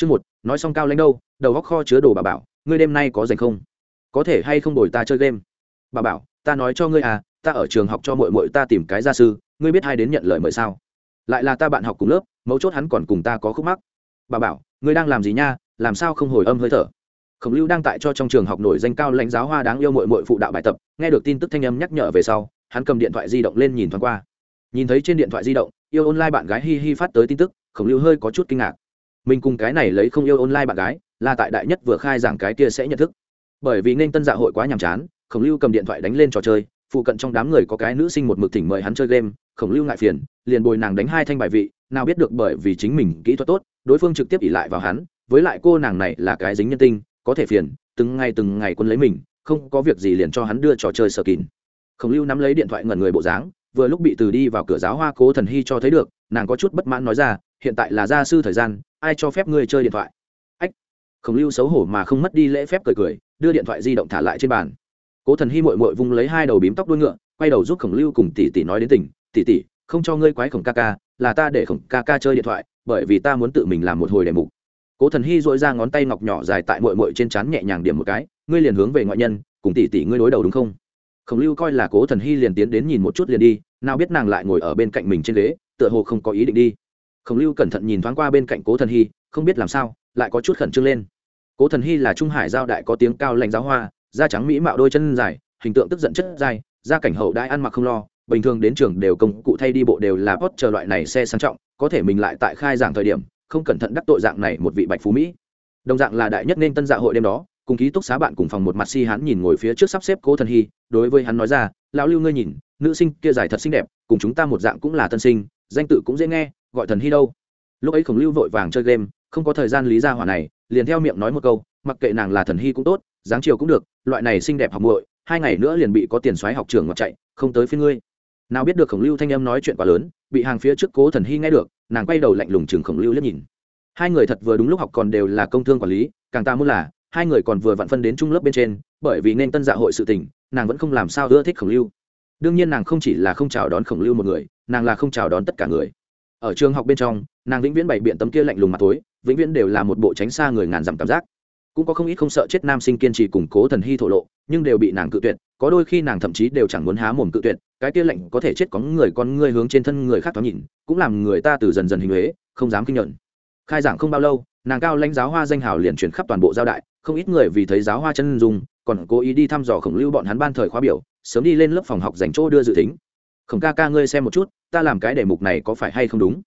chương một, nói xong cao lãnh đâu, đầu góc kho chứa đồ bà bảo, ngươi đêm nay có dành không? Có thể hay không đổi ta chơi game? Bà bảo, ta nói cho ngươi à ta ở trường học cho mội mội ta tìm cái gia sư, ngươi biết ai đến nhận lời mời sao? Lại là ta bạn học cùng lớp, mấu chốt hắn còn cùng ta có khúc mắc. Bà bảo, ngươi đang làm gì nha, làm sao không hồi âm hơi thở? Khổng lưu đang tại cho trong trường học nổi danh cao lãnh giáo hoa đáng yêu mội mội phụ đạo bài tập, nghe được tin tức thanh âm nhắc nhở về sau, hắn cầm điện thoại di động lên nhìn thoáng qua. Nhìn thấy trên điện thoại di động, yêu online bạn gái hi hi phát tới tin tức, khổng lưu hơi có chút kinh ngạc mình cùng cái này lấy không yêu online bạn gái, là tại đại nhất vừa khai giảng cái kia sẽ nhận thức. Bởi vì nên tân dạ hội quá nhàm chán, khổng lưu cầm điện thoại đánh lên trò chơi, phụ cận trong đám người có cái nữ sinh một mực thỉnh mời hắn chơi game, khổng lưu ngại phiền, liền bồi nàng đánh hai thanh bài vị, nào biết được bởi vì chính mình kỹ thuật tốt, đối phương trực tiếp ỉ lại vào hắn, với lại cô nàng này là cái dính nhân tinh, có thể phiền, từng ngày từng ngày quân lấy mình, không có việc gì liền cho hắn đưa trò chơi sở kín. Khổng lưu nắm lấy điện thoại ngẩn người bộ dáng, vừa lúc bị từ đi vào cửa giáo hoa cố thần hy cho thấy được, nàng có chút bất mãn nói ra hiện tại là gia sư thời gian, ai cho phép ngươi chơi điện thoại? Ách, khổng lưu xấu hổ mà không mất đi lễ phép cười cười, đưa điện thoại di động thả lại trên bàn. Cố thần hy mội mội vung lấy hai đầu bím tóc đuôi ngựa, quay đầu giúp khổng lưu cùng tỷ tỷ nói đến tỉnh tỷ tỷ, không cho ngươi quái khổng ca ca, là ta để khổng ca ca chơi điện thoại, bởi vì ta muốn tự mình làm một hồi đề mục. Cố thần hy dội ra ngón tay ngọc nhỏ dài tại mội mội trên trán nhẹ nhàng điểm một cái, ngươi liền hướng về ngoại nhân, cùng tỷ tỷ ngươi đối đầu đúng không? Khổng lưu coi là cố thần hy liền tiến đến nhìn một chút liền đi, nào biết nàng lại ngồi ở bên cạnh mình trên ghế, tựa hồ không có ý định đi khổng lưu cẩn thận nhìn thoáng qua bên cạnh cố thần hy, không biết làm sao, lại có chút khẩn trương lên. Cố thần hy là trung hải giao đại có tiếng cao lãnh giáo hoa, da trắng mỹ mạo đôi chân dài, hình tượng tức giận chất dài, gia cảnh hậu đãi ăn mặc không lo, bình thường đến trường đều công cụ thay đi bộ đều là post chờ loại này xe sang trọng, có thể mình lại tại khai giảng thời điểm, không cẩn thận đắc tội dạng này một vị bạch phú mỹ. Đồng dạng là đại nhất nên tân dạ hội đêm đó, cùng ký túc xá bạn cùng phòng một mặt si hắn nhìn ngồi phía trước sắp xếp cố thần hy, đối với hắn nói ra, lão lưu ngươi nhìn, nữ sinh kia dài thật xinh đẹp, cùng chúng ta một dạng cũng là tân sinh, danh tự cũng dễ nghe gọi thần hy đâu? Lúc ấy khổng lưu vội vàng chơi game, không có thời gian lý ra hỏa này, liền theo miệng nói một câu, mặc kệ nàng là thần hy cũng tốt, dáng chiều cũng được, loại này xinh đẹp học muội, hai ngày nữa liền bị có tiền xoáy học trường ngọt chạy, không tới phía ngươi. Nào biết được khổng lưu thanh âm nói chuyện quá lớn, bị hàng phía trước cố thần hy nghe được, nàng quay đầu lạnh lùng chừng khổng lưu liếc nhìn. Hai người thật vừa đúng lúc học còn đều là công thương quản lý, càng ta muốn là, hai người còn vừa vặn phân đến trung lớp bên trên, bởi vì nên tân dạ hội sự tình, nàng vẫn không làm sao ưa thích khổng lưu. Đương nhiên nàng không chỉ là không chào đón khổng lưu một người, nàng là không chào đón tất cả người ở trường học bên trong, nàng vĩnh viễn bày biện tấm kia lạnh lùng mặt tối vĩnh viễn đều là một bộ tránh xa người ngàn dặm cảm giác. Cũng có không ít không sợ chết nam sinh kiên trì củng cố thần hy thổ lộ, nhưng đều bị nàng cự tuyệt, có đôi khi nàng thậm chí đều chẳng muốn há mồm cự tuyệt, cái kia lạnh có thể chết có người con người hướng trên thân người khác thoáng nhìn, cũng làm người ta từ dần dần hình huế, không dám kinh nhận khai giảng không bao lâu, nàng cao lãnh giáo hoa danh hào liền chuyển khắp toàn bộ giao đại, không ít người vì thấy giáo hoa chân dung, còn cố ý đi thăm dò khổng lưu bọn hắn ban thời khóa biểu, sớm đi lên lớp phòng học dành chỗ đưa dự tính khổng ca ca ngươi xem một chút, ta làm cái đề mục này có phải hay không đúng?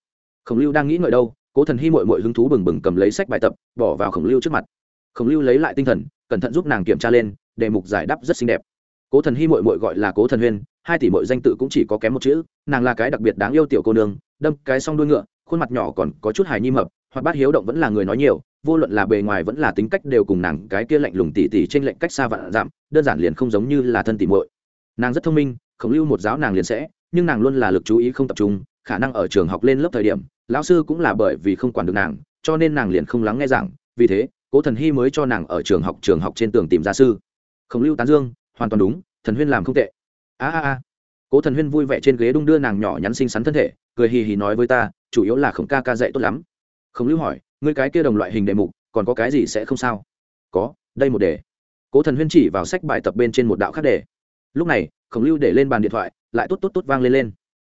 Khổng lưu đang nghĩ ngợi đâu, cố thần hy mội mội hứng thú bừng bừng cầm lấy sách bài tập, bỏ vào khổng lưu trước mặt. Khổng lưu lấy lại tinh thần, cẩn thận giúp nàng kiểm tra lên, đề mục giải đáp rất xinh đẹp. Cố thần hy mội mội gọi là cố thần huyên, hai tỷ mội danh tự cũng chỉ có kém một chữ, nàng là cái đặc biệt đáng yêu tiểu cô nương, đâm cái s o n g đuôi ngựa, khuôn mặt nhỏ còn có chút hài nhi mập hoặc bát hiếu động vẫn là người nói nhiều, vô luận là bề ngoài vẫn là tính cách đều cùng nàng cái kia lạnh lùng tỉ tỉ trên lệnh cách xa vạn giảm, đơn giản liền không giống như là thân tỉ muội. Nàng rất thông minh khổng lưu một giáo nàng liền sẽ, nhưng nàng luôn là lực chú ý không tập trung, khả năng ở trường học lên lớp thời điểm, lão sư cũng là bởi vì không quản được nàng, cho nên nàng liền không lắng nghe giảng. Vì thế, cố thần hy mới cho nàng ở trường học trường học trên tường tìm gia sư. Khổng lưu tán dương, hoàn toàn đúng, thần huyên làm không tệ. A a a. Cố thần huyên vui vẻ trên ghế đung đưa nàng nhỏ nhắn xinh xắn thân thể, cười hì hì nói với ta, chủ yếu là khổng ca ca dạy tốt lắm. Khổng lưu hỏi, ngươi cái kia đồng loại hình đề mục, còn có cái gì sẽ không sao? Có, đây một đề. Cố thần huyên chỉ vào sách bài tập bên trên một đạo khác đề lúc này, khổng lưu để lên bàn điện thoại, lại tốt tốt tốt vang lên lên.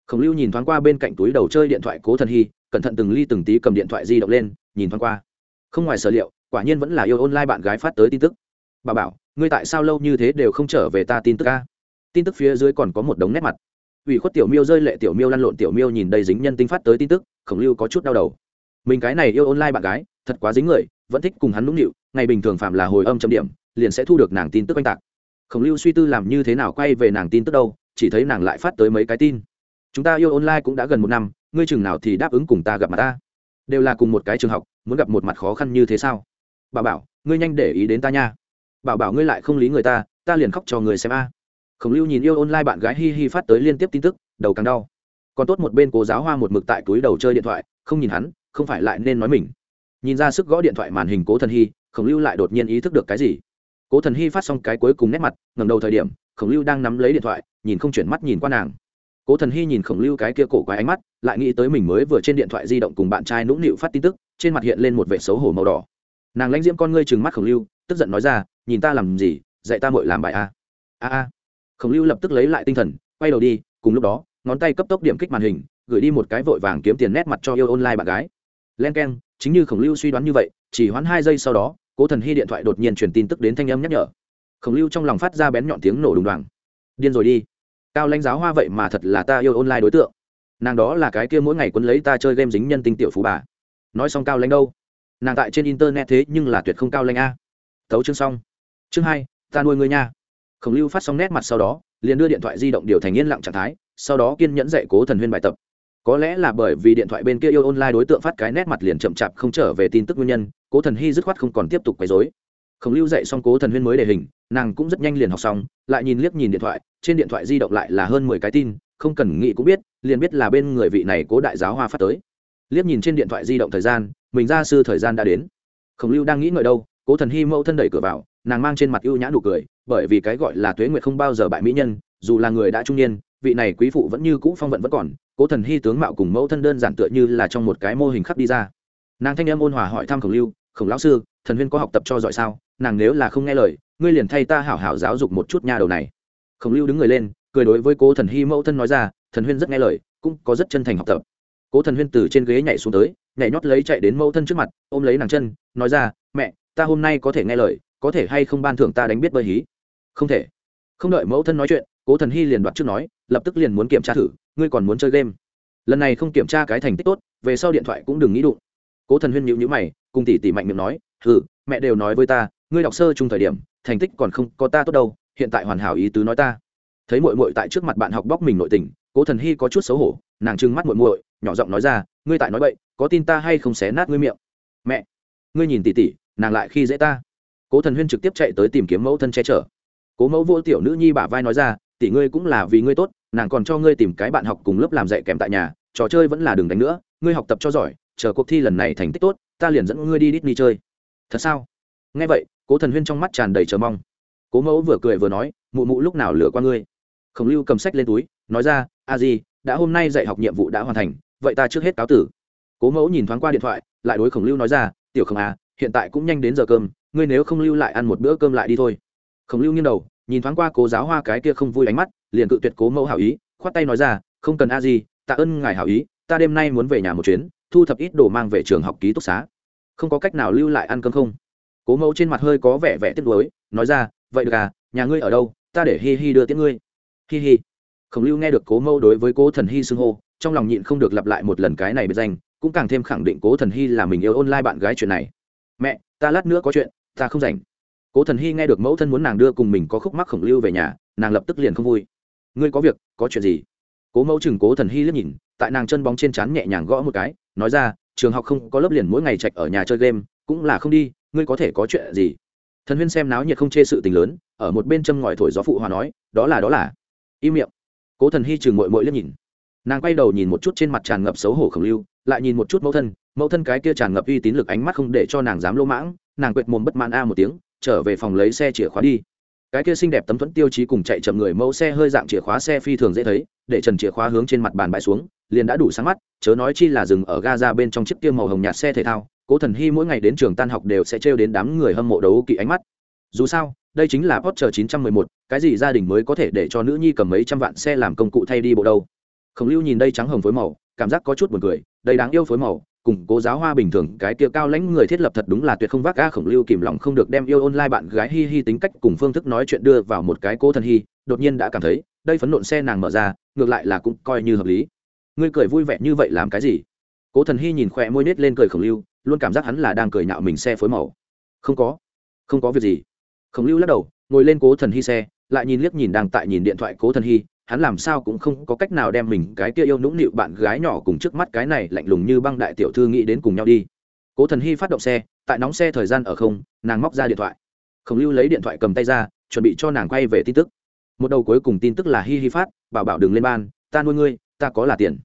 Khổng lưu nhìn thoáng qua bên cạnh túi đầu chơi điện thoại cố thần hy, cẩn thận từng ly từng tí cầm điện thoại di động lên, nhìn thoáng qua. Không ngoài sở liệu, quả nhiên vẫn là yêu online bạn gái phát tới tin tức. Bà bảo, ngươi tại sao lâu như thế đều không trở về ta tin tức ca tin tức phía dưới còn có một đống nét mặt. Ủy khuất tiểu miêu rơi lệ tiểu miêu lăn lộn tiểu miêu nhìn đầy dính nhân tinh phát tới tin tức, khổng lưu có chút đau đầu. Mình cái này yêu online bạn gái, thật quá dính người, vẫn thích cùng hắn nũng nịu, ngày bình thường phạm là hồi âm chấm điểm, liền sẽ thu được nàng tin tức oanh tạc khổng lưu suy tư làm như thế nào quay về nàng tin tức đâu, chỉ thấy nàng lại phát tới mấy cái tin. Chúng ta yêu online cũng đã gần một năm, ngươi chừng nào thì đáp ứng cùng ta gặp mặt ta? Đều là cùng một cái trường học, muốn gặp một mặt khó khăn như thế sao? Bà bảo, ngươi nhanh để ý đến ta nha. Bảo bảo, ngươi lại không lý người ta ta liền khóc cho người xem a. Khổng lưu nhìn yêu online bạn gái hi hi phát tới liên tiếp tin tức, đầu càng đau. Còn tốt một bên cố giáo hoa một mực tại túi đầu chơi điện thoại, không nhìn hắn, không phải lại nên nói mình. Nhìn ra sức gõ điện thoại màn hình cố thần hy khổng lưu lại đột nhiên ý thức được cái gì? Cố thần hy phát xong cái cuối cùng nét mặt ngầm đầu thời điểm, khổng lưu đang nắm lấy điện thoại, nhìn không chuyển mắt nhìn qua nàng. Cố thần hy nhìn khổng lưu cái kia cổ quái ánh mắt, lại nghĩ tới mình mới vừa trên điện thoại di động cùng bạn trai nũng nịu phát tin tức, trên mặt hiện lên một vệ xấu hổ màu đỏ. Nàng lãnh diễm con ngươi trừng mắt khổng lưu, tức giận nói ra, nhìn ta làm gì, dạy ta mội làm bài a. A a. Khổng lưu lập tức lấy lại tinh thần, quay đầu đi, cùng lúc đó, ngón tay cấp tốc điểm kích màn hình, gửi đi một cái vội vàng kiếm tiền nét mặt cho yêu online bạn gái. Len k e n chính như khổng lưu suy đoán như vậy, chỉ hoãn hai giây sau đó cố thần hy điện thoại đột nhiên truyền tin tức đến thanh âm nhắc nhở. Khổng lưu trong lòng phát ra bén nhọn tiếng nổ đùng đoàng. Điên rồi đi. Cao lãnh giáo hoa vậy mà thật là ta yêu online đối tượng. Nàng đó là cái kia mỗi ngày quấn lấy ta chơi game dính nhân tinh tiểu phú bà. Nói xong cao lãnh đâu? Nàng tại trên internet thế nhưng là tuyệt không cao lãnh a. Tấu chương xong. Chương hai, ta nuôi người nha. Khổng lưu phát xong nét mặt sau đó, liền đưa điện thoại di động điều thành yên lặng trạng thái, sau đó kiên nhẫn dạy cố thần huyên bài tập. Có lẽ là bởi vì điện thoại bên kia yêu online đối tượng phát cái nét mặt liền chậm chạp không trở về tin tức nguyên nhân cố thần hy dứt khoát không còn tiếp tục quấy dối khổng lưu dạy xong cố thần huyên mới đề hình, nàng cũng rất nhanh liền học xong, lại nhìn liếc nhìn điện thoại, trên điện thoại di động lại là hơn mười cái tin, không cần nghĩ cũng biết, liền biết là bên người vị này cố đại giáo hoa phát tới. Liếc nhìn trên điện thoại di động thời gian, mình ra sư thời gian đã đến. Khổng lưu đang nghĩ ngợi đâu, cố thần hy mẫu thân đẩy cửa vào, nàng mang trên mặt ưu nhã nụ cười, bởi vì cái gọi là tuế nguyệt không bao giờ bại mỹ nhân, dù là người đã trung niên, vị này quý phụ vẫn như cũ phong vận vẫn còn, cố thần hy tướng mạo cùng mẫu thân đơn giản tựa như là trong một cái mô hình khắc đi ra. Nàng thanh em ôn hòa hỏi thăm khổng lưu khổng lão sư, thần huyên có học tập cho giỏi sao? Nàng nếu là không nghe lời, ngươi liền thay ta hảo hảo giáo dục một chút nha đầu này. Khổng lưu đứng người lên, cười đối với cố thần hy mẫu thân nói ra, thần huyên rất nghe lời, cũng có rất chân thành học tập. Cố thần huyên từ trên ghế nhảy xuống tới, nhảy nhót lấy chạy đến mẫu thân trước mặt, ôm lấy nàng chân, nói ra, mẹ, ta hôm nay có thể nghe lời, có thể hay không ban thưởng ta đánh biết bơi hí? Không thể. Không đợi mẫu thân nói chuyện, cố thần hy liền đoạt trước nói, lập tức liền muốn kiểm tra thử, ngươi còn muốn chơi game? Lần này không kiểm tra cái thành tích tốt, về sau điện thoại cũng đừng nghĩ đụng cố thần huyên nhữ nhữ mày cùng tỷ tỷ mạnh miệng nói ừ mẹ đều nói với ta ngươi đọc sơ chung thời điểm thành tích còn không có ta tốt đâu hiện tại hoàn hảo ý tứ nói ta. Thấy mội mội tại trước mặt bạn học bóc mình nội tình cố thần hy có chút xấu hổ nàng trưng mắt mội mội nhỏ giọng nói ra ngươi tại nói bậy, có tin ta hay không xé nát ngươi miệng? Mẹ ngươi nhìn tỷ tỷ nàng lại khi dễ ta. Cố thần huyên trực tiếp chạy tới tìm kiếm mẫu thân che chở. Cố mẫu vô tiểu nữ nhi bả vai nói ra tỷ ngươi cũng là vì ngươi tốt nàng còn cho ngươi tìm cái bạn học cùng lớp làm dạy kèm tại nhà trò chơi vẫn là đừng đánh nữa ngươi học tập cho giỏi chờ cuộc thi lần này thành tích tốt, ta liền dẫn ngươi đi đi chơi. Thật sao? Nghe vậy, cố thần huyên trong mắt tràn đầy chờ mong. Cố mẫu vừa cười vừa nói, mụ mụ lúc nào lửa qua ngươi? Khổng lưu cầm sách lên túi, nói ra, a di, đã hôm nay dạy học nhiệm vụ đã hoàn thành, vậy ta trước hết cáo tử. Cố mẫu nhìn thoáng qua điện thoại, lại đối khổng lưu nói ra, tiểu khổng à hiện tại cũng nhanh đến giờ cơm, ngươi nếu không lưu lại ăn một bữa cơm lại đi thôi. Khổng lưu nghiêng đầu, nhìn thoáng qua cố giáo hoa cái kia không vui ánh mắt, liền cự tuyệt cố mẫu hảo ý, khoát tay nói ra, không cần a di, tạ ơn ngài hảo ý, ta đêm nay muốn về nhà một chuyến thu thập ít đồ mang về trường học ký túc xá. Không có cách nào lưu lại ăn cơm không? Cố mẫu trên mặt hơi có vẻ vẻ tiếc nuối, nói ra, vậy được à nhà ngươi ở đâu? Ta để hi hi đưa tiễn ngươi. Hi hi. Khổng lưu nghe được cố mẫu đối với cố thần hi xưng hô, trong lòng nhịn không được lặp lại một lần cái này biệt danh, cũng càng thêm khẳng định cố thần hy là mình yêu online bạn gái chuyện này. Mẹ, ta lát nữa có chuyện, ta không rảnh. Cố thần hy nghe được mẫu thân muốn nàng đưa cùng mình có khúc mắc khổng lưu về nhà, nàng lập tức liền không vui. Ngươi có việc, có chuyện gì? Cố mẫu chừng cố thần hy liếc nhìn, tại nàng chân bóng trên trán nhẹ nhàng gõ một cái nói ra, trường học không có lớp liền mỗi ngày trạch ở nhà chơi game, cũng là không đi, ngươi có thể có chuyện gì? Thần huyên xem náo nhiệt không chê sự tình lớn, ở một bên châm ngòi thổi gió phụ hòa nói, đó là đó là. Im miệng. Cố thần hy trường mội mội liếc nhìn. Nàng quay đầu nhìn một chút trên mặt tràn ngập xấu hổ khổng lưu, lại nhìn một chút mẫu thân mẫu thân cái kia tràn ngập uy tín lực ánh mắt không để cho nàng dám lỗ mãng, nàng quệt mồm bất mãn a một tiếng, trở về phòng lấy xe chìa khóa đi. Cái kia xinh đẹp tấm thuẫn tiêu chí cùng chạy chậm người mẫu xe hơi dạng chìa khóa xe phi thường dễ thấy, để trần chìa khóa hướng trên mặt bàn bãi xuống liền đã đủ sáng mắt chớ nói chi là dừng ở ga ra bên trong chiếc kia màu hồng nhạt xe thể thao cố thần hy mỗi ngày đến trường tan học đều sẽ trêu đến đám người hâm mộ đấu kỵ ánh mắt dù sao đây chính là Porsche 911, cái gì gia đình mới có thể để cho nữ nhi cầm mấy trăm vạn xe làm công cụ thay đi bộ đâu. Khổng Lưu nhìn đây trắng hồng phối màu, cảm giác có chút buồn cười, đây đáng yêu phối màu, cùng cố giáo hoa bình thường cái kia cao lãnh người thiết lập thật đúng là tuyệt không vác ga khổng lưu kìm lòng không được đem yêu online bạn gái hi hi tính cách cùng phương thức nói chuyện đưa vào một cái cô thân hi đột nhiên đã cảm thấy đây phấn nộn xe nàng mở ra ngược lại là cũng coi như hợp lý ngươi cười vui vẻ như vậy làm cái gì? Cố thần hy nhìn khỏe môi nết lên cười khổng lưu, luôn cảm giác hắn là đang cười nhạo mình xe phối màu. Không có. Không có việc gì. Khổng lưu lắc đầu, ngồi lên cố thần hy xe, lại nhìn liếc nhìn đang tại nhìn điện thoại cố thần hy, hắn làm sao cũng không có cách nào đem mình, cái kia yêu nũng nịu bạn gái nhỏ cùng trước mắt cái này lạnh lùng như băng đại tiểu thư nghĩ đến cùng nhau đi. Cố thần hy phát động xe, tại nóng xe thời gian ở không, nàng móc ra điện thoại. Khổng lưu lấy điện thoại cầm tay ra, chuẩn bị cho nàng quay về tin tức. Một đầu cuối cùng tin tức là hi hi phát, bảo bảo đừng lên ban, ta nuôi ngươi ta có là tiền.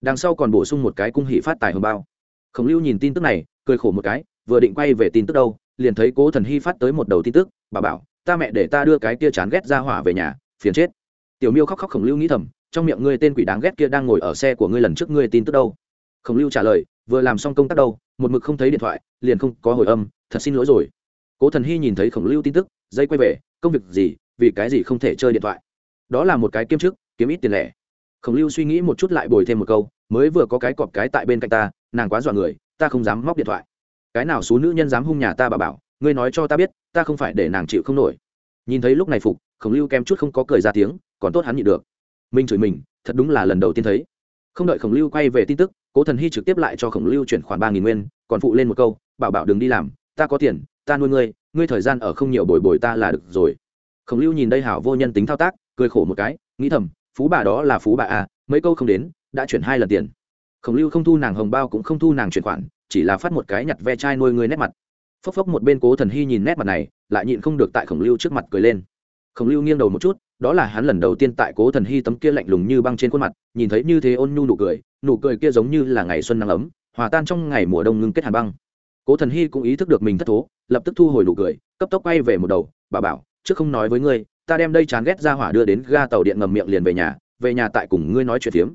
Đằng sau còn bổ sung một cái cung hỷ phát tài hồng bao. Khổng lưu nhìn tin tức này, cười khổ một cái, vừa định quay về tin tức đâu, liền thấy cố thần hy phát tới một đầu tin tức, bà bảo, ta mẹ để ta đưa cái kia chán ghét ra hỏa về nhà, phiền chết. Tiểu miêu khóc khóc khổng lưu nghĩ thầm, trong miệng ngươi tên quỷ đáng ghét kia đang ngồi ở xe của ngươi lần trước ngươi tin tức đâu? Khổng lưu trả lời, vừa làm xong công tác đâu, một mực không thấy điện thoại, liền không có hồi âm, thật xin lỗi rồi. Cố thần hy nhìn thấy khổng lưu tin tức, dây quay về, công việc gì, vì cái gì không thể chơi điện thoại? Đó là một cái kiêm chức, kiếm ít tiền lẻ khổng lưu suy nghĩ một chút lại bồi thêm một câu, mới vừa có cái cọp cái tại bên cạnh ta, nàng quá dọa người, ta không dám móc điện thoại. Cái nào số nữ nhân dám hung nhà ta bà bảo, ngươi nói cho ta biết, ta không phải để nàng chịu không nổi. Nhìn thấy lúc này phục, khổng lưu kem chút không có cười ra tiếng, còn tốt hắn nhịn được. Mình chửi mình, thật đúng là lần đầu tiên thấy. Không đợi khổng lưu quay về tin tức, cố thần hy trực tiếp lại cho khổng lưu chuyển khoản ba nghìn nguyên, còn phụ lên một câu, bảo bảo đừng đi làm, ta có tiền, ta nuôi ngươi ngươi thời gian ở không nhiều bồi bồi ta là được rồi. Khổng lưu nhìn đây hảo vô nhân tính thao tác, cười khổ một cái, nghĩ thầm phú bà đó là phú bà à mấy câu không đến, đã chuyển hai lần tiền. Khổng lưu không thu nàng hồng bao cũng không thu nàng chuyển khoản, chỉ là phát một cái nhặt ve chai nuôi người nét mặt. Phốc phốc một bên cố thần hy nhìn nét mặt này, lại nhịn không được tại khổng lưu trước mặt cười lên. Khổng lưu nghiêng đầu một chút, đó là hắn lần đầu tiên tại cố thần hy tấm kia lạnh lùng như băng trên khuôn mặt, nhìn thấy như thế ôn nhu nụ cười nụ cười kia giống như là ngày xuân nắng ấm, hòa tan trong ngày mùa đông ngưng kết hàn băng. Cố thần hy cũng ý thức được mình thất thố, lập tức thu hồi nụ cười, cấp tốc quay về một đầu, bà bảo, trước không nói với ngươi ta đem đây chán ghét ra hỏa đưa đến ga tàu điện ngầm miệng liền về nhà về nhà tại cùng ngươi nói chuyện phiếm.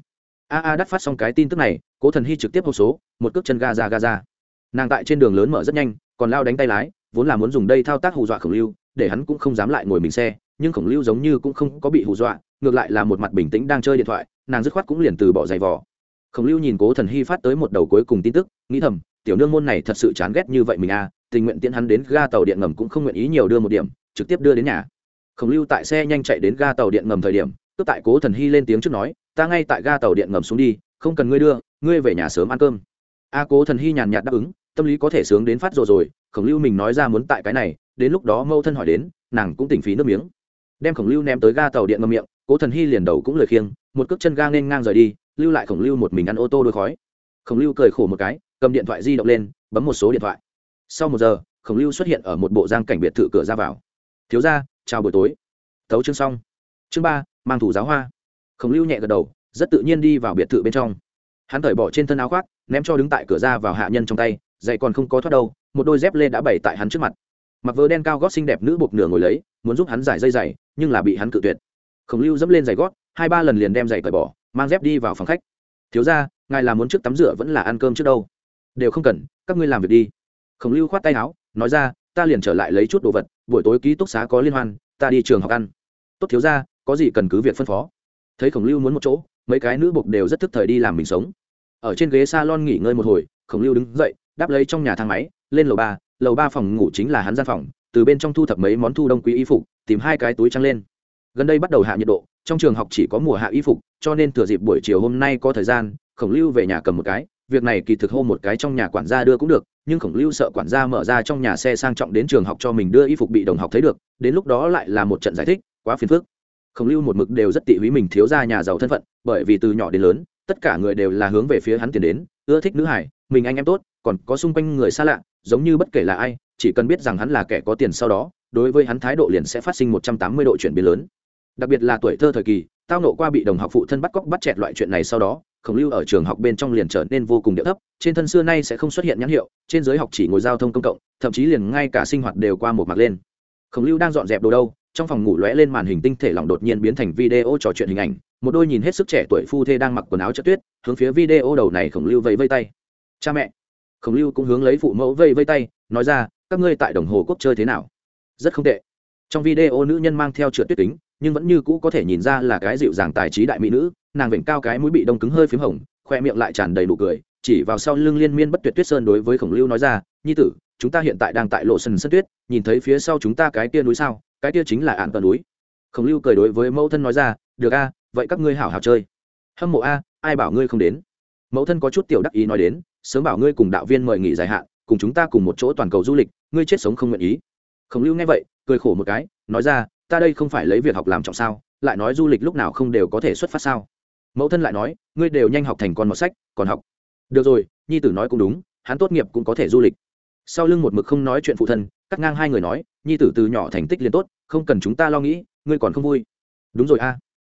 A a đắt phát xong cái tin tức này, cố thần hy trực tiếp hô số, một cước chân ga ra ga ra. Nàng tại trên đường lớn mở rất nhanh, còn lao đánh tay lái, vốn là muốn dùng đây thao tác hù dọa khổng lưu, để hắn cũng không dám lại ngồi mình xe, nhưng khổng lưu giống như cũng không có bị hù dọa, ngược lại là một mặt bình tĩnh đang chơi điện thoại, nàng dứt khoát cũng liền từ bỏ giày vò. Khổng lưu nhìn cố thần hy phát tới một đầu cuối cùng tin tức, nghĩ thầm, tiểu nương môn này thật sự chán ghét như vậy mình à tình nguyện tiễn hắn đến ga tàu điện ngầm cũng không nguyện ý nhiều đưa một điểm, trực tiếp đưa đến nhà khổng lưu tại xe nhanh chạy đến ga tàu điện ngầm thời điểm, cướp tại cố thần hy lên tiếng trước nói, ta ngay tại ga tàu điện ngầm xuống đi, không cần ngươi đưa, ngươi về nhà sớm ăn cơm. A cố thần hy nhàn nhạt đáp ứng, tâm lý có thể sướng đến phát rồi rồi, khổng lưu mình nói ra muốn tại cái này, đến lúc đó mâu thân hỏi đến, nàng cũng tỉnh phí nước miếng. Đem khổng lưu ném tới ga tàu điện ngầm miệng, cố thần hy liền đầu cũng lời khiêng, một cước chân ga nên ngang rời đi, lưu lại khổng lưu một mình ăn ô tô đôi khói. Khổng lưu cười khổ một cái, cầm điện thoại di động lên, bấm một số điện thoại. Sau một giờ, khổng lưu xuất hiện ở một bộ giang cảnh biệt thự cửa ra vào. Thiếu ra chào buổi tối. Thấu chương xong. Chương ba, mang thủ giáo hoa. Khổng lưu nhẹ gật đầu, rất tự nhiên đi vào biệt thự bên trong. Hắn cởi bỏ trên thân áo khoác, ném cho đứng tại cửa ra vào hạ nhân trong tay, dậy còn không có thoát đâu, một đôi dép lê đã bày tại hắn trước mặt. Mặc vớ đen cao gót xinh đẹp nữ buộc nửa ngồi lấy, muốn giúp hắn giải dây giày, nhưng là bị hắn cự tuyệt. Khổng lưu dẫm lên giày gót, hai ba lần liền đem giày cởi bỏ, mang dép đi vào phòng khách. Thiếu ra ngài là muốn trước tắm rửa vẫn là ăn cơm trước đâu? Đều không cần, các ngươi làm việc đi. Khổng lưu khoát tay áo, nói ra ta liền trở lại lấy chút đồ vật, buổi tối ký túc xá có liên hoan, ta đi trường học ăn. Tốt thiếu ra có gì cần cứ việc phân phó. Thấy khổng lưu muốn một chỗ, mấy cái nữ bục đều rất thức thời đi làm mình sống. Ở trên ghế s a lon nghỉ ngơi một hồi, khổng lưu đứng dậy, đáp lấy trong nhà thang máy, lên lầu ba lầu ba phòng ngủ chính là hắn gian phòng, từ bên trong thu thập mấy món thu đông quý y phục, tìm hai cái túi trăng lên. Gần đây bắt đầu hạ nhiệt độ, trong trường học chỉ có mùa hạ y phục, cho nên thừa dịp buổi chiều hôm nay có thời gian, khổng lưu về nhà cầm một cái việc này kỳ thực hô một cái trong nhà quản gia đưa cũng được, nhưng khổng lưu sợ quản gia mở ra trong nhà xe sang trọng đến trường học cho mình đưa y phục bị đồng học thấy được, đến lúc đó lại là một trận giải thích, quá phiền phức. Khổng lưu một mực đều rất tị húy mình thiếu ra nhà giàu thân phận, bởi vì từ nhỏ đến lớn, tất cả người đều là hướng về phía hắn tiền đến, ưa thích nữ hải mình anh em tốt, còn có xung quanh người xa lạ, giống như bất kể là ai, chỉ cần biết rằng hắn là kẻ có tiền sau đó, đối với hắn thái độ liền sẽ phát sinh một trăm tám mươi độ chuyển biến lớn. Đặc biệt là tuổi thơ thời kỳ, tao nộ qua bị đồng học phụ thân bắt cóc bắt chẹt loại chuyện này sau đó khổng lưu ở trường học bên trong liền trở nên vô cùng điệu thấp, trên thân xưa nay sẽ không xuất hiện nhãn hiệu, trên giới học chỉ ngồi giao thông công cộng, thậm chí liền ngay cả sinh hoạt đều qua một mặt lên. Khổng lưu đang dọn dẹp đồ đâu, trong phòng ngủ lóe lên màn hình tinh thể lỏng đột nhiên biến thành video trò chuyện hình ảnh, một đôi nhìn hết sức trẻ tuổi phu thê đang mặc quần áo chất tuyết, hướng phía video đầu này khổng lưu vẫy vây tay. Cha mẹ. Khổng lưu cũng hướng lấy phụ mẫu vây vây tay, nói ra, các ngươi tại đồng hồ quốc chơi thế nào? Rất không tệ. Trong video nữ nhân mang theo trượt tuyết kính, nhưng vẫn như cũ có thể nhìn ra là cái dịu dàng tài trí đại mỹ nữ nàng vểnh cao cái mũi bị đông cứng hơi p h í m hồng, khoe miệng lại tràn đầy nụ cười, chỉ vào sau lưng liên miên bất tuyệt tuyết sơn đối với khổng lưu nói ra, nhi tử, chúng ta hiện tại đang tại lộ sân sân tuyết, nhìn thấy phía sau chúng ta cái kia núi sao? Cái kia chính là ạn tờ núi. Khổng lưu cười đối với mẫu thân nói ra, được a, vậy các ngươi hảo hảo chơi. Hâm mộ a, ai bảo ngươi không đến? Mẫu thân có chút tiểu đắc ý nói đến, sớm bảo ngươi cùng đạo viên mời nghỉ dài hạn, cùng chúng ta cùng một chỗ toàn cầu du lịch, ngươi chết sống không nguyện ý. Khổng lưu nghe vậy, cười khổ một cái, nói ra, ta đây không phải lấy việc học làm trọng sao, lại nói du lịch lúc nào không đều có thể xuất phát sao? Mẫu thân lại nói, ngươi đều nhanh học thành con một sách, còn học. Được rồi, nhi tử nói cũng đúng, hắn tốt nghiệp cũng có thể du lịch. Sau lưng một mực không nói chuyện phụ thân, cắt ngang hai người nói, nhi tử từ nhỏ thành tích liền tốt, không cần chúng ta lo nghĩ, ngươi còn không vui. Đúng rồi a.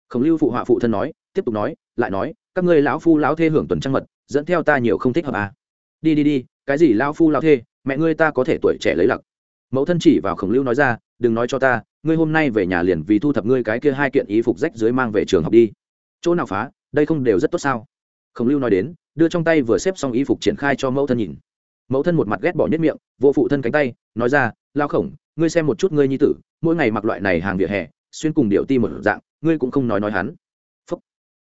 Khổng lưu phụ họa phụ thân nói, tiếp tục nói, lại nói, các ngươi lão phu lão thê hưởng tuần trăng mật, dẫn theo ta nhiều không thích hợp a đi đi đi, cái gì lão phu lão thê, mẹ ngươi ta có thể tuổi trẻ lấy lặc. Mẫu thân chỉ vào khổng lưu nói ra, đừng nói cho ta, ngươi hôm nay về nhà liền vì thu thập ngươi cái kia hai kiện ý phục rách dưới mang về trường học đi chỗ nào phá, đây không đều rất tốt sao? Khổng lưu nói đến, đưa trong tay vừa xếp xong y phục triển khai cho mẫu thân nhìn. Mẫu thân một mặt ghét bỏ nhất miệng, vô phụ thân cánh tay, nói ra, lao khổng, ngươi xem một chút ngươi nhi tử, mỗi ngày mặc loại này hàng vỉa hè, xuyên cùng điệu ti một dạng, ngươi cũng không nói nói hắn. Phúc.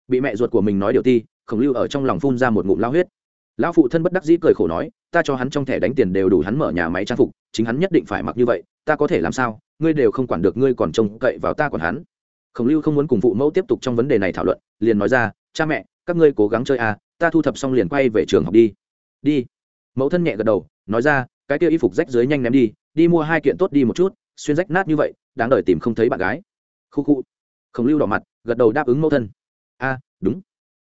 bị mẹ ruột của mình nói điệu ti, khổng lưu ở trong lòng phun ra một ngụm lao huyết. Lão phụ thân bất đắc dĩ cười khổ nói, ta cho hắn trong thẻ đánh tiền đều đủ hắn mở nhà máy trang phục, chính hắn nhất định phải mặc như vậy, ta có thể làm sao? Ngươi đều không quản được ngươi còn trông cậy vào ta còn hắn khổng lưu không muốn cùng phụ mẫu tiếp tục trong vấn đề này thảo luận, liền nói ra, cha mẹ, các ngươi cố gắng chơi à ta thu thập xong liền quay về trường học đi. Đi. Mẫu thân nhẹ gật đầu, nói ra, cái kia y phục rách dưới nhanh ném đi đi mua hai kiện tốt đi một chút, xuyên rách nát như vậy, đáng đời tìm không thấy bạn gái. Khu khu. Khổng lưu đỏ mặt, gật đầu đáp ứng mẫu thân. A, đúng.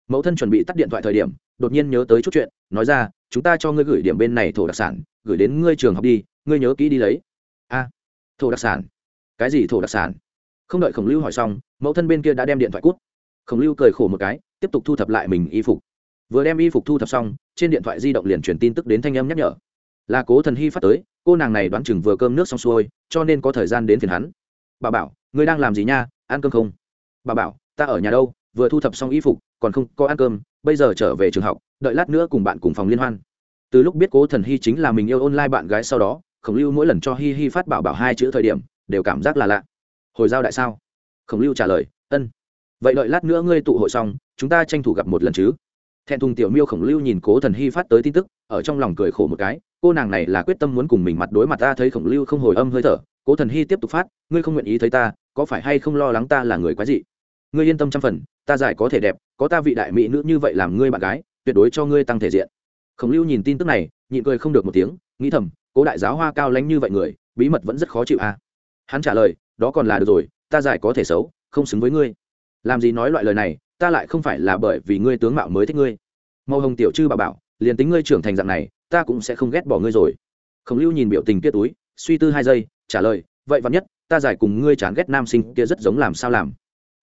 Mẫu thân chuẩn bị tắt điện thoại thời điểm, đột nhiên nhớ tới chút chuyện, nói ra, chúng ta cho ngươi gửi điểm bên này thổ đặc sản, gửi đến ngươi trường học đi, ngươi nhớ kỹ đi lấy. A, thổ đặc sản? Cái gì thổ đặc sản? Không đợi khổng lưu hỏi xong, mẫu thân bên kia đã đem điện thoại cút. Khổng lưu cười khổ một cái, tiếp tục thu thập lại mình y phục. Vừa đem y phục thu thập xong, trên điện thoại di động liền truyền tin tức đến thanh âm nhắc nhở. Là cố thần hy phát tới, cô nàng này đoán chừng vừa cơm nước xong xuôi, cho nên có thời gian đến phiền hắn. Bà bảo, ngươi đang làm gì nha? Ăn cơm không? Bà bảo, ta ở nhà đâu, vừa thu thập xong y phục, còn không có ăn cơm, bây giờ trở về trường học, đợi lát nữa cùng bạn cùng phòng liên hoan. Từ lúc biết cố thần hy chính là mình yêu online bạn gái sau đó, khổng lưu mỗi lần cho hi hi phát bảo bảo hai chữ thời điểm, đều cảm giác là lạ hồi giao đại sao? Khổng lưu trả lời, ân. Vậy đợi lát nữa ngươi tụ hội xong, chúng ta tranh thủ gặp một lần chứ. Thẹn thùng tiểu miêu khổng lưu nhìn cố thần hy phát tới tin tức, ở trong lòng cười khổ một cái, cô nàng này là quyết tâm muốn cùng mình mặt đối mặt ta thấy khổng lưu không hồi âm hơi thở. Cố thần hy tiếp tục phát, ngươi không nguyện ý thấy ta, có phải hay không lo lắng ta là người quái dị? Ngươi yên tâm trăm phần, ta giải có thể đẹp, có ta vị đại mỹ nữ như vậy làm ngươi bạn gái, tuyệt đối cho ngươi tăng thể diện. Khổng lưu nhìn tin tức này, nhịn cười không được một tiếng, nghĩ thầm, cố đại giáo hoa cao lánh như vậy người, bí mật vẫn rất khó chịu à? Hắn trả lời đó còn là được rồi, ta giải có thể xấu, không xứng với ngươi. Làm gì nói loại lời này, ta lại không phải là bởi vì ngươi tướng mạo mới thích ngươi. Màu hồng tiểu chư bà bảo, liền tính ngươi trưởng thành dạng này, ta cũng sẽ không ghét bỏ ngươi rồi. Khổng lưu nhìn biểu tình kia túi, suy tư hai giây, trả lời, vậy vắn nhất, ta giải cùng ngươi chán ghét nam sinh kia rất giống làm sao làm.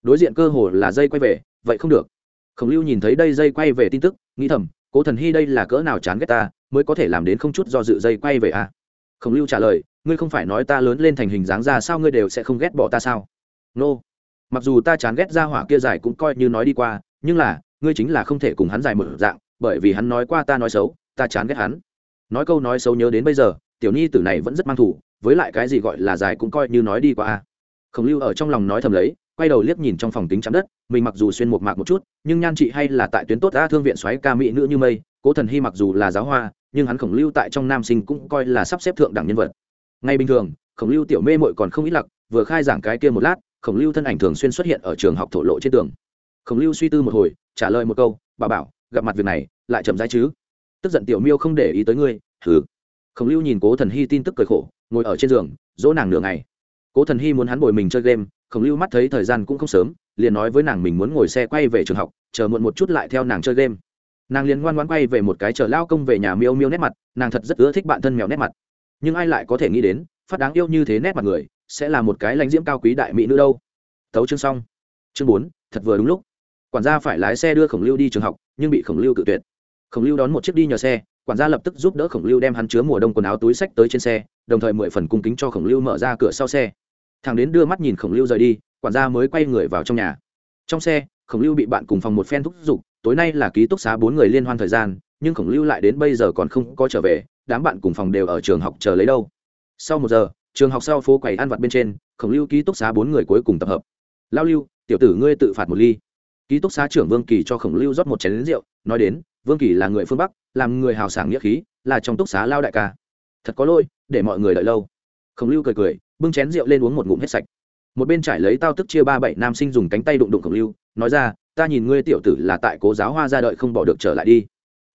Đối diện cơ hồ là dây quay về, vậy không được. Khổng lưu nhìn thấy đây dây quay về tin tức, nghĩ thầm, cố thần hy đây là cỡ nào chán ghét ta, mới có thể làm đến không chút do dự dây quay về à? Khổng lưu trả lời ngươi không phải nói ta lớn lên thành hình dáng ra sao ngươi đều sẽ không ghét bỏ ta sao? Nô、no. mặc dù ta chán ghét ra hỏa kia dài cũng coi như nói đi qua, nhưng là, ngươi chính là không thể cùng hắn dài một dạng, bởi vì hắn nói qua ta nói xấu, ta chán ghét hắn. Nói câu nói xấu nhớ đến bây giờ, tiểu nhi tử này vẫn rất mang thủ, với lại cái gì gọi là dài cũng coi như nói đi qua. A khổng lưu ở trong lòng nói thầm lấy, quay đầu liếc nhìn trong phòng tính chạm đất, mình mặc dù xuyên một mạc một chút, nhưng nhan chị hay là tại tuyến tốt đã thương viện xoáy ca mỹ nữ như mây, cố thần hy mặc dù là giáo hoa, nhưng hắn khổng lưu tại trong nam sinh cũng coi là sắp xếp thượng đẳng nhân vật ngay bình thường, khổng lưu tiểu mê mội còn không ít lặc, vừa khai giảng cái kia một lát, khổng lưu thân ảnh thường xuyên xuất hiện ở trường học thổ lộ trên tường. Khổng lưu suy tư một hồi, trả lời một câu, bà bảo, gặp mặt việc này, lại chậm rãi chứ? Tức giận tiểu miêu không để ý tới ngươi thử khổng lưu nhìn cố thần hy tin tức cười khổ, ngồi ở trên giường, dỗ nàng nửa ngày. Cố thần hy muốn hắn bồi mình chơi game, khổng lưu mắt thấy thời gian cũng không sớm, liền nói với nàng mình muốn ngồi xe quay về trường học, chờ muộn một chút lại theo nàng chơi game. Nàng liền ngoan ngoan quay về một cái chờ lao công về nhà miêu miêu nét mặt, nàng thật rất ưa thích bạn thân mèo nét mặt nhưng ai lại có thể nghĩ đến, phát đáng yêu như thế nét mặt người, sẽ là một cái lãnh diễm cao quý đại mỹ nữ đâu. Thấu chương xong. Chương bốn, thật vừa đúng lúc. Quản gia phải lái xe đưa khổng lưu đi trường học, nhưng bị khổng lưu cự tuyệt. Khổng lưu đón một chiếc đi nhờ xe, quản gia lập tức giúp đỡ khổng lưu đem hắn chứa mùa đông quần áo túi sách tới trên xe, đồng thời mười phần cung kính cho khổng lưu mở ra cửa sau xe. Thằng đến đưa mắt nhìn khổng lưu rời đi, quản gia mới quay người vào trong nhà. Trong xe, khổng lưu bị bạn cùng phòng một phen thúc giục, tối nay là ký túc xá bốn người liên hoan thời gian, nhưng khổng lưu lại đến bây giờ còn không có trở về đám bạn cùng phòng đều ở trường học chờ lấy đâu. Sau một giờ, trường học sau phố quầy ăn vặt bên trên, khổng lưu ký túc xá bốn người cuối cùng tập hợp. Lao lưu, tiểu tử ngươi tự phạt một ly. Ký túc xá trưởng vương kỳ cho khổng lưu rót một chén lính rượu, nói đến, vương kỳ là người phương bắc, làm người hào sảng nghĩa khí, là trong túc xá lao đại ca. Thật có lỗi, để mọi người đợi lâu. Khổng lưu cười cười, bưng chén rượu lên uống một ngụm hết sạch. Một bên trải lấy tao tức chia ba bảy nam sinh dùng cánh tay đụng đụng khổng lưu, nói ra, ta nhìn ngươi tiểu tử là tại cố giáo hoa ra đợi không bỏ được trở lại đi.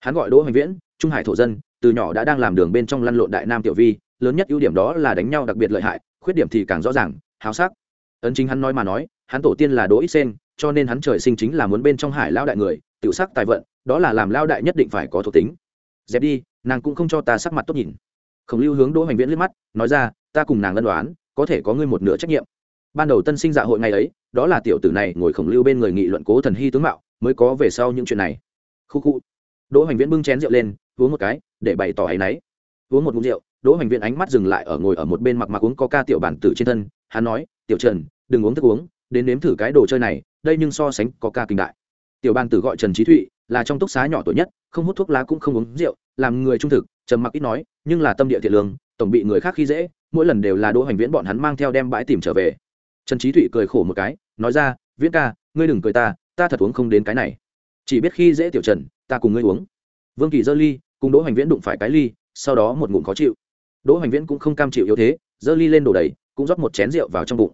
Hắn gọi đỗ hoành viễn, trung hải thổ dân từ nhỏ đã đang làm đường bên trong lăn lộn đại nam tiểu vi, lớn nhất ưu điểm đó là đánh nhau đặc biệt lợi hại, khuyết điểm thì càng rõ ràng, háo sắc. Ấn chính hắn nói mà nói, hắn tổ tiên là đỗ ít sen cho nên hắn trời sinh chính là muốn bên trong hải lao đại người, tiểu sắc tài vận, đó là làm lao đại nhất định phải có thuộc tính. Dẹp đi, nàng cũng không cho ta sắc mặt tốt nhìn. Khổng lưu hướng đỗ hoành viễn liếc mắt, nói ra, ta cùng nàng lân đoán có thể có ngươi một nửa trách nhiệm. Ban đầu tân sinh dạ hội ngày ấy, đó là tiểu tử này ngồi khổng lưu bên người nghị luận cố thần hy tướng mạo, mới có về sau những chuyện này. Khu khu. Đỗ hoành viễn bưng chén rượu lên uống một cái, để bày tỏ áy náy. Uống một mụn rượu, đỗ hoành viễn ánh mắt dừng lại ở ngồi ở một bên mặc mặc uống có ca tiểu bản tử trên thân. Hắn nói, tiểu trần, đừng uống thức uống, đến nếm thử cái đồ chơi này, đây nhưng so sánh có ca kinh đại. Tiểu bản tử gọi trần trí thụy, là trong túc xá nhỏ tuổi nhất, không hút thuốc lá cũng không uống rượu, làm người trung thực, trầm mặc ít nói, nhưng là tâm địa thiện lương, tổng bị người khác khi dễ, mỗi lần đều là đỗ hoành viễn bọn hắn mang theo đem bãi tìm trở về. Trần trí thụy cười khổ một cái, nói ra, viễn ca, ngươi đừng cười ta ta thật uống không đến cái này. Chỉ biết khi dễ tiểu trần, ta cùng ngươi uống. Vương kỳ Dơ ly cùng đỗ hoành viễn đụng phải cái ly, sau đó một ngụm khó chịu. Đỗ hoành viễn cũng không cam chịu yếu thế, giơ ly lên đổ đầy, cũng rót một chén rượu vào trong bụng.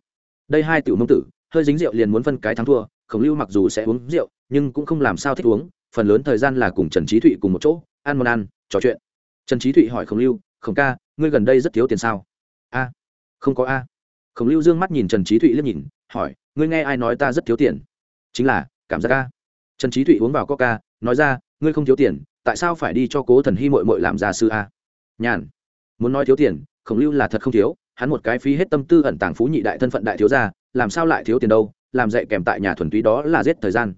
Đây hai tiểu mông tử, hơi dính rượu liền muốn phân cái thắng thua, khổng lưu mặc dù sẽ uống rượu, nhưng cũng không làm sao thích uống, phần lớn thời gian là cùng trần trí thụy cùng một chỗ, ăn món ăn, trò chuyện. Trần trí thụy hỏi khổng lưu, khổng ca, ngươi gần đây rất thiếu tiền sao? A, không có a. Khổng lưu d ư ơ n g mắt nhìn trần trí thụy liếc nhìn, hỏi, ngươi nghe ai nói ta rất thiếu tiền? Chính là, cảm giác ca trần trí thụy uống vào coca, nói ra, ngươi không thiếu tiền tại sao phải đi cho cố thần hy mội mội làm gia sư a? Nhàn, muốn nói thiếu tiền, khổng lưu là thật không thiếu, hắn một cái phí hết tâm tư ẩn tàng phú nhị đại thân phận đại thiếu gia, làm sao lại thiếu tiền đâu, làm dạy kèm tại nhà thuần túy đó là giết thời gian.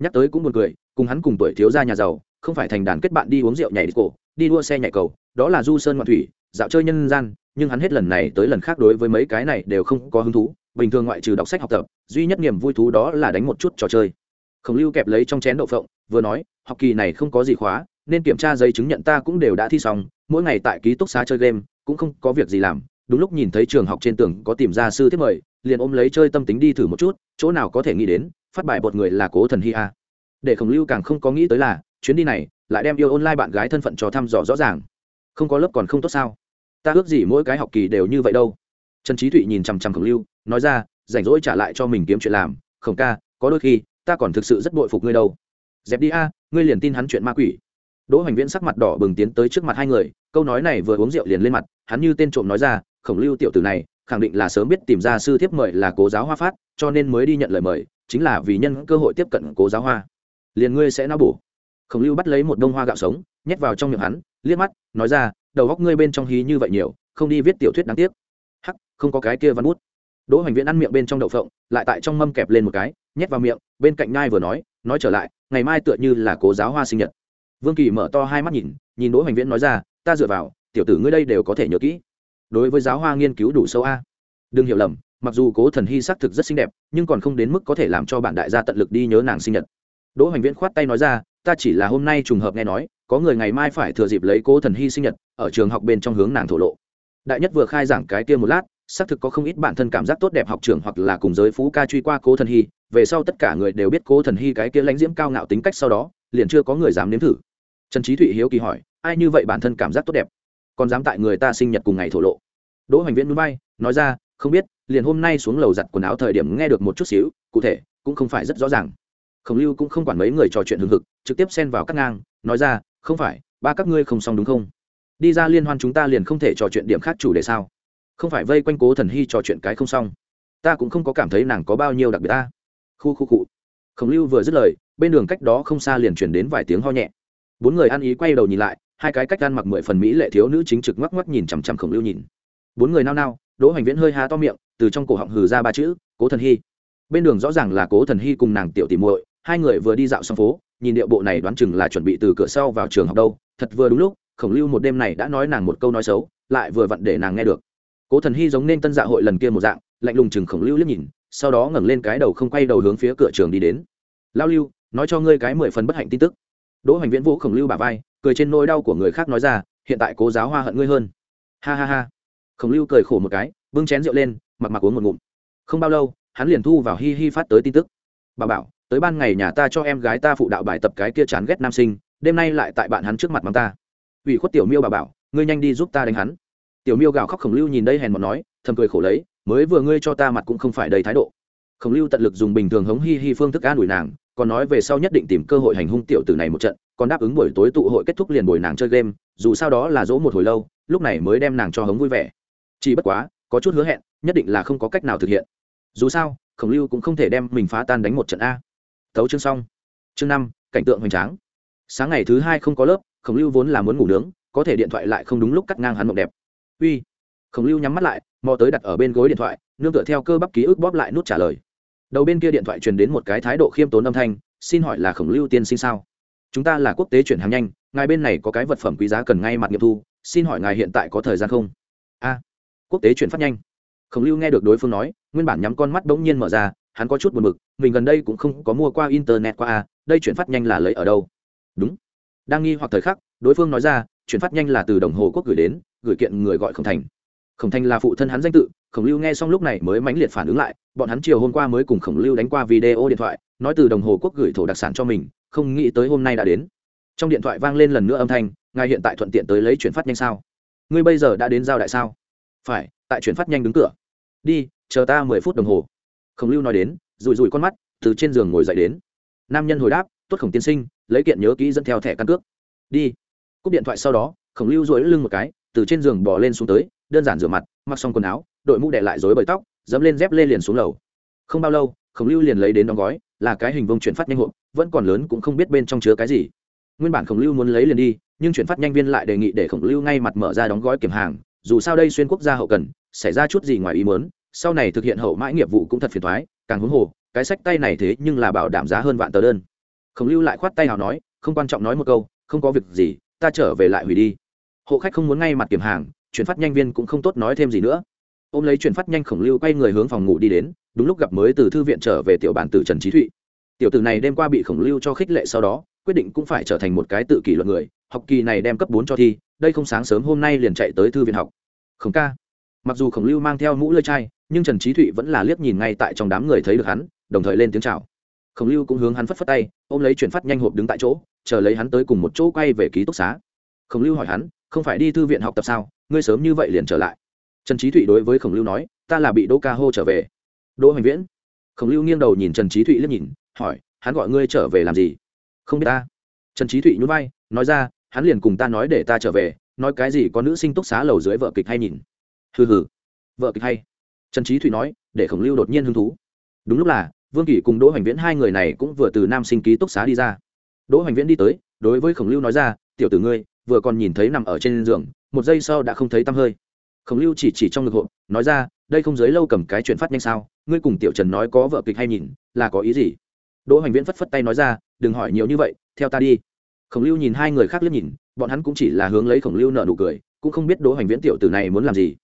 Nhắc tới cũng buồn cười, cùng hắn cùng tuổi thiếu gia nhà giàu, không phải thành đàn kết bạn đi uống rượu nhảy đi cổ, đi đua xe nhảy cầu, đó là du sơn ngoạn thủy, dạo chơi nhân gian, nhưng hắn hết lần này tới lần khác đối với mấy cái này đều không có hứng thú, bình thường ngoại trừ đọc sách học tập, duy nhất niềm vui thú đó là đánh một chút trò chơi. Khổng lưu kẹp lấy trong chén đậu phộng vừa nói, học kỳ này không có gì khóa, nên kiểm tra giấy chứng nhận ta cũng đều đã thi xong, mỗi ngày tại ký túc xá chơi game, cũng không có việc gì làm. Đúng lúc nhìn thấy trường học trên tường có tìm ra sư thiết mời, liền ôm lấy chơi tâm tính đi thử một chút, chỗ nào có thể nghĩ đến, phát bài bột người là cố thần hi a. Để khổng lưu càng không có nghĩ tới là, chuyến đi này lại đem yêu online bạn gái thân phận cho thăm dò rõ ràng. Không có lớp còn không tốt sao? Ta ước gì mỗi cái học kỳ đều như vậy đâu. Trần trí thụy nhìn chằm chằm khổng lưu, nói ra, rảnh rỗi trả lại cho mình kiếm chuyện làm. Khổng ca, có đôi khi, ta còn thực sự rất bội phục ngươi đâu dẹp đi a, ngươi liền tin hắn chuyện ma quỷ. Đỗ hoành viễn sắc mặt đỏ bừng tiến tới trước mặt hai người, câu nói này vừa uống rượu liền lên mặt, hắn như tên trộm nói ra, khổng lưu tiểu tử này, khẳng định là sớm biết tìm ra sư thiếp mời là cố giáo hoa phát, cho nên mới đi nhận lời mời, chính là vì nhân cơ hội tiếp cận cố giáo hoa. Liền ngươi sẽ não bổ. Khổng lưu bắt lấy một đông hoa gạo sống, nhét vào trong miệng hắn, liếc mắt, nói ra, đầu góc ngươi bên trong hí như vậy nhiều, không đi viết tiểu thuyết đáng tiếc. Hắc, không có cái kia văn bút. Đỗ hoành viễn ăn miệng bên trong đậu phộng, lại tại trong mâm kẹp lên một cái, nhét vào miệng, bên cạnh nhai vừa nói nói trở lại ngày mai tựa như là cố giáo hoa sinh nhật. Vương kỳ mở to hai mắt nhìn nhìn đỗ hoành viễn nói ra, ta dựa vào, tiểu tử ngươi đây đều có thể nhớ kỹ. Đối với giáo hoa nghiên cứu đủ sâu a. Đừng hiểu lầm, mặc dù cố thần hy xác thực rất xinh đẹp, nhưng còn không đến mức có thể làm cho bạn đại gia tận lực đi nhớ nàng sinh nhật. Đỗ hoành viễn khoát tay nói ra, ta chỉ là hôm nay trùng hợp nghe nói, có người ngày mai phải thừa dịp lấy cố thần hy sinh nhật, ở trường học bên trong hướng nàng thổ lộ. Đại nhất vừa khai giảng cái kia một lát xác thực có không ít bản thân cảm giác tốt đẹp học trưởng hoặc là cùng giới phú ca truy qua cố thần hy, về sau tất cả người đều biết cố thần hy cái kia lãnh diễm cao ngạo tính cách sau đó, liền chưa có người dám nếm thử. Trần trí thụy hiếu kỳ hỏi, ai như vậy bản thân cảm giác tốt đẹp? Còn dám tại người ta sinh nhật cùng ngày thổ lộ? Đỗ hoành viễn núi bay, nói ra, không biết, liền hôm nay xuống lầu giặt quần áo thời điểm nghe được một chút xíu, cụ thể, cũng không phải rất rõ ràng. Khổng lưu cũng không quản mấy người trò chuyện hừng hực, trực tiếp xen vào cắt ngang, nói ra, không phải, ba các ngươi không xong đúng không? Đi ra liên hoan chúng ta liền không thể trò chuyện điểm khác chủ đề sao? Không phải vây quanh cố thần hy trò chuyện cái không xong. Ta cũng không có cảm thấy nàng có bao nhiêu đặc biệt ta. Khu khu cụ khổng lưu vừa dứt lời, bên đường cách đó không xa liền chuyển đến vài tiếng ho nhẹ. Bốn người ăn ý quay đầu nhìn lại, hai cái cách ăn mặc mười phần mỹ lệ thiếu nữ chính trực ngoắc ngoắc nhìn chằm chằm khổng lưu nhìn. Bốn người nao nao, đỗ hoành viễn hơi há to miệng, từ trong cổ họng hừ ra ba chữ, cố thần hy. Bên đường rõ ràng là cố thần hy cùng nàng tiểu tìm muội, hai người vừa đi dạo xong phố, nhìn điệu bộ này đoán chừng là chuẩn bị từ cửa sau vào trường học đâu, thật vừa đúng lúc, khổng lưu một đêm này đã nói nàng một câu nói xấu, lại vừa vặn để nàng nghe được cố thần hy giống nên tân dạ hội lần kia một dạng, lạnh lùng chừng khổng lưu liếc nhìn, sau đó ngẩng lên cái đầu không quay đầu hướng phía cửa trường đi đến. Lao lưu, nói cho ngươi cái mười phần bất hạnh tin tức. Đỗ hoành viễn vũ khổng lưu bà vai, cười trên nỗi đau của người khác nói ra, hiện tại cố giáo hoa hận ngươi hơn. Ha ha ha. Khổng lưu cười khổ một cái, bưng chén rượu lên, mặc mặc uống một ngụm. Không bao lâu, hắn liền thu vào hi hi phát tới tin tức. Bà bảo, tới ban ngày nhà ta cho em gái ta phụ đạo bài tập cái kia chán ghét nam sinh, đêm nay lại tại bạn hắn trước mặt mắng ta. Ủy khuất tiểu miêu bà bảo, ngươi nhanh đi giúp ta đánh hắn tiểu miêu gào khóc khổng lưu nhìn đây hèn mọn nói, thầm cười khổ lấy, mới vừa ngươi cho ta mặt cũng không phải đầy thái độ. Khổng lưu tận lực dùng bình thường hống hi hi phương thức an ủi nàng, còn nói về sau nhất định tìm cơ hội hành hung tiểu tử này một trận, còn đáp ứng buổi tối tụ hội kết thúc liền bồi nàng chơi game, dù sao đó là dỗ một hồi lâu, lúc này mới đem nàng cho hống vui vẻ. Chỉ bất quá, có chút hứa hẹn, nhất định là không có cách nào thực hiện. Dù sao, khổng lưu cũng không thể đem mình phá tan đánh một trận a. Thấu chương xong. Chương năm, cảnh tượng hoành tráng. Sáng ngày thứ hai không có lớp, khổng lưu vốn là muốn ngủ nướng, có thể điện thoại lại không đúng lúc cắt ngang hắn mộng đẹp uy. Khổng lưu nhắm mắt lại mò tới đặt ở bên gối điện thoại nương tựa theo cơ bắp ký ức bóp lại nút trả lời. Đầu bên kia điện thoại truyền đến một cái thái độ khiêm tốn âm thanh xin hỏi là khổng lưu tiên sinh sao? Chúng ta là quốc tế chuyển hàng nhanh ngài bên này có cái vật phẩm quý giá cần ngay mặt nghiệm thu xin hỏi ngài hiện tại có thời gian không? A quốc tế chuyển phát nhanh. Khổng lưu nghe được đối phương nói nguyên bản nhắm con mắt bỗng nhiên mở ra hắn có chút buồn mực, mình gần đây cũng không có mua qua internet qua a đây chuyển phát nhanh là lấy ở đâu? Đúng. Đang nghi hoặc thời khắc đối phương nói ra chuyển phát nhanh là từ đồng hồ quốc gửi đến gửi kiện người gọi khổng thành. Khổng thành là phụ thân hắn danh tự, khổng lưu nghe xong lúc này mới mãnh liệt phản ứng lại, bọn hắn chiều hôm qua mới cùng khổng lưu đánh qua video điện thoại, nói từ đồng hồ quốc gửi thổ đặc sản cho mình, không nghĩ tới hôm nay đã đến. Trong điện thoại vang lên lần nữa âm thanh, ngài hiện tại thuận tiện tới lấy chuyển phát nhanh sao? Ngươi bây giờ đã đến giao đại sao? Phải, tại chuyển phát nhanh đứng cửa. Đi, chờ ta mười phút đồng hồ. Khổng lưu nói đến rùi rùi con mắt, từ trên giường ngồi dậy đến. Nam nhân hồi đáp tuất khổng tiên sinh, lấy kiện nhớ kỹ dẫn theo thẻ căn cước. Đi. Cúp điện thoại sau đó, khổng lưu dối lưng một cái từ trên giường bỏ lên xuống tới, đơn giản rửa mặt, mặc xong quần áo, đội mũ đệ lại dối bởi tóc, dẫm lên dép lê liền xuống lầu. Không bao lâu, khổng lưu liền lấy đến đóng gói, là cái hình vông chuyển phát nhanh hộp, vẫn còn lớn cũng không biết bên trong chứa cái gì. Nguyên bản khổng lưu muốn lấy liền đi, nhưng chuyển phát nhanh viên lại đề nghị để khổng lưu ngay mặt mở ra đóng gói kiểm hàng, dù sao đây xuyên quốc gia hậu cần, xảy ra chút gì ngoài ý muốn, sau này thực hiện hậu mãi nghiệp vụ cũng thật phiền thoái càng huống hồ, cái sách tay này thế nhưng là bảo đảm giá hơn vạn tờ đơn. Khổng lưu lại khoát tay nào nói, không quan trọng nói một câu, không có việc gì, ta trở về lại hủy đi hộ khách không muốn ngay mặt kiểm hàng, chuyển phát nhanh viên cũng không tốt nói thêm gì nữa. Ôm lấy chuyển phát nhanh khổng lưu quay người hướng phòng ngủ đi đến, đúng lúc gặp mới từ thư viện trở về tiểu bản tử trần trí thụy. Tiểu tử này đêm qua bị khổng lưu cho khích lệ sau đó, quyết định cũng phải trở thành một cái tự kỷ luật người, học kỳ này đem cấp bốn cho thi, đây không sáng sớm hôm nay liền chạy tới thư viện học. Khổng ca, mặc dù khổng lưu mang theo mũ lơi chai, nhưng trần trí thụy vẫn là liếc nhìn ngay tại trong đám người thấy được hắn, đồng thời lên tiếng chào. Khổng lưu cũng hướng hắn phất phất tay, ôm lấy chuyển phát nhanh hộp đứng tại chỗ, chờ lấy hắn tới cùng một chỗ quay về ký túc xá. Khổng lưu hỏi hắn không phải đi thư viện học tập sao? Ngươi sớm như vậy liền trở lại. Trần trí thụy đối với khổng lưu nói, ta là bị đỗ ca hô trở về. Đỗ hoành viễn? Khổng lưu nghiêng đầu nhìn trần trí thụy liếc nhìn, hỏi, hắn gọi ngươi trở về làm gì? Không biết ta. Trần trí thụy nhún vai, nói ra, hắn liền cùng ta nói để ta trở về, nói cái gì có nữ sinh túc xá lầu dưới vợ kịch hay nhìn. Hừ hừ. Vợ kịch hay. Trần trí thụy nói, để khổng lưu đột nhiên hứng thú. Đúng lúc là, vương kỷ cùng đỗ hoành viễn hai người này cũng vừa từ nam sinh ký túc xá đi ra. Đỗ hoành viễn đi tới, đối với khổng lưu nói ra, tiểu tử ngươi vừa còn nhìn thấy nằm ở trên giường, một giây sau đã không thấy tăm hơi. Khổng lưu chỉ chỉ trong ngực hộp, nói ra, đây không giới lâu cầm cái chuyện phát nhanh sao? Ngươi cùng tiểu trần nói có vợ kịch hay nhìn, là có ý gì? Đỗ hoành viễn phất phất tay nói ra, đừng hỏi nhiều như vậy, theo ta đi. Khổng lưu nhìn hai người khác liếc nhìn, bọn hắn cũng chỉ là hướng lấy khổng lưu nợ nụ cười, cũng không biết đỗ hoành viễn tiểu tử này muốn làm gì.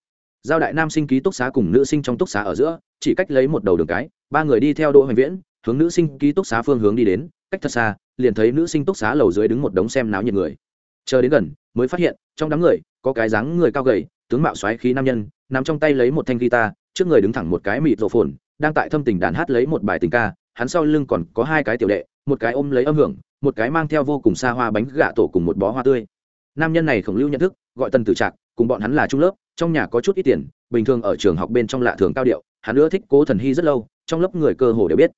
Giao đại nam sinh ký túc xá cùng nữ sinh trong túc xá ở giữa, chỉ cách lấy một đầu đường cái, ba người đi theo đỗ hoành viễn, hướng nữ sinh ký túc xá phương hướng đi đến, cách thật xa, liền thấy nữ sinh túc xá lầu dưới đứng một đống xem náo nhiệt người chờ đến gần, mới phát hiện, trong đám người, có cái dáng người cao gầy, tướng mạo xoáy khí nam nhân, nằm trong tay lấy một thanh guitar, trước người đứng thẳng một cái mịt rộ phồn, đang tại thâm tình đàn hát lấy một bài tình ca, hắn sau lưng còn có hai cái tiểu đệ, một cái ôm lấy âm hưởng, một cái mang theo vô cùng xa hoa bánh gạ tổ cùng một bó hoa tươi. Nam nhân này khổng lưu nhận thức, gọi tân tử trạc, cùng bọn hắn là trung lớp, trong nhà có chút ít tiền, bình thường ở trường học bên trong lạ thường cao điệu, hắn ưa thích cố thần hy rất lâu, trong lớp người cơ hồ đều biết.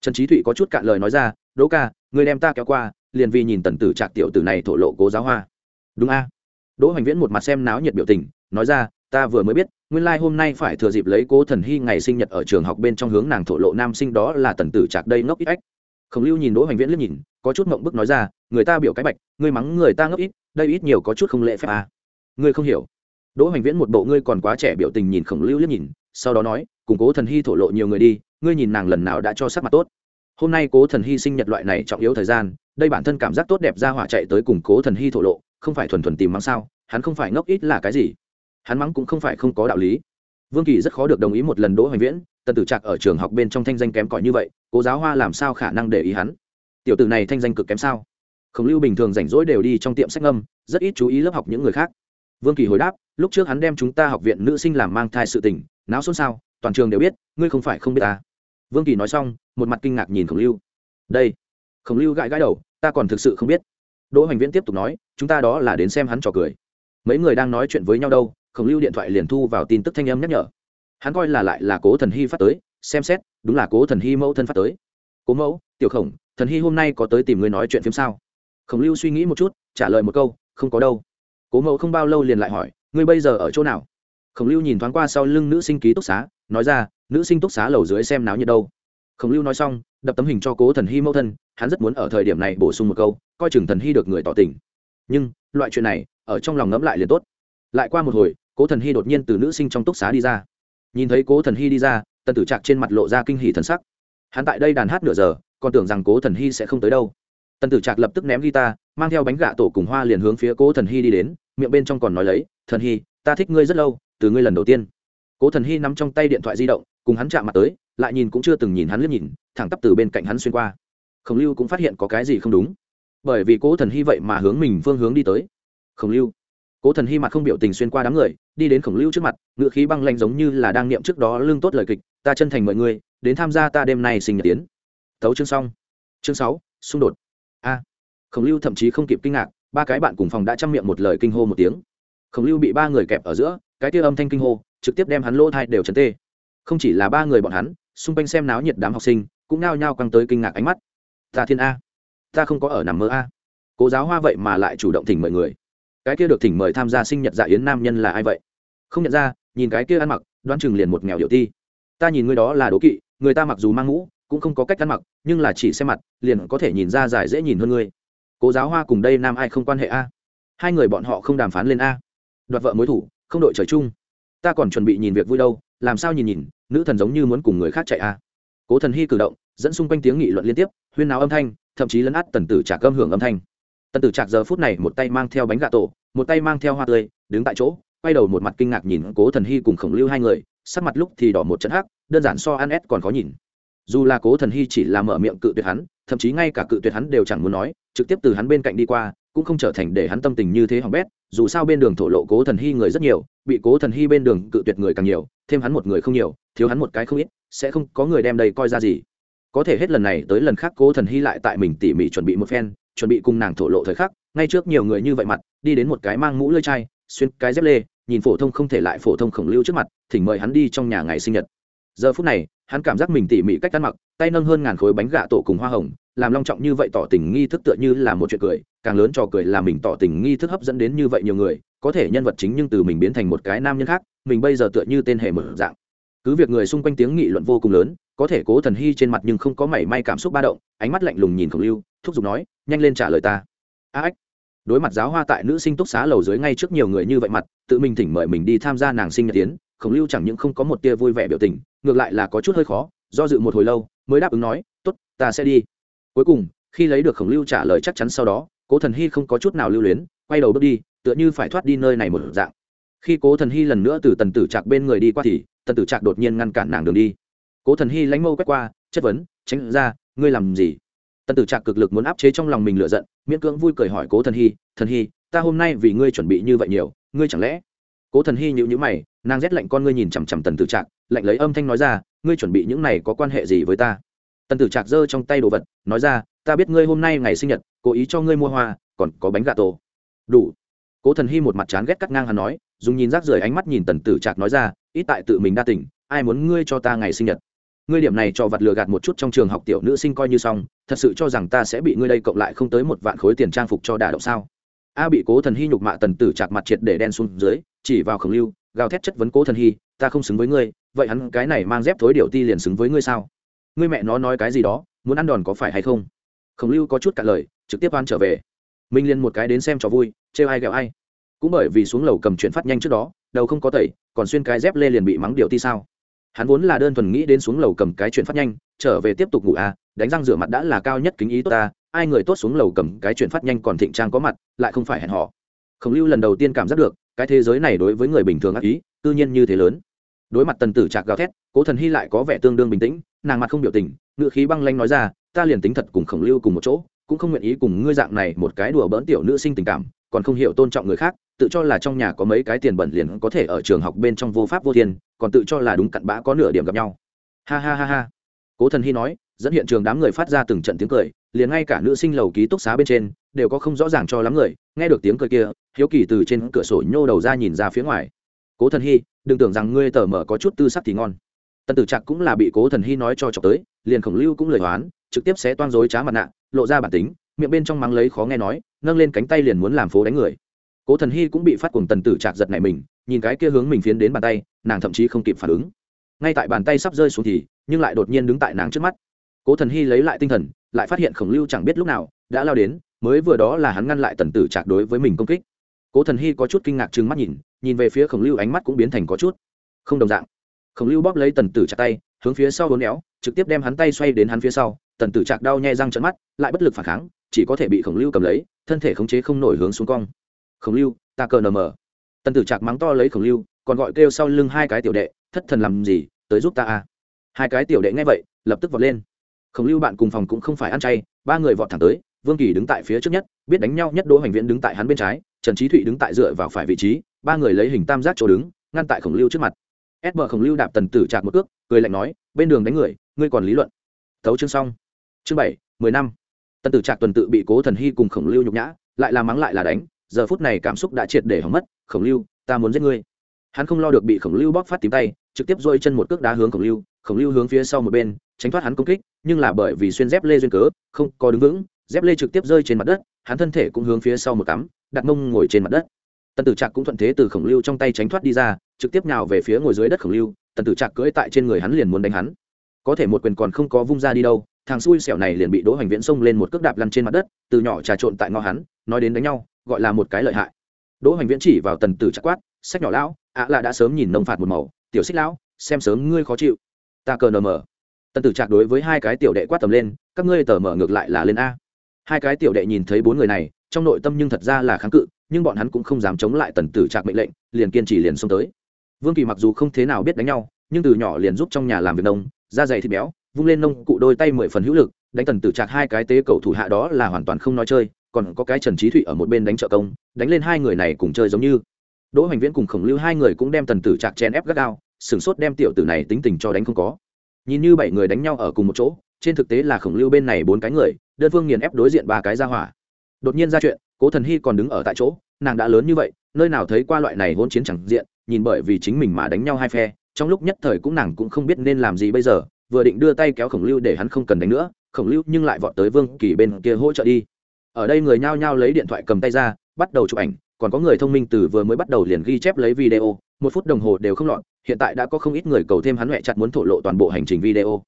Trần trí thụy có chút cạn lời nói ra, đỗ ca, người đem ta kéo qua liền vì nhìn tần tử trạc tiểu tử này thổ lộ cố giáo hoa. Đúng a? Đỗ hoành viễn một mặt xem náo nhiệt biểu tình, nói ra, ta vừa mới biết, nguyên lai、like、hôm nay phải thừa dịp lấy cố thần hy ngày sinh nhật ở trường học bên trong hướng nàng thổ lộ nam sinh đó là tần tử trạc đây ngốc ít ách. Khổng lưu nhìn đỗ hoành viễn liếc nhìn, có chút mộng bức nói ra, người ta biểu cái bạch, ngươi mắng người ta ngốc ít, đây ít nhiều có chút không lệ phép à. ngươi không hiểu. Đỗ hoành viễn một bộ ngươi còn quá trẻ biểu tình nhìn khổng lưu liếc nhìn, sau đó nói củng cố thần hy thổ lộ nhiều người đi, ngươi nhìn nàng lần nào đã cho sắc mặt tốt. Hôm nay cố thần hy sinh nhật loại này trọng yếu thời gian đây bản thân cảm giác tốt đẹp ra hỏa chạy tới củng cố thần hy thổ lộ, không phải thuần thuần tìm mắng sao, hắn không phải ngốc ít là cái gì. Hắn mắng cũng không phải không có đạo lý. Vương kỳ rất khó được đồng ý một lần đỗ hoành viễn, tần tử trạc ở trường học bên trong thanh danh kém cỏi như vậy, cố giáo hoa làm sao khả năng để ý hắn? Tiểu tử này thanh danh cực kém sao? Khổng lưu bình thường rảnh rỗi đều đi trong tiệm sách âm rất ít chú ý lớp học những người khác. Vương kỳ hồi đáp, lúc trước hắn đem chúng ta học viện nữ sinh làm mang thai sự tình não xôn xao, toàn trường đều biết, ngươi không phải không biết ta. Vương kỳ nói xong, một mặt kinh ngạc nhìn khổng lưu. Đây khổng lưu gãi gãi đầu, ta còn thực sự không biết. Đỗ hoành viễn tiếp tục nói, chúng ta đó là đến xem hắn trò cười. Mấy người đang nói chuyện với nhau đâu, khổng lưu điện thoại liền thu vào tin tức thanh âm nhắc nhở. Hắn coi là lại là cố thần hy phát tới, xem xét, đúng là cố thần hy mẫu thân phát tới. Cố mẫu, tiểu khổng, thần hy hôm nay có tới tìm ngươi nói chuyện phim sao? Khổng lưu suy nghĩ một chút, trả lời một câu, không có đâu. Cố mẫu không bao lâu liền lại hỏi, ngươi bây giờ ở chỗ nào? Khổng lưu nhìn thoáng qua sau lưng nữ sinh ký túc xá, nói ra, nữ sinh túc xá lầu dưới xem náo nhiệt đâu khổng lưu nói xong, đập tấm hình cho cố thần hy mẫu thân, hắn rất muốn ở thời điểm này bổ sung một câu, coi chừng thần hy được người tỏ tình. Nhưng, loại chuyện này, ở trong lòng ngẫm lại liền tốt. Lại qua một hồi, cố thần hy đột nhiên từ nữ sinh trong túc xá đi ra. Nhìn thấy cố thần hy đi ra, tần tử trạc trên mặt lộ ra kinh hỷ thần sắc. Hắn tại đây đàn hát nửa giờ, còn tưởng rằng cố thần hy sẽ không tới đâu. Tần tử trạc lập tức ném guitar, mang theo bánh gạ tổ cùng hoa liền hướng phía cố thần hy đi đến, miệng bên trong còn nói lấy, thần hy, ta thích ngươi rất lâu, từ ngươi lần đầu tiên. Cố thần hy nắm trong tay điện thoại di động, cùng hắn chạm mặt tới lại nhìn cũng chưa từng nhìn hắn liếc nhìn, thẳng tắp từ bên cạnh hắn xuyên qua. Khổng lưu cũng phát hiện có cái gì không đúng. Bởi vì cố thần hy vậy mà hướng mình phương hướng đi tới. Khổng lưu. Cố thần hy mặt không biểu tình xuyên qua đám người, đi đến khổng lưu trước mặt, ngựa khí băng lanh giống như là đang niệm trước đó lương tốt lời kịch, ta chân thành mọi người, đến tham gia ta đêm nay sinh nhật tiến. Thấu chương xong. Chương sáu, xung đột. A. Khổng lưu thậm chí không kịp kinh ngạc, ba cái bạn cùng phòng đã chăm miệng một lời kinh hô một tiếng. Khổng lưu bị ba người kẹp ở giữa, cái tia âm thanh kinh hô, trực tiếp đem hắn lỗ thai đều chấn tê. Không chỉ là ba người bọn hắn xung quanh xem náo nhiệt đám học sinh, cũng nao nhao căng tới kinh ngạc ánh mắt. Ta thiên a. Ta không có ở nằm mơ a. Cố giáo hoa vậy mà lại chủ động thỉnh mời người. Cái kia được thỉnh mời tham gia sinh nhật dạ yến nam nhân là ai vậy? Không nhận ra, nhìn cái kia ăn mặc, đoán chừng liền một nghèo điệu ti. Ta nhìn người đó là đố kỵ, người ta mặc dù mang mũ, cũng không có cách ăn mặc, nhưng là chỉ xem mặt, liền có thể nhìn ra dài dễ nhìn hơn ngươi. Cố giáo hoa cùng đây nam ai không quan hệ a? Hai người bọn họ không đàm phán lên a. Đoạt vợ mối thủ, không đội trời chung. Ta còn chuẩn bị nhìn việc vui đâu, làm sao nhìn nhìn nữ thần giống như muốn cùng người khác chạy a. Cố thần hy cử động, dẫn xung quanh tiếng nghị luận liên tiếp, huyên náo âm thanh, thậm chí lấn át tần tử trạc âm hưởng âm thanh. Tần tử trạc giờ phút này một tay mang theo bánh gà tổ, một tay mang theo hoa tươi, đứng tại chỗ, quay đầu một mặt kinh ngạc nhìn cố thần hy cùng khổng lưu hai người, sắc mặt lúc thì đỏ một trận hắc, đơn giản so ăn ép còn khó nhìn. Dù là cố thần hy chỉ là mở miệng cự tuyệt hắn, thậm chí ngay cả cự tuyệt hắn đều chẳng muốn nói, trực tiếp từ hắn bên cạnh đi qua, cũng không trở thành để hắn tâm tình như thế hỏng bét dù sao bên đường thổ lộ cố thần hy người rất nhiều, bị cố thần hy bên đường cự tuyệt người càng nhiều, thêm hắn một người không nhiều, thiếu hắn một cái không ít, sẽ không có người đem đây coi ra gì. Có thể hết lần này tới lần khác cố thần hy lại tại mình tỉ mỉ chuẩn bị một phen, chuẩn bị cùng nàng thổ lộ thời khắc, ngay trước nhiều người như vậy mặt, đi đến một cái mang mũ lơi chai, xuyên cái dép lê, nhìn phổ thông không thể lại phổ thông khổng lưu trước mặt, thỉnh mời hắn đi trong nhà ngày sinh nhật. Giờ phút này hắn cảm giác mình tỉ mỉ cách ăn mặc, tay nâng hơn ngàn khối bánh gà tổ cùng hoa hồng, làm long trọng như vậy tỏ tình nghi thức tựa như là một chuyện cười, càng lớn trò cười là mình tỏ tình nghi thức hấp dẫn đến như vậy nhiều người, có thể nhân vật chính nhưng từ mình biến thành một cái nam nhân khác, mình bây giờ tựa như tên hề mở dạng. Cứ việc người xung quanh tiếng nghị luận vô cùng lớn, có thể cố thần hy trên mặt nhưng không có mảy may cảm xúc ba động, ánh mắt lạnh lùng nhìn khổng lưu, thúc giục nói, nhanh lên trả lời ta. A ếch đối mặt giáo hoa tại nữ sinh túc xá lầu dưới ngay trước nhiều người như vậy mặt, tự mình thỉnh mời mình đi tham gia nàng sinh nhật tiến, khổng lưu chẳng những không có một tia vui vẻ biểu tình ngược lại là có chút hơi khó, do dự một hồi lâu, mới đáp ứng nói t ố t ta sẽ đi. Cuối cùng, khi lấy được khổng lưu trả lời chắc chắn sau đó, cố thần hy không có chút nào lưu luyến, quay đầu bước đi, tựa như phải thoát đi nơi này một dạng. Khi cố thần hy lần nữa từ tần tử trạc bên người đi qua thì, tần tử trạc đột nhiên ngăn cản nàng đường đi. Cố thần hy lánh mâu quét qua, chất vấn, tránh ra, ngươi làm gì? Tần tử trạc cực lực muốn áp chế trong lòng mình lựa giận, miễn cưỡng vui cười hỏi cố thần hy thần hy, ta hôm nay vì ngươi chuẩn bị như vậy nhiều, ngươi chẳng lẽ? Cố thần hy nhịu nhữ mày, nàng rét lạnh con ngươi nhìn chằm chằm tần tử trạc lạnh lấy âm thanh nói ra, ngươi chuẩn bị những này có quan hệ gì với ta? Tần tử trạc giơ trong tay đồ vật, nói ra, ta biết ngươi hôm nay ngày sinh nhật, cố ý cho ngươi mua hoa, còn có bánh gà tổ. Đủ. Cố thần hy một mặt chán ghét cắt ngang hắn nói, dùng nhìn rác rưởi ánh mắt nhìn tần tử trạc nói ra, ít tại tự mình đa tỉnh ai muốn ngươi cho ta ngày sinh nhật? Ngươi điểm này cho vặt lừa gạt một chút trong trường học tiểu nữ sinh coi như xong, thật sự cho rằng ta sẽ bị ngươi đây cộng lại không tới một vạn khối tiền trang phục cho đả động sao? A bị cố thần hy nhục mạ tần tử chạc mặt triệt để đen xuống dưới, chỉ vào khổng lưu, gào thét chất vấn cố thần hy ta không xứng với ngươi vậy hắn cái này mang dép thối điệu ti liền xứng với ngươi sao? Ngươi mẹ nó nói cái gì đó, muốn ăn đòn có phải hay không? Khổng lưu có chút cả lời, trực tiếp ăn trở về. Minh liên một cái đến xem trò vui, trêu ai ghẹo ai. Cũng bởi vì xuống lầu cầm chuyển phát nhanh trước đó, đầu không có tẩy, còn xuyên cái dép lê liền bị mắng điệu ti sao? Hắn vốn là đơn thuần nghĩ đến xuống lầu cầm cái chuyển phát nhanh, trở về tiếp tục ngủ à đánh răng rửa mặt đã là cao nhất kính ý tốt ta ai người tốt xuống lầu cầm cái chuyển phát nhanh còn thịnh trang có mặt, lại không phải hẹn họ khổng lưu lần đầu tiên cảm giác được, cái thế giới này đối với người bình thường ác ý tự nhiên như thế lớn đối mặt tần tử trạc gào thét, cố thần hy lại có vẻ tương đương bình tĩnh, nàng mặt không biểu tình ngự khí băng lanh nói ra, ta liền tính thật cùng khổng lưu cùng một chỗ, cũng không nguyện ý cùng ngươi dạng này một cái đùa bỡn tiểu nữ sinh tình cảm, còn không hiểu tôn trọng người khác, tự cho là trong nhà có mấy cái tiền bẩn liền có thể ở trường học bên trong vô pháp vô thiên, còn tự cho là đúng cặn bã có nửa điểm gặp nhau. Ha ha ha ha. Cố thần hy nói, dẫn hiện trường đám người phát ra từng trận tiếng cười, liền ngay cả nữ sinh lầu ký túc xá bên trên, đều có không rõ ràng cho lắm người, nghe được tiếng cười kia, hiếu kỳ từ trên cửa sổ nhô đầu ra nhìn ra phía ngoài. Cố thần hy đừng tưởng rằng ngươi tởm mở có chút tư sắc thì ngon. Tần tử trạc cũng là bị cố thần hy nói cho chọc tới, liền khổng lưu cũng lời hoán trực tiếp sẽ toan dối trá mặt nạ, lộ ra bản tính, miệng bên trong mắng lấy khó nghe nói, nâng lên cánh tay liền muốn làm phố đánh người. Cố thần hy cũng bị phát cuồng tần tử trạc giật này mình, nhìn cái kia hướng mình phiến đến bàn tay, nàng thậm chí không kịp phản ứng. Ngay tại bàn tay sắp rơi xuống thì, nhưng lại đột nhiên đứng tại nàng trước mắt. Cố thần hy lấy lại tinh thần, lại phát hiện khổng lưu chẳng biết lúc nào đã lao đến, mới vừa đó là hắn ngăn lại tần tử trạc đối với mình công kích cố thần hy có chút kinh ngạc trừng mắt nhìn nhìn về phía khổng lưu ánh mắt cũng biến thành có chút không đồng dạng. Khổng lưu bóp lấy tần tử chặt tay, hướng phía sau hốn éo, trực tiếp đem hắn tay xoay đến hắn phía sau. Tần tử chạc đau nhai răng trận mắt, lại bất lực phản kháng, chỉ có thể bị khổng lưu cầm lấy, thân thể khống chế không nổi hướng xuống cong. Khổng lưu, ta cờ nờ mờ. Tần tử chạc mắng to lấy khổng lưu, còn gọi kêu sau lưng hai cái tiểu đệ, thất thần làm gì, tới giúp ta à? Hai cái tiểu đệ nghe vậy, lập tức vọt lên. Khổng lưu bạn cùng phòng cũng không phải ăn chay, ba người vọt thẳng tới, vương kỳ đứng tại phía trước nhất, biết đánh nhau nhất đỗ hoành viễn đứng tại hắn bên trái trần trí thụy đứng tại dựa vào phải vị trí, ba người lấy hình tam giác chỗ đứng, ngăn tại khổng lưu trước mặt. Ép bờ khổng lưu đạp tần tử chạc một cước, cười lạnh nói, bên đường đánh người, ngươi còn lý luận. Thấu chương xong. Chương bảy, mười năm. Tần tử trạc tuần tự bị cố thần hy cùng khổng lưu nhục nhã, lại là mắng lại là đánh, giờ phút này cảm xúc đã triệt để hỏng mất, khổng lưu, ta muốn giết ngươi. Hắn không lo được bị khổng lưu bóp phát tím tay, trực tiếp dôi chân một cước đá hướng khổng lưu khổng lưu hướng phía sau một bên, tránh thoát hắn công kích, nhưng là bởi vì xuyên dép lê duyên cớ, không có đứng vững dép lê trực tiếp rơi trên mặt đất, hắn thân thể cũng hướng phía sau một cắm, đặt mông ngồi trên mặt đất. Tần tử trạc cũng thuận thế từ khổng lưu trong tay tránh thoát đi ra, trực tiếp nào về phía ngồi dưới đất khổng lưu, tần tử trạc cưỡi tại trên người hắn liền muốn đánh hắn. Có thể một quyền còn không có vung ra đi đâu, thằng xui xẻo này liền bị đỗ hoành viễn xông lên một cước đạp lăn trên mặt đất, từ nhỏ trà trộn tại ngõ hắn, nói đến đánh nhau, gọi là một cái lợi hại. Đỗ hoành viễn chỉ vào tần tử trạc quát, sách nhỏ lão, ạ là đã sớm nhìn nông phạt một màu, tiểu xích lão, xem sớm ngươi khó chịu. Ta cờ nờ mờ. Tần tử trạc đối với hai cái tiểu đệ quát tầm lên, các ngươi tờ mở ngược lại là lên a hai cái tiểu đệ nhìn thấy bốn người này, trong nội tâm nhưng thật ra là kháng cự, nhưng bọn hắn cũng không dám chống lại tần tử trạc mệnh lệnh, liền kiên trì liền xông tới. Vương kỳ mặc dù không thế nào biết đánh nhau, nhưng từ nhỏ liền giúp trong nhà làm việc nông, da dày thịt béo, vung lên nông cụ đôi tay mười phần hữu lực, đánh tần tử trạc hai cái tế cầu thủ hạ đó là hoàn toàn không nói chơi, còn có cái trần trí thụy ở một bên đánh trợ công, đánh lên hai người này cùng chơi giống như. Đỗ hoành viễn cùng khổng lưu hai người cũng đem tần tử trạc chen ép gắt gao, sửng sốt đem tiểu tử này tính tình cho đánh không có. Nhìn như bảy người đánh nhau ở cùng một chỗ trên thực tế là khổng lưu bên này bốn cái người, đơn phương nghiền ép đối diện ba cái ra hỏa. Đột nhiên ra chuyện, cố thần hy còn đứng ở tại chỗ, nàng đã lớn như vậy, nơi nào thấy qua loại này hôn chiến chẳng diện, nhìn bởi vì chính mình mà đánh nhau hai phe, trong lúc nhất thời cũng nàng cũng không biết nên làm gì bây giờ, vừa định đưa tay kéo khổng lưu để hắn không cần đánh nữa, khổng lưu nhưng lại vọt tới vương kỳ bên kia hỗ trợ đi. Ở đây người nhao nhao lấy điện thoại cầm tay ra, bắt đầu chụp ảnh, còn có người thông minh từ vừa mới bắt đầu liền ghi chép lấy video, một phút đồng hồ đều không lọt, hiện tại đã có không ít người cầu thêm hắn huệ chặt muốn thổ lộ toàn bộ hành trình video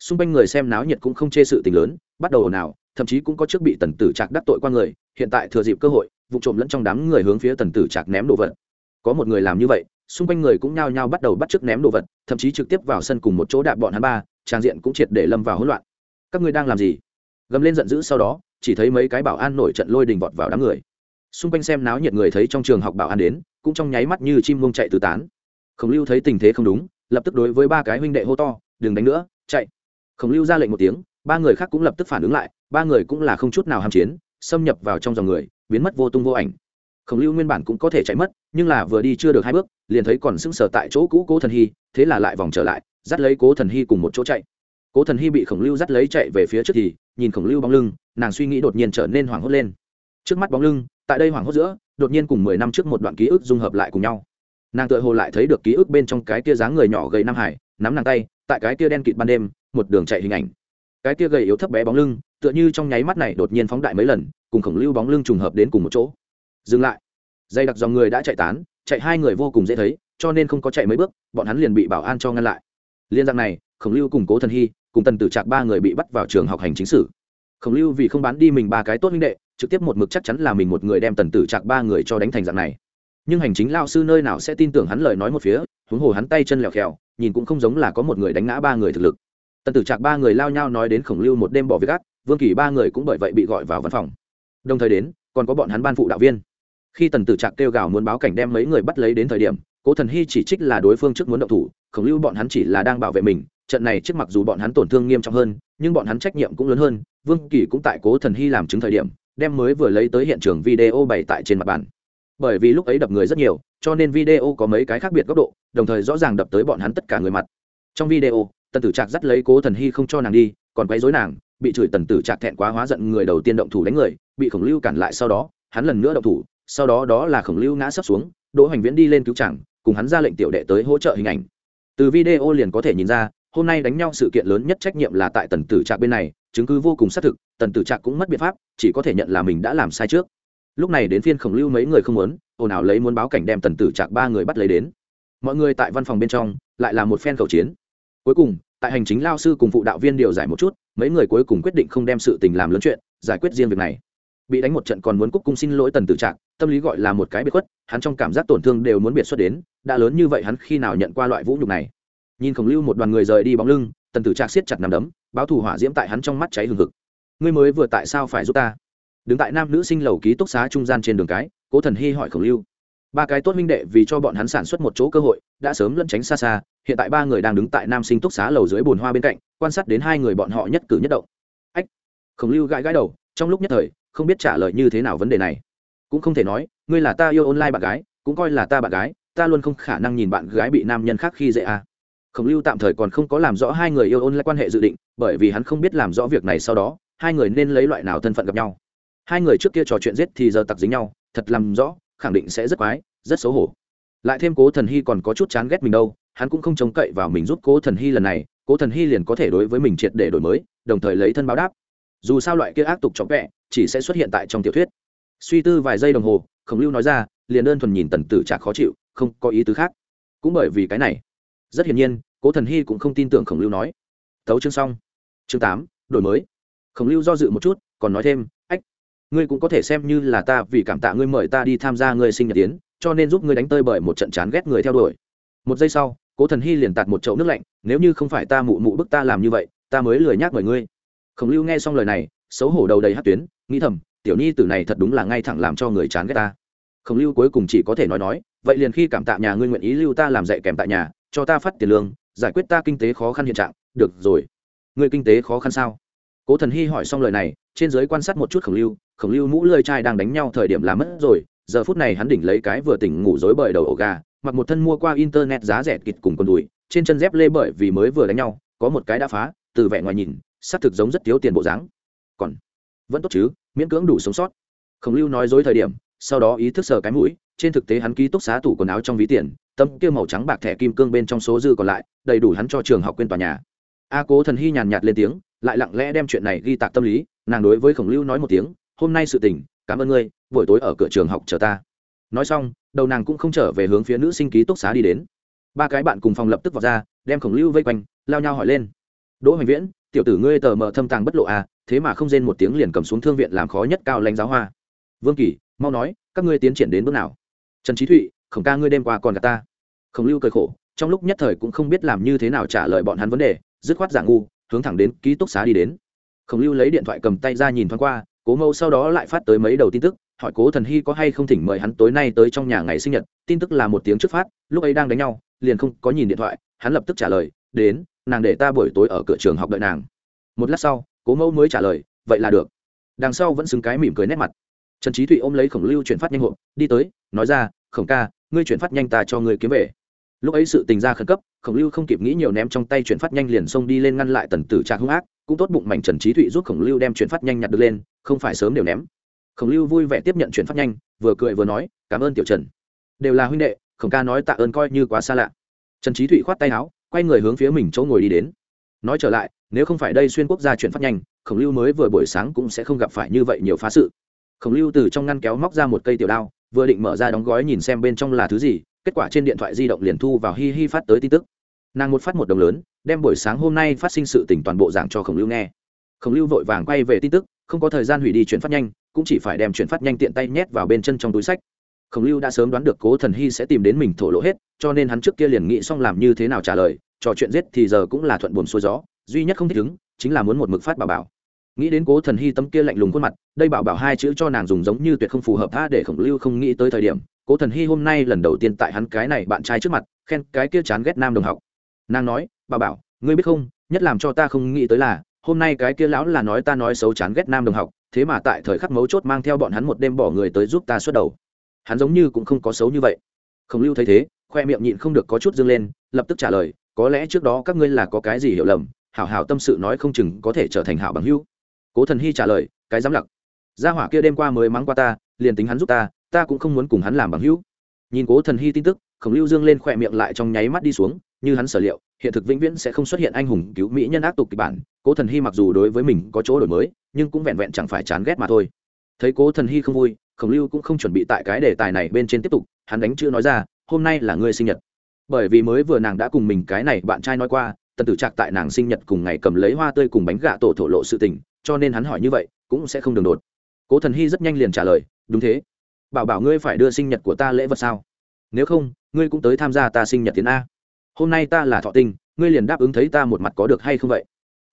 xung quanh người xem náo nhiệt cũng không chê sự tình lớn, bắt đầu ồn ào, thậm chí cũng có trước bị tần tử trạc đắc tội qua người, hiện tại thừa dịp cơ hội, vụ trộm lẫn trong đám người hướng phía tần tử trạc ném đồ vật. Có một người làm như vậy, xung quanh người cũng nhao nhao bắt đầu bắt chước ném đồ vật, thậm chí trực tiếp vào sân cùng một chỗ đạp bọn hắn ba, trang diện cũng triệt để lâm vào hỗn loạn. Các ngươi đang làm gì? Gầm lên giận dữ sau đó, chỉ thấy mấy cái bảo an nổi trận lôi đình vọt vào đám người. Xung quanh xem náo nhiệt người thấy trong trường học bảo an đến, cũng trong nháy mắt như chim mông chạy tứ tán. Khổng lưu thấy tình thế không đúng, lập tức đối với ba cái huynh đệ hô to, đừng đánh nữa, chạy khổng lưu ra lệnh một tiếng, ba người khác cũng lập tức phản ứng lại, ba người cũng là không chút nào ham chiến, xâm nhập vào trong dòng người, biến mất vô tung vô ảnh. Khổng lưu nguyên bản cũng có thể chạy mất, nhưng là vừa đi chưa được hai bước, liền thấy còn sững sờ tại chỗ cũ cố thần hy, thế là lại vòng trở lại, dắt lấy cố thần hy cùng một chỗ chạy. Cố thần hy bị khổng lưu dắt lấy chạy về phía trước thì, nhìn khổng lưu bóng lưng, nàng suy nghĩ đột nhiên trở nên hoảng hốt lên. Trước mắt bóng lưng, tại đây hoảng hốt giữa, đột nhiên cùng mười năm trước một đoạn ký ức dung hợp lại cùng nhau. Nàng tự hồ lại thấy được ký ức bên trong cái tia dáng người nhỏ gầy nam hải, nắm nàng tay, tại cái tia đen kịt ban đêm một đường chạy hình ảnh. Cái kia gầy yếu thấp bé bóng lưng, tựa như trong nháy mắt này đột nhiên phóng đại mấy lần, cùng khổng lưu bóng lưng trùng hợp đến cùng một chỗ. Dừng lại. Dây đặc dòng người đã chạy tán, chạy hai người vô cùng dễ thấy, cho nên không có chạy mấy bước, bọn hắn liền bị bảo an cho ngăn lại. Liên giang này, khổng lưu cùng cố thần hy, cùng tần tử trạc ba người bị bắt vào trường học hành chính sử khổng lưu vì không bán đi mình ba cái tốt minh đệ, trực tiếp một mực chắc chắn là mình một người đem tần tử trạc ba người cho đánh thành dạng này. Nhưng hành chính lao sư nơi nào sẽ tin tưởng hắn lời nói một phía, huống hồ hắn tay chân lèo khèo nhìn cũng không giống là có một người đánh ngã ba người thực lực tần tử trạc ba người lao nhau nói đến khổng lưu một đêm bỏ việc gác, vương kỳ ba người cũng bởi vậy bị gọi vào văn phòng. Đồng thời đến, còn có bọn hắn ban phụ đạo viên. Khi tần tử trạc kêu gào muốn báo cảnh đem mấy người bắt lấy đến thời điểm, cố thần hy chỉ trích là đối phương trước muốn động thủ, khổng lưu bọn hắn chỉ là đang bảo vệ mình, trận này trước mặc dù bọn hắn tổn thương nghiêm trọng hơn, nhưng bọn hắn trách nhiệm cũng lớn hơn, vương kỳ cũng tại cố thần hy làm chứng thời điểm, đem mới vừa lấy tới hiện trường video bày tại trên mặt bàn. Bởi vì lúc ấy đập người rất nhiều, cho nên video có mấy cái khác biệt góc độ, đồng thời rõ ràng đập tới bọn hắn tất cả người mặt. Trong video tần tử trạc dắt lấy cố thần hy không cho nàng đi, còn quấy dối nàng, bị chửi tần tử trạc thẹn quá hóa giận người đầu tiên động thủ đánh người, bị khổng lưu cản lại sau đó, hắn lần nữa động thủ, sau đó đó là khổng lưu ngã sấp xuống, đỗ hoành viễn đi lên cứu chẳng cùng hắn ra lệnh tiểu đệ tới hỗ trợ hình ảnh. Từ video liền có thể nhìn ra, hôm nay đánh nhau sự kiện lớn nhất trách nhiệm là tại tần tử trạc bên này, chứng cứ vô cùng xác thực, tần tử trạc cũng mất biện pháp, chỉ có thể nhận là mình đã làm sai trước. Lúc này đến phiên khổng lưu mấy người không muốn, ồn ào lấy muốn báo cảnh đem tần tử trạc ba người bắt lấy đến. Mọi người tại văn phòng bên trong, lại là một phen khẩu chiến cuối cùng, tại hành chính lao sư cùng phụ đạo viên điều giải một chút, mấy người cuối cùng quyết định không đem sự tình làm lớn chuyện, giải quyết riêng việc này. Bị đánh một trận còn muốn cúc cung xin lỗi tần tử trạc, tâm lý gọi là một cái biệt khuất, hắn trong cảm giác tổn thương đều muốn biệt xuất đến, đã lớn như vậy hắn khi nào nhận qua loại vũ nhục này? Nhìn khổng lưu một đoàn người rời đi bóng lưng, tần tử trạc siết chặt nằm đấm, báo thủ hỏa diễm tại hắn trong mắt cháy hừng hực. Ngươi mới vừa tại sao phải giúp ta? Đứng tại nam nữ sinh lầu ký túc xá trung gian trên đường cái, cố thần hy hỏi khổng lưu ba cái tốt minh đệ vì cho bọn hắn sản xuất một chỗ cơ hội, đã sớm lẫn tránh xa xa, hiện tại ba người đang đứng tại nam sinh túc xá lầu dưới bồn hoa bên cạnh, quan sát đến hai người bọn họ nhất cử nhất động. Ách, khổng lưu gãi gãi đầu, trong lúc nhất thời, không biết trả lời như thế nào vấn đề này. Cũng không thể nói, ngươi là ta yêu online bạn gái, cũng coi là ta bạn gái, ta luôn không khả năng nhìn bạn gái bị nam nhân khác khi dễ à. khổng lưu tạm thời còn không có làm rõ hai người yêu online quan hệ dự định, bởi vì hắn không biết làm rõ việc này sau đó, hai người nên lấy loại nào thân phận gặp nhau. Hai người trước kia trò chuyện giết thì giờ tặc dính nhau, thật làm rõ khẳng định sẽ rất quái, rất xấu hổ. Lại thêm cố thần hy còn có chút chán ghét mình đâu, hắn cũng không trông cậy vào mình giúp cố thần hy lần này, cố thần hy liền có thể đối với mình triệt để đổi mới, đồng thời lấy thân báo đáp. Dù sao loại kia ác tục trọng vẹ chỉ sẽ xuất hiện tại trong tiểu thuyết. Suy tư vài giây đồng hồ, khổng lưu nói ra, liền đơn thuần nhìn tần tử trạc khó chịu, không có ý tứ khác. Cũng bởi vì cái này, rất hiển nhiên, cố thần hy cũng không tin tưởng khổng lưu nói. Tấu chương xong. Chương tám, đổi mới. Khổng lưu do dự một chút, còn nói thêm ngươi cũng có thể xem như là ta vì cảm tạ ngươi mời ta đi tham gia ngươi sinh nhật tiến cho nên giúp ngươi đánh tơi bởi một trận chán ghét người theo đuổi. Một giây sau, cố thần hy liền tạt một chậu nước lạnh, nếu như không phải ta mụ mụ bức ta làm như vậy, ta mới lười nhác mời ngươi. Khổng lưu nghe xong lời này, xấu hổ đầu đầy hát tuyến, nghĩ thầm, tiểu nhi tử này thật đúng là ngay thẳng làm cho người chán ghét ta. Khổng lưu cuối cùng chỉ có thể nói nói, vậy liền khi cảm tạ nhà ngươi nguyện ý lưu ta làm dạy kèm tại nhà, cho ta phát tiền lương, giải quyết ta kinh tế khó khăn hiện trạng, được rồi. Ngươi kinh tế khó khăn sao? Cố thần hy hỏi xong lời này, trên giới quan sát một chút khổng lưu khổng lưu mũ lơi chai đang đánh nhau thời điểm làm mất rồi, giờ phút này hắn đỉnh lấy cái vừa tỉnh ngủ dối bởi đầu ổ gà, mặc một thân mua qua internet giá rẻ kịt cùng con đùi, trên chân dép lê bởi vì mới vừa đánh nhau, có một cái đã phá, từ vẻ ngoài nhìn, xác thực giống rất thiếu tiền bộ dáng. Còn vẫn tốt chứ, miễn cưỡng đủ sống sót. Khổng lưu nói dối thời điểm, sau đó ý thức sờ cái mũi, trên thực tế hắn ký túc xá tủ quần áo trong ví tiền, tấm kia màu trắng bạc thẻ kim cương bên trong số dư còn lại, đầy đủ hắn cho trường học quên tòa nhà. A cố thần hy nhàn nhạt lên tiếng, lại lặng lẽ đem chuyện này ghi tạc tâm lý, nàng đối với khổng lưu nói một tiếng hôm nay sự tình, cảm ơn ngươi, buổi tối ở cửa trường học chờ ta. Nói xong, đầu nàng cũng không trở về hướng phía nữ sinh ký túc xá đi đến. Ba cái bạn cùng phòng lập tức vào ra, đem khổng lưu vây quanh, lao nhau hỏi lên. Đỗ hoành viễn, tiểu tử ngươi tờ mờ thâm tàng bất lộ à thế mà không rên một tiếng liền cầm xuống thương viện làm khó nhất cao lãnh giáo hoa. Vương kỳ, mau nói, các ngươi tiến triển đến bước nào? Trần trí thụy, khổng ca ngươi đêm qua còn gặp ta. Khổng lưu cười khổ, trong lúc nhất thời cũng không biết làm như thế nào trả lời bọn hắn vấn đề, dứt khoát giả ngu, hướng thẳng đến ký túc xá đi đến. Khổng lưu lấy điện thoại cầm tay ra nhìn thoáng qua cố mẫu sau đó lại phát tới mấy đầu tin tức, hỏi cố thần hy có hay không thỉnh mời hắn tối nay tới trong nhà ngày sinh nhật, tin tức là một tiếng trước phát, lúc ấy đang đánh nhau, liền không có nhìn điện thoại, hắn lập tức trả lời, đến, nàng để ta buổi tối ở cửa trường học đợi nàng. Một lát sau, cố mẫu mới trả lời, vậy là được. Đằng sau vẫn xứng cái mỉm cười nét mặt. Trần trí thụy ôm lấy khổng lưu chuyển phát nhanh hộ, đi tới, nói ra, khổng ca, ngươi chuyển phát nhanh ta cho ngươi kiếm về. Lúc ấy sự tình ra khẩn cấp khổng lưu không kịp nghĩ nhiều ném trong tay chuyển phát nhanh liền xông đi lên ngăn lại tần tử trạc hung ác, cũng tốt bụng mảnh trần trí thụy giúp khổng lưu đem chuyển phát nhanh nhặt được lên, không phải sớm đều ném. Khổng lưu vui vẻ tiếp nhận chuyển phát nhanh, vừa cười vừa nói, cảm ơn tiểu trần. Đều là huynh đệ, khổng ca nói tạ ơn coi như quá xa lạ. Trần trí thụy khoát tay áo, quay người hướng phía mình chỗ ngồi đi đến. Nói trở lại, nếu không phải đây xuyên quốc gia chuyển phát nhanh, khổng lưu mới vừa buổi sáng cũng sẽ không gặp phải như vậy nhiều phá sự. Khổng lưu từ trong ngăn kéo móc ra một cây tiểu đao, vừa định mở ra đóng gói nhìn xem bên trong là thứ gì kết quả trên điện thoại di động liền thu vào hi hi phát tới tin tức. Nàng một phát một đồng lớn, đem buổi sáng hôm nay phát sinh sự tỉnh toàn bộ giảng cho khổng lưu nghe. Khổng lưu vội vàng quay về tin tức, không có thời gian hủy đi chuyển phát nhanh, cũng chỉ phải đem chuyển phát nhanh tiện tay nhét vào bên chân trong túi sách. Khổng lưu đã sớm đoán được cố thần hy sẽ tìm đến mình thổ lộ hết, cho nên hắn trước kia liền nghĩ xong làm như thế nào trả lời, trò chuyện giết thì giờ cũng là thuận buồn xuôi gió, duy nhất không thích ứng, chính là muốn một mực phát bảo bảo. Nghĩ đến cố thần hy tấm kia lạnh lùng khuôn mặt, đây bảo bảo hai chữ cho nàng dùng giống như tuyệt không phù hợp tha để khổng lưu không nghĩ tới thời điểm cố thần hy hôm nay lần đầu tiên tại hắn cái này bạn trai trước mặt, khen cái kia chán ghét nam đồng học. Nàng nói, bà bảo, ngươi biết không, nhất làm cho ta không nghĩ tới là, hôm nay cái kia lão là nói ta nói xấu chán ghét nam đồng học, thế mà tại thời khắc mấu chốt mang theo bọn hắn một đêm bỏ người tới giúp ta xuất đầu. Hắn giống như cũng không có xấu như vậy. Khổng lưu thấy thế, khoe miệng nhịn không được có chút dâng lên, lập tức trả lời, có lẽ trước đó các ngươi là có cái gì hiểu lầm, hảo hảo tâm sự nói không chừng có thể trở thành hảo bằng hữu. Cố thần hy trả lời, cái dám lặc. Gia hỏa kia đêm qua mới mắng qua ta, liền tính hắn giúp ta ta cũng không muốn cùng hắn làm bằng hữu. Nhìn cố thần hy tin tức, khổng lưu dương lên khỏe miệng lại trong nháy mắt đi xuống, như hắn sở liệu, hiện thực vĩnh viễn sẽ không xuất hiện anh hùng cứu mỹ nhân ác tục kịch bản. Cố thần hy mặc dù đối với mình có chỗ đổi mới, nhưng cũng vẹn vẹn chẳng phải chán ghét mà thôi. Thấy cố thần hy không vui, khổng lưu cũng không chuẩn bị tại cái đề tài này bên trên tiếp tục, hắn đánh chữ nói ra, hôm nay là ngươi sinh nhật. Bởi vì mới vừa nàng đã cùng mình cái này bạn trai nói qua, tần tử trạc tại nàng sinh nhật cùng ngày cầm lấy hoa tươi cùng bánh gà tổ thổ lộ sự tình, cho nên hắn hỏi như vậy, cũng sẽ không đường đột. Cố thần hy rất nhanh liền trả lời, đúng thế bảo bảo ngươi phải đưa sinh nhật của ta lễ vật sao? Nếu không, ngươi cũng tới tham gia ta sinh nhật tiến a. Hôm nay ta là thọ tinh ngươi liền đáp ứng thấy ta một mặt có được hay không vậy?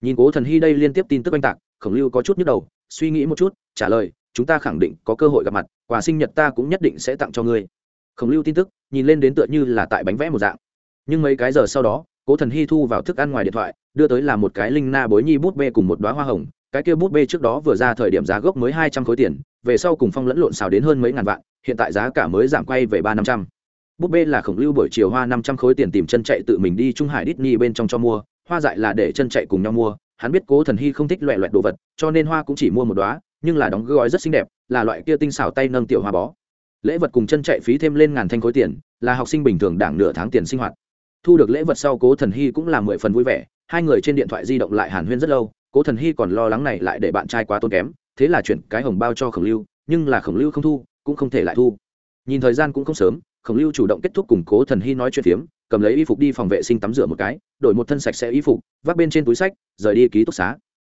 Nhìn cố thần hy đây liên tiếp tin tức oanh tạc, khổng lưu có chút nhức đầu, suy nghĩ một chút, trả lời, chúng ta khẳng định có cơ hội gặp mặt, quà sinh nhật ta cũng nhất định sẽ tặng cho ngươi. Khổng lưu tin tức, nhìn lên đến tựa như là tại bánh vẽ một dạng. Nhưng mấy cái giờ sau đó, cố thần hy thu vào thức ăn ngoài điện thoại, đưa tới là một cái linh na bối nhi bút bê cùng một đoá hoa hồng cái kia bút bê trước đó vừa ra thời điểm giá gốc mới hai trăm khối tiền, về sau cùng phong lẫn lộn xào đến hơn mấy ngàn vạn, hiện tại giá cả mới giảm quay về ba năm trăm. Bút bê là khổng lưu buổi chiều hoa năm trăm khối tiền tìm chân chạy tự mình đi trung hải đít ni bên trong cho mua, hoa dại là để chân chạy cùng nhau mua. Hắn biết cố thần hy không thích loại loại đồ vật, cho nên hoa cũng chỉ mua một đoá nhưng là đóng gói rất xinh đẹp, là loại kia tinh xảo tay nâng tiểu hoa bó. Lễ vật cùng chân chạy phí thêm lên ngàn thanh khối tiền, là học sinh bình thường đảng nửa tháng tiền sinh hoạt. Thu được lễ vật sau cố thần hy cũng là mười phần vui vẻ, hai người trên điện thoại di động lại hàn huyên rất lâu cố thần hy còn lo lắng này lại để bạn trai quá tốn kém, thế là chuyển cái hồng bao cho khổng lưu, nhưng là khổng lưu không thu, cũng không thể lại thu. Nhìn thời gian cũng không sớm, khổng lưu chủ động kết thúc cùng cố thần hy nói chuyện phiếm, cầm lấy y phục đi phòng vệ sinh tắm rửa một cái, đổi một thân sạch sẽ y phục, vác bên trên túi sách, rời đi ký túc xá.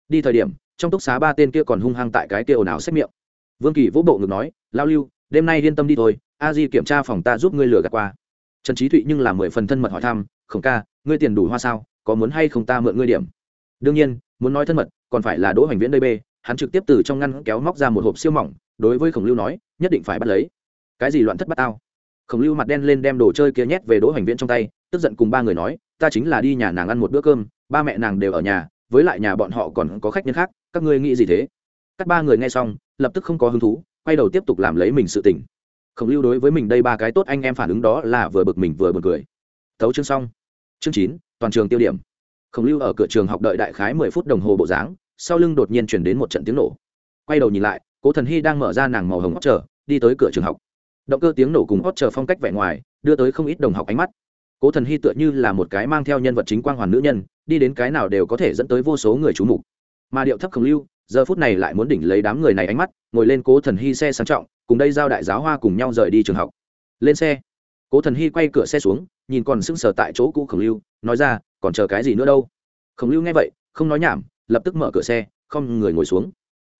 Đi thời điểm, trong túc xá ba tên kia còn hung hăng tại cái kia ồn ào xét miệng. Vương kỳ vỗ bộ ngực nói lao lưu, đêm nay yên tâm đi thôi, a di kiểm tra phòng ta giúp ngươi lừa gạt qua. Trần trí thụy nhưng là mười phần thân mật hỏi thăm, khổng ca, ngươi tiền đủ hoa sao, có muốn hay không ta mượn ngươi điểm? Đương nhiên muốn nói thân mật, còn phải là đỗ hoành viễn đây bê, hắn trực tiếp từ trong ngăn kéo móc ra một hộp siêu mỏng, đối với khổng lưu nói, nhất định phải bắt lấy. Cái gì loạn thất bắt tao? Khổng lưu mặt đen lên đem đồ chơi kia nhét về đỗ hoành viễn trong tay, tức giận cùng ba người nói, ta chính là đi nhà nàng ăn một bữa cơm, ba mẹ nàng đều ở nhà, với lại nhà bọn họ còn có khách nhân khác, các ngươi nghĩ gì thế? Các ba người nghe xong, lập tức không có hứng thú, quay đầu tiếp tục làm lấy mình sự tỉnh khổng lưu đối với mình đây ba cái tốt anh em phản ứng đó là vừa bực mình vừa b u ồ n cười. Thấu chương xong. Chương chín, toàn trường tiêu điểm khổng lưu ở cửa trường học đợi đại khái mười phút đồng hồ bộ dáng, sau lưng đột nhiên chuyển đến một trận tiếng nổ. Quay đầu nhìn lại, cố thần hy đang mở ra nàng màu hồng hót chờ, đi tới cửa trường học. Động cơ tiếng nổ cùng hót chờ phong cách vẻ ngoài, đưa tới không ít đồng học ánh mắt. Cố thần hy tựa như là một cái mang theo nhân vật chính quang hoàn nữ nhân, đi đến cái nào đều có thể dẫn tới vô số người c h mục. Mà điệu thấp khổng lưu, giờ phút này lại muốn đỉnh lấy đám người này ánh mắt, ngồi lên cố thần hy xe sang trọng, cùng đây giao đại giáo hoa cùng nhau rời đi trường học. Lên xe. Cố thần hy quay cửa xe xuống, nhìn còn sững sờ tại chỗ cũ khổng lưu, nói ra còn chờ cái gì nữa đâu? Khổng lưu nghe vậy, không nói nhảm, lập tức mở cửa xe, không người ngồi xuống.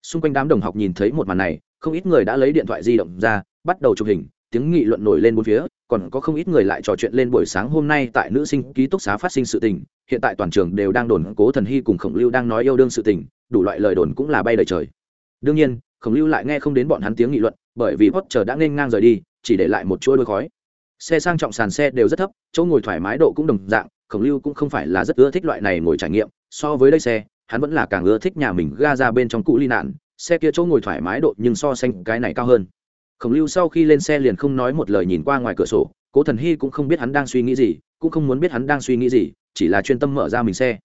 Xung quanh đám đồng học nhìn thấy một màn này, không ít người đã lấy điện thoại di động ra, bắt đầu chụp hình, tiếng nghị luận nổi lên bốn phía, còn có không ít người lại trò chuyện lên buổi sáng hôm nay tại nữ sinh ký túc xá phát sinh sự tình. Hiện tại toàn trường đều đang đồn cố thần hy cùng khổng lưu đang nói yêu đương sự tình, đủ loại lời đồn cũng là bay lời trời. Đương nhiên, khổng lưu lại nghe không đến bọn hắn tiếng nghị luận, bởi vì hot chờ đã nên ngang rời đi, chỉ để lại một chuỗi đôi khói. Xe sang trọng sàn xe đều rất thấp, chỗ ngồi thoải mái độ cũng đồng dạng khổng lưu cũng không phải là rất ưa thích loại này ngồi trải nghiệm, so với đây xe, hắn vẫn là càng ưa thích nhà mình ga ra bên trong cũ ly nạn, xe kia chỗ ngồi thoải mái độ nhưng so sánh cái này cao hơn. Khổng lưu sau khi lên xe liền không nói một lời nhìn qua ngoài cửa sổ, cố thần hy cũng không biết hắn đang suy nghĩ gì, cũng không muốn biết hắn đang suy nghĩ gì, chỉ là chuyên tâm mở ra mình xe.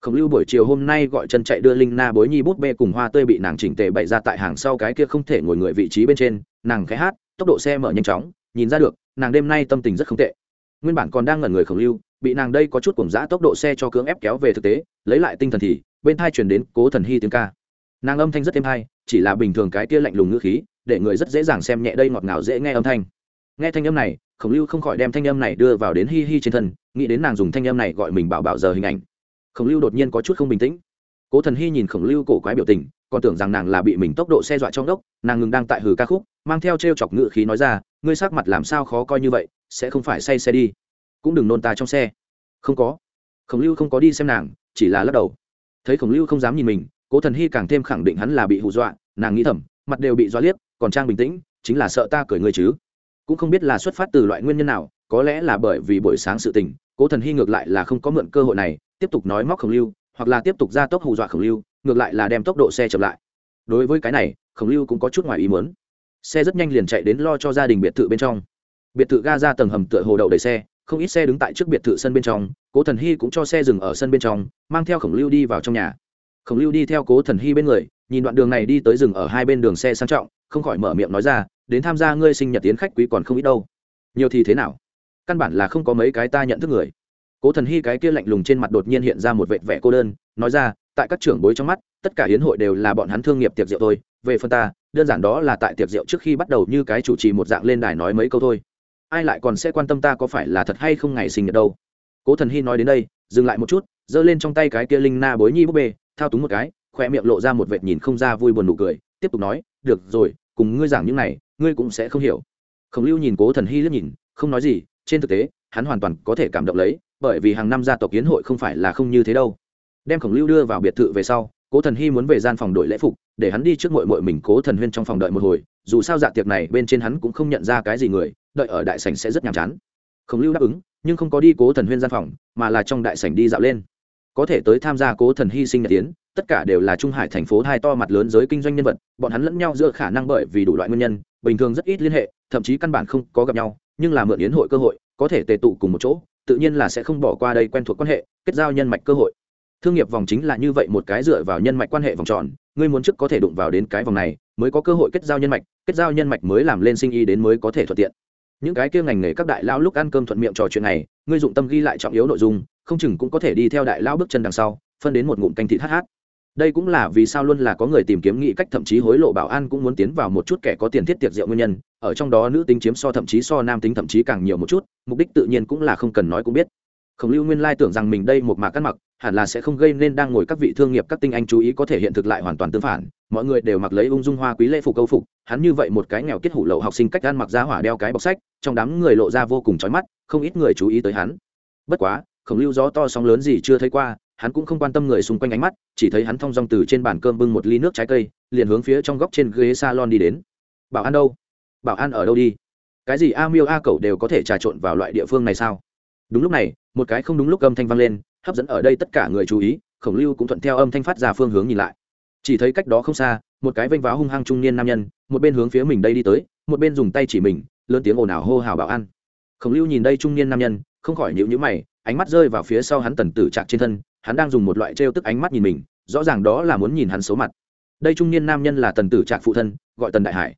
Khổng lưu buổi chiều hôm nay gọi chân chạy đưa linh na bối nhi bút bê cùng hoa tươi bị nàng chỉnh tề bày ra tại hàng sau cái kia không thể ngồi người vị trí bên trên, nàng khẽ hát, tốc độ xe mở nhanh chóng, nhìn ra được, nàng đêm nay tâm tình rất không tệ nguyên bản còn đang ngẩn người khổng lưu, bị nàng đây có chút cùng giã tốc độ xe cho cưỡng ép kéo về thực tế, lấy lại tinh thần thì, bên thai chuyển đến cố thần hy tiếng ca. Nàng âm thanh rất êm hay, chỉ là bình thường cái kia lạnh lùng ngữ khí, để người rất dễ dàng xem nhẹ đây ngọt ngào dễ nghe âm thanh. Nghe thanh âm này, khổng lưu không khỏi đem thanh âm này đưa vào đến hi hi trên thân, nghĩ đến nàng dùng thanh âm này gọi mình bảo bảo giờ hình ảnh. Khổng lưu đột nhiên có chút không bình tĩnh. Cố thần hy nhìn khổng lưu cổ quái biểu tình, còn tưởng rằng nàng là bị mình tốc độ xe dọa trong đốc nàng ngừng đang tại hừ ca khúc, mang theo t r e o chọc ngự khí nói ra, ngươi sắc mặt làm sao khó coi như vậy sẽ không phải say xe đi. Cũng đừng nôn ta trong xe. Không có. Khổng lưu không có đi xem nàng, chỉ là lắc đầu. Thấy khổng lưu không dám nhìn mình, cố thần hy càng thêm khẳng định hắn là bị hù dọa, nàng nghĩ thầm, mặt đều bị dọa liếc, còn trang bình tĩnh, chính là sợ ta cười ngươi chứ. Cũng không biết là xuất phát từ loại nguyên nhân nào, có lẽ là bởi vì buổi sáng sự tình, cố thần hy ngược lại là không có mượn cơ hội này, tiếp tục nói móc khổng lưu, hoặc là tiếp tục ra tốc hù dọa khổng lưu, ngược lại là đem tốc độ xe chậm lại. Đối với cái này, khổng lưu cũng có chút ngoài ý muốn. Xe rất nhanh liền chạy đến lo cho gia đình biệt thự bên trong biệt thự ga ra tầng hầm tựa hồ đậu đầy xe, không ít xe đứng tại trước biệt thự sân bên trong, cố thần hy cũng cho xe dừng ở sân bên trong, mang theo khổng lưu đi vào trong nhà. Khổng lưu đi theo cố thần hy bên người, nhìn đoạn đường này đi tới rừng ở hai bên đường xe sang trọng, không khỏi mở miệng nói ra, đến tham gia ngươi sinh nhật tiến khách quý còn không ít đâu. Nhiều thì thế nào? Căn bản là không có mấy cái ta nhận thức người. Cố thần hy cái kia lạnh lùng trên mặt đột nhiên hiện ra một vệt vẻ cô đơn, nói ra, tại các trưởng bối trong mắt, tất cả hiến hội đều là bọn hắn thương nghiệp tiệc rượu thôi, về phần ta, đơn giản đó là tại tiệc rượu trước khi bắt đầu như cái chủ trì một dạng lên đài nói mấy câu thôi ai lại còn sẽ quan tâm ta có phải là thật hay không ngày sinh nhật đâu. Cố thần hy nói đến đây, dừng lại một chút, giơ lên trong tay cái kia linh na bối nhi búp bê, thao túng một cái khoe miệng lộ ra một vệt nhìn không ra vui buồn nụ cười, tiếp tục nói, được rồi, cùng ngươi giảng những này, ngươi cũng sẽ không hiểu. Khổng lưu nhìn cố thần hy liếc nhìn, không nói gì, trên thực tế, hắn hoàn toàn có thể cảm động lấy, bởi vì hàng năm gia tộc kiến hội không phải là không như thế đâu. Đem khổng lưu đưa vào biệt thự về sau, cố thần hy muốn về gian phòng đội lễ phục, để hắn đi trước mội mội mình cố thần huyên trong phòng đợi một hồi, dù sao dạ tiệc này bên trên hắn cũng không nhận ra cái gì người đợi ở đại sảnh sẽ rất nhàm chán. Khổng lưu đáp ứng, nhưng không có đi cố thần huyên gian phòng, mà là trong đại sảnh đi dạo lên. Có thể tới tham gia cố thần hy sinh nhật tiến tất cả đều là trung hải thành phố hai to mặt lớn giới kinh doanh nhân vật, bọn hắn lẫn nhau giữa khả năng bởi vì đủ loại nguyên nhân, bình thường rất ít liên hệ, thậm chí căn bản không có gặp nhau, nhưng là mượn yến hội cơ hội, có thể tề tụ cùng một chỗ, tự nhiên là sẽ không bỏ qua đây quen thuộc quan hệ, kết giao nhân mạch cơ hội. Thương nghiệp vòng chính là như vậy một cái dựa vào nhân mạch quan hệ vòng tròn, ngươi muốn trước có thể đụng vào đến cái vòng này, mới có cơ hội kết giao nhân mạch, kết giao nhân mạch mới làm lên sinh y đến mới có thể thuận tiện những cái kia ngành nghề các đại lão lúc ăn cơm thuận miệng trò chuyện này, ngươi dụng tâm ghi lại trọng yếu nội dung, không chừng cũng có thể đi theo đại lão bước chân đằng sau, phân đến một ngụm canh thịt hát đây cũng là vì sao luôn là có người tìm kiếm nghị cách thậm chí hối lộ bảo an cũng muốn tiến vào một chút kẻ có tiền thiết tiệc rượu nguyên nhân, ở trong đó nữ tính chiếm so thậm chí so nam tính thậm chí càng nhiều một chút, mục đích tự nhiên cũng là không cần nói cũng biết. Khổng lưu nguyên lai tưởng rằng mình đây một mạc cắt mặc hẳn là sẽ không gây nên đang ngồi các vị thương nghiệp các tinh anh chú ý có thể hiện thực lại hoàn toàn tương phản. Mọi người đều mặc lấy ung dung hoa quý lễ phục câu phục, hắn như vậy một cái nghèo kết hủ lậu học sinh cách ăn mặc ra hỏa đeo cái bọc sách, trong đám người lộ ra vô cùng chói mắt, không ít người chú ý tới hắn. Bất quá, khổng lưu gió to sóng lớn gì chưa thấy qua, hắn cũng không quan tâm người xung quanh ánh mắt, chỉ thấy hắn thong dong từ trên bàn cơm bưng một ly nước trái cây, liền hướng phía trong góc trên ghế salon đi đến. Bảo an đâu? Bảo an ở đâu đi? Cái gì a miêu a cậu đều có thể trà trộn vào loại địa phương này sao? Đúng lúc này, một cái không đúng lúc âm thanh vang lên hấp dẫn ở đây tất cả người chú ý, khổng lưu cũng thuận theo âm thanh phát ra phương hướng nhìn lại. Chỉ thấy cách đó không xa, một cái vênh váo hung hăng trung niên nam nhân, một bên hướng phía mình đây đi tới, một bên dùng tay chỉ mình, lớn tiếng ồn ào hô hào bảo an. Khổng lưu nhìn đây trung niên nam nhân, không khỏi nhịu nhữ mày, ánh mắt rơi vào phía sau hắn tần tử trạc trên thân, hắn đang dùng một loại trêu tức ánh mắt nhìn mình, rõ ràng đó là muốn nhìn hắn xấu mặt. Đây trung niên nam nhân là tần tử trạc phụ thân, gọi tần đại hải.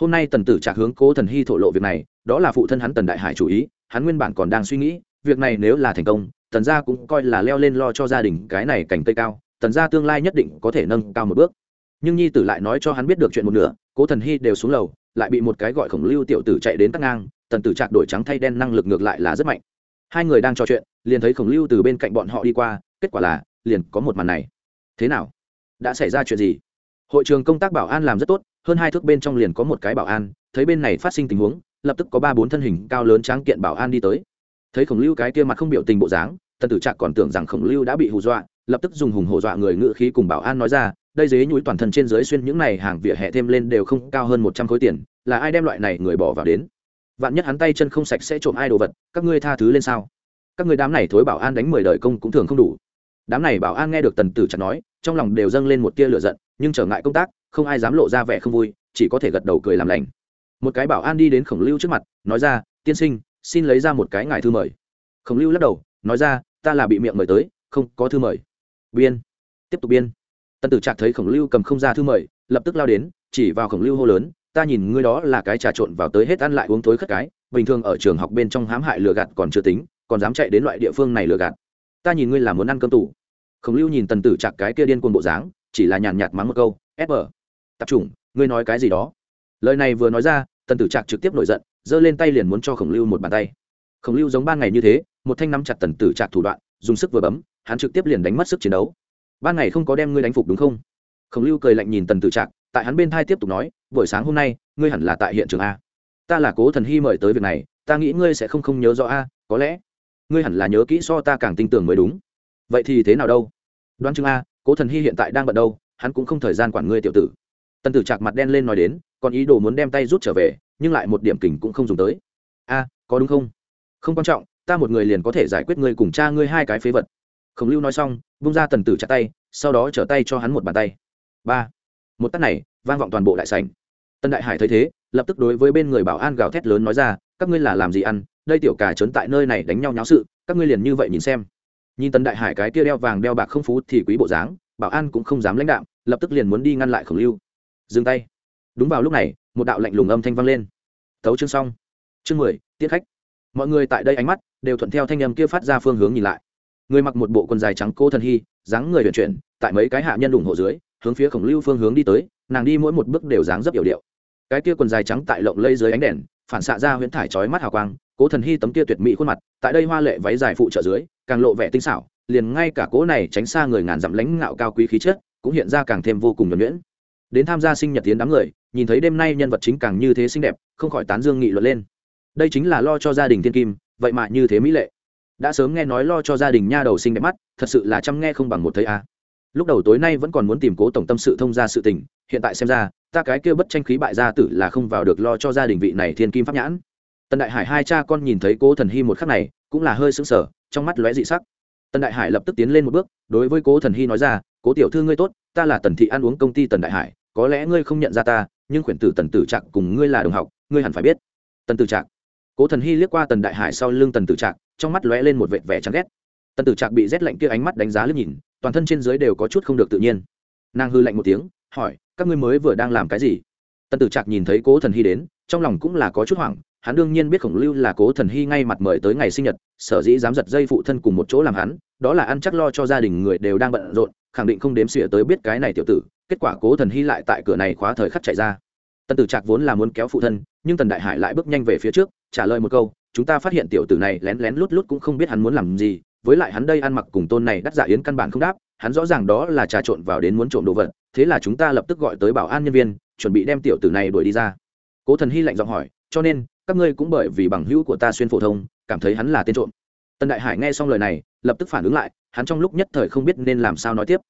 Hôm nay tần tử trạc hướng cố thần hy thổ lộ việc này, đó là phụ thân hắn tần đại hải chủ ý, hắn nguyên bản còn đang suy nghĩ, việc này nếu là thành công tần gia cũng coi là leo lên lo cho gia đình cái này cảnh cây cao, tần gia tương lai nhất định có thể nâng cao một bước. Nhưng nhi tử lại nói cho hắn biết được chuyện một nửa, cố thần hy đều xuống lầu, lại bị một cái gọi khổng lưu tiểu tử chạy đến tắt ngang, tần tử trạc đổi trắng thay đen năng lực ngược lại là rất mạnh. Hai người đang trò chuyện, liền thấy khổng lưu từ bên cạnh bọn họ đi qua, kết quả là, liền có một màn này. Thế nào? Đã xảy ra chuyện gì? Hội trường công tác bảo an làm rất tốt, hơn hai thước bên trong liền có một cái bảo an, thấy bên này phát sinh tình huống, lập tức có ba bốn thân hình cao lớn tráng kiện bảo an đi tới thấy khổng lưu cái kia mặt không biểu tình bộ dáng, tần tử trạc còn tưởng rằng khổng lưu đã bị hù dọa, lập tức dùng hùng hổ dọa người ngự khí cùng bảo an nói ra, đây dế nhúi toàn thân trên dưới xuyên những này hàng vỉa hè thêm lên đều không cao hơn một trăm khối tiền, là ai đem loại này người bỏ vào đến? Vạn nhất hắn tay chân không sạch sẽ trộm ai đồ vật, các ngươi tha thứ lên sao? Các người đám này thối bảo an đánh mười đời công cũng thường không đủ. Đám này bảo an nghe được tần tử chặt nói, trong lòng đều dâng lên một tia lửa giận, nhưng trở ngại công tác, không ai dám lộ ra vẻ không vui, chỉ có thể gật đầu cười làm lành. Một cái bảo an đi đến khổng lưu trước mặt, nói ra, tiên sinh xin lấy ra một cái ngài thư mời. Khổng lưu lắc đầu, nói ra, ta là bị miệng mời tới, không có thư mời. Biên. Tiếp tục biên. Tần tử trạc thấy khổng lưu cầm không ra thư mời, lập tức lao đến, chỉ vào khổng lưu hô lớn, ta nhìn ngươi đó là cái trà trộn vào tới hết ăn lại uống tối khất cái, bình thường ở trường học bên trong hãm hại lừa gạt còn chưa tính, còn dám chạy đến loại địa phương này lừa gạt. Ta nhìn ngươi là muốn ăn cơm tủ. Khổng lưu nhìn tần tử chặt cái kia điên cuồng bộ dáng, chỉ là nhàn nhạt mắng một câu, ép ở tập trung ngươi nói cái gì đó? Lời này vừa nói ra tần tử trạc trực tiếp nổi giận giơ lên tay liền muốn cho khổng lưu một bàn tay. Khổng lưu giống ban ngày như thế, một thanh nắm chặt tần tử trạc thủ đoạn, dùng sức vừa bấm, hắn trực tiếp liền đánh mất sức chiến đấu. Ban ngày không có đem ngươi đánh phục đúng không? Khổng lưu cười lạnh nhìn tần tử trạc, tại hắn bên thai tiếp tục nói, buổi sáng hôm nay, ngươi hẳn là tại hiện trường a. Ta là cố thần hy mời tới việc này, ta nghĩ ngươi sẽ không không nhớ rõ a, có lẽ ngươi hẳn là nhớ kỹ so ta càng tin tưởng mới đúng. Vậy thì thế nào đâu? Đoán chừng a, cố thần hy hiện tại đang bận đâu, hắn cũng không thời gian quản ngươi tiểu tử. Tần tử chạc mặt đen lên nói đến, còn ý đồ muốn đem tay rút trở về nhưng lại một điểm kình cũng không dùng tới. A, có đúng không? Không quan trọng, ta một người liền có thể giải quyết ngươi cùng cha ngươi hai cái phế vật. Khổng lưu nói xong bung ra tần tử chặt tay, sau đó trở tay cho hắn một bàn tay. Ba, một tắt này, vang vọng toàn bộ đại sảnh. Tân đại hải thấy thế, lập tức đối với bên người bảo an gào thét lớn nói ra, các ngươi là làm gì ăn? Đây tiểu cà trốn tại nơi này đánh nhau nháo sự, các ngươi liền như vậy nhìn xem. Nhìn tân đại hải cái kia đeo vàng đeo bạc không phú thì quý bộ dáng, bảo an cũng không dám lãnh đạo lập tức liền muốn đi ngăn lại khổng lưu. Dừng tay. Đúng vào lúc này một đạo lạnh lùng âm thanh vang lên. Thấu chương xong. Chương mười tiết khách. Mọi người tại đây ánh mắt đều thuận theo thanh âm kia phát ra phương hướng nhìn lại. Người mặc một bộ quần dài trắng cô thần hy, dáng người huyền chuyển, tại mấy cái hạ nhân ủng hộ dưới, hướng phía khổng lưu phương hướng đi tới, nàng đi mỗi một bước đều dáng dấp yểu điệu. Cái kia quần dài trắng tại lộng lây dưới ánh đèn, phản xạ ra huyễn thải chói mắt hào quang, cố thần hy tấm kia tuyệt mỹ khuôn mặt, tại đây hoa lệ váy dài phụ trợ dưới, càng lộ vẻ tinh xảo, liền ngay cả cố này tránh xa người ngàn dặm lãnh ngạo cao quý khí chất, cũng hiện ra càng thêm vô cùng nhuẩn nhuyễn đến tham gia sinh nhật tiến đám người, nhìn thấy đêm nay nhân vật chính càng như thế xinh đẹp, không khỏi tán dương nghị luận lên. Đây chính là lo cho gia đình thiên kim, vậy mà như thế mỹ lệ. Đã sớm nghe nói lo cho gia đình nha đầu sinh đẹp mắt, thật sự là chăm nghe không bằng một thấy a. Lúc đầu tối nay vẫn còn muốn tìm cố tổng tâm sự thông ra sự tình, hiện tại xem ra, ta cái kia bất tranh khí bại gia tử là không vào được lo cho gia đình vị này thiên kim pháp nhãn. Tần đại hải hai cha con nhìn thấy cố thần hy một khắc này, cũng là hơi sững sờ, trong mắt lóe dị sắc. Tần đại hải lập tức tiến lên một bước, đối với cố thần hy nói ra, cố tiểu thư ngươi tốt, ta là tần thị ăn uống công ty tần đại hải có lẽ ngươi không nhận ra ta, nhưng khuyển tử tần tử trạc cùng ngươi là đồng học, ngươi hẳn phải biết. Tần tử trạc. Cố thần hy liếc qua tần đại hải sau lưng tần tử trạc, trong mắt lóe lên một vệt vẻ chán ghét. Tần tử trạc bị rét lạnh kia ánh mắt đánh giá liếc nhìn, toàn thân trên dưới đều có chút không được tự nhiên. Nàng hư lạnh một tiếng, hỏi, các ngươi mới vừa đang làm cái gì? Tần tử trạc nhìn thấy cố thần hy đến, trong lòng cũng là có chút hoảng, hắn đương nhiên biết khổng lưu là cố thần hy ngay mặt mời tới ngày sinh nhật, sở dĩ dám giật dây phụ thân cùng một chỗ làm hắn, đó là ăn chắc lo cho gia đình người đều đang bận rộn, khẳng định không đếm xỉa tới biết cái này tiểu tử kết quả cố thần hy lại tại cửa này khóa thời khắc chạy ra. Tần tử trạc vốn là muốn kéo phụ thân, nhưng tần đại hải lại bước nhanh về phía trước, trả lời một câu, chúng ta phát hiện tiểu tử này lén lén lút lút cũng không biết hắn muốn làm gì, với lại hắn đây ăn mặc cùng tôn này đắt giả yến căn bản không đáp, hắn rõ ràng đó là trà trộn vào đến muốn trộm đồ vật, thế là chúng ta lập tức gọi tới bảo an nhân viên, chuẩn bị đem tiểu tử này đuổi đi ra. Cố thần hy lạnh giọng hỏi, cho nên, các ngươi cũng bởi vì bằng hữu của ta xuyên phổ thông, cảm thấy hắn là tên trộm? Tần đại hải nghe xong lời này, lập tức phản ứng lại, hắn trong lúc nhất thời không biết nên làm sao nói tiếp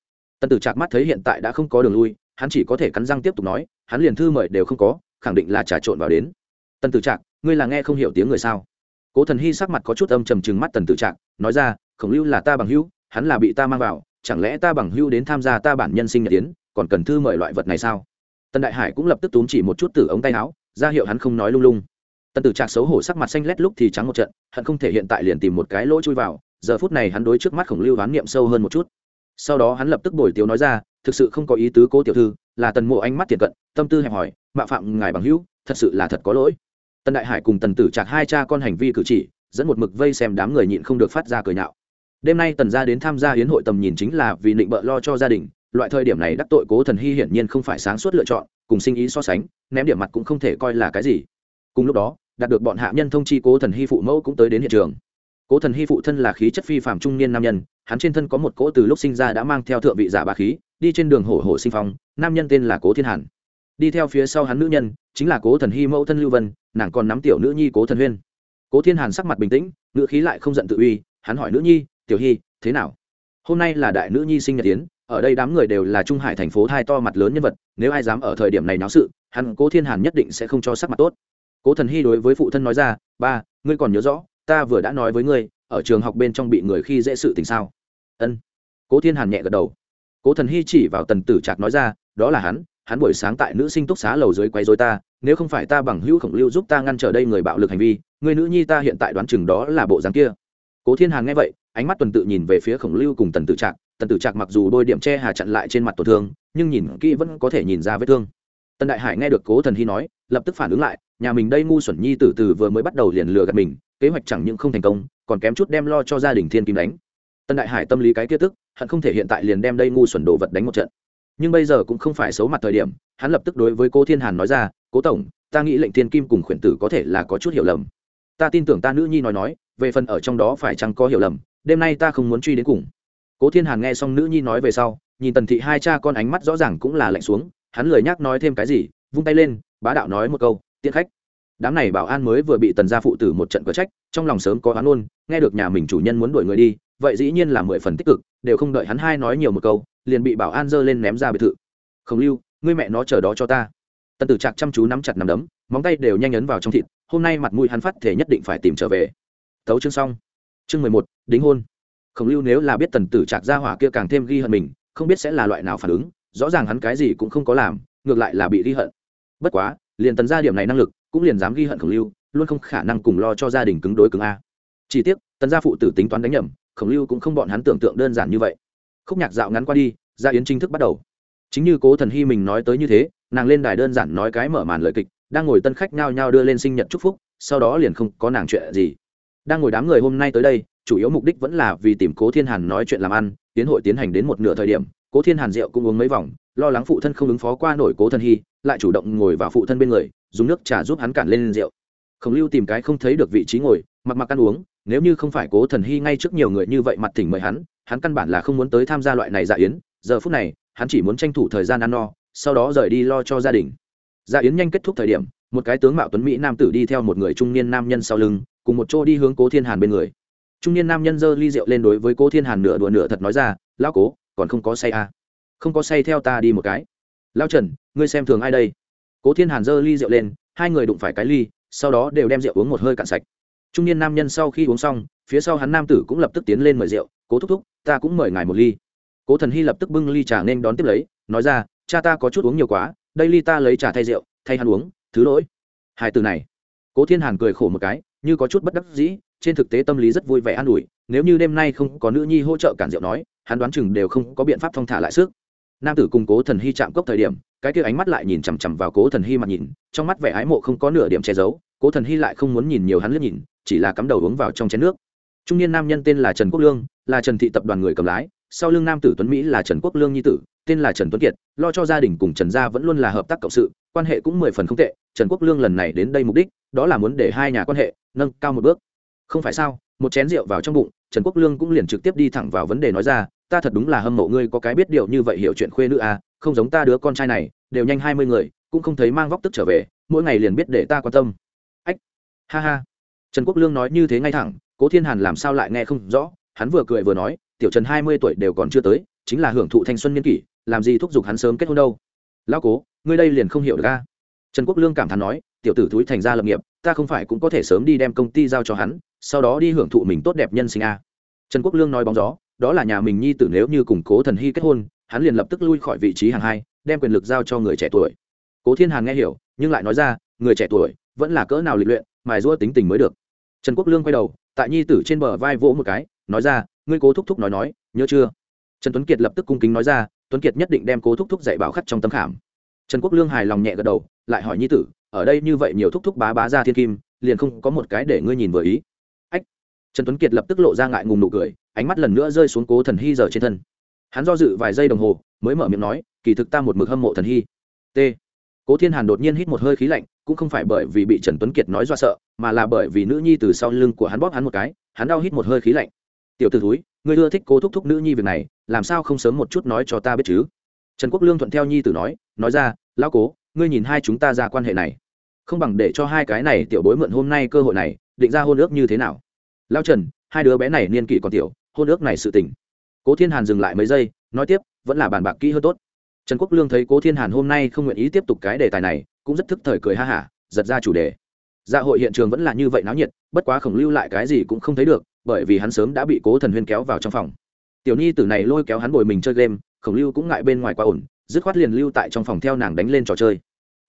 tần tử trạc mắt thấy hiện tại đã không có đường lui, hắn chỉ có thể cắn răng tiếp tục nói, hắn liền thư mời đều không có, khẳng định là trà trộn vào đến. Tần tử trạc, ngươi là nghe không hiểu tiếng người sao? Cố thần hy sắc mặt có chút âm trầm trừng mắt tần tử trạc, nói ra, khổng lưu là ta bằng hữu, hắn là bị ta mang vào, chẳng lẽ ta bằng hữu đến tham gia ta bản nhân sinh nhật tiến còn cần thư mời loại vật này sao? Tần đại hải cũng lập tức túm chỉ một chút từ ống tay áo, ra hiệu hắn không nói lung lung. Tần tử trạc xấu hổ sắc mặt xanh lét lúc thì trắng một trận, hận không thể hiện tại liền tìm một cái lỗ chui vào, giờ phút này hắn đối trước mắt khổng lưu đoán niệm sâu hơn một chút sau đó hắn lập tức bồi tiếu nói ra, thực sự không có ý tứ cố tiểu thư, là tần mộ ánh mắt tiện cận, tâm tư hẹp hỏi mạ phạm ngài bằng hữu, thật sự là thật có lỗi. Tần đại hải cùng tần tử chạc hai cha con hành vi cử chỉ, dẫn một mực vây xem đám người nhịn không được phát ra cười nhạo. Đêm nay tần gia đến tham gia hiến hội tầm nhìn chính là vì định bợ lo cho gia đình, loại thời điểm này đắc tội cố thần hy hiển nhiên không phải sáng suốt lựa chọn, cùng sinh ý so sánh, ném điểm mặt cũng không thể coi là cái gì. Cùng lúc đó, đạt được bọn hạ nhân thông chi cố thần hy phụ mẫu cũng tới đến hiện trường. Cố thần hy phụ thân là khí chất phi phạm trung niên nam nhân hắn trên thân có một cỗ từ lúc sinh ra đã mang theo thượng vị giả bá khí, đi trên đường hổ hổ sinh phong, nam nhân tên là cố thiên hàn. Đi theo phía sau hắn nữ nhân, chính là cố thần hy mẫu thân lưu vân, nàng còn nắm tiểu nữ nhi cố thần huyên. Cố thiên hàn sắc mặt bình tĩnh, ngữ khí lại không giận tự uy, hắn hỏi nữ nhi, tiểu hy, thế nào? Hôm nay là đại nữ nhi sinh nhật tiến ở đây đám người đều là trung hải thành phố thai to mặt lớn nhân vật, nếu ai dám ở thời điểm này náo sự, hắn cố thiên hàn nhất định sẽ không cho sắc mặt tốt. Cố thần hy đối với phụ thân nói ra, ba, ngươi còn nhớ rõ, ta vừa đã nói với ngươi, ở trường học bên trong bị người khi dễ sự tình sao? Ân. Cố thiên hàn nhẹ gật đầu. Cố thần hy chỉ vào tần tử trạc nói ra, đó là hắn hắn buổi sáng tại nữ sinh túc xá lầu dưới quấy dối ta, nếu không phải ta bằng hữu khổng lưu giúp ta ngăn trở đây người bạo lực hành vi, người nữ nhi ta hiện tại đoán chừng đó là bộ dáng kia. Cố thiên hàn nghe vậy, ánh mắt tuần tự nhìn về phía khổng lưu cùng tần tử trạc. Tần tử trạc mặc dù đôi điểm che hà chặn lại trên mặt tổn thương, nhưng nhìn kỹ vẫn có thể nhìn ra vết thương. Tần đại hải nghe được cố thần hy nói, lập tức phản ứng lại, nhà mình đây ngu xuẩn nhi từ từ vừa mới bắt đầu liền lừa gạt mình, kế hoạch chẳng những không thành công, còn kém chút đem lo cho gia đình thiên kim đánh tần đại hải tâm lý cái kia tức, hận không thể hiện tại liền đem đây ngu xuẩn đồ vật đánh một trận. Nhưng bây giờ cũng không phải xấu mặt thời điểm, hắn lập tức đối với cố thiên hàn nói ra, cố tổng, ta nghĩ lệnh thiên kim cùng khuyển tử có thể là có chút hiểu lầm. Ta tin tưởng ta nữ nhi nói nói, về phần ở trong đó phải chăng có hiểu lầm, đêm nay ta không muốn truy đến cùng. Cố thiên hàn nghe xong nữ nhi nói về sau, nhìn tần thị hai cha con ánh mắt rõ ràng cũng là lạnh xuống, hắn lười nhắc nói thêm cái gì, vung tay lên, bá đạo nói một câu, tiễn khách. Đám này bảo an mới vừa bị tần gia phụ tử một trận cờ trách, trong lòng sớm có hắn luôn nghe được nhà mình chủ nhân muốn đuổi người đi vậy dĩ nhiên là mười phần tích cực, đều không đợi hắn hai nói nhiều một câu, liền bị bảo an dơ lên ném ra biệt thự. Khổng lưu, ngươi mẹ nó chờ đó cho ta. Tần tử trạc chăm chú nắm chặt nắm đấm, móng tay đều nhanh ấn vào trong thịt, hôm nay mặt mũi hắn phát thể nhất định phải tìm trở về. Tấu chương xong. Chương mười một, đính hôn. Khổng lưu nếu là biết tần tử trạc ra hỏa kia càng thêm ghi hận mình, không biết sẽ là loại nào phản ứng, rõ ràng hắn cái gì cũng không có làm, ngược lại là bị ghi hận. Bất quá, liền tần ra điểm này năng lực, cũng liền dám ghi hận khổng lưu, luôn không khả năng cùng lo cho gia đình cứng đối cứng a. Chỉ tiếc, tần gia phụ tử tính toán đánh nhầm khổng lưu cũng không bọn hắn tưởng tượng đơn giản như vậy. Khúc nhạc dạo ngắn qua đi, gia yến chính thức bắt đầu. Chính như cố thần hy mình nói tới như thế, nàng lên đài đơn giản nói cái mở màn lời kịch, đang ngồi tân khách nhao nhao đưa lên sinh nhật chúc phúc, sau đó liền không có nàng chuyện gì. Đang ngồi đám người hôm nay tới đây, chủ yếu mục đích vẫn là vì tìm cố thiên hàn nói chuyện làm ăn, tiến hội tiến hành đến một nửa thời điểm, cố thiên hàn rượu cũng uống mấy vòng, lo lắng phụ thân không ứng phó qua nổi cố thần hy, lại chủ động ngồi vào phụ thân bên người, dùng nước trà giúp hắn cản lên rượu. Khổng lưu tìm cái không thấy được vị trí ngồi, mặc mặc ăn uống nếu như không phải cố thần hy ngay trước nhiều người như vậy mặt thỉnh mời hắn hắn căn bản là không muốn tới tham gia loại này dạ yến, giờ phút này, hắn chỉ muốn tranh thủ thời gian ăn no, sau đó rời đi lo cho gia đình. Dạ yến nhanh kết thúc thời điểm, một cái tướng mạo tuấn mỹ nam tử đi theo một người trung niên nam nhân sau lưng, cùng một chỗ đi hướng cố thiên hàn bên người. Trung niên nam nhân giơ ly rượu lên đối với cố thiên hàn nửa đùa nửa thật nói ra, lão cố, còn không có say à. không có say theo ta đi một cái. Lão trần, ngươi xem thường ai đây? Cố thiên hàn giơ ly rượu lên, hai người đụng phải cái ly, sau đó đều đem rượu uống một hơi cạn sạch trung niên nam nhân sau khi uống xong, phía sau hắn nam tử cũng lập tức tiến lên mời rượu, cố thúc thúc, ta cũng mời ngài một ly. Cố thần hy lập tức bưng ly trà nên đón tiếp lấy, nói ra, cha ta có chút uống nhiều quá, đây ly ta lấy trà thay rượu, thay hắn uống, thứ lỗi. Hai từ này, cố thiên hàn cười khổ một cái, như có chút bất đắc dĩ, trên thực tế tâm lý rất vui vẻ an ủi, nếu như đêm nay không có nữ nhi hỗ trợ cản rượu nói, hắn đoán chừng đều không có biện pháp thong thả lại sức. Nam tử cùng cố thần hy chạm cốc thời điểm, cái kia ánh mắt lại nhìn chằm chằm vào cố thần hy mặt nhìn, trong mắt vẻ ái mộ không có nửa điểm che giấu, cố thần hy lại không muốn nhìn nhiều hắn liếc nhìn chỉ là cắm đầu uống vào trong chén nước. Trung niên nam nhân tên là trần quốc lương, là trần thị tập đoàn người cầm lái, sau lưng nam tử tuấn mỹ là trần quốc lương nhi tử, tên là trần tuấn kiệt, lo cho gia đình cùng trần gia vẫn luôn là hợp tác cộng sự, quan hệ cũng mười phần không tệ, trần quốc lương lần này đến đây mục đích, đó là muốn để hai nhà quan hệ nâng cao một bước. Không phải sao, một chén rượu vào trong bụng, trần quốc lương cũng liền trực tiếp đi thẳng vào vấn đề nói ra, ta thật đúng là hâm mộ ngươi có cái biết điều như vậy hiểu chuyện khuê nữ à không giống ta đứa con trai này, đều nhanh hai mươi người, cũng không thấy mang vóc tức trở về, mỗi ngày liền biết để ta quan tâm. Ách, ha ha trần quốc lương nói như thế ngay thẳng, cố thiên hàn làm sao lại nghe không rõ? Hắn vừa cười vừa nói, tiểu trần hai mươi tuổi đều còn chưa tới, chính là hưởng thụ thanh xuân niên kỷ, làm gì thúc giục hắn sớm kết hôn đâu? Lão cố, ngươi đây liền không hiểu được a. Trần quốc lương cảm thán nói, tiểu tử thúi thành ra lập nghiệp, ta không phải cũng có thể sớm đi đem công ty giao cho hắn, sau đó đi hưởng thụ mình tốt đẹp nhân sinh a. Trần quốc lương nói bóng gió, đó là nhà mình nhi tử nếu như cùng cố thần hy kết hôn, hắn liền lập tức lui khỏi vị trí hàng hai, đem quyền lực giao cho người trẻ tuổi. Cố thiên hàn nghe hiểu, nhưng lại nói ra, người trẻ tuổi vẫn là cỡ nào lịch luyện, mài giũa tính tình mới được trần quốc lương quay đầu, tại nhi tử trên bờ vai vỗ một cái, nói ra, ngươi cố thúc thúc nói nói, nhớ chưa? Trần tuấn kiệt lập tức cung kính nói ra, tuấn kiệt nhất định đem cố thúc thúc dạy bảo khắc trong tâm khảm. Trần quốc lương hài lòng nhẹ gật đầu, lại hỏi nhi tử, ở đây như vậy nhiều thúc thúc bá bá ra thiên kim, liền không có một cái để ngươi nhìn vừa ý? Ách. Trần tuấn kiệt lập tức lộ ra ngại ngùng nụ cười, ánh mắt lần nữa rơi xuống cố thần hy giờ trên thân. Hắn do dự vài giây đồng hồ, mới mở miệng nói, kỳ thực ta một mực hâm mộ thần hy. T cố thiên hàn đột nhiên hít một hơi khí lạnh, cũng không phải bởi vì bị trần tuấn kiệt nói do sợ, mà là bởi vì nữ nhi từ sau lưng của hắn bóp hắn một cái, hắn đau hít một hơi khí lạnh. Tiểu t ử túi ngươi ưa thích cố thúc thúc nữ nhi việc này, làm sao không sớm một chút nói cho ta biết chứ? Trần quốc lương thuận theo nhi tử nói nói ra, lão cố, ngươi nhìn hai chúng ta ra quan hệ này, không bằng để cho hai cái này tiểu bối mượn hôm nay cơ hội này, định ra hôn ước như thế nào? Lao trần, hai đứa bé này niên kỷ còn tiểu, hôn ước này sự tình. Cố thiên hàn dừng lại mấy giây, nói tiếp, vẫn là bàn bạc kỹ hơn tốt trần quốc lương thấy cố thiên hàn hôm nay không nguyện ý tiếp tục cái đề tài này, cũng rất thức thời cười ha hả, giật ra chủ đề. Dạ hội hiện trường vẫn là như vậy náo nhiệt, bất quá khổng lưu lại cái gì cũng không thấy được, bởi vì hắn sớm đã bị cố thần huyên kéo vào trong phòng. Tiểu nhi tử này lôi kéo hắn bồi mình chơi game, khổng lưu cũng ngại bên ngoài quá ổn, dứt khoát liền lưu tại trong phòng theo nàng đánh lên trò chơi.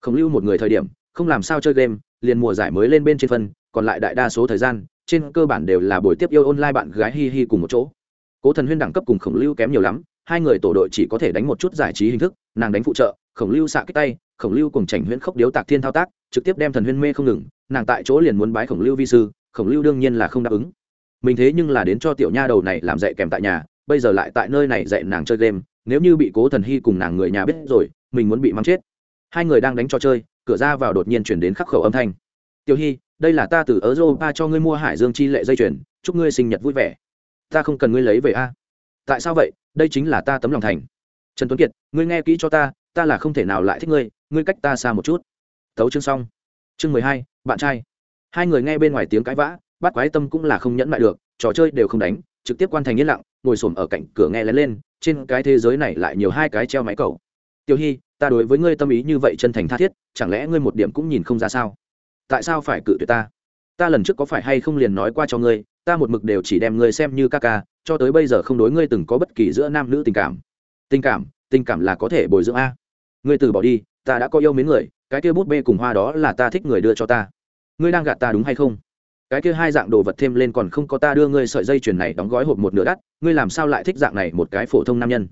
Khổng lưu một người thời điểm, không làm sao chơi game, liền mùa giải mới lên bên trên phân, còn lại đại đa số thời gian, trên cơ bản đều là buổi tiếp yêu online bạn gái hi hi cùng một chỗ. Cố thần huyên đẳng cấp cùng khổng lưu kém nhiều lắm hai người tổ đội chỉ có thể đánh một chút giải trí hình thức, nàng đánh phụ trợ, khổng lưu xạ kích tay, khổng lưu cùng chảnh huyễn khốc điếu tạc thiên thao tác, trực tiếp đem thần huyên mê không ngừng, nàng tại chỗ liền muốn bái khổng lưu vi sư, khổng lưu đương nhiên là không đáp ứng. Mình thế nhưng là đến cho tiểu nha đầu này làm dạy kèm tại nhà, bây giờ lại tại nơi này dạy nàng chơi game, nếu như bị cố thần hy cùng nàng người nhà biết rồi, mình muốn bị mắng chết. Hai người đang đánh trò chơi, cửa ra vào đột nhiên chuyển đến khắc khẩu âm thanh. Tiểu hy, đây là ta từ ở ba cho ngươi mua hải dương chi lệ dây chuyền, chúc ngươi sinh nhật vui vẻ. Ta không cần ngươi lấy về a tại sao vậy? Đây chính là ta tấm lòng thành. Trần tuấn kiệt, ngươi nghe kỹ cho ta ta là không thể nào lại thích ngươi ngươi cách ta xa một chút. Tấu chương xong. Chương mười hai, bạn trai. Hai người nghe bên ngoài tiếng cãi vã, bắt quái tâm cũng là không nhẫn lại được, trò chơi đều không đánh, trực tiếp quan thành yên lặng, ngồi xổm ở cạnh cửa nghe lén lên, trên cái thế giới này lại nhiều hai cái treo máy cầu tiêu hy, ta đối với ngươi tâm ý như vậy chân thành tha thiết, chẳng lẽ ngươi một điểm cũng nhìn không ra sao? Tại sao phải cự tuyệt ta? Ta lần trước có phải hay không liền nói qua cho ngươi, ta một mực đều chỉ đem ngươi xem như ca ca cho tới bây giờ không đối ngươi từng có bất kỳ giữa nam nữ tình cảm. Tình cảm tình cảm là có thể bồi dưỡng a. Ngươi từ bỏ đi, ta đã có yêu mến người, cái kia bút bê cùng hoa đó là ta thích người đưa cho ta. Ngươi đang gạt ta đúng hay không? Cái kia hai dạng đồ vật thêm lên còn không có ta đưa ngươi sợi dây chuyền này đóng gói hộp một nửa đắt, ngươi làm sao lại thích dạng này một cái phổ thông nam nhân?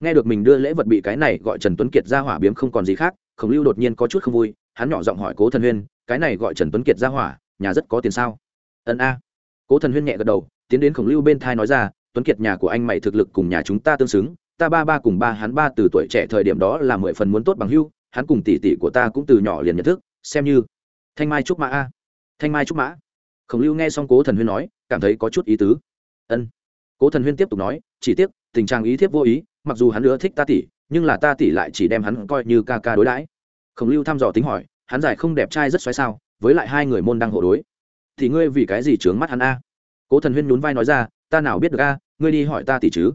Nghe được mình đưa lễ vật bị cái này gọi trần tuấn kiệt ra hỏa biếm không còn gì khác, khổng lưu đột nhiên có chút không vui, hắn nhỏ giọng hỏi cố thần huyên, cái này gọi trần tuấn kiệt ra hỏa, nhà rất có tiền sao? Ân a. Cố thần huyên nhẹ gật đầu tiến đến khổng lưu bên thai nói ra, tuấn kiệt, nhà của anh mày thực lực cùng nhà chúng ta tương xứng, ta ba ba cùng ba, hắn ba từ tuổi trẻ thời điểm đó là mười phần muốn tốt bằng hưu, hắn cùng tỷ tỷ của ta cũng từ nhỏ liền nhận thức, xem như. Thanh mai trúc mã a. Thanh mai trúc mã. Khổng lưu nghe xong cố thần huyên nói, cảm thấy có chút ý tứ. Ân. Cố thần huyên tiếp tục nói, chỉ tiếc, tình trạng ý thiếp vô ý, mặc dù hắn nữa thích ta tỷ, nhưng là ta tỷ lại chỉ đem hắn coi như ca ca đối đãi. Khổng lưu thăm dò tính hỏi, hắn giải không đẹp trai rất xoáy sao, với lại hai người môn đang hộ đối. Thì ngươi vì cái gì trướng mắt hắn a? Cố thần huyên nhún vai nói ra, ta nào biết được a, ngươi đi hỏi ta tỷ chứ?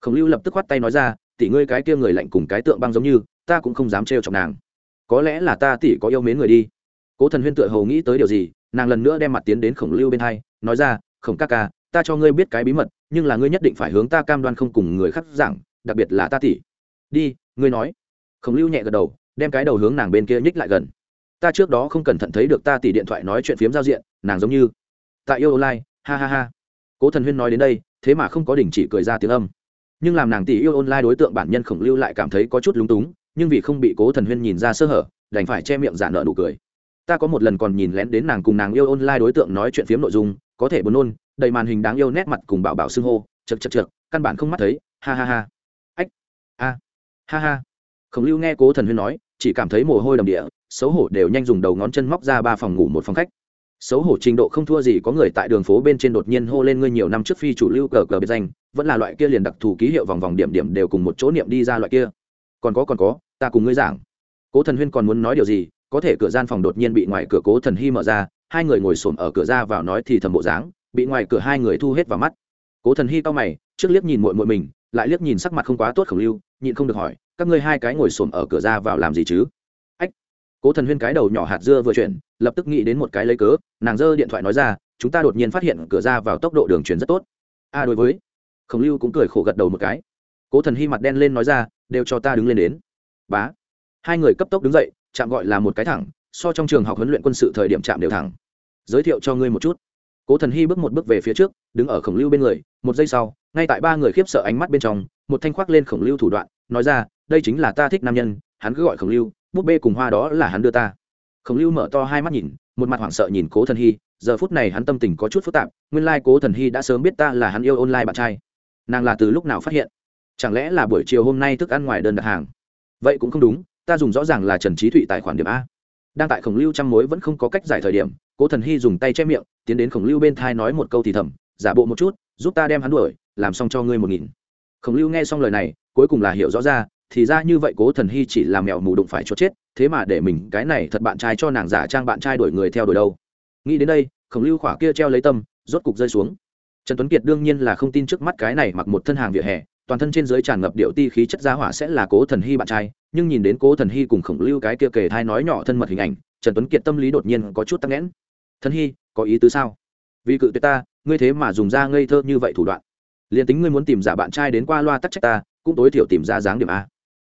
Khổng lưu lập tức khoát tay nói ra, tỷ ngươi cái kia người lạnh cùng cái tượng băng giống như, ta cũng không dám trêu chọc nàng. Có lẽ là ta tỷ có yêu mến người đi. Cố thần huyên tựa hồ nghĩ tới điều gì, nàng lần nữa đem mặt tiến đến khổng lưu bên hai, nói ra, khổng ca ca, ta cho ngươi biết cái bí mật, nhưng là ngươi nhất định phải hướng ta cam đoan không cùng người khác giảng, đặc biệt là ta tỷ. Đi, ngươi nói. Khổng lưu nhẹ gật đầu, đem cái đầu hướng nàng bên kia nhích lại gần. Ta trước đó không cẩn thận thấy được ta tỷ điện thoại nói chuyện phiếm giao diện, nàng giống như tại yêu online ha ha ha. Cố thần huyên nói đến đây, thế mà không có đình chỉ cười ra tiếng âm. Nhưng làm nàng tỷ yêu online đối tượng bản nhân khổng lưu lại cảm thấy có chút lúng túng, nhưng vì không bị cố thần huyên nhìn ra sơ hở, đành phải che miệng giả nợ nụ cười. Ta có một lần còn nhìn lén đến nàng cùng nàng yêu online đối tượng nói chuyện phiếm nội dung, có thể buồn nôn, đầy màn hình đáng yêu nét mặt cùng bảo bảo xưng hô chật chật chật căn bản không mắt thấy, ha ha ha. Ách, a, ha ha. Khổng lưu nghe cố thần huyên nói, chỉ cảm thấy mồ hôi đầm địa, xấu hổ đều nhanh dùng đầu ngón chân móc ra ba phòng ngủ một phòng khách xấu hổ trình độ không thua gì có người tại đường phố bên trên đột nhiên hô lên ngươi nhiều năm trước phi chủ lưu cờ cờ biệt danh, vẫn là loại kia liền đặc thù ký hiệu vòng vòng điểm điểm đều cùng một chỗ niệm đi ra loại kia. Còn có còn có, ta cùng ngươi giảng. Cố thần huyên còn muốn nói điều gì, có thể cửa gian phòng đột nhiên bị ngoài cửa cố thần hy mở ra, hai người ngồi xổm ở cửa ra vào nói thì thầm bộ dáng, bị ngoài cửa hai người thu hết vào mắt. Cố thần hy to mày, trước liếc nhìn muội muội mình, lại liếc nhìn sắc mặt không quá tốt khổng lưu, nhịn không được hỏi, các ngươi hai cái ngồi xổm ở cửa ra vào làm gì chứ? Cố thần huyên cái đầu nhỏ hạt dưa vừa chuyển, lập tức nghĩ đến một cái lấy cớ, nàng giơ điện thoại nói ra, chúng ta đột nhiên phát hiện cửa ra vào tốc độ đường truyền rất tốt. A, đối với. Khổng lưu cũng cười khổ gật đầu một cái. Cố thần hy mặt đen lên nói ra, đều cho ta đứng lên đến. Bá. Hai người cấp tốc đứng dậy, chạm gọi là một cái thẳng, so trong trường học huấn luyện quân sự thời điểm chạm đều thẳng. Giới thiệu cho ngươi một chút. Cố thần hy bước một bước về phía trước, đứng ở khổng lưu bên người, một giây sau, ngay tại ba người khiếp sợ ánh mắt bên trong, một thanh khoác lên khổng lưu thủ đoạn, nói ra, đây chính là ta thích nam nhân, hắn cứ gọi khổng lưu búp bê cùng hoa đó là hắn đưa ta. Khổng lưu mở to hai mắt nhìn, một mặt hoảng sợ nhìn cố thần hy, giờ phút này hắn tâm tình có chút phức tạp, nguyên lai、like、cố thần hy đã sớm biết ta là hắn yêu online bạn trai. Nàng là từ lúc nào phát hiện? Chẳng lẽ là buổi chiều hôm nay thức ăn ngoài đơn đặt hàng? Vậy cũng không đúng, ta dùng rõ ràng là trần trí thụy tài khoản điểm a. Đang tại khổng lưu trăm mối vẫn không có cách giải thời điểm, cố thần hy dùng tay che miệng, tiến đến khổng lưu bên thai nói một câu thì thầm, giả bộ một chút, giúp ta đem hắn đuổi, làm xong cho ngươi một nghìn. Khổng lưu nghe xong lời này, cuối cùng là hiểu rõ ra thì ra như vậy cố thần hy chỉ làm mèo mù đụng phải chốt chết, thế mà để mình cái này thật bạn trai cho nàng giả trang bạn trai đuổi người theo đuổi đâu. Nghĩ đến đây, khổng lưu khỏa kia treo lấy tâm, rốt cục rơi xuống. Trần tuấn kiệt đương nhiên là không tin trước mắt cái này mặc một thân hàng vỉa hè, toàn thân trên dưới tràn ngập điệu ti khí chất giá hỏa sẽ là cố thần hy bạn trai, nhưng nhìn đến cố thần hy cùng khổng lưu cái kia kề thai nói nhỏ thân mật hình ảnh, trần tuấn kiệt tâm lý đột nhiên có chút tắc nghẽn. Thần hy, có ý tứ sao? Vì cự tuyệt ta, ngươi thế mà dùng ra ngây thơ như vậy thủ đoạn. Liền tính ngươi muốn tìm giả bạn trai đến qua loa tắc trách ta, cũng tối thiểu tìm ra dáng điểm a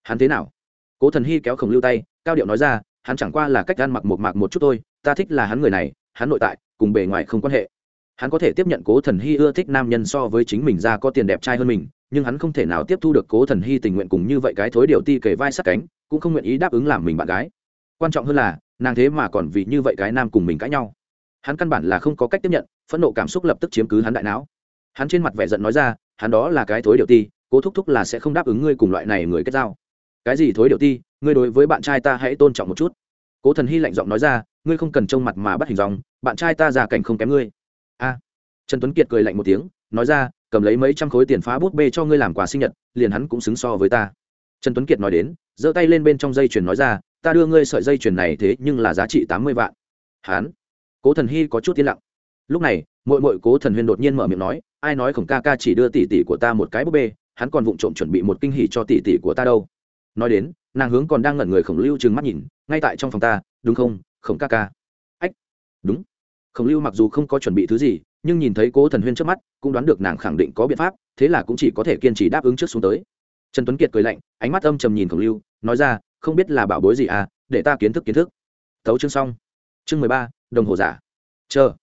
hắn thế nào? Cố thần hy kéo khổng lưu tay, cao điệu nói ra, hắn chẳng qua là cách ăn mặc một mạc một chút thôi, ta thích là hắn người này, hắn nội tại, cùng bề ngoài không quan hệ. Hắn có thể tiếp nhận cố thần hy ưa thích nam nhân so với chính mình ra có tiền đẹp trai hơn mình, nhưng hắn không thể nào tiếp thu được cố thần hy tình nguyện cùng như vậy cái thối điều ti kể vai sát cánh, cũng không nguyện ý đáp ứng làm mình bạn gái. Quan trọng hơn là, nàng thế mà còn vì như vậy cái nam cùng mình cãi nhau. Hắn căn bản là không có cách tiếp nhận, phẫn nộ cảm xúc lập tức chiếm cứ hắn đại não. Hắn trên mặt vẻ giận nói ra, hắn đó là cái thối điều ti, cố thúc thúc là sẽ không đáp ứng ngươi cùng loại này người kết giao cái gì thối điều ti ngươi đối với bạn trai ta hãy tôn trọng một chút. Cố thần hy lạnh giọng nói ra ngươi không cần trông mặt mà bắt hình dòng bạn trai ta già cảnh không kém ngươi. A. Trần tuấn kiệt cười lạnh một tiếng nói ra cầm lấy mấy trăm khối tiền phá bút bê cho ngươi làm quà sinh nhật liền hắn cũng xứng so với ta. Trần tuấn kiệt nói đến giơ tay lên bên trong dây chuyền nói ra ta đưa ngươi sợi dây chuyền này thế nhưng là giá trị tám mươi vạn. Hán, cố thần hy có chút yên lặng. Lúc này mội mội cố thần huyên đột nhiên mở miệng nói ai nói khổng ca ca chỉ đưa tỷ tỷ của ta một cái búp bê hắn còn vụng trộm chuẩn bị một kinh hỉ cho tỷ tỷ của ta đâu nói đến, nàng hướng còn đang ngẩn người khổng lưu trừng mắt nhìn, ngay tại trong phòng ta, đúng không, khổng ca ca? Ách, đúng. Khổng lưu mặc dù không có chuẩn bị thứ gì, nhưng nhìn thấy cố thần huyên trước mắt, cũng đoán được nàng khẳng định có biện pháp, thế là cũng chỉ có thể kiên trì đáp ứng trước xuống tới. Trần tuấn kiệt cười lạnh, ánh mắt âm trầm nhìn khổng lưu, nói ra, không biết là bảo bối gì à để ta kiến thức kiến thức. Thấu chương xong. Chương mười ba, đồng hồ giả. Chờ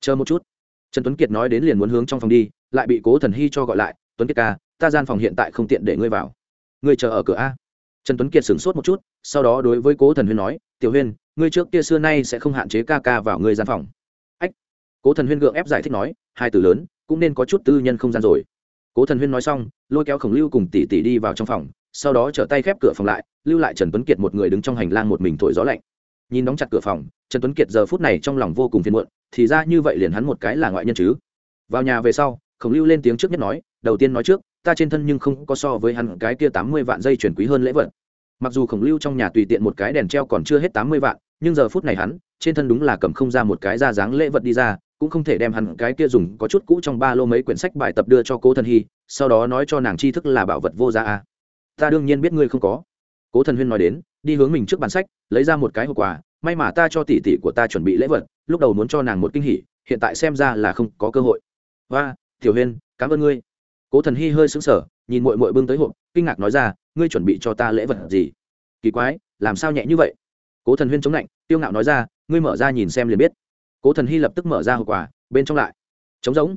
chờ một chút. Trần tuấn kiệt nói đến liền muốn hướng trong phòng đi, lại bị cố thần hy cho gọi lại, tuấn kiệt ca, ta gian phòng hiện tại không tiện để ngươi vào. Ngươi chờ ở cửa a trần tuấn kiệt sửng sốt một chút, sau đó đối với cố thần huyên nói, tiểu huyên, ngươi trước kia xưa nay sẽ không hạn chế ca ca vào ngươi gian phòng. Ách. Cố thần huyên gượng ép giải thích nói, hai từ lớn, cũng nên có chút tư nhân không gian rồi. Cố thần huyên nói xong, lôi kéo khổng lưu cùng tỷ tỷ đi vào trong phòng, sau đó trở tay khép cửa phòng lại, lưu lại trần tuấn kiệt một người đứng trong hành lang một mình thổi gió lạnh. Nhìn đóng chặt cửa phòng, trần tuấn kiệt giờ phút này trong lòng vô cùng phiền muộn, thì ra như vậy liền hắn một cái là ngoại nhân chứ. Vào nhà về sau, khổng lưu lên tiếng trước nhất nói, đầu tiên nói trước ta trên thân nhưng không có so với hắn cái kia tám mươi vạn dây chuyển quý hơn lễ vật. Mặc dù khổng lưu trong nhà tùy tiện một cái đèn treo còn chưa hết tám mươi vạn, nhưng giờ phút này hắn, trên thân đúng là cầm không ra một cái ra dáng lễ vật đi ra, cũng không thể đem hắn cái kia dùng có chút cũ trong ba lô mấy quyển sách bài tập đưa cho cố thần hy, sau đó nói cho nàng tri thức là bảo vật vô giá a ta đương nhiên biết ngươi không có. Cố thần huyên nói đến, đi hướng mình trước bàn sách, lấy ra một cái hộp quà, may mà ta cho tỷ tỷ của ta chuẩn bị lễ vật, lúc đầu muốn cho nàng một kinh hỉ, hiện tại xem ra là không có cơ hội. Và tiểu huyên, cảm ơn ngươi cố thần hy hơi sững sờ, nhìn mội mội bưng tới hộp, kinh ngạc nói ra, ngươi chuẩn bị cho ta lễ vật gì? Kỳ quái, làm sao nhẹ như vậy? Cố thần huyên chống lạnh tiêu ngạo nói ra, ngươi mở ra nhìn xem liền biết. Cố thần hy lập tức mở ra hộp quà, bên trong lại. Trống rỗng.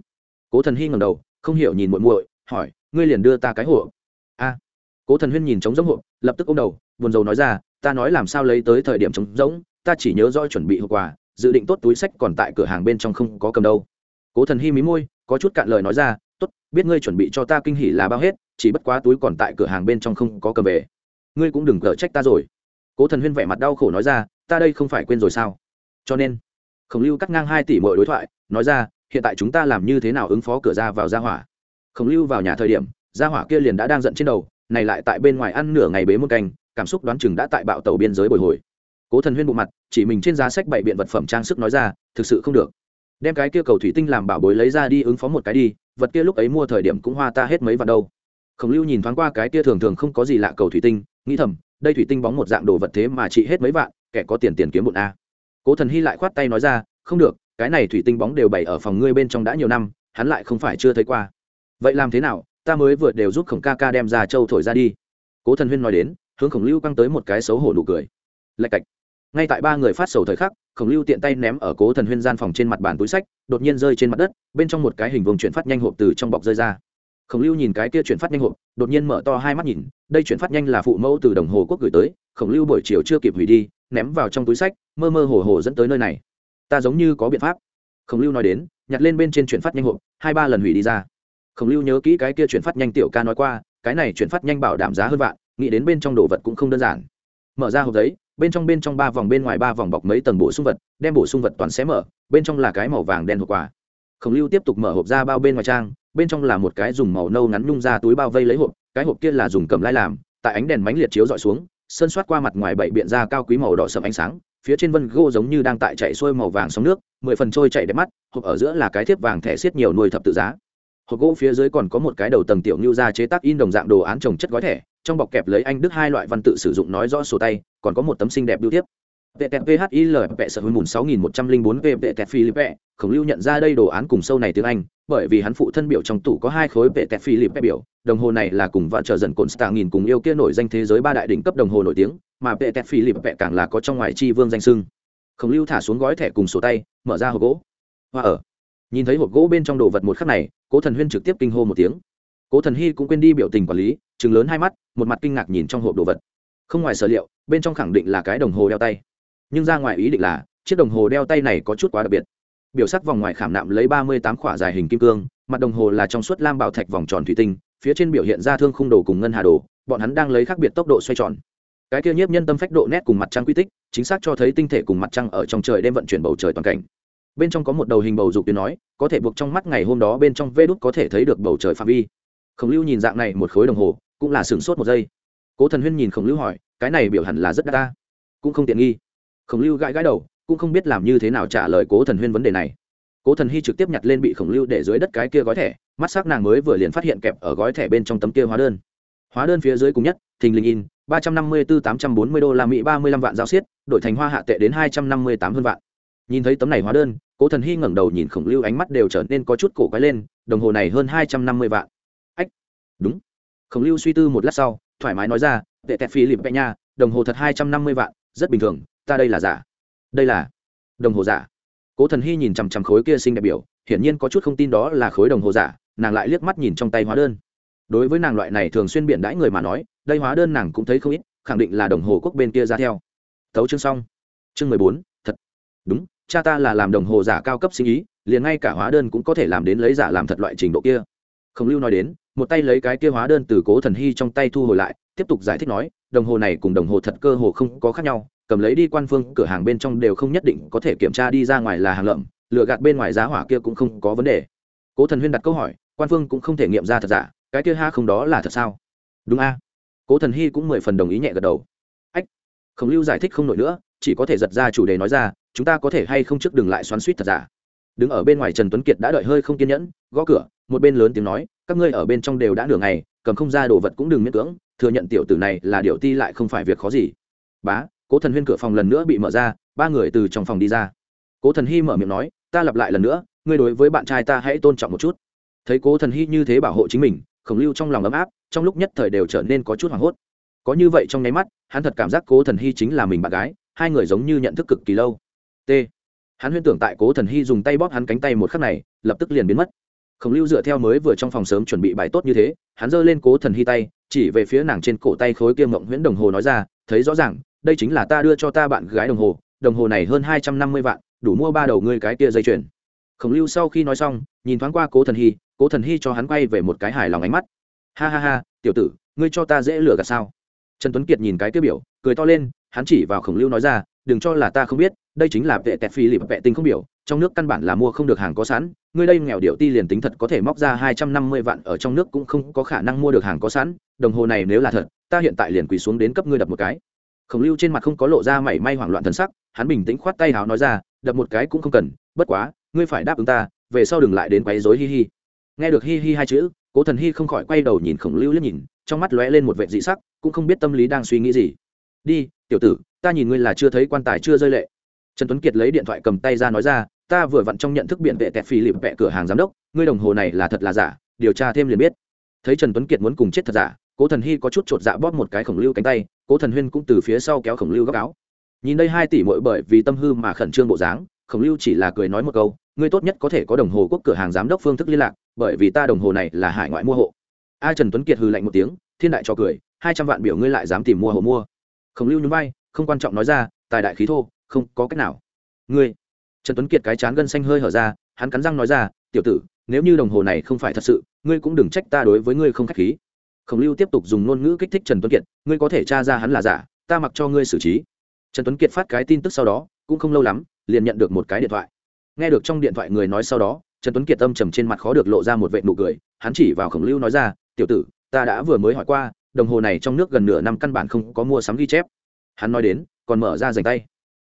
Cố thần hy ngầm đầu, không hiểu nhìn muội muội, hỏi, ngươi liền đưa ta cái hộp? A. Cố thần huyên nhìn trống rỗng hộp, lập tức ô m đầu, buồn rầu nói ra, ta nói làm sao lấy tới thời điểm trống rỗng, ta chỉ nhớ rõ chuẩn bị hộp quà, dự định tốt túi sách còn tại cửa hàng bên trong không có cầm đâu. Cố thần hy mí môi, có chút cạn lời nói ra tốt, biết ngươi chuẩn bị cho ta kinh hỉ là bao hết, chỉ bất quá túi còn tại cửa hàng bên trong không có cầm về. Ngươi cũng đừng cờ trách ta rồi. Cố thần huyên vẻ mặt đau khổ nói ra, ta đây không phải quên rồi sao? Cho nên, khổng lưu cắt ngang hai tỷ mọi đối thoại, nói ra, hiện tại chúng ta làm như thế nào ứng phó cửa ra vào gia hỏa? Khổng lưu vào nhà thời điểm gia hỏa kia liền đã đang giận trên đầu, này lại tại bên ngoài ăn nửa ngày bế một canh, cảm xúc đoán chừng đã tại bạo tàu biên giới bồi hồi. Cố thần huyên bộ mặt, chỉ mình trên giá sách bảy biện vật phẩm trang sức nói ra, thực sự không được. Đem cái kia cầu thủy tinh làm bảo bối lấy ra đi ứng phó một cái đi vật kia lúc ấy mua thời điểm cũng hoa ta hết mấy vạn đâu. Khổng lưu nhìn thoáng qua cái kia thường thường không có gì lạ cầu thủy tinh, nghĩ thầm, đây thủy tinh bóng một dạng đồ vật thế mà chị hết mấy vạn, kẻ có tiền tiền kiếm bụng a. Cố thần hy lại khoát tay nói ra, không được, cái này thủy tinh bóng đều bày ở phòng ngươi bên trong đã nhiều năm, hắn lại không phải chưa thấy qua. Vậy làm thế nào, ta mới vừa đều giúp khổng ca ca đem ra châu thổi ra đi. Cố thần huyên nói đến, hướng khổng lưu căng tới một cái xấu hổ nụ cười. Lạch cạch. Ngay tại ba người phát sầu thời khắc khổng lưu tiện tay ném ở cố thần huyên gian phòng trên mặt bàn túi sách, đột nhiên rơi trên mặt đất, bên trong một cái hình vùng chuyển phát nhanh hộp từ trong bọc rơi ra. Khổng lưu nhìn cái kia chuyển phát nhanh hộp, đột nhiên mở to hai mắt nhìn, đây chuyển phát nhanh là phụ mẫu từ đồng hồ quốc gửi tới, khổng lưu buổi chiều chưa kịp hủy đi, ném vào trong túi sách, mơ mơ hồ hồ dẫn tới nơi này. Ta giống như có biện pháp. Khổng lưu nói đến, nhặt lên bên trên chuyển phát nhanh hộp, hai ba lần hủy đi ra. Khổng lưu nhớ kỹ cái kia chuyển phát nhanh tiểu ca nói qua, cái này chuyển phát nhanh bảo đảm giá hơn vạn, nghĩ đến bên trong đồ vật cũng không đơn giản. Mở ra hộp giấy bên trong bên trong ba vòng bên ngoài ba vòng bọc mấy tầng bổ sung vật, đem bổ sung vật toàn xé mở, bên trong là cái màu vàng đen hộp quà. Khổng lưu tiếp tục mở hộp ra bao bên ngoài trang, bên trong là một cái dùng màu nâu ngắn nhung ra túi bao vây lấy hộp, cái hộp kia là dùng cầm lai làm, tại ánh đèn mánh liệt chiếu dọi xuống, sơn soát qua mặt ngoài bảy biện ra cao quý màu đỏ sậm ánh sáng, phía trên vân gô giống như đang tại chạy xuôi màu vàng sóng nước, mười phần trôi chạy đẹp mắt, hộp ở giữa là cái thiếp vàng thẻ xiết nhiều nuôi thập tự giá. Hộp gỗ phía dưới còn có một cái đầu tầng tiểu ngưu ra chế tác in đồng dạng đồ án trồng chất gói thẻ trong bọc kẹp lấy anh đức hai loại văn tự sử dụng nói rõ sổ tay còn có một tấm xinh đẹp biêu tiếp VTPHIL vẹ sở hữu mùn 6104 VTT Philippe, khổng lưu nhận ra đây đồ án cùng sâu này tiếng Anh, bởi vì hắn phụ thân biểu trong tủ có hai khối VTT Philippe biểu, đồng hồ này là cùng vạn trở dần cồn Star nghìn cùng yêu kia nổi danh thế giới ba đại đỉnh cấp đồng hồ nổi tiếng, mà VTT Philippe càng là có trong ngoài chi vương danh sưng. Khổng lưu thả xuống gói thẻ cùng sổ tay, mở ra hộp gỗ. Hoa ở. Nhìn thấy hộp gỗ bên trong đồ vật một khắc này, Cố Thần Huyên trực tiếp kinh hô một tiếng. Cố Thần Hy cũng quên đi biểu tình quản lý, chừng lớn hai mắt, một mặt kinh ngạc nhìn trong hộp đồ vật. Không ngoài sở liệu, bên trong khẳng định là cái đồng hồ đeo tay. Nhưng ra ngoài ý định là chiếc đồng hồ đeo tay này có chút quá đặc biệt. Biểu sắc vòng ngoài khảm nạm lấy ba mươi tám khỏa dài hình kim cương mặt đồng hồ là trong suốt lam bảo thạch vòng tròn thủy tinh phía trên biểu hiện ra thương khung đồ cùng ngân hà đồ bọn hắn đang lấy khác biệt tốc độ xoay tròn. Cái kia nhiếp nhân tâm phách độ nét cùng mặt trăng quy tích chính xác cho thấy tinh thể cùng mặt trăng ở trong trời đêm vận chuyển bầu trời toàn cảnh. Bên trong có một đầu hình bầu dục tuyến nói có thể buộc trong mắt ngày hôm đó bên trong vê đốt có thể thấy được bầu trời phạm vi khổng lưu nhìn dạng này một khối đồng hồ, cũng là sửng sốt một giây. Cố thần huyên nhìn khổng lưu hỏi, cái này biểu hẳn là rất đa ta? Cũng không tiện nghi. Khổng lưu gãi gãi đầu, cũng không biết làm như thế nào trả lời cố thần huyên vấn đề này. Cố thần hy trực tiếp nhặt lên bị khổng lưu để dưới đất cái kia gói thẻ, mắt s ắ c nàng mới vừa liền phát hiện kẹp ở gói thẻ bên trong tấm kia hóa đơn. Hóa đơn phía dưới cùng nhất, thình lình in, ba trăm năm mươi bốn tám trăm bốn mươi đô la mỹ, ba mươi lăm vạn giao xiết, đổi thành hoa hạ tệ đến hai trăm năm mươi tám hơn vạn. Nhìn thấy tấm này hóa đơn, cố thần hy ngẩng đầu nhìn khổng lưu, ánh mắt đều trở nên có chút cổ quái lên, đồng hồ này hơn hai trăm năm mươi vạn đúng. Khổng lưu suy tư một lát sau, thoải mái nói ra, tệ tẹt phi lịp vẹ nha đồng hồ thật hai trăm năm mươi vạn, rất bình thường, ta đây là giả. Đây là đồng hồ giả? Cố thần hy nhìn chằm chằm khối kia xinh đẹp biểu, hiển nhiên có chút không tin đó là khối đồng hồ giả, nàng lại liếc mắt nhìn trong tay hóa đơn. Đối với nàng loại này thường xuyên biện đãi người mà nói, đây hóa đơn nàng cũng thấy không ít, khẳng định là đồng hồ quốc bên kia ra theo. Thấu chương xong. Chương mười bốn, thật. Đúng, cha ta là làm đồng hồ giả cao cấp sinh ý, liền ngay cả hóa đơn cũng có thể làm đến lấy giả làm thật loại trình độ kia. Khổng lưu nói đến một tay lấy cái kia hóa đơn từ cố thần hy trong tay thu hồi lại, tiếp tục giải thích nói, đồng hồ này cùng đồng hồ thật cơ hồ không có khác nhau, cầm lấy đi quan phương, cửa hàng bên trong đều không nhất định có thể kiểm tra đi ra ngoài là hàng lợm lựa gạt bên ngoài giá hỏa kia cũng không có vấn đề. Cố thần huyên đặt câu hỏi, quan phương cũng không thể nghiệm ra thật giả, cái kia ha không đó là thật sao? Đúng a. Cố thần hy cũng mười phần đồng ý nhẹ gật đầu. Ách khổng lưu giải thích không nổi nữa, chỉ có thể giật ra chủ đề nói ra, chúng ta có thể hay không trước đừng lại xoắn suýt thật giả? Đứng ở bên ngoài trần tuấn kiệt đã đợi hơi không kiên nhẫn, gõ cửa, một bên lớn tiếng nói, các ngươi ở bên trong đều đã nửa ngày, cầm không ra đồ vật cũng đừng miễn cưỡng, thừa nhận tiểu tử này là điều ti lại không phải việc khó gì. Bá, cố thần huyên cửa phòng lần nữa bị mở ra, ba người từ trong phòng đi ra. Cố thần hy mở miệng nói, ta lặp lại lần nữa, ngươi đối với bạn trai ta hãy tôn trọng một chút. Thấy cố thần hy như thế bảo hộ chính mình, khổng lưu trong lòng ấm áp, trong lúc nhất thời đều trở nên có chút hoảng hốt. Có như vậy trong nháy mắt, hắn thật cảm giác cố thần hy chính là mình bạn gái, hai người giống như nhận thức cực kỳ lâu. T hắn huyên tưởng tại cố thần hy dùng tay bóp hắn cánh tay một khắc này, lập tức liền biến mất. Khổng lưu dựa theo mới vừa trong phòng sớm chuẩn bị bài tốt như thế, hắn giơ lên cố thần hy tay, chỉ về phía nàng trên cổ tay khối kia mộng huyễn đồng hồ nói ra, thấy rõ ràng, đây chính là ta đưa cho ta bạn gái đồng hồ đồng hồ này hơn hai trăm năm mươi vạn, đủ mua ba đầu ngươi cái kia dây chuyền. Khổng lưu sau khi nói xong, nhìn thoáng qua cố thần hy, cố thần hy cho hắn quay về một cái hài lòng ánh mắt. Ha ha ha, tiểu tử, ngươi cho ta dễ lừa gạt sao? Trần tuấn kiệt nhìn cái kia biểu, cười to lên, hắn chỉ vào khổng lưu nói ra đừng cho là ta không biết, đây chính là vệ tẹt phi lịp vệ tinh không biểu, trong nước căn bản là mua không được hàng có sẵn ngươi đây nghèo điệu ti liền tính thật có thể móc ra hai trăm năm mươi vạn ở trong nước cũng không có khả năng mua được hàng có sẵn, đồng hồ này nếu là thật, ta hiện tại liền quỳ xuống đến cấp ngươi đập một cái. Khổng lưu trên mặt không có lộ ra mảy may hoảng loạn thần sắc, hắn bình tĩnh khoát tay háo nói ra, đập một cái cũng không cần, bất quá, ngươi phải đáp ứng ta, về sau đừng lại đến quấy rối hi hi. Nghe được hi hi hai chữ, cố thần hi không khỏi quay đầu nhìn khổng lưu liếc nhìn, trong mắt lóe lên một vệ dị sắc, cũng không biết tâm lý đang suy nghĩ gì. Đi tiểu tử, ta nhìn ngươi là chưa thấy quan tài chưa rơi lệ. Trần tuấn kiệt lấy điện thoại cầm tay ra nói ra, ta vừa vặn trong nhận thức biện vệ tẹt phi lịp vẹ cửa hàng giám đốc, ngươi đồng hồ này là thật là giả, điều tra thêm liền biết. Thấy trần tuấn kiệt muốn cùng chết thật giả, cố thần hy có chút chột dạ bóp một cái khổng lưu cánh tay, cố thần huyên cũng từ phía sau kéo khổng lưu góc áo. Nhìn đây hai tỷ mỗi bởi vì tâm hư mà khẩn trương bộ dáng, khổng lưu chỉ là cười nói một câu, ngươi tốt nhất có thể có đồng hồ quốc cửa hàng giám đốc phương thức liên lạc, bởi vì ta đồng hồ này là hải ngoại mua hộ. A trần tuấn kiệt hừ lạnh một tiếng, thiên đại cho cười, hai trăm vạn biểu ngươi lại dám tìm mua hộ mua khổng lưu nhún vai, không quan trọng nói ra, tài đại khí thô, không có cách nào. Ngươi, trần tuấn kiệt cái chán gân xanh hơi hở ra, hắn cắn răng nói ra, tiểu tử, nếu như đồng hồ này không phải thật sự, ngươi cũng đừng trách ta đối với ngươi không k h á c h khí. Khổng lưu tiếp tục dùng ngôn ngữ kích thích trần tuấn kiệt, ngươi có thể tra ra hắn là giả, ta mặc cho ngươi xử trí. Trần tuấn kiệt phát cái tin tức sau đó, cũng không lâu lắm, liền nhận được một cái điện thoại. Nghe được trong điện thoại người nói sau đó, trần tuấn kiệt âm trầm trên mặt khó được lộ ra một vệ nụ cười, hắn chỉ vào khổng lưu nói ra, tiểu tử, ta đã vừa mới hỏi qua đồng hồ này trong nước gần nửa năm căn bản không có mua sắm ghi chép. Hắn nói đến, còn mở ra dành tay.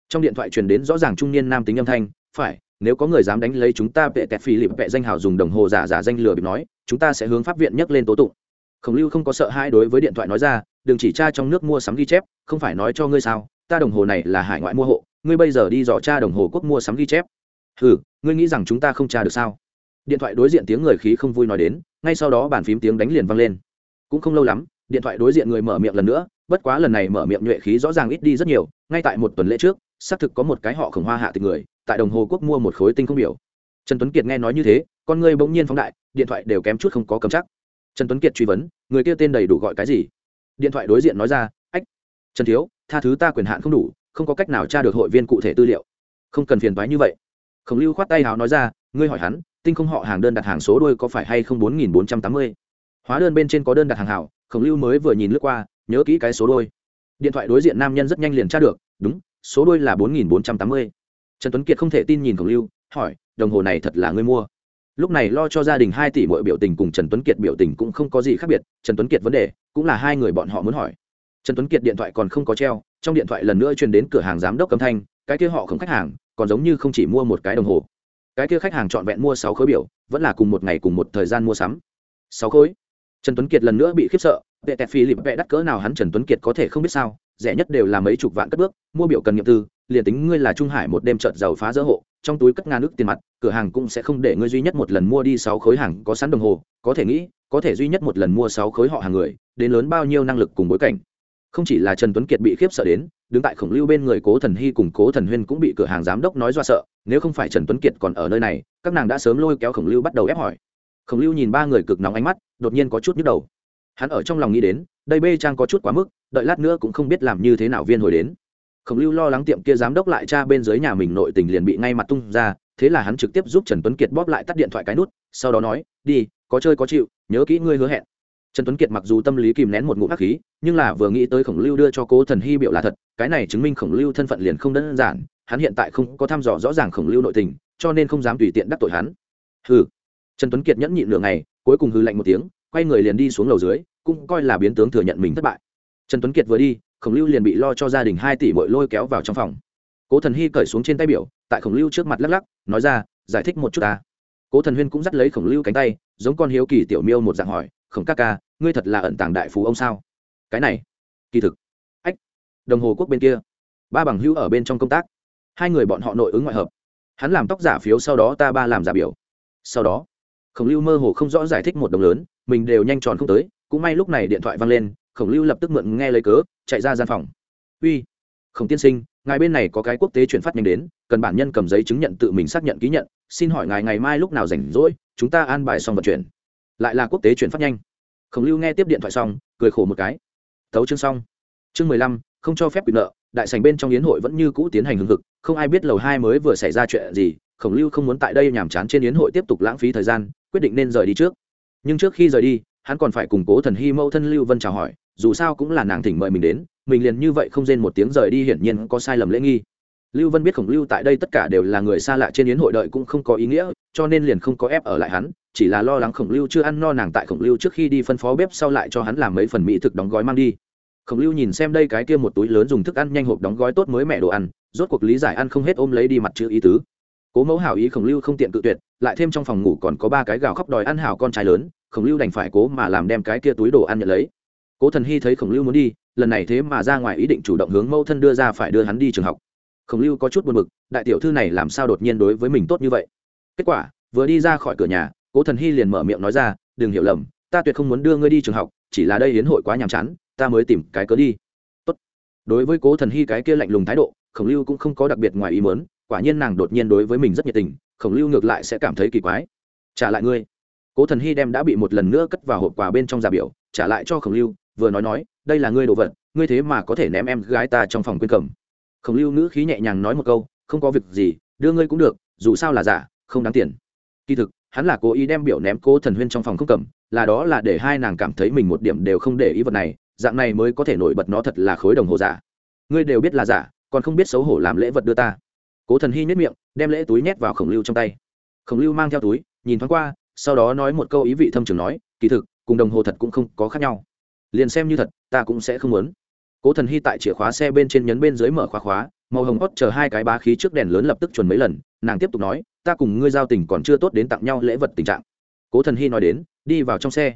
Trong điện thoại truyền đến rõ ràng trung niên nam tính âm thanh, phải, nếu có người dám đánh lấy chúng ta vệ tẹt phi lịp vệ danh hào dùng đồng hồ giả giả danh lừa bịp nói, chúng ta sẽ hướng pháp viện nhắc lên tố tụng. Khổng lưu không có sợ hãi đối với điện thoại nói ra, đừng chỉ tra trong nước mua sắm ghi chép, không phải nói cho ngươi sao, ta đồng hồ này là hải ngoại mua hộ, ngươi bây giờ đi dò tra đồng hồ quốc mua sắm ghi chép. Ừ ngươi nghĩ rằng chúng ta không tra được sao? Điện thoại đối diện tiếng người khí không vui nói đến, ngay sau đó bàn phím tiếng đánh liền vang lên. Cũng không lâu lắm điện thoại đối diện người mở miệng lần nữa, bất quá lần này mở miệng nhuệ khí rõ ràng ít đi rất nhiều, ngay tại một tuần lễ trước, xác thực có một cái họ khổng hoa hạ tịch người, tại đồng hồ quốc mua một khối tinh không biểu. Trần tuấn kiệt nghe nói như thế, con người bỗng nhiên phóng đại, điện thoại đều kém chút không có cầm chắc. Trần tuấn kiệt truy vấn, người kia tên đầy đủ gọi cái gì? Điện thoại đối diện nói ra, ách, trần thiếu, tha thứ ta quyền hạn không đủ, không có cách nào tra được hội viên cụ thể tư liệu. Không cần phiền thoái như vậy. Khổng lưu khoát tay hào nói ra, ngươi hỏi hắn, tinh không họ hàng đơn đặt hàng số đôi có phải hay không bốn nghìn bốn trăm tám mươi? Hóa đơn bên trên có đơn đặt hàng hảo khổng lưu mới vừa nhìn lướt qua, nhớ kỹ cái số đôi. Điện thoại đối diện nam nhân rất nhanh liền tra được, đúng, số đôi là bốn nghìn bốn trăm tám mươi. Trần tuấn kiệt không thể tin nhìn khổng lưu, hỏi, đồng hồ này thật là ngươi mua? Lúc này lo cho gia đình hai tỷ mọi biểu tình cùng trần tuấn kiệt biểu tình cũng không có gì khác biệt, trần tuấn kiệt vấn đề cũng là hai người bọn họ muốn hỏi. Trần tuấn kiệt điện thoại còn không có treo, trong điện thoại lần nữa truyền đến cửa hàng giám đốc cấm thanh, cái kia họ không khách hàng, còn giống như không chỉ mua một cái đồng hồ. Cái kia khách hàng trọn vẹn mua sáu khối biểu, vẫn là cùng một ngày cùng một thời gian mua sắm. Sáu khối? Trần tuấn kiệt lần nữa bị khiếp sợ vệ tẹt phi lịp vẽ đắt cỡ nào hắn trần tuấn kiệt có thể không biết sao, rẻ nhất đều là mấy chục vạn cất bước, mua biểu cần nghiệm tư, liền tính ngươi là trung hải một đêm trợt giàu phá dỡ hộ, trong túi cất ngàn nước tiền mặt, cửa hàng cũng sẽ không để ngươi duy nhất một lần mua đi sáu khối hàng có sẵn đồng hồ, có thể nghĩ, có thể duy nhất một lần mua sáu khối họ hàng người, đến lớn bao nhiêu năng lực cùng bối cảnh. Không chỉ là trần tuấn kiệt bị khiếp sợ đến, đứng tại khổng lưu bên người cố thần hy cùng cố thần huyên cũng bị cửa hàng giám đốc nói do sợ, nếu không phải trần tuấn kiệt còn ở nơi này, các nàng đã sớm lôi kéo khổng lưu bắt đầu ép hỏi khổng lưu nhìn ba người cực nóng ánh mắt, đột nhiên có chút nhức đầu. Hắn ở trong lòng nghĩ đến, đây bê trang có chút quá mức, đợi lát nữa cũng không biết làm như thế nào viên hồi đến. Khổng lưu lo lắng tiệm kia giám đốc lại cha bên dưới nhà mình nội tình liền bị ngay mặt tung ra, thế là hắn trực tiếp giúp trần tuấn kiệt bóp lại tắt điện thoại cái nút, sau đó nói, đi, có chơi có chịu, nhớ kỹ ngươi hứa hẹn. Trần tuấn kiệt mặc dù tâm lý kìm nén một ngụm hắc khí, nhưng là vừa nghĩ tới khổng lưu đưa cho cố thần hy biểu là thật, cái này chứng minh khổng lưu thân phận liền không đơn giản, hắn hiện tại không có thăm dò rõ ràng khổng lưu nội tình, cho nên không dám tùy tiện đắc tội hắn. Hừ trần tuấn kiệt nhẫn nhịn nửa ngày, cuối cùng hư lạnh một tiếng, quay người liền đi xuống lầu dưới, cũng coi là biến tướng thừa nhận mình thất bại. Trần tuấn kiệt vừa đi, khổng lưu liền bị lo cho gia đình hai tỷ bội lôi kéo vào trong phòng. Cố thần hy cởi xuống trên tay biểu, tại khổng lưu trước mặt lắc lắc, nói ra, giải thích một chút ta. Cố thần huyên cũng dắt lấy khổng lưu cánh tay, giống con hiếu kỳ tiểu miêu một dạng hỏi, khổng ca ca, ngươi thật là ẩn tàng đại phú ông sao? Cái này, kỳ thực. Ách, đồng hồ quốc bên kia, ba bằng hữu ở bên trong công tác, hai người bọn họ nội ứng ngoại hợp. Hắn làm tóc giả phiếu, sau đó ta ba làm giả biểu. Sau đó khổng lưu mơ hồ không rõ giải thích một đồng lớn, mình đều nhanh tròn không tới, cũng may lúc này điện thoại văng lên, khổng lưu lập tức mượn nghe lấy cớ, chạy ra gian phòng. Uy, khổng tiên sinh, ngài bên này có cái quốc tế chuyển phát nhanh đến, cần bản nhân cầm giấy chứng nhận tự mình xác nhận ký nhận, xin hỏi ngài ngày mai lúc nào rảnh rỗi, chúng ta an bài xong vận chuyển. Lại là quốc tế chuyển phát nhanh. Khổng lưu nghe tiếp điện thoại xong, cười khổ một cái. Tấu chương xong. Chương mười lăm, không cho phép quyền nợ, đại sành bên trong yến hội vẫn như cũ tiến hành hưng hực, không ai biết lầu hai mới vừa xảy ra chuyện gì khổng lưu không muốn tại đây nhàm chán trên yến hội tiếp tục lãng phí thời gian, quyết định nên rời đi trước. Nhưng trước khi rời đi, hắn còn phải củng cố thần hy mẫu thân lưu vân chào hỏi, dù sao cũng là nàng thỉnh mời mình đến, mình liền như vậy không rên một tiếng rời đi hiển nhiên có sai lầm lễ nghi. Lưu vân biết khổng lưu tại đây tất cả đều là người xa lạ trên yến hội đợi cũng không có ý nghĩa, cho nên liền không có ép ở lại hắn, chỉ là lo lắng khổng lưu chưa ăn no nàng tại khổng lưu trước khi đi phân phó bếp sau lại cho hắn làm mấy phần mỹ thực đóng gói mang đi. Khổng lưu nhìn xem đây cái kia một túi lớn dùng thức ăn nhanh hộp đóng gói tốt mới mẹ đồ ăn, rốt cuộc lý giải ăn không hết ôm lấy đi mặt chữ ý tứ cố mẫu hảo ý khổng lưu không tiện cự tuyệt, lại thêm trong phòng ngủ còn có ba cái gào khóc đòi ăn hảo con trai lớn, khổng lưu đành phải cố mà làm đem cái kia túi đồ ăn nhận lấy. Cố thần hy thấy khổng lưu muốn đi, lần này thế mà ra ngoài ý định chủ động hướng mẫu thân đưa ra phải đưa hắn đi trường học. Khổng lưu có chút buồn bực, đại tiểu thư này làm sao đột nhiên đối với mình tốt như vậy? Kết quả, vừa đi ra khỏi cửa nhà, cố thần hy liền mở miệng nói ra, đừng hiểu lầm, ta tuyệt không muốn đưa ngươi đi trường học, chỉ là đây hiến hội quá nhàm chán, ta mới tìm cái cớ đi. Tốt. đối với cố thần hy cái kia lạnh lùng thái độ, khổng lưu cũng không có đặc biệt ngoài ý mớn quả nhiên nàng đột nhiên đối với mình rất nhiệt tình, khổng lưu ngược lại sẽ cảm thấy kỳ quái. Trả lại ngươi. Cố thần hy đem đã bị một lần nữa cất vào hộp quà bên trong giả biểu, trả lại cho khổng lưu, vừa nói nói, đây là ngươi đồ vật, ngươi thế mà có thể ném em gái ta trong phòng quên cầm. Khổng lưu ngữ khí nhẹ nhàng nói một câu, không có việc gì, đưa ngươi cũng được, dù sao là giả, không đáng tiền. Kỳ thực, hắn là cố ý đem biểu ném cố thần huyên trong phòng không cầm, là đó là để hai nàng cảm thấy mình một điểm đều không để ý vật này, dạng này mới có thể nổi bật nó thật là khối đồng hồ giả. Ngươi đều biết là giả, còn không biết xấu hổ làm lễ vật đưa ta cố thần hy nhất miệng, đem lễ túi nhét vào khổng lưu trong tay. Khổng lưu mang theo túi, nhìn thoáng qua, sau đó nói một câu ý vị thâm trường nói, kỳ thực, cùng đồng hồ thật cũng không có khác nhau. Liền xem như thật, ta cũng sẽ không muốn. Cố thần hy tại chìa khóa xe bên trên nhấn bên dưới mở khóa khóa, màu hồng hót chờ hai cái bá khí trước đèn lớn lập tức chuẩn mấy lần, nàng tiếp tục nói, ta cùng ngươi giao tình còn chưa tốt đến tặng nhau lễ vật tình trạng. Cố thần hy nói đến, đi vào trong xe.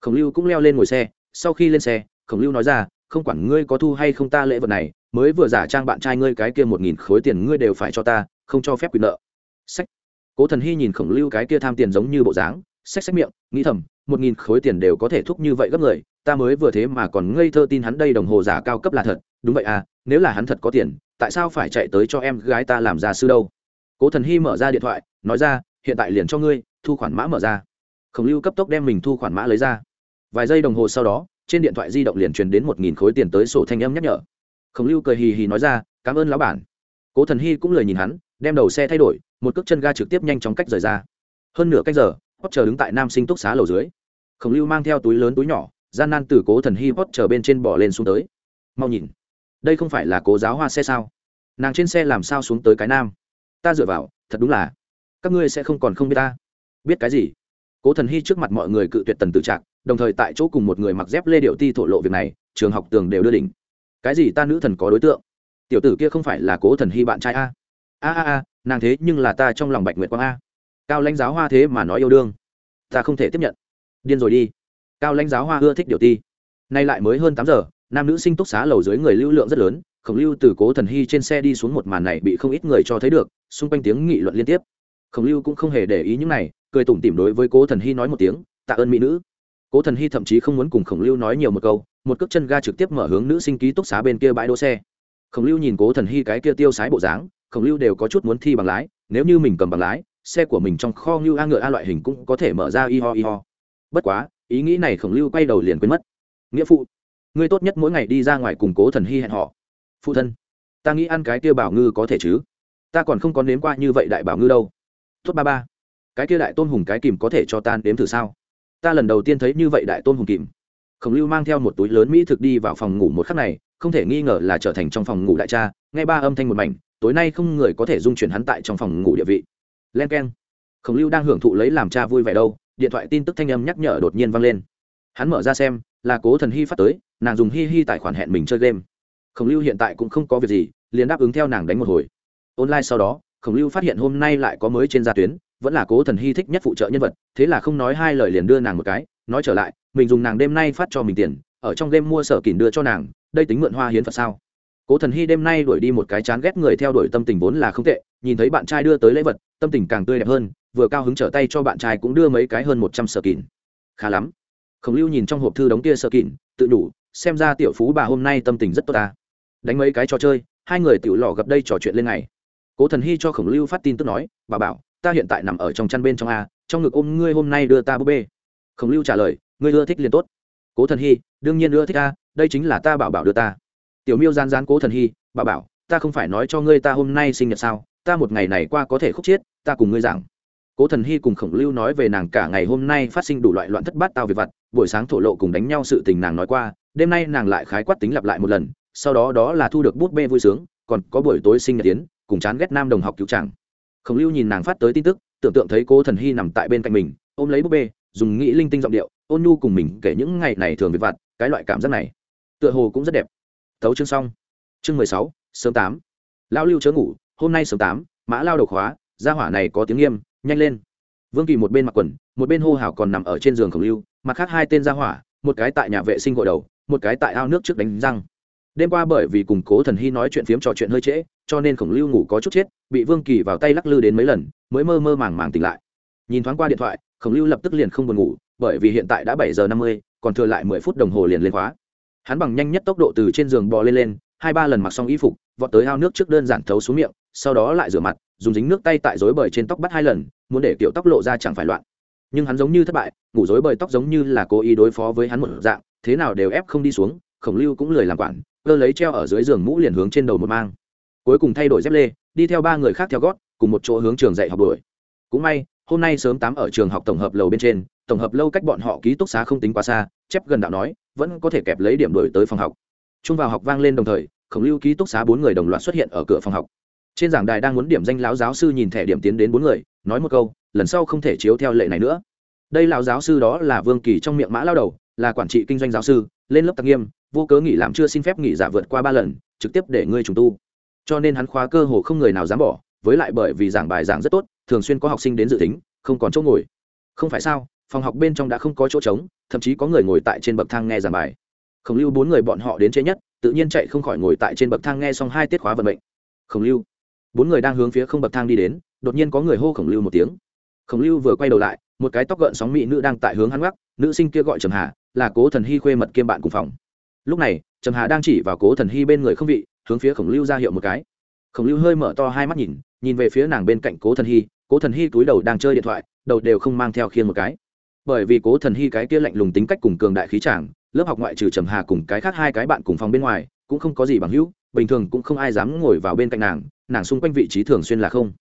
Khổng lưu cũng leo lên ngồi xe, sau khi lên xe, khổng lưu nói ra, không quản ngươi có thu hay không ta lễ vật này mới vừa giả trang bạn trai ngươi cái kia một nghìn khối tiền ngươi đều phải cho ta, không cho phép quyền nợ. Sách. Cố thần hy nhìn khổng lưu cái kia tham tiền giống như bộ dáng sách sách miệng, nghĩ thầm, một nghìn khối tiền đều có thể thúc như vậy gấp người, ta mới vừa thế mà còn ngây thơ tin hắn đây đồng hồ giả cao cấp là thật. Đúng vậy à nếu là hắn thật có tiền, tại sao phải chạy tới cho em gái ta làm gia sư đâu? Cố thần hy mở ra điện thoại, nói ra, hiện tại liền cho ngươi, thu khoản mã mở ra. Khổng lưu cấp tốc đem mình thu khoản mã lấy ra. Vài giây đồng hồ sau đó, trên điện thoại di động liền truyền đến một nghìn khối tiền tới sổ thanh âm nhắc nhở khổng lưu cười hì hì nói ra, cảm ơn lão bản. Cố thần hy cũng lời nhìn hắn, đem đầu xe thay đổi, một cước chân ga trực tiếp nhanh chóng cách rời ra. Hơn nửa cách giờ hót chờ đứng tại nam sinh túc xá lầu dưới. Khổng lưu mang theo túi lớn túi nhỏ, gian nan từ cố thần hy hót chờ bên trên bỏ lên xuống tới. Mau nhìn, đây không phải là cố giáo hoa xe sao? Nàng trên xe làm sao xuống tới cái nam? Ta dựa vào, thật đúng là, các ngươi sẽ không còn không biết ta. Biết cái gì? Cố thần hy trước mặt mọi người cự tuyệt tần tự trạng, đồng thời tại chỗ cùng một người mặc dép lê điệu ti thổ lộ việc này, trường học tường đều đưa đỉnh cái gì ta nữ thần có đối tượng? Tiểu tử kia không phải là cố thần hy bạn trai a? A a a, nàng thế nhưng là ta trong lòng bạch nguyệt quang a. Cao lãnh giáo hoa thế mà nói yêu đương. Ta không thể tiếp nhận. Điên rồi đi. Cao lãnh giáo hoa ưa thích điều ti. Nay lại mới hơn tám giờ, nam nữ sinh túc xá lầu dưới người lưu lượng rất lớn, khổng lưu từ cố thần hy trên xe đi xuống một màn này bị không ít người cho thấy được, xung quanh tiếng nghị luận liên tiếp. Khổng lưu cũng không hề để ý những này, cười tủm tỉm đối với cố thần hy nói một tiếng, tạ ơn mỹ nữ. Cố thần hy thậm chí không muốn cùng khổng lưu nói nhiều một câu một cước chân ga trực tiếp mở hướng nữ sinh ký túc xá bên kia bãi đỗ xe. Khổng lưu nhìn cố thần hy cái kia tiêu sái bộ dáng, khổng lưu đều có chút muốn thi bằng lái, nếu như mình cầm bằng lái, xe của mình trong kho như a ngựa a loại hình cũng có thể mở ra y ho y ho. Bất quá, ý nghĩ này khổng lưu quay đầu liền quên mất. Nghĩa phụ, ngươi tốt nhất mỗi ngày đi ra ngoài cùng cố thần hy hẹn họ phụ thân, ta nghĩ ăn cái kia bảo ngư có thể chứ? Ta còn không có nếm qua như vậy đại bảo ngư đâu. Tốt ba ba, cái kia đại tôn hùng cái kìm có thể cho tan đếm thử sao? Ta lần đầu tiên thấy như vậy đại tôn hùng kìm khổng lưu mang theo một túi lớn mỹ thực đi vào phòng ngủ một khắc này, không thể nghi ngờ là trở thành trong phòng ngủ đại cha, nghe ba âm thanh một mảnh, tối nay không người có thể dung chuyển hắn tại trong phòng ngủ địa vị. Len k e n khổng lưu đang hưởng thụ lấy làm cha vui vẻ đâu, điện thoại tin tức thanh âm nhắc nhở đột nhiên vang lên. Hắn mở ra xem, là cố thần hy phát tới, nàng dùng hi hi tài khoản hẹn mình chơi game. Khổng lưu hiện tại cũng không có việc gì, liền đáp ứng theo nàng đánh một hồi. Online sau đó, khổng lưu phát hiện hôm nay lại có mới trên gia tuyến, vẫn là cố thần hy thích nhất phụ trợ nhân vật, thế là không nói hai lời liền đưa nàng một cái, nói trở lại mình dùng nàng đêm nay phát cho mình tiền, ở trong game mua sở kỉn đưa cho nàng, đây tính mượn hoa hiến phật sao? Cố thần hy đêm nay đuổi đi một cái chán ghét người theo đuổi tâm tình vốn là không tệ, nhìn thấy bạn trai đưa tới lễ vật, tâm tình càng tươi đẹp hơn, vừa cao hứng trở tay cho bạn trai cũng đưa mấy cái hơn một trăm sở kỳn khá lắm. Khổng lưu nhìn trong hộp thư đóng kia sở kỳn tự đủ, xem ra tiểu phú bà hôm nay tâm tình rất tốt ta. Đánh mấy cái trò chơi, hai người tiểu lò gặp đây trò chuyện lên ngày. Cố thần hy cho khổng lưu phát tin tức nói, bà bảo, ta hiện tại nằm ở trong chăn bên trong a, trong ngực ôm ngươi hôm nay đưa ta búp bê. Khổng lưu trả lời ngươi ưa thích liền tốt. Cố thần hy, đương nhiên ưa thích ta đây chính là ta bảo bảo đưa ta. Tiểu miêu gian gian cố thần hy, bảo bảo, ta không phải nói cho ngươi ta hôm nay sinh nhật sao, ta một ngày này qua có thể khúc chiết, ta cùng ngươi giảng. Cố thần hy cùng khổng lưu nói về nàng cả ngày hôm nay phát sinh đủ loại loạn thất bát tao về vặt, buổi sáng thổ lộ cùng đánh nhau sự tình nàng nói qua, đêm nay nàng lại khái quát tính lặp lại một lần, sau đó đó là thu được bút bê vui sướng, còn có buổi tối sinh nhật tiến, cùng chán ghét nam đồng học cứu chàng. khổng lưu nhìn nàng phát tới tin tức, tưởng tượng thấy cố thần hy nằm tại bên cạnh mình, ôm lấy búp bê, dùng nghĩ linh tinh giọng điệu ôn nhu cùng mình kể những ngày này thường về vặt, cái loại cảm giác này, tựa hồ cũng rất đẹp. Thấu chương xong. Chương mười sáu, sớm tám. Lao lưu chớ ngủ, hôm nay sớm tám, mã lao đầu khóa, gia hỏa này có tiếng nghiêm, nhanh lên. Vương kỳ một bên mặc quần, một bên hô hào còn nằm ở trên giường khổng lưu, mặt khác hai tên gia hỏa, một cái tại nhà vệ sinh gội đầu, một cái tại ao nước trước đánh răng. Đêm qua bởi vì cùng cố thần hy nói chuyện phiếm trò chuyện hơi trễ, cho nên khổng lưu ngủ có chút chết, bị vương kỳ vào tay lắc lư đến mấy lần, mới mơ mơ màng màng tỉnh lại. Nhìn thoáng qua điện thoại khổng lưu lập tức liền không buồn ngủ, bởi vì hiện tại đã bảy giờ năm mươi, còn thừa lại mười phút đồng hồ liền lên khóa. Hắn bằng nhanh nhất tốc độ từ trên giường bò lên lên, hai ba lần mặc xong y phục, vọt tới ao nước trước đơn giản thấu xuống miệng, sau đó lại rửa mặt, dùng dính nước tay tại rối bời trên tóc bắt hai lần, muốn để kiểu tóc lộ ra chẳng phải loạn. Nhưng hắn giống như thất bại, ngủ rối bời tóc giống như là cố ý đối phó với hắn một dạng, thế nào đều ép không đi xuống, khổng lưu cũng lười làm quản, cơ lấy treo ở dưới giường mũ liền hướng trên đầu một mang. Cuối cùng thay đổi dép lê, đi theo ba người khác theo gót, cùng một chỗ hướng trường dạy học đuổi. Cũng may hôm nay sớm tám ở trường học tổng hợp lầu bên trên, tổng hợp lâu cách bọn họ ký túc xá không tính quá xa, chép gần đạo nói, vẫn có thể kẹp lấy điểm đổi tới phòng học. Trung vào học vang lên đồng thời, khổng lưu ký túc xá bốn người đồng loạt xuất hiện ở cửa phòng học. Trên giảng đài đang muốn điểm danh lão giáo sư nhìn thẻ điểm tiến đến bốn người, nói một câu, lần sau không thể chiếu theo lệ này nữa. Đây lão giáo sư đó là vương kỳ trong miệng mã lao đầu, là quản trị kinh doanh giáo sư, lên lớp tặc nghiêm, vô cớ nghỉ làm chưa xin phép nghỉ giả vượt qua ba lần, trực tiếp để ngươi trùng tu. Cho nên hắn khóa cơ hồ không người nào dám bỏ, với lại bởi vì giảng bài giảng rất tốt thường xuyên có học sinh đến dự tính, không còn chỗ ngồi. Không phải sao, phòng học bên trong đã không có chỗ trống, thậm chí có người ngồi tại trên bậc thang nghe giảng bài. Khổng lưu bốn người bọn họ đến chế nhất, tự nhiên chạy không khỏi ngồi tại trên bậc thang nghe xong hai tiết khóa vận mệnh. Khổng lưu. Bốn người đang hướng phía không bậc thang đi đến, đột nhiên có người hô khổng lưu một tiếng. Khổng lưu vừa quay đầu lại, một cái tóc gợn sóng mỹ nữ đang tại hướng hắn gác nữ sinh kia gọi trầm hà, là cố thần hy khuê mật kiêm bạn cùng phòng. Lúc này, trầm hà đang chỉ vào cố thần hy bên người không vị, hướng phía khổng lưu ra hiệu một cái. Khổng lưu hơi mở to hai mắt nhìn nhìn về phía nàng bên cạnh cố thần hy, cố thần hy túi đầu đang chơi điện thoại, đầu đều không mang theo khiên một cái. Bởi vì cố thần hy cái kia lạnh lùng tính cách cùng cường đại khí tràng lớp học ngoại trừ trầm hà cùng cái khác hai cái bạn cùng phòng bên ngoài, cũng không có gì bằng hữu, bình thường cũng không ai dám ngồi vào bên cạnh nàng nàng xung quanh vị trí thường xuyên là không.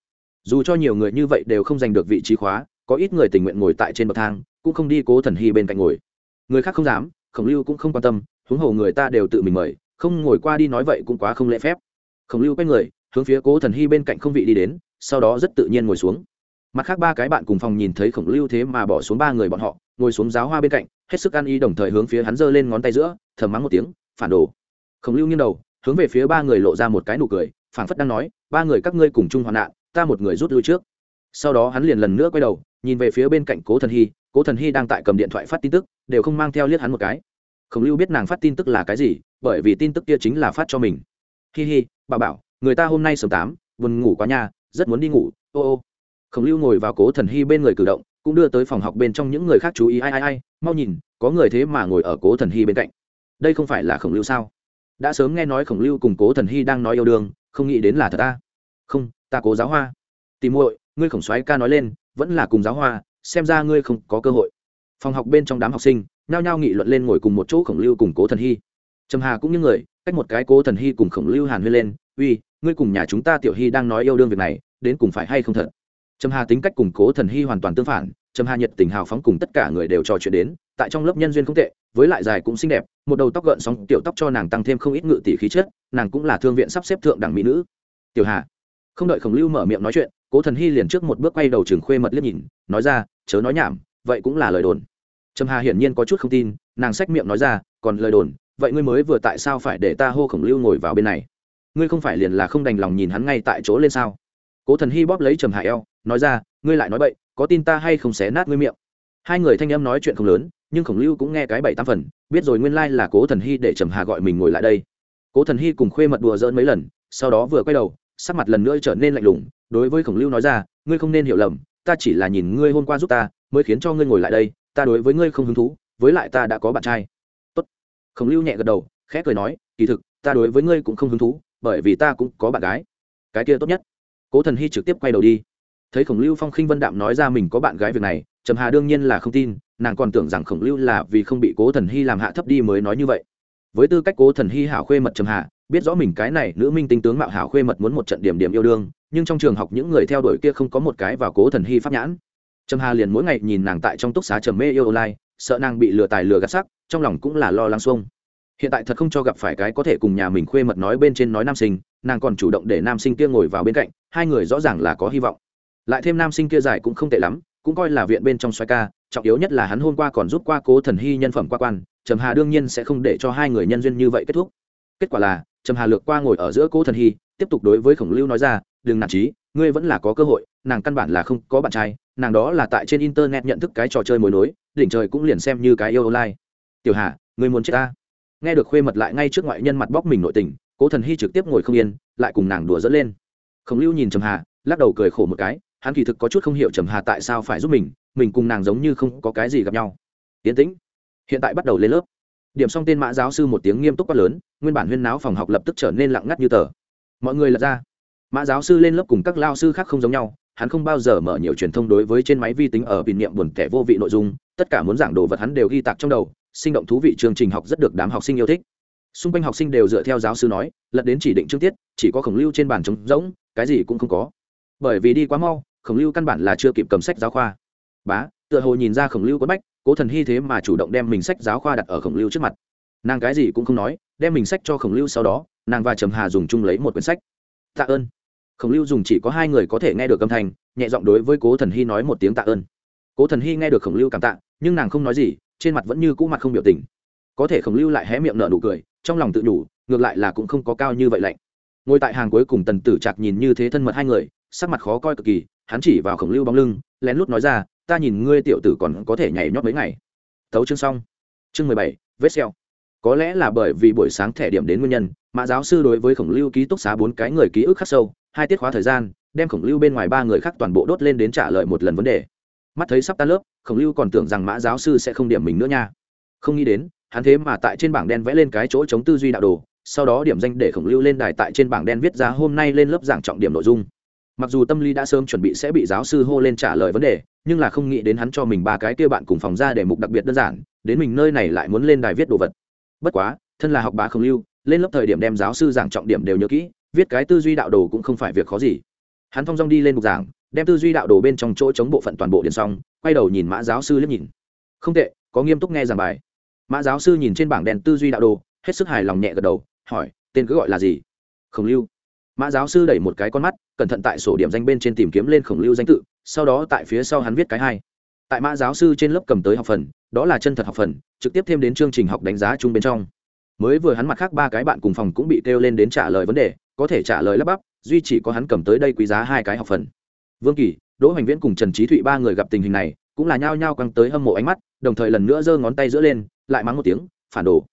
Dù cho nhiều người như vậy đều không giành được vị trí khóa, có ít người tình nguyện ngồi tại trên bậc thang, cũng không đi cố thần hy bên cạnh ngồi. Người khác không dám, khổng lưu cũng không quan tâm, huống hồ người ta đều tự mình mời, không ngồi qua đi nói vậy cũng quá không lễ phép. Khổng lưu quay người hướng phía cố thần hy bên cạnh không vị đi đến, sau đó rất tự nhiên ngồi xuống. Mặt khác ba cái bạn cùng phòng nhìn thấy khổng lưu thế mà bỏ xuống ba người bọn họ, ngồi xuống giáo hoa bên cạnh, hết sức ăn y đồng thời hướng phía hắn giơ lên ngón tay giữa, thầm mắng một tiếng, phản đồ. Khổng lưu nghiêng đầu, hướng về phía ba người lộ ra một cái nụ cười, phảng phất đang nói, ba người các ngươi cùng chung hoạn nạn, ta một người rút lui trước. Sau đó hắn liền lần nữa quay đầu, nhìn về phía bên cạnh cố thần hy, cố thần hy đang tại cầm điện thoại phát tin tức, đều không mang theo liếc hắn một cái. Khổng lưu biết nàng phát tin tức là cái gì, bởi vì tin tức kia chính là phát cho mình. Hi hi bà bảo người ta hôm nay sớm tám, buồn ngủ quá nha, rất muốn đi ngủ, ô ô. Khổng lưu ngồi vào cố thần hy bên người cử động, cũng đưa tới phòng học bên trong những người khác chú ý, ai ai ai, mau nhìn, có người thế mà ngồi ở cố thần hy bên cạnh. Đây không phải là khổng lưu sao? Đã sớm nghe nói khổng lưu cùng cố thần hy đang nói yêu đương, không nghĩ đến là thật ta. Không, ta cố giáo hoa. Tìm muội, ngươi khổng soái ca nói lên, vẫn là cùng giáo hoa, xem ra ngươi không có cơ hội. Phòng học bên trong đám học sinh, nhao nhao nghị luận lên ngồi cùng một chỗ khổng lưu cùng cố thần hy. Trầm hà cũng như người, cách một cái cố thần hy cùng khổng lưu hàn huyên lên, uy ngươi cùng nhà chúng ta tiểu hy đang nói yêu đương việc này, đến cùng phải hay không thật? Trầm hà tính cách củng cố thần hy hoàn toàn tương phản, trầm hà nhiệt tình hào phóng cùng tất cả người đều trò chuyện đến, tại trong lớp nhân duyên không tệ, với lại dài cũng xinh đẹp, một đầu tóc gợn sóng, tiểu tóc cho nàng tăng thêm không ít ngự tỷ khí chất, nàng cũng là thương viện sắp xếp thượng đẳng mỹ nữ. Tiểu hà, không đợi khổng lưu mở miệng nói chuyện, cố thần hy liền trước một bước quay đầu trường khuê mật liếc nhìn, nói ra, chớ nói nhảm, vậy cũng là lời đồn. Trầm hà hiển nhiên có chút không tin, nàng xách miệng nói ra, còn lời đồn, vậy ngươi mới vừa tại sao phải để ta hô khổng lưu ngồi vào bên này? Ngươi không phải liền là không đành lòng nhìn hắn ngay tại chỗ lên sao? Cố thần hy bóp lấy trầm hà eo, nói ra, ngươi lại nói bậy, có tin ta hay không xé nát ngươi miệng? Hai người thanh em nói chuyện không lớn, nhưng khổng lưu cũng nghe cái bảy tam phần, biết rồi nguyên lai là cố thần hy để trầm hà gọi mình ngồi lại đây. Cố thần hy cùng khuê mật đùa dỡn mấy lần, sau đó vừa quay đầu, sắc mặt lần nữa trở nên lạnh lùng, đối với khổng lưu nói ra, ngươi không nên hiểu lầm, ta chỉ là nhìn ngươi hôm qua giúp ta, mới khiến cho ngươi ngồi lại đây, ta đối với ngươi không hứng thú, với lại ta đã có bạn trai. Tốt. khổng lưu nhẹ gật đầu, khẽ cười nói, kỳ thực, ta đối với ngươi cũng không hứng thú bởi vì ta cũng có bạn gái. Cái kia tốt nhất. Cố thần hy trực tiếp quay đầu đi. Thấy khổng lưu phong khinh vân đạm nói ra mình có bạn gái việc này, trầm hà đương nhiên là không tin, nàng còn tưởng rằng khổng lưu là vì không bị cố thần hy làm hạ thấp đi mới nói như vậy. Với tư cách cố thần hy hảo khuê mật trầm hà, biết rõ mình cái này nữ minh tinh tướng mạo hảo khuê mật muốn một trận điểm điểm yêu đương, nhưng trong trường học những người theo đuổi kia không có một cái vào cố thần hy pháp nhãn. Trầm hà liền mỗi ngày nhìn nàng tại trong túc xá trầm mê yêu online, sợ nàng bị lừa tài lừa gạt sắc, trong lòng cũng là lo lắng xuông hiện tại thật không cho gặp phải cái có thể cùng nhà mình khuê mật nói bên trên nói nam sinh, nàng còn chủ động để nam sinh kia ngồi vào bên cạnh, hai người rõ ràng là có hy vọng. Lại thêm nam sinh kia dài cũng không tệ lắm, cũng coi là viện bên trong xoay ca, trọng yếu nhất là hắn hôm qua còn giúp qua cố thần hy nhân phẩm qua quan, trầm hà đương nhiên sẽ không để cho hai người nhân duyên như vậy kết thúc. Kết quả là, trầm hà lược qua ngồi ở giữa cố thần hy, tiếp tục đối với khổng lưu nói ra, đừng nản trí ngươi vẫn là có cơ hội, nàng căn bản là không có bạn trai, nàng đó là tại trên internet nhận thức cái trò chơi mối nối, đỉnh trời cũng liền xem như cái yêu online. Tiểu hà, ngươi muốn chết ta? Nghe được khuê mật lại ngay trước ngoại nhân mặt bóc mình nội tình, cố thần hy trực tiếp ngồi không yên, lại cùng nàng đùa dẫn lên. Khổng lưu nhìn trầm hà, lắc đầu cười khổ một cái, hắn kỳ thực có chút không hiểu trầm hà tại sao phải giúp mình mình cùng nàng giống như không có cái gì gặp nhau. Yến tĩnh. Hiện tại bắt đầu lên lớp. Điểm xong tên mã giáo sư một tiếng nghiêm túc quá lớn, nguyên bản huyên náo phòng học lập tức trở nên lặng ngắt như tờ. Mọi người lật ra. Mã giáo sư lên lớp cùng các lao sư khác không giống nhau, hắn không bao giờ mở nhiều truyền thông đối với trên máy vi tính ở bình niệm buồn kẻ vô vị nội dung, tất cả muốn giảng đồ vật hắn đều ghi tạc trong đầu sinh động thú vị chương trình học rất được đám học sinh yêu thích. Xung quanh học sinh đều dựa theo giáo sư nói, lật đến chỉ định chương tiết, chỉ có khổng lưu trên bàn trống rỗng, cái gì cũng không có. Bởi vì đi quá mau, khổng lưu căn bản là chưa kịp cầm sách giáo khoa. Bá, tựa hồ nhìn ra khổng lưu quất bách, cố thần hy thế mà chủ động đem mình sách giáo khoa đặt ở khổng lưu trước mặt. Nàng cái gì cũng không nói, đem mình sách cho khổng lưu sau đó, nàng và trầm hà dùng chung lấy một quyển sách. Tạ ơn. Khổng lưu dùng chỉ có hai người có thể nghe được âm thanh, nhẹ giọng đối với cố thần hy nói một tiếng tạ ơn cố thần hy nghe được khổng lưu cảm tạ, nhưng nàng không nói gì, trên mặt vẫn như cũ mặt không biểu tình. Có thể khổng lưu lại hé miệng nở nụ cười, trong lòng tự đủ, ngược lại là cũng không có cao như vậy lạnh. Ngồi tại hàng cuối cùng tần tử trạc nhìn như thế thân mật hai người, sắc mặt khó coi cực kỳ, hắn chỉ vào khổng lưu bóng lưng, lén lút nói ra, ta nhìn ngươi tiểu tử còn có thể nhảy nhót mấy ngày. Thấu chương xong. Chương mười bảy, vết xeo có lẽ là bởi vì buổi sáng thẻ điểm đến nguyên nhân mà giáo sư đối với khổng lưu ký túc xá bốn cái người ký ức khắc sâu, hai tiết khóa thời gian, đem khổng lưu bên ngoài ba người khác toàn bộ đốt lên đến trả lời một lần vấn đề mắt thấy sắp tan lớp, khổng lưu còn tưởng rằng mã giáo sư sẽ không điểm mình nữa nha. Không nghĩ đến, hắn thế mà tại trên bảng đen vẽ lên cái chỗ chống tư duy đạo đồ, sau đó điểm danh để khổng lưu lên đài tại trên bảng đen viết ra hôm nay lên lớp giảng trọng điểm nội dung. Mặc dù tâm lý đã sớm chuẩn bị sẽ bị giáo sư hô lên trả lời vấn đề, nhưng là không nghĩ đến hắn cho mình ba cái kia bạn cùng phòng ra để mục đặc biệt đơn giản, đến mình nơi này lại muốn lên đài viết đồ vật. Bất quá, thân là học bá khổng lưu, lên lớp thời điểm đem giáo sư giảng trọng điểm đều nhớ kỹ, viết cái tư duy đạo đồ cũng không phải việc khó gì. Hắn thong dong đi lên bục giảng đem tư duy đạo đồ bên trong chỗ chống bộ phận toàn bộ điện xong, quay đầu nhìn mã giáo sư liếc nhìn. Không tệ, có nghiêm túc nghe giảng bài. Mã giáo sư nhìn trên bảng đèn tư duy đạo đồ, hết sức hài lòng nhẹ gật đầu, hỏi, tên cứ gọi là gì? Khổng lưu. Mã giáo sư đẩy một cái con mắt, cẩn thận tại sổ điểm danh bên trên tìm kiếm lên khổng lưu danh tự, sau đó tại phía sau hắn viết cái hai. Tại mã giáo sư trên lớp cầm tới học phần, đó là chân thật học phần, trực tiếp thêm đến chương trình học đánh giá chung bên trong. Mới vừa hắn mặt khác ba cái bạn cùng phòng cũng bị kêu lên đến trả lời vấn đề, có thể trả lời lắp bắp, duy chỉ có hắn cầm tới đây quý giá hai cái học phần vương kỳ, đỗ hoành viễn cùng trần trí thụy ba người gặp tình hình này, cũng là nhao nhao căng tới hâm mộ ánh mắt, đồng thời lần nữa giơ ngón tay giữa lên, lại mắng một tiếng, phản đồ.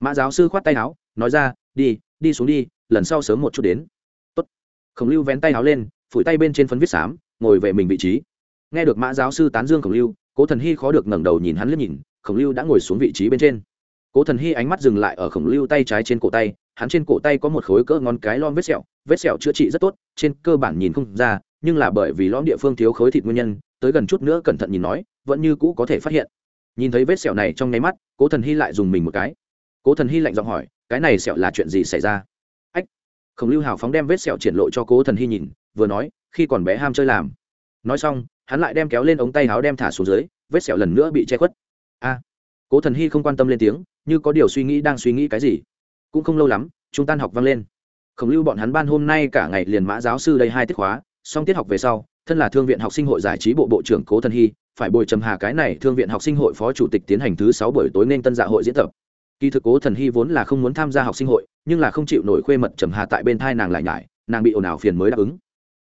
Mã giáo sư khoát tay áo, nói ra, đi đi xuống đi, lần sau sớm một chút đến. Tốt. khổng lưu vén tay áo lên, phủi tay bên trên phấn viết xám, ngồi về mình vị trí. Nghe được mã giáo sư tán dương khổng lưu, cố thần hy khó được ngẩng đầu nhìn hắn liếc nhìn, khổng lưu đã ngồi xuống vị trí bên trên. Cố thần hy ánh mắt dừng lại ở khổng lưu tay trái trên cổ tay hắn trên cổ tay có một khối cỡ ngón cái lon vết sẹo vết sẹo chữa trị rất tốt, trên cơ bản nhìn không ra, nhưng là bởi vì lõm địa phương thiếu khối thịt nguyên nhân, tới gần chút nữa cẩn thận nhìn nói, vẫn như cũ có thể phát hiện. Nhìn thấy vết sẹo này trong nháy mắt, cố thần hy lại dùng mình một cái. Cố thần hy lạnh giọng hỏi, cái này sẹo là chuyện gì xảy ra? Ách. Khổng lưu hào phóng đem vết sẹo triển lộ cho cố thần hy nhìn, vừa nói, khi còn bé ham chơi làm. Nói xong, hắn lại đem kéo lên ống tay áo đem thả xuống dưới, vết sẹo lần nữa bị che khuất. A. Cố thần hy không quan tâm lên tiếng, như có điều suy nghĩ đang suy nghĩ cái gì cũng không lâu lắm chúng tan học vang lên. Khổng lưu bọn hắn ban hôm nay cả ngày liền mã giáo sư đây hai tiết khóa, xong tiết học về sau, thân là thương viện học sinh hội giải trí bộ bộ trưởng cố thần hy, phải bồi trầm hà cái này thương viện học sinh hội phó chủ tịch tiến hành thứ sáu buổi tối nên tân dạ hội diễn tập. Kỳ thực cố thần hy vốn là không muốn tham gia học sinh hội, nhưng là không chịu nổi khuê mật trầm hà tại bên thai nàng lại nhải, nàng bị ồn ào phiền mới đáp ứng.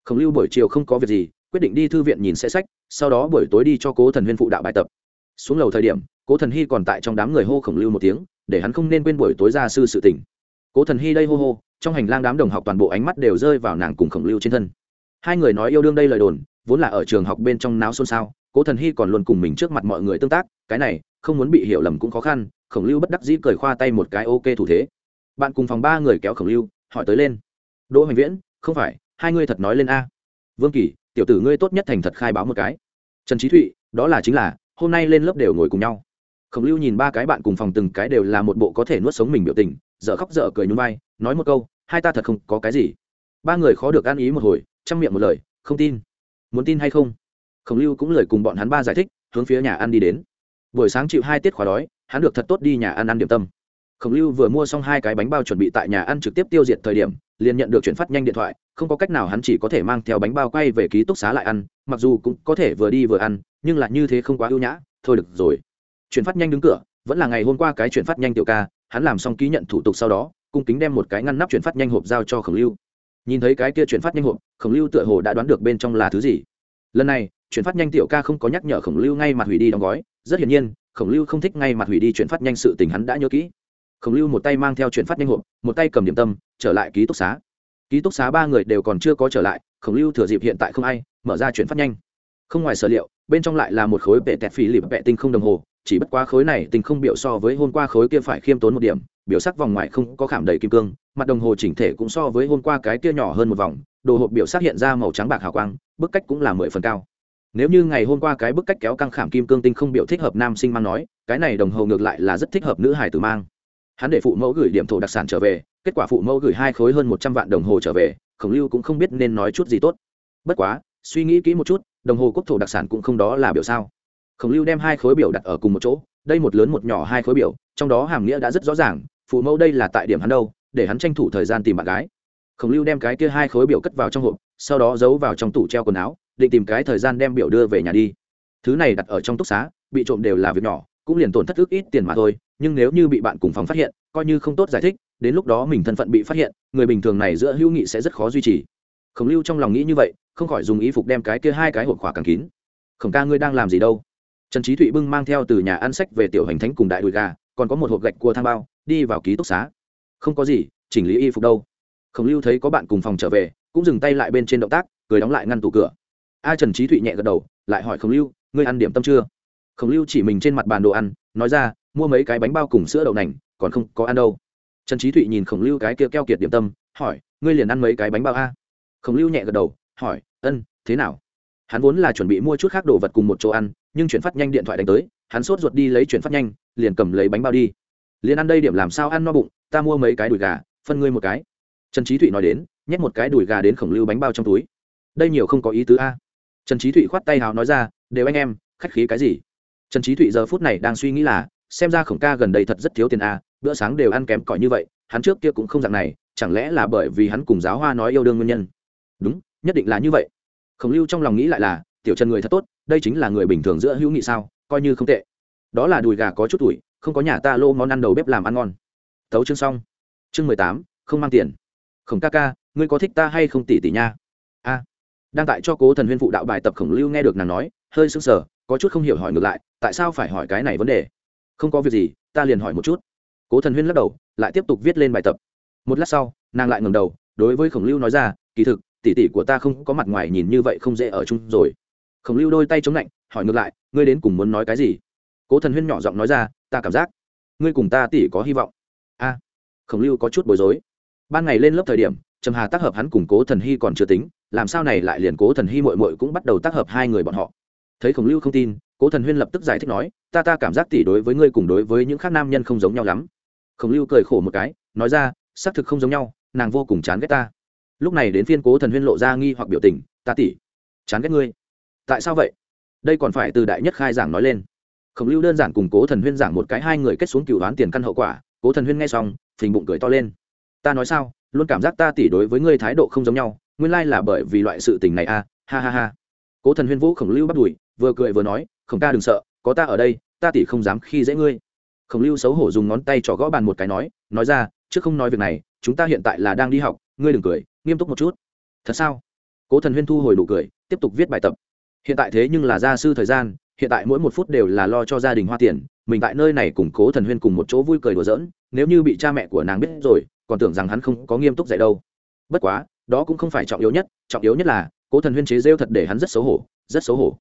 Khổng lưu buổi chiều không có việc gì, quyết định đi thư viện nhìn xe sách, sau đó buổi tối đi cho cố thần huyên phụ đạo bài tập. Xuống lầu thời điểm, cố thần hy còn tại trong đám người hô khổng lưu một tiếng để hắn không nên quên buổi tối gia sư sự tỉnh cố thần hy đây hô hô, trong hành lang đám đồng học toàn bộ ánh mắt đều rơi vào nàng cùng khổng lưu trên thân. Hai người nói yêu đương đây lời đồn, vốn là ở trường học bên trong náo xôn xao, cố thần hy còn luôn cùng mình trước mặt mọi người tương tác, cái này, không muốn bị hiểu lầm cũng khó khăn, khổng lưu bất đắc dĩ cười khoa tay một cái ok thủ thế. Bạn cùng phòng ba người kéo khổng lưu, hỏi tới lên. Đỗ hoành viễn, không phải, hai ngươi thật nói lên a. Vương kỳ, tiểu tử ngươi tốt nhất thành thật khai báo một cái. Trần trí thụy, đó là chính là, hôm nay lên lớp đều ngồi cùng nhau khổng lưu nhìn ba cái bạn cùng phòng từng cái đều là một bộ có thể nuốt sống mình biểu tình, dở khóc dở cười nhún vai, nói một câu, hai ta thật không có cái gì. Ba người khó được ăn ý một hồi, chăm miệng một lời, không tin. Muốn tin hay không? Khổng lưu cũng lời cùng bọn hắn ba giải thích, hướng phía nhà ăn đi đến. Buổi sáng chịu hai tiết khóa đói, hắn được thật tốt đi nhà ăn ăn điểm tâm. Khổng lưu vừa mua xong hai cái bánh bao chuẩn bị tại nhà ăn trực tiếp tiêu diệt thời điểm, liền nhận được chuyển phát nhanh điện thoại, không có cách nào hắn chỉ có thể mang theo bánh bao quay về ký túc xá lại ăn, mặc dù cũng có thể vừa đi vừa ăn, nhưng là như thế không quá ưu nhã, thôi được rồi chuyển phát nhanh đứng cửa, vẫn là ngày hôm qua cái chuyển phát nhanh tiểu ca, hắn làm xong ký nhận thủ tục sau đó, cung kính đem một cái ngăn nắp chuyển phát nhanh hộp giao cho khổng lưu. Nhìn thấy cái kia chuyển phát nhanh hộp, khổng lưu tựa hồ đã đoán được bên trong là thứ gì. Lần này, chuyển phát nhanh tiểu ca không có nhắc nhở khổng lưu ngay mặt hủy đi đóng gói, rất hiển nhiên, khổng lưu không thích ngay mặt hủy đi chuyển phát nhanh sự tình hắn đã nhớ kỹ. Khổng lưu một tay mang theo chuyển phát nhanh hộp, một tay cầm điểm tâm, trở lại ký túc xá. Ký túc xá ba người đều còn chưa có trở lại, khổng lưu thừa dịp hiện tại không ai, mở ra chuyển phát nhanh. Không ngoài sở liệu, bên trong lại là một khối bệ tẹt phì lịp bệ tinh không đồng hồ chỉ bất quá khối này tinh không biểu so với hôm qua khối kia phải khiêm tốn một điểm, biểu sắc vòng ngoài không có khảm đầy kim cương, mặt đồng hồ chỉnh thể cũng so với hôm qua cái kia nhỏ hơn một vòng, đồ hộp biểu sắc hiện ra màu trắng bạc hào quang, bức cách cũng là mười phần cao. Nếu như ngày hôm qua cái bức cách kéo căng khảm kim cương tinh không biểu thích hợp nam sinh mang nói, cái này đồng hồ ngược lại là rất thích hợp nữ hải tử mang. Hắn để phụ mẫu gửi điểm thổ đặc sản trở về, kết quả phụ mẫu gửi hai khối hơn một trăm vạn đồng hồ trở về, khổng lưu cũng không biết nên nói chút gì tốt. Bất quá, suy nghĩ kỹ một chút, đồng hồ quốc thổ đặc sản cũng không đó là biểu sao khổng lưu đem hai khối biểu đặt ở cùng một chỗ, đây một lớn một nhỏ hai khối biểu, trong đó hàm nghĩa đã rất rõ ràng, phụ mẫu đây là tại điểm hắn đâu, để hắn tranh thủ thời gian tìm bạn gái. Khổng lưu đem cái kia hai khối biểu cất vào trong hộp, sau đó giấu vào trong tủ treo quần áo, định tìm cái thời gian đem biểu đưa về nhà đi. Thứ này đặt ở trong túc xá, bị trộm đều là việc nhỏ, cũng liền tổn thất ước ít tiền mà thôi, nhưng nếu như bị bạn cùng phòng phát hiện, coi như không tốt giải thích, đến lúc đó mình thân phận bị phát hiện, người bình thường này giữa hữu nghị sẽ rất khó duy trì. Khổng lưu trong lòng nghĩ như vậy, không khỏi dùng ý phục đem cái kia hai cái hộp khỏa càng kín. Khổng ca ngươi đang làm gì đâu? Trần trí thụy bưng mang theo từ nhà ăn sách về tiểu hành thánh cùng đại đùi gà, còn có một hộp gạch cua thang bao, đi vào ký túc xá. Không có gì, chỉnh lý y phục đâu. Khổng lưu thấy có bạn cùng phòng trở về, cũng dừng tay lại bên trên động tác, cười đóng lại ngăn tủ cửa. A trần trí thụy nhẹ gật đầu, lại hỏi khổng lưu, ngươi ăn điểm tâm chưa? Khổng lưu chỉ mình trên mặt bàn đồ ăn, nói ra, mua mấy cái bánh bao cùng sữa đậu nành, còn không có ăn đâu. Trần trí thụy nhìn khổng lưu cái kia keo kiệt điểm tâm, hỏi, ngươi liền ăn mấy cái bánh bao a? Khổng lưu nhẹ gật đầu, hỏi, ân, thế nào? Hắn vốn là chuẩn bị mua chút khác đồ vật cùng một chỗ ăn nhưng chuyển phát nhanh điện thoại đánh tới, hắn sốt ruột đi lấy chuyển phát nhanh, liền cầm lấy bánh bao đi. Liền ăn đây điểm làm sao ăn no bụng, ta mua mấy cái đùi gà, phân ngươi một cái. Trần trí thụy nói đến, nhét một cái đùi gà đến khổng lưu bánh bao trong túi. Đây nhiều không có ý tứ a. Trần trí thụy khoát tay hào nói ra, đều anh em, khách khí cái gì? Trần trí thụy giờ phút này đang suy nghĩ là, xem ra khổng ca gần đây thật rất thiếu tiền a, bữa sáng đều ăn kém cỏi như vậy, hắn trước kia cũng không dạng này, chẳng lẽ là bởi vì hắn cùng giáo hoa nói yêu đương nguyên nhân? Đúng, nhất định là như vậy. Khổng lưu trong lòng nghĩ lại là tiểu trần người thật tốt, đây chính là người bình thường giữa hữu nghị sao, coi như không tệ. Đó là đùi gà có chút tuổi, không có nhà ta lô món ăn đầu bếp làm ăn ngon. Tấu chương xong. Chương mười tám, không mang tiền. Khổng ca ca, ngươi có thích ta hay không tỷ tỷ nha? A. Đang tại cho cố thần huyên phụ đạo bài tập khổng lưu nghe được nàng nói, hơi sững sờ, có chút không hiểu hỏi ngược lại, tại sao phải hỏi cái này vấn đề? Không có việc gì, ta liền hỏi một chút. Cố thần huyên lắc đầu, lại tiếp tục viết lên bài tập. Một lát sau, nàng lại ngầm đầu, đối với khổng lưu nói ra, kỳ thực tỷ tỷ của ta không có mặt ngoài nhìn như vậy không dễ ở chung rồi khổng lưu đôi tay chống lạnh, hỏi ngược lại, ngươi đến cùng muốn nói cái gì? Cố thần huyên nhỏ giọng nói ra, ta cảm giác, ngươi cùng ta tỷ có hy vọng. A. Khổng lưu có chút bối rối. Ban ngày lên lớp thời điểm, trầm hà tác hợp hắn cùng cố thần hy còn chưa tính, làm sao này lại liền cố thần hy mội mội cũng bắt đầu tác hợp hai người bọn họ. Thấy khổng lưu không tin, cố thần huyên lập tức giải thích nói, ta ta cảm giác tỷ đối với ngươi cùng đối với những khác nam nhân không giống nhau lắm. Khổng lưu cười khổ một cái, nói ra, xác thực không giống nhau, nàng vô cùng chán ghét ta. Lúc này đến phiên cố thần huyên lộ ra nghi hoặc biểu tình, ta tỷ chán ghét ngươi tại sao vậy? Đây còn phải từ đại nhất khai giảng nói lên. Khổng lưu đơn giản cùng cố thần huyên giảng một cái hai người kết xuống cựu đoán tiền căn hậu quả. Cố thần huyên nghe xong phình bụng cười to lên. Ta nói sao? Luôn cảm giác ta tỷ đối với ngươi thái độ không giống nhau nguyên lai là bởi vì loại sự tình này à, ha ha ha. Cố thần huyên vũ khổng lưu bắt đùi vừa cười vừa nói khổng ca đừng sợ có ta ở đây ta tỷ không dám khi dễ ngươi. Khổng lưu xấu hổ dùng ngón tay trỏ gõ bàn một cái nói nói ra trước không nói việc này chúng ta hiện tại là đang đi học ngươi đừng cười nghiêm túc một chút. Thật sao? Cố thần huyên thu hồi đủ cười tiếp tục viết bài tập hiện tại thế nhưng là gia sư thời gian, hiện tại mỗi một phút đều là lo cho gia đình hoa tiền, mình tại nơi này củng cố thần huyên cùng một chỗ vui cười đùa giỡn, nếu như bị cha mẹ của nàng biết rồi, còn tưởng rằng hắn không có nghiêm túc dạy đâu. Bất quá, đó cũng không phải trọng yếu nhất, trọng yếu nhất là, cố thần huyên chế rêu thật để hắn rất xấu hổ, rất xấu hổ.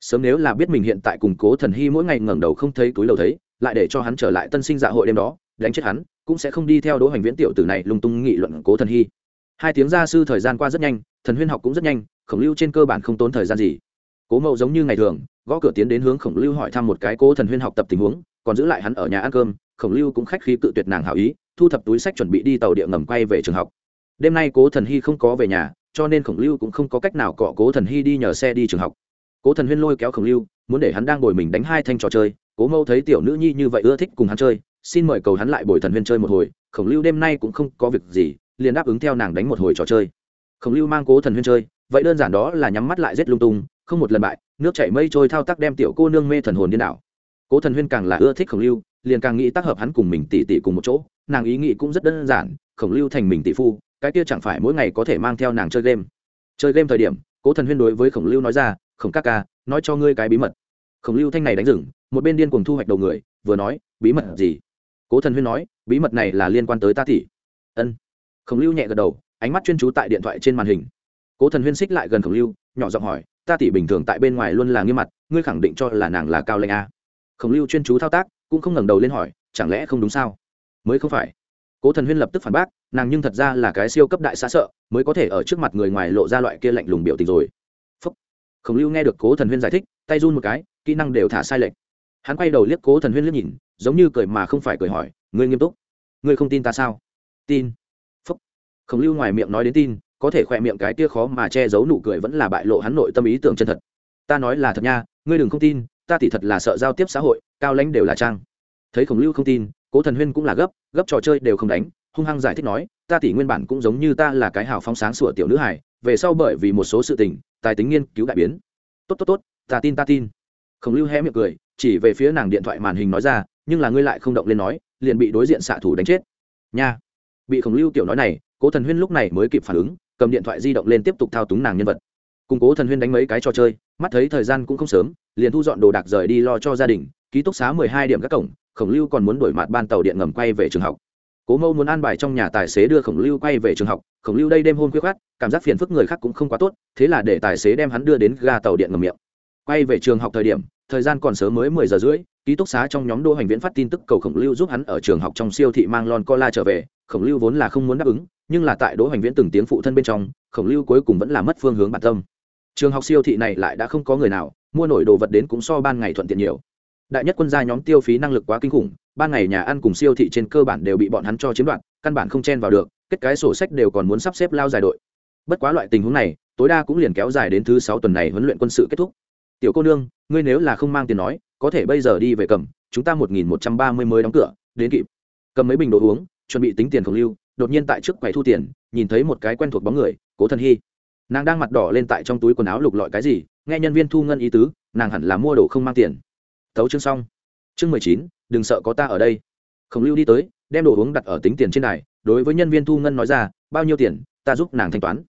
Sớm nếu là biết mình hiện tại cùng cố thần hy mỗi ngày ngẩng đầu không thấy túi lầu thấy, lại để cho hắn trở lại tân sinh dạ hội đêm đó, đánh chết hắn, cũng sẽ không đi theo đỗ hành viễn tiểu tử này lung tung nghị luận cố thần hy. Hai tiếng gia sư thời gian qua rất nhanh, thần huyên học cũng rất nhanh, khổng lưu trên cơ bản không tốn thời gian gì cố mậu giống như ngày thường, gõ cửa tiến đến hướng khổng lưu hỏi thăm một cái cố thần huyên học tập tình huống, còn giữ lại hắn ở nhà ăn cơm, khổng lưu cũng khách khí cự tuyệt nàng hảo ý, thu thập túi sách chuẩn bị đi tàu địa ngầm quay về trường học. Đêm nay cố thần hy không có về nhà, cho nên khổng lưu cũng không có cách nào cọ cố thần hy đi nhờ xe đi trường học. Cố thần huyên lôi kéo khổng lưu, muốn để hắn đang ngồi mình đánh hai thanh trò chơi, cố mâu thấy tiểu nữ nhi như vậy ưa thích cùng hắn chơi, xin mời cầu hắn lại bồi thần huyên chơi một hồi, khổng lưu đêm nay cũng không có việc gì, liền đáp ứng theo nàng đánh một hồi trò chơi. Khổng lưu mang cố thần huyên chơi, vậy đơn giản đó là nhắm mắt lại rết lung tung không một lần bại, nước chảy mây trôi thao tác đem tiểu cô nương mê thần hồn điên đảo. Cố thần huyên càng là ưa thích khổng lưu, liền càng nghĩ tác hợp hắn cùng mình tỷ tỷ cùng một chỗ, nàng ý nghĩ cũng rất đơn giản, khổng lưu thành mình tỷ phu, cái kia chẳng phải mỗi ngày có thể mang theo nàng chơi game. Chơi game thời điểm, cố thần huyên đối với khổng lưu nói ra, khổng ca ca, nói cho ngươi cái bí mật. Khổng lưu thanh này đánh rừng một bên điên cuồng thu hoạch đầu người, vừa nói, bí mật gì? Cố thần huyên nói, bí mật này là liên quan tới ta tỷ. Ân. Khổng lưu nhẹ gật đầu, ánh mắt chuyên trú tại điện thoại trên màn hình. Cố thần huyên xích lại gần khổng lưu, nhỏ giọng hỏi ta tỷ bình thường tại bên ngoài luôn là nghiêm mặt, ngươi khẳng định cho là nàng là cao lệnh a. Khổng lưu chuyên chú thao tác, cũng không ngẩng đầu lên hỏi, chẳng lẽ không đúng sao? Mới không phải. Cố thần huyên lập tức phản bác, nàng nhưng thật ra là cái siêu cấp đại xã sợ, mới có thể ở trước mặt người ngoài lộ ra loại kia lạnh lùng biểu tình rồi. Phúc. khổng lưu nghe được cố thần huyên giải thích, tay run một cái, kỹ năng đều thả sai lệch. Hắn quay đầu liếc cố thần huyên liếc nhìn, giống như cười mà không phải cười hỏi, ngươi nghiêm túc? Ngươi không tin ta sao? Tin. Phúc. khổng lưu ngoài miệng nói đến tin có thể khỏe miệng cái kia khó mà che giấu nụ cười vẫn là bại lộ hắn nội tâm ý tưởng chân thật. Ta nói là thật nha, ngươi đừng không tin, ta thì thật là sợ giao tiếp xã hội, cao lãnh đều là trang. Thấy khổng lưu không tin, cố thần huyên cũng là gấp gấp trò chơi đều không đánh, hung hăng giải thích nói, ta tỷ nguyên bản cũng giống như ta là cái hào phóng sáng sủa tiểu nữ hải về sau bởi vì một số sự tình, tài tính nghiên cứu đại biến. Tốt tốt tốt, ta tin ta tin. Khổng lưu hé miệng cười, chỉ về phía nàng điện thoại màn hình nói ra, nhưng là ngươi lại không động lên nói, liền bị đối diện xạ thủ đánh chết. Nha. Bị khổng lưu tiểu nói này, cố thần huyên lúc này mới kịp phản ứng cầm điện thoại di động lên tiếp tục thao túng nàng nhân vật. Cùng cố thần huyên đánh mấy cái trò chơi, mắt thấy thời gian cũng không sớm, liền thu dọn đồ đạc rời đi lo cho gia đình, ký túc xá mười hai điểm các cổng, khổng lưu còn muốn đổi mặt ban tàu điện ngầm quay về trường học. Cố mâu muốn an bài trong nhà tài xế đưa khổng lưu quay về trường học, khổng lưu đây đêm hôm khuya khát cảm giác phiền phức người khác cũng không quá tốt, thế là để tài xế đem hắn đưa đến ga tàu điện ngầm miệng. Quay về trường học thời điểm, thời gian còn sớm mới mười giờ rưỡi, ký túc xá trong nhóm đô hành viễn phát tin tức cầu khổng lưu giúp hắn ở trường học trong siêu thị mang lon cola trở về, khổng lưu vốn là không muốn đáp ứng nhưng là tại đỗ hành viễn từng tiếng phụ thân bên trong, khổng lưu cuối cùng vẫn là mất phương hướng bản tâm. Trường học siêu thị này lại đã không có người nào, mua nổi đồ vật đến cũng so ban ngày thuận tiện nhiều. Đại nhất quân gia nhóm tiêu phí năng lực quá kinh khủng, ban ngày nhà ăn cùng siêu thị trên cơ bản đều bị bọn hắn cho chiếm đoạt, căn bản không chen vào được, kết cái sổ sách đều còn muốn sắp xếp lao dài đội. Bất quá loại tình huống này, tối đa cũng liền kéo dài đến thứ sáu tuần này huấn luyện quân sự kết thúc. Tiểu cô nương, ngươi nếu là không mang tiền nói, có thể bây giờ đi về cầm, chúng ta một nghìn một trăm ba mươi mới đóng cửa, đến kịp. Cầm mấy bình đồ uống, chuẩn bị tính tiền khổng lưu đột nhiên tại trước quầy thu tiền, nhìn thấy một cái quen thuộc bóng người, cố thần hy. Nàng đang mặt đỏ lên tại trong túi quần áo lục lọi cái gì, nghe nhân viên thu ngân ý tứ, nàng hẳn là mua đồ không mang tiền. Thấu chương xong. Chương mười chín, đừng sợ có ta ở đây. Khổng lưu đi tới, đem đồ uống đặt ở tính tiền trên này đối với nhân viên thu ngân nói ra, bao nhiêu tiền, ta giúp nàng thanh toán.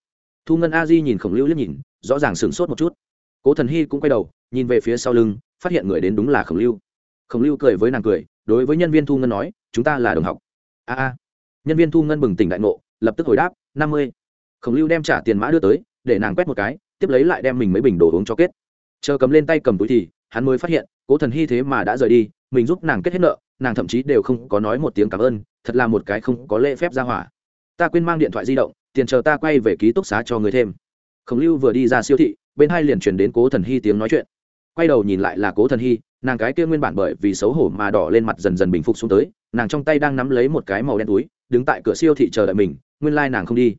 Thu ngân a di nhìn khổng lưu liếc nhìn, rõ ràng sửng sốt một chút. Cố thần hy cũng quay đầu, nhìn về phía sau lưng, phát hiện người đến đúng là khổng lưu. Khổng lưu cười với nàng cười, đối với nhân viên thu ngân nói, chúng ta là đồng học. A a nhân viên thu ngân bừng tỉnh đại ngộ, lập tức hồi đáp, năm mươi. Khổng lưu đem trả tiền mã đưa tới, để nàng quét một cái, tiếp lấy lại đem mình mấy bình đồ uống cho kết. Chờ cầm lên tay cầm túi thì, hắn mới phát hiện, cố thần hy thế mà đã rời đi, mình giúp nàng kết hết nợ, nàng thậm chí đều không có nói một tiếng cảm ơn, thật là một cái không có lễ phép ra hỏa. Ta quên mang điện thoại di động, tiền chờ ta quay về ký túc xá cho người thêm. Khổng lưu vừa đi ra siêu thị, bên hai liền chuyển đến cố thần hy tiếng nói chuyện. Quay đầu nhìn lại là cố thần hy nàng cái kia nguyên bản bởi vì xấu hổ mà đỏ lên mặt dần dần bình phục xuống tới, nàng trong tay đang nắm lấy một cái màu đen túi, đứng tại cửa siêu thị chờ đợi mình, nguyên lai、like、nàng không đi.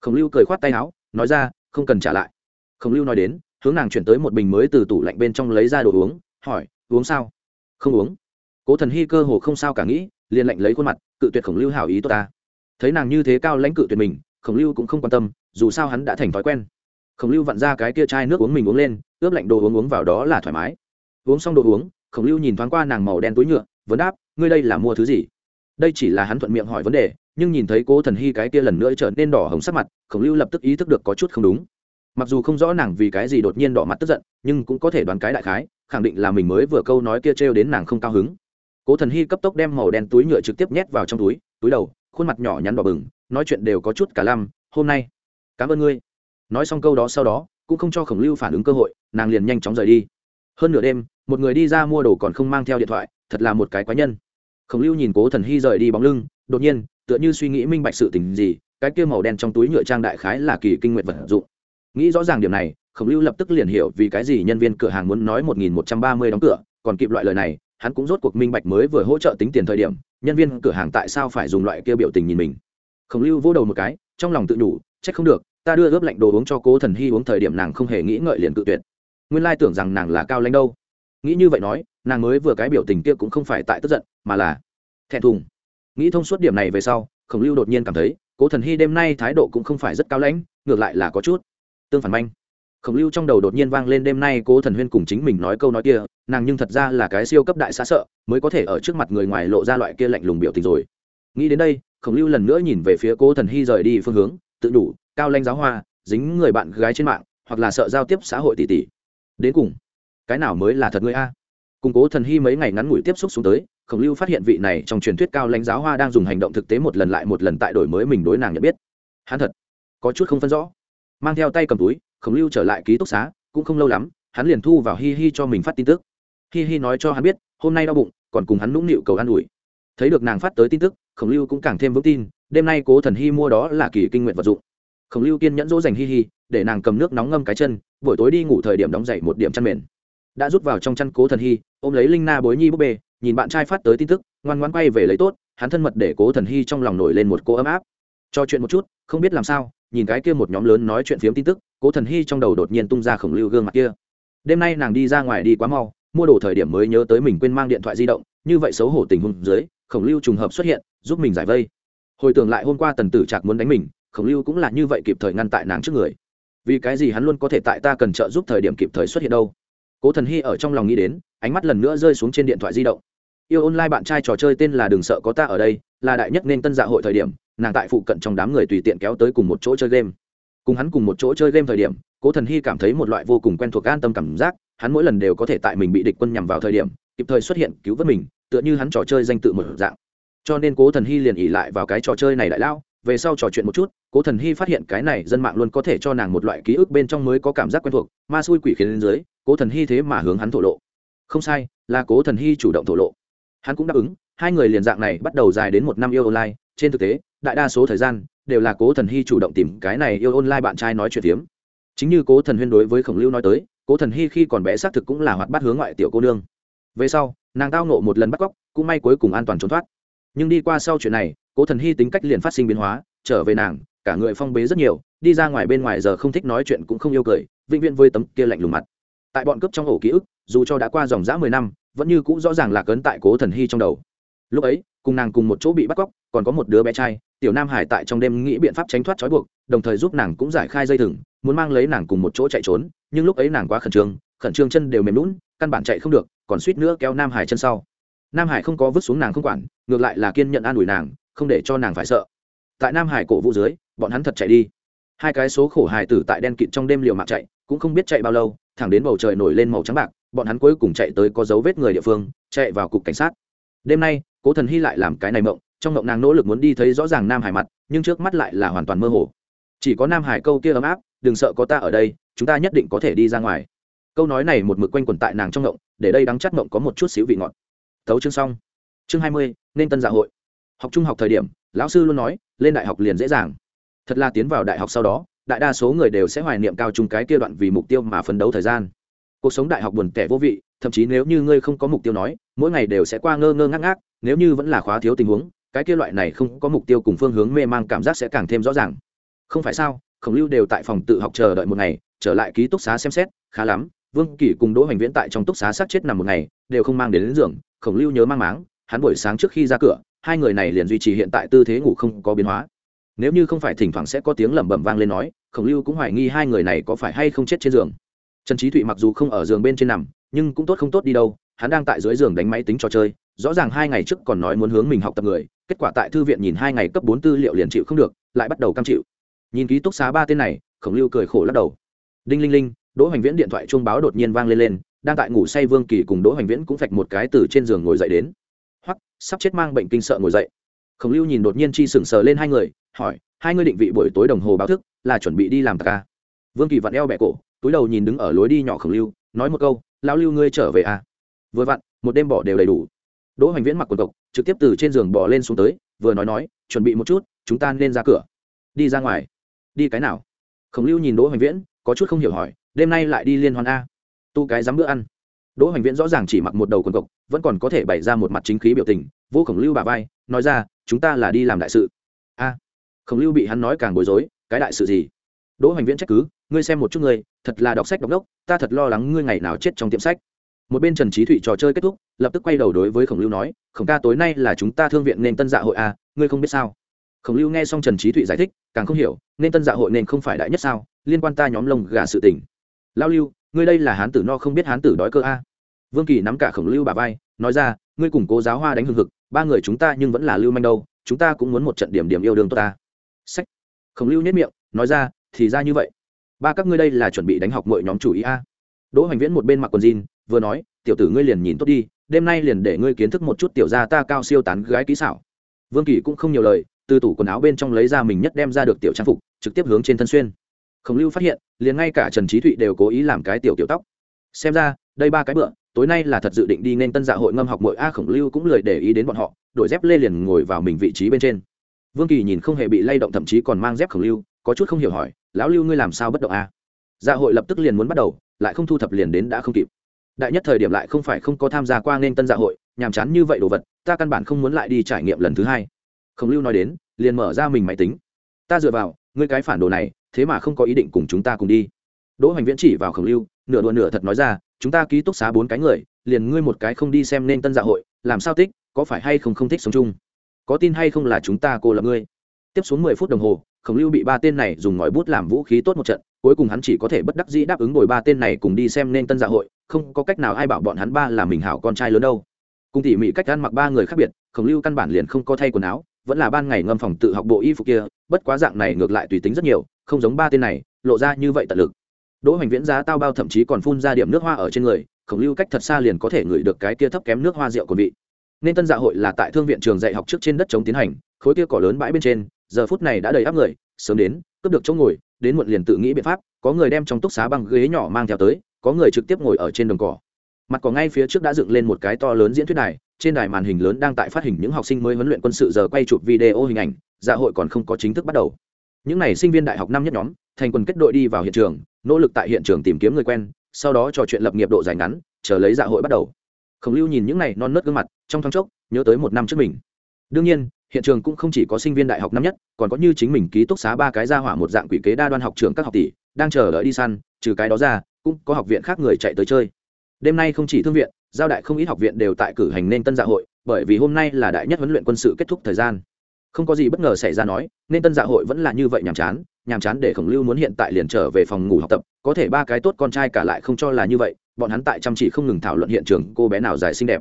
Khổng lưu cười khoát tay áo, nói ra, không cần trả lại. Khổng lưu nói đến, hướng nàng chuyển tới một bình mới từ tủ lạnh bên trong lấy ra đồ uống, hỏi, uống sao? Không uống. Cố thần hy cơ hồ không sao cả nghĩ, liền lạnh lấy khuôn mặt, cự tuyệt khổng lưu hảo ý tốt ta. Thấy nàng như thế cao lãnh cự tuyệt mình, khổng lưu cũng không quan tâm, dù sao hắn đã thành thói quen. Khổng lưu vặn ra cái kia chai nước uống mình uống lên, ướp lạnh đồ uống uống vào đó là thoải mái uống xong đồ uống, khổng lưu nhìn thoáng qua nàng màu đen túi nhựa, vấn đáp, ngươi đây là mua thứ gì? Đây chỉ là hắn thuận miệng hỏi vấn đề, nhưng nhìn thấy cố thần hy cái kia lần nữa trở nên đỏ hồng sắc mặt, khổng lưu lập tức ý thức được có chút không đúng. Mặc dù không rõ nàng vì cái gì đột nhiên đỏ mặt tức giận, nhưng cũng có thể đoán cái đại khái, khẳng định là mình mới vừa câu nói kia trêu đến nàng không cao hứng. Cố thần hy cấp tốc đem màu đen túi nhựa trực tiếp nhét vào trong túi túi đầu, khuôn mặt nhỏ nhắn đỏ bừng, nói chuyện đều có chút cả lăm, hôm nay, cảm ơn ngươi. Nói xong câu đó sau đó, cũng không cho khổng lưu phản ứng cơ hội, nàng liền nhanh chóng rời đi. Hơn nửa đêm một người đi ra mua đồ còn không mang theo điện thoại, thật là một cái quái nhân. Khổng lưu nhìn cố thần hy rời đi bóng lưng, đột nhiên, tựa như suy nghĩ minh bạch sự tình gì, cái kia màu đen trong túi nhựa trang đại khái là kỳ kinh nguyện vật dụng. Nghĩ rõ ràng điểm này, khổng lưu lập tức liền hiểu vì cái gì nhân viên cửa hàng muốn nói một nghìn một trăm ba mươi đóng cửa, còn kịp loại lời này, hắn cũng rốt cuộc minh bạch mới vừa hỗ trợ tính tiền thời điểm, nhân viên cửa hàng tại sao phải dùng loại kia biểu tình nhìn mình. Khổng lưu vô đầu một cái, trong lòng tự nhủ trách không được, ta đưa ướp lạnh đồ uống cho cố thần hy uống thời điểm nàng không hề nghĩ ngợi liền tự tuyệt. Nguyên lai tưởng rằng nàng là cao lãnh đâu nghĩ như vậy nói, nàng mới vừa cái biểu tình kia cũng không phải tại tức giận, mà là thẹn thùng. Nghĩ thông suốt điểm này về sau, khổng lưu đột nhiên cảm thấy, cố thần hy đêm nay thái độ cũng không phải rất cao lãnh, ngược lại là có chút tương phản manh. Khổng lưu trong đầu đột nhiên vang lên đêm nay cố thần huyên cùng chính mình nói câu nói kia, nàng nhưng thật ra là cái siêu cấp đại xa sợ, mới có thể ở trước mặt người ngoài lộ ra loại kia lạnh lùng biểu tình rồi. Nghĩ đến đây, khổng lưu lần nữa nhìn về phía cố thần hy rời đi phương hướng, tự đủ, cao lanh giáo hoa, dính người bạn gái trên mạng, hoặc là sợ giao tiếp xã hội tỷ tỷ đến cùng cái nào mới là thật ngươi a? Củng cố thần hy mấy ngày ngắn ngủi tiếp xúc xuống tới, khổng lưu phát hiện vị này trong truyền thuyết cao lãnh giáo hoa đang dùng hành động thực tế một lần lại một lần tại đổi mới mình đối nàng nhận biết. Hắn thật, có chút không phân rõ. Mang theo tay cầm túi, khổng lưu trở lại ký túc xá, cũng không lâu lắm, hắn liền thu vào hi hi cho mình phát tin tức. Hi hi nói cho hắn biết, hôm nay đau bụng, còn cùng hắn nũng nịu cầu an ủi. Thấy được nàng phát tới tin tức, khổng lưu cũng càng thêm vững tin, đêm nay cố thần hi mua đó là kỳ kinh nguyện vật dụng. Khổng lưu kiên nhẫn dỗ dành hi hi, để nàng cầm nước nóng ngâm cái chân, buổi tối đi ngủ thời điểm đóng dậy một điểm chăn mền đã rút vào trong chăn cố thần hy, ôm lấy linh na bối nhi búp bê, nhìn bạn trai phát tới tin tức, ngoan ngoan quay về lấy tốt, hắn thân mật để cố thần hy trong lòng nổi lên một cô ấm áp. Cho chuyện một chút, không biết làm sao, nhìn cái kia một nhóm lớn nói chuyện phiếm tin tức, cố thần hy trong đầu đột nhiên tung ra khổng lưu gương mặt kia. Đêm nay nàng đi ra ngoài đi quá mau, mua đồ thời điểm mới nhớ tới mình quên mang điện thoại di động, như vậy xấu hổ tình huống dưới, khổng lưu trùng hợp xuất hiện, giúp mình giải vây. Hồi tưởng lại hôm qua tần tử trạc muốn đánh mình, khổng lưu cũng là như vậy kịp thời ngăn tại nàng trước người. Vì cái gì hắn luôn có thể tại ta cần trợ giúp thời điểm kịp thời xuất hiện đâu? Cố thần hy ở trong lòng nghĩ đến, ánh mắt lần nữa rơi xuống trên điện thoại di động. Yêu online bạn trai trò chơi tên là đừng sợ có ta ở đây, là đại nhất nên tân dạ hội thời điểm, nàng tại phụ cận trong đám người tùy tiện kéo tới cùng một chỗ chơi game. Cùng hắn cùng một chỗ chơi game thời điểm, cố thần hy cảm thấy một loại vô cùng quen thuộc an tâm cảm giác, hắn mỗi lần đều có thể tại mình bị địch quân nhằm vào thời điểm, kịp thời xuất hiện cứu vớt mình, tựa như hắn trò chơi danh tự một dạng. Cho nên cố thần hy liền ỉ lại vào cái trò chơi này đại lao, về sau trò chuyện một chút, cố thần hy phát hiện cái này dân mạng luôn có thể cho nàng một loại ký ức bên trong mới có cảm giác quen thuộc, ma xui quỷ khiến lên dưới cố thần hy thế mà hướng hắn thổ lộ. Không sai, là cố thần hy chủ động thổ lộ. Hắn cũng đáp ứng, hai người liền dạng này bắt đầu dài đến một năm yêu online. Trên thực tế, đại đa số thời gian, đều là cố thần hy chủ động tìm cái này yêu online bạn trai nói chuyện tiếm. chính như cố thần huyên đối với khổng lưu nói tới, cố thần hy khi còn bé xác thực cũng là hoạt bát hướng ngoại tiểu cô nương. Về sau, nàng tao nộ một lần bắt cóc, cũng may cuối cùng an toàn trốn thoát. Nhưng đi qua sau chuyện này, cố thần hy tính cách liền phát sinh biến hóa, trở về nàng, cả người phong bế rất nhiều, đi ra ngoài bên ngoài giờ không thích nói chuyện cũng không yêu cười, vĩnh viễn với tấm kia lạnh lùng mặt tại bọn cướp trong ổ ký ức, dù cho đã qua dòng dã mười năm, vẫn như cũ rõ ràng là cấn tại cố thần hy trong đầu. Lúc ấy, cùng nàng cùng một chỗ bị bắt cóc, còn có một đứa bé trai, tiểu nam hải tại trong đêm nghĩ biện pháp tránh thoát trói buộc, đồng thời giúp nàng cũng giải khai dây thừng, muốn mang lấy nàng cùng một chỗ chạy trốn, nhưng lúc ấy nàng quá khẩn trương khẩn trương chân đều mềm lún căn bản chạy không được, còn suýt nữa kéo nam hải chân sau. Nam hải không có vứt xuống nàng không quản, ngược lại là kiên nhận an ủi nàng, không để cho nàng phải sợ. Tại nam hải cổ vũ dưới, bọn hắn thật chạy đi. Hai cái số khổ hài tử tại đen kịt trong đêm liều mạng chạy, cũng không biết chạy bao lâu thẳng đến bầu trời nổi lên màu trắng bạc, bọn hắn cuối cùng chạy tới có dấu vết người địa phương, chạy vào cục cảnh sát. Đêm nay, cố thần hy lại làm cái này mộng, trong mộng nàng nỗ lực muốn đi thấy rõ ràng nam hải mặt, nhưng trước mắt lại là hoàn toàn mơ hồ. Chỉ có nam hải câu kia ấm áp, đừng sợ có ta ở đây, chúng ta nhất định có thể đi ra ngoài. Câu nói này một mực quanh quẩn tại nàng trong mộng, để đây đắng chắc mộng có một chút xíu vị ngọt. Tấu chương xong. Chương hai mươi, nên tân dạ hội. Học trung học thời điểm, lão sư luôn nói, lên đại học liền dễ dàng. Thật là tiến vào đại học sau đó đại đa số người đều sẽ hoài niệm cao trung cái kia đoạn vì mục tiêu mà phấn đấu thời gian. Cuộc sống đại học buồn tẻ vô vị thậm chí nếu như ngươi không có mục tiêu nói mỗi ngày đều sẽ qua ngơ ngơ ngác ngác nếu như vẫn là khóa thiếu tình huống cái kia loại này không có mục tiêu cùng phương hướng mê mang cảm giác sẽ càng thêm rõ ràng. Không phải sao khổng lưu đều tại phòng tự học chờ đợi một ngày trở lại ký túc xá xem xét khá lắm vương kỷ cùng đỗ hoành viễn tại trong túc xá sát chết nằm một ngày đều không mang đến, đến giường khổng lưu nhớ mang máng hắn buổi sáng trước khi ra cửa hai người này liền duy trì hiện tại tư thế ngủ không có biến hóa. Nếu như không phải thỉnh thoảng sẽ có tiếng lẩm bẩm vang lên nói khổng lưu cũng hoài nghi hai người này có phải hay không chết trên giường. Trần trí thụy mặc dù không ở giường bên trên nằm, nhưng cũng tốt không tốt đi đâu, hắn đang tại dưới giường đánh máy tính trò chơi, rõ ràng hai ngày trước còn nói muốn hướng mình học tập người, kết quả tại thư viện nhìn hai ngày cấp bốn tư liệu liền chịu không được, lại bắt đầu cam chịu. Nhìn ký túc xá ba tên này, khổng lưu cười khổ lắc đầu. Đinh linh linh, đỗ hoành viễn điện thoại chuông báo đột nhiên vang lên lên, đang tại ngủ say vương kỳ cùng đỗ hoành viễn cũng phạch một cái từ trên giường ngồi dậy đến. Hoặc sắp chết mang bệnh kinh sợ ngồi dậy. Khổng lưu nhìn đột nhiên chi sừng sờ lên hai người, hỏi hai người định vị buổi tối đồng hồ báo thức là chuẩn bị đi làm tạc ca. Vương kỳ vặn eo bẹ cổ, túi đầu nhìn đứng ở lối đi nhỏ khổng lưu, nói một câu, lão lưu ngươi trở về à? Vừa vặn, một đêm bỏ đều đầy đủ. Đỗ hoành viễn mặc quần cộc trực tiếp từ trên giường bỏ lên xuống tới, vừa nói nói, chuẩn bị một chút, chúng ta nên ra cửa. Đi ra ngoài. Đi cái nào? Khổng lưu nhìn đỗ hoành viễn, có chút không hiểu hỏi, đêm nay lại đi liên hoan a? Tu cái dám bữa ăn. Đỗ hoành viễn rõ ràng chỉ mặc một đầu quần cộc vẫn còn có thể bày ra một mặt chính khí biểu tình, vô khổng lưu bà vai, nói ra, chúng ta là đi làm đại sự. A khổng lưu bị hắn nói càng bối rối, cái đại sự gì? Đỗ hoành viễn trách cứ, ngươi xem một chút ngươi, thật là đọc sách đọc đốc, ta thật lo lắng ngươi ngày nào chết trong tiệm sách. Một bên trần trí thụy trò chơi kết thúc, lập tức quay đầu đối với khổng lưu nói, khổng ca tối nay là chúng ta thương viện nên tân dạ hội à? ngươi không biết sao? Khổng lưu nghe xong trần trí thụy giải thích, càng không hiểu, nên tân dạ hội nên không phải đại nhất sao, liên quan ta nhóm lông gà sự tình. Lao lưu, ngươi đây là hán tử no không biết hán tử đói cơ a. Vương kỳ nắm cả khổng lưu bà vai, nói ra, ngươi cùng cố giáo hoa đánh hưng hực, ba người chúng ta nhưng vẫn là lưu manh đâu, chúng ta cũng muốn một trận điểm điểm yêu đương tốt ta sách. Khổng lưu nhất miệng, nói ra, thì ra như vậy. Ba các ngươi đây là chuẩn bị đánh học mọi nhóm chủ ý a. Đỗ hoành viễn một bên mặc quần jean, vừa nói, tiểu tử ngươi liền nhìn tốt đi, đêm nay liền để ngươi kiến thức một chút tiểu gia ta cao siêu tán gái kỹ xảo. Vương kỳ cũng không nhiều lời, từ tủ quần áo bên trong lấy ra mình nhất đem ra được tiểu trang phục, trực tiếp hướng trên thân xuyên. Khổng lưu phát hiện, liền ngay cả trần trí thụy đều cố ý làm cái tiểu tiểu tóc. Xem ra, đây ba cái bữa, tối nay là thật dự định đi nên tân dạ hội ngâm học mội a, khổng lưu cũng lời để ý đến bọn họ đội dép lê liền ngồi vào mình vị trí bên trên vương kỳ nhìn không hề bị lay động thậm chí còn mang dép khổng lưu, có chút không hiểu hỏi, lão lưu ngươi làm sao bất động a? Dạ hội lập tức liền muốn bắt đầu, lại không thu thập liền đến đã không kịp. Đại nhất thời điểm lại không phải không có tham gia qua nên tân dạ hội, nhàm chán như vậy đồ vật, ta căn bản không muốn lại đi trải nghiệm lần thứ hai. Khổng lưu nói đến, liền mở ra mình máy tính. Ta dựa vào, ngươi cái phản đồ này, thế mà không có ý định cùng chúng ta cùng đi. Đỗ hoành viễn chỉ vào khổng lưu, nửa đùa nửa thật nói ra, chúng ta ký túc xá bốn cái người, liền ngươi một cái không đi xem nên tân dạ hội, làm sao tích có phải hay không không thích sống chung? Có tin hay không là chúng ta cô lập ngươi? Tiếp xuống mười phút đồng hồ, khổng lưu bị ba tên này dùng ngòi bút làm vũ khí tốt một trận, cuối cùng hắn chỉ có thể bất đắc dĩ đáp ứng ngồi ba tên này cùng đi xem nên tân dạ hội, không có cách nào ai bảo bọn hắn ba là mình hảo con trai lớn đâu. Cùng tỉ mỉ cách ăn mặc ba người khác biệt, khổng lưu căn bản liền không có thay quần áo, vẫn là ban ngày ngâm phòng tự học bộ y phục kia, bất quá dạng này ngược lại tùy tính rất nhiều, không giống ba tên này, lộ ra như vậy tận lực. Đỗ hoành viễn giá tao bao thậm chí còn phun ra điểm nước hoa ở trên người, khổng lưu cách thật xa liền có thể ngửi được cái kia thấp kém nước hoa rượu của vị nên tân dạ hội là tại thương viện trường dạy học trước trên đất chống tiến hành, khối kia cỏ lớn bãi bên trên, giờ phút này đã đầy áp người, sớm đến, cướp được chỗ ngồi, đến muộn liền tự nghĩ biện pháp, có người đem trong túc xá bằng ghế nhỏ mang theo tới, có người trực tiếp ngồi ở trên đồng cỏ. Mặt cỏ ngay phía trước đã dựng lên một cái to lớn diễn thuyết đài, trên đài màn hình lớn đang tại phát hình những học sinh mới huấn luyện quân sự giờ quay chụp video hình ảnh dạ hội còn không có chính thức bắt đầu. Những n à y sinh viên đại học năm nhất nhóm, thành quần kết đội đi vào hiện trường, nỗ lực tại hiện trường tìm kiếm người quen, sau đó trò chuyện lập nghiệp độ dài ngắn, chờ lấy dạ hội bắt đầu. Khổng lưu nhìn những n à y non nớt gương mặt trong thoáng chốc, nhớ tới một năm trước mình. Đương nhiên, hiện trường cũng không chỉ có sinh viên đại học năm nhất, còn có như chính mình ký túc xá ba cái ra hỏa một dạng quỷ kế đa đoan học trường các học tỷ, đang chờ đợi đi săn, trừ cái đó ra, cũng có học viện khác người chạy tới chơi. Đêm nay không chỉ thương viện, giao đại không ít học viện đều tại cử hành nên tân dạ hội, bởi vì hôm nay là đại nhất huấn luyện quân sự kết thúc thời gian. Không có gì bất ngờ xảy ra nói, nên tân dạ hội vẫn là như vậy nhàm chán nhàm chán để khổng lưu muốn hiện tại liền trở về phòng ngủ học tập, có thể ba cái tốt con trai cả lại không cho là như vậy, bọn hắn tại chăm chỉ không ngừng thảo luận hiện trường cô bé nào dài xinh đẹp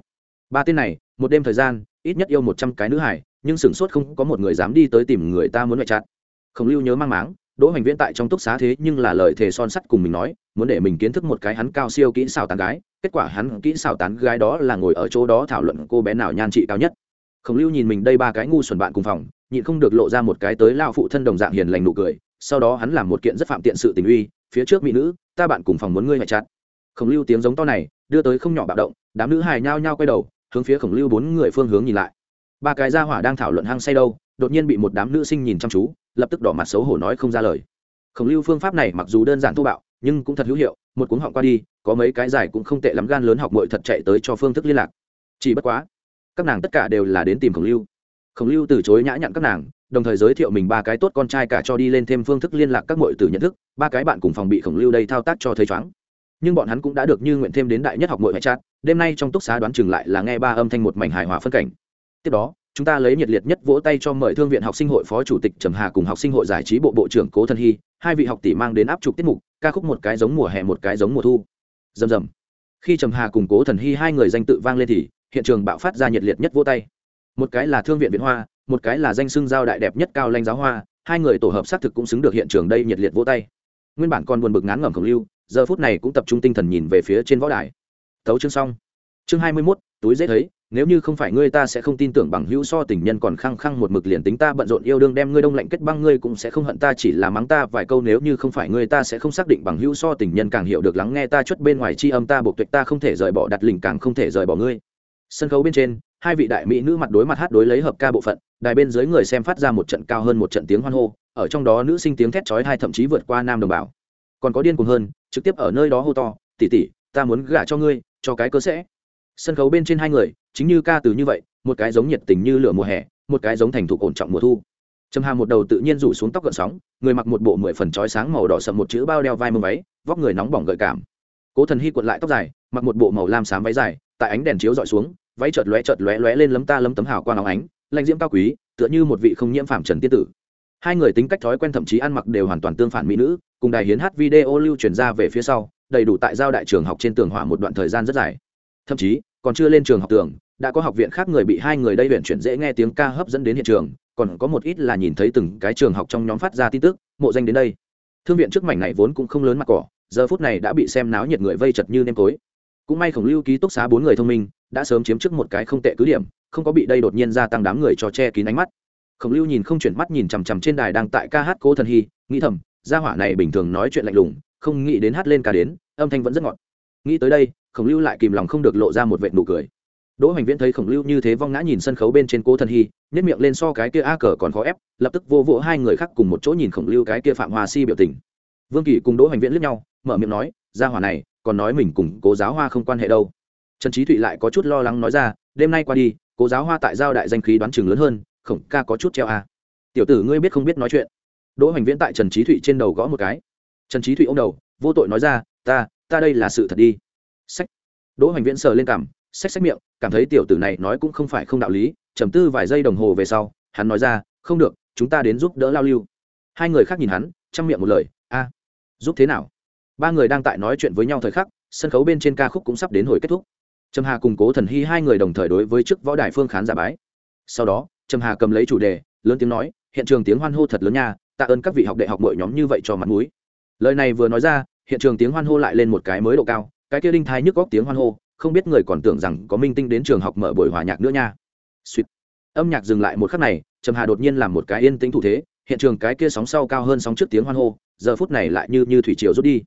ba tên này, một đêm thời gian, ít nhất yêu một trăm cái nữ hải, nhưng sửng sốt không có một người dám đi tới tìm người ta muốn ngoại chặt. khổng lưu nhớ mang máng, đỗ hoành viễn tại trong túc xá thế nhưng là lời thề son sắt cùng mình nói, muốn để mình kiến thức một cái hắn cao siêu kỹ xảo tán gái, kết quả hắn kỹ xảo tán gái đó là ngồi ở chỗ đó thảo luận cô bé nào nhan trị cao nhất khổng lưu nhìn mình đây ba cái ngu xuẩn bạn cùng phòng, nhịn không được lộ ra một cái tới lao phụ thân đồng dạng hiền lành nụ cười, sau đó hắn làm một kiện rất phạm tiện sự tình uy, phía trước mỹ nữ, ta bạn cùng phòng muốn ngươi ngoại chặt. khổng lưu tiếng giống to này, đưa tới không nhỏ bạo động, đám nữ hài nhao nhao quay đầu hướng phía khổng lưu bốn người phương hướng nhìn lại. Ba cái gia hỏa đang thảo luận hăng say đâu, đột nhiên bị một đám nữ sinh nhìn chăm chú, lập tức đỏ mặt xấu hổ nói không ra lời. Khổng lưu phương pháp này mặc dù đơn giản thô bạo, nhưng cũng thật hữu hiệu, một cuốn họng qua đi, có mấy cái giải cũng không tệ lắm gan lớn học mội thật chạy tới cho phương thức liên lạc. Chỉ bất quá, các nàng tất cả đều là đến tìm khổng lưu. Khổng lưu từ chối nhã nhặn các nàng, đồng thời giới thiệu mình ba cái tốt con trai cả cho đi lên thêm phương thức liên lạc các mội từ nhận thức, ba cái bạn cùng phòng bị khổng lưu đây thao tác cho thấy chóng nhưng bọn hắn cũng đã được như nguyện thêm đến đại nhất học mội ngoại chat, đêm nay trong túc xá đoán chừng lại là nghe ba âm thanh một mảnh hài hòa phân cảnh. Tiếp đó, chúng ta lấy nhiệt liệt nhất vỗ tay cho mời thương viện học sinh hội phó chủ tịch trầm hà cùng học sinh hội giải trí bộ bộ trưởng cố thân hy, hai vị học tỷ mang đến áp trục tiết mục, ca khúc một cái giống mùa hè một cái giống mùa thu. Rầm rầm. Khi trầm hà cùng cố thần hy hai người danh tự vang lên thì, hiện trường bạo phát ra nhiệt liệt nhất vỗ tay. Một cái là thương viện viện hoa, một cái là danh sưng giao đại đẹp nhất cao lanh giáo hoa, hai người tổ hợp xác thực cũng xứng được hiện trường đây nhiệt liệt vỗ tay. Nguyên bản còn buồn bực ngán ngẩm khổng lưu giờ phút này cũng tập trung tinh thần nhìn về phía trên võ đài. Tấu chương xong. Chương hai mươi mốt, túi dễ thấy, nếu như không phải ngươi ta sẽ không tin tưởng bằng hữu so tình nhân còn khăng khăng một mực liền tính ta bận rộn yêu đương đem ngươi đông lạnh kết băng ngươi cũng sẽ không hận ta, chỉ là mắng ta vài câu nếu như không phải ngươi ta sẽ không xác định bằng hữu so tình nhân càng hiểu được lắng nghe ta chuất bên ngoài chi âm ta buộc tuyệt ta không thể rời bỏ đặt lình càng không thể rời bỏ ngươi. Sân khấu bên trên, hai vị đại mỹ nữ mặt đối mặt hát đối lấy hợp ca bộ phận, đài bên dưới người xem phát ra một trận cao hơn một trận tiếng hoan hô, ở trong đó nữ sinh tiếng thét chói hai thậm chí vượt qua nam đồng bào còn có điên cuồng hơn, trực tiếp ở nơi đó hô to tỉ tỉ ta muốn gả cho ngươi, cho cái cơ sẽ. Sân khấu bên trên hai người, chính như ca từ như vậy, một cái giống nhiệt tình như lửa mùa hè, một cái giống thành thục ổn trọng mùa thu. Trầm hà một đầu tự nhiên rủ xuống tóc gợn sóng, người mặc một bộ mười phần trói sáng màu đỏ sậm một chữ bao đeo vai mông váy, vóc người nóng bỏng gợi cảm. Cố thần hy cuộn lại tóc dài, mặc một bộ màu lam xám váy dài, tại ánh đèn chiếu dọi xuống, váy chợt lóe chợt lóe lóe lên lấm ta lấm tấm hào quang óng ánh lạnh diễm cao quý, tựa như một vị không nhiễm phàm trần tiên tử hai người tính cách thói quen thậm chí ăn mặc đều hoàn toàn tương phản mỹ nữ, cùng đài hiến hát video lưu truyền ra về phía sau, đầy đủ tại giao đại trường học trên tường hỏa một đoạn thời gian rất dài. Thậm chí, còn chưa lên trường học tường, đã có học viện khác người bị hai người đây huyện chuyển dễ nghe tiếng ca hấp dẫn đến hiện trường, còn có một ít là nhìn thấy từng cái trường học trong nhóm phát ra tin tức, mộ danh đến đây. Thương viện trước mảnh này vốn cũng không lớn mặt cỏ, giờ phút này đã bị xem náo nhiệt người vây chật như nêm tối cũng may khổng lưu ký túc xá bốn người thông minh, đã sớm chiếm trước một cái không tệ cứ điểm, không có bị đây đột nhiên gia tăng đám người cho che kín ánh mắt khổng lưu nhìn không chuyển mắt nhìn chằm chằm trên đài đang tại ca hát cố thần hy, nghĩ thầm, gia hỏa này bình thường nói chuyện lạnh lùng, không nghĩ đến hát lên ca đến, âm thanh vẫn rất ngọt. Nghĩ tới đây, khổng lưu lại kìm lòng không được lộ ra một vệt nụ cười. Đỗ hoành viễn thấy khổng lưu như thế vong ngã nhìn sân khấu bên trên cố thần hy nhét miệng lên so cái kia a cờ còn khó ép, lập tức vô vỗ hai người khác cùng một chỗ nhìn khổng lưu cái kia phạm hoa si biểu tình. Vương kỳ cùng đỗ hoành viễn lướt nhau, mở miệng nói, gia hỏa này, còn nói mình cùng cố giáo hoa không quan hệ đâu. Trần trí thụy lại có chút lo lắng nói ra, đêm nay qua đi, cố giáo hoa tại giao đại danh khí đoán chừng lớn hơn khổng ca có chút treo à. Tiểu tử ngươi biết không biết nói chuyện. Đỗ hoành viễn tại trần trí thụy trên đầu gõ một cái. Trần trí thụy ô m đầu, vô tội nói ra, ta ta đây là sự thật đi. Sách đỗ hoành viễn sờ lên cảm sách sách miệng, cảm thấy tiểu tử này nói cũng không phải không đạo lý, trầm tư vài giây đồng hồ về sau, hắn nói ra, không được, chúng ta đến giúp đỡ lao lưu. Hai người khác nhìn hắn, chăm miệng một lời, a, giúp thế nào? Ba người đang tại nói chuyện với nhau thời khắc, sân khấu bên trên ca khúc cũng sắp đến hồi kết thúc. Trầm hà cùng cố thần hy hai người đồng thời đối với chức võ đài phương khán giả bái. Sau đó trầm hà cầm lấy chủ đề, lớn tiếng nói, hiện trường tiếng hoan hô thật lớn nha, tạ ơn các vị học đại học mỗi nhóm như vậy cho mặt mũi. Lời này vừa nói ra, hiện trường tiếng hoan hô lại lên một cái mới độ cao, cái kia đinh thai nhức góc tiếng hoan hô, không biết người còn tưởng rằng có minh tinh đến trường học mở buổi hòa nhạc nữa nha. Sweet. âm nhạc dừng lại một khắc này, trầm hà đột nhiên làm một cái yên tĩnh thủ thế, hiện trường cái kia sóng sau cao hơn sóng trước tiếng hoan hô, giờ phút này lại như như thủy triều rút đi.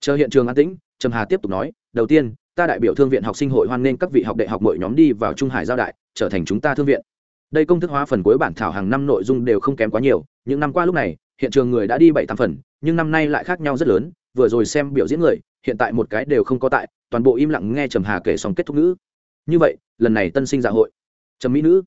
Chờ hiện trường an tĩnh, trầm hà tiếp tục nói, đầu tiên, ta đại biểu thương viện học sinh hội hoan nghênh các vị học đại học mỗi nhóm đi vào trung hải giao đại, trở thành chúng ta thương viện đây công thức hóa phần cuối bản thảo hàng năm nội dung đều không kém quá nhiều, những năm qua lúc này, hiện trường người đã đi bảy, tám phần, nhưng năm nay lại khác nhau rất lớn, vừa rồi xem biểu diễn người, hiện tại một cái đều không có tại, toàn bộ im lặng nghe trầm hà kể xong kết thúc nữ như vậy, lần này tân sinh dạ hội. Trầm mỹ nữ,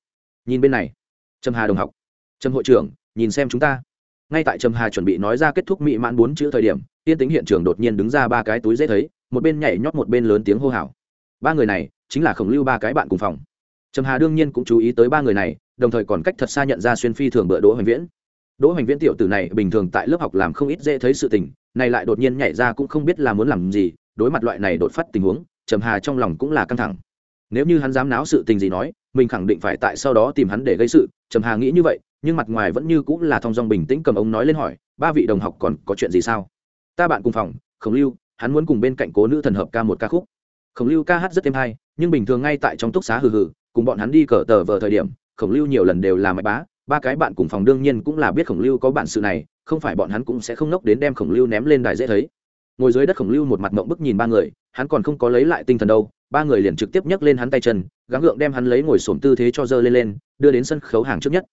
nhìn bên này. Trầm hà đồng học. Trầm hội trưởng, nhìn xem chúng ta. Ngay tại trầm hà chuẩn bị nói ra kết thúc mỹ mãn bốn chữ thời điểm tiên tính hiện trường đột nhiên đứng ra ba cái túi dễ thấy, một bên nhảy nhót một bên lớn tiếng hô hào. Ba người này, chính là khổng lưu ba cái bạn cùng phòng trầm hà đương nhiên cũng chú ý tới ba người này, đồng thời còn cách thật xa nhận ra xuyên phi thường bữa đỗ hoành viễn. Đỗ hoành viễn tiểu tử này bình thường tại lớp học làm không ít dễ thấy sự tình, này lại đột nhiên nhảy ra cũng không biết là muốn làm gì, đối mặt loại này đột phát tình huống, trầm hà trong lòng cũng là căng thẳng. Nếu như hắn dám náo sự tình gì nói, mình khẳng định phải tại sau đó tìm hắn để gây sự, trầm hà nghĩ như vậy, nhưng mặt ngoài vẫn như cũng là thong dong bình tĩnh cầm ông nói lên hỏi, ba vị đồng học còn có chuyện gì sao? Ta bạn cùng phòng, khổng lưu, hắn muốn cùng bên cạnh cố nữ thần hợp ca một ca khúc. Khổng lưu ca hát rất êm hay, nhưng bình thường ngay tại trong túc xá hừ hừ cùng bọn hắn đi cờ tờ vờ thời điểm, khổng lưu nhiều lần đều là mạch bá, ba cái bạn cùng phòng đương nhiên cũng là biết khổng lưu có bản sự này, không phải bọn hắn cũng sẽ không nốc đến đem khổng lưu ném lên đài dễ thấy. Ngồi dưới đất khổng lưu một mặt mộng bức nhìn ba người, hắn còn không có lấy lại tinh thần đâu, ba người liền trực tiếp nhấc lên hắn tay chân, gắng gượng đem hắn lấy ngồi xổm tư thế cho dơ lên lên, đưa đến sân khấu hàng trước nhất.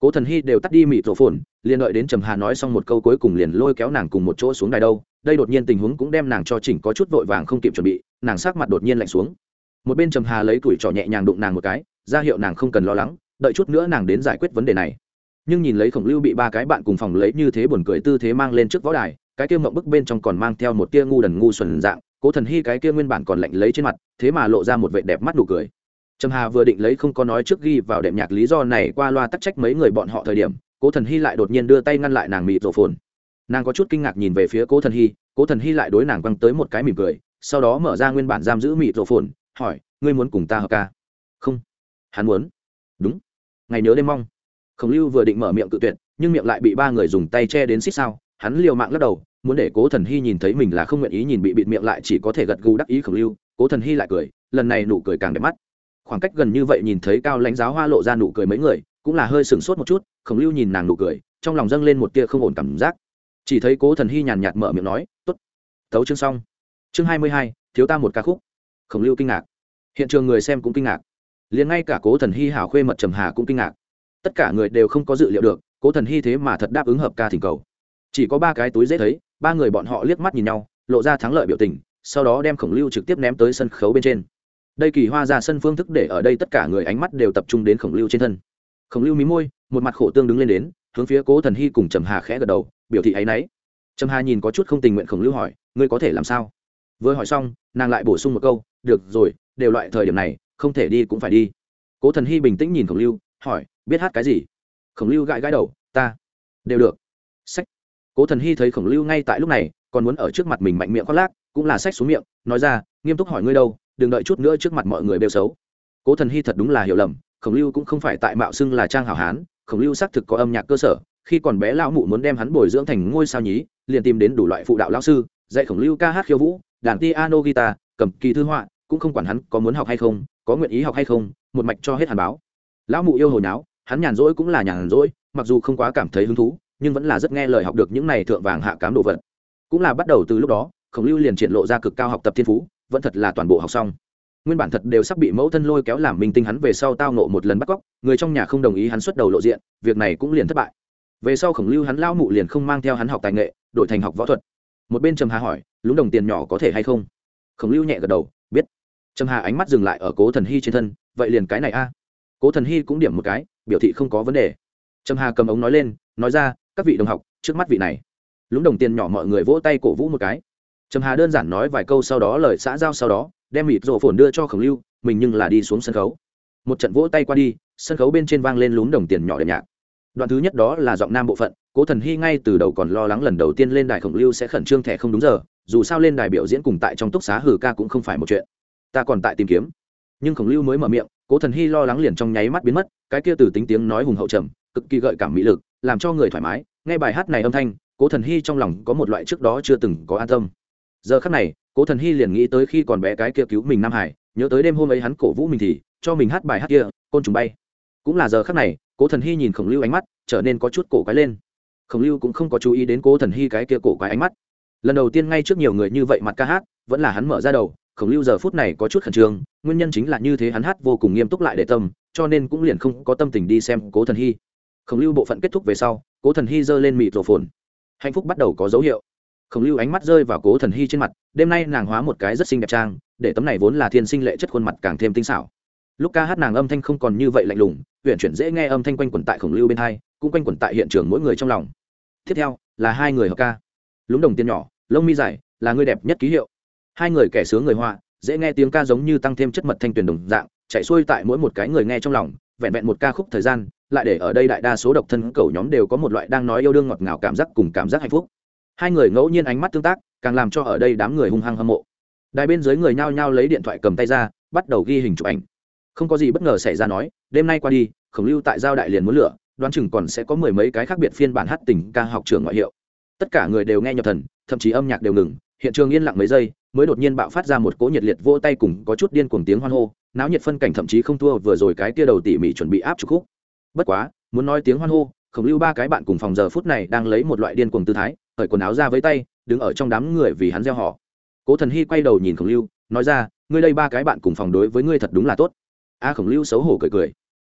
Cố thần hy đều tắt đi mịt rổ phồn, liền đợi đến trầm hà nói xong một câu cuối cùng liền lôi kéo nàng cùng một chỗ xuống đài đâu. Đây đột nhiên tình huống cũng đem nàng cho chỉnh có chút vội vàng không kịp chuẩn bị, nàng sát mặt đột nhiên lạnh xuống một bên trầm hà lấy tuổi trỏ nhẹ nhàng đụng nàng một cái, ra hiệu nàng không cần lo lắng, đợi chút nữa nàng đến giải quyết vấn đề này. Nhưng nhìn lấy khổng lưu bị ba cái bạn cùng phòng lấy như thế buồn cười tư thế mang lên trước võ đài, cái kia mộng bức bên trong còn mang theo một tia ngu đần ngu xuẩn dạng, cố thần hy cái kia nguyên bản còn lạnh lấy trên mặt, thế mà lộ ra một vệ đẹp mắt nụ cười. Trầm hà vừa định lấy không có nói trước ghi vào đệm nhạc lý do này qua loa tắc trách mấy người bọn họ thời điểm, cố thần hy lại đột nhiên đưa tay ngăn lại nàng mịt rổ phồn. Nàng có chút kinh ngạc nhìn về phía cố thần hy, cố thần hy lại đối nàng quăng tới một cái mỉm cười, sau đó mở ra nguyên bản giam giữ mịt rổ phồn hỏi, ngươi muốn cùng ta hợp ca? Không. Hắn muốn. Đúng. Ngày nhớ đêm mong. Khổng lưu vừa định mở miệng cự tuyệt, nhưng miệng lại bị ba người dùng tay che đến xích sao, hắn liều mạng lắc đầu, muốn để cố thần hy nhìn thấy mình là không nguyện ý nhìn bị bịt miệng lại chỉ có thể gật gù đắc ý khổng lưu, cố thần hy lại cười, lần này nụ cười càng đẹp mắt. Khoảng cách gần như vậy nhìn thấy cao lãnh giáo hoa lộ ra nụ cười mấy người, cũng là hơi sừng sốt một chút, khổng lưu nhìn nàng nụ cười, trong lòng dâng lên một tia không ổn cảm giác. Chỉ thấy cố thần hy nhàn nhạt mở miệng nói t ố t tấu chương xong. Chương hai mươi hai, thiếu ta một ca khúc khổng lưu kinh ngạc. Hiện trường người xem cũng kinh ngạc. Liền ngay cả cố thần hy hảo khuê mật trầm hà cũng kinh ngạc. Tất cả người đều không có dự liệu được, cố thần hy thế mà thật đáp ứng hợp ca thỉnh cầu. Chỉ có ba cái túi dễ thấy, ba người bọn họ liếc mắt nhìn nhau, lộ ra thắng lợi biểu tình, sau đó đem khổng lưu trực tiếp ném tới sân khấu bên trên. Đây kỳ hoa ra sân phương thức để ở đây tất cả người ánh mắt đều tập trung đến khổng lưu trên thân. Khổng lưu mí môi, một mặt khổ tương đứng lên đến, hướng phía cố thần hy cùng trầm hà khẽ gật đầu, biểu thị ấ y n ấ y trầm hà nhìn có chút không tình nguyện khổng lưu hỏi, ngươi có thể làm sao? Vừa hỏi xong, nàng lại bổ sung một câu được rồi, đều loại thời điểm này, không thể đi cũng phải đi. Cố thần hy bình tĩnh nhìn khổng lưu, hỏi, biết hát cái gì? Khổng lưu gãi gãi đầu, ta, đều được. Sách. Cố thần hy thấy khổng lưu ngay tại lúc này, còn muốn ở trước mặt mình mạnh miệng khoác lác, cũng là sách xuống miệng, nói ra, nghiêm túc hỏi ngươi đâu, đừng đợi chút nữa trước mặt mọi người bêu xấu. Cố thần hy thật đúng là hiểu lầm, khổng lưu cũng không phải tại mạo xưng là trang hảo hán, khổng lưu xác thực có âm nhạc cơ sở, khi còn bé lão mụ muốn đem hắn bồi dưỡng thành ngôi sao nhí, liền tìm đến đủ loại phụ đạo lão sư, dạy khổng lưu ca hát khiêu vũ, đàn piano guitar, cầm kỳ thư họa cũng không quản hắn có muốn học hay không, có nguyện ý học hay không, một mạch cho hết hàn báo. Lão mụ yêu hồi náo hắn nhàn rỗi cũng là nhàn rỗi, mặc dù không quá cảm thấy hứng thú, nhưng vẫn là rất nghe lời học được những này thượng vàng hạ cám đồ vật. Cũng là bắt đầu từ lúc đó, khổng lưu liền triển lộ ra cực cao học tập thiên phú, vẫn thật là toàn bộ học xong. Nguyên bản thật đều sắp bị mẫu thân lôi kéo làm minh tinh hắn về sau tao nộ một lần bắt cóc, người trong nhà không đồng ý hắn xuất đầu lộ diện, việc này cũng liền thất bại. Về sau khổng lưu hắn lao mụ liền không mang theo hắn học tài nghệ, đổi thành học võ thuật. Một bên trầm hà hỏi, lúng đồng tiền nhỏ có thể hay không? Khổng lưu nhẹ gật đầu trầm hà ánh mắt dừng lại ở cố thần hy trên thân, vậy liền cái này a. Cố thần hy cũng điểm một cái, biểu thị không có vấn đề. Trầm hà cầm ống nói lên, nói ra, các vị đồng học, trước mắt vị này. Lúng đồng tiền nhỏ mọi người vỗ tay cổ vũ một cái. Trầm hà đơn giản nói vài câu sau đó lời xã giao sau đó, đem mịt rổ phồn đưa cho khổng lưu, mình nhưng là đi xuống sân khấu. Một trận vỗ tay qua đi, sân khấu bên trên vang lên lún đồng tiền nhỏ đệm nhạc. Đoạn thứ nhất đó là giọng nam bộ phận, cố thần hy ngay từ đầu còn lo lắng lần đầu tiên lên đài khổng lưu sẽ khẩn trương thẻ không đúng giờ, dù sao lên đài biểu diễn cùng tại trong túc xá hử ca cũng không phải một chuyện ta còn tại tìm kiếm. Nhưng khổng lưu mới mở miệng, cố thần hy lo lắng liền trong nháy mắt biến mất, cái kia từ tính tiếng nói hùng hậu trầm, cực kỳ gợi cảm mỹ lực, làm cho người thoải mái. Nghe bài hát này âm thanh, cố thần hy trong lòng có một loại trước đó chưa từng có an tâm. Giờ khắc này, cố thần hy liền nghĩ tới khi còn bé cái kia cứu mình nam hải, nhớ tới đêm hôm ấy hắn cổ vũ mình thì, cho mình hát bài hát kia, côn trùng bay. Cũng là giờ khắc này, cố thần hy nhìn khổng lưu ánh mắt, trở nên có chút cổ quái lên. Khổng lưu cũng không có chú ý đến cố thần hy cái kia cổ quái ánh mắt. Lần đầu tiên ngay trước nhiều người như vậy mặt ca hát, vẫn là hắn mở ra đầu khổng lưu giờ phút này có chút khẩn trương, nguyên nhân chính là như thế hắn hát vô cùng nghiêm túc lại để tâm, cho nên cũng liền không có tâm tình đi xem cố thần hy. Khổng lưu bộ phận kết thúc về sau, cố thần hy giơ lên mịt rổ phồn hạnh phúc bắt đầu có dấu hiệu. Khổng lưu ánh mắt rơi vào cố thần hy trên mặt, đêm nay nàng hóa một cái rất xinh đẹp trang, để tấm này vốn là thiên sinh lệ chất khuôn mặt càng thêm tinh xảo. Lúc ca hát nàng âm thanh không còn như vậy lạnh lùng huyện chuyển dễ nghe âm thanh quanh quẩn tại khổng lưu bên hai, cũng quanh quẩn tại hiện trường mỗi người trong lòng. Tiếp theo, là hai người hợp ca. Lúng đồng tiền nhỏ, lông mi dài, là người đẹp nhất ký hiệu hai người kẻ sướng người họa, dễ nghe tiếng ca giống như tăng thêm chất mật thanh tuyền đồng dạng, chạy xuôi tại mỗi một cái người nghe trong lòng, vẹn vẹn một ca khúc thời gian, lại để ở đây đại đa số độc thân cầu nhóm đều có một loại đang nói yêu đương ngọt ngào cảm giác cùng cảm giác hạnh phúc. Hai người ngẫu nhiên ánh mắt tương tác, càng làm cho ở đây đám người hung hăng hâm mộ. Đài bên dưới người nhao nhao lấy điện thoại cầm tay ra, bắt đầu ghi hình chụp ảnh. Không có gì bất ngờ xảy ra nói, đêm nay qua đi, khổng lưu tại giao đại liền muốn lửa, đoán chừng còn sẽ có mười mấy cái khác biệt phiên bản hát tình ca học trường ngoại hiệu. Tất cả người đều nghe nhập thần, thậm chí âm nhạc đều ngừng hiện trường yên lặng mấy giây, mới đột nhiên bạo phát ra một cỗ nhiệt liệt vô tay cùng có chút điên cuồng tiếng hoan hô, náo nhiệt phân cảnh thậm chí không thua vừa rồi cái tia đầu tỉ mỉ chuẩn bị áp chụp khúc. Bất quá, muốn nói tiếng hoan hô khổng lưu ba cái bạn cùng phòng giờ phút này đang lấy một loại điên cuồng tư thái, cởi quần áo ra với tay, đứng ở trong đám người vì hắn gieo họ. Cố thần hy quay đầu nhìn khổng lưu, nói ra, ngươi đây ba cái bạn cùng phòng đối với ngươi thật đúng là tốt. A khổng lưu xấu hổ cười cười.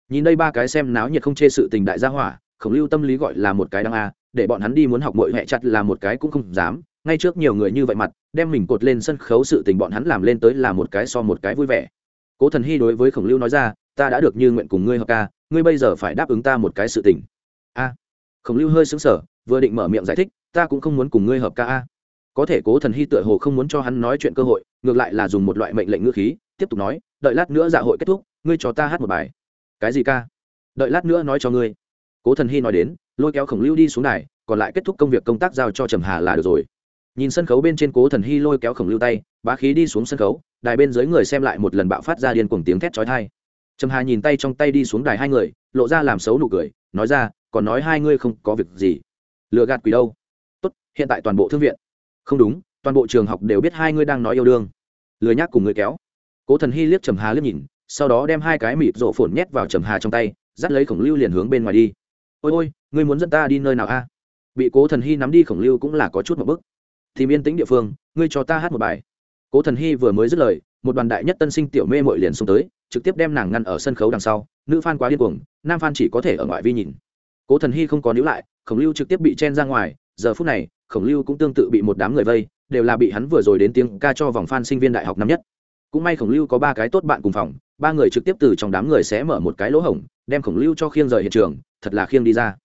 Nhìn đây ba cái xem náo nhiệt không chê sự tình đại gia hỏa, khổng lưu tâm lý gọi là một cái đăng a, để bọn hắn đi muốn học mội hẹ chặt là một cái cũng không dám ngay trước nhiều người như vậy mặt, đem mình cột lên sân khấu sự tình bọn hắn làm lên tới là một cái so một cái vui vẻ. Cố thần hy đối với khổng lưu nói ra, ta đã được như nguyện cùng ngươi hợp ca, ngươi bây giờ phải đáp ứng ta một cái sự tình. A. Khổng lưu hơi xứng sở vừa định mở miệng giải thích, ta cũng không muốn cùng ngươi hợp ca a. Có thể cố thần hy tựa hồ không muốn cho hắn nói chuyện cơ hội, ngược lại là dùng một loại mệnh lệnh ngữ khí, tiếp tục nói, đợi lát nữa dạ hội kết thúc, ngươi cho ta hát một bài. Cái gì ca? Đợi lát nữa nói cho ngươi. Cố thần hy nói đến, lôi kéo khổng lưu đi xuống này còn lại kết thúc công việc công tác giao cho trầm hà là được rồi nhìn sân khấu bên trên cố thần hy lôi kéo khổng lưu tay, bá khí đi xuống sân khấu, đài bên dưới người xem lại một lần bạo phát ra điên cuồng tiếng thét trói thai trầm hà nhìn tay trong tay đi xuống đài hai người, lộ ra làm xấu nụ cười, nói ra, còn nói hai ngươi không có việc gì. Lừa gạt quỷ đâu? Tốt, hiện tại toàn bộ thương viện. Không đúng, toàn bộ trường học đều biết hai ngươi đang nói yêu đương. Lừa nhác cùng người kéo. Cố thần hy liếc trầm hà liếc nhìn, sau đó đem hai cái mịt rổ phồn nhét vào trầm hà trong tay, dắt lấy khổng lưu liền hướng bên ngoài đi. Ôi ôi, ngươi muốn dẫn ta đi nơi nào a? Bị cố thần hy nắm đi khổng lưu cũng là có chút một bức thì yên tĩnh địa phương, ngươi cho ta hát một bài. Cố thần hy vừa mới dứt lời, một đoàn đại nhất tân sinh tiểu mê mội liền xuống tới, trực tiếp đem nàng ngăn ở sân khấu đằng sau, nữ f a n quá điên cuồng, nam f a n chỉ có thể ở ngoại vi nhìn. Cố thần hy không có níu lại, khổng lưu trực tiếp bị chen ra ngoài, giờ phút này, khổng lưu cũng tương tự bị một đám người vây, đều là bị hắn vừa rồi đến tiếng ca cho vòng f a n sinh viên đại học năm nhất. Cũng may khổng lưu có ba cái tốt bạn cùng phòng, ba người trực tiếp từ trong đám người sẽ mở một cái lỗ hổng, đem khổng lưu cho khiêng rời hiện trường, thật là khiêng đi ra.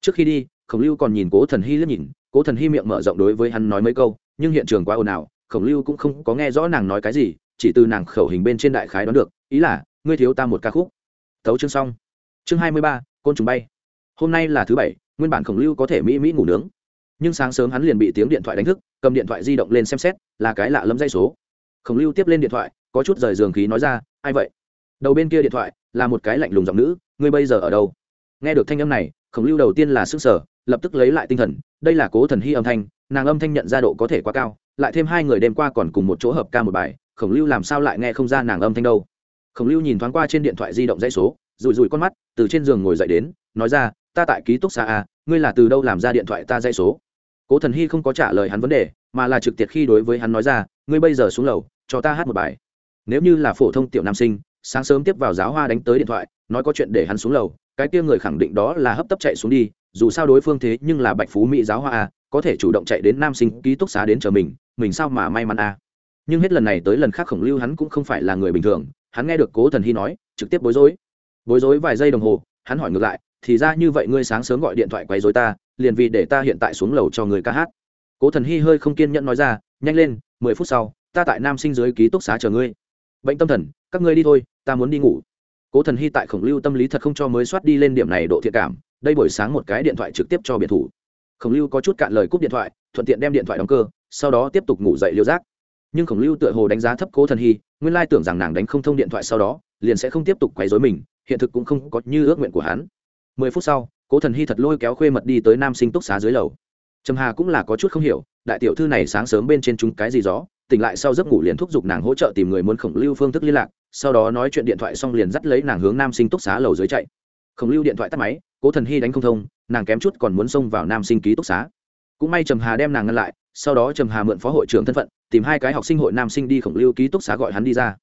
Trước khi đi, khổng lưu còn nhìn cố thần hy liếc nhìn cố thần hy miệng mở rộng đối với hắn nói mấy câu, nhưng hiện trường quá ồn ào, khổng lưu cũng không có nghe rõ nàng nói cái gì, chỉ từ nàng khẩu hình bên trên đại khái đoán được, ý là, ngươi thiếu ta một ca khúc. Tấu chương xong. Chương hai mươi ba, côn trùng bay. Hôm nay là thứ bảy, nguyên bản khổng lưu có thể mỹ mỹ ngủ nướng. Nhưng sáng sớm hắn liền bị tiếng điện thoại đánh thức, cầm điện thoại di động lên xem xét, là cái lạ lẫm dây số. Khổng lưu tiếp lên điện thoại, có chút rời giường khí nói ra, ai vậy? Đầu bên kia điện thoại, là một cái lạnh lùng giọng nữ, ngươi bây giờ ở đâu? Nghe được thanh âm này khổng lưu đầu tiên là sức sở, lập tức lấy lại tinh thần, đây là cố thần hy âm thanh, nàng âm thanh nhận ra độ có thể quá cao, lại thêm hai người đêm qua còn cùng một chỗ hợp ca một bài, khổng lưu làm sao lại nghe không ra nàng âm thanh đâu. Khổng lưu nhìn thoáng qua trên điện thoại di động dãy số rùi rùi con mắt, từ trên giường ngồi dậy đến, nói ra, ta tại ký túc xa a à, ngươi là từ đâu làm ra điện thoại ta dãy số? Cố thần hy không có trả lời hắn vấn đề, mà là trực tiệt khi đối với hắn nói ra, ngươi bây giờ xuống lầu, cho ta hát một bài. Nếu như là phổ thông tiểu nam sinh sáng sớm tiếp vào giáo hoa đánh tới điện thoại nói có chuyện để hắn xuống lầu cái kia người khẳng định đó là hấp tấp chạy xuống đi dù sao đối phương thế nhưng là bạch phú mỹ giáo hoa à, có thể chủ động chạy đến nam sinh ký túc xá đến chờ mình mình sao mà may mắn à? nhưng hết lần này tới lần khác khổng lưu hắn cũng không phải là người bình thường hắn nghe được cố thần hy nói trực tiếp bối rối. Bối rối vài giây đồng hồ hắn hỏi ngược lại thì ra như vậy ngươi sáng sớm gọi điện thoại quấy rối ta liền vì để ta hiện tại xuống lầu cho người ca hát. Cố thần hy hơi không kiên nhẫn nói ra nhanh lên mười phút sau ta tại nam sinh dưới ký túc xá chờ ngươi. Bệnh tâm thần các ngươi đi thôi ta muốn đi ngủ. Cố thần hy tại khổng lưu tâm lý thật không cho mới soát đi lên điểm này độ thiện cảm, đây buổi sáng một cái điện thoại trực tiếp cho biệt thủ. Khổng lưu có chút cạn lời cúp điện thoại, thuận tiện đem điện thoại đóng cơ, sau đó tiếp tục ngủ dậy liêu giác nhưng khổng lưu tựa hồ đánh giá thấp cố thần hy, nguyên lai tưởng rằng nàng đánh không thông điện thoại sau đó, liền sẽ không tiếp tục quấy dối mình, hiện thực cũng không có như ước nguyện của hắn. Mười phút sau, cố thần hy thật lôi kéo khuê mật đi tới nam sinh túc xá dưới lầu. Trầm hà cũng là có chút không hiểu, đại tiểu thư này sáng sớm bên trên chúng cái gì gió? Tỉnh lại sau giấc ngủ liền thúc giục nàng hỗ trợ tìm người muốn khổng lưu phương thức liên lạc, sau đó nói chuyện điện thoại xong liền dắt lấy nàng hướng nam sinh túc xá lầu dưới chạy. Khổng lưu điện thoại tắt máy, cố thần hy đánh không thông, nàng kém chút còn muốn xông vào nam sinh ký túc xá. Cũng may trầm hà đem nàng ngăn lại, sau đó trầm hà mượn phó hội trưởng thân phận, tìm hai cái học sinh hội nam sinh đi khổng lưu ký túc xá gọi hắn đi ra.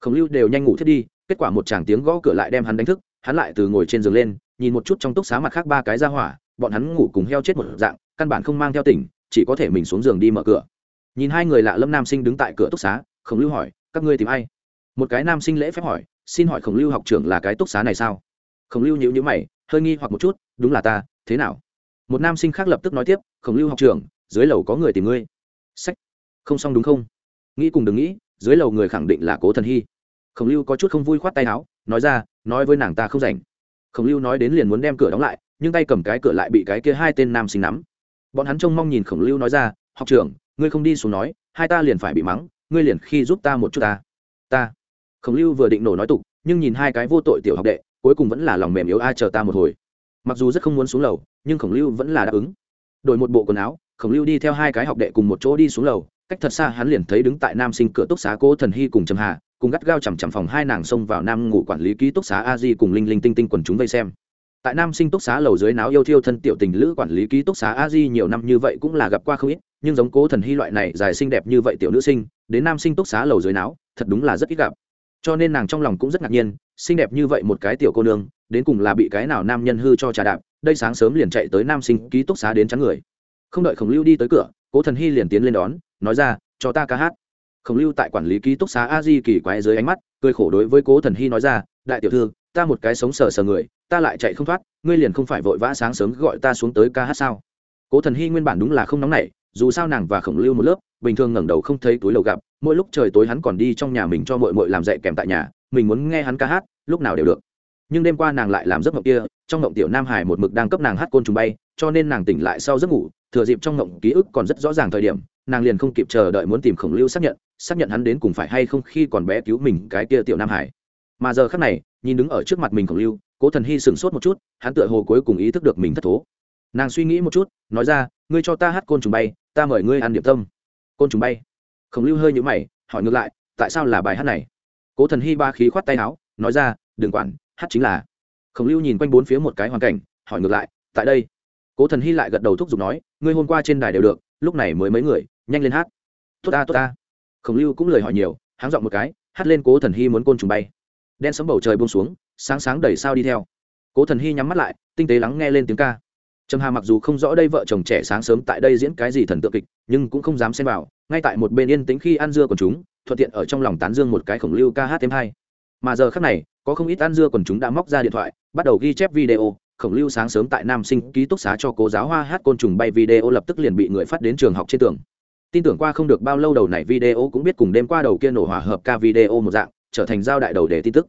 Khổng lưu đều nhanh ngủ thiết đi, kết quả một chàng tiếng gõ cửa lại đem hắn đánh thức, hắn lại từ ngồi trên giường lên, nhìn một chút trong túc xá mặt khác ba cái ra hỏa, bọn hắn ngủ cùng heo chết một dạng, căn bản không mang theo tỉnh, chỉ có thể mình xuống giường đi mở cửa nhìn hai người lạ lâm nam sinh đứng tại cửa túc xá, khổng lưu hỏi, các ngươi tìm ai? Một cái nam sinh lễ phép hỏi, xin hỏi khổng lưu học trưởng là cái túc xá này sao? Khổng lưu nhíu nhíu mày, hơi nghi hoặc một chút, đúng là ta, thế nào? Một nam sinh khác lập tức nói tiếp, khổng lưu học trưởng, dưới lầu có người tìm ngươi. Sách. Không xong đúng không? Nghĩ cùng đừng nghĩ, dưới lầu người khẳng định là cố thần hy. Khổng lưu có chút không vui khoát tay áo, nói ra, nói với nàng ta không rảnh. Khổng lưu nói đến liền muốn đem cửa đóng lại, nhưng tay cầm cái cửa lại bị cái kia hai tên nam sinh nắm. Bọn hắn trông mong nhìn khổng lưu nói ra, học trưởng ngươi không đi xuống nói, hai ta liền phải bị mắng, ngươi liền khi giúp ta một chút ta. Ta. Khổng lưu vừa định nổ nói tục, nhưng nhìn hai cái vô tội tiểu học đệ, cuối cùng vẫn là lòng mềm yếu ai chờ ta một hồi. Mặc dù rất không muốn xuống lầu, nhưng khổng lưu vẫn là đáp ứng. Đổi một bộ quần áo, khổng lưu đi theo hai cái học đệ cùng một chỗ đi xuống lầu, cách thật xa hắn liền thấy đứng tại nam sinh cửa túc xá cố thần hy cùng trầm hà, cùng gắt gao chằm chằm phòng hai nàng xông vào nam ngủ quản lý ký túc xá a di cùng linh linh tinh tinh quần chúng vây xem tại nam sinh túc xá lầu dưới náo yêu thiêu thân tiểu tình lữ quản lý ký túc xá a di nhiều năm như vậy cũng là gặp qua không ít, nhưng giống cố thần hy loại này dài xinh đẹp như vậy tiểu nữ sinh, đến nam sinh túc xá lầu dưới náo, thật đúng là rất ít gặp. Cho nên nàng trong lòng cũng rất ngạc nhiên, xinh đẹp như vậy một cái tiểu cô nương, đến cùng là bị cái nào nam nhân hư cho trà đạp, đây sáng sớm liền chạy tới nam sinh ký túc xá đến chắn người. Không đợi khổng lưu đi tới cửa, cố thần hy liền tiến lên đón, nói ra, cho ta ca hát. Khổng lưu tại quản lý ký túc xá a di kỳ quái dưới ánh mắt, cười khổ đối với cố thần hy nói ra, đại tiểu thư, ta một cái sống sờ sờ người ta lại chạy không thoát, ngươi liền không phải vội vã sáng sớm gọi ta xuống tới ca hát sao? Cố thần hy nguyên bản đúng là không nóng nảy, dù sao nàng và khổng lưu một lớp, bình thường ngẩng đầu không thấy túi lầu gặp, mỗi lúc trời tối hắn còn đi trong nhà mình cho mội mội làm dạy kèm tại nhà, mình muốn nghe hắn ca hát, lúc nào đều được. Nhưng đêm qua nàng lại làm giấc mộng kia, trong mộng tiểu nam hải một mực đang cấp nàng hát côn trùng bay, cho nên nàng tỉnh lại sau giấc ngủ, thừa dịp trong mộng ký ức còn rất rõ ràng thời điểm, nàng liền không kịp chờ đợi muốn tìm khổng lưu xác nhận xác nhận hắn đến cùng phải hay không khi còn bé cứu mình cái kia tiểu nam hải. Mà giờ khác này, nhìn đứng ở trước mặt mình khổng lưu cố thần hy sửng sốt một chút, hắn tựa hồ cuối cùng ý thức được mình thất thố. Nàng suy nghĩ một chút, nói ra, ngươi cho ta hát côn trùng bay, ta mời ngươi ăn điểm tâm. Côn trùng bay? Khổng lưu hơi nhũ mày, hỏi ngược lại, tại sao là bài hát này? Cố thần hy ba khí khoát tay áo, nói ra, đừng quản, hát chính là. Khổng lưu nhìn quanh bốn phía một cái hoàn cảnh, hỏi ngược lại, tại đây? Cố thần hy lại gật đầu thúc giục nói, ngươi hôm qua trên đài đều được, lúc này mới mấy người, nhanh lên hát. Tốt ta tốt ta. Khổng lưu cũng lời hỏi nhiều háng dọn một cái, hát lên cố thần hy muốn côn trùng bay. Đen sấm bầu trời buông xuống sáng sáng đầy sao đi theo. Cố thần hy nhắm mắt lại, tinh tế lắng nghe lên tiếng ca. Trầm hà mặc dù không rõ đây vợ chồng trẻ sáng sớm tại đây diễn cái gì thần tượng kịch, nhưng cũng không dám xem vào, ngay tại một bên yên tĩnh khi ăn dưa còn chúng, thuận tiện ở trong lòng tán dương một cái khổng lưu ca hát thêm hai. Mà giờ khác này, có không ít ăn dưa còn chúng đã móc ra điện thoại, bắt đầu ghi chép video, khổng lưu sáng sớm tại nam sinh ký túc xá cho cố giáo hoa hát côn trùng bay video lập tức liền bị người phát đến trường học trên tường. Tin tưởng qua không được bao lâu đầu này video cũng biết cùng đêm qua đầu kia nổ hòa hợp ca video một dạng, trở thành giao đại đầu để tin tức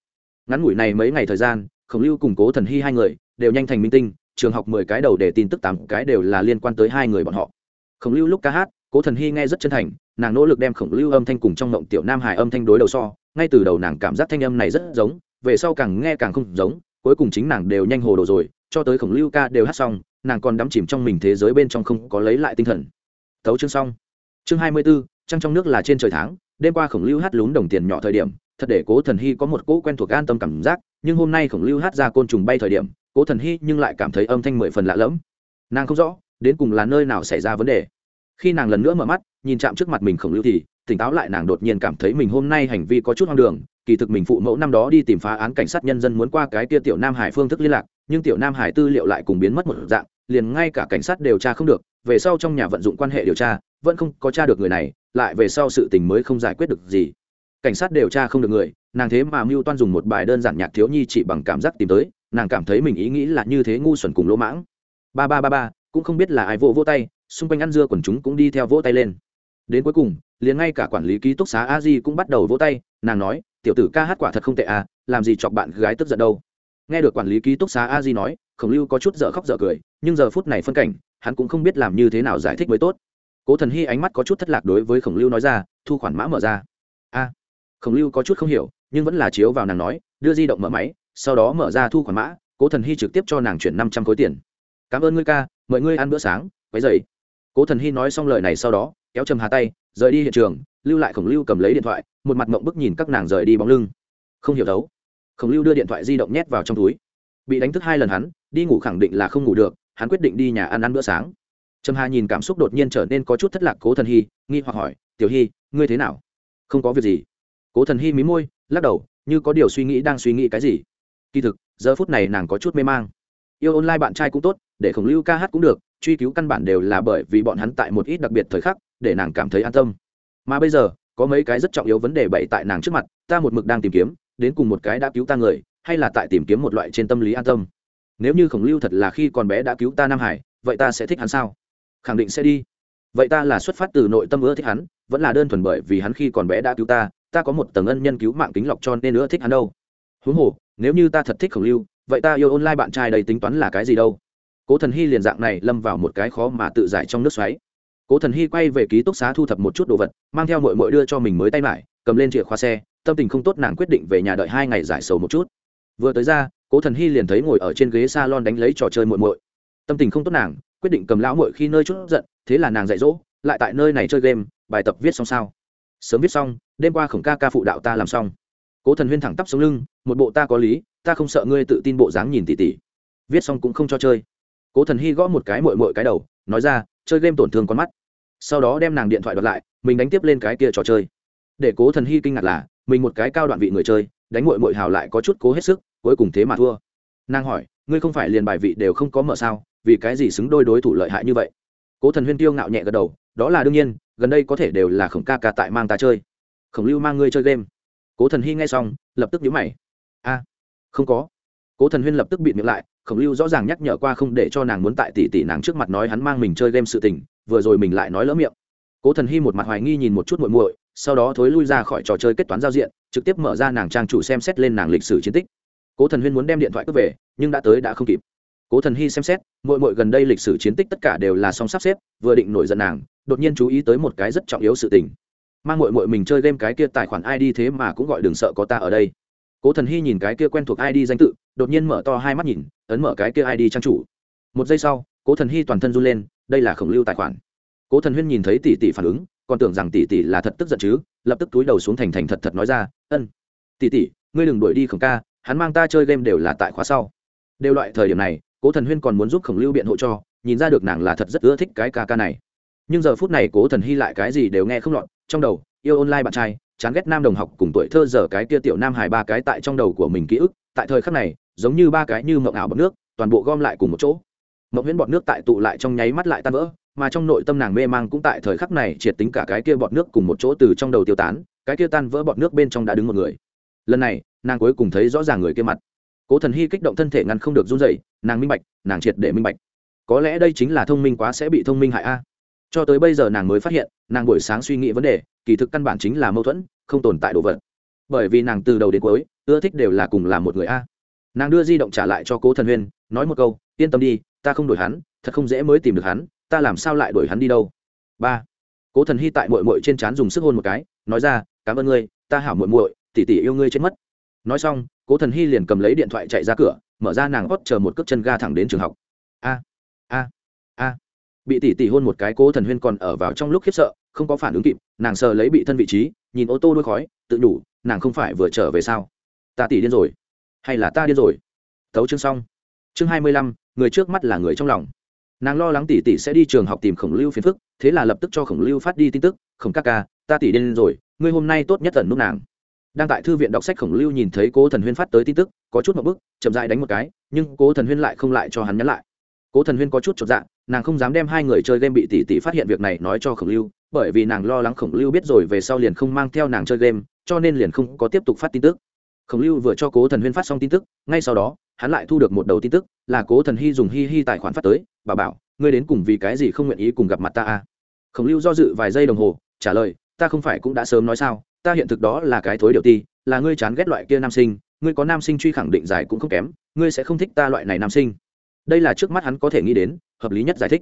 ngắn ngủi này mấy ngày thời gian, khổng lưu cùng cố thần hy hai người đều nhanh thành minh tinh, trường học mười cái đầu để tin tức tám cái đều là liên quan tới hai người bọn họ. Khổng lưu lúc ca hát, cố thần hy nghe rất chân thành, nàng nỗ lực đem khổng lưu âm thanh cùng trong mộng tiểu nam hải âm thanh đối đầu so, ngay từ đầu nàng cảm giác thanh âm này rất giống, về sau càng nghe càng không giống, cuối cùng chính nàng đều nhanh hồ đồ rồi, cho tới khổng lưu ca đều hát xong, nàng còn đắm chìm trong mình thế giới bên trong không có lấy lại tinh thần. Thấu chương xong. Chương hai mươi b ố trăng trong nước là trên trời tháng, đêm qua khổng lưu hát lún đồng tiền nhỏ thời điểm thật để cố thần hy có một cỗ quen thuộc an tâm cảm giác, nhưng hôm nay khổng lưu hát ra côn trùng bay thời điểm, cố thần hy nhưng lại cảm thấy âm thanh mười phần lạ lẫm. Nàng không rõ, đến cùng là nơi nào xảy ra vấn đề. Khi nàng lần nữa mở mắt, nhìn chạm trước mặt mình khổng lưu thì, tỉnh táo lại nàng đột nhiên cảm thấy mình hôm nay hành vi có chút hoang đường, kỳ thực mình phụ mẫu năm đó đi tìm phá án cảnh sát nhân dân muốn qua cái kia tiểu nam hải phương thức liên lạc, nhưng tiểu nam hải tư liệu lại cùng biến mất một dạng, liền ngay cả cảnh sát điều tra không được, về sau trong nhà vận dụng quan hệ điều tra, vẫn không có tra được người này, lại về sau sự tình mới không giải quyết được gì cảnh sát điều tra không được người, nàng thế mà mưu toan dùng một bài đơn giản nhạc thiếu nhi chỉ bằng cảm giác tìm tới, nàng cảm thấy mình ý nghĩ là như thế ngu xuẩn cùng lỗ mãng. Ba ba ba ba, cũng không biết là ai vỗ vỗ tay, xung quanh ăn dưa quần chúng cũng đi theo vỗ tay lên. Đến cuối cùng, liền ngay cả quản lý ký túc xá a di cũng bắt đầu vỗ tay, nàng nói, tiểu tử ca hát quả thật không tệ à làm gì chọc bạn gái tức giận đâu. Nghe được quản lý ký túc xá a di nói, khổng lưu có chút dở khóc dở cười, nhưng giờ phút này phân cảnh, hắn cũng không biết làm như thế nào giải thích mới tốt. Cố thần hy ánh mắt có chút thất lạc đối với khổng lưu nói ra, thu khoản mã mở ra khổng lưu có chút không hiểu, nhưng vẫn là chiếu vào nàng nói, đưa di động mở máy, sau đó mở ra thu khoản mã, cố thần hy trực tiếp cho nàng chuyển năm trăm khối tiền. Cảm ơn ngươi ca, mời ngươi ăn bữa sáng, quấy dậy cố thần hy nói xong lời này sau đó, kéo trầm hà tay, rời đi hiện trường, lưu lại khổng lưu cầm lấy điện thoại, một mặt mộng bức nhìn các nàng rời đi bóng lưng. Không hiểu đấu khổng lưu đưa điện thoại di động nhét vào trong túi. Bị đánh thức hai lần hắn, đi ngủ khẳng định là không ngủ được, hắn quyết định đi nhà ăn ăn bữa sáng. Trầm hà nhìn cảm xúc đột nhiên trở nên có chút thất lạc cố thần hy nghi hoặc hỏi, tiểu hy ngươi thế nào? Không có việc gì cố thần hy mí môi, lắc đầu, như có điều suy nghĩ đang suy nghĩ cái gì. Kỳ thực, giờ phút này nàng có chút mê mang. Yêu online bạn trai cũng tốt, để khổng lưu ca hát cũng được, truy cứu căn bản đều là bởi vì bọn hắn tại một ít đặc biệt thời khắc, để nàng cảm thấy an tâm. Mà bây giờ, có mấy cái rất trọng yếu vấn đề bậy tại nàng trước mặt, ta một mực đang tìm kiếm, đến cùng một cái đã cứu ta người, hay là tại tìm kiếm một loại trên tâm lý an tâm. Nếu như khổng lưu thật là khi còn bé đã cứu ta nam hải, vậy ta sẽ thích hắn sao? Khẳng định sẽ đi. Vậy ta là xuất phát từ nội tâm ưa thích hắn, vẫn là đơn thuần bởi vì hắn khi còn bé đã cứu ta ta có một tầng ân nhân cứu mạng kính lọc cho nên nữa thích hắn đâu. Huống hồ, nếu như ta thật thích khổng lưu, vậy ta yêu online bạn trai đầy tính toán là cái gì đâu? Cố thần hy liền dạng này lâm vào một cái khó mà tự giải trong nước xoáy. Cố thần hy quay về ký túc xá thu thập một chút đồ vật, mang theo mội mội đưa cho mình mới tay lại, cầm lên chìa khóa xe, tâm tình không tốt nàng quyết định về nhà đợi hai ngày giải sầu một chút. Vừa tới ra, cố thần hy liền thấy ngồi ở trên ghế s a lon đánh lấy trò chơi mội mội tâm tình không tốt nàng, quyết định cầm lão mội khi nơi chút giận, thế là nàng dạy dỗ, lại tại nơi này chơi game, bài tập viết xong sao? Sớm viết xong, đêm qua khổng ca ca phụ đạo ta làm xong. Cố thần huyên thẳng tắp sống lưng, một bộ ta có lý, ta không sợ ngươi tự tin bộ dáng nhìn tỉ tỉ. Viết xong cũng không cho chơi. Cố thần hy gõ một cái mội mội cái đầu, nói ra, chơi game tổn thương con mắt. Sau đó đem nàng điện thoại đoạt lại, mình đánh tiếp lên cái kia trò chơi. Để cố thần hy kinh ngạc là, mình một cái cao đoạn vị người chơi, đánh mội mội hào lại có chút cố hết sức, cuối cùng thế mà thua. Nàng hỏi, ngươi không phải liền bài vị đều không có mở sao, vì cái gì xứng đôi đối thủ lợi hại như vậy? Cố thần huyên tiêu ngạo nhẹ gật đầu, đó là đương nhiên gần đây có thể đều là khổng ca ca tại mang ta chơi. Khổng lưu mang ngươi chơi game. Cố thần hy nghe xong, lập tức nhíu mày. A, không có. Cố thần huyên lập tức bịt miệng lại, khổng lưu rõ ràng nhắc nhở qua không để cho nàng muốn tại tỷ tỷ nàng trước mặt nói hắn mang mình chơi game sự tình, vừa rồi mình lại nói lỡ miệng. Cố thần hy một mặt hoài nghi nhìn một chút muội muội, sau đó thối lui ra khỏi trò chơi kết toán giao diện, trực tiếp mở ra nàng trang chủ xem xét lên nàng lịch sử chiến tích. Cố thần huyên muốn đem điện thoại cướp về, nhưng đã tới đã không kịp. Cố thần hy xem xét, muội muội gần đây lịch sử chiến tích tất cả đều là song sắp xếp, vừa định nổi giận nàng đột nhiên chú ý tới một cái rất trọng yếu sự tình. Mang mội mội mình chơi game cái kia tài khoản id thế mà cũng gọi đừng sợ có ta ở đây. Cố thần hy nhìn cái kia quen thuộc id danh tự, đột nhiên mở to hai mắt nhìn, ấn mở cái kia id trang chủ. Một giây sau, cố thần hy toàn thân run lên, đây là khổng lưu tài khoản. Cố thần huyên nhìn thấy tỷ tỷ phản ứng, còn tưởng rằng tỷ tỷ là thật tức giận chứ, lập tức túi đầu xuống thành thành thật thật nói ra, ân, tỷ tỷ, ngươi đừng đuổi đi khổng ca, hắn mang ta chơi game đều là tại khóa sau. Đều loại thời điểm này, cố thần huyên còn muốn giúp khổng lưu biện hộ cho, nhìn ra được nàng là thật rất ưa thích cái ca ca này nhưng giờ phút này cố thần hy lại cái gì đều nghe không lọt, trong đầu, yêu online bạn trai, chán ghét nam đồng học cùng tuổi thơ giờ cái kia tiểu nam hải ba cái tại trong đầu của mình ký ức, tại thời khắc này, giống như ba cái như mộng ảo bọc nước, toàn bộ gom lại cùng một chỗ. Mộng huyễn bọt nước tại tụ lại trong nháy mắt lại tan vỡ, mà trong nội tâm nàng mê mang cũng tại thời khắc này triệt tính cả cái kia bọt nước cùng một chỗ từ trong đầu tiêu tán, cái kia tan vỡ bọt nước bên trong đã đứng một người. Lần này, nàng cuối cùng thấy rõ ràng người kia mặt. Cố thần hy kích động thân thể ngăn không được run dậy nàng minh bạch, nàng triệt để minh bạch. Có lẽ đây chính là thông minh quá sẽ bị thông minh hại a cho tới bây giờ nàng mới phát hiện, nàng buổi sáng suy nghĩ vấn đề, kỳ thực căn bản chính là mâu thuẫn, không tồn tại đồ vật. Bởi vì nàng từ đầu đến cuối, ưa thích đều là cùng là một người a. Nàng đưa di động trả lại cho cố thần huyên, nói một câu, yên tâm đi, ta không đổi hắn, thật không dễ mới tìm được hắn, ta làm sao lại đuổi hắn đi đâu? Ba. Cố thần hy tại mội mội trên trán dùng sức hôn một cái, nói ra, cảm ơn ngươi, ta hảo mội mội tỉ tỉ yêu ngươi chết mất. Nói xong, cố thần hy liền cầm lấy điện thoại chạy ra cửa, mở ra nàng hót chờ một cước chân ga thẳng đến trường học. A a a bị tỷ tỷ hôn một cái cố thần huyên còn ở vào trong lúc khiếp sợ, không có phản ứng kịp, nàng sờ lấy bị thân vị trí, nhìn ô tô đuôi khói, tự nhủ, nàng không phải vừa trở về sao? Ta tỷ điên rồi. Hay là ta điên rồi? Thấu chương xong. Chương hai mươi lăm, người trước mắt là người trong lòng. Nàng lo lắng tỷ tỷ sẽ đi trường học tìm khổng lưu phiền phức, thế là lập tức cho khổng lưu phát đi tin tức, khổng các ca, ta tỷ điên rồi, ngươi hôm nay tốt nhất tần nút nàng. Đang tại thư viện đọc sách khổng lưu nhìn thấy cố thần huyên phát tới tin tức, có chút một bức, chậm dại đánh một cái, nhưng cố thần huyên lại không lại cho hắn nhắn lại. Cố thần huyên có chút chột dạ nàng không dám đem hai người chơi game bị tỷ tỷ phát hiện việc này nói cho khổng lưu, bởi vì nàng lo lắng khổng lưu biết rồi về sau liền không mang theo nàng chơi game, cho nên liền không có tiếp tục phát tin tức. Khổng lưu vừa cho cố thần huyên phát xong tin tức, ngay sau đó, hắn lại thu được một đầu tin tức, là cố thần hy dùng hi hi tài khoản phát tới, bà bảo, ngươi đến cùng vì cái gì không nguyện ý cùng gặp mặt ta à? Khổng lưu do dự vài giây đồng hồ, trả lời, ta không phải cũng đã sớm nói sao, ta hiện thực đó là cái thối điều ti, là ngươi chán ghét loại kia nam sinh, ngươi có nam sinh truy khẳng định dài cũng không kém, ngươi sẽ không thích ta loại này nam sinh đây là trước mắt hắn có thể nghĩ đến hợp lý nhất giải thích.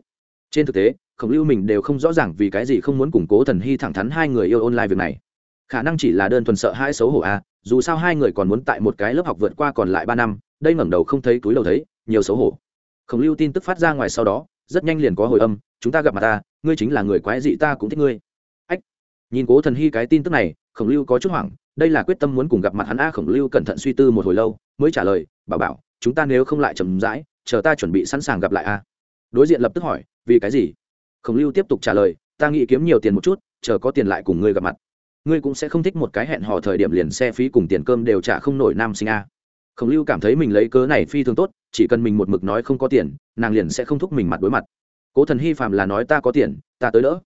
Trên thực tế khổng lưu mình đều không rõ ràng vì cái gì không muốn củng cố thần hy thẳng thắn hai người yêu online việc này. Khả năng chỉ là đơn thuần sợ hai xấu hổ a à, dù sao hai người còn muốn tại một cái lớp học vượt qua còn lại ba năm đây ngẩng đầu không thấy túi đầu thấy nhiều xấu hổ. Khổng lưu tin tức phát ra ngoài sau đó rất nhanh liền có hồi âm chúng ta gặp mặt ta ngươi chính là người quái dị ta cũng thích ngươi. Ách. Nhìn cố thần hy cái tin tức này khổng lưu có chút hoảng đây là quyết tâm muốn cùng gặp mặt hắn a khổng lưu cẩn thận suy tư một hồi lâu mới trả lời bảo bảo chúng ta nếu không lại chậm rãi chờ ta chuẩn bị sẵn sàng gặp lại a. Đối diện lập tức hỏi, vì cái gì? Khổng lưu tiếp tục trả lời, ta nghĩ kiếm nhiều tiền một chút, chờ có tiền lại cùng ngươi gặp mặt. Ngươi cũng sẽ không thích một cái hẹn hò thời điểm liền xe phí cùng tiền cơm đều trả không nổi nam sinh a. Khổng lưu cảm thấy mình lấy cớ này phi thường tốt, chỉ cần mình một mực nói không có tiền, nàng liền sẽ không thúc mình mặt đối mặt. Cố thần hy phạm là nói ta có tiền, ta tới đỡ.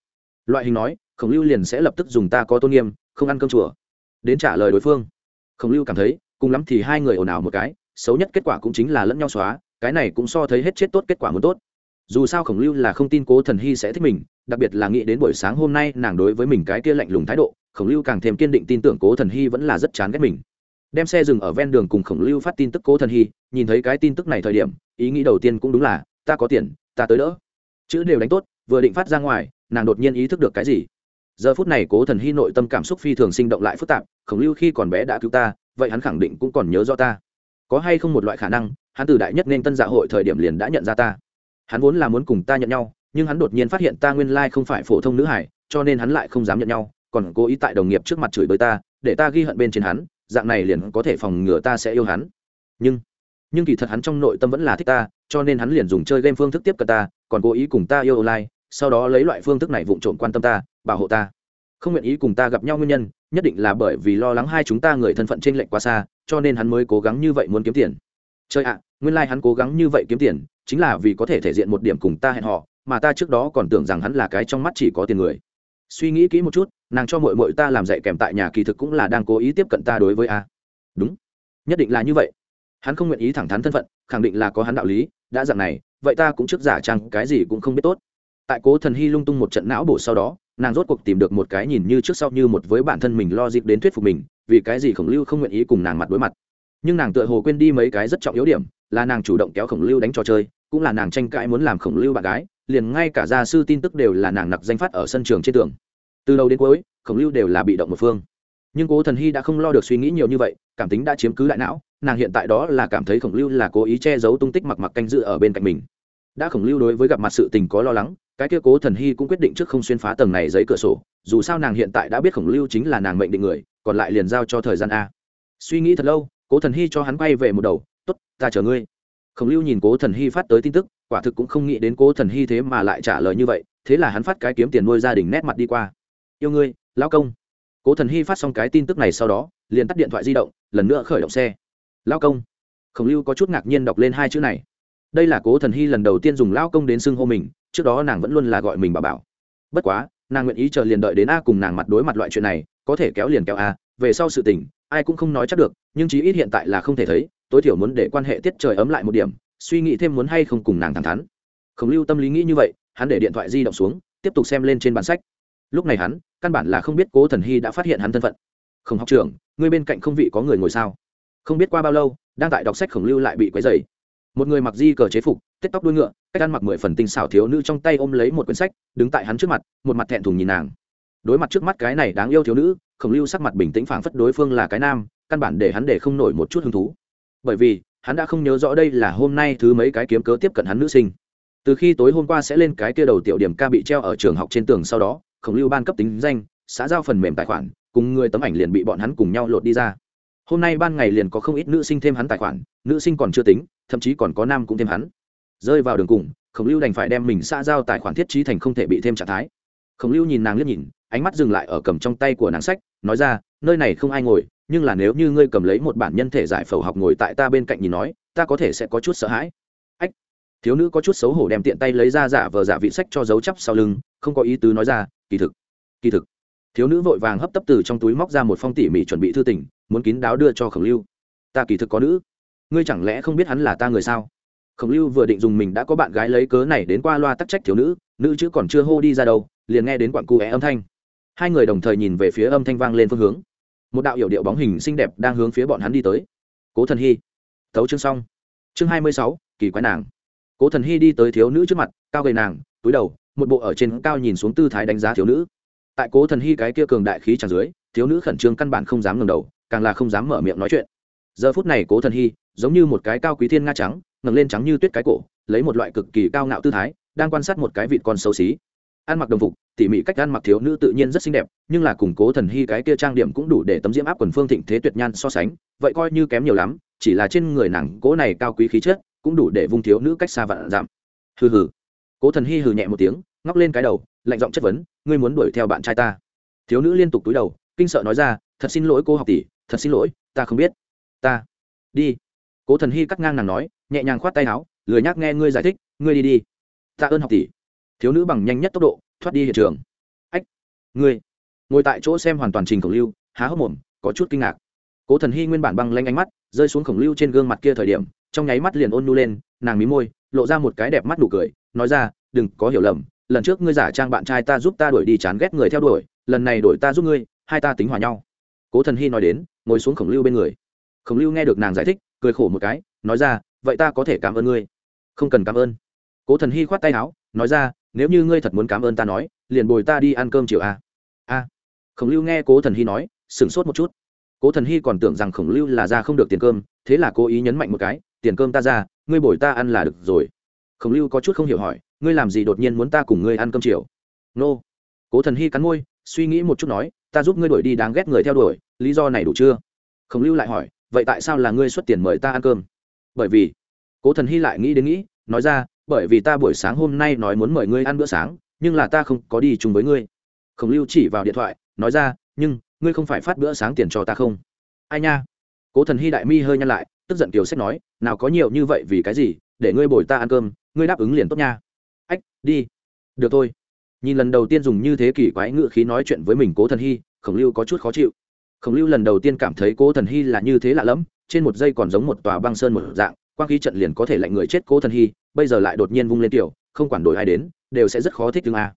Loại hình nói, khổng lưu liền sẽ lập tức dùng ta có tôn nghiêm, không ăn cơm chùa. Đến trả lời đối phương. Khổng lưu cảm thấy, cùng lắm thì hai người ồn ào một cái, xấu nhất kết quả cũng chính là lẫn nhau xóa cái này cũng so thấy hết chết tốt kết quả muốn tốt. Dù sao khổng lưu là không tin cố thần hy sẽ thích mình, đặc biệt là nghĩ đến buổi sáng hôm nay nàng đối với mình cái kia lạnh lùng thái độ, khổng lưu càng thêm kiên định tin tưởng cố thần hy vẫn là rất chán ghét mình. Đem xe dừng ở ven đường cùng khổng lưu phát tin tức cố thần hy, nhìn thấy cái tin tức này thời điểm, ý nghĩ đầu tiên cũng đúng là, ta có tiền, ta tới đỡ. Chữ đều đánh tốt, vừa định phát ra ngoài, nàng đột nhiên ý thức được cái gì. Giờ phút này cố thần hy nội tâm cảm xúc phi thường sinh động lại phức tạp, khổng lưu khi còn bé đã cứu ta, vậy hắn khẳng định cũng còn nhớ rõ ta có hay không một loại khả năng, hắn từ đại nhất nên tân dạ hội thời điểm liền đã nhận ra ta. Hắn vốn là muốn cùng ta nhận nhau, nhưng hắn đột nhiên phát hiện ta nguyên lai không phải phổ thông nữ hải, cho nên hắn lại không dám nhận nhau, còn cố ý tại đồng nghiệp trước mặt chửi bới ta, để ta ghi hận bên trên hắn, dạng này liền có thể phòng ngừa ta sẽ yêu hắn. Nhưng nhưng kỳ thật hắn trong nội tâm vẫn là thích ta, cho nên hắn liền dùng chơi game phương thức tiếp cận ta, còn cố ý cùng ta yêu online, sau đó lấy loại phương thức này vụng trộm quan tâm ta, bảo hộ ta. Không nguyện ý cùng ta gặp nhau nguyên nhân nhất định là bởi vì lo lắng hai chúng ta người thân phận trên lệnh lệch quá xa, cho nên hắn mới cố gắng như vậy muốn kiếm tiền. Chơi ạ, nguyên lai、like、hắn cố gắng như vậy kiếm tiền, chính là vì có thể thể diện một điểm cùng ta hẹn họ mà ta trước đó còn tưởng rằng hắn là cái trong mắt chỉ có tiền người. Suy nghĩ kỹ một chút, nàng cho mội mội ta làm dạy kèm tại nhà kỳ thực cũng là đang cố ý tiếp cận ta đối với a. Đúng, nhất định là như vậy. Hắn không nguyện ý thẳng thắn thân phận, khẳng định là có hắn đạo lý, đã dặn này, vậy ta cũng trước giả chăng cái gì cũng không biết tốt. Tại cố thần hy lung tung một trận não bổ sau đó nàng rốt cuộc tìm được một cái nhìn như trước sau như một với bản thân mình lo dịp đến thuyết phục mình, vì cái gì khổng lưu không nguyện ý cùng nàng mặt đối mặt. Nhưng nàng tựa hồ quên đi mấy cái rất trọng yếu điểm, là nàng chủ động kéo khổng lưu đánh trò chơi, cũng là nàng tranh cãi muốn làm khổng lưu bạn gái, liền ngay cả gia sư tin tức đều là nàng nặc danh phát ở sân trường trên tường. Từ đầu đến cuối, khổng lưu đều là bị động một phương. Nhưng cố thần hy đã không lo được suy nghĩ nhiều như vậy, cảm tính đã chiếm cứ đại não, nàng hiện tại đó là cảm thấy khổng lưu là cố ý che giấu tung tích mặc mặc canh dự ở bên cạnh mình. Đã khổng lưu đối với gặp mặt sự tình có lo lắng cái kia cố thần hy cũng quyết định trước không xuyên phá tầng này giấy cửa sổ, dù sao nàng hiện tại đã biết khổng lưu chính là nàng mệnh định người, còn lại liền giao cho thời gian a. Suy nghĩ thật lâu, cố thần hy cho hắn quay về một đầu t ố t ta chờ ngươi. Khổng lưu nhìn cố thần hy phát tới tin tức, quả thực cũng không nghĩ đến cố thần hy thế mà lại trả lời như vậy, thế là hắn phát cái kiếm tiền nuôi gia đình nét mặt đi qua. Yêu ngươi, lão công. Cố thần hy phát xong cái tin tức này sau đó, liền tắt điện thoại di động, lần nữa khởi động xe. Lão công. Khổng lưu có chút ngạc nhiên đọc lên hai chữ này. Đây là cố thần hy lần đầu tiên dùng lão công đến xưng hô mình trước đó nàng vẫn luôn là gọi mình bà bảo. Bất quá, nàng nguyện ý chờ liền đợi đến a cùng nàng mặt đối mặt loại chuyện này, có thể kéo liền kéo a, về sau sự tình, ai cũng không nói chắc được, nhưng chí ít hiện tại là không thể thấy, tối thiểu muốn để quan hệ tiết trời ấm lại một điểm, suy nghĩ thêm muốn hay không cùng nàng thẳng thắn. Khổng lưu tâm lý nghĩ như vậy, hắn để điện thoại di động xuống, tiếp tục xem lên trên bản sách. Lúc này hắn, căn bản là không biết cố thần hy đã phát hiện hắn thân phận. Không học trưởng người bên cạnh không vị có người ngồi sao? Không biết qua bao lâu, đang tại đọc sách khổng lưu lại bị quấy dày một người mặc di cờ chế phục tết tóc đuôi ngựa, cách ăn mặc mười phần tinh xảo thiếu nữ trong tay ôm lấy một quyển sách, đứng tại hắn trước mặt, một mặt thẹn thùng nhìn nàng. Đối mặt trước mắt cái này đáng yêu thiếu nữ, khổng lưu sắc mặt bình tĩnh phảng phất đối phương là cái nam, căn bản để hắn để không nổi một chút hứng thú. Bởi vì, hắn đã không nhớ rõ đây là hôm nay thứ mấy cái kiếm cớ tiếp cận hắn nữ sinh. Từ khi tối hôm qua sẽ lên cái kia đầu tiểu điểm ca bị treo ở trường học trên tường sau đó, khổng lưu ban cấp tính danh, xã giao phần mềm tài khoản, cùng người tấm ảnh liền bị bọn hắn cùng nhau lột đi ra. Hôm nay ban ngày liền có không ít nữ sinh thêm hắn tài khoản, nữ sinh còn chưa tính, thậm chí còn có nam cũng thêm hắn rơi vào đường cùng, khổng lưu đành phải đem mình xã giao tài khoản thiết trí thành không thể bị thêm trạng thái. Khổng lưu nhìn nàng liếc nhìn, ánh mắt dừng lại ở cầm trong tay của nàng sách, nói ra, nơi này không ai ngồi, nhưng là nếu như ngươi cầm lấy một bản nhân thể giải phẫu học ngồi tại ta bên cạnh nhìn nói, ta có thể sẽ có chút sợ hãi. Ách, thiếu nữ có chút xấu hổ đem tiện tay lấy ra giả vờ giả vị sách cho dấu chắp sau lưng, không có ý tứ nói ra, kỳ thực kỳ thực. Thiếu nữ vội vàng hấp tấp từ trong túi móc ra một phong tỉ mỉ chuẩn bị thư tình, muốn kín đáo đưa cho khổng lưu. Ta kỳ thực có nữ, ngươi chẳng lẽ không biết hắn là ta người sao? Khổng lưu vừa định dùng mình đã có bạn gái lấy cớ này đến qua loa tắc trách thiếu nữ nữ chứ còn chưa hô đi ra đâu, liền nghe đến quặn cụ é âm thanh. Hai người đồng thời nhìn về phía âm thanh vang lên phương hướng. Một đạo hiệu điệu bóng hình xinh đẹp đang hướng phía bọn hắn đi tới. Cố thần hy. Thấu chương xong. Chương hai mươi sáu, kỳ quái nàng. Cố thần hy đi tới thiếu nữ trước mặt, cao gầy nàng, túi đầu, một bộ ở trên cao nhìn xuống tư thái đánh giá thiếu nữ. Tại cố thần hy cái kia cường đại khí tràn dưới, thiếu nữ khẩn trương căn bản không dám ngầm đầu, càng là không dám mở miệng nói chuyện. Giờ phút này cố thần hy giống như một cái cao quý thiên nga trắng, ngẩng lên trắng như tuyết cái cổ, lấy một loại cực kỳ cao ngạo tư thái, đang quan sát một cái vịt con xấu xí. Ăn mặc đồng phục, tỉ mỉ cách ăn mặc thiếu nữ tự nhiên rất xinh đẹp, nhưng là củng cố thần hy cái kia trang điểm cũng đủ để tấm diễm áp quần phương thịnh thế tuyệt nhan so sánh, vậy coi như kém nhiều lắm, chỉ là trên người nàng cố này cao quý khí chất, cũng đủ để vung thiếu nữ cách xa vạn giảm hừ hừ. Cố thần hy hừ nhẹ một tiếng, ngóc lên cái đầu, lạnh giọng chất vấn, ngươi muốn đuổi theo bạn trai ta? Thiếu nữ liên tục túi đầu, kinh sợ nói ra, thật xin lỗi cô học tỷ, thật xin lỗi, ta không biết. Ta. Đi cố thần hy cắt ngang nàng nói, nhẹ nhàng khoát tay áo, lười nhác nghe ngươi giải thích, ngươi đi đi. Tạ ơn học tỷ. Thiếu nữ bằng nhanh nhất tốc độ, thoát đi hiện trường. Ách, ngươi. Ngồi tại chỗ xem hoàn toàn trình khổng lưu, há hốc mồm, có chút kinh ngạc. Cố thần hy nguyên bản băng lanh ánh mắt, rơi xuống khổng lưu trên gương mặt kia thời điểm, trong nháy mắt liền ôn nu lên, nàng mí môi, lộ ra một cái đẹp mắt nụ cười, nói ra, đừng có hiểu lầm, lần trước ngươi giả trang bạn trai ta giúp ta đuổi đi chán ghét người theo đuổi, lần này đổi ta giúp ngươi, hai ta tính hòa nhau. Cố thần hy nói đến, ngồi xuống khổng lưu bên người. Khổng lưu nghe được nàng giải thích cười khổ một cái, nói ra, vậy ta có thể cảm ơn ngươi. Không cần cảm ơn. Cố thần hy khoát tay áo, nói ra, nếu như ngươi thật muốn cảm ơn ta nói, liền bồi ta đi ăn cơm chiều a. A. Khổng lưu nghe cố thần hy nói, sửng sốt một chút. Cố thần hy còn tưởng rằng khổng lưu là ra không được tiền cơm, thế là cố ý nhấn mạnh một cái, tiền cơm ta ra, ngươi bồi ta ăn là được rồi. Khổng lưu có chút không hiểu hỏi, ngươi làm gì đột nhiên muốn ta cùng ngươi ăn cơm chiều? Nô. Cố thần hy cắn môi, suy nghĩ một chút nói, ta giúp ngươi đuổi đi đáng ghét người theo đuổi, lý do này đủ chưa? Khổng lưu lại hỏi vậy tại sao là ngươi xuất tiền mời ta ăn cơm? Bởi vì, cố thần hy lại nghĩ đến nghĩ, nói ra, bởi vì ta buổi sáng hôm nay nói muốn mời ngươi ăn bữa sáng, nhưng là ta không có đi chung với ngươi. Khổng lưu chỉ vào điện thoại, nói ra, nhưng, ngươi không phải phát bữa sáng tiền cho ta không? Ai nha? Cố thần hy đại mi hơi nhăn lại, tức giận kiều sách nói, nào có nhiều như vậy vì cái gì, để ngươi bồi ta ăn cơm, ngươi đáp ứng liền tốt nha. Ách, đi. Được thôi. Nhìn lần đầu tiên dùng như thế kỷ quái ngự khí nói chuyện với mình cố thần hy, khổng lưu có chút khó chịu khổng lưu lần đầu tiên cảm thấy cố thần hy là như thế lạ lẫm, trên một giây còn giống một tòa băng sơn một dạng, quang khí trận liền có thể lạnh người chết cố thần hy, bây giờ lại đột nhiên vung lên tiểu, không quản đổi ai đến, đều sẽ rất khó thích tương a.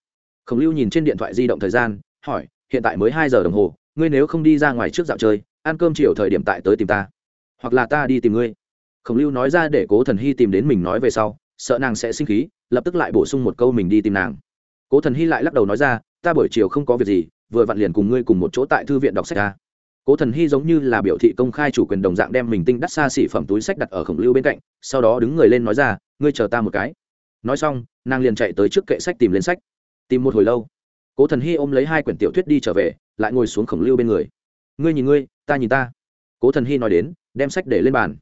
Khổng lưu nhìn trên điện thoại di động thời gian, hỏi, hiện tại mới hai giờ đồng hồ, ngươi nếu không đi ra ngoài trước dạo chơi, ăn cơm chiều thời điểm tại tới tìm ta. Hoặc là ta đi tìm ngươi. Khổng lưu nói ra để cố thần hy tìm đến mình nói về sau, sợ nàng sẽ sinh khí, lập tức lại bổ sung một câu mình đi tìm nàng. Cố thần hy lại lắc đầu nói ra, ta buổi chiều không có việc gì, vừa vặn liền cùng ngươi cùng một chỗ tại thư viện đọc sách ta cố thần hy giống như là biểu thị công khai chủ quyền đồng dạng đem mình tinh đắt xa xỉ phẩm túi sách đặt ở khổng lưu bên cạnh, sau đó đứng người lên nói ra, ngươi chờ ta một cái. Nói xong, nàng liền chạy tới trước kệ sách tìm lên sách. Tìm một hồi lâu, cố thần hy ôm lấy hai quyển tiểu thuyết đi trở về, lại ngồi xuống khổng lưu bên người. Ngươi nhìn ngươi, ta nhìn ta. Cố thần hy nói đến, đem sách để lên bàn.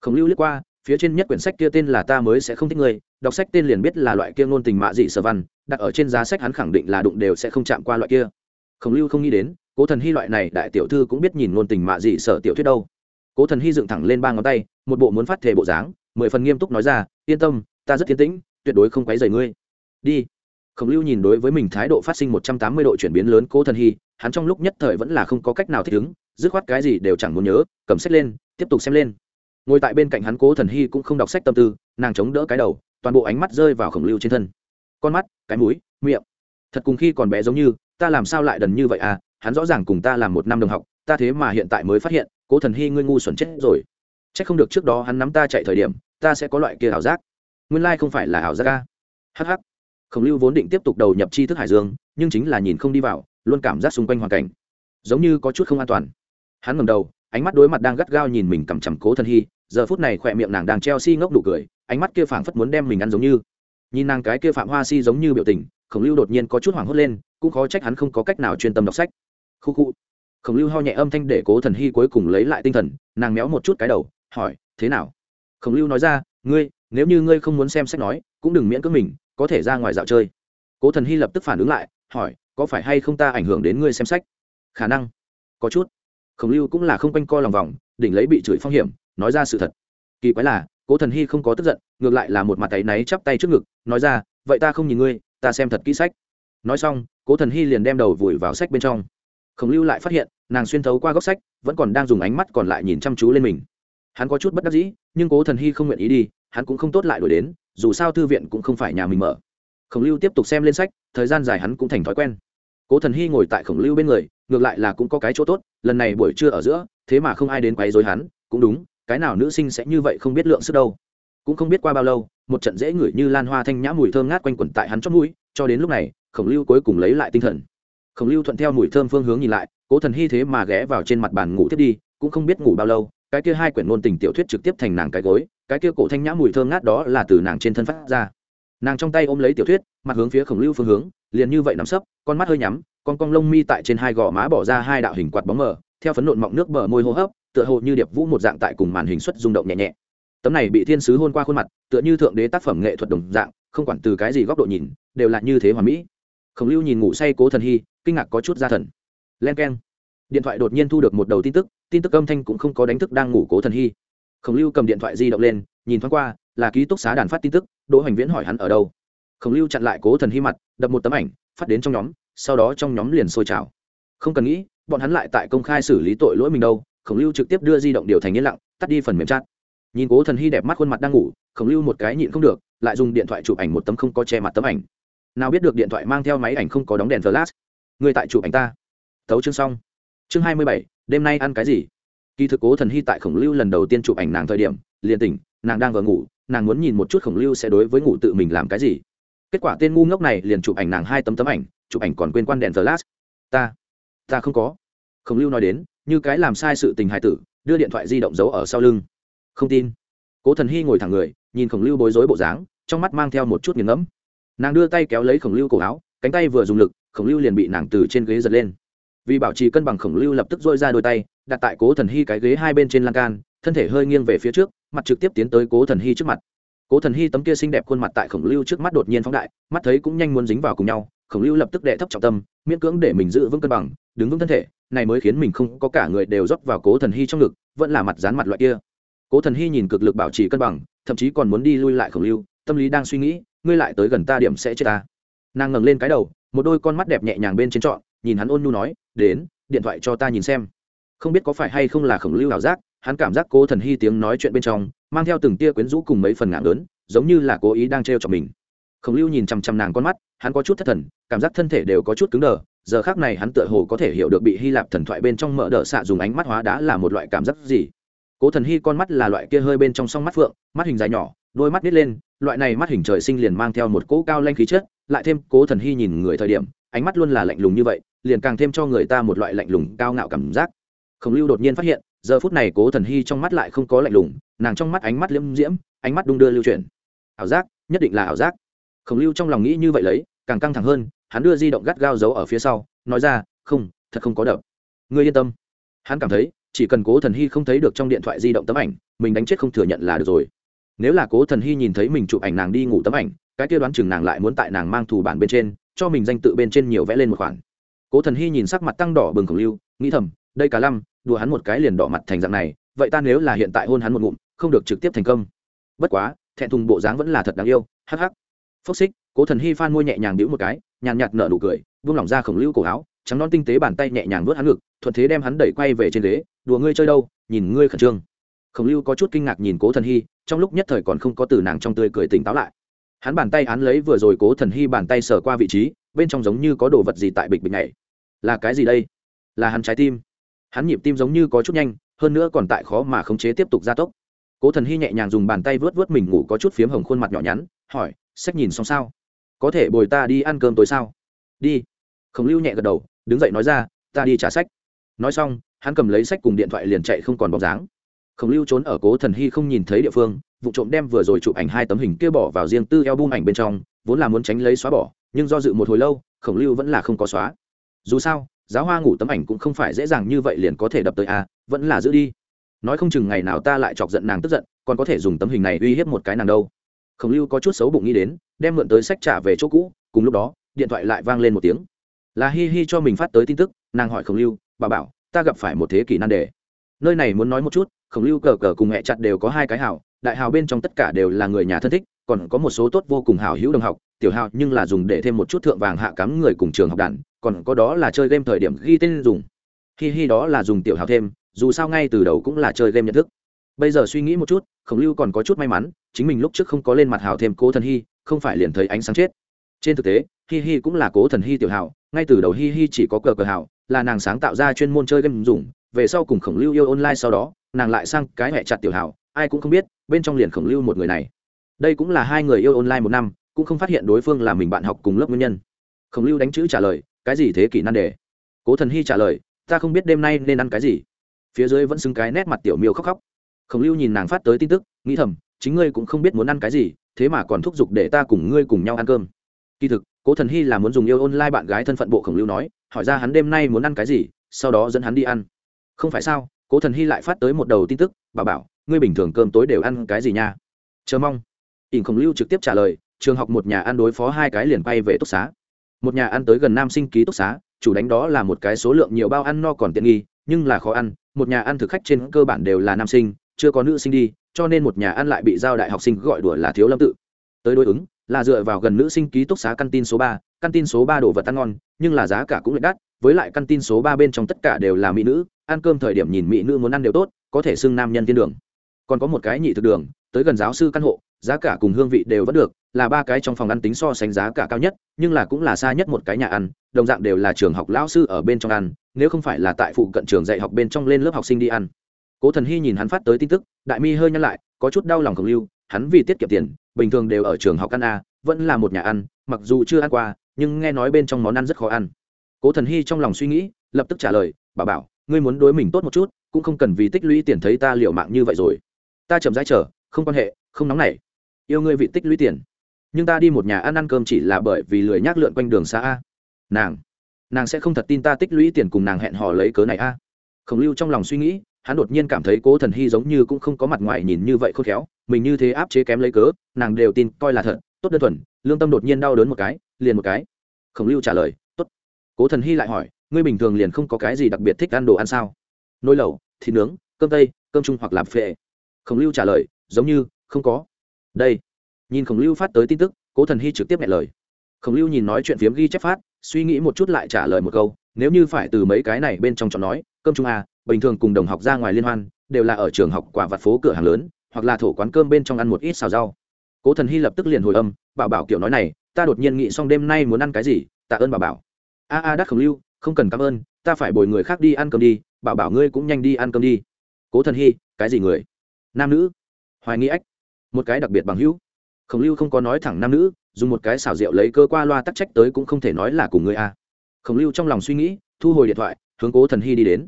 Khổng lưu liếc qua, phía trên nhất quyển sách kia tên là ta mới sẽ không thích ngươi đọc sách tên liền biết là loại kia ngôn tình mạ dị sở văn, đặt ở trên giá sách hắn khẳng định là đụng đều sẽ không chạm qua loại kia. Khổng lưu không nghĩ đến cố thần hy loại này đại tiểu thư cũng biết nhìn ngôn tình mạ dị sở tiểu thuyết đâu. Cố thần hy dựng thẳng lên ba ngón tay, một bộ muốn phát thể bộ dáng, mười phần nghiêm túc nói ra, yên tâm, ta rất tiến tĩnh, tuyệt đối không quấy rầy ngươi. Đi. Khổng lưu nhìn đối với mình thái độ phát sinh một trăm tám mươi độ chuyển biến lớn cố thần hy, hắn trong lúc nhất thời vẫn là không có cách nào thích ứng, dứt khoát cái gì đều chẳng muốn nhớ, cầm sách lên, tiếp tục xem lên. Ngồi tại bên cạnh hắn cố thần hy cũng không đọc sách tâm tư, nàng chống đỡ cái đầu, toàn bộ ánh mắt rơi vào khổng lưu trên thân. Con mắt, cái mũi, miệng. Thật cùng khi còn bé giống như, ta làm sao lại đần như vậy à? Hắn rõ ràng cùng ta làm một năm đồng học, ta thế mà hiện tại mới phát hiện, cố thần hy ngươi ngu xuẩn chết rồi. C h ắ c không được trước đó hắn nắm ta chạy thời điểm, ta sẽ có loại kia ảo giác. Nguyên lai、like、không phải là ảo giác ca hh khổng lưu vốn định tiếp tục đầu nhập tri thức hải dương, nhưng chính là nhìn không đi vào, luôn cảm giác xung quanh hoàn cảnh giống như có chút không an toàn. Hắn ngầm đầu, ánh mắt đối mặt đang gắt gao nhìn mình cầm chằm cố thần hy, giờ phút này khỏe miệng nàng đang treo si ngốc đủ cười, ánh mắt kia phảng phất muốn đem mình ăn giống như. Nhìn nàng cái kia phạm hoa si giống như biểu tình, khổng lưu đột nhiên có chút hoảng hốt lên, cũng khó trách hắn không có cách nào chuyên tâm đọc sách khu khu khổng lưu ho nhẹ âm thanh để cố thần hy cuối cùng lấy lại tinh thần, nàng méo một chút cái đầu, hỏi, thế nào? Khổng lưu nói ra, ngươi, nếu như ngươi không muốn xem sách nói, cũng đừng miễn cưỡng mình, có thể ra ngoài dạo chơi. Cố thần hy lập tức phản ứng lại, hỏi, có phải hay không ta ảnh hưởng đến ngươi xem sách? Khả năng. Có chút. Khổng lưu cũng là không quanh co lòng vòng, đỉnh lấy bị chửi phong hiểm, nói ra sự thật. Kỳ quái là, cố thần hy không có tức giận, ngược lại là một mặt tay náy chắp tay trước ngực, nói ra, vậy ta không nhìn ngươi, ta xem thật kỹ sách. Nói xong, cố thần hy liền đem đầu vùi vào sách bên trong khổng lưu lại phát hiện, nàng xuyên thấu qua góc sách, vẫn còn đang dùng ánh mắt còn lại nhìn chăm chú lên mình. Hắn có chút bất đắc dĩ, nhưng cố thần hy không nguyện ý đi, hắn cũng không tốt lại đổi đến, dù sao thư viện cũng không phải nhà mình mở. Khổng lưu tiếp tục xem lên sách, thời gian dài hắn cũng thành thói quen. Cố thần hy ngồi tại khổng lưu bên người, ngược lại là cũng có cái chỗ tốt, lần này buổi trưa ở giữa, thế mà không ai đến quấy dối hắn, cũng đúng, cái nào nữ sinh sẽ như vậy không biết lượng sức đâu. Cũng không biết qua bao lâu, một trận dễ ngửi như lan hoa thanh nhã mùi thơm ngát quanh quẩn tại hắn chót mũi, cho đến lúc này, khổng lưu cuối cùng lấy lại tinh thần khổng lưu thuận theo mùi thơm phương hướng nhìn lại, cố thần hy thế mà ghé vào trên mặt bàn ngủ tiếp đi, cũng không biết ngủ bao lâu, cái kia hai quyển ngôn tình tiểu thuyết trực tiếp thành nàng cái gối, cái kia cổ thanh nhã mùi thơm ngát đó là từ nàng trên thân phát ra. Nàng trong tay ôm lấy tiểu thuyết, mặt hướng phía khổng lưu phương hướng, liền như vậy nằm sấp, con mắt hơi nhắm, con cong lông mi tại trên hai gò má bỏ ra hai đạo hình quạt bóng mờ, theo phấn nộn mọng nước bờ môi hô hấp, tựa hồ như điệp vũ một dạng tại cùng màn hình xuất rung động nhẹ nhẹ. Tấm này bị thiên sứ hôn qua khuôn mặt, tựa như thượng đế tác phẩm nghệ thuật đồng dạng, không quản từ cái gì góc độ nhìn, đều là như thế hoàn mỹ. Khổng lưu nhìn ngủ say cố thần hy kinh ngạc có chút ra thần. Len k e n điện thoại đột nhiên thu được một đầu tin tức tin tức âm thanh cũng không có đánh thức đang ngủ cố thần hy. Khổng lưu cầm điện thoại di động lên, nhìn thoáng qua, là ký túc xá đàn phát tin tức, đỗ hoành viễn hỏi hắn ở đâu. Khổng lưu chặn lại cố thần hy mặt, đập một tấm ảnh, phát đến trong nhóm, sau đó trong nhóm liền sôi trào. Không cần nghĩ, bọn hắn lại tại công khai xử lý tội lỗi mình đâu, khổng lưu trực tiếp đưa di động điều thành yên lặng, tắt đi phần mềm chat. Nhìn cố thần hy đẹp mắt khuôn mặt đang ngủ, khổng lưu một cái nhịn không được, lại dùng điện thoại chụp ảnh một tấm không có che mặt tấm ảnh. Nào biết được điện thoại mang theo máy ảnh không có đóng đèn flash người tại chụp ảnh ta. Tấu chương xong. Chương hai mươi bảy, đêm nay ăn cái gì? Kỳ thực cố thần hy tại khổng lưu lần đầu tiên chụp ảnh nàng thời điểm, liền tỉnh, nàng đang vừa ngủ, nàng muốn nhìn một chút khổng lưu sẽ đối với ngủ tự mình làm cái gì. Kết quả tên ngu ngốc này liền chụp ảnh nàng hai tấm tấm ảnh, chụp ảnh còn quên quan đèn flash. Ta ta không có. Khổng lưu nói đến, như cái làm sai sự tình hài tử, đưa điện thoại di động giấu ở sau lưng. Không tin. Cố thần hy ngồi thẳng người, nhìn khổng lưu bối rối bộ dáng, trong mắt mang theo một chút nghiền ngẫm. Nàng đưa tay kéo lấy khổng lưu cổ áo, cánh tay vừa dùng lực khổng lưu liền bị nàng từ trên ghế giật lên. Vì bảo trì cân bằng, khổng lưu lập tức dôi ra đôi tay, đặt tại cố thần hy cái ghế hai bên trên lan can, thân thể hơi nghiêng về phía trước, mặt trực tiếp tiến tới cố thần hy trước mặt. Cố thần hy tấm kia xinh đẹp khuôn mặt tại khổng lưu trước mắt đột nhiên phóng đại, mắt thấy cũng nhanh muốn dính vào cùng nhau, khổng lưu lập tức đệ thấp trọng tâm, miễn cưỡng để mình giữ vững cân bằng, đứng vững thân thể, này mới khiến mình không có cả người đều rót vào cố thần hy trong ngực, vẫn là mặt dán mặt loại kia. Cố thần hy nhìn cực lực bảo trì cân bằng, thậm chí còn muốn đi lui lại khổng lưu, tâm lý đang suy nghĩ, ngươi lại tới gần ta điểm sẽ chết ta. Nàng ngẩng lên cái đầu một đôi con mắt đẹp nhẹ nhàng bên trên trọn, nhìn hắn ôn nhu nói, đến, điện thoại cho ta nhìn xem. Không biết có phải hay không là khổng lưu ảo giác, hắn cảm giác cố thần hy tiếng nói chuyện bên trong, mang theo từng tia quyến rũ cùng mấy phần ngạn lớn, giống như là cố ý đang trêu cho mình. Khổng lưu nhìn chằm chằm nàng con mắt, hắn có chút thất thần, cảm giác thân thể đều có chút cứng đờ, giờ khác này hắn tựa hồ có thể hiểu được bị hy lạp thần thoại bên trong mở đỡ xạ dùng ánh mắt hóa đã là một loại cảm giác gì. Cố thần hy con mắt là loại kia hơi bên trong song mắt phượng, mắt hình dài nhỏ đôi mắt nít lên, loại này mắt hình trời sinh liền mang theo một cỗ cao lanh khí chất, lại thêm cố thần hy nhìn người thời điểm, ánh mắt luôn là lạnh lùng như vậy, liền càng thêm cho người ta một loại lạnh lùng, cao ngạo cảm giác. Khổng lưu đột nhiên phát hiện, giờ phút này cố thần hy trong mắt lại không có lạnh lùng, nàng trong mắt ánh mắt liễm diễm, ánh mắt đung đưa lưu chuyển. Ảo giác, nhất định là ảo giác. Khổng lưu trong lòng nghĩ như vậy lấy, càng căng thẳng hơn, hắn đưa di động gắt gao giấu ở phía sau, nói ra, không, thật không có đập. Ngươi yên tâm. Hắn cảm thấy, chỉ cần cố thần hy không thấy được trong điện thoại di động tấm ảnh, mình đánh chết không thừa nhận là được rồi nếu là cố thần hy nhìn thấy mình chụp ảnh nàng đi ngủ tấm ảnh cái kia đoán chừng nàng lại muốn tại nàng mang thủ bản bên trên cho mình danh tự bên trên nhiều vẽ lên một khoản. Cố thần hy nhìn sắc mặt tăng đỏ bừng khổng lưu nghĩ thầm đây cả lăm, đùa hắn một cái liền đỏ mặt thành dạng này vậy ta nếu là hiện tại hôn hắn một ngụm không được trực tiếp thành công. Bất quá thẹn thùng bộ dáng vẫn là thật đáng yêu hắc hắc. Phốc xích cố thần hy phan môi nhẹ nhàng đĩu một cái nhàn nhạt nở nụ cười vung lỏng ra khổng lưu cổ áo trắng non tinh tế bàn tay nhẹ nhàng vớt hắn ngực thuận thế đem hắn đẩy quay về trên ghế đùa ngươi chơi đâu nhìn ngươi khẩn trương. Khổng lưu có chút kinh ngạc nhìn cố thần hy trong lúc nhất thời còn không có từ nàng trong tươi cười tỉnh táo lại. Hắn bàn tay án lấy vừa rồi cố thần hy bàn tay sờ qua vị trí, bên trong giống như có đồ vật gì tại bịch bịch này là cái gì đây? Là hắn trái tim. Hắn nhịp tim giống như có chút nhanh, hơn nữa còn tại khó mà khống chế tiếp tục gia tốc. Cố thần hy nhẹ nhàng dùng bàn tay vớt vớt mình ngủ có chút phiếm hồng khuôn mặt nhỏ nhắn, hỏi, sách nhìn xong sao? Có thể bồi ta đi ăn cơm tối sao? Đi. Khổng lưu nhẹ gật đầu, đứng dậy nói ra, ta đi trả sách. Nói xong, hắn cầm lấy sách cùng điện thoại liền chạy không còn bóng dáng khổng lưu trốn ở cố thần hy không nhìn thấy địa phương, vụ trộm đem vừa rồi chụp ảnh hai tấm hình kia bỏ vào riêng tư eo bung ảnh bên trong, vốn là muốn tránh lấy xóa bỏ, nhưng do dự một hồi lâu, khổng lưu vẫn là không có xóa. Dù sao, giáo hoa ngủ tấm ảnh cũng không phải dễ dàng như vậy liền có thể đập tới a, vẫn là giữ đi. Nói không chừng ngày nào ta lại chọc giận nàng tức giận, còn có thể dùng tấm hình này uy hiếp một cái nàng đâu. Khổng lưu có chút xấu bụng nghĩ đến, đem mượn tới sách trả về chỗ cũ, cùng lúc đó, điện thoại lại vang lên một tiếng. Là hi hi cho mình phát tới tin tức, nàng hỏi khổng lưu, bà bảo, ta gặp phải một thế kỷ nan đề nơi này muốn nói một chút, khổng lưu cờ cờ cùng hẹ chặt đều có hai cái hảo, đại hào bên trong tất cả đều là người nhà thân thích, còn có một số tốt vô cùng hảo hữu đồng học, tiểu hào nhưng là dùng để thêm một chút thượng vàng hạ cắm người cùng trường học đàn, còn có đó là chơi game thời điểm ghi tên dùng. Hi hi đó là dùng tiểu hào thêm, dù sao ngay từ đầu cũng là chơi game nhận thức. Bây giờ suy nghĩ một chút, khổng lưu còn có chút may mắn, chính mình lúc trước không có lên mặt hào thêm cố thần hy không phải liền thấy ánh sáng chết. Trên thực tế, hi hi cũng là cố thần hy tiểu hào, ngay từ đầu hi hi chỉ có cờ cờ hào, là nàng sáng tạo ra chuyên môn chơi game dùng về sau cùng khổng lưu yêu online sau đó, nàng lại sang cái hẹ chặt tiểu hảo, ai cũng không biết, bên trong liền khổng lưu một người này. Đây cũng là hai người yêu online một năm, cũng không phát hiện đối phương là mình bạn học cùng lớp nguyên nhân. Khổng lưu đánh chữ trả lời, cái gì thế kỷ nan đề? Cố thần hy trả lời, ta không biết đêm nay nên ăn cái gì. Phía dưới vẫn xứng cái nét mặt tiểu miêu khóc khóc. Khổng lưu nhìn nàng phát tới tin tức, nghĩ thầm, chính ngươi cũng không biết muốn ăn cái gì, thế mà còn thúc giục để ta cùng ngươi cùng nhau ăn cơm. Kỳ thực, cố thần hy là muốn dùng yêu online bạn gái thân phận bộ khổng lưu nói, hỏi ra hắn đêm nay muốn ăn cái gì, sau đó dẫn hắn đi ăn không phải sao, cố thần hy lại phát tới một đầu tin tức bà bảo, ngươi bình thường cơm tối đều ăn cái gì nha? Chờ mong. Ỉn khổng lưu trực tiếp trả lời, trường học một nhà ăn đối phó hai cái liền bay về túc xá. Một nhà ăn tới gần nam sinh ký túc xá, chủ đánh đó là một cái số lượng nhiều bao ăn no còn tiện nghi, nhưng là khó ăn, một nhà ăn thực khách trên cơ bản đều là nam sinh, chưa có nữ sinh đi, cho nên một nhà ăn lại bị giao đại học sinh gọi đùa là thiếu lâm tự. Tới đối ứng, là dựa vào gần nữ sinh ký túc xá căn tin số ba căn tin số ba đồ vật ăn ngon, nhưng là giá cả cũng lại đắt, với lại căn tin số ba bên trong tất cả đều là mỹ nữ ăn cơm thời điểm nhìn mỹ nữ muốn ăn đều tốt, có thể xưng nam nhân thiên đường. Còn có một cái nhị thực đường, tới gần giáo sư căn hộ, giá cả cùng hương vị đều vẫn được, là ba cái trong phòng ăn tính so sánh giá cả cao nhất, nhưng là cũng là xa nhất một cái nhà ăn, đồng dạng đều là trường học lão sư ở bên trong ăn, nếu không phải là tại phụ cận trường dạy học bên trong lên lớp học sinh đi ăn. Cố thần hy nhìn hắn phát tới tin tức, đại mi hơi nhăn lại, có chút đau lòng khổng lưu, hắn vì tiết kiệm tiền, bình thường đều ở trường học ăn a vẫn là một nhà ăn, mặc dù chưa ăn qua, nhưng nghe nói bên trong món ăn rất khó ăn. Cố thần hy trong lòng suy nghĩ, lập tức trả lời bà bảo ngươi muốn đối mình tốt một chút, cũng không cần vì tích lũy tiền thấy ta liệu mạng như vậy rồi. Ta chậm rãi chờ, không quan hệ, không nóng nảy. Yêu ngươi vị tích lũy tiền. Nhưng ta đi một nhà ăn ăn cơm chỉ là bởi vì lười nhác lượn quanh đường xa a. Nàng nàng sẽ không thật tin ta tích lũy tiền cùng nàng hẹn hò lấy cớ này a. Khổng lưu trong lòng suy nghĩ, hắn đột nhiên cảm thấy cố thần hy giống như cũng không có mặt ngoài nhìn như vậy khôn khéo, mình như thế áp chế kém lấy cớ, nàng đều tin, coi là thật, tốt đơn thuần, lương tâm đột nhiên đau đớn một cái, liền một cái. Khổng lưu trả lời, tốt. Cố thần hy lại hỏi ngươi bình thường liền không có cái gì đặc biệt thích ăn đồ ăn sao? Nồi lẩu, thịt nướng, cơm tây, cơm trung hoặc làm phệ. Khổng lưu trả lời, giống như, không có. Đây. Nhìn khổng lưu phát tới tin tức, cố thần hy trực tiếp nghe lời. Khổng lưu nhìn nói chuyện phiếm ghi chép phát, suy nghĩ một chút lại trả lời một câu, nếu như phải từ mấy cái này bên trong chọn nói, cơm trung a à, bình thường cùng đồng học ra ngoài liên hoan, đều là ở trường học quả vặt phố cửa hàng lớn, hoặc là thổ quán cơm bên trong ăn một ít xào rau. Cố thần hy lập tức liền hồi âm, bảo bảo kiểu nói này, ta đột nhiên nghĩ xong đêm nay muốn ăn cái gì, tạ ơn bảo bảo. A a đắt khổng lưu không cần cảm ơn, ta phải bồi người khác đi ăn cơm đi, bảo bảo ngươi cũng nhanh đi ăn cơm đi. Cố thần hy, cái gì người? Nam nữ. Hoài nghi ách. Một cái đặc biệt bằng hữu. Khổng lưu không có nói thẳng nam nữ, dùng một cái xảo rượu lấy cơ qua loa tắc trách tới cũng không thể nói là cùng người a. Khổng lưu trong lòng suy nghĩ, thu hồi điện thoại, hướng cố thần hy đi đến.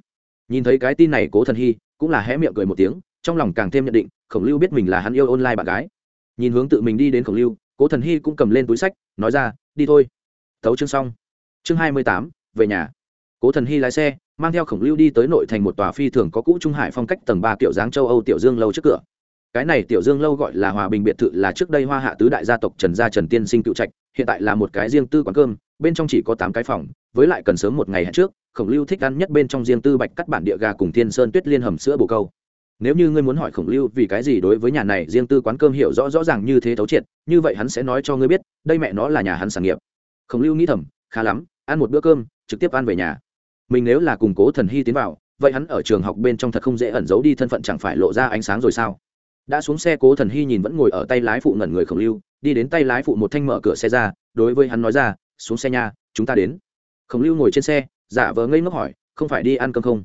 Nhìn thấy cái tin này cố thần hy cũng là hé miệng cười một tiếng, trong lòng càng thêm nhận định, khổng lưu biết mình là hắn yêu online bạn gái. Nhìn hướng tự mình đi đến khổng lưu, cố thần hy cũng cầm lên túi sách, nói ra, đi thôi. Thấu chương xong. Chương hai mươi tám về nhà. Cố thần hy lái xe, mang theo khổng lưu đi tới nội thành một tòa phi thường có cũ trung hải phong cách tầng ba kiểu dáng châu âu tiểu dương lâu trước cửa. Cái này tiểu dương lâu gọi là hòa bình biệt thự là trước đây hoa hạ tứ đại gia tộc trần gia trần tiên sinh cựu trạch, hiện tại là một cái riêng tư quán cơm, bên trong chỉ có tám cái phòng, với lại cần sớm một ngày hẹn trước, khổng lưu thích ăn nhất bên trong riêng tư bạch cắt bản địa gà cùng thiên sơn tuyết liên hầm sữa bồ câu. Nếu như ngươi muốn hỏi khổng lưu vì cái gì đối với nhà này riêng tư quán cơm hiểu rõ rõ ràng như thế thấu triệt, như vậy hắn sẽ nói cho ngươi biết, đây mẹ nó là nhà hắn sản nghiệp. Khổng lưu nghĩ thầm, khá lắm, ăn một bữa cơm trực tiếp ăn về nhà. Mình nếu là cùng cố thần hy tiến vào, vậy hắn ở trường học bên trong thật không dễ ẩn giấu đi thân phận chẳng phải lộ ra ánh sáng rồi sao? Đã xuống xe, cố thần hy nhìn vẫn ngồi ở tay lái phụ ngẩn người khổng lưu, đi đến tay lái phụ một thanh mở cửa xe ra, đối với hắn nói ra, xuống xe nha, chúng ta đến. Khổng lưu ngồi trên xe, giả vờ ngây ngốc hỏi, không phải đi ăn cơm không?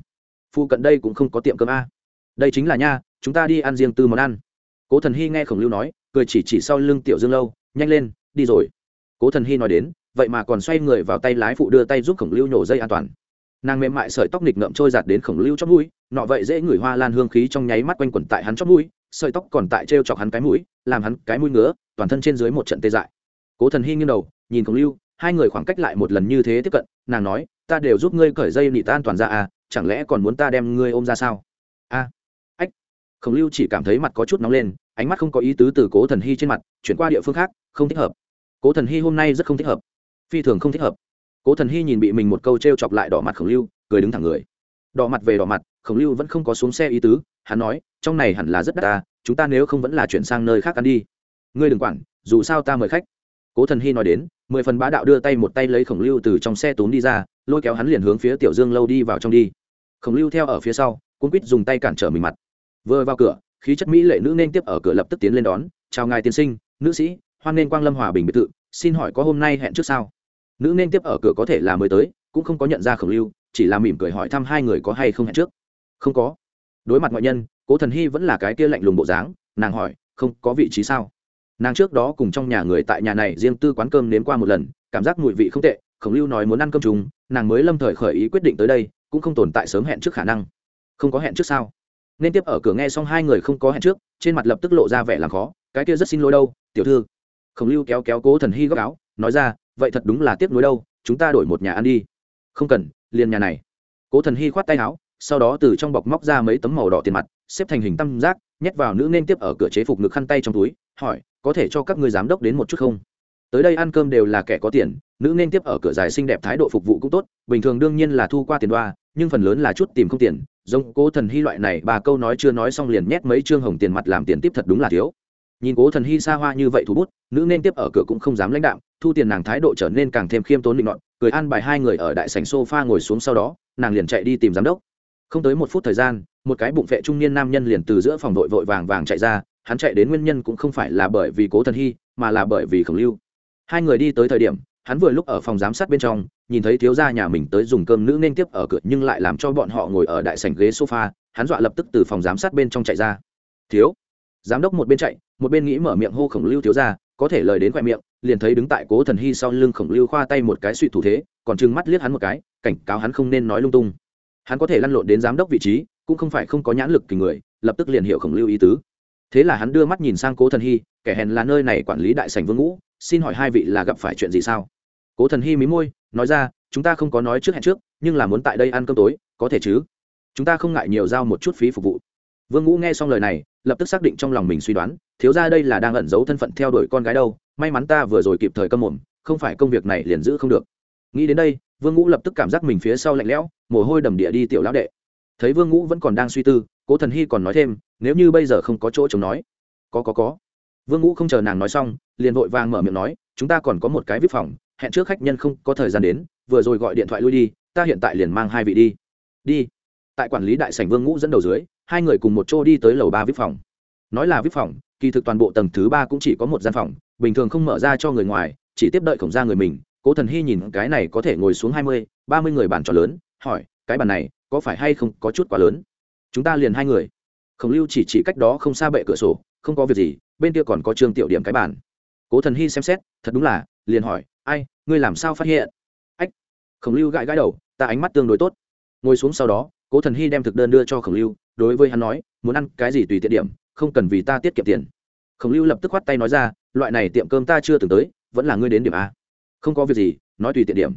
Phụ cận đây cũng không có tiệm cơm a. Đây chính là nha, chúng ta đi ăn riêng tư món ăn. Cố thần hy nghe khổng lưu nói, cười chỉ chỉ sau lưng tiểu dương lâu, nhanh lên, đi rồi. Cố thần hy nói đến vậy mà còn xoay người vào tay lái phụ đưa tay giúp khổng lưu nhổ dây an toàn. Nàng mềm mại sợi tóc nịch ngậm trôi giạt đến khổng lưu chót mũi, nọ vậy dễ ngửi hoa lan hương khí trong nháy mắt quanh quẩn tại hắn chót mũi, sợi tóc còn tại t chọc hắn cái mũi, làm hắn cái mũi ngứa, toàn thân trên dưới một trận tê dại. Cố thần hy nghiêng đầu, nhìn khổng lưu, hai người khoảng cách lại một lần như thế tiếp cận, nàng nói, ta đều giúp ngươi cởi dây nị tan toàn ra à chẳng lẽ còn muốn ta đem ngươi ôm ra sao? A, ách. Khổng lưu chỉ cảm thấy mặt có chút nóng lên, ánh mắt không có ý tứ từ cố thần hy trên mặt, chuyển qua địa phương khác, không thích hợp. Cố thần hy hôm nay rất không thích hợp phi thường không thích hợp. Cố thần hy nhìn bị mình một câu t r e o chọc lại đỏ mặt khổng lưu, cười đứng thẳng người. Đỏ mặt về đỏ mặt, khổng lưu vẫn không có xuống xe ý tứ, hắn nói, trong này hẳn là rất đắt ta, chúng ta nếu không vẫn là chuyển sang nơi khác ăn đi. Ngươi đừng quản, dù sao ta mời khách. Cố thần hy nói đến, mười phần bá đạo đưa tay một tay lấy khổng lưu từ trong xe túm đi ra, lôi kéo hắn liền hướng phía tiểu dương lâu đi vào trong đi. Khổng lưu theo ở phía sau cũng quýt dùng tay cản trở mình mặt. Vừa vào cửa, khí chất mỹ lệ nữ nên tiếp ở cửa lập tức tiến lên đón, chào ngài tiên sinh, nữ sĩ, hoan nên quang lâm hòa bình biệt thự, xin hỏi có hôm nay hẹn trước sao? Nữ nên tiếp ở cửa có thể là mới tới, cũng không có nhận ra khổng lưu, chỉ là mỉm cười hỏi thăm hai người có hay không hẹn trước. Không có. Đối mặt ngoại nhân, cố thần hy vẫn là cái kia lạnh lùng bộ dáng, nàng hỏi, không, có vị trí sao? Nàng trước đó cùng trong nhà người tại nhà này riêng tư quán cơm nếm qua một lần, cảm giác mùi vị không tệ, khổng lưu nói muốn ăn cơm chúng nàng mới lâm thời khởi ý quyết định tới đây, cũng không tồn tại sớm hẹn trước khả năng. Không có hẹn trước sao? Nên tiếp ở cửa nghe xong hai người không có hẹn trước, trên mặt lập tức lộ ra vẻ làm khó, cái kia rất xin lỗi đâu, tiểu thư. Khổng lưu kéo kéo cố thần hy góc áo, nói ra vậy thật đúng là tiếc nuối đâu, chúng ta đổi một nhà ăn đi. Không cần, liền nhà này. Cố thần hy khoát tay áo, sau đó từ trong bọc móc ra mấy tấm màu đỏ tiền mặt, xếp thành hình tam giác, nhét vào nữ nên tiếp ở cửa chế phục ngực khăn tay trong túi, hỏi, có thể cho các người giám đốc đến một chút không? Tới đây ăn cơm đều là kẻ có tiền, nữ nên tiếp ở cửa dài xinh đẹp thái độ phục vụ cũng tốt, bình thường đương nhiên là thu qua tiền đoa, nhưng phần lớn là chút tìm không tiền. Giống cố thần hy loại này, bà câu nói chưa nói xong liền nhét mấy chương hồng tiền mặt làm tiền tiếp thật đúng là thiếu nhìn cố thần hy xa hoa như vậy thú bút, nữ nên tiếp ở cửa cũng không dám lãnh đạo thu tiền nàng thái độ trở nên càng thêm khiêm tốn định nọn cười an bài hai người ở đại sảnh sofa ngồi xuống sau đó, nàng liền chạy đi tìm giám đốc. Không tới một phút thời gian, một cái bụng vệ trung niên nam nhân liền từ giữa phòng đội vội vàng vàng chạy ra, hắn chạy đến nguyên nhân cũng không phải là bởi vì cố thần hy, mà là bởi vì khổng lưu. Hai người đi tới thời điểm, hắn vừa lúc ở phòng giám sát bên trong, nhìn thấy thiếu gia nhà mình tới dùng cơm nữ nên tiếp ở cửa nhưng lại làm cho bọn họ ngồi ở đại sảnh ghế sofa, hắn dọa lập tức từ phòng giám sát bên trong chạy ra. Thiếu giám đốc một bên chạy, một bên nghĩ mở miệng hô khổng lưu thiếu gia, có thể lời đến khoe miệng, liền thấy đứng tại cố thần hy sau lưng khổng lưu khoa tay một cái suy thủ thế, còn trừng mắt liếc hắn một cái, cảnh cáo hắn không nên nói lung tung. Hắn có thể lăn lộn đến giám đốc vị trí, cũng không phải không có nhãn lực kỳ người, lập tức liền hiểu khổng lưu ý tứ. Thế là hắn đưa mắt nhìn sang cố thần hy, kẻ hèn là nơi này quản lý đại sảnh vương ngũ, xin hỏi hai vị là gặp phải chuyện gì sao? Cố thần hy mí môi, nói ra, chúng ta không có nói trước hẹn trước, nhưng là muốn tại đây ăn cơm tối, có thể chứ? Chúng ta không ngại nhiều giao một chút phí phục vụ. Vương ngũ nghe xong lời này lập tức xác định trong lòng mình suy đoán, thiếu ra đây là đang ẩn giấu thân phận theo đuổi con gái đâu, may mắn ta vừa rồi kịp thời câm mồm, không phải công việc này liền giữ không được. Nghĩ đến đây, vương ngũ lập tức cảm giác mình phía sau lạnh lẽo, mồ hôi đầm địa đi tiểu lão đệ. Thấy vương ngũ vẫn còn đang suy tư, cố thần hy còn nói thêm, nếu như bây giờ không có chỗ chống nói. Có có có. Vương ngũ không chờ nàng nói xong, liền vội vàng mở miệng nói, chúng ta còn có một cái vip phòng, hẹn trước khách nhân không có thời gian đến, vừa rồi gọi điện thoại lui đi, ta hiện tại liền mang hai vị đi. Đi. Tại quản lý đại sảnh vương ngũ dẫn đầu dưới hai người cùng một chỗ đi tới lầu ba vip phòng. Nói là vip phòng, kỳ thực toàn bộ tầng thứ ba cũng chỉ có một gian phòng, bình thường không mở ra cho người ngoài, chỉ tiếp đợi khổng ra người mình. Cố thần hy nhìn cái này có thể ngồi xuống hai mươi, ba mươi người bàn trò lớn, hỏi, cái bàn này có phải hay không có chút quá lớn? Chúng ta liền hai người. Khổng lưu chỉ chỉ cách đó không xa bệ cửa sổ, không có việc gì, bên kia còn có trường tiểu điểm cái bàn. Cố thần hy xem xét, thật đúng là, liền hỏi, ai, ngươi làm sao phát hiện? Ách. Khổng lưu gãi gãi đầu, ta ánh mắt tương đối tốt. Ngồi xuống sau đó, cố thần hy đem thực đơn đưa cho khổng lưu đối với hắn nói, muốn ăn cái gì tùy tiện điểm, không cần vì ta tiết kiệm tiền. Khổng lưu lập tức khoát tay nói ra, loại này tiệm cơm ta chưa từng tới, vẫn là ngươi đến điểm a. Không có việc gì, nói tùy tiện điểm.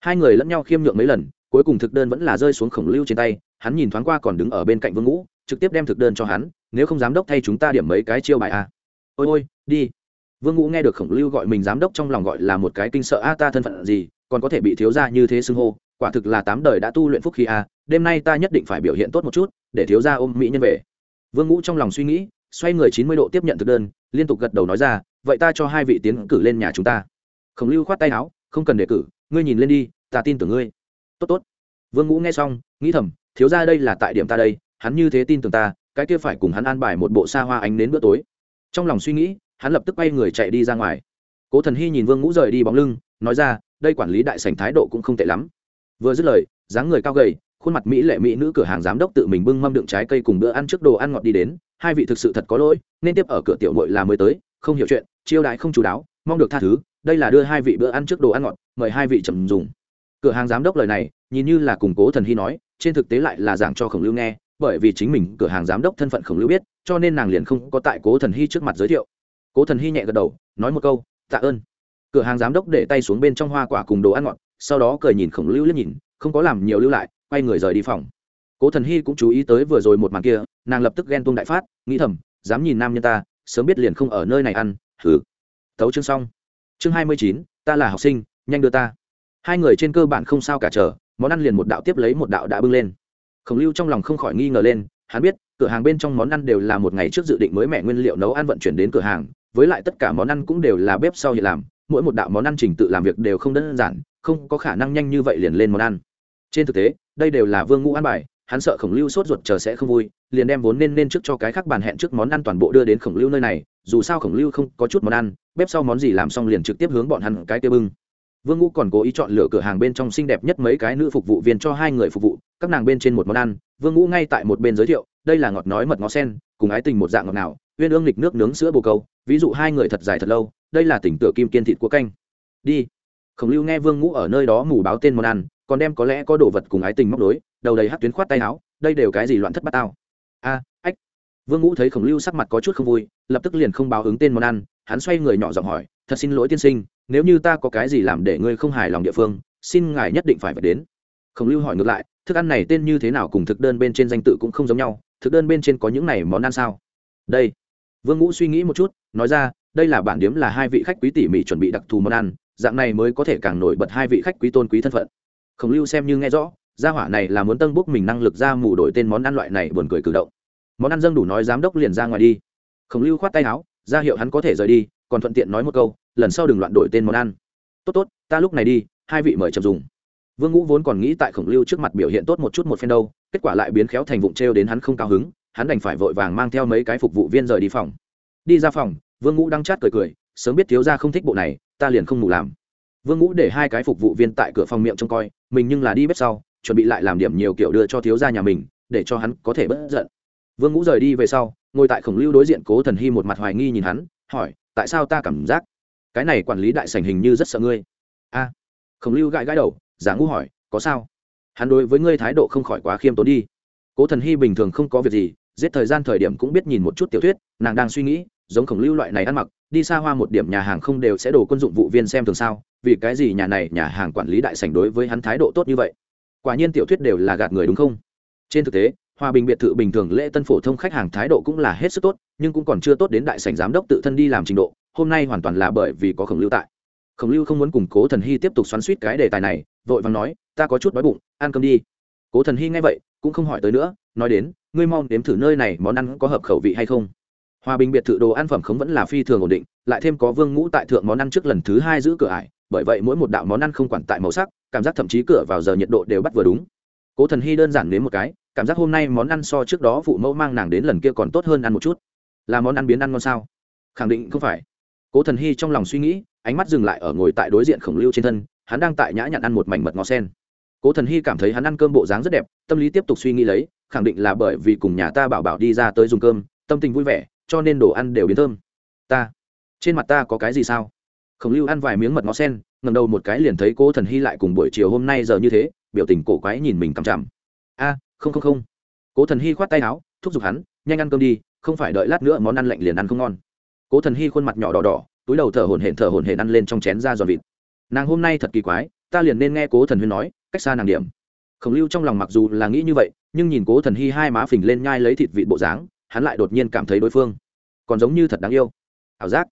Hai người lẫn nhau khiêm nhượng mấy lần, cuối cùng thực đơn vẫn là rơi xuống khổng lưu trên tay, hắn nhìn thoáng qua còn đứng ở bên cạnh vương ngũ, trực tiếp đem thực đơn cho hắn, nếu không giám đốc thay chúng ta điểm mấy cái chiêu bài a. Ôi ôi, đi. Vương ngũ nghe được khổng lưu gọi mình giám đốc trong lòng gọi là một cái kinh sợ, a, ta thân phận gì, còn có thể bị thiếu ra như thế xưng hô, quả thực là tám đời đã tu luyện phúc khí a, đêm nay ta nhất định phải biểu hiện tốt một chút để thiếu gia ôm mỹ nhân về. Vương ngũ trong lòng suy nghĩ, xoay người chín mươi độ tiếp nhận thực đơn, liên tục gật đầu nói ra, vậy ta cho hai vị tiến cử lên nhà chúng ta. Khổng lưu khoát tay áo, không cần đề cử, ngươi nhìn lên đi, ta tin tưởng ngươi. Tốt tốt. Vương ngũ nghe xong, nghĩ thầm, thiếu ra đây là tại điểm ta đây, hắn như thế tin tưởng ta, cái kia phải cùng hắn an bài một bộ xa hoa ánh đến bữa tối. Trong lòng suy nghĩ, hắn lập tức quay người chạy đi ra ngoài. Cố thần hy nhìn vương ngũ rời đi bóng lưng, nói ra, đây quản lý đại sành thái độ cũng không tệ lắm. Vừa dứt lời, dáng người cao gầy khuôn mặt mỹ lệ mỹ nữ cửa hàng giám đốc tự mình bưng mâm đựng trái cây cùng bữa ăn trước đồ ăn ngọt đi đến, hai vị thực sự thật có lỗi, nên tiếp ở cửa tiểu mội là mới tới, không hiểu chuyện, chiêu đại không chú đáo, mong được tha thứ, đây là đưa hai vị bữa ăn trước đồ ăn ngọt, mời hai vị chậm dùng. Cửa hàng giám đốc lời này, nhìn như là củng cố thần hy nói, trên thực tế lại là giảng cho khổng lưu nghe, bởi vì chính mình cửa hàng giám đốc thân phận khổng lưu biết, cho nên nàng liền không có tại cố thần hy trước mặt giới thiệu. Cố thần hy nhẹ gật đầu, nói một câu, tạ ơn. Cửa hàng giám đốc để tay xuống bên trong hoa quả cùng đồ ăn ngọt, sau đó cười nhìn khổng lưu liếc nhìn, không có làm nhiều lưu lại quay người rời đi phòng. Cố thần hy cũng chú ý tới vừa rồi một màn kia, nàng lập tức ghen tuông đại phát, nghĩ thầm, dám nhìn nam nhân ta, sớm biết liền không ở nơi này ăn thử tấu chương xong. Chương hai mươi chín, ta là học sinh, nhanh đưa ta. Hai người trên cơ bản không sao cả chờ, món ăn liền một đạo tiếp lấy một đạo đã bưng lên. Khổng lưu trong lòng không khỏi nghi ngờ lên, hắn biết, cửa hàng bên trong món ăn đều là một ngày trước dự định mới mẹ nguyên liệu nấu ăn vận chuyển đến cửa hàng, với lại tất cả món ăn cũng đều là bếp sau hiện làm, mỗi một đạo món ăn trình tự làm việc đều không đơn giản, không có khả năng nhanh như vậy liền lên món ăn trên thực tế, đây đều là vương ngũ ăn bài, hắn sợ khổng lưu sốt ruột chờ sẽ không vui, liền đem vốn nên nên trước cho cái khác bàn hẹn trước món ăn toàn bộ đưa đến khổng lưu nơi này, dù sao khổng lưu không có chút món ăn, bếp sau món gì làm xong liền trực tiếp hướng bọn hắn cái tiêu bưng. Vương ngũ còn cố ý chọn lựa cửa hàng bên trong xinh đẹp nhất mấy cái nữ phục vụ viên cho hai người phục vụ, các nàng bên trên một món ăn, vương ngũ ngay tại một bên giới thiệu, đây là ngọt nói mật ngó sen, cùng ái tình một dạng ngọt nào, uyên ương lịch nước nướng sữa bồ câu, ví dụ hai người thật dài thật lâu, đây là tỉnh tựa kim kiên thịt của canh. Đi. Khổng lưu nghe vương ngũ ở nơi đó mù báo tên món ăn còn đem có lẽ có đồ vật cùng ái tình móc đối đầu đầy hát tuyến khoát tay áo, đây đều cái gì loạn thất bát tao. A, ách. Vương ngũ thấy khổng lưu sắc mặt có chút không vui, lập tức liền không báo ứng tên món ăn, hắn xoay người nhỏ giọng hỏi, thật xin lỗi tiên sinh, nếu như ta có cái gì làm để ngươi không hài lòng địa phương, xin ngài nhất định phải phải đến. Khổng lưu hỏi ngược lại, thức ăn này tên như thế nào cùng thực đơn bên trên danh tự cũng không giống nhau, thực đơn bên trên có những này món ăn sao? Đây. Vương ngũ suy nghĩ một chút, nói ra, đây là bản điếm là hai vị khách quý tỉ mỉ chuẩn bị đặc thù món ăn, dạng này mới có thể càng nổi bật hai vị khách quý tôn quý thân phận khổng lưu xem như nghe rõ, gia hỏa này là muốn tân bốc mình năng lực ra mù đổi tên món ăn loại này buồn cười cử động. Món ăn dâng đủ nói giám đốc liền ra ngoài đi. Khổng lưu khoát tay áo, ra hiệu hắn có thể rời đi, còn thuận tiện nói một câu, lần sau đừng loạn đổi tên món ăn. Tốt tốt, ta lúc này đi, hai vị mời chậm dùng. Vương ngũ vốn còn nghĩ tại khổng lưu trước mặt biểu hiện tốt một chút một phen đâu, kết quả lại biến khéo thành vụng t đến hắn không cao hứng, hắn đành phải vội vàng mang theo mấy cái phục vụ viên rời đi phòng. Đi ra phòng, vương ngũ đang chát cười cười, sớm biết thiếu ra không thích bộ này, ta liền không ngủ làm vương ngũ để hai cái phục vụ viên tại cửa phòng miệng trông coi, mình nhưng là đi bếp sau, chuẩn bị lại làm điểm nhiều kiểu đưa cho thiếu gia nhà mình, để cho hắn có thể bất giận. Vương ngũ rời đi về sau, ngồi tại khổng lưu đối diện cố thần hy một mặt hoài nghi nhìn hắn, hỏi, tại sao ta cảm giác cái này quản lý đại sảnh hình như rất sợ ngươi? A. Khổng lưu gãi gãi đầu, giả ngũ hỏi, có sao? Hắn đối với ngươi thái độ không khỏi quá khiêm tốn đi. Cố thần hy bình thường không có việc gì, giết thời gian thời điểm cũng biết nhìn một chút tiểu thuyết, nàng đang suy nghĩ, giống khổng lưu loại này ăn mặc, đi xa hoa một điểm nhà hàng không đều sẽ đổ quân dụng vụ viên xem thường sao vì cái gì nhà này nhà hàng quản lý đại sảnh đối với hắn thái độ tốt như vậy? Quả nhiên tiểu thuyết đều là gạt người đúng không? Trên thực tế, hòa bình biệt thự bình thường lễ tân phổ thông khách hàng thái độ cũng là hết sức tốt, nhưng cũng còn chưa tốt đến đại sảnh giám đốc tự thân đi làm trình độ, hôm nay hoàn toàn là bởi vì có khổng lưu tại. Khổng lưu không muốn củng cố thần hy tiếp tục xoắn suýt cái đề tài này, vội vàng nói, ta có chút đói bụng, ăn cơm đi. Cố thần hy nghe vậy, cũng không hỏi tới nữa, nói đến, ngươi mong đếm thử nơi này, món ăn có hợp khẩu vị hay không? Hòa bình biệt thự đồ ăn phẩm khống vẫn là phi thường ổn định, lại thêm có vương ngũ tại thượng món ăn trước lần thứ hai giữ cửa ải bởi vậy mỗi một đạo món ăn không quản tại màu sắc, cảm giác thậm chí cửa vào giờ nhiệt độ đều bắt vừa đúng. Cố thần hy đơn giản đến một cái, cảm giác hôm nay món ăn so trước đó phụ mẫu mang nàng đến lần kia còn tốt hơn ăn một chút. Là món ăn biến ăn ngon sao? Khẳng định không phải. Cố thần hy trong lòng suy nghĩ, ánh mắt dừng lại ở ngồi tại đối diện khổng lưu trên thân, hắn đang tại nhã nhặn ăn một mảnh mật ngò sen. Cố thần hy cảm thấy hắn ăn cơm bộ dáng rất đẹp, tâm lý tiếp tục suy nghĩ lấy, khẳng định là bởi vì cùng nhà ta bảo bảo đi ra tới dùng cơm, tâm tình vui vẻ, cho nên đồ ăn đều biến thơm. Ta, trên mặt ta có cái gì sao? Khổng lưu ăn vài miếng mật ngó sen ngầm đầu một cái liền thấy cố thần hy lại cùng buổi chiều hôm nay giờ như thế, biểu tình cổ quái nhìn mình cằm chằm. A, không không không. Cố thần hy khoát tay áo, thúc giục hắn, nhanh ăn cơm đi, không phải đợi lát nữa món ăn lạnh liền ăn không ngon. Cố thần hy khuôn mặt nhỏ đỏ đỏ, túi đầu thở hổn hển, thở hổn hển ăn lên trong chén ra giòn vịt. Nàng hôm nay thật kỳ quái, ta liền nên nghe cố thần huyên nói, cách xa nàng điểm. Khổng lưu trong lòng mặc dù là nghĩ như vậy, nhưng nhìn cố thần hy hai má phình lên nhai lấy thịt vịt bộ dáng, hắn lại đột nhiên cảm thấy đối phương còn giống như thật đáng yêu. Ảo giác.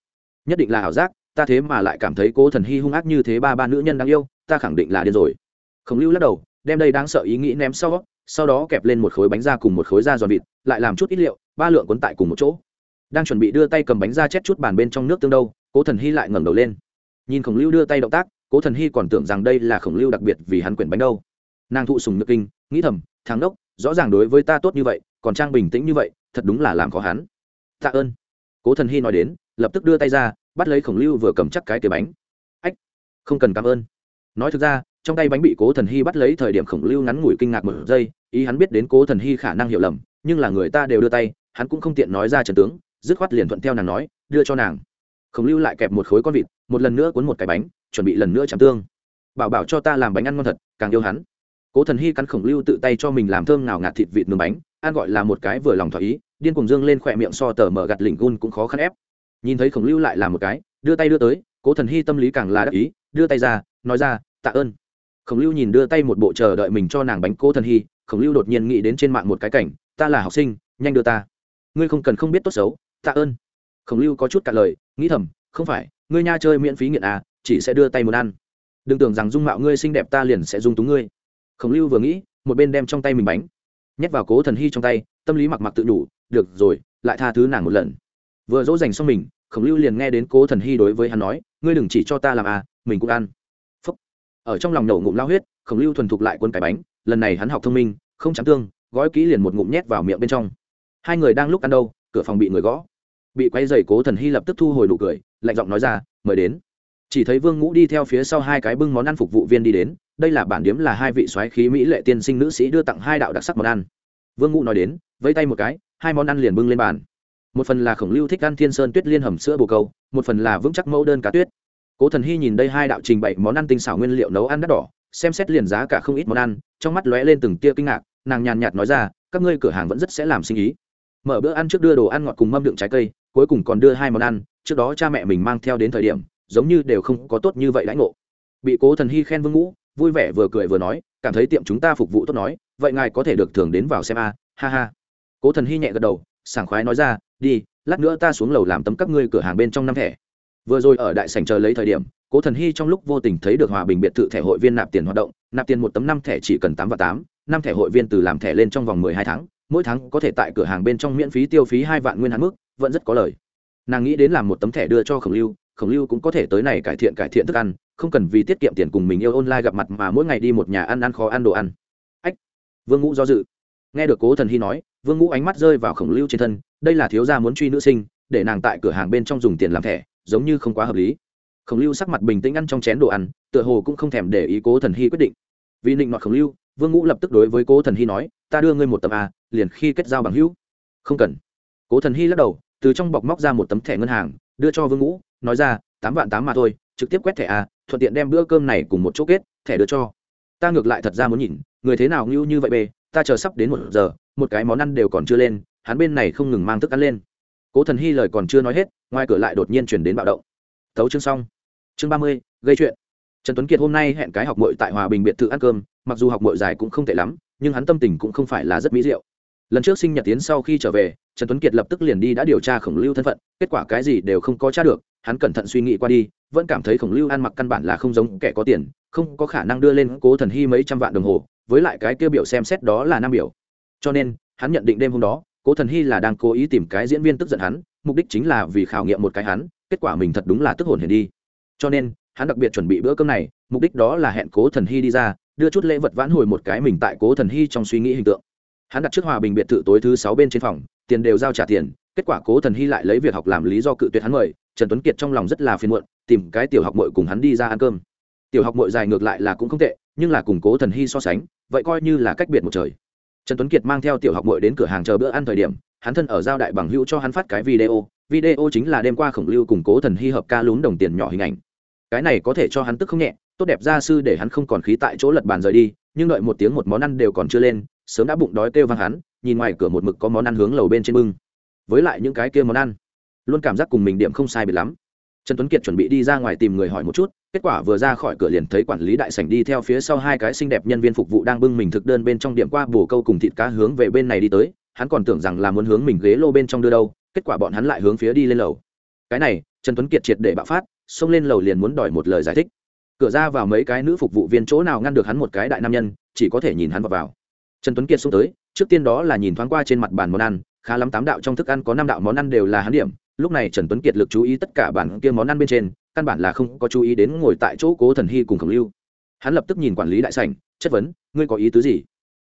Nhất định là ảo giác ta thế mà lại cảm thấy cố thần hy hung ác như thế ba ba nữ nhân đáng yêu, ta khẳng định là điên rồi. Khổng lưu lắc đầu, đem đây đáng sợ ý nghĩ ném sau sau đó kẹp lên một khối bánh da cùng một khối da giòn vịt, lại làm chút ít liệu, ba lượng cuốn tại cùng một chỗ. Đang chuẩn bị đưa tay cầm bánh da chét chút bàn bên trong nước tương đâu, cố thần hy lại ngẩng đầu lên. Nhìn khổng lưu đưa tay động tác, cố thần hy còn tưởng rằng đây là khổng lưu đặc biệt vì hắn quyển bánh đâu. Nàng thụ sùng nước kinh, nghĩ thầm, thằng đốc rõ ràng đối với ta tốt như vậy, còn trang bình tĩnh như vậy, thật đúng là làm khó hắn. Tạ ơn. Cố thần hy nói đến, lập tức đưa tay ra bắt lấy khổng lưu vừa cầm chắc cái cái bánh. Ách, không cần cảm ơn. Nói thực ra, trong tay bánh bị cố thần hy bắt lấy thời điểm khổng lưu ngắn ngủi kinh ngạc một giây, ý hắn biết đến cố thần hy khả năng hiểu lầm, nhưng là người ta đều đưa tay, hắn cũng không tiện nói ra trần tướng, dứt khoát liền thuận theo nàng nói, đưa cho nàng. Khổng lưu lại kẹp một khối con vịt, một lần nữa cuốn một cái bánh, chuẩn bị lần nữa chạm tương. Bảo bảo cho ta làm bánh ăn ngon thật, càng yêu hắn. Cố thần hy cắn khổng lưu tự tay cho mình làm thơm nào ngạt thịt vịt nướng bánh, ăn gọi là một cái vừa lòng thỏa ý, điên cùng dương lên khỏe miệng so tờ mở gặt lỉnh gun cũng khó khăn ép nhìn thấy khổng lưu lại làm một cái, đưa tay đưa tới, cố thần hy tâm lý càng là đắc ý, đưa tay ra, nói ra, tạ ơn. Khổng lưu nhìn đưa tay một bộ chờ đợi mình cho nàng bánh cố thần hy, khổng lưu đột nhiên nghĩ đến trên mạng một cái cảnh, ta là học sinh, nhanh đưa ta. Ngươi không cần không biết tốt xấu, tạ ơn. Khổng lưu có chút cả lời, nghĩ thầm, không phải, ngươi nha chơi miễn phí nghiện à chỉ sẽ đưa tay muốn ăn. Đừng tưởng rằng dung mạo ngươi xinh đẹp ta liền sẽ dung túng ngươi. Khổng lưu vừa nghĩ, một bên đem trong tay mình bánh, nhét vào cố thần hy trong tay, tâm lý mặc mặc tự đủ, được rồi, lại tha thứ nàng một lần vừa dỗ dành xong mình, khổng lưu liền nghe đến cố thần hy đối với hắn nói, ngươi đừng chỉ cho ta làm à mình cũng ăn. Phúc. ở trong lòng nổ ngụm lao huyết, khổng lưu thuần thục lại quân cái bánh, lần này hắn học thông minh, không trắng tương, gói kỹ liền một ngụm nhét vào miệng bên trong. Hai người đang lúc ăn đâu, cửa phòng bị người gõ. Bị quay dày cố thần hy lập tức thu hồi nụ cười, lạnh giọng nói ra, mời đến. Chỉ thấy vương ngũ đi theo phía sau hai cái bưng món ăn phục vụ viên đi đến, đây là bản điếm là hai vị soái khí mỹ lệ tiên sinh nữ sĩ đưa tặng hai đạo đặc sắc món ăn. Vương ngũ nói đến, vẫy tay một cái, hai món ăn liền bưng lên bàn một phần là khổng lưu thích ăn thiên sơn tuyết liên hầm sữa bồ câu, một phần là vững chắc mẫu đơn cá tuyết. Cố thần hy nhìn đây hai đạo trình bày món ăn tinh xảo nguyên liệu nấu ăn đắt đỏ, xem xét liền giá cả không ít món ăn, trong mắt lóe lên từng tia kinh ngạc, nàng nhàn nhạt nói ra, các ngươi cửa hàng vẫn rất sẽ làm sinh ý. Mở bữa ăn trước đưa đồ ăn ngọt cùng mâm đựng trái cây, cuối cùng còn đưa hai món ăn, trước đó cha mẹ mình mang theo đến thời điểm, giống như đều không có tốt như vậy đãi ngộ. Bị cố thần hy khen vương ngũ, vui vẻ vừa cười vừa nói, cảm thấy tiệm chúng ta phục vụ tốt nói, vậy ngài có thể được thường đến vào xem a, ha ha. Cố thần hy nhẹ gật đầu, sảng khoái nói ra đi, lát nữa ta xuống lầu làm tấm các ngươi cửa hàng bên trong năm thẻ. Vừa rồi ở đại sảnh chờ lấy thời điểm, cố thần hy trong lúc vô tình thấy được hòa bình biệt thự thẻ hội viên nạp tiền hoạt động, nạp tiền một tấm năm thẻ chỉ cần tám và tám, năm thẻ hội viên từ làm thẻ lên trong vòng mười hai tháng, mỗi tháng có thể tại cửa hàng bên trong miễn phí tiêu phí hai vạn nguyên hạn mức, vẫn rất có lời. Nàng nghĩ đến làm một tấm thẻ đưa cho khổng lưu khổng lưu cũng có thể tới này cải thiện cải thiện thức ăn, không cần vì tiết kiệm tiền cùng mình yêu online gặp mặt mà mỗi ngày đi một nhà ăn ăn khó, ăn đồ ăn. Ách, vương ngũ do dự. Nghe được cố thần hy nói vương ngũ ánh mắt rơi vào khổng lưu trên thân, đây là thiếu gia muốn truy nữ sinh, để nàng tại cửa hàng bên trong dùng tiền làm thẻ, giống như không quá hợp lý. Khổng lưu sắc mặt bình tĩnh ăn trong chén đồ ăn, tựa hồ cũng không thèm để ý cố thần hy quyết định. Vì định nọt khổng lưu, vương ngũ lập tức đối với cố thần hy nói, ta đưa ngươi một tấm a, liền khi kết giao bằng hữu. Không cần. Cố thần hy lắc đầu, từ trong bọc móc ra một tấm thẻ ngân hàng, đưa cho vương ngũ, nói ra, tám vạn tám mà thôi, trực tiếp quét thẻ a, thuận tiện đem bữa cơm này cùng một chỗ kết, thẻ đưa cho. Ta ngược lại thật ra muốn nhìn, người thế nào ngưu như vậy bê ta chờ sắp đến một giờ, một cái món ăn đều còn chưa lên, hắn bên này không ngừng mang thức ăn lên. Cố thần hy lời còn chưa nói hết, ngoài cửa lại đột nhiên chuyển đến bạo động. Tấu chương xong. Chương ba mươi, gây chuyện. Trần tuấn kiệt hôm nay hẹn cái học mội tại hòa bình biệt thự ăn cơm, mặc dù học mội dài cũng không tệ lắm, nhưng hắn tâm tình cũng không phải là rất mỹ diệu. Lần trước sinh nhật tiến sau khi trở về, trần tuấn kiệt lập tức liền đi đã điều tra khổng lưu thân phận, kết quả cái gì đều không có tra được, hắn cẩn thận suy nghĩ qua đi, vẫn cảm thấy khổng lưu ăn mặc căn bản là không giống kẻ có tiền, không có khả năng đưa lên cố thần hy mấy trăm vạn đồng hồ với lại cái kia biểu xem xét đó là nam biểu. Cho nên, hắn nhận định đêm hôm đó, cố thần hy là đang cố ý tìm cái diễn viên tức giận hắn, mục đích chính là vì khảo nghiệm một cái hắn, kết quả mình thật đúng là tức hồn hiền đi. Cho nên, hắn đặc biệt chuẩn bị bữa cơm này, mục đích đó là hẹn cố thần hy đi ra, đưa chút lễ vật vãn hồi một cái mình tại cố thần hy trong suy nghĩ hình tượng. Hắn đặt trước hòa bình biệt thự tối thứ sáu bên trên phòng, tiền đều giao trả tiền, kết quả cố thần hy lại lấy việc học làm lý do cự tuyệt hắn mời, trần tuấn kiệt trong lòng rất là phiền muộn, tìm cái tiểu học mội cùng hắn đi ra ăn cơm. Tiểu học mội dài ngược lại là cũng không tệ, nhưng là cùng cố thần hy so sánh vậy coi như là cách biệt một trời. Trần tuấn kiệt mang theo tiểu học mội đến cửa hàng chờ bữa ăn thời điểm, hắn thân ở giao đại bằng hữu cho hắn phát cái video video chính là đêm qua khổng lưu cùng cố thần hy hợp ca lún đồng tiền nhỏ hình ảnh. Cái này có thể cho hắn tức không nhẹ, tốt đẹp gia sư để hắn không còn khí tại chỗ lật bàn rời đi, nhưng đợi một tiếng một món ăn đều còn chưa lên, sớm đã bụng đói kêu vang hắn, nhìn ngoài cửa một mực có món ăn hướng lầu bên trên bưng. Với lại những cái kia món ăn, luôn cảm giác cùng mình điểm không sai biệt lắm. Trần tuấn kiệt chuẩn bị đi ra ngoài tìm người hỏi một chút kết quả vừa ra khỏi cửa liền thấy quản lý đại sảnh đi theo phía sau hai cái xinh đẹp nhân viên phục vụ đang bưng mình thực đơn bên trong điểm qua bồ câu cùng thịt cá hướng về bên này đi tới. Hắn còn tưởng rằng là muốn hướng mình ghế lô bên trong đưa đâu kết quả bọn hắn lại hướng phía đi lên lầu. Cái này trần tuấn kiệt triệt để bạo phát xông lên lầu liền muốn đòi một lời giải thích. Cửa ra vào mấy cái nữ phục vụ viên chỗ nào ngăn được hắn một cái đại nam nhân chỉ có thể nhìn hắn vào, vào. trần tuấn kiệt xuống tới trước tiên đó là nhìn thoáng qua trên mặt bàn món ăn khá lắm tám đạo trong thức ăn có năm đạo món ăn đều là hắn điểm. Lúc này trần tuấn kiệt lực chú ý tất cả bản kia món ăn bên trên căn bản là không có chú ý đến ngồi tại chỗ cố thần hy cùng khổng lưu. Hắn lập tức nhìn quản lý đại sảnh, chất vấn, ngươi có ý tứ gì?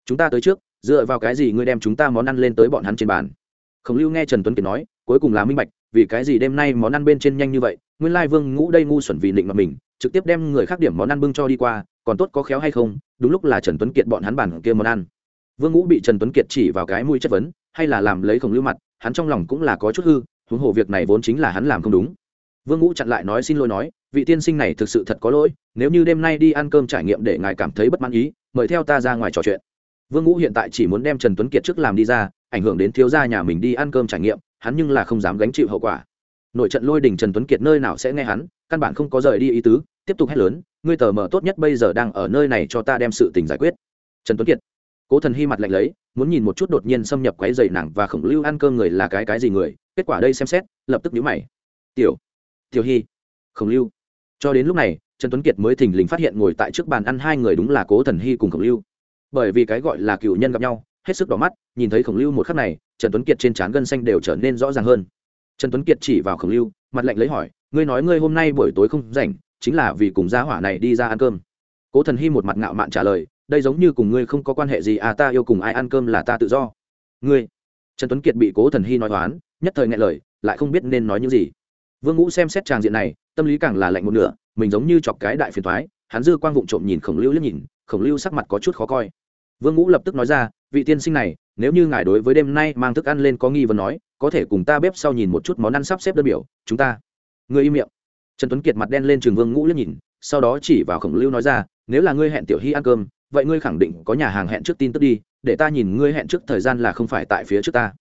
Chúng ta tới trước, dựa vào cái gì ngươi đem chúng ta món ăn lên tới bọn hắn trên bàn? Khổng lưu nghe trần tuấn kiệt nói, cuối cùng là minh bạch, vì cái gì đêm nay món ăn bên trên nhanh như vậy, nguyên lai vương ngũ đây ngu xuẩn vì định mà mình, trực tiếp đem người khác điểm món ăn bưng cho đi qua, còn tốt có khéo hay không, đúng lúc là trần tuấn kiệt bọn hắn bàn kia món ăn. Vương ngũ bị trần tuấn kiệt chỉ vào cái mũi chất vấn, hay là làm lấy khổng lưu mặt, hắn trong lòng cũng là có chút hư, huống hồ việc này vốn chính là hắn làm không đúng vương ngũ chặn lại nói xin lỗi nói, vị tiên sinh này thực sự thật có lỗi, nếu như đêm nay đi ăn cơm trải nghiệm để ngài cảm thấy bất mãn ý, mời theo ta ra ngoài trò chuyện. Vương ngũ hiện tại chỉ muốn đem trần tuấn kiệt trước làm đi ra, ảnh hưởng đến thiếu gia nhà mình đi ăn cơm trải nghiệm, hắn nhưng là không dám gánh chịu hậu quả. Nội trận lôi đình trần tuấn kiệt nơi nào sẽ nghe hắn, căn bản không có rời đi ý tứ, tiếp tục hét lớn, ngươi tờ mờ tốt nhất bây giờ đang ở nơi này cho ta đem sự tình giải quyết. Trần tuấn kiệt, cố thần hy mặt lạnh lấy, muốn nhìn một chút đột nhiên xâm nhập quấy dày nàng và khổng lưu ăn cơm người là cái cái gì người, kết quả đây xem xét, lập tức nhíu mày. Tiểu tiểu hy, khổng lưu. Cho đến lúc này, trần tuấn kiệt mới thình lình phát hiện ngồi tại trước bàn ăn hai người đúng là cố thần hy cùng khổng lưu. Bởi vì cái gọi là cựu nhân gặp nhau, hết sức đỏ mắt, nhìn thấy khổng lưu một khắc này, trần tuấn kiệt trên trán gân xanh đều trở nên rõ ràng hơn. Trần tuấn kiệt chỉ vào khổng lưu, mặt lạnh lấy hỏi, ngươi nói ngươi hôm nay buổi tối không rảnh, chính là vì cùng gia hỏa này đi ra ăn cơm. Cố thần hy một mặt ngạo mạn trả lời, đây giống như cùng ngươi không có quan hệ gì à ta yêu cùng ai ăn cơm là ta tự do. Ngươi? Trần tuấn kiệt bị cố thần hy nói toán nhất thời nghe lời, lại không biết nên nói những gì vương ngũ xem xét tràng diện này, tâm lý càng là lạnh một nửa, mình giống như chọc cái đại phiền thoái hắn dư quang vụng trộm nhìn khổng lưu liếc nhìn, khổng lưu sắc mặt có chút khó coi. Vương ngũ lập tức nói ra, vị tiên sinh này, nếu như ngài đối với đêm nay mang thức ăn lên có nghi vấn nói, có thể cùng ta bếp sau nhìn một chút món ăn sắp xếp đơn biểu, chúng ta. Người im miệng. Trần tuấn kiệt mặt đen lên trường vương ngũ liếc nhìn, sau đó chỉ vào khổng lưu nói ra, nếu là ngươi hẹn tiểu hy ăn cơm, vậy ngươi khẳng định có nhà hàng hẹn trước tin tức đi, để ta nhìn ngươi hẹn trước thời gian là không phải tại phía trước ta.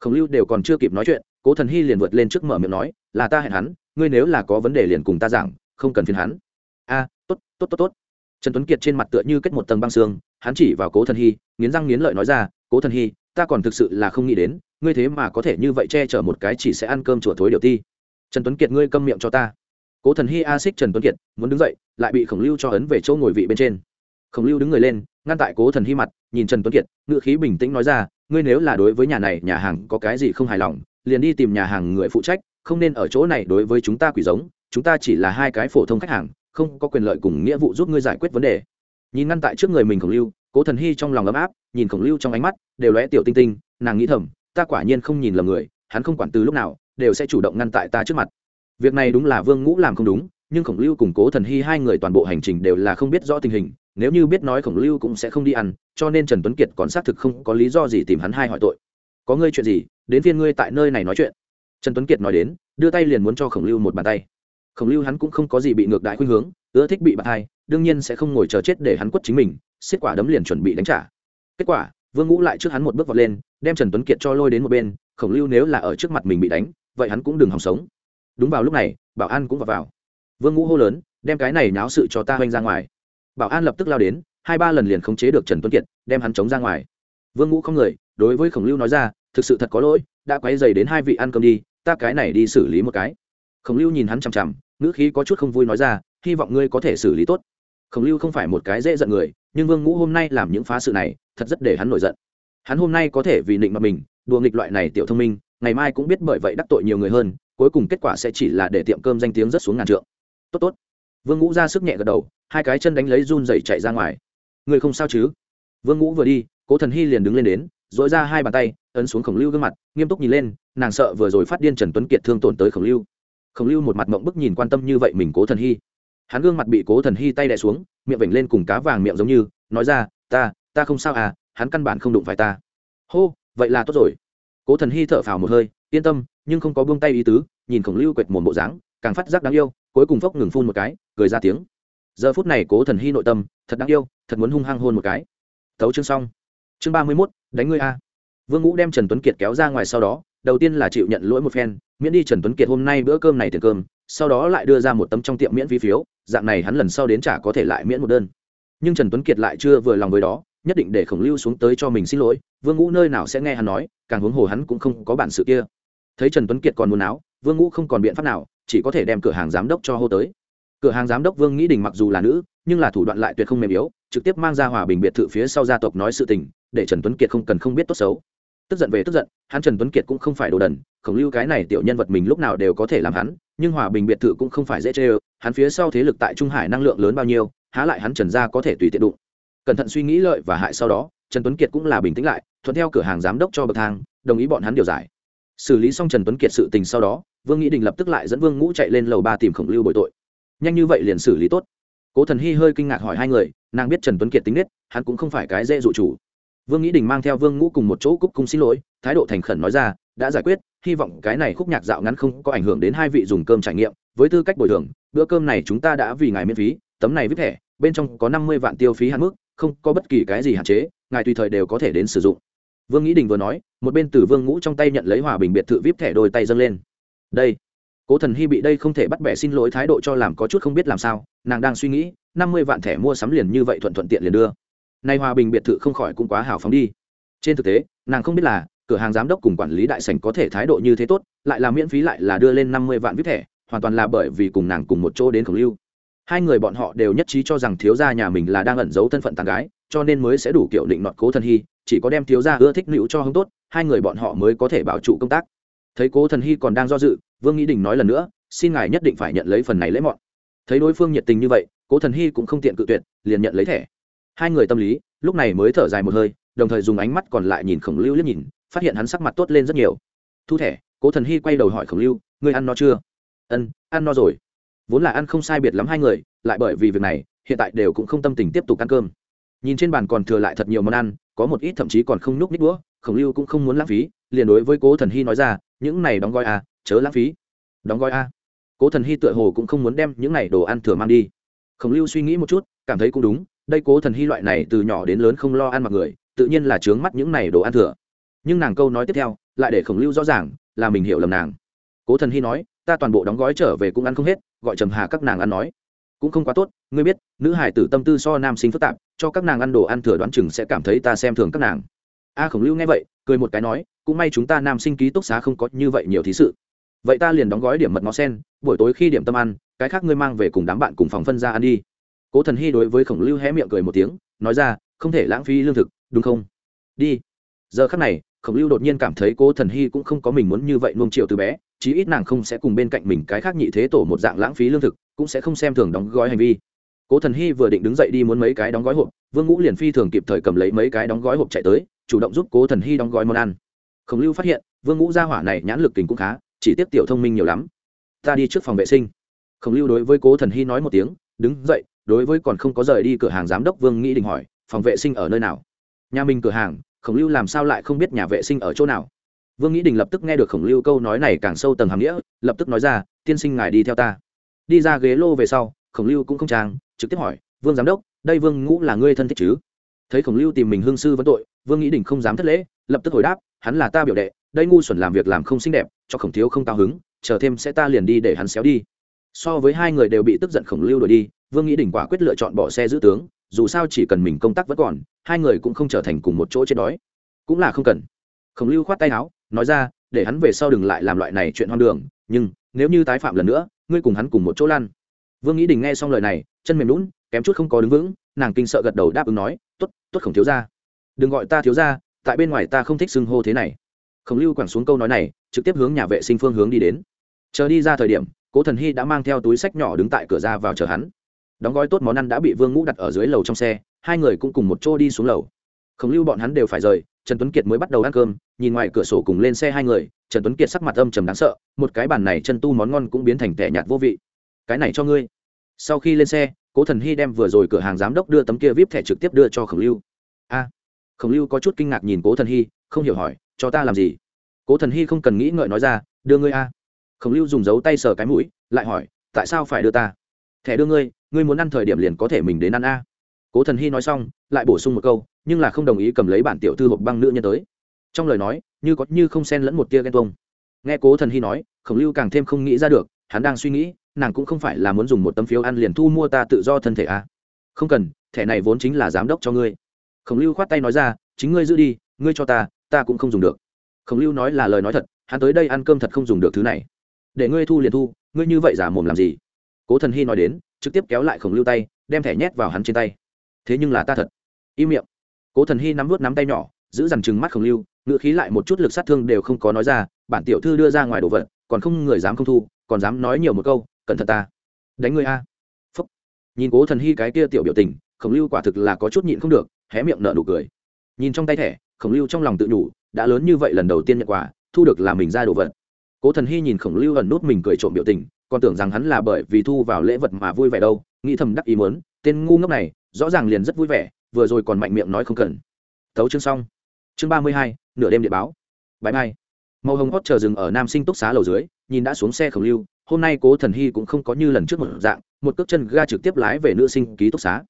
Khổng lưu đều còn chưa kịp nói chuyện cố thần hy liền vượt lên trước mở miệng nói, là ta hẹn hắn, ngươi nếu là có vấn đề liền cùng ta giảng, không cần phiền hắn. A, tốt tốt tốt tốt. Trần tuấn kiệt trên mặt tựa như kết một tầng băng xương, hắn chỉ vào cố thần hy, nghiến răng nghiến lợi nói ra, cố thần hy, ta còn thực sự là không nghĩ đến, ngươi thế mà có thể như vậy che chở một cái chỉ sẽ ăn cơm chùa thối điều ti. Trần tuấn kiệt, ngươi câm miệng cho ta. Cố thần hy a xích trần tuấn kiệt, muốn đứng dậy, lại bị khổng lưu cho ấn về chỗ ngồi vị bên trên. Khổng lưu đứng người lên, ngăn tại cố thần hy mặt, nhìn trần tuấn kiệt ngự khí bình tĩnh nói ra, ngươi nếu là đối với nhà này, nhà hàng có cái gì không hài lòng liền đi tìm nhà hàng người phụ trách, không nên ở chỗ này đối với chúng ta quỷ giống, chúng ta chỉ là hai cái phổ thông khách hàng, không có quyền lợi cùng nghĩa vụ giúp ngươi giải quyết vấn đề. Nhìn ngăn tại trước người mình khổng lưu, cố thần hy trong lòng ấm áp, nhìn khổng lưu trong ánh mắt, đều lóe tiểu tinh tinh, nàng nghĩ thầm, ta quả nhiên không nhìn lầm người, hắn không quản từ lúc nào, đều sẽ chủ động ngăn tại ta trước mặt. Việc này đúng là vương ngũ làm không đúng, nhưng khổng lưu cùng cố thần hy hai người toàn bộ hành trình đều là không biết rõ tình hình, nếu như biết nói khổng lưu cũng sẽ không đi ăn, cho nên trần tuấn kiệt còn xác thực không có lý do gì tìm hắn hai hỏi tội có ngươi chuyện gì đến phiên ngươi tại nơi này nói chuyện. Trần tuấn kiệt nói đến đưa tay liền muốn cho khổng lưu một bàn tay. Khổng lưu hắn cũng không có gì bị ngược đại khuynh hướng ưa thích bị bạt thai đương nhiên sẽ không ngồi chờ chết để hắn quất chính mình xiết quả đấm liền chuẩn bị đánh trả. Kết quả vương ngũ lại trước hắn một bước vọt lên đem trần tuấn kiệt cho lôi đến một bên khổng lưu nếu là ở trước mặt mình bị đánh vậy hắn cũng đừng hòng sống. Đúng vào lúc này bảo an cũng vào, vào. vương ngũ hô lớn đem cái này náo sự cho ta oanh ra ngoài. Bảo an lập tức lao đến hai ba lần liền khống chế được trần tuấn kiệt đem hắn chống ra ngoài vương ngũ không người, đối với khổng lưu nói ra, thực sự thật có lỗi, đã quay dày đến hai vị ăn cơm đi, ta cái này đi xử lý một cái. Khổng lưu nhìn hắn chằm chằm, ngữ khí có chút không vui nói ra, hy vọng ngươi có thể xử lý tốt. Khổng lưu không phải một cái dễ giận người, nhưng vương ngũ hôm nay làm những phá sự này, thật rất để hắn nổi giận. Hắn hôm nay có thể vì định mặt mình, đùa nghịch loại này tiểu thông minh, ngày mai cũng biết bởi vậy đắc tội nhiều người hơn, cuối cùng kết quả sẽ chỉ là để tiệm cơm danh tiếng rất xuống ngàn trượng. Tốt tốt. Vương ngũ ra sức nhẹ gật đầu, hai cái chân đánh lấy run dày chạy ra ngoài. Người không sao chứ? Vương ngũ vừa đi, cố thần hy liền đứng lên đến dội ra hai bàn tay, ấn xuống khổng lưu gương mặt, nghiêm túc nhìn lên, nàng sợ vừa rồi phát điên trần tuấn kiệt thương tổn tới khổng lưu. Khổng lưu một mặt mộng bức nhìn quan tâm như vậy mình cố thần hy. Hắn gương mặt bị cố thần hy tay đẻ xuống, miệng vểnh lên cùng cá vàng miệng giống như, nói ra, ta ta không sao à hắn căn bản không đụng phải ta. Hô, vậy là tốt rồi. Cố thần hy thở phào một hơi, yên tâm, nhưng không có buông tay ý tứ, nhìn khổng lưu quệt mồm bộ dáng, càng phát giác đáng yêu, cuối cùng phốc ngừng phun một cái, cười ra tiếng. Giờ phút này cố thần hy nội tâm, thật đáng yêu, thật muốn hung hăng hôn một cái thấu chương xong. Chương ba mươi mốt, đánh ngươi a. Vương ngũ đem trần tuấn kiệt kéo ra ngoài sau đó, đầu tiên là chịu nhận lỗi một phen, miễn đi trần tuấn kiệt hôm nay bữa cơm này tiền cơm, sau đó lại đưa ra một tấm trong tiệm miễn phí phiếu, dạng này hắn lần sau đến trả có thể lại miễn một đơn. Nhưng trần tuấn kiệt lại chưa vừa lòng với đó, nhất định để khổng lưu xuống tới cho mình xin lỗi, vương ngũ nơi nào sẽ nghe hắn nói, càng huống hồ hắn cũng không có bản sự kia. Thấy trần tuấn kiệt còn muốn áo, vương ngũ không còn biện pháp nào, chỉ có thể đem cửa hàng giám đốc cho hô tới. Cửa hàng giám đốc vương nghĩ đình mặc dù là nữ nhưng là thủ đoạn lại tuyệt không mềm yếu, trực tiếp mang ra hòa bình biệt thự phía sau gia tộc nói sự tình, để trần tuấn kiệt không cần không biết tốt xấu. Tức giận về tức giận, hắn trần tuấn kiệt cũng không phải đồ đần, khổng lưu cái này tiểu nhân vật mình lúc nào đều có thể làm hắn, nhưng hòa bình biệt thự cũng không phải dễ chê ơ, hắn phía sau thế lực tại trung hải năng lượng lớn bao nhiêu, há lại hắn trần gia có thể tùy tiện đụng. Cẩn thận suy nghĩ lợi và hại sau đó, trần tuấn kiệt cũng là bình tĩnh lại, thuận theo cửa hàng giám đốc cho bậc thang, đồng ý bọn hắn điều giải. Xử lý xong trần tuấn kiệt sự tình sau đó, vương nghĩ đình lập tức lại dẫn vương ngũ chạy lên lầu ba tìm khổng lưu bội tội. Nhanh như vậy liền xử lý tốt cố thần hy hơi kinh ngạc hỏi hai người, nàng biết trần tuấn kiệt tính nết, hắn cũng không phải cái dễ dụ chủ. Vương nghĩ đình mang theo vương ngũ cùng một chỗ cúc cung xin lỗi, thái độ thành khẩn nói ra, đã giải quyết, hy vọng cái này khúc nhạc dạo ngắn không có ảnh hưởng đến hai vị dùng cơm trải nghiệm, với tư cách bồi thường, bữa cơm này chúng ta đã vì ngài miễn phí, tấm này viết thẻ, bên trong có năm mươi vạn tiêu phí hạn mức, không có bất kỳ cái gì hạn chế, ngài tùy thời đều có thể đến sử dụng. Vương nghĩ đình vừa nói, một bên từ vương ngũ trong tay nhận lấy hòa bình biệt thự vip thẻ đôi tay dâng lên. Đây cố thần hy bị đây không thể bắt bẻ xin lỗi thái độ cho làm có chút không biết làm sao, nàng đang suy nghĩ, năm mươi vạn thẻ mua sắm liền như vậy thuận thuận tiện liền đưa. Nay hòa bình biệt thự không khỏi cũng quá hào phóng đi. Trên thực tế, nàng không biết là, cửa hàng giám đốc cùng quản lý đại sành có thể thái độ như thế tốt, lại là miễn phí lại là đưa lên năm mươi vạn vip thẻ, hoàn toàn là bởi vì cùng nàng cùng một chỗ đến khổng lưu. Hai người bọn họ đều nhất trí cho rằng thiếu gia nhà mình là đang ẩn giấu thân phận tàn gái, cho nên mới sẽ đủ kiểu định nọt cố thần hy, chỉ có đem thiếu gia ưa thích nữ cho hông tốt, hai người bọn họ mới có thể bảo trụ công tác. Thấy cố thần hy còn đang do dự vương nghĩ đình nói lần nữa, xin ngài nhất định phải nhận lấy phần này lễ mọn. Thấy đối phương nhiệt tình như vậy, cố thần hy cũng không tiện cự tuyệt, liền nhận lấy thẻ. Hai người tâm lý, lúc này mới thở dài một hơi, đồng thời dùng ánh mắt còn lại nhìn khổng lưu liếc nhìn, phát hiện hắn sắc mặt tốt lên rất nhiều. Thu thẻ. Cố thần hy quay đầu hỏi khổng lưu, ngươi ăn no chưa? Ân, ăn no rồi. Vốn là ăn không sai biệt lắm hai người, lại bởi vì việc này, hiện tại đều cũng không tâm tình tiếp tục ăn cơm. Nhìn trên bàn còn thừa lại thật nhiều món ăn, có một ít thậm chí còn không nhúc nít đũa, khổng lưu cũng không muốn lãng phí, liền đối với cố thần hy nói ra, những này đóng gói à chớ lãng phí. Đóng gói a. Cố thần hy tựa hồ cũng không muốn đem những này đồ ăn thừa mang đi. Khổng lưu suy nghĩ một chút, cảm thấy cũng đúng, đây cố thần hy loại này từ nhỏ đến lớn không lo ăn mặc người, tự nhiên là trướng mắt những này đồ ăn thừa. Nhưng nàng câu nói tiếp theo, lại để khổng lưu rõ ràng, là mình hiểu lầm nàng. Cố thần hy nói, ta toàn bộ đóng gói trở về cũng ăn không hết, gọi trầm hà các nàng ăn nói. Cũng không quá tốt, ngươi biết, nữ hải tử tâm tư so nam sinh phức tạp, cho các nàng ăn đồ ăn thừa đoán chừng sẽ cảm thấy ta xem thường các nàng. A khổng lưu nghe vậy, cười một cái nói, cũng may chúng ta nam sinh ký túc xá không có như vậy nhiều thí sự vậy ta liền đóng gói điểm mật ngó sen, buổi tối khi điểm tâm ăn, cái khác ngươi mang về cùng đám bạn cùng phòng phân ra ăn đi. Cố thần hy đối với khổng lưu hé miệng cười một tiếng, nói ra, không thể lãng phí lương thực, đúng không? Đi. Giờ khắc này, khổng lưu đột nhiên cảm thấy cố thần hy cũng không có mình muốn như vậy nuông triệu từ bé, chí ít nàng không sẽ cùng bên cạnh mình cái khác nhị thế tổ một dạng lãng phí lương thực, cũng sẽ không xem thường đóng gói hành vi. Cố thần hy vừa định đứng dậy đi muốn mấy cái đóng gói hộp, vương ngũ liền phi thường kịp thời cầm lấy mấy cái đóng gói hộp chạy tới, chủ động giúp cố thần hy đóng gói món ăn. Khổng lưu phát hiện, vương ngũ gia hỏa này nhãn lực tình cũng khá chỉ tiếp tiểu thông minh nhiều lắm. Ta đi trước phòng vệ sinh. Khổng lưu đối với cố thần hy nói một tiếng, đứng dậy, đối với còn không có rời đi cửa hàng giám đốc vương nghĩ đình hỏi, phòng vệ sinh ở nơi nào? Nhà mình cửa hàng, khổng lưu làm sao lại không biết nhà vệ sinh ở chỗ nào? Vương nghĩ đình lập tức nghe được khổng lưu câu nói này càng sâu tầng hàm nghĩa, lập tức nói ra, tiên sinh ngài đi theo ta. Đi ra ghế lô về sau, khổng lưu cũng không trang, trực tiếp hỏi, vương giám đốc, đây vương ngũ là ngươi thân thích chứ? Thấy khổng lưu tìm mình hương sư vấn tội, vương nghĩ đình không dám thất lễ, lập tức hồi đáp, hắn là ta biểu đệ, đây ngu xuẩn làm việc làm không xinh đẹp cho khổng thiếu không cao hứng, chờ thêm sẽ ta liền đi để hắn xéo đi. So với hai người đều bị tức giận khổng lưu đuổi đi, vương nghĩ đình quả quyết lựa chọn bỏ xe giữ tướng, dù sao chỉ cần mình công tác vẫn còn, hai người cũng không trở thành cùng một chỗ chết đói. Cũng là không cần. Khổng lưu khoát tay áo, nói ra, để hắn về sau đừng lại làm loại này chuyện hoang đường, nhưng nếu như tái phạm lần nữa, ngươi cùng hắn cùng một chỗ lăn. Vương nghĩ đình nghe xong lời này, chân mềm lún kém chút không có đứng vững, nàng kinh sợ gật đầu đáp ứng nói t ố t t ố t khổng thiếu ra đừng gọi ta thiếu ra tại bên ngoài ta không thích xưng hô thế này. Khổng lưu quẳng xuống câu nói này trực tiếp hướng nhà vệ sinh phương hướng đi đến. Chờ đi ra thời điểm, cố thần hy đã mang theo túi sách nhỏ đứng tại cửa ra vào chờ hắn. Đóng gói tốt món ăn đã bị vương ngũ đặt ở dưới lầu trong xe, hai người cũng cùng một chỗ đi xuống lầu. Khổng lưu bọn hắn đều phải rời, trần tuấn kiệt mới bắt đầu ăn cơm, nhìn ngoài cửa sổ cùng lên xe hai người, trần tuấn kiệt sắc mặt âm trầm đáng sợ, một cái bàn này chân tu món ngon cũng biến thành tẻ nhạt vô vị. Cái này cho ngươi. Sau khi lên xe, cố thần hy đem vừa rồi cửa hàng giám đốc đưa tấm kia vip thẻ trực tiếp đưa cho khổng lưu. A. Khổng lưu có chút kinh ngạc nhìn cố thần hy, không hiểu hỏi, cho ta làm gì? Cố thần hy không cần nghĩ ngợi nói ra, đưa ngươi a. Khổng lưu dùng dấu tay sờ cái mũi, lại hỏi, tại sao phải đưa ta? Thẻ đưa ngươi ngươi muốn ăn thời điểm liền có thể mình đến ăn a. Cố thần hy nói xong, lại bổ sung một câu, nhưng là không đồng ý cầm lấy bản tiểu thư hộp băng nữ nhân tới. Trong lời nói, như có như không xen lẫn một tia ghen tuông. Nghe cố thần hy nói, khổng lưu càng thêm không nghĩ ra được, hắn đang suy nghĩ, nàng cũng không phải là muốn dùng một tấm phiếu ăn liền thu mua ta tự do thân thể à. không cần, thẻ này vốn chính là giám đốc cho ngươi. Khổng lưu khoát tay nói ra, chính ngươi giữ đi, ngươi cho ta ta cũng không dùng được khổng lưu nói là lời nói thật, hắn tới đây ăn cơm thật không dùng được thứ này. Để ngươi thu liền thu, ngươi như vậy giả mồm làm gì? Cố thần hy nói đến, trực tiếp kéo lại khổng lưu tay, đem thẻ nhét vào hắn trên tay. Thế nhưng là ta thật. Im miệng. Cố thần hy nắm vút nắm tay nhỏ, giữ dằn chừng mắt khổng lưu ngự khí lại một chút lực sát thương đều không có nói ra, bản tiểu thư đưa ra ngoài đồ vật, còn không người dám không thu, còn dám nói nhiều một câu, cẩn thận ta. Đánh ngươi a. Phúc. Nhìn cố thần hy cái kia tiểu biểu tình, khổng lưu quả thực là có chút nhịn không được, hé miệng nở nụ cười. Nhìn trong tay thẻ, khổng lưu trong lòng tự nhủ đã lớn như vậy lần đầu tiên nhận quà, thu được là mình ra đồ vật. Cố thần hy nhìn khổng lưu ẩn nút mình cười trộm biểu tình, còn tưởng rằng hắn là bởi vì thu vào lễ vật mà vui vẻ đâu, nghĩ thầm đắc ý muốn, tên ngu ngốc này, rõ ràng liền rất vui vẻ, vừa rồi còn mạnh miệng nói không cần. Thấu chương xong. Chương ba mươi hai, nửa đêm địa báo. Bãi mai màu hồng hót chờ dừng ở nam sinh túc xá lầu dưới, nhìn đã xuống xe khổng lưu, hôm nay cố thần hy cũng không có như lần trước một dạng, một cước chân ga trực tiếp lái về nữ sinh ký túc xá.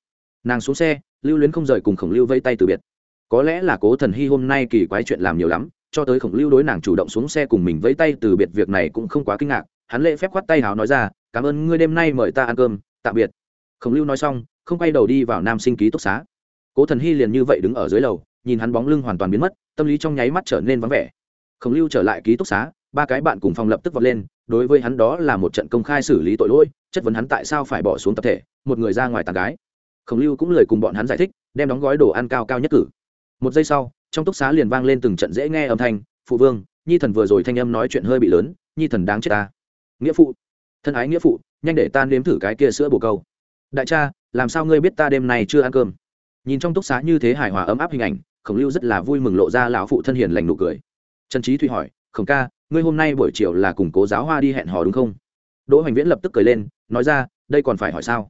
Nàng xuống xe, lưu luyến không rời cùng khổng lưu vây tay từ biệt có lẽ là cố thần hy hôm nay kỳ quái chuyện làm nhiều lắm, cho tới khổng lưu đối nàng chủ động xuống xe cùng mình vẫy tay từ biệt việc này cũng không quá kinh ngạc, hắn lễ phép khoát tay hào nói ra, cảm ơn ngươi đêm nay mời ta ăn cơm, tạm biệt. Khổng lưu nói xong, không quay đầu đi vào nam sinh ký túc xá. Cố thần hy liền như vậy đứng ở dưới lầu, nhìn hắn bóng lưng hoàn toàn biến mất, tâm lý trong nháy mắt trở nên vắng vẻ. Khổng lưu trở lại ký túc xá, ba cái bạn cùng phòng lập tức vọt lên, đối với hắn đó là một trận công khai xử lý tội lỗi, chất vấn hắn tại sao phải bỏ xuống tập thể, một người ra ngoài tàn gái. Khổng lưu cũng lời cùng bọn hắn giải thích, đem đóng gói đồ ăn cao cao nhất cử một giây sau, trong túc xá liền vang lên từng trận dễ nghe âm thanh, phụ vương, nhi thần vừa rồi thanh âm nói chuyện hơi bị lớn, nhi thần đáng chết ta. Nghĩa phụ, thân ái nghĩa phụ, nhanh để ta nếm thử cái kia sữa bồ câu. Đại cha, làm sao ngươi biết ta đêm này chưa ăn cơm? Nhìn trong túc xá như thế hài hòa ấm áp hình ảnh, khổng lưu rất là vui mừng lộ ra lão phụ thân hiền lành nụ cười. Trần trí thụy hỏi, khổng ca, ngươi hôm nay buổi chiều là cùng cố giáo hoa đi hẹn hò đúng không? Đỗ hoành viễn lập tức cười lên, nói ra, đây còn phải hỏi sao?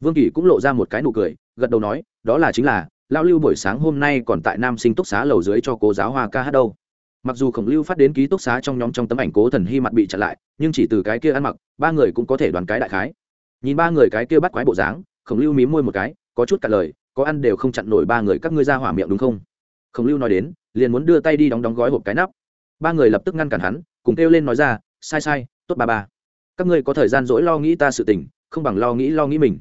Vương kỳ cũng lộ ra một cái nụ cười, gật đầu nói, đó là chính là lão lưu buổi sáng hôm nay còn tại nam sinh túc xá lầu dưới cho cố giáo hoa ca hát đâu. Mặc dù khổng lưu phát đến ký túc xá trong nhóm trong tấm ảnh cố thần hy mặt bị chặn lại, nhưng chỉ từ cái kia ăn mặc, ba người cũng có thể đoàn cái đại khái. Nhìn ba người cái kia bắt quái bộ dáng, khổng lưu mím môi một cái, có chút cả lời, có ăn đều không chặn nổi ba người các ngươi ra hỏa miệng đúng không? Khổng lưu nói đến, liền muốn đưa tay đi đóng đóng gói hộp cái nắp. Ba người lập tức ngăn cản hắn, cùng kêu lên nói ra, sai sai, tốt ba ba. Các ngươi có thời gian dỗi lo nghĩ ta sự tình, không bằng lo nghĩ lo nghĩ mình.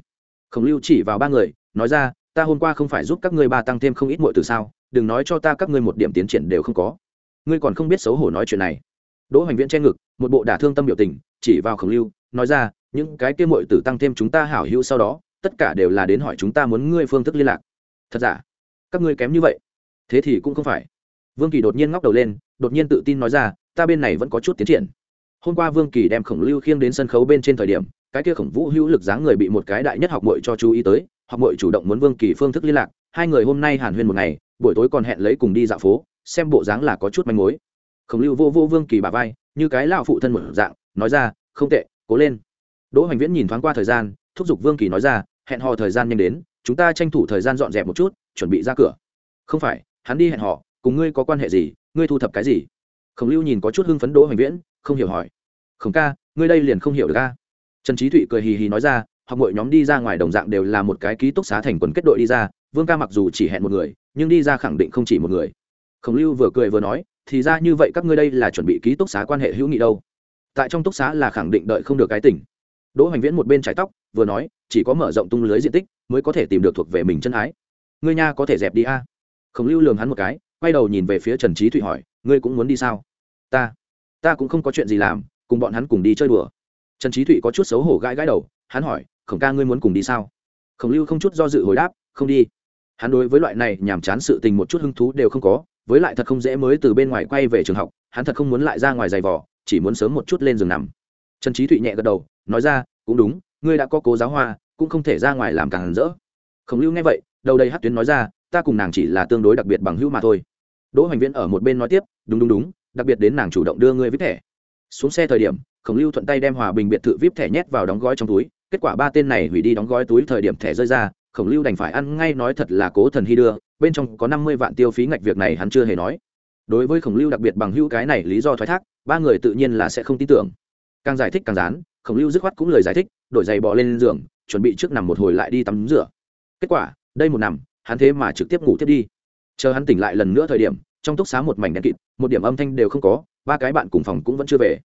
Khổng lưu chỉ vào ba người, nói ra ta hôm qua không phải giúp các ngươi ba tăng thêm không ít muội từ sao, đừng nói cho ta các ngươi một điểm tiến triển đều không có. Ngươi còn không biết xấu hổ nói chuyện này. Đỗ hoành viễn che ngực, một bộ đả thương tâm biểu tình, chỉ vào khổng lưu, nói ra, những cái kia muội tử tăng thêm chúng ta hảo hữu sau đó, tất cả đều là đến hỏi chúng ta muốn ngươi phương thức liên lạc. Thật giả? Các ngươi kém như vậy? Thế thì cũng không phải. Vương kỳ đột nhiên ngóc đầu lên, đột nhiên tự tin nói ra, ta bên này vẫn có chút tiến triển. Hôm qua vương kỳ đem khổng lưu khiêng đến sân khấu bên trên thời điểm, cái kia khổng vũ hữu lực dáng người bị một cái đại nhất học mội cho chú ý tới học mội chủ động muốn vương kỳ phương thức liên lạc, hai người hôm nay hàn huyên một ngày, buổi tối còn hẹn lấy cùng đi dạo phố, xem bộ dáng là có chút manh mối. Khổng lưu vô vô vương kỳ bà vai, như cái lão phụ thân một dạng, nói ra, không tệ, cố lên. Đỗ hoành viễn nhìn thoáng qua thời gian, thúc giục vương kỳ nói ra, hẹn hò thời gian nhanh đến, chúng ta tranh thủ thời gian dọn dẹp một chút, chuẩn bị ra cửa. Không phải, hắn đi hẹn hò, cùng ngươi có quan hệ gì, ngươi thu thập cái gì? Khổng lưu nhìn có chút hưng phấn đỗ hoành viễn, không hiểu hỏi. Khổng ca, ngươi đây liền không hiểu được ca trần trí thụy cười hì hì nói ra học mọi nhóm đi ra ngoài đồng dạng đều là một cái ký túc xá thành quần kết đội đi ra, vương ca mặc dù chỉ hẹn một người, nhưng đi ra khẳng định không chỉ một người. Khổng lưu vừa cười vừa nói, thì ra như vậy các ngươi đây là chuẩn bị ký túc xá quan hệ hữu nghị đâu? Tại trong túc xá là khẳng định đợi không được cái tỉnh. Đỗ hoành viễn một bên trái tóc, vừa nói, chỉ có mở rộng tung lưới diện tích mới có thể tìm được thuộc về mình chân ái. Ngươi nha có thể dẹp đi a. Khổng lưu lường hắn một cái, quay đầu nhìn về phía trần trí thụy hỏi, ngươi cũng muốn đi sao? Ta ta cũng không có chuyện gì làm, cùng bọn hắn cùng đi chơi đùa. Trần trí thụy có chút xấu hổ gãi gãi đầu, hắn hỏi khổng ca ngươi muốn cùng đi sao? Khổng lưu không chút do dự hồi đáp, không đi. Hắn đối với loại này nhàm chán sự tình một chút hứng thú đều không có, với lại thật không dễ mới từ bên ngoài quay về trường học, hắn thật không muốn lại ra ngoài giày vỏ chỉ muốn sớm một chút lên giường nằm. Trần trí thụy nhẹ gật đầu, nói ra, cũng đúng, ngươi đã có cố giáo hoa, cũng không thể ra ngoài làm càng rỡ. Khổng lưu nghe vậy, đầu đây hát tuyến nói ra, ta cùng nàng chỉ là tương đối đặc biệt bằng hữu mà thôi. Đỗ hoành viễn ở một bên nói tiếp, đúng đúng đúng, đặc biệt đến nàng chủ động đưa ngươi vip thẻ. Xuống xe thời điểm, khổng lưu thuận tay đem hòa bình biệt thự vip thẻ nhét vào đóng gói trong túi kết quả ba tên này hủy đi đóng gói túi thời điểm thẻ rơi ra, khổng lưu đành phải ăn ngay nói thật là cố thần hy đưa, bên trong có năm mươi vạn tiêu phí ngạch việc này hắn chưa hề nói. Đối với khổng lưu đặc biệt bằng hữu cái này lý do thoái thác, ba người tự nhiên là sẽ không tin tưởng. Càng giải thích càng dán khổng lưu dứt khoát cũng lời giải thích, đổi giày bò lên giường, chuẩn bị trước nằm một hồi lại đi tắm rửa. Kết quả, đây một nằm, hắn thế mà trực tiếp ngủ tiếp đi. Chờ hắn tỉnh lại lần nữa thời điểm, trong túc xá một mảnh đèn kịt, một điểm âm thanh đều không có, ba cái bạn cùng phòng cũng vẫn chưa về.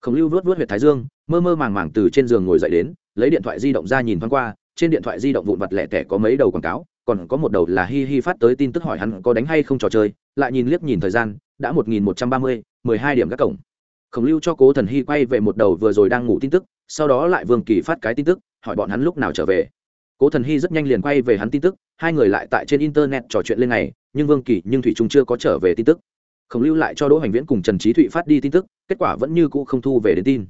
Khổng lưu vớt vớt huyệt thái dương mơ mơ màng màng từ trên giường ngồi dậy đến, lấy điện thoại di động ra nhìn thoáng qua, trên điện thoại di động vụn vặt lẻ tẻ có mấy đầu quảng cáo, còn có một đầu là hi hi phát tới tin tức hỏi hắn có đánh hay không trò chơi, lại nhìn liếc nhìn thời gian, đã một nghìn một trăm ba mươi, mười hai điểm các cổng. Khổng lưu cho cố thần hy quay về một đầu vừa rồi đang ngủ tin tức, sau đó lại vương kỳ phát cái tin tức, hỏi bọn hắn lúc nào trở về. Cố thần hy rất nhanh liền quay về hắn tin tức, hai người lại tại trên internet trò chuyện lên này nhưng vương kỳ, nhưng thủy trung chưa có trở về tin tức. Khổng lưu lại cho đỗ hành viễn cùng trần trí thụy phát đi tin tức, kết quả vẫn như cũ không thu về đến tin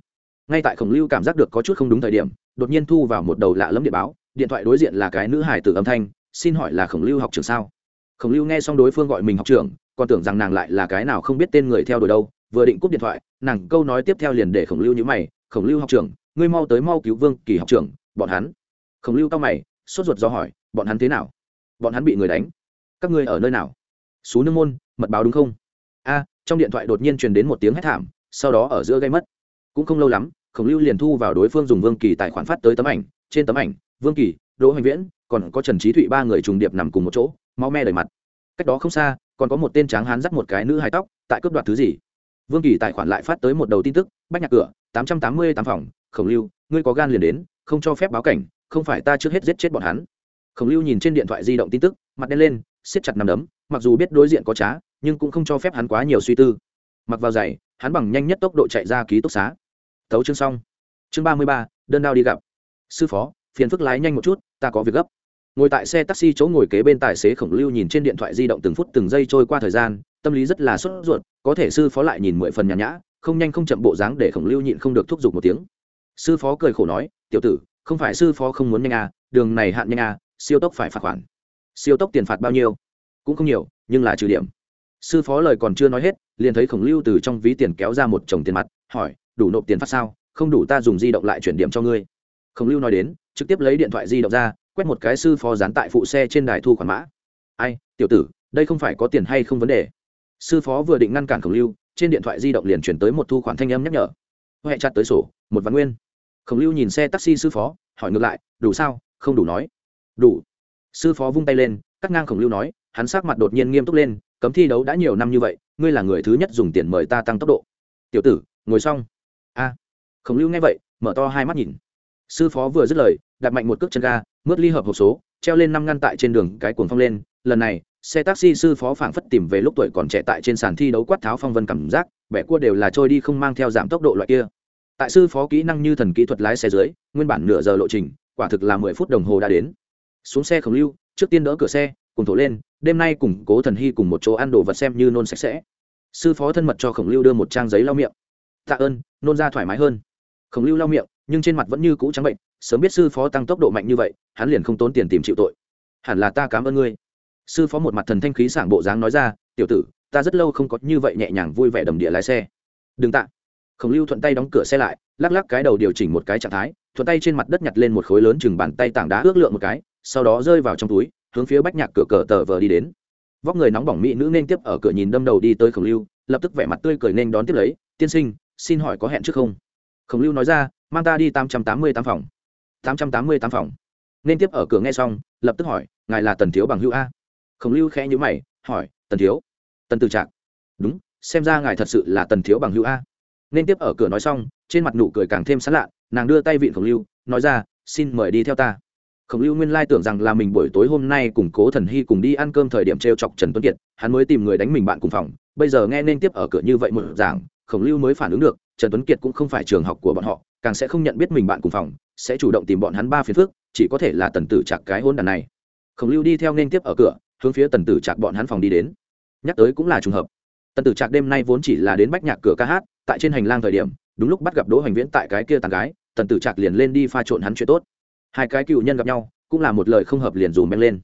ngay tại khổng lưu cảm giác được có chút không đúng thời điểm, đột nhiên thu vào một đầu lạ lẫm điện báo, điện thoại đối diện là cái nữ hải tử âm thanh, xin hỏi là khổng lưu học trường sao? Khổng lưu nghe xong đối phương gọi mình học trường còn tưởng rằng nàng lại là cái nào không biết tên người theo đuổi đâu, vừa định cúp điện thoại, nàng câu nói tiếp theo liền để khổng lưu nhữ mày, khổng lưu học trường ngươi mau tới mau cứu vương kỳ học trường bọn hắn. Khổng lưu cao mày, sốt ruột do hỏi, bọn hắn thế nào? Bọn hắn bị người đánh. Các ngươi ở nơi nào? Xú nước môn, mật báo đúng không? A, trong điện thoại đột nhiên truyền đến một tiếng hét thảm, sau đó ở giữa gây mất. Cũng không lâu lắm khổng lưu liền thu vào đối phương dùng vương kỳ tài khoản phát tới tấm ảnh, trên tấm ảnh, vương kỳ, đỗ hoành viễn, còn có trần trí thụy ba người trùng điệp nằm cùng một chỗ, mau me đầy mặt. cách đó không xa, còn có một tên tráng hán dắt một cái nữ hai tóc, tại cướp đoạt thứ gì. vương kỳ tài khoản lại phát tới một đầu tin tức, bách nhạc cửa, tám trăm tám mươi tám phòng, khổng lưu, ngươi có gan liền đến, không cho phép báo cảnh, không phải ta trước hết giết chết bọn hắn. khổng lưu nhìn trên điện thoại di động tin tức, mặt đen lên, siết chặt nằm đấm, mặc dù biết đối diện có trá, nhưng cũng không cho phép hắn quá nhiều suy tư. mặc vào giày, hắn bằng nhanh nhất tốc độ chạy ra ký túc xá thấu chương xong. Chương ba mươi ba, đơn đao đi gặp. Sư phó, phiền phức lái nhanh một chút, ta có việc gấp. Ngồi tại xe taxi chỗ ngồi kế bên tài xế khổng lưu nhìn trên điện thoại di động từng phút từng giây trôi qua thời gian, tâm lý rất là sốt ruột, có thể sư phó lại nhìn mười phần nhàn nhã, không nhanh không chậm bộ dáng để khổng lưu nhịn không được thúc giục một tiếng. Sư phó cười khổ nói, tiểu tử, không phải sư phó không muốn nhanh à đường này hạn nhanh à siêu tốc phải phạt khoản. Siêu tốc tiền phạt bao nhiêu? Cũng không nhiều, nhưng là trừ điểm. Sư phó lời còn chưa nói hết, liền thấy khổng lưu từ trong ví tiền kéo ra một chồng tiền mặt, hỏi đủ nộp tiền phát sao? Không đủ ta dùng di động lại chuyển điểm cho ngươi. Khổng lưu nói đến, trực tiếp lấy điện thoại di động ra, quét một cái sư phó dán tại phụ xe trên đài thu khoản mã. Ai, tiểu tử, đây không phải có tiền hay không vấn đề? Sư phó vừa định ngăn cản khổng lưu, trên điện thoại di động liền chuyển tới một thu khoản thanh âm nhắc nhở. Huệ chặt tới sổ, một văn nguyên. Khổng lưu nhìn xe taxi sư phó, hỏi ngược lại, đủ sao? Không đủ nói. Đủ. Sư phó vung tay lên, cắt ngang khổng lưu nói, hắn sắc mặt đột nhiên nghiêm túc lên, cấm thi đấu đã nhiều năm như vậy, ngươi là người thứ nhất dùng tiền mời ta tăng tốc độ. Tiểu tử, ngồi xong a khổng lưu nghe vậy, mở to hai mắt nhìn. Sư phó vừa dứt lời, đặt mạnh một cước chân ga, mướt ly hợp hộp số, treo lên năm ngăn tại trên đường cái cuồng phong lên. Lần này, xe taxi sư phó phảng phất tìm về lúc tuổi còn trẻ tại trên sàn thi đấu quát tháo phong vân cảm giác, bẻ cua đều là trôi đi không mang theo giảm tốc độ loại kia. Tại sư phó kỹ năng như thần kỹ thuật lái xe dưới, nguyên bản nửa giờ lộ trình, quả thực là mười phút đồng hồ đã đến. Xuống xe khổng lưu, trước tiên đỡ cửa xe cùng thổ lên, đêm nay cùng cố thần hy cùng một chỗ ăn đồ vật xem như nôn sạch sẽ. Sư phó thân mật cho khổng lưu đưa một trang giấy lau miệng tạ ơn, nôn ra thoải mái hơn. Khổng lưu lau miệng, nhưng trên mặt vẫn như cũ trắng bệnh, sớm biết sư phó tăng tốc độ mạnh như vậy, hắn liền không tốn tiền tìm chịu tội. Hẳn là ta cảm ơn ngươi. Sư phó một mặt thần thanh khí sảng bộ dáng nói ra, tiểu tử, ta rất lâu không có như vậy nhẹ nhàng vui vẻ đầm địa lái xe. Đừng tạ. Khổng lưu thuận tay đóng cửa xe lại, lắc lắc cái đầu điều chỉnh một cái trạng thái, thuận tay trên mặt đất nhặt lên một khối lớn chừng bàn tay tảng đá ước lượng một cái, sau đó rơi vào trong túi, hướng phía bách nhạc cửa cờ tờ vờ đi đến. Vóc người nóng bỏng mỹ nữ nên tiếp ở cửa nhìn đâm đầu đi tới khổng lưu, lập tức vẻ mặt tươi cười nên đón tiếp lấy, tiên sinh xin hỏi có hẹn trước không? Khổng lưu nói ra, mang ta đi tám trăm tám mươi tám phòng. tám trăm tám mươi tám phòng. Nên tiếp ở cửa nghe xong, lập tức hỏi, ngài là tần thiếu bằng hữu a? Khổng lưu khẽ nhữ mày, hỏi, tần thiếu? Tần từ trạc. Đúng, xem ra ngài thật sự là tần thiếu bằng hữu a. Nên tiếp ở cửa nói xong, trên mặt nụ cười càng thêm sán lạ, nàng đưa tay vịn khổng lưu, nói ra, xin mời đi theo ta. Khổng lưu nguyên lai tưởng rằng là mình buổi tối hôm nay cùng cố thần hy cùng đi ăn cơm thời điểm t r e o chọc trần tuấn kiệt, hắn mới tìm người đánh mình bạn cùng phòng, bây giờ nghe nên tiếp ở cửa như vậy một giảng khổng lưu mới phản ứng được, trần tuấn kiệt cũng không phải trường học của bọn họ, càng sẽ không nhận biết mình bạn cùng phòng, sẽ chủ động tìm bọn hắn ba phiền phước chỉ có thể là tần tử chạc cái hôn đàn này. Khổng lưu đi theo nên tiếp ở cửa, hướng phía tần tử chạc bọn hắn phòng đi đến. Nhắc tới cũng là trùng hợp. Tần tử trạc đêm nay vốn chỉ là đến bách nhạc cửa ca hát, tại trên hành lang thời điểm, đúng lúc bắt gặp đỗ hoành viễn tại cái kia tàn gái, tần tử trạc liền lên đi pha trộn hắn chuyện tốt. Hai cái cựu nhân gặp nhau, cũng là một lời không hợp liền dùm beng lên.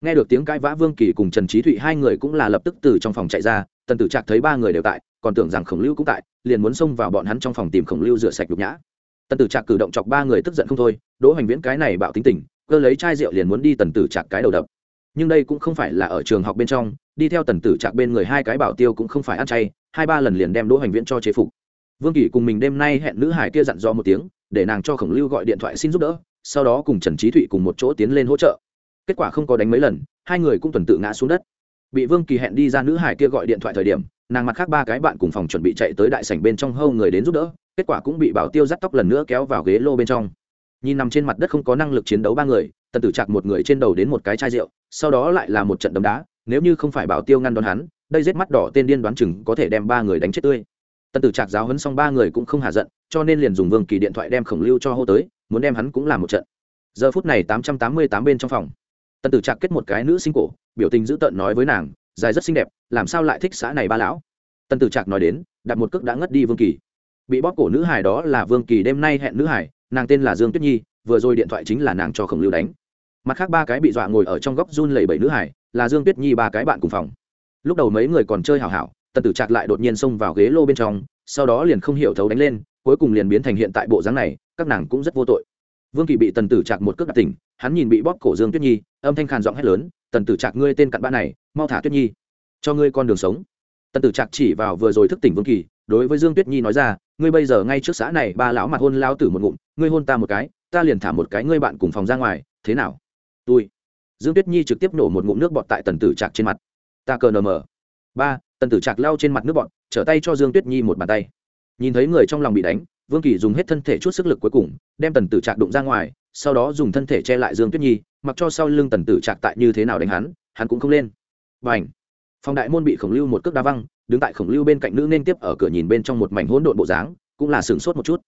Nghe được tiếng cãi vã vương kỳ cùng trần trí thụy hai người cũng là lập tức từ trong phòng chạy ra, tần tử trạc thấy ba người đều tại còn tưởng rằng khổng lưu cũng tại, liền muốn xông vào bọn hắn trong phòng tìm khổng lưu rửa sạch nhục nhã. Tần tử trạc cử động chọc ba người tức giận không thôi, đỗ hành viễn cái này bạo tính tình, cơ lấy chai rượu liền muốn đi tần tử trạc cái đầu đập. Nhưng đây cũng không phải là ở trường học bên trong, đi theo tần tử trạc bên người hai cái bảo tiêu cũng không phải ăn chay, hai ba lần liền đem đỗ hành viễn cho chế phục. Vương kỳ cùng mình đêm nay hẹn nữ hải kia dặn dò một tiếng, để nàng cho khổng lưu gọi điện thoại xin giúp đỡ, sau đó cùng trần trí thụy cùng một chỗ tiến lên hỗ trợ. Kết quả không có đánh mấy lần, hai người cũng tuần tự ngã xuống đất. Bị vương kỳ hẹn đi ra nữ hải kia gọi điện thoại thời điểm nàng mặt khác ba cái bạn cùng phòng chuẩn bị chạy tới đại sảnh bên trong hâu người đến giúp đỡ, kết quả cũng bị bảo tiêu dắt tóc lần nữa kéo vào ghế lô bên trong. Nhìn nằm trên mặt đất không có năng lực chiến đấu ba người, tần tử chạc một người trên đầu đến một cái chai rượu, sau đó lại là một trận đấm đá, nếu như không phải bảo tiêu ngăn đón hắn, đây giết mắt đỏ tên điên đoán chừng có thể đem ba người đánh chết tươi. Tần tử trạc giáo hấn xong ba người cũng không hạ giận, cho nên liền dùng vương kỳ điện thoại đem khổng lưu cho hô tới, muốn đem hắn cũng làm một trận. Giờ phút này tám trăm tám mươi tám bên trong phòng. Tần tử trạc kết một cái nữ sinh cổ, biểu tình dữ tợn nói với nàng dài rất xinh đẹp, làm sao lại thích xã này ba lão? Tần tử trạc nói đến, đặt một cước đã ngất đi vương kỳ. Bị bóp cổ nữ hải đó là vương kỳ đêm nay hẹn nữ hải nàng tên là dương tuyết nhi, vừa rồi điện thoại chính là nàng cho khổng lưu đánh. Mặt khác ba cái bị dọa ngồi ở trong góc run lẩy bẩy nữ hải là dương tuyết nhi ba cái bạn cùng phòng. Lúc đầu mấy người còn chơi hào hảo, tần tử trạc lại đột nhiên xông vào ghế lô bên trong, sau đó liền không hiểu thấu đánh lên, cuối cùng liền biến thành hiện tại bộ dáng này, các nàng cũng rất vô tội vương kỳ bị tần tử trạc một cước đặt tỉnh, hắn nhìn bị bóp cổ dương tuyết nhi, âm thanh khàn giọng hét lớn, tần tử trạc, ngươi tên cặn bã này, mau thả tuyết nhi, cho ngươi con đường sống. Tần tử trạc chỉ vào vừa rồi thức tỉnh vương kỳ đối với dương tuyết nhi nói ra, ngươi bây giờ ngay trước xã này, ba lão mặt hôn lao tử một ngụm, ngươi hôn ta một cái, ta liền thả một cái ngươi bạn cùng phòng ra ngoài, thế nào? Tôi dương tuyết nhi trực tiếp nổ một ngụm nước bọt tại tần tử trạc trên mặt. Ta cờ nờ mờ. Ba, tần tử trạc lao trên mặt nước bọt, trở tay cho dương tuyết nhi một bàn tay. Nhìn thấy người trong lòng bị đánh vương kỳ dùng hết thân thể chút sức lực cuối cùng, đem tần tử trạc đụng ra ngoài, sau đó dùng thân thể che lại dương tuyết nhi, mặc cho sau lưng tần tử trạc tại như thế nào đánh hắn hắn cũng không lên. Và ảnh phòng đại môn bị khổng lưu một cước đá văng, đứng tại khổng lưu bên cạnh nữ nên tiếp ở cửa nhìn bên trong một mảnh hỗn độn bộ dáng, cũng là sửng sốt một chút.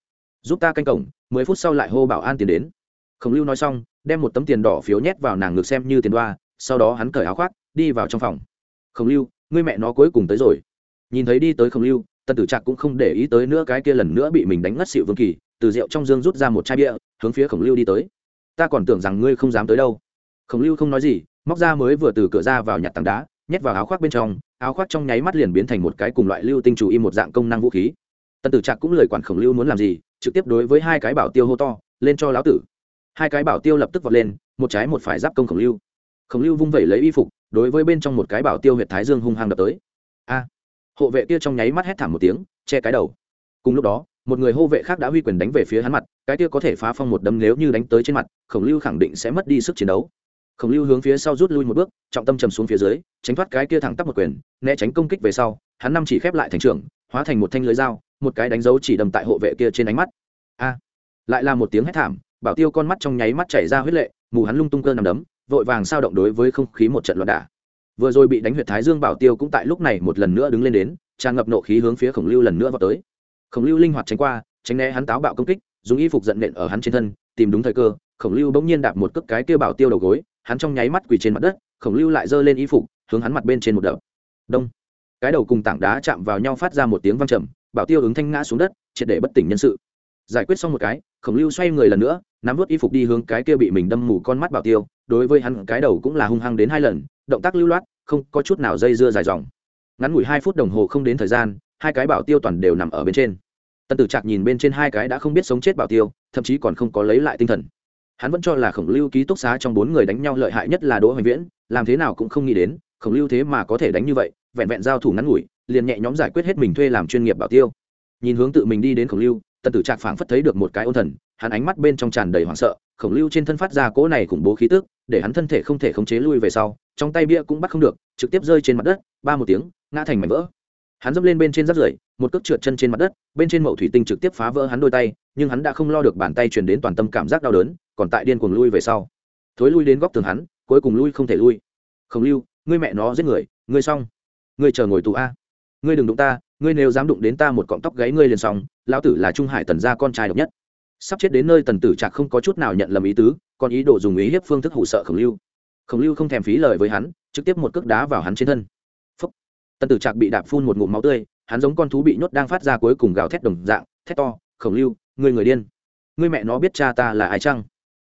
Giúp ta canh cổng, mười phút sau lại hô bảo an tiền đến. Khổng lưu nói xong, đem một tấm tiền đỏ phiếu nhét vào nàng ngược xem như tiền đoa, sau đó hắn cởi áo khoác, đi vào trong phòng. Khổng lưu, ngươi mẹ nó cuối cùng tới rồi. Nhìn thấy đi tới khổng lưu tần tử trạc cũng không để ý tới nữa cái kia lần nữa bị mình đánh ngất xịu vương kỳ, từ rượu trong dương rút ra một chai bia, hướng phía khổng lưu đi tới. Ta còn tưởng rằng ngươi không dám tới đâu. Khổng lưu không nói gì, móc ra mới vừa từ cửa ra vào nhặt tảng đá, nhét vào áo khoác bên trong, áo khoác trong nháy mắt liền biến thành một cái cùng loại lưu tinh chủ y một dạng công năng vũ khí. Tần tử trạc cũng lời quản khổng lưu muốn làm gì, trực tiếp đối với hai cái bảo tiêu hô to, lên cho lão tử. Hai cái bảo tiêu lập tức vọt lên, một trái một phải giáp công khổng lưu. Khổng lưu vung vẩy lấy y phục, đối với bên trong một cái bảo tiêu huyện thái dương hung hăng đập tới hộ vệ kia trong nháy mắt hét thảm một tiếng, che cái đầu. Cùng lúc đó, một người hô vệ khác đã huy quyền đánh về phía hắn mặt, cái kia có thể phá phong một đấm nếu như đánh tới trên mặt, khổng lưu khẳng định sẽ mất đi sức chiến đấu. Khổng lưu hướng phía sau rút lui một bước, trọng tâm trầm xuống phía dưới, tránh thoát cái kia thẳng tắp một quyền, né tránh công kích về sau, hắn năm chỉ khép lại thành trưởng, hóa thành một thanh lưới dao, một cái đánh dấu chỉ đầm tại hộ vệ kia trên ánh mắt. A! Lại là một tiếng hét thảm, bảo tiêu con mắt trong nháy mắt chảy ra huyết lệ, mù hắn lung tung cơ nằm đấm, vội vàng sao động đối với không khí một trận loạn đả vừa rồi bị đánh huyệt thái dương bảo tiêu cũng tại lúc này một lần nữa đứng lên đến, tràn ngập nộ khí hướng phía khổng lưu lần nữa vào tới. Khổng lưu linh hoạt tránh qua, tránh né hắn táo bạo công kích, dùng y phục giận nện ở hắn trên thân, tìm đúng thời cơ, khổng lưu bỗng nhiên đạp một cước cái kia bảo tiêu đầu gối, hắn trong nháy mắt quỳ trên mặt đất, khổng lưu lại giơ lên y phục, hướng hắn mặt bên trên một đập. Đông. Cái đầu cùng tảng đá chạm vào nhau phát ra một tiếng văng trầm, bảo tiêu ứng thanh ngã xuống đất, triệt để bất tỉnh nhân sự. Giải quyết xong một cái, khổng lưu xoay người lần nữa, nắm vút y phục đi hướng cái kia bị mình đâm mù con mắt bảo tiêu, đối với hắn cái đầu cũng là hung hăng đến hai lần động tác lưu loát, không có chút nào dây dưa dài dòng. Ngắn ngủi hai phút đồng hồ không đến thời gian, hai cái bảo tiêu toàn đều nằm ở bên trên. Tần tử trạc nhìn bên trên hai cái đã không biết sống chết bảo tiêu, thậm chí còn không có lấy lại tinh thần. Hắn vẫn cho là khổng lưu ký túc xá trong bốn người đánh nhau lợi hại nhất là đỗ hoành viễn, làm thế nào cũng không nghĩ đến, khổng lưu thế mà có thể đánh như vậy, vẹn vẹn giao thủ ngắn ngủi, liền nhẹ nhóm giải quyết hết mình thuê làm chuyên nghiệp bảo tiêu. Nhìn hướng tự mình đi đến khổng lưu, tần tử trạc phảng phất thấy được một cái ôn thần, hắn ánh mắt bên trong tràn đầy hoảng sợ, khổng lưu trên thân phát ra cỗ này khủng bố khí tức, để hắn thân thể không thể khống chế lui về sau trong tay bia cũng bắt không được, trực tiếp rơi trên mặt đất, ba một tiếng, ngã thành mảnh vỡ. Hắn dẫm lên bên trên rác rưởi một cước trượt chân trên mặt đất, bên trên mậu thủy tinh trực tiếp phá vỡ hắn đôi tay, nhưng hắn đã không lo được bàn tay truyền đến toàn tâm cảm giác đau đớn, còn tại điên cuồng lui về sau. Thối lui đến góc tường hắn, cuối cùng lui không thể lui. Khổng lưu, ngươi mẹ nó giết người, ngươi xong. Ngươi chờ ngồi tù a. Ngươi đừng đụng ta, ngươi nếu dám đụng đến ta một cọng tóc gáy ngươi liền xong, lão tử là trung hải tần gia con trai độc nhất. Sắp chết đến nơi tần tử trạc không có chút nào nhận lầm ý tứ, còn ý đồ dùng ý hiếp phương thức hủ sợ khổng lưu khổng lưu không thèm phí lời với hắn, trực tiếp một cước đá vào hắn trên thân. Phúc. tần tử trạc bị đạp phun một ngụm máu tươi, hắn giống con thú bị nhốt đang phát ra cuối cùng gào thét đồng dạng, thét to, khổng lưu, ngươi người điên. Ngươi mẹ nó biết cha ta là ai chăng?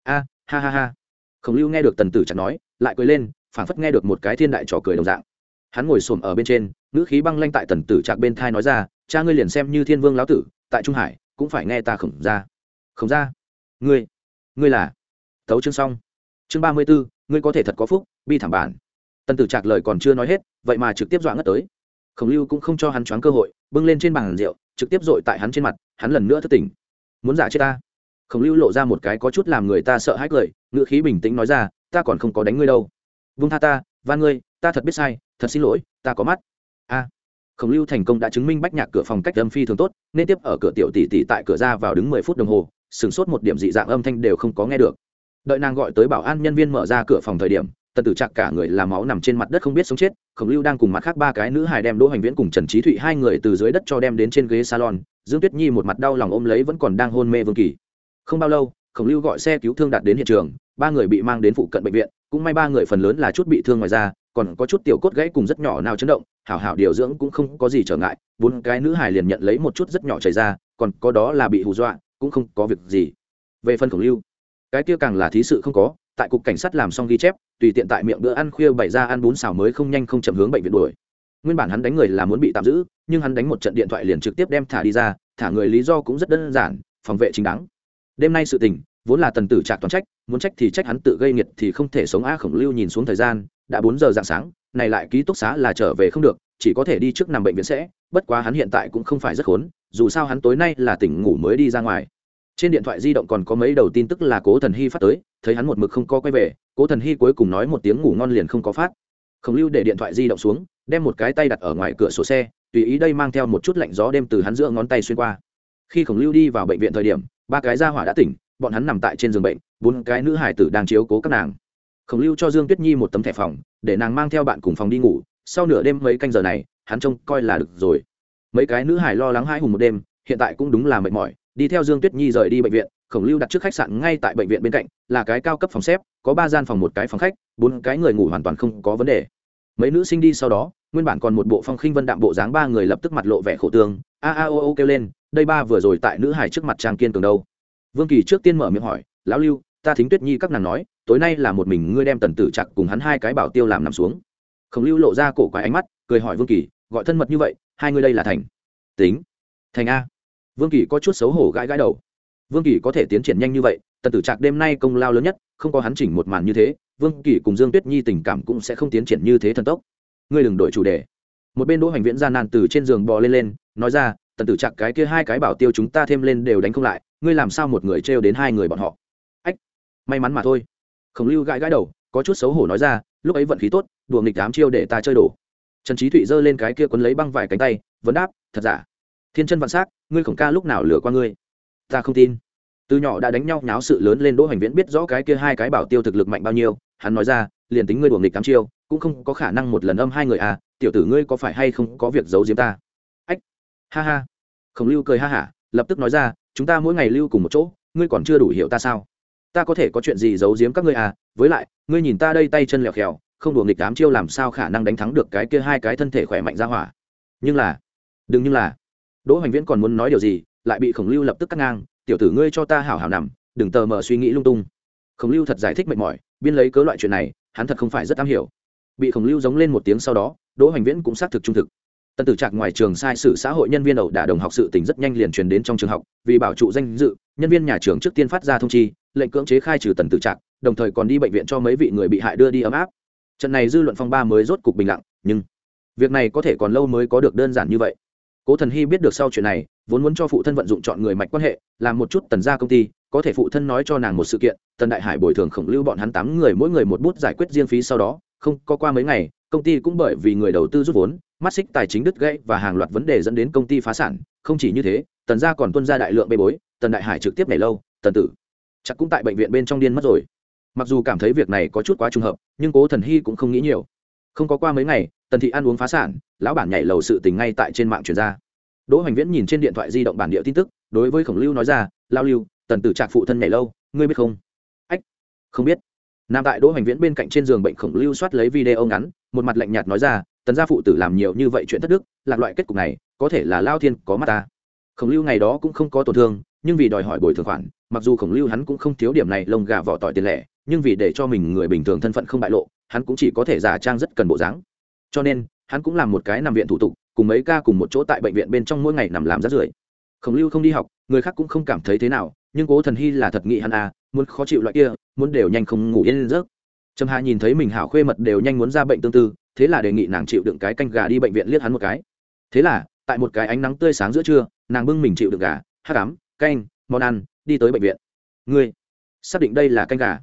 A, ha ha ha. Khổng lưu nghe được tần tử trạc nói, lại cười lên, phảng phất nghe được một cái thiên đại trò cười đồng dạng. Hắn ngồi xổm ở bên trên, ngữ khí băng lanh tại tần tử trạc bên thai nói ra, cha ngươi liền xem như thiên vương lão tử, tại trung hải, cũng phải nghe ta khổng ra khổng ra ngươi? Ngươi là? Tấu chương xong. Chương ba mươi b ố ngươi có thể thật có phúc, bi thảm bản. Tần tử trạc lời còn chưa nói hết, vậy mà trực tiếp dọa ngất tới. Khổng lưu cũng không cho hắn choáng cơ hội, bưng lên trên bàn rượu, trực tiếp dội tại hắn trên mặt, hắn lần nữa thất tỉnh. Muốn giả chết ta? Khổng lưu lộ ra một cái có chút làm người ta sợ hãi cười ngựa khí bình tĩnh nói ra, ta còn không có đánh ngươi đâu. Vung tha ta, van ngươi, ta thật biết sai, thật xin lỗi, ta có mắt. A. Khổng lưu thành công đã chứng minh bách nhạc cửa phòng cách âm phi thường tốt, nên tiếp ở cửa tiểu tỷ tỷ tại cửa ra vào đứng mười phút đồng hồ, sửng sốt một điểm dị dạng âm thanh đều không có nghe được đợi nàng gọi tới bảo an nhân viên mở ra cửa phòng thời điểm, tần tử trạc cả người làm máu nằm trên mặt đất không biết sống chết, khổng lưu đang cùng mặt khác ba cái nữ hài đem đỗ hoành viễn cùng trần trí thụy hai người từ dưới đất cho đem đến trên ghế salon, dương tuyết nhi một mặt đau lòng ôm lấy vẫn còn đang hôn mê vương kỳ. Không bao lâu, khổng lưu gọi xe cứu thương đặt đến hiện trường, ba người bị mang đến phụ cận bệnh viện, cũng may ba người phần lớn là chút bị thương ngoài ra còn có chút tiểu cốt gãy cùng rất nhỏ nào chấn động, hảo hảo điều dưỡng cũng không có gì trở ngại, bốn cái nữ hài liền nhận lấy một chút rất nhỏ chảy ra, còn có đó là bị hù dọa, cũng không có việc gì. Về phần khổng lưu cái kia càng là thí sự không có, tại cục cảnh sát làm xong ghi chép, tùy tiện tại miệng bữa ăn khuya bày ra ăn bún xào mới không nhanh không chậm hướng bệnh viện đuổi. Nguyên bản hắn đánh người là muốn bị tạm giữ, nhưng hắn đánh một trận điện thoại liền trực tiếp đem thả đi ra, thả người lý do cũng rất đơn giản, phòng vệ chính đáng. Đêm nay sự tình, vốn là tần tử trạc toàn trách, muốn trách thì trách hắn tự gây nghiệt thì không thể sống a khổng lưu nhìn xuống thời gian, đã bốn giờ dạng sáng, này lại ký túc xá là trở về không được, chỉ có thể đi trước nằm bệnh viện sẽ, bất quá hắn hiện tại cũng không phải rất khốn, dù sao hắn tối nay là tỉnh ngủ mới đi ra ngoài trên điện thoại di động còn có mấy đầu tin tức là cố thần hy phát tới, thấy hắn một mực không có quay về, cố thần hy cuối cùng nói một tiếng ngủ ngon liền không có phát. Khổng lưu để điện thoại di động xuống, đem một cái tay đặt ở ngoài cửa sổ xe, tùy ý đây mang theo một chút lạnh gió đêm từ hắn giữa ngón tay xuyên qua. Khi khổng lưu đi vào bệnh viện thời điểm, ba cái gia hỏa đã tỉnh, bọn hắn nằm tại trên giường bệnh, bốn cái nữ hải tử đang chiếu cố các nàng. Khổng lưu cho dương tuyết nhi một tấm thẻ phòng, để nàng mang theo bạn cùng phòng đi ngủ, sau nửa đêm mấy canh giờ này, hắn trông coi là được rồi. Mấy cái nữ hải lo lắng hai hùng một đêm, hiện tại cũng đúng là mệt mỏi đi theo dương tuyết nhi rời đi bệnh viện, khổng lưu đặt trước khách sạn ngay tại bệnh viện bên cạnh, là cái cao cấp phòng xếp, có ba gian phòng một cái phòng khách, bốn cái người ngủ hoàn toàn không có vấn đề. Mấy nữ sinh đi sau đó, nguyên bản còn một bộ phong khinh vân đạm bộ dáng ba người lập tức mặt lộ vẻ khổ tương, a a o o kêu lên, đây ba vừa rồi tại nữ hải trước mặt trang kiên cường đâu. Vương kỳ trước tiên mở miệng hỏi, lão lưu, ta thính tuyết nhi các nàng nói, tối nay là một mình ngươi đem tần tử chặt cùng hắn hai cái bảo tiêu làm nằm xuống. Khổng lưu lộ ra cổ quái ánh mắt, cười hỏi vương kỳ, gọi thân mật như vậy, hai ngươi đây là thành? Tính. Thành a vương kỳ có chút xấu hổ gãi gãi đầu. Vương kỳ có thể tiến triển nhanh như vậy, tần tử trạc đêm nay công lao lớn nhất, không có hắn chỉnh một màn như thế, vương kỳ cùng dương tuyết nhi tình cảm cũng sẽ không tiến triển như thế thần tốc. Ngươi đừng đổi chủ đề. Một bên đỗ hành viễn gian nan từ trên giường bò lên lên, nói ra, tần tử trạc cái kia hai cái bảo tiêu chúng ta thêm lên đều đánh không lại, ngươi làm sao một người trêu đến hai người bọn họ? Ách, may mắn mà thôi. Khổng lưu gãi gãi đầu, có chút xấu hổ nói ra, lúc ấy vận khí tốt, đùa nghịch đám chiêu để ta chơi đổ. Trần trí thụy giơ lên cái kia quấn lấy băng vải cánh tay, vấn đáp, thật giả? Thiên chân vạn s á c ngươi khổng ca lúc nào lừa qua ngươi? Ta không tin. Từ nhỏ đã đánh nhau nháo sự lớn lên đỗ hoành viễn biết rõ cái kia hai cái bảo tiêu thực lực mạnh bao nhiêu, hắn nói ra, liền tính ngươi đuồng nghịch tám chiêu, cũng không có khả năng một lần âm hai người à tiểu tử ngươi có phải hay không có việc giấu giếm ta? Ách, ha ha. Khổng lưu cười ha hả, lập tức nói ra, chúng ta mỗi ngày lưu cùng một chỗ, ngươi còn chưa đủ hiểu ta sao? Ta có thể có chuyện gì giấu giếm các ngươi à với lại, ngươi nhìn ta đây tay chân lẹo khèo không đùa nghịch đám chiêu làm sao khả năng đánh thắng được cái kia hai cái thân thể khỏe mạnh ra hỏa? Nhưng là, đừng nhưng là đỗ hoành viễn còn muốn nói điều gì, lại bị khổng lưu lập tức cắt ngang, tiểu tử ngươi cho ta hảo hảo nằm, đừng tờ mờ suy nghĩ lung tung. Khổng lưu thật giải thích mệt mỏi, biên lấy cớ loại chuyện này, hắn thật không phải rất am hiểu. Bị khổng lưu giống lên một tiếng sau đó, đỗ hoành viễn cũng xác thực trung thực. Tần tử trạc ngoài trường sai sự xã hội nhân viên ẩu đả đồng học sự tình rất nhanh liền truyền đến trong trường học, vì bảo trụ danh dự, nhân viên nhà trường trước tiên phát ra thông chi, lệnh cưỡng chế khai trừ tần tử trạc, đồng thời còn đi bệnh viện cho mấy vị người bị hại đưa đi ấm áp. Trận này dư luận phong ba mới rốt cục bình lặng, nhưng việc này có thể còn lâu mới có được đơn giản như vậy cố thần hy biết được sau chuyện này, vốn muốn cho phụ thân vận dụng chọn người mạch quan hệ, làm một chút tần gia công ty, có thể phụ thân nói cho nàng một sự kiện, tần đại hải bồi thường khổng lưu bọn hắn tám người mỗi người một bút giải quyết riêng phí sau đó, không có qua mấy ngày, công ty cũng bởi vì người đầu tư rút vốn, mắt xích tài chính đứt gãy và hàng loạt vấn đề dẫn đến công ty phá sản. Không chỉ như thế, tần gia còn tuân ra đại lượng bê bối, tần đại hải trực tiếp này lâu, tần tử. Chắc cũng tại bệnh viện bên trong điên mất rồi. Mặc dù cảm thấy việc này có chút quá trùng hợp, nhưng cố thần hy cũng không nghĩ nhiều. Không có qua mấy ngày, tần thị ăn uống phá sản lão bản nhảy lầu sự tình ngay tại trên mạng truyền ra. Đỗ hoành viễn nhìn trên điện thoại di động bản địa tin tức, đối với khổng lưu nói ra, lao lưu, tần tử trạc phụ thân nhảy lâu ngươi biết không? Ách, không biết. Nam tại đỗ hoành viễn bên cạnh trên giường bệnh khổng lưu soát lấy video ngắn, một mặt lạnh nhạt nói ra, tần gia phụ tử làm nhiều như vậy chuyện thất đức, lạc loại kết cục này, có thể là lao thiên có mắt ta. Khổng lưu ngày đó cũng không có tổn thương, nhưng vì đòi hỏi bồi thường khoản, mặc dù khổng lưu hắn cũng không thiếu điểm này lông gà vỏ tỏi tiền lẻ, nhưng vì để cho mình người bình thường thân phận không bại lộ, hắn cũng chỉ có thể giả trang rất cần bộ dáng. Cho nên hắn cũng làm một cái nằm viện thủ tục, cùng mấy ca cùng một chỗ tại bệnh viện bên trong mỗi ngày nằm làm rát rưởi. Khổng lưu không đi học, người khác cũng không cảm thấy thế nào, nhưng cố thần hy là thật nghị hắn à muốn khó chịu loại kia, muốn đều nhanh không ngủ yên rớt trầm hà nhìn thấy mình hảo khuê mật đều nhanh muốn ra bệnh tương tư, thế là đề nghị nàng chịu đựng cái canh gà đi bệnh viện liếc hắn một cái. Thế là, tại một cái ánh nắng tươi sáng giữa trưa, nàng bưng mình chịu đựng gà, hát cám canh, món ăn, đi tới bệnh viện. Ngươi, xác định đây là canh gà?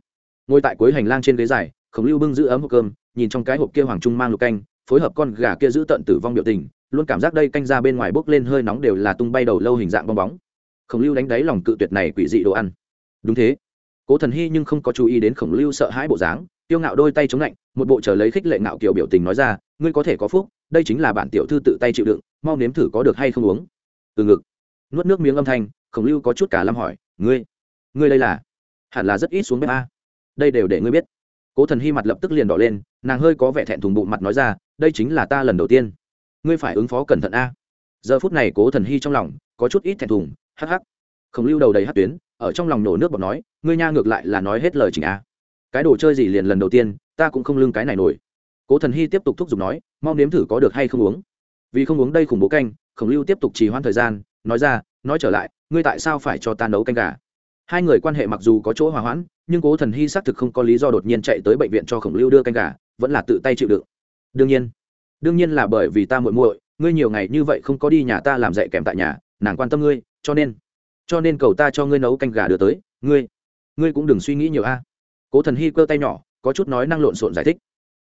Ngồi tại cuối hành lang trên ghế dài, khổng lưu bưng giữ ấm hộp cơm, nhìn trong cái hộp kia hoàng trung mang lục canh phối hợp con gà kia giữ tận tử vong biểu tình, luôn cảm giác đây canh ra bên ngoài bốc lên hơi nóng đều là tung bay đầu lâu hình dạng bong bóng. Khổng lưu đánh đáy lòng cự tuyệt này quỷ dị đồ ăn. Đúng thế. Cố thần hy nhưng không có chú ý đến khổng lưu sợ hãi bộ dáng, tiêu ngạo đôi tay chống lạnh, một bộ chờ lấy khích lệ ngạo kiểu biểu tình nói ra, ngươi có thể có phúc, đây chính là bản tiểu thư tự tay chịu đựng, mau nếm thử có được hay không uống. Từ ngực, nuốt nước miếng âm thanh, khổng lưu có chút cả lâm hỏi, ngươi ngươi đây là? Hẳn là rất ít xuống bếp a. Đây đều để ngươi biết. Cố thần hy mặt lập tức liền đỏ lên, nàng hơi có vẻ thẹn thùng bụng mặt nói ra đây chính là ta lần đầu tiên. Ngươi phải ứng phó cẩn thận a. Giờ phút này cố thần hy trong lòng có chút ít thẹn thùng, hắc hắc. Khổng lưu đầu đầy hát tuyến, ở trong lòng nổ nước bọt nói, ngươi nha ngược lại là nói hết lời chỉnh a. Cái đồ chơi gì liền lần đầu tiên, ta cũng không lưng cái này nổi. Cố thần hy tiếp tục thúc giục nói, mau nếm thử có được hay không uống. Vì không uống đây khủng bố canh, khổng lưu tiếp tục trì hoãn thời gian, nói ra, nói trở lại, ngươi tại sao phải cho ta nấu canh gà? Hai người quan hệ mặc dù có chỗ hòa hoãn, nhưng cố thần hy xác thực không có lý do đột nhiên chạy tới bệnh viện cho khổng lưu đưa canh gà, vẫn là tự tay chịu đựng đương nhiên. Đương nhiên là bởi vì ta muội muội, ngươi nhiều ngày như vậy không có đi nhà ta làm dạy kèm tại nhà, nàng quan tâm ngươi, cho nên cho nên cầu ta cho ngươi nấu canh gà đưa tới, ngươi ngươi cũng đừng suy nghĩ nhiều a. Cố thần hy cơ tay nhỏ, có chút nói năng lộn xộn giải thích.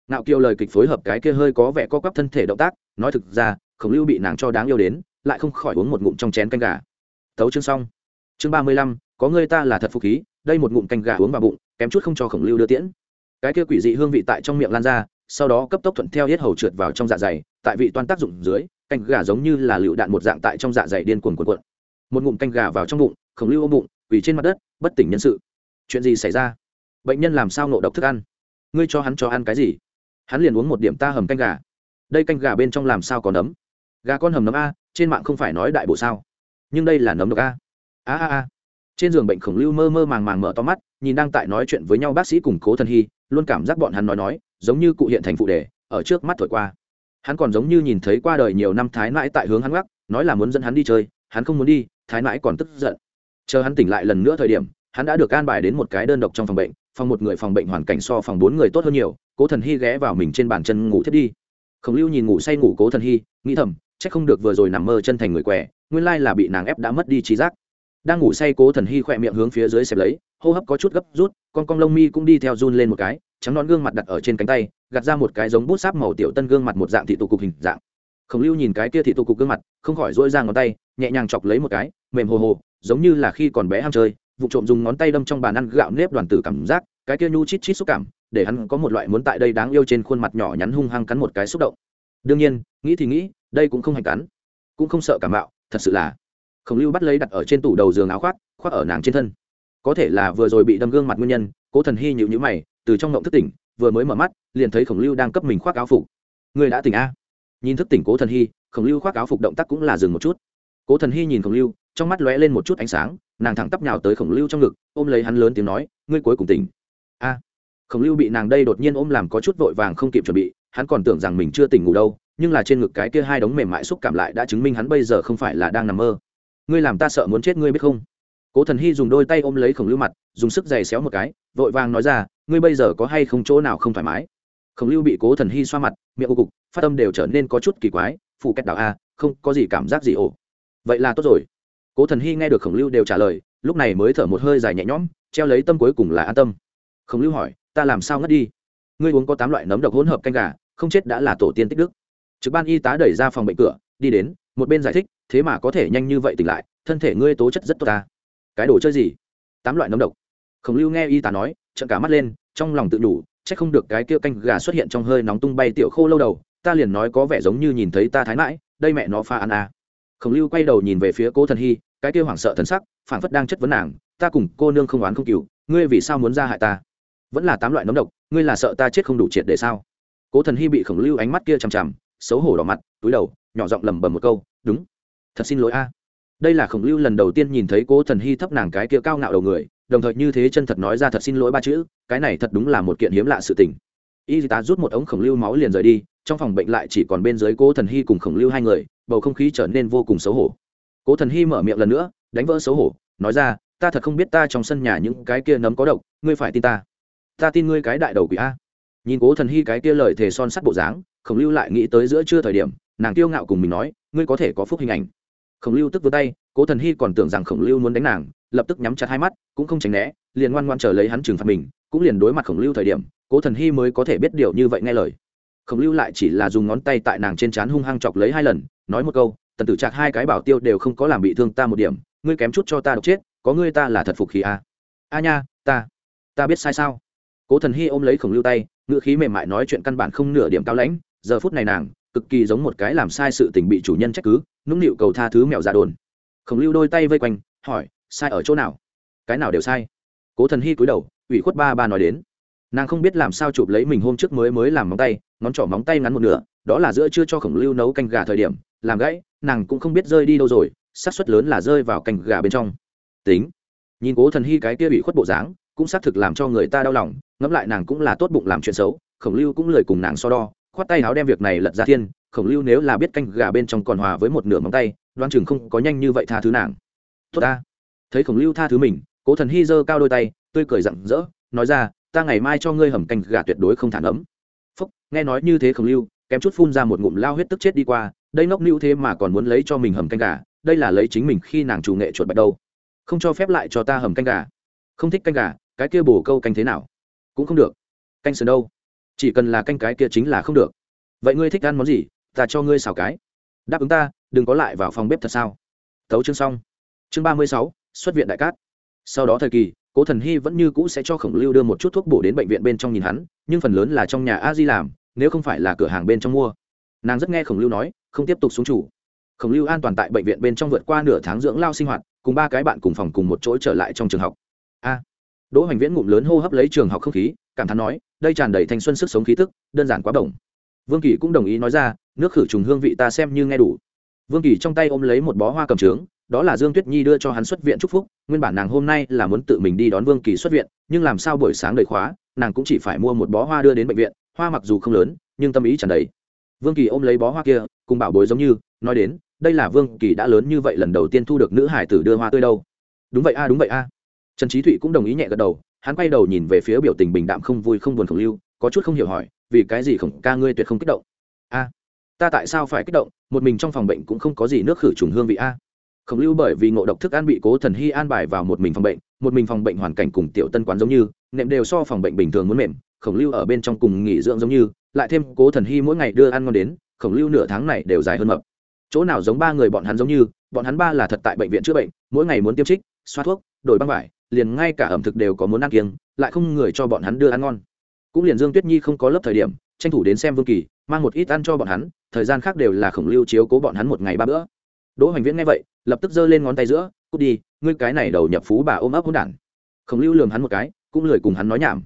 Nạo kiều lời kịch phối hợp cái kia hơi có vẻ co quắp thân thể động tác, nói thực ra, khổng lưu bị nàng cho đáng yêu đến, lại không khỏi uống một ngụm trong chén canh gà. Thấu chương xong. Chương ba mươi lăm, có người ta là thật phục khí, đây một ngụm canh gà uống vào bụng, kém chút không cho khổng lưu đưa tiễn. Cái kia quỷ dị hương vị tại trong miệng lan ra sau đó cấp tốc thuận theo hết hầu trượt vào trong dạ dày, tại vị toan tác dụng dưới, canh gà giống như là lựu đạn một dạng tại trong dạ dày điên cuồn cuộn cuộn. Một ngụm canh gà vào trong bụng khổng lưu ôm bụng vì trên mặt đất, bất tỉnh nhân sự. Chuyện gì xảy ra? Bệnh nhân làm sao ngộ độc thức ăn? Ngươi cho hắn cho ăn cái gì? Hắn liền uống một điểm ta hầm canh gà. Đây canh gà bên trong làm sao có nấm? Gà con hầm nấm a, trên mạng không phải nói đại bộ sao? Nhưng đây là nấm độc a. A a a. Trên giường bệnh khổng lưu mơ mơ màng màng mở to mắt nhìn đang tại nói chuyện với nhau bác sĩ cùng cố thần hy, luôn cảm giác bọn hắn nói nói, giống như cụ hiện thành phụ đề, ở trước mắt thổi qua. Hắn còn giống như nhìn thấy qua đời nhiều năm thái mãi tại hướng hắn gác nói là muốn dẫn hắn đi chơi, hắn không muốn đi, thái mãi còn tức giận. Chờ hắn tỉnh lại lần nữa thời điểm, hắn đã được an bài đến một cái đơn độc trong phòng bệnh, phòng một người phòng bệnh hoàn cảnh so phòng bốn người tốt hơn nhiều, cố thần hy ghé vào mình trên bàn chân ngủ thiết đi. Khổng lưu nhìn ngủ say ngủ cố thần hy, nghĩ thầm c h ắ c không được vừa rồi nằm mơ chân thành người què, nguyên lai là bị nàng ép đã mất đi trí giác. Đang ngủ say cố thần hy khỏe miệng hướng phía dưới xẹp lấy hô hấp có chút gấp rút, con con lông mi cũng đi theo run lên một cái, trắng nón gương mặt đặt ở trên cánh tay, gạt ra một cái giống bút sáp màu tiểu tân gương mặt một dạng thị tụ cục hình dạng. Khổng lưu nhìn cái kia thị tụ cục gương mặt, không khỏi dỗi ra ngón tay, nhẹ nhàng chọc lấy một cái, mềm hồ hồ, giống như là khi còn bé ham chơi, vụ trộm dùng ngón tay đâm trong bàn ăn gạo nếp đoàn tử cảm giác, cái kia nhu chít chít xúc cảm, để hắn có một loại muốn tại đây đáng yêu trên khuôn mặt nhỏ nhắn hung hăng cắn một cái xúc động. Đương nhiên, nghĩ thì nghĩ, đây cũng không hành cắn, cũng không sợ cảm bạo thật sự là. Khổng lưu bắt lấy đặt ở trên tủ đầu giường áo khoác khoác ở nàng trên thân có thể là vừa rồi bị đâm gương mặt nguyên nhân, cố thần hy nhịu nhữ mày, từ trong ngộng thức tỉnh, vừa mới mở mắt, liền thấy khổng lưu đang cấp mình khoác áo phục. Người đã tỉnh a? Nhìn thức tỉnh cố thần hy, khổng lưu khoác áo phục động tác cũng là dừng một chút. Cố thần hy nhìn khổng lưu, trong mắt lóe lên một chút ánh sáng, nàng thẳng tắp nhào tới khổng lưu trong ngực, ôm lấy hắn lớn tiếng nói, ngươi cuối cùng tỉnh. A. Khổng lưu bị nàng đây đột nhiên ôm làm có chút vội vàng không kịp chuẩn bị, hắn còn tưởng rằng mình chưa tỉnh ngủ đâu, nhưng là trên ngực cái kia hai đống mềm mại xúc cảm lại đã chứng minh hắn bây giờ không phải là đang nằm mơ. Ngươi làm ta sợ muốn chết ngươi biết không? Cố thần hy dùng đôi tay ôm lấy khổng lưu mặt, dùng sức giày xéo một cái, vội vàng nói ra, ngươi bây giờ có hay không chỗ nào không thoải mái? Khổng lưu bị cố thần hy xoa mặt, miệng ô cục, phát âm đều trở nên có chút kỳ quái, phụ cách đảo a, không có gì cảm giác gì ổ vậy là tốt rồi. Cố thần hy nghe được khổng lưu đều trả lời, lúc này mới thở một hơi dài nhẹ nhõm, treo lấy tâm cuối cùng là an tâm. Khổng lưu hỏi, ta làm sao ngất đi? Ngươi uống có tám loại nấm độc hỗn hợp canh gà, không chết đã là tổ tiên tích đức. Trực ban y tá đẩy ra phòng bệnh cửa, đi đến, một bên giải thích, thế mà có thể nhanh như vậy tỉnh lại, thân thể ngươi tố chất rất tốt ta cái đồ chơi gì? Tám loại nấm độc. Khổng lưu nghe y tá nói, trợn cả mắt lên, trong lòng tự đủ c h ắ c không được cái kia canh gà xuất hiện trong hơi nóng tung bay tiểu khô lâu đầu, ta liền nói có vẻ giống như nhìn thấy ta thái mãi, đây mẹ nó pha ăn à. khổng lưu quay đầu nhìn về phía cố thần hy, cái kia hoảng sợ thần sắc, phảng phất đang chất vấn nàng, ta cùng cô nương không oán không cừu, ngươi vì sao muốn ra hại ta? Vẫn là tám loại nấm độc, ngươi là sợ ta chết không đủ triệt để sao? Cố thần hy bị khổng lưu ánh mắt kia chằm chằm, xấu hổ đỏ mặt, túi đầu, nhỏ giọng lẩm bẩm một câu, đúng. Thật xin lỗi a đây là khổng lưu lần đầu tiên nhìn thấy cố thần hy thấp nàng cái kia cao ngạo đầu người, đồng thời như thế chân thật nói ra thật xin lỗi ba chữ, cái này thật đúng là một kiện hiếm lạ sự tình. Y tá rút một ống khổng lưu máu liền rời đi, trong phòng bệnh lại chỉ còn bên dưới cố thần hy cùng khổng lưu hai người, bầu không khí trở nên vô cùng xấu hổ. Cố thần hy mở miệng lần nữa, đánh vỡ xấu hổ, nói ra, ta thật không biết ta trong sân nhà những cái kia nấm có độc, ngươi phải tin ta. Ta tin ngươi cái đại đầu quỷ a. Nhìn cố thần hy cái kia lời thề son sắt bộ dáng, khổng lưu lại nghĩ tới giữa trưa thời điểm, nàng tiêu ngạo cùng mình nói, ngươi có thể có phúc hình ảnh khổng lưu tức vươn tay, cố thần hy còn tưởng rằng khổng lưu muốn đánh nàng, lập tức nhắm chặt hai mắt, cũng không tránh né, liền ngoan ngoan chờ lấy hắn trừng phạt mình, cũng liền đối mặt khổng lưu thời điểm, cố thần hy mới có thể biết điều như vậy nghe lời. Khổng lưu lại chỉ là dùng ngón tay tại nàng trên trán hung hăng chọc lấy hai lần, nói một câu, tần tử trạc hai cái bảo tiêu đều không có làm bị thương ta một điểm, ngươi kém chút cho ta độc chết, có ngươi ta là thật phục khí a. A nha, ta ta biết sai sao? Cố thần hy ôm lấy khổng lưu tay, ngữ khí mềm mại nói chuyện căn bản không nửa điểm cao lãnh, giờ phút này nàng, cực kỳ giống một cái làm sai sự tình bị chủ nhân trách cứ nũng nịu cầu tha thứ mèo ra đồn. Khổng lưu đôi tay vây quanh, hỏi, sai ở chỗ nào? Cái nào đều sai. Cố thần hy cúi đầu, ủy khuất ba ba nói đến. Nàng không biết làm sao chụp lấy mình hôm trước mới mới làm móng tay, ngón trỏ móng tay ngắn một nửa, đó là giữa chưa cho khổng lưu nấu canh gà thời điểm, làm gãy, nàng cũng không biết rơi đi đâu rồi, xác suất lớn là rơi vào canh gà bên trong. Tính, nhìn cố thần hy cái kia bị khuất bộ dáng, cũng xác thực làm cho người ta đau lòng, ngẫm lại nàng cũng là tốt bụng làm chuyện xấu, khổng lưu cũng lời cùng nàng so đo khoát tay áo đem việc này lật ra thiên, khổng lưu nếu là biết canh gà bên trong còn hòa với một nửa móng tay, đoan chừng không có nhanh như vậy tha thứ nàng. Tốt ta. Thấy khổng lưu tha thứ mình, cố thần hy giơ cao đôi tay, tươi cười rặng rỡ, nói ra, ta ngày mai cho ngươi hầm canh gà tuyệt đối không thản ấm phúc, nghe nói như thế khổng lưu, kém chút phun ra một ngụm lao huyết tức chết đi qua, đây nốc lưu thế mà còn muốn lấy cho mình hầm canh gà, đây là lấy chính mình khi nàng chủ nghệ chuột bạch đâu. Không cho phép lại cho ta hầm canh gà. Không thích canh gà, cái kia bổ câu canh thế nào? Cũng không được. Canh sườn đâu? Chỉ cần là canh cái kia chính là không được. Vậy ngươi thích ăn món gì, ta cho ngươi xào cái. Đáp ứng ta, đừng có lại vào phòng bếp thật sao? Thấu chương xong. Chương ba mươi sáu, xuất viện đại cát. Sau đó thời kỳ, cố thần hy vẫn như cũ sẽ cho khổng lưu đưa một chút thuốc bổ đến bệnh viện bên trong nhìn hắn, nhưng phần lớn là trong nhà a di làm, nếu không phải là cửa hàng bên trong mua. Nàng rất nghe khổng lưu nói, không tiếp tục xuống chủ. Khổng lưu an toàn tại bệnh viện bên trong vượt qua nửa tháng dưỡng lao sinh hoạt, cùng ba cái bạn cùng phòng cùng một chỗ trở lại trong trường học. A. Đỗ hoành viễn ngụm lớn hô hấp lấy trường học không khí, cảm thán nói đây tràn đầy thanh xuân sức sống khí tức, đơn giản quá bổng. vương kỳ cũng đồng ý nói ra, nước khử trùng hương vị ta xem như nghe đủ. Vương kỳ trong tay ôm lấy một bó hoa cầm trướng, đó là dương tuyết nhi đưa cho hắn xuất viện chúc phúc, nguyên bản nàng hôm nay là muốn tự mình đi đón vương kỳ xuất viện, nhưng làm sao buổi sáng đầy khóa, nàng cũng chỉ phải mua một bó hoa đưa đến bệnh viện, hoa mặc dù không lớn, nhưng tâm ý tràn đầy. Vương kỳ ôm lấy bó hoa kia, cùng bảo bối giống như, nói đến, đây là vương kỳ đã lớn như vậy lần đầu tiên thu được nữ hải tử đưa hoa tươi đâu. Đúng vậy a, đúng vậy a. Trần trí thụy cũng đồng ý nhẹ gật đầu hắn quay đầu nhìn về phía biểu tình bình đạm không vui không buồn khổng lưu, có chút không hiểu hỏi, vì cái gì khổng ca ngươi tuyệt không kích động? A, ta tại sao phải kích động? Một mình trong phòng bệnh cũng không có gì nước khử trùng hương vị a. Khổng lưu bởi vì ngộ độc thức ăn bị cố thần hy an bài vào một mình phòng bệnh, một mình phòng bệnh hoàn cảnh cùng tiểu tân quán giống như, nệm đều so phòng bệnh bình thường muốn mềm, khổng lưu ở bên trong cùng nghỉ dưỡng giống như, lại thêm cố thần hy mỗi ngày đưa ăn ngon đến, khổng lưu nửa tháng này đều dài hơn mập. Chỗ nào giống ba người bọn hắn giống như, bọn hắn ba là thật tại bệnh viện chữa bệnh, mỗi ngày muốn tiêm trích, xoa thuốc, đổi băng vải liền ngay cả ẩm thực đều có muốn ăn kiêng, lại không người cho bọn hắn đưa ăn ngon. Cũng liền dương tuyết nhi không có lớp thời điểm, tranh thủ đến xem vương kỳ, mang một ít ăn cho bọn hắn, thời gian khác đều là khổng lưu chiếu cố bọn hắn một ngày ba bữa. Đỗ hoành viễn nghe vậy, lập tức giơ lên ngón tay giữa, cút đi, ngươi cái này đầu nhập phú bà ôm ấp hôn đản. Khổng lưu lường hắn một cái, cũng lười cùng hắn nói nhảm.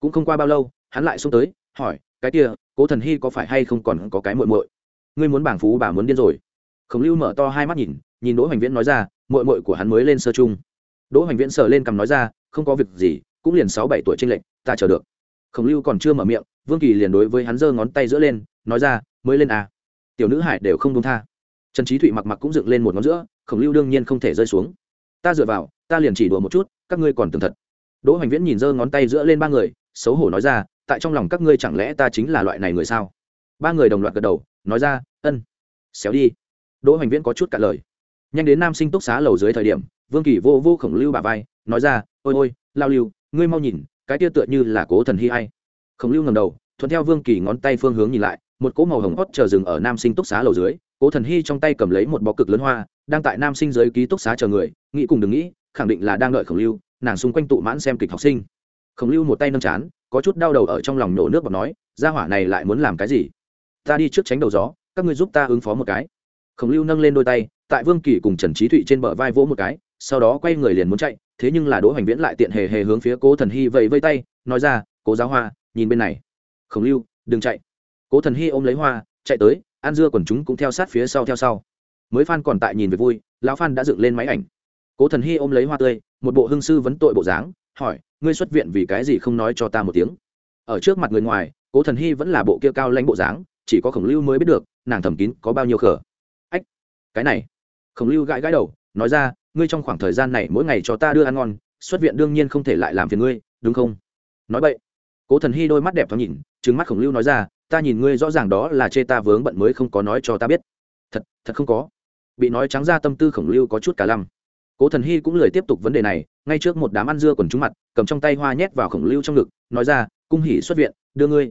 Cũng không qua bao lâu, hắn lại xuống tới, hỏi, cái kia, cố thần hy có phải hay không còn có cái muội muội? Ngươi muốn bảng phú bà muốn điên rồi. Khổng lưu mở to hai mắt nhìn nhìn đỗ hoành viễn nói ra, muội muội của hắn mới lên sơ chung đỗ hoành viễn sờ lên cầm nói ra, không có việc gì, cũng liền sáu bảy tuổi trên lệnh ta chờ được. Khổng lưu còn chưa mở miệng, vương kỳ liền đối với hắn giơ ngón tay giữa lên, nói ra, mới lên à. tiểu nữ hải đều không đông tha. Trần trí thụy mặc mặc cũng dựng lên một ngón giữa, khổng lưu đương nhiên không thể rơi xuống. Ta dựa vào, ta liền chỉ đùa một chút, các ngươi còn tưởng thật. Đỗ hoành viễn nhìn giơ ngón tay giữa lên ba người, xấu hổ nói ra, tại trong lòng các ngươi chẳng lẽ ta chính là loại này người sao? Ba người đồng loạt gật đầu, nói ra, ân, xéo đi. Đỗ hoành viễn có chút cả lời. Nhanh đến nam sinh túc xá lầu dưới thời điểm vương kỳ vô vô khổng lưu bà vai, nói ra, ôi ôi, lao lưu, ngươi mau nhìn, cái tia tựa như là cố thần hy hay khổng lưu ngầm đầu, thuận theo vương kỳ ngón tay phương hướng nhìn lại, một cỗ màu hồng hót chờ dừng ở nam sinh túc xá lầu dưới, cố thần hy trong tay cầm lấy một bó cực lớn hoa, đang tại nam sinh dưới ký túc xá chờ người, nghĩ cùng đừng nghĩ, khẳng định là đang đợi khổng lưu, nàng xung quanh tụ mãn xem kịch học sinh. Khổng lưu một tay nâng chán, có chút đau đầu ở trong lòng nổ nước và nói ra hỏa này lại muốn làm cái gì? Ta đi trước tránh đầu gió, các ngươi giúp ta ứng phó một cái. Khổng lưu nâng lên đôi tay, tại vương kỳ cùng trần trí thụy trên bờ vai vỗ một cái sau đó quay người liền muốn chạy, thế nhưng là đỗ hoành viễn lại tiện hề hề hướng phía cố thần hy vẫy vây tay, nói ra, cố giáo hoa, nhìn bên này. Khổng lưu, đừng chạy. Cố thần hy ôm lấy hoa, chạy tới an dưa quần chúng cũng theo sát phía sau theo sau. Mới phan còn tại nhìn về vui, lão phan đã dựng lên máy ảnh. Cố thần hy ôm lấy hoa tươi, một bộ hương sư vấn tội bộ dáng, hỏi, ngươi xuất viện vì cái gì không nói cho ta một tiếng? Ở trước mặt người ngoài, cố thần hy vẫn là bộ kia cao lãnh bộ dáng, chỉ có khổng lưu mới biết được, nàng thầm kín có bao nhiêu khở ách, cái này. Khổng lưu gãi gãi đầu, nói ra ngươi trong khoảng thời gian này mỗi ngày cho ta đưa ăn ngon, xuất viện đương nhiên không thể lại làm phiền ngươi, đúng không? Nói vậy, cố thần hy đôi mắt đẹp thoáng nhìn trứng mắt khổng lưu nói ra, ta nhìn ngươi rõ ràng đó là chê ta vướng bận mới không có nói cho ta biết. Thật thật không có. Bị nói trắng ra tâm tư khổng lưu có chút cả lăm. Cố thần hy cũng lười tiếp tục vấn đề này, ngay trước một đám ăn dưa còn trúng mặt, cầm trong tay hoa nhét vào khổng lưu trong ngực, nói ra, cung hỉ xuất viện, đưa ngươi.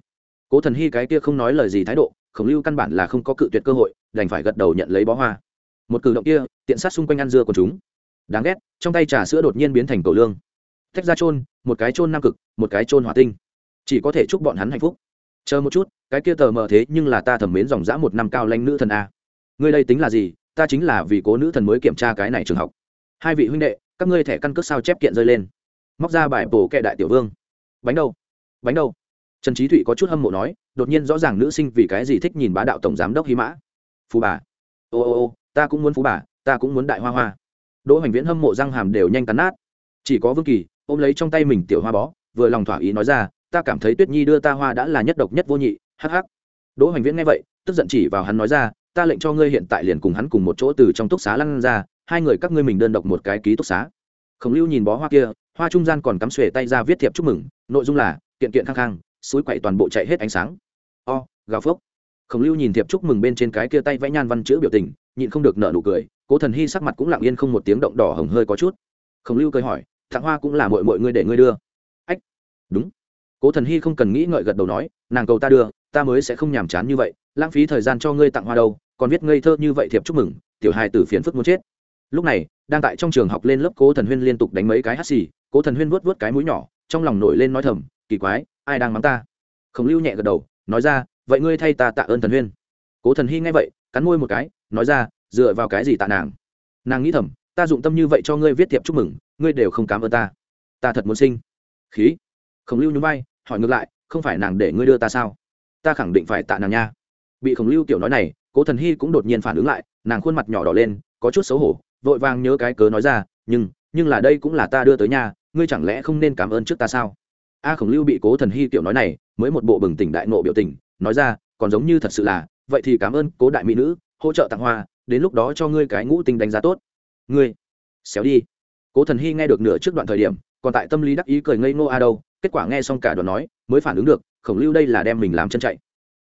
Cố thần hy cái kia không nói lời gì thái độ, khổng lưu căn bản là không có cự tuyệt cơ hội, đành phải gật đầu nhận lấy bó hoa. Một cử động kia, tiện sát xung quanh ăn dưa quần chúng đáng ghét, trong tay trà sữa đột nhiên biến thành cầu lương. Tách ra trôn một cái trôn nam cực, một cái trôn hỏa tinh. Chỉ có thể chúc bọn hắn hạnh phúc. Chờ một chút, cái kia tờ mờ thế nhưng là ta thẩm mến dòng dã một năm cao lanh nữ thần a. Ngươi đây tính là gì? Ta chính là vì cố nữ thần mới kiểm tra cái này trường học. Hai vị huynh đệ, các ngươi thẻ căn cước sao chép kiện rơi lên. Móc ra bài bổ kệ đại tiểu vương. Bánh đâu bánh đâu trần trí thụy có chút hâm mộ nói, đột nhiên rõ ràng nữ sinh vì cái gì thích nhìn bá đạo tổng giám đốc hy mã. Phú bà. Ô ô ô, ta cũng muốn phú bà, ta cũng muốn đại hoa hoa đỗ hoành viễn hâm mộ răng hàm đều nhanh cắn nát. Chỉ có vương kỳ, ôm lấy trong tay mình tiểu hoa bó, vừa lòng thỏa ý nói ra, ta cảm thấy tuyết nhi đưa ta hoa đã là nhất độc nhất vô nhị hh đỗ hoành viễn nghe vậy, tức giận chỉ vào hắn nói ra, ta lệnh cho ngươi hiện tại liền cùng hắn cùng một chỗ từ trong túc xá lăn ra, hai người các ngươi mình đơn độc một cái ký túc xá. Khổng lưu nhìn bó hoa kia, hoa trung gian còn cắm xuề tay ra viết thiệp chúc mừng, nội dung là, kiện kiện khang khang, suối quậy toàn bộ chạy hết ánh sáng. O, gào phốc. Khổng lưu nhìn thiệp chúc mừng bên trên cái kia tay vẽ nhan văn chữ biểu tình nhịn không được nợ nụ cười, cố thần hy sắc mặt cũng lặng yên không một tiếng động đỏ hồng hơi có chút. Khổng lưu cười hỏi tặng hoa cũng là mọi mọi ngươi để ngươi đưa. Ách, đúng. Cố thần hy không cần nghĩ ngợi gật đầu nói, nàng cầu ta đưa, ta mới sẽ không nhàm chán như vậy, lãng phí thời gian cho ngươi tặng hoa đâu, còn viết ngây thơ như vậy thiệp chúc mừng, tiểu hài tử phiền phức muốn chết. Lúc này, đang tại trong trường học lên lớp cố thần huyên liên tục đánh mấy cái hắt xì, cố thần huyên vuốt vuốt cái mũi nhỏ, trong lòng nổi lên nói thầm, kỳ quái, ai đang mắng ta? Khổng lưu nhẹ gật đầu, nói ra, vậy ngươi thay ta tạ ơn thần huyên. Cố thần hy nghe vậy, cắn môi một cái nói ra, dựa vào cái gì tạ nàng? Nàng nghĩ thầm, ta dụng tâm như vậy cho ngươi viết thiệp chúc mừng, ngươi đều không cám ơn ta. Ta thật muốn sinh. Khí. Khổng lưu nhún vai, hỏi ngược lại, không phải nàng để ngươi đưa ta sao? Ta khẳng định phải tạ nàng nha. Bị khổng lưu kiểu nói này, cố thần hy cũng đột nhiên phản ứng lại, nàng khuôn mặt nhỏ đỏ lên, có chút xấu hổ, vội vàng nhớ cái cớ nói ra, nhưng nhưng là đây cũng là ta đưa tới nhà ngươi chẳng lẽ không nên cảm ơn trước ta sao? A khổng lưu bị cố thần hy kiểu nói này, mới một bộ bừng tỉnh đại nộ biểu tình, nói ra, còn giống như thật sự là, vậy thì cảm ơn cố đại mỹ nữ hỗ trợ tặng hoa, đến lúc đó cho ngươi cái ngũ tinh đánh giá tốt. Ngươi, xéo đi. Cố thần hy nghe được nửa trước đoạn thời điểm, còn tại tâm lý đắc ý cười ngây ngô a đâu, kết quả nghe xong cả đoạn nói, mới phản ứng được, khổng lưu đây là đem mình làm chân chạy.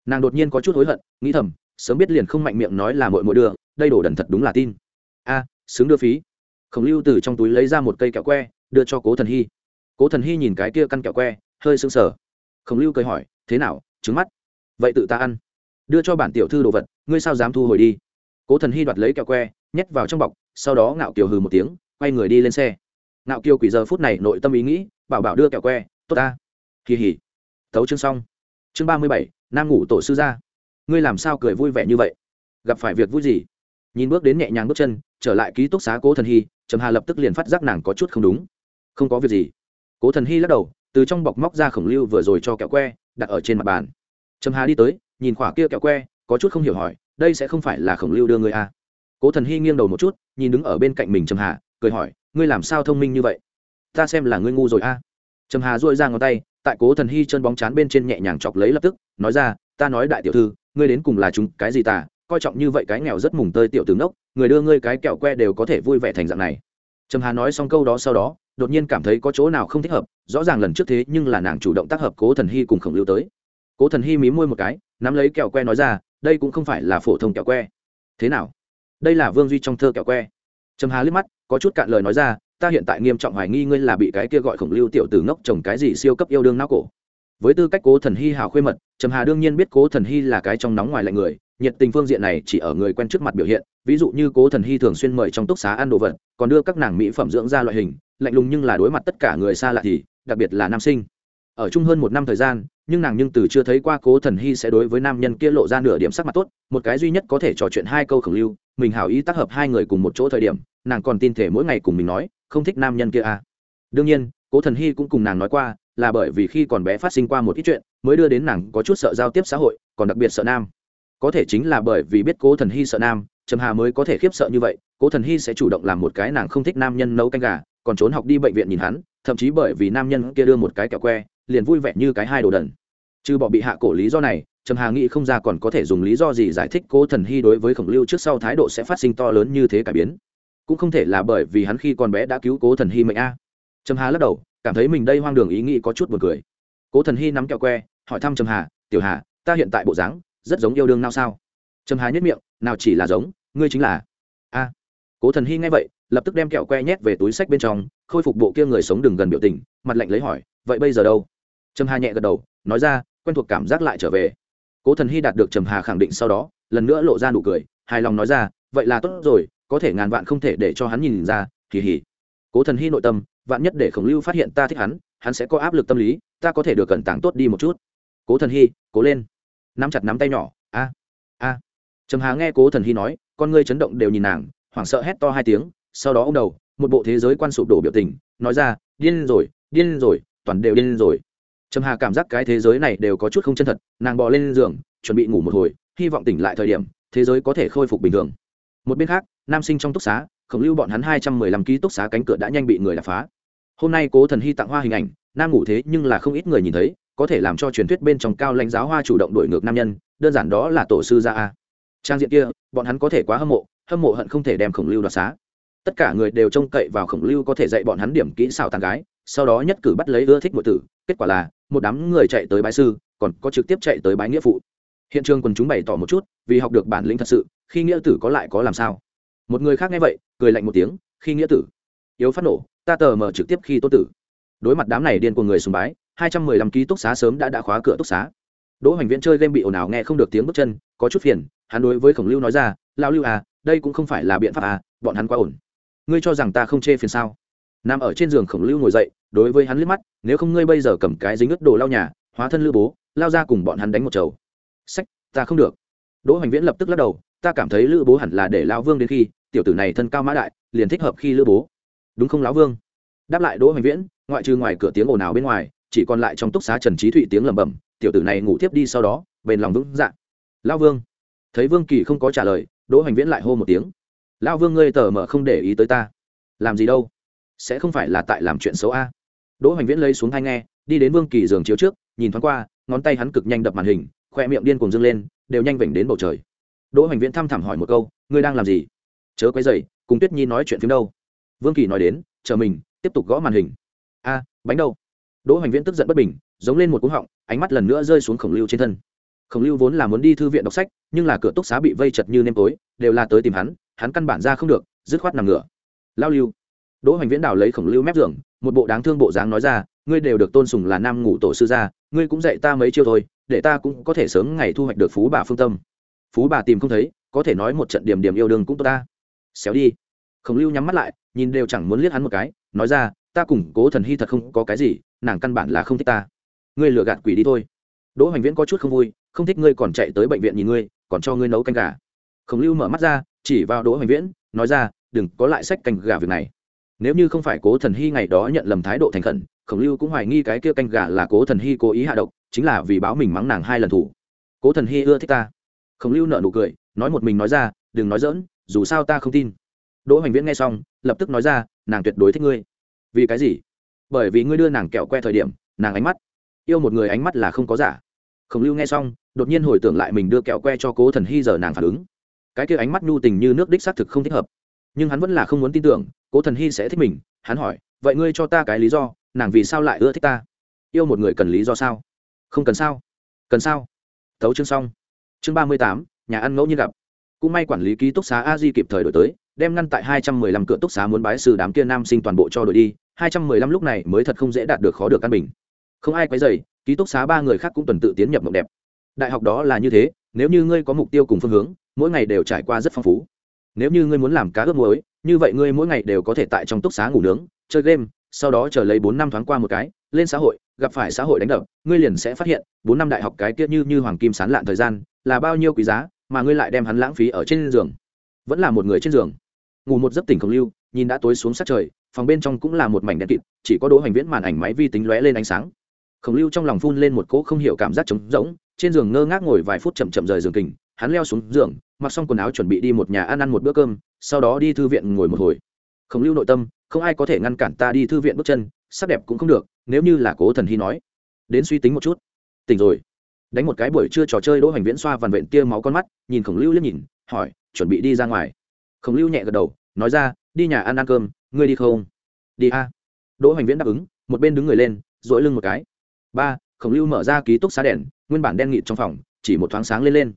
Nàng đột nhiên có chút hối hận, nghĩ thầm, sớm biết liền không mạnh miệng nói là mội mội đưa, đây đổ đần thật đúng là tin. A, xứng đưa phí. Khổng lưu từ trong túi lấy ra một cây kẹo que, đưa cho cố thần hy. Cố thần hy nhìn cái kia căn kẹo que, hơi sưng sờ. Khổng lưu cười hỏi, thế nào, trứng mắt? Vậy tự ta ăn đưa cho bản tiểu thư đồ vật, ngươi sao dám thu hồi đi? Cố thần hy đoạt lấy kẹo que, nhét vào trong bọc, sau đó ngạo kiều hừ một tiếng, quay người đi lên xe. Ngạo kiều quỷ giờ phút này nội tâm ý nghĩ, bảo bảo đưa kẹo que, tốt ta. Kỳ hỉ. Thấu chương xong. Chương ba mươi bảy, nam ngủ tổ sư gia. Ngươi làm sao cười vui vẻ như vậy? Gặp phải việc vui gì? Nhìn bước đến nhẹ nhàng bước chân, trở lại ký túc xá cố thần hy, trầm hà lập tức liền phát giác nàng có chút không đúng. Không có việc gì. Cố thần hy lắc đầu, từ trong bọc móc ra khổng lưu vừa rồi cho kẹo que, đặt ở trên mặt bàn. Trầm hà đi tới nhìn khỏa kia kẹo que, có chút không hiểu hỏi, đây sẽ không phải là khổng lưu đưa ngươi à. cố thần hy nghiêng đầu một chút, nhìn đứng ở bên cạnh mình trầm hà, cười hỏi, ngươi làm sao thông minh như vậy ta xem là ngươi ngu rồi a à. trầm hà dội ra ngón tay, tại cố thần hy chân bóng chán bên trên nhẹ nhàng chọc lấy lập tức, nói ra, ta nói đại tiểu thư, ngươi đến cùng là chúng cái gì ta coi trọng như vậy cái nghèo rất mùng tơi tiểu tướng đốc người đưa ngươi cái kẹo que đều có thể vui vẻ thành dạng này trầm hà nói xong câu đó sau đó, đột nhiên cảm thấy có chỗ nào không thích hợp, rõ ràng lần trước thế nhưng là nàng chủ động tác hợp cố thần hy cùng khổng lưu tới cố thần hy mí môi một cái nắm lấy kẹo que nói ra, đây cũng không phải là phổ thông kẹo que. Thế nào? Đây là vương duy trong thơ kẹo que. Trầm hà liếc mắt, có chút cạn lời nói ra, ta hiện tại nghiêm trọng hoài nghi ngươi là bị cái kia gọi khổng lưu tiểu tử ngốc trồng cái gì siêu cấp yêu đương não cổ. Với tư cách cố thần hy hào khuê mật, trầm hà đương nhiên biết cố thần hy là cái trong nóng ngoài lạnh người, nhiệt tình phương diện này chỉ ở người quen trước mặt biểu hiện, ví dụ như cố thần hy thường xuyên mời trong túc xá ăn đồ vật, còn đưa các nàng mỹ phẩm dưỡng ra loại hình, lạnh lùng nhưng là đối mặt tất cả người xa lạ thì, đặc biệt là nam sinh. Ở chung hơn một năm thời gian nhưng nàng nhưng từ chưa thấy qua cố thần hy sẽ đối với nam nhân kia lộ ra nửa điểm sắc mặt tốt, một cái duy nhất có thể trò chuyện hai câu khổng lưu, mình hảo ý tác hợp hai người cùng một chỗ thời điểm, nàng còn tin thể mỗi ngày cùng mình nói, không thích nam nhân kia à. đương nhiên, cố thần hy cũng cùng nàng nói qua, là bởi vì khi còn bé phát sinh qua một ít chuyện, mới đưa đến nàng có chút sợ giao tiếp xã hội, còn đặc biệt sợ nam có thể chính là bởi vì biết cố thần hy sợ nam, trầm hà mới có thể khiếp sợ như vậy, cố thần hy sẽ chủ động làm một cái nàng không thích nam nhân nấu canh gà, còn trốn học đi bệnh viện nhìn hắn, thậm chí bởi vì nam nhân kia đưa một cái kẹo que liền vui vẻ như cái hai đồ đần. Trừ bỏ bị hạ cổ lý do này, trầm hà nghĩ không ra còn có thể dùng lý do gì giải thích cố thần hy đối với khổng lưu trước sau thái độ sẽ phát sinh to lớn như thế cải biến. Cũng không thể là bởi vì hắn khi còn bé đã cứu cố thần hy mệnh a. Trầm hà lắc đầu, cảm thấy mình đây hoang đường ý nghĩ có chút buồn cười. Cố thần hy nắm kẹo que, hỏi thăm trầm hà, tiểu hà, ta hiện tại bộ dáng rất giống yêu đương nào sao? Trầm hà nhất miệng, nào chỉ là giống, ngươi chính là. A. Cố thần hy nghe vậy, lập tức đem kẹo que nhét về túi sách bên trong, khôi phục bộ kia người sống đừng gần biểu tình, mặt lạnh lấy hỏi, vậy bây giờ đâu? Trầm hà nhẹ gật đầu, nói ra, quen thuộc cảm giác lại trở về. Cố thần hy đạt được trầm hà khẳng định sau đó, lần nữa lộ ra nụ cười, hài lòng nói ra, vậy là tốt rồi, có thể ngàn vạn không thể để cho hắn nhìn ra, kỳ hỉ. Cố thần hy nội tâm, vạn nhất để khổng lưu phát hiện ta thích hắn hắn sẽ có áp lực tâm lý, ta có thể được cẩn tảng tốt đi một chút. Cố thần hy, cố lên. Nắm chặt nắm tay nhỏ, a a. Trầm hà nghe cố thần hy nói, con ngươi chấn động đều nhìn nàng, hoảng sợ hét to hai tiếng, sau đó ô m đầu, một bộ thế giới quan sụp đổ biểu tình, nói ra, điên rồi điên rồi, toàn đều điên rồi trầm hà cảm giác cái thế giới này đều có chút không chân thật, nàng bò lên giường, chuẩn bị ngủ một hồi, hy vọng tỉnh lại thời điểm, thế giới có thể khôi phục bình thường. Một bên khác, nam sinh trong túc xá khổng lưu bọn hắn hai trăm mười lăm ký túc xá cánh cửa đã nhanh bị người đập phá. Hôm nay cố thần hy tặng hoa hình ảnh, nam ngủ thế nhưng là không ít người nhìn thấy, có thể làm cho truyền thuyết bên trong cao lãnh giáo hoa chủ động đổi ngược nam nhân, đơn giản đó là tổ sư gia a. Trang diện kia, bọn hắn có thể quá hâm mộ hâm mộ hận không thể đem khổng lưu đoạt xá. Tất cả người đều trông cậy vào khổng lưu có thể dạy bọn hắn điểm kỹ xảo tàn gái, sau đó nhất cử bắt lấy ưa thích một tử, kết quả là một đám người chạy tới bái sư, còn có trực tiếp chạy tới bái nghĩa phụ. Hiện trường quần chúng bày tỏ một chút, vì học được bản lĩnh thật sự, khi nghĩa tử có lại có làm sao? Một người khác nghe vậy, cười lạnh một tiếng, khi nghĩa tử. Yếu phát nổ, ta tờ mờ trực tiếp khi tốt tử. Đối mặt đám này điên của người sùng bái, hai trăm mười lăm ký túc xá sớm đã đã khóa cửa túc xá. Đỗ hoành viễn chơi game bị ồn ào nghe không được tiếng bước chân, có chút phiền, hắn đối với khổng lưu nói ra lao lưu à đây cũng không phải là biện pháp à bọn hắn quá ổn. Ngươi cho rằng ta không chê phiền sao? Nằm ở trên giường khổng lưu ngồi dậy, đối với hắn liếc mắt, nếu không ngươi bây giờ cầm cái dính ướt đồ lao nhà, hóa thân lưu bố, lao ra cùng bọn hắn đánh một chầu. Sách, ta không được. Đỗ hoành viễn lập tức lắc đầu, ta cảm thấy lữ bố hẳn là để lao vương đến khi, tiểu tử này thân cao mã đại, liền thích hợp khi lữ bố. Đúng không lão vương? Đáp lại đỗ hoành viễn, ngoại trừ ngoài cửa tiếng ồn ào bên ngoài, chỉ còn lại trong túc xá trần trí thụy tiếng lẩm bẩm, tiểu tử này ngủ tiếp đi sau đó, bền lòng vững dạng lao vương. Thấy vương kỳ không có trả lời, đỗ hoành viễn lại hô một tiếng lao vương ngươi tờ mờ không để ý tới ta. Làm gì đâu? Sẽ không phải là tại làm chuyện xấu a. Đỗ hoành viễn lấy xuống thai nghe, đi đến vương kỳ giường chiếu trước, nhìn thoáng qua, ngón tay hắn cực nhanh đập màn hình, khoe miệng điên cuồng dâng lên, đều nhanh vểnh đến bầu trời. Đỗ hoành viễn thăm thẳm hỏi một câu, ngươi đang làm gì? Chớ quay dày cùng tuyết nhi nói chuyện phim đâu. Vương kỳ nói đến, chờ mình, tiếp tục gõ màn hình. A, bánh đâu? Đỗ hoành viễn tức giận bất bình, giống lên một cú họng, ánh mắt lần nữa rơi xuống khổng lưu trên thân. Khổng lưu vốn là muốn đi thư viện đọc sách, nhưng là cửa túc xá bị vây chật như nêm tối, đều là tới tìm hắn hắn căn bản ra không được, dứt khoát nằm ngửa. Lao lưu đỗ hoành viễn đảo lấy khổng lưu mép giường, một bộ đáng thương bộ dáng nói ra, ngươi đều được tôn sùng là nam ngủ tổ sư gia, ngươi cũng dạy ta mấy chiêu thôi, để ta cũng có thể sớm ngày thu hoạch được phú bà phương tâm. Phú bà tìm không thấy, có thể nói một trận điểm điểm yêu đương cũng tốt ta. Xéo đi. Khổng lưu nhắm mắt lại, nhìn đều chẳng muốn liếc hắn một cái, nói ra, ta cùng cố thần hy thật không có cái gì, nàng căn bản là không thích ta. Ngươi lừa gạt quỷ đi thôi. Đỗ hoành viễn có chút không vui, không thích ngươi còn chạy tới bệnh viện nhìn ngươi, còn cho ngươi nấu canh gà. Khổng lưu mở mắt ra, chỉ vào đỗ hoành viễn, nói ra, đừng có lại sách canh gà việc này nếu như không phải cố thần hy ngày đó nhận lầm thái độ thành khẩn, khổng lưu cũng hoài nghi cái kia canh gà là cố thần hy cố ý hạ độc, chính là vì báo mình mắng nàng hai lần thủ. Cố thần hy ưa thích ta. Khổng lưu nợ nụ cười, nói một mình nói ra, đừng nói dỡn dù sao ta không tin. Đỗ hoành viễn nghe xong, lập tức nói ra, nàng tuyệt đối thích ngươi. Vì cái gì? Bởi vì ngươi đưa nàng kẹo que thời điểm, nàng ánh mắt, yêu một người ánh mắt là không có giả. Khổng lưu nghe xong, đột nhiên hồi tưởng lại mình đưa kẹo que cho cố thần hy giờ nàng phản ứng. Cái kia ánh mắt nhu tình như nước đích xác thực không thích hợp nhưng hắn vẫn là không muốn tin tưởng, cố thần hy sẽ thích mình. Hắn hỏi, vậy ngươi cho ta cái lý do, nàng vì sao lại ưa thích ta? Yêu một người cần lý do sao? Không cần sao. Cần sao? Thấu chương xong. Chương ba mươi tám, nhà ăn ngẫu nhiên gặp. Cũng may quản lý ký túc xá a di kịp thời đổi tới, đem ngăn tại hai trăm mười lăm cửa túc xá muốn bái sư đám kia nam sinh toàn bộ cho đổi đi. Hai trăm mười lăm lúc này mới thật không dễ đạt được khó được căn bình. Không ai quấy dày ký túc xá ba người khác cũng tuần tự tiến nhập mộng đẹp. Đại học đó là như thế, nếu như ngươi có mục tiêu cùng phương hướng, mỗi ngày đều trải qua rất phong phú nếu như ngươi muốn làm cá ướp muối, như vậy ngươi mỗi ngày đều có thể tại trong túc xá ngủ nướng, chơi game, sau đó chờ lấy bốn năm thoáng qua một cái, lên xã hội, gặp phải xã hội đánh đập, ngươi liền sẽ phát hiện, bốn năm đại học cái tiết như như hoàng kim sán lạn thời gian, là bao nhiêu quý giá, mà ngươi lại đem hắn lãng phí ở trên giường. Vẫn là một người trên giường. Ngủ một giấc tỉnh không lưu, nhìn đã tối xuống sát trời, phòng bên trong cũng là một mảnh đen kịt, chỉ có đỗ hành viễn màn ảnh máy vi tính lóe lên ánh sáng. Khổng lưu trong lòng phun lên một cỗ không hiểu cảm giác trống rỗng trên giường ngơ ngác ngồi vài phút chậm chậm rời giường kình, hắn leo xuống giường, mặc xong quần áo chuẩn bị đi một nhà ăn ăn một bữa cơm, sau đó đi thư viện ngồi một hồi. Khổng lưu nội tâm, không ai có thể ngăn cản ta đi thư viện bước chân, sắc đẹp cũng không được, nếu như là cố thần hy nói. Đến suy tính một chút. Tỉnh rồi. Đánh một cái buổi trưa trò chơi đỗ hành viễn xoa vằn vện tia máu con mắt, nhìn khổng lưu liếc nhìn, hỏi, chuẩn bị đi ra ngoài. Khổng lưu nhẹ gật đầu, nói ra, đi nhà ăn ăn cơm, ngươi đi không? Đi a. Đỗ hoành viễn đáp ứng, một bên đứng người lên dội lưng một cái. Ba, khổng lưu mở ra ký túc xá đèn nguyên bản đen nghịt trong phòng, chỉ một thoáng sáng lên lên.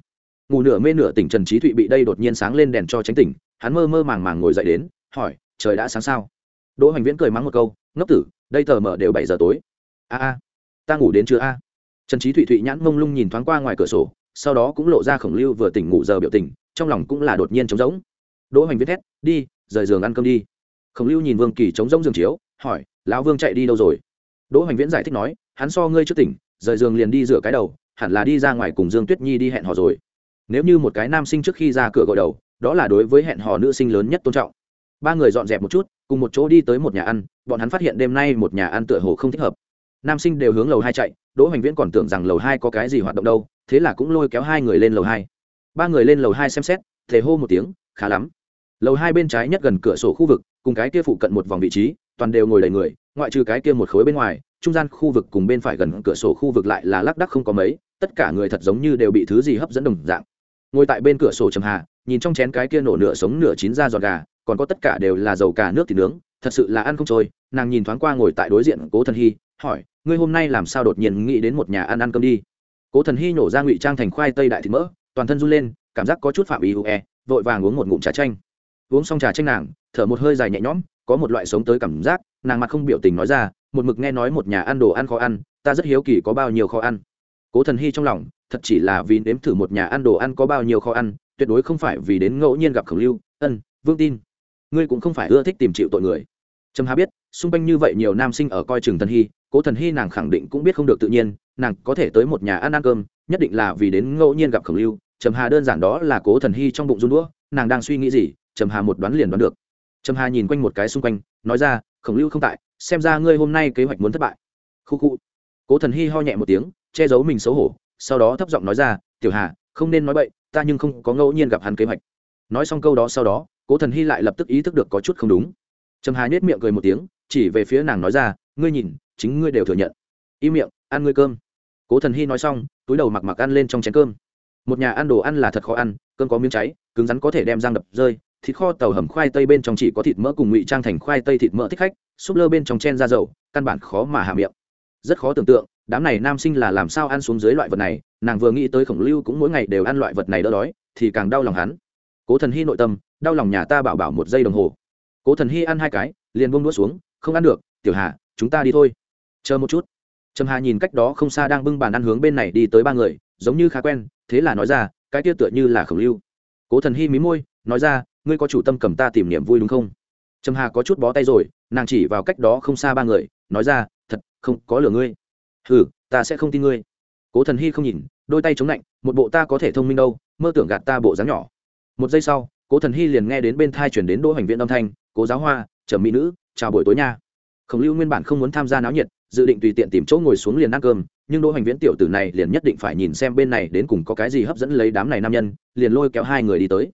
Ngủ nửa mê nửa tỉnh trần trí thụy bị đây đột nhiên sáng lên đèn cho tránh tỉnh, hắn mơ mơ màng màng ngồi dậy đến, hỏi, trời đã sáng sao? Đỗ hoành viễn cười mắng một câu, ngốc tử, đây tờ mở đều bảy giờ tối. A a, ta ngủ đến chưa, a? Trần trí thụy thụy nhãn mông lung nhìn thoáng qua ngoài cửa sổ, sau đó cũng lộ ra khổng lưu vừa tỉnh ngủ giờ biểu tình, trong lòng cũng là đột nhiên trống rỗng. Đỗ hoành viết thét, đi, rời giường ăn cơm đi. Khổng lưu nhìn vương kỳ trống rỗng giường chiếu, hỏi, lão vương chạy đi đâu rồi? Đỗ hoành viễn giải thích nói, hắn so ngươi trước tỉnh, rời giường liền đi rửa cái đầu hẳn là đi ra ngoài cùng dương tuyết nhi đi hẹn hò rồi. Nếu như một cái nam sinh trước khi ra cửa gội đầu, đó là đối với hẹn hò nữ sinh lớn nhất tôn trọng. Ba người dọn dẹp một chút, cùng một chỗ đi tới một nhà ăn, bọn hắn phát hiện đêm nay một nhà ăn tựa hồ không thích hợp. Nam sinh đều hướng lầu hai chạy, đỗ hoành viễn còn tưởng rằng lầu hai có cái gì hoạt động đâu, thế là cũng lôi kéo hai người lên lầu hai. Ba người lên lầu hai xem xét, thề hô một tiếng, khá lắm. Lầu hai bên trái nhất gần cửa sổ khu vực, cùng cái kia phụ cận một vòng vị trí, toàn đều ngồi đầy người, ngoại trừ cái kia một khối bên ngoài trung gian khu vực cùng bên phải gần cửa sổ khu vực lại là lác đắc không có mấy tất cả người thật giống như đều bị thứ gì hấp dẫn đồng dạng. Ngồi tại bên cửa sổ trầm hà nhìn trong chén cái kia nổ nửa sống nửa chín ra giòn gà còn có tất cả đều là dầu cả nước thì nướng thật sự là ăn không trôi nàng nhìn thoáng qua ngồi tại đối diện cố thần hy hỏi ngươi hôm nay làm sao đột nhiên nghĩ đến một nhà ăn ăn cơm đi? Cố thần hy nhổ ra ngụy trang thành khoai tây đại thịt mỡ toàn thân run lên cảm giác có chút phạm ý e, vội vàng uống một ngụm trà chanh. Uống xong trà chanh nàng thở một hơi dài nhẹ nhõm có một loại sống tới cảm giác nàng mặt không biểu tình nói ra một mực nghe nói một nhà ăn đồ ăn khó ăn, ta rất hiếu kỳ có bao nhiêu khó ăn. Cố thần hy trong lòng, thật chỉ là vì nếm thử một nhà ăn đồ ăn có bao nhiêu khó ăn, tuyệt đối không phải vì đến ngẫu nhiên gặp khổng lưu, ân, vương tin, ngươi cũng không phải ưa thích tìm chịu tội người. Trầm hà biết, xung quanh như vậy nhiều nam sinh ở coi trường thần hy, cố thần hy nàng khẳng định cũng biết không được tự nhiên, nàng có thể tới một nhà ăn ăn cơm, nhất định là vì đến ngẫu nhiên gặp khổng lưu. Trầm hà đơn giản đó là cố thần hy trong bụng run đũa, nàng đang suy nghĩ gì, trầm hà một đoán liền đoán được. Trầm hà nhìn quanh một cái xung quanh, nói ra, khổng lưu không tại xem ra ngươi hôm nay kế hoạch muốn thất bại. Khu khu. Cố thần hy ho nhẹ một tiếng, che giấu mình xấu hổ, sau đó thấp giọng nói ra, tiểu hà, không nên nói bậy, ta nhưng không có ngẫu nhiên gặp hắn kế hoạch. Nói xong câu đó sau đó, cố thần hy lại lập tức ý thức được có chút không đúng. Trầm hà nhếch miệng cười một tiếng, chỉ về phía nàng nói ra, ngươi nhìn, chính ngươi đều thừa nhận. Im miệng, ăn ngươi cơm. Cố thần hy nói xong, túi đầu mặc mặc ăn lên trong chén cơm. Một nhà ăn đồ ăn là thật khó ăn, cơm có miếng cháy, cứng rắn có thể đem răng đập rơi, thịt kho tàu hầm khoai tây bên trong chỉ có thịt mỡ cùng ngụy trang thành khoai tây thịt mỡ thích khách súp lơ bên trong chen ra dầu, căn bản khó mà hạ miệng. Rất khó tưởng tượng, đám này nam sinh là làm sao ăn xuống dưới loại vật này, nàng vừa nghĩ tới khổng lưu cũng mỗi ngày đều ăn loại vật này đỡ đói, thì càng đau lòng hắn. Cố thần hy nội tâm, đau lòng nhà ta bảo bảo một giây đồng hồ. Cố thần hy ăn hai cái, liền buông đũa xuống, không ăn được, tiểu hà, chúng ta đi thôi. Chờ một chút. Trầm hà nhìn cách đó không xa đang bưng bàn ăn hướng bên này đi tới ba người, giống như khá quen, thế là nói ra, cái kia tựa như là khổng lưu. Cố thần hy mí môi, nói ra, ngươi có chủ tâm cầm ta tìm niềm vui đúng không? Trầm hà có chút bó tay rồi nàng chỉ vào cách đó không xa ba người, nói ra, thật, không, có lừa ngươi. Ừ ta sẽ không tin ngươi. Cố thần hy không nhìn, đôi tay chống lạnh, một bộ ta có thể thông minh đâu, mơ tưởng gạt ta bộ dáng nhỏ. Một giây sau, cố thần hy liền nghe đến bên thai chuyển đến đỗ hành viện âm thanh, cố giáo hoa trầm mỹ nữ, chào buổi tối nha. Khổng lưu nguyên bản không muốn tham gia náo nhiệt, dự định tùy tiện tìm chỗ ngồi xuống liền ăn cơm, nhưng đỗ hành viễn tiểu tử này liền nhất định phải nhìn xem bên này đến cùng có cái gì hấp dẫn lấy đám này nam nhân, liền lôi kéo hai người đi tới.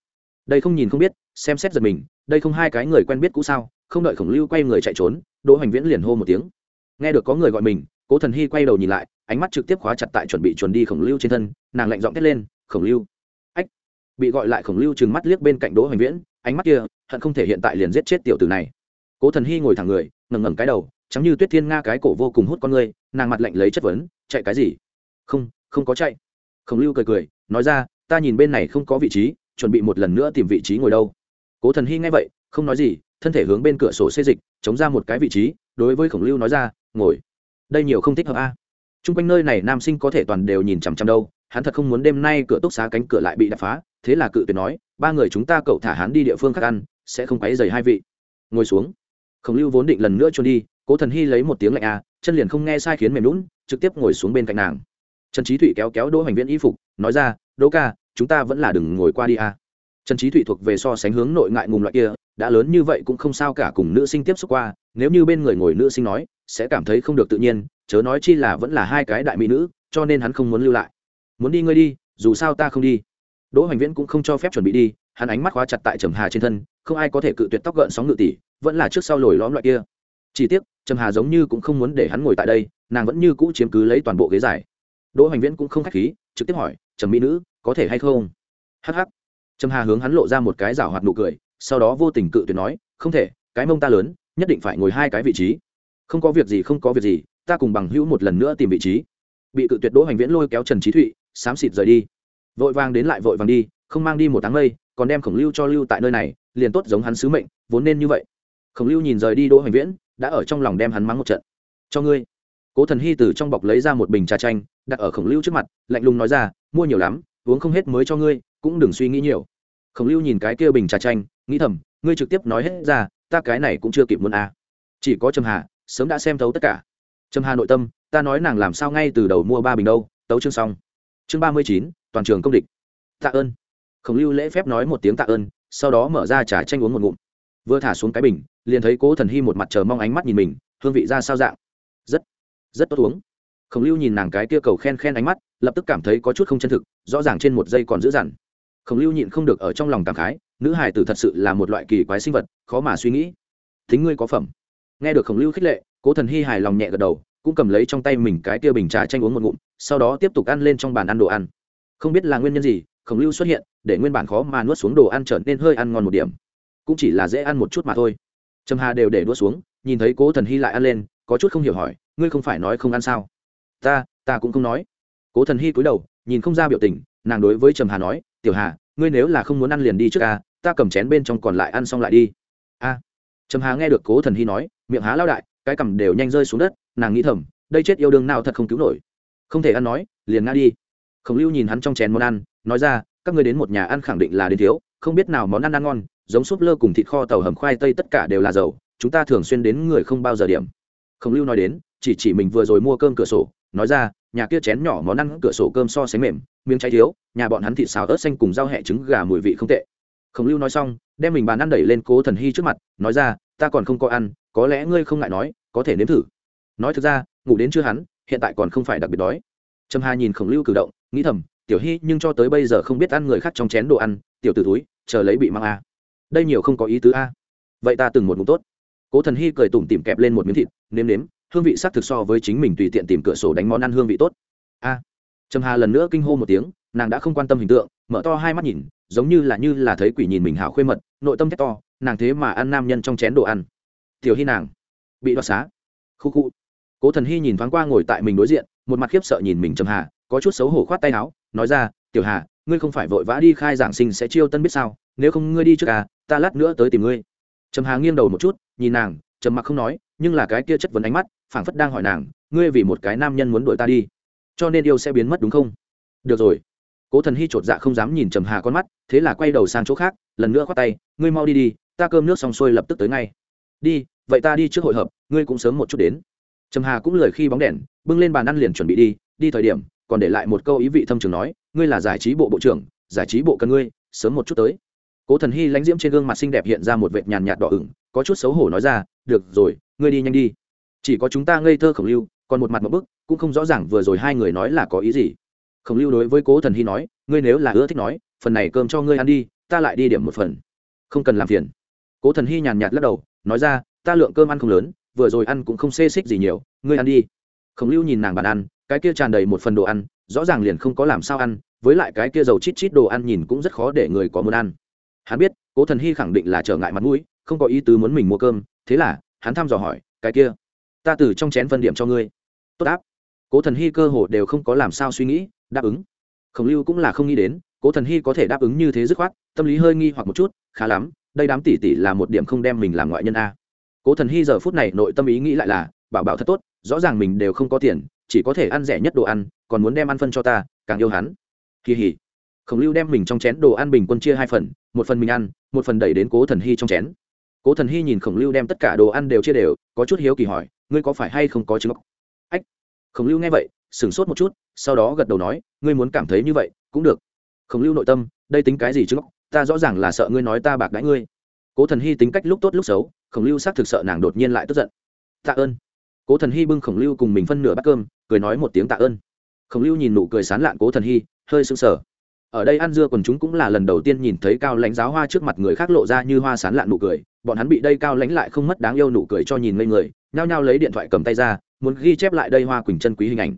Đây không nhìn không biết, xem xét giật mình, đây không hai cái người quen biết cũ sao? Không đợi khổng lưu quay người chạy trốn, đỗ hành viễn liền hô một tiếng. Nghe được có người gọi mình, cố thần hy quay đầu nhìn lại, ánh mắt trực tiếp khóa chặt tại chuẩn bị chuẩn đi khổng lưu trên thân, nàng lạnh giọng thét lên, khổng lưu! Ách! Bị gọi lại khổng lưu trừng mắt liếc bên cạnh đỗ hoành viễn, ánh mắt kia, hận không thể hiện tại liền giết chết tiểu tử này. Cố thần hy ngồi thẳng người, ngẩng ngẩng cái đầu chẳng như tuyết thiên nga cái cổ vô cùng hút con người, nàng mặt lạnh lấy chất vấn, chạy cái gì? Không không có chạy. Khổng lưu cười cười, nói ra, ta nhìn bên này không có vị trí, chuẩn bị một lần nữa tìm vị trí ngồi đâu. Cố thần hy nghe vậy, không nói gì thân thể hướng bên cửa sổ xê dịch, chống ra một cái vị trí, đối với khổng lưu nói ra, ngồi. Đây nhiều không thích hợp a. À. t r u n g quanh nơi này nam sinh có thể toàn đều nhìn chằm chằm đâu, hắn thật không muốn đêm nay cửa túc xá cánh cửa lại bị đập phá, thế là cự tuyệt nói, ba người chúng ta cậu thả hắn đi địa phương khác ăn, sẽ không quáy dày hai vị. Ngồi xuống. Khổng lưu vốn định lần nữa trốn đi, cố thần hy lấy một tiếng lạnh a, chân liền không nghe sai khiến mềm lún trực tiếp ngồi xuống bên cạnh nàng. Trần trí thụy kéo kéo đỗ hoành viễn y phục, nói ra, đỗ ca, chúng ta vẫn là đừng ngồi qua đi a trần trí thụy thuộc về so sánh hướng nội ngại ngùng loại kia, đã lớn như vậy cũng không sao cả cùng nữ sinh tiếp xúc qua, nếu như bên người ngồi nữ sinh nói, sẽ cảm thấy không được tự nhiên, chớ nói chi là vẫn là hai cái đại mỹ nữ, cho nên hắn không muốn lưu lại. Muốn đi ngươi đi, dù sao ta không đi. Đỗ hoành viễn cũng không cho phép chuẩn bị đi, hắn ánh mắt khóa chặt tại trầm hà trên thân, không ai có thể cự tuyệt tóc gợn sóng ngự tỷ, vẫn là trước sau lồi lõm loại kia. Chỉ tiếc, trầm hà giống như cũng không muốn để hắn ngồi tại đây, nàng vẫn như cũ chiếm cứ lấy toàn bộ ghế dài. Đỗ hoành viễn cũng không k h á c h khí, trực tiếp hỏi, trầm mỹ nữ, có thể hay không? Hh trầm hà hướng hắn lộ ra một cái rảo hoạt nụ cười, sau đó vô tình cự tuyệt nói, không thể, cái mông ta lớn, nhất định phải ngồi hai cái vị trí. Không có việc gì, không có việc gì, ta cùng bằng hữu một lần nữa tìm vị trí. Bị cự tuyệt đỗ hành viễn lôi kéo trần trí thụy, xám xịt rời đi. Vội vàng đến lại vội vàng đi, không mang đi một tháng mây, còn đem khổng lưu cho lưu tại nơi này, liền tốt giống hắn sứ mệnh, vốn nên như vậy. Khổng lưu nhìn rời đi đỗ hành viễn, đã ở trong lòng đem hắn mắng một trận. Cho ngươi. Cố thần hy từ trong bọc lấy ra một bình trà chanh, đặt ở khổng lưu trước mặt, lạnh lùng nói ra, mua nhiều lắm, uống không hết mới cho ngươi cũng đừng suy nghĩ nhiều. Khổng lưu nhìn cái kia bình trà chanh, nghĩ thầm, ngươi trực tiếp nói hết ra, ta cái này cũng chưa kịp muốn à. chỉ có trầm hà, sớm đã xem thấu tất cả. Trầm hà nội tâm, ta nói nàng làm sao ngay từ đầu mua ba bình đâu, tấu chương xong. Chương ba mươi chín, toàn trường công địch. Tạ ơn. Khổng lưu lễ phép nói một tiếng tạ ơn, sau đó mở ra trà chanh uống một ngụm. Vừa thả xuống cái bình, liền thấy cố thần hy một mặt chờ mong ánh mắt nhìn mình, hương vị ra sao dạng? Rất rất tốt uống. Khổng lưu nhìn nàng cái kia cầu khen khen ánh mắt, lập tức cảm thấy có chút không chân thực, rõ ràng trên một giây còn dữ dằn khổng lưu nhịn không được ở trong lòng cảm khái, nữ hải tử thật sự là một loại kỳ quái sinh vật, khó mà suy nghĩ. Thính ngươi có phẩm. Nghe được khổng lưu khích lệ, cố thần hy hài lòng nhẹ gật đầu, cũng cầm lấy trong tay mình cái kia bình trà tranh uống một ngụm, sau đó tiếp tục ăn lên trong bàn ăn đồ ăn. Không biết là nguyên nhân gì, khổng lưu xuất hiện, để nguyên bản khó mà nuốt xuống đồ ăn trở nên hơi ăn ngon một điểm. Cũng chỉ là dễ ăn một chút mà thôi. Trầm hà đều để đua xuống, nhìn thấy cố thần hy lại ăn lên, có chút không hiểu hỏi, ngươi không phải nói không ăn sao? Ta ta cũng không nói. Cố thần hy cúi đầu, nhìn không ra biểu tình, nàng đối với trầm hà nói tiểu hà, ngươi nếu là không muốn ăn liền đi trước ca ta cầm chén bên trong còn lại ăn xong lại đi. A. Trầm hà nghe được cố thần hy nói, miệng há lao đại, cái cầm đều nhanh rơi xuống đất, nàng nghĩ thầm, đây chết yêu đương nào thật không cứu nổi. Không thể ăn nói, liền ngã đi. Khổng lưu nhìn hắn trong chén món ăn, nói ra, các ngươi đến một nhà ăn khẳng định là đến thiếu, không biết nào món ăn ăn ngon, giống súp lơ cùng thịt kho tàu hầm khoai tây tất cả đều là dầu, chúng ta thường xuyên đến người không bao giờ điểm. Khổng lưu nói đến, chỉ chỉ mình vừa rồi mua cơm cửa sổ, nói ra nhà kia chén nhỏ món ăn cửa sổ cơm so sánh mềm, miếng cháy thiếu, nhà bọn hắn thịt xào ớt xanh cùng rau hẹ trứng gà mùi vị không tệ. Khổng lưu nói xong, đem mình bàn ăn đẩy lên cố thần hy trước mặt, nói ra, ta còn không có ăn, có lẽ ngươi không ngại nói, có thể nếm thử. Nói thực ra, ngủ đến chưa hắn, hiện tại còn không phải đặc biệt đói. Trâm hà nhìn khổng lưu cử động, nghĩ thầm, tiểu hy, nhưng cho tới bây giờ không biết ăn người khác trong chén đồ ăn, tiểu t túi chờ lấy bị mang a. Đây nhiều không có ý tứ a. Vậy ta từng một ngủ tốt. Cố thần hy cười tủm tìm kẹp lên một miếng thịt, nếm nếm hương vị sắc thực so với chính mình tùy tiện tìm cửa sổ đánh món ăn hương vị tốt. A. Trầm hà lần nữa kinh hô một tiếng, nàng đã không quan tâm hình tượng, mở to hai mắt nhìn, giống như là như là thấy quỷ nhìn mình hảo khuê mật, nội tâm thét to, nàng thế mà ăn nam nhân trong chén đồ ăn. Tiểu hy nàng, bị đoạt xá. Khu khu. Cố thần hy nhìn thoáng qua ngồi tại mình đối diện, một mặt khiếp sợ nhìn mình trầm hà, có chút xấu hổ khoát tay áo, nói ra, tiểu hà, ngươi không phải vội vã đi khai giảng sinh sẽ chiêu tân biết sao, nếu không ngươi đi trước à ta lát nữa tới tìm ngươi. Trầm hà nghiêng đầu một chút, nhìn nàng, trầm mặc không nói, nhưng là cái kia chất vấn ánh mắt phảng phất đang hỏi nàng, ngươi vì một cái nam nhân muốn đuổi ta đi, cho nên yêu sẽ biến mất đúng không? Được rồi. Cố thần hy chột dạ không dám nhìn trầm hà con mắt, thế là quay đầu sang chỗ khác, lần nữa khoát tay, ngươi mau đi đi, ta cơm nước xong xuôi lập tức tới ngay. Đi, vậy ta đi trước hội hợp, ngươi cũng sớm một chút đến. Trầm hà cũng lời khi bóng đèn, bưng lên bàn ăn liền chuẩn bị đi đi thời điểm, còn để lại một câu ý vị thâm trường nói, ngươi là giải trí bộ bộ trưởng, giải trí bộ cần ngươi, sớm một chút tới. Cố thần hy lãnh diễm trên gương mặt xinh đẹp hiện ra một vệt nhàn nhạt đỏ ửng, có chút xấu hổ nói ra, được rồi, ngươi đi nhanh đi chỉ có chúng ta ngây thơ khổng lưu, còn một mặt một bức, cũng không rõ ràng vừa rồi hai người nói là có ý gì. Khổng lưu đối với cố thần hy nói, ngươi nếu là ưa thích nói, phần này cơm cho ngươi ăn đi, ta lại đi điểm một phần. Không cần làm phiền. Cố thần hy nhàn nhạt lắc đầu, nói ra, ta lượng cơm ăn không lớn, vừa rồi ăn cũng không xê xích gì nhiều, ngươi ăn đi. Khổng lưu nhìn nàng bàn ăn, cái kia tràn đầy một phần đồ ăn, rõ ràng liền không có làm sao ăn, với lại cái kia dầu chít chít đồ ăn nhìn cũng rất khó để người có muốn ăn. Hắn biết, cố thần hy khẳng định là trở ngại mặt mũi, không có ý tứ muốn mình mua cơm, thế là, hắn thăm dò hỏi, cái kia ta từ trong chén phân điểm cho ngươi. Tốt đáp. Cố thần hy cơ hồ đều không có làm sao suy nghĩ, đáp ứng. Khổng lưu cũng là không nghĩ đến, cố thần hy có thể đáp ứng như thế dứt khoát, tâm lý hơi nghi hoặc một chút, khá lắm, đây đám tỷ tỷ là một điểm không đem mình làm ngoại nhân a. Cố thần hy giờ phút này nội tâm ý nghĩ lại là, bảo bảo thật tốt, rõ ràng mình đều không có tiền, chỉ có thể ăn rẻ nhất đồ ăn, còn muốn đem ăn phân cho ta, càng yêu hắn. Kỳ hỉ. Khổng lưu đem mình trong chén đồ ăn bình quân chia hai phần, một phần mình ăn, một phần đẩy đến cố thần hy trong chén. Cố thần hy nhìn khổng lưu đem tất cả đồ ăn đều chia đều, có chút hiếu kỳ hỏi ngươi có phải hay không có chứng? ách, khổng lưu nghe vậy, sửng sốt một chút, sau đó gật đầu nói, ngươi muốn cảm thấy như vậy, cũng được. Khổng lưu nội tâm, đây tính cái gì chứ ta rõ ràng là sợ ngươi nói ta bạc đãi ngươi. Cố thần hy tính cách lúc tốt lúc xấu, khổng lưu xác thực sợ nàng đột nhiên lại tức giận. Tạ ơn. Cố thần hy bưng khổng lưu cùng mình phân nửa bát cơm, cười nói một tiếng tạ ơn. Khổng lưu nhìn nụ cười sán lạn cố thần hy, hơi sững sờ ở đây ăn dưa quần chúng cũng là lần đầu tiên nhìn thấy cao lãnh giáo hoa trước mặt người khác lộ ra như hoa sán lạn nụ cười. Bọn hắn bị đây cao lãnh lại không mất đáng yêu nụ cười cho nhìn ngây người, nhao nhao lấy điện thoại cầm tay ra, muốn ghi chép lại đây hoa quỳnh chân quý hình ảnh.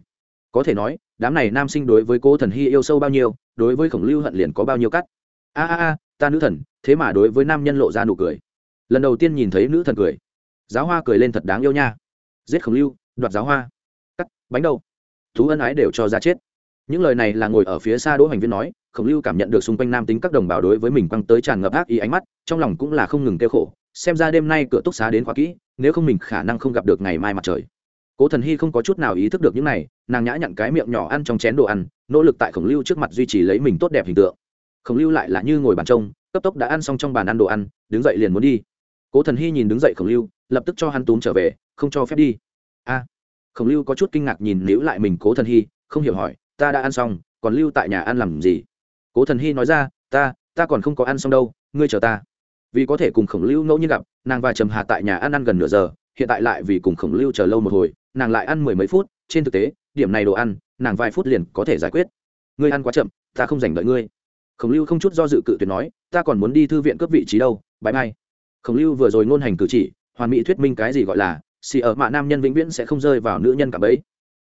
Có thể nói, đám này nam sinh đối với cô thần hy yêu sâu bao nhiêu, đối với khổng lưu hận liền có bao nhiêu cắt. A a a, ta nữ thần, thế mà đối với nam nhân lộ ra nụ cười. Lần đầu tiên nhìn thấy nữ thần cười. Giáo hoa cười lên thật đáng yêu nha. Giết khổng lưu, đoạt giáo hoa. Cắt, bánh đâu thú ân ái đều cho ra chết. Những lời này là ngồi ở phía xa đỗ hành viên nói khổng lưu cảm nhận được xung quanh nam tính các đồng bào đối với mình quăng tới tràn ngập ác ý ánh mắt, trong lòng cũng là không ngừng kêu khổ, xem ra đêm nay cửa túc xá đến quá kỹ, nếu không mình khả năng không gặp được ngày mai mặt trời. Cố thần hy không có chút nào ý thức được những này, nàng nhã nhặn cái miệng nhỏ ăn trong chén đồ ăn, nỗ lực tại khổng lưu trước mặt duy trì lấy mình tốt đẹp hình tượng. Khổng lưu lại là như ngồi bàn trông, cấp tốc đã ăn xong trong bàn ăn đồ ăn, đứng dậy liền muốn đi. Cố thần hy nhìn đứng dậy khổng lưu, lập tức cho hắn túm trở về, không cho phép đi. A! Khổng lưu có chút kinh ngạc nhìn níu lại mình cố thần hy, không hiểu hỏi, ta đã ăn xong, còn lưu tại nhà ăn làm gì? Cố thần hy nói ra, ta ta còn không có ăn xong đâu, ngươi chờ ta. Vì có thể cùng khổng lưu ngẫu nhiên gặp, nàng và trầm hà tại nhà ăn ăn gần nửa giờ, hiện tại lại vì cùng khổng lưu chờ lâu một hồi, nàng lại ăn mười mấy phút, trên thực tế, điểm này đồ ăn, nàng vài phút liền có thể giải quyết. Ngươi ăn quá chậm, ta không giành đợi ngươi. Khổng lưu không chút do dự cự tuyệt nói, ta còn muốn đi thư viện cướp vị trí đâu, bãi mai. Khổng lưu vừa rồi ngôn hành cử chỉ, hoàn mỹ thuyết minh cái gì gọi là, xì ở mạ nam nhân vĩnh viễn sẽ không rơi vào nữ nhân cả bấy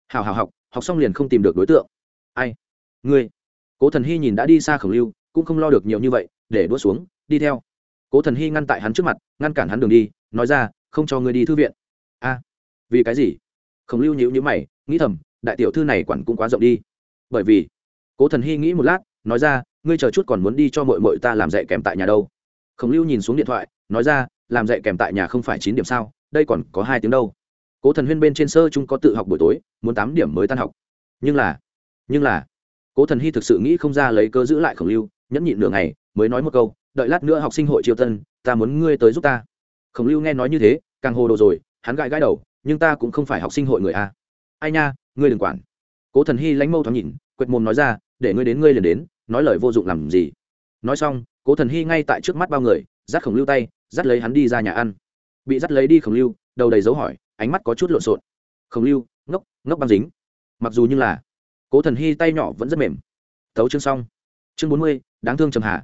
hào hào học học xong liền không tìm được đối tượng. Ai? Ngươi cố thần hy nhìn đã đi xa khổng lưu, cũng không lo được nhiều như vậy, để đua xuống, đi theo. Cố thần hy ngăn tại hắn trước mặt, ngăn cản hắn đường đi, nói ra, không cho ngươi đi thư viện. A, vì cái gì? Khổng lưu nhíu nhíu mày, nghĩ thầm, đại tiểu thư này quản cũng quá rộng đi. Bởi vì, cố thần hy nghĩ một lát, nói ra, ngươi chờ chút còn muốn đi cho mội mội ta làm dạy kèm tại nhà đâu? Khổng lưu nhìn xuống điện thoại, nói ra, làm dạy kèm tại nhà không phải chín điểm sao, đây còn có hai tiếng đâu. Cố thần huyên bên trên sơ chung có tự học buổi tối, muốn tám điểm mới tan học. Nhưng là nhưng là cố thần hy thực sự nghĩ không ra lấy cơ giữ lại khổng lưu, nhẫn nhịn nửa ngày, mới nói một câu, đợi lát nữa học sinh hội triều tân, ta muốn ngươi tới giúp ta. Khổng lưu nghe nói như thế, càng hồ đồ rồi, hắn gãi gãi đầu, nhưng ta cũng không phải học sinh hội người a. Ai nha, ngươi đừng quản. Cố thần hy lánh mâu thoáng nhìn, quệt mồm nói ra, để ngươi đến, ngươi liền đến, nói lời vô dụng làm gì? Nói xong, cố thần hy ngay tại trước mắt bao người, dắt khổng lưu tay, dắt lấy hắn đi ra nhà ăn. Bị dắt lấy đi khổng lưu, đầu đầy dấu hỏi, ánh mắt có chút lộn xộn. Khổng lưu, ngốc ngốc băng dính. Mặc dù như là cố thần hy tay nhỏ vẫn rất mềm. Tấu chương xong. Chương bốn mươi, đáng thương trầm hà.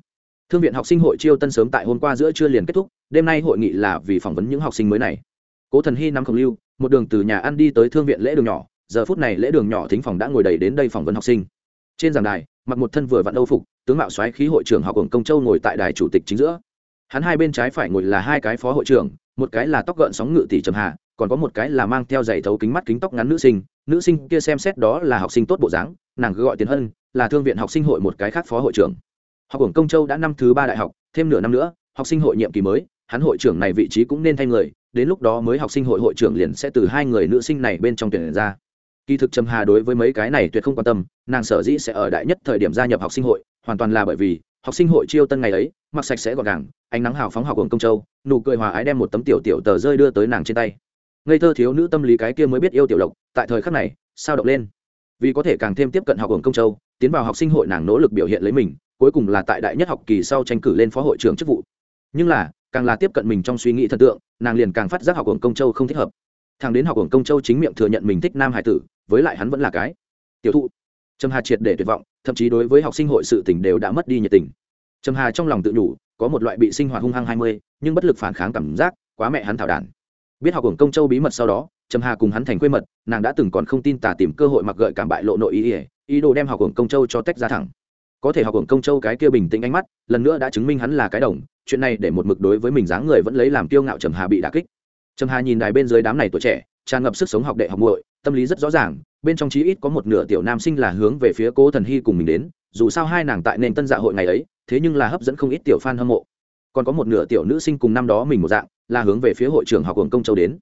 Thương viện học sinh hội chiêu tân sớm tại hôm qua giữa trưa liền kết thúc, đêm nay hội nghị là vì phỏng vấn những học sinh mới này. Cố thần hy nắm khổng lưu, một đường từ nhà ăn đi tới thương viện lễ đường nhỏ, giờ phút này lễ đường nhỏ thính phòng đã ngồi đầy đến đây phỏng vấn học sinh. Trên giảng đài, mặc một thân vừa vặn âu phục, tướng mạo xoáy khí hội trưởng học hồng công châu ngồi tại đài chủ tịch chính giữa. Hắn hai bên trái phải ngồi là hai cái phó hội trưởng, một cái là tóc gợn sóng ngự tỷ trầm hà còn có một cái là mang theo giày thấu kính mắt kính tóc ngắn nữ sinh nữ sinh kia xem xét đó là học sinh tốt bộ dáng, nàng cứ gọi tiền hân, là thương viện học sinh hội một cái khác phó hội trưởng. Học hưởng công châu đã năm thứ ba đại học, thêm nửa năm nữa, học sinh hội nhiệm kỳ mới, hắn hội trưởng này vị trí cũng nên thay người, đến lúc đó mới học sinh hội hội trưởng liền sẽ từ hai người nữ sinh này bên trong tuyển ra. Kỳ thực trầm hà đối với mấy cái này tuyệt không quan tâm, nàng sở dĩ sẽ ở đại nhất thời điểm gia nhập học sinh hội, hoàn toàn là bởi vì, học sinh hội chiêu tân ngày ấy, mặc sạch sẽ gọn gàng, ánh nắng hào phóng học hưởng công châu, nụ cười hòa ái đem một tấm tiểu tiểu tờ rơi đưa tới nàng trên tay ngây thơ thiếu nữ tâm lý cái kia mới biết yêu tiểu lộc, tại thời khắc này, sao động lên. Vì có thể càng thêm tiếp cận học hưởng công châu, tiến vào học sinh hội nàng nỗ lực biểu hiện lấy mình, cuối cùng là tại đại nhất học kỳ sau tranh cử lên phó hội trưởng chức vụ. Nhưng là, càng là tiếp cận mình trong suy nghĩ thần tượng, nàng liền càng phát giác học hưởng công châu không thích hợp. Thằng đến học hưởng công châu chính miệng thừa nhận mình thích nam hải tử, với lại hắn vẫn là cái tiểu thụ. Trầm hà triệt để tuyệt vọng, thậm chí đối với học sinh hội sự tình đều đã mất đi nhiệt tình. Trầm hà trong lòng tự nhủ, có một loại bị sinh hoạt hung hăng hai mươi, nhưng bất lực phản kháng cảm giác, quá mẹ hắn thảo đản biết học hồng công châu bí mật sau đó, trầm hà cùng hắn thành quê mật, nàng đã từng còn không tin tả tìm cơ hội mặc gợi cảm bại lộ nội ý ỉa, ý đồ đem học hồng công châu cho tách ra thẳng. Có thể học hồng công châu cái kia bình tĩnh ánh mắt, lần nữa đã chứng minh hắn là cái đồng, chuyện này để một mực đối với mình dáng người vẫn lấy làm kiêu ngạo trầm hà bị đà kích. Trầm hà nhìn đài bên dưới đám này tuổi trẻ, tràn ngập sức sống học đệ học muội, tâm lý rất rõ ràng, bên trong chí ít có một nửa tiểu nam sinh là hướng về phía cố thần hy cùng mình đến, dù sao hai nàng tại nền tân dạ hội ngày ấy, thế nhưng là hấp dẫn không ít tiểu fan hâm mộ còn có một nửa tiểu nữ sinh cùng năm đó mình một dạng, là hướng về phía hội trưởng học hưởng công châu đến.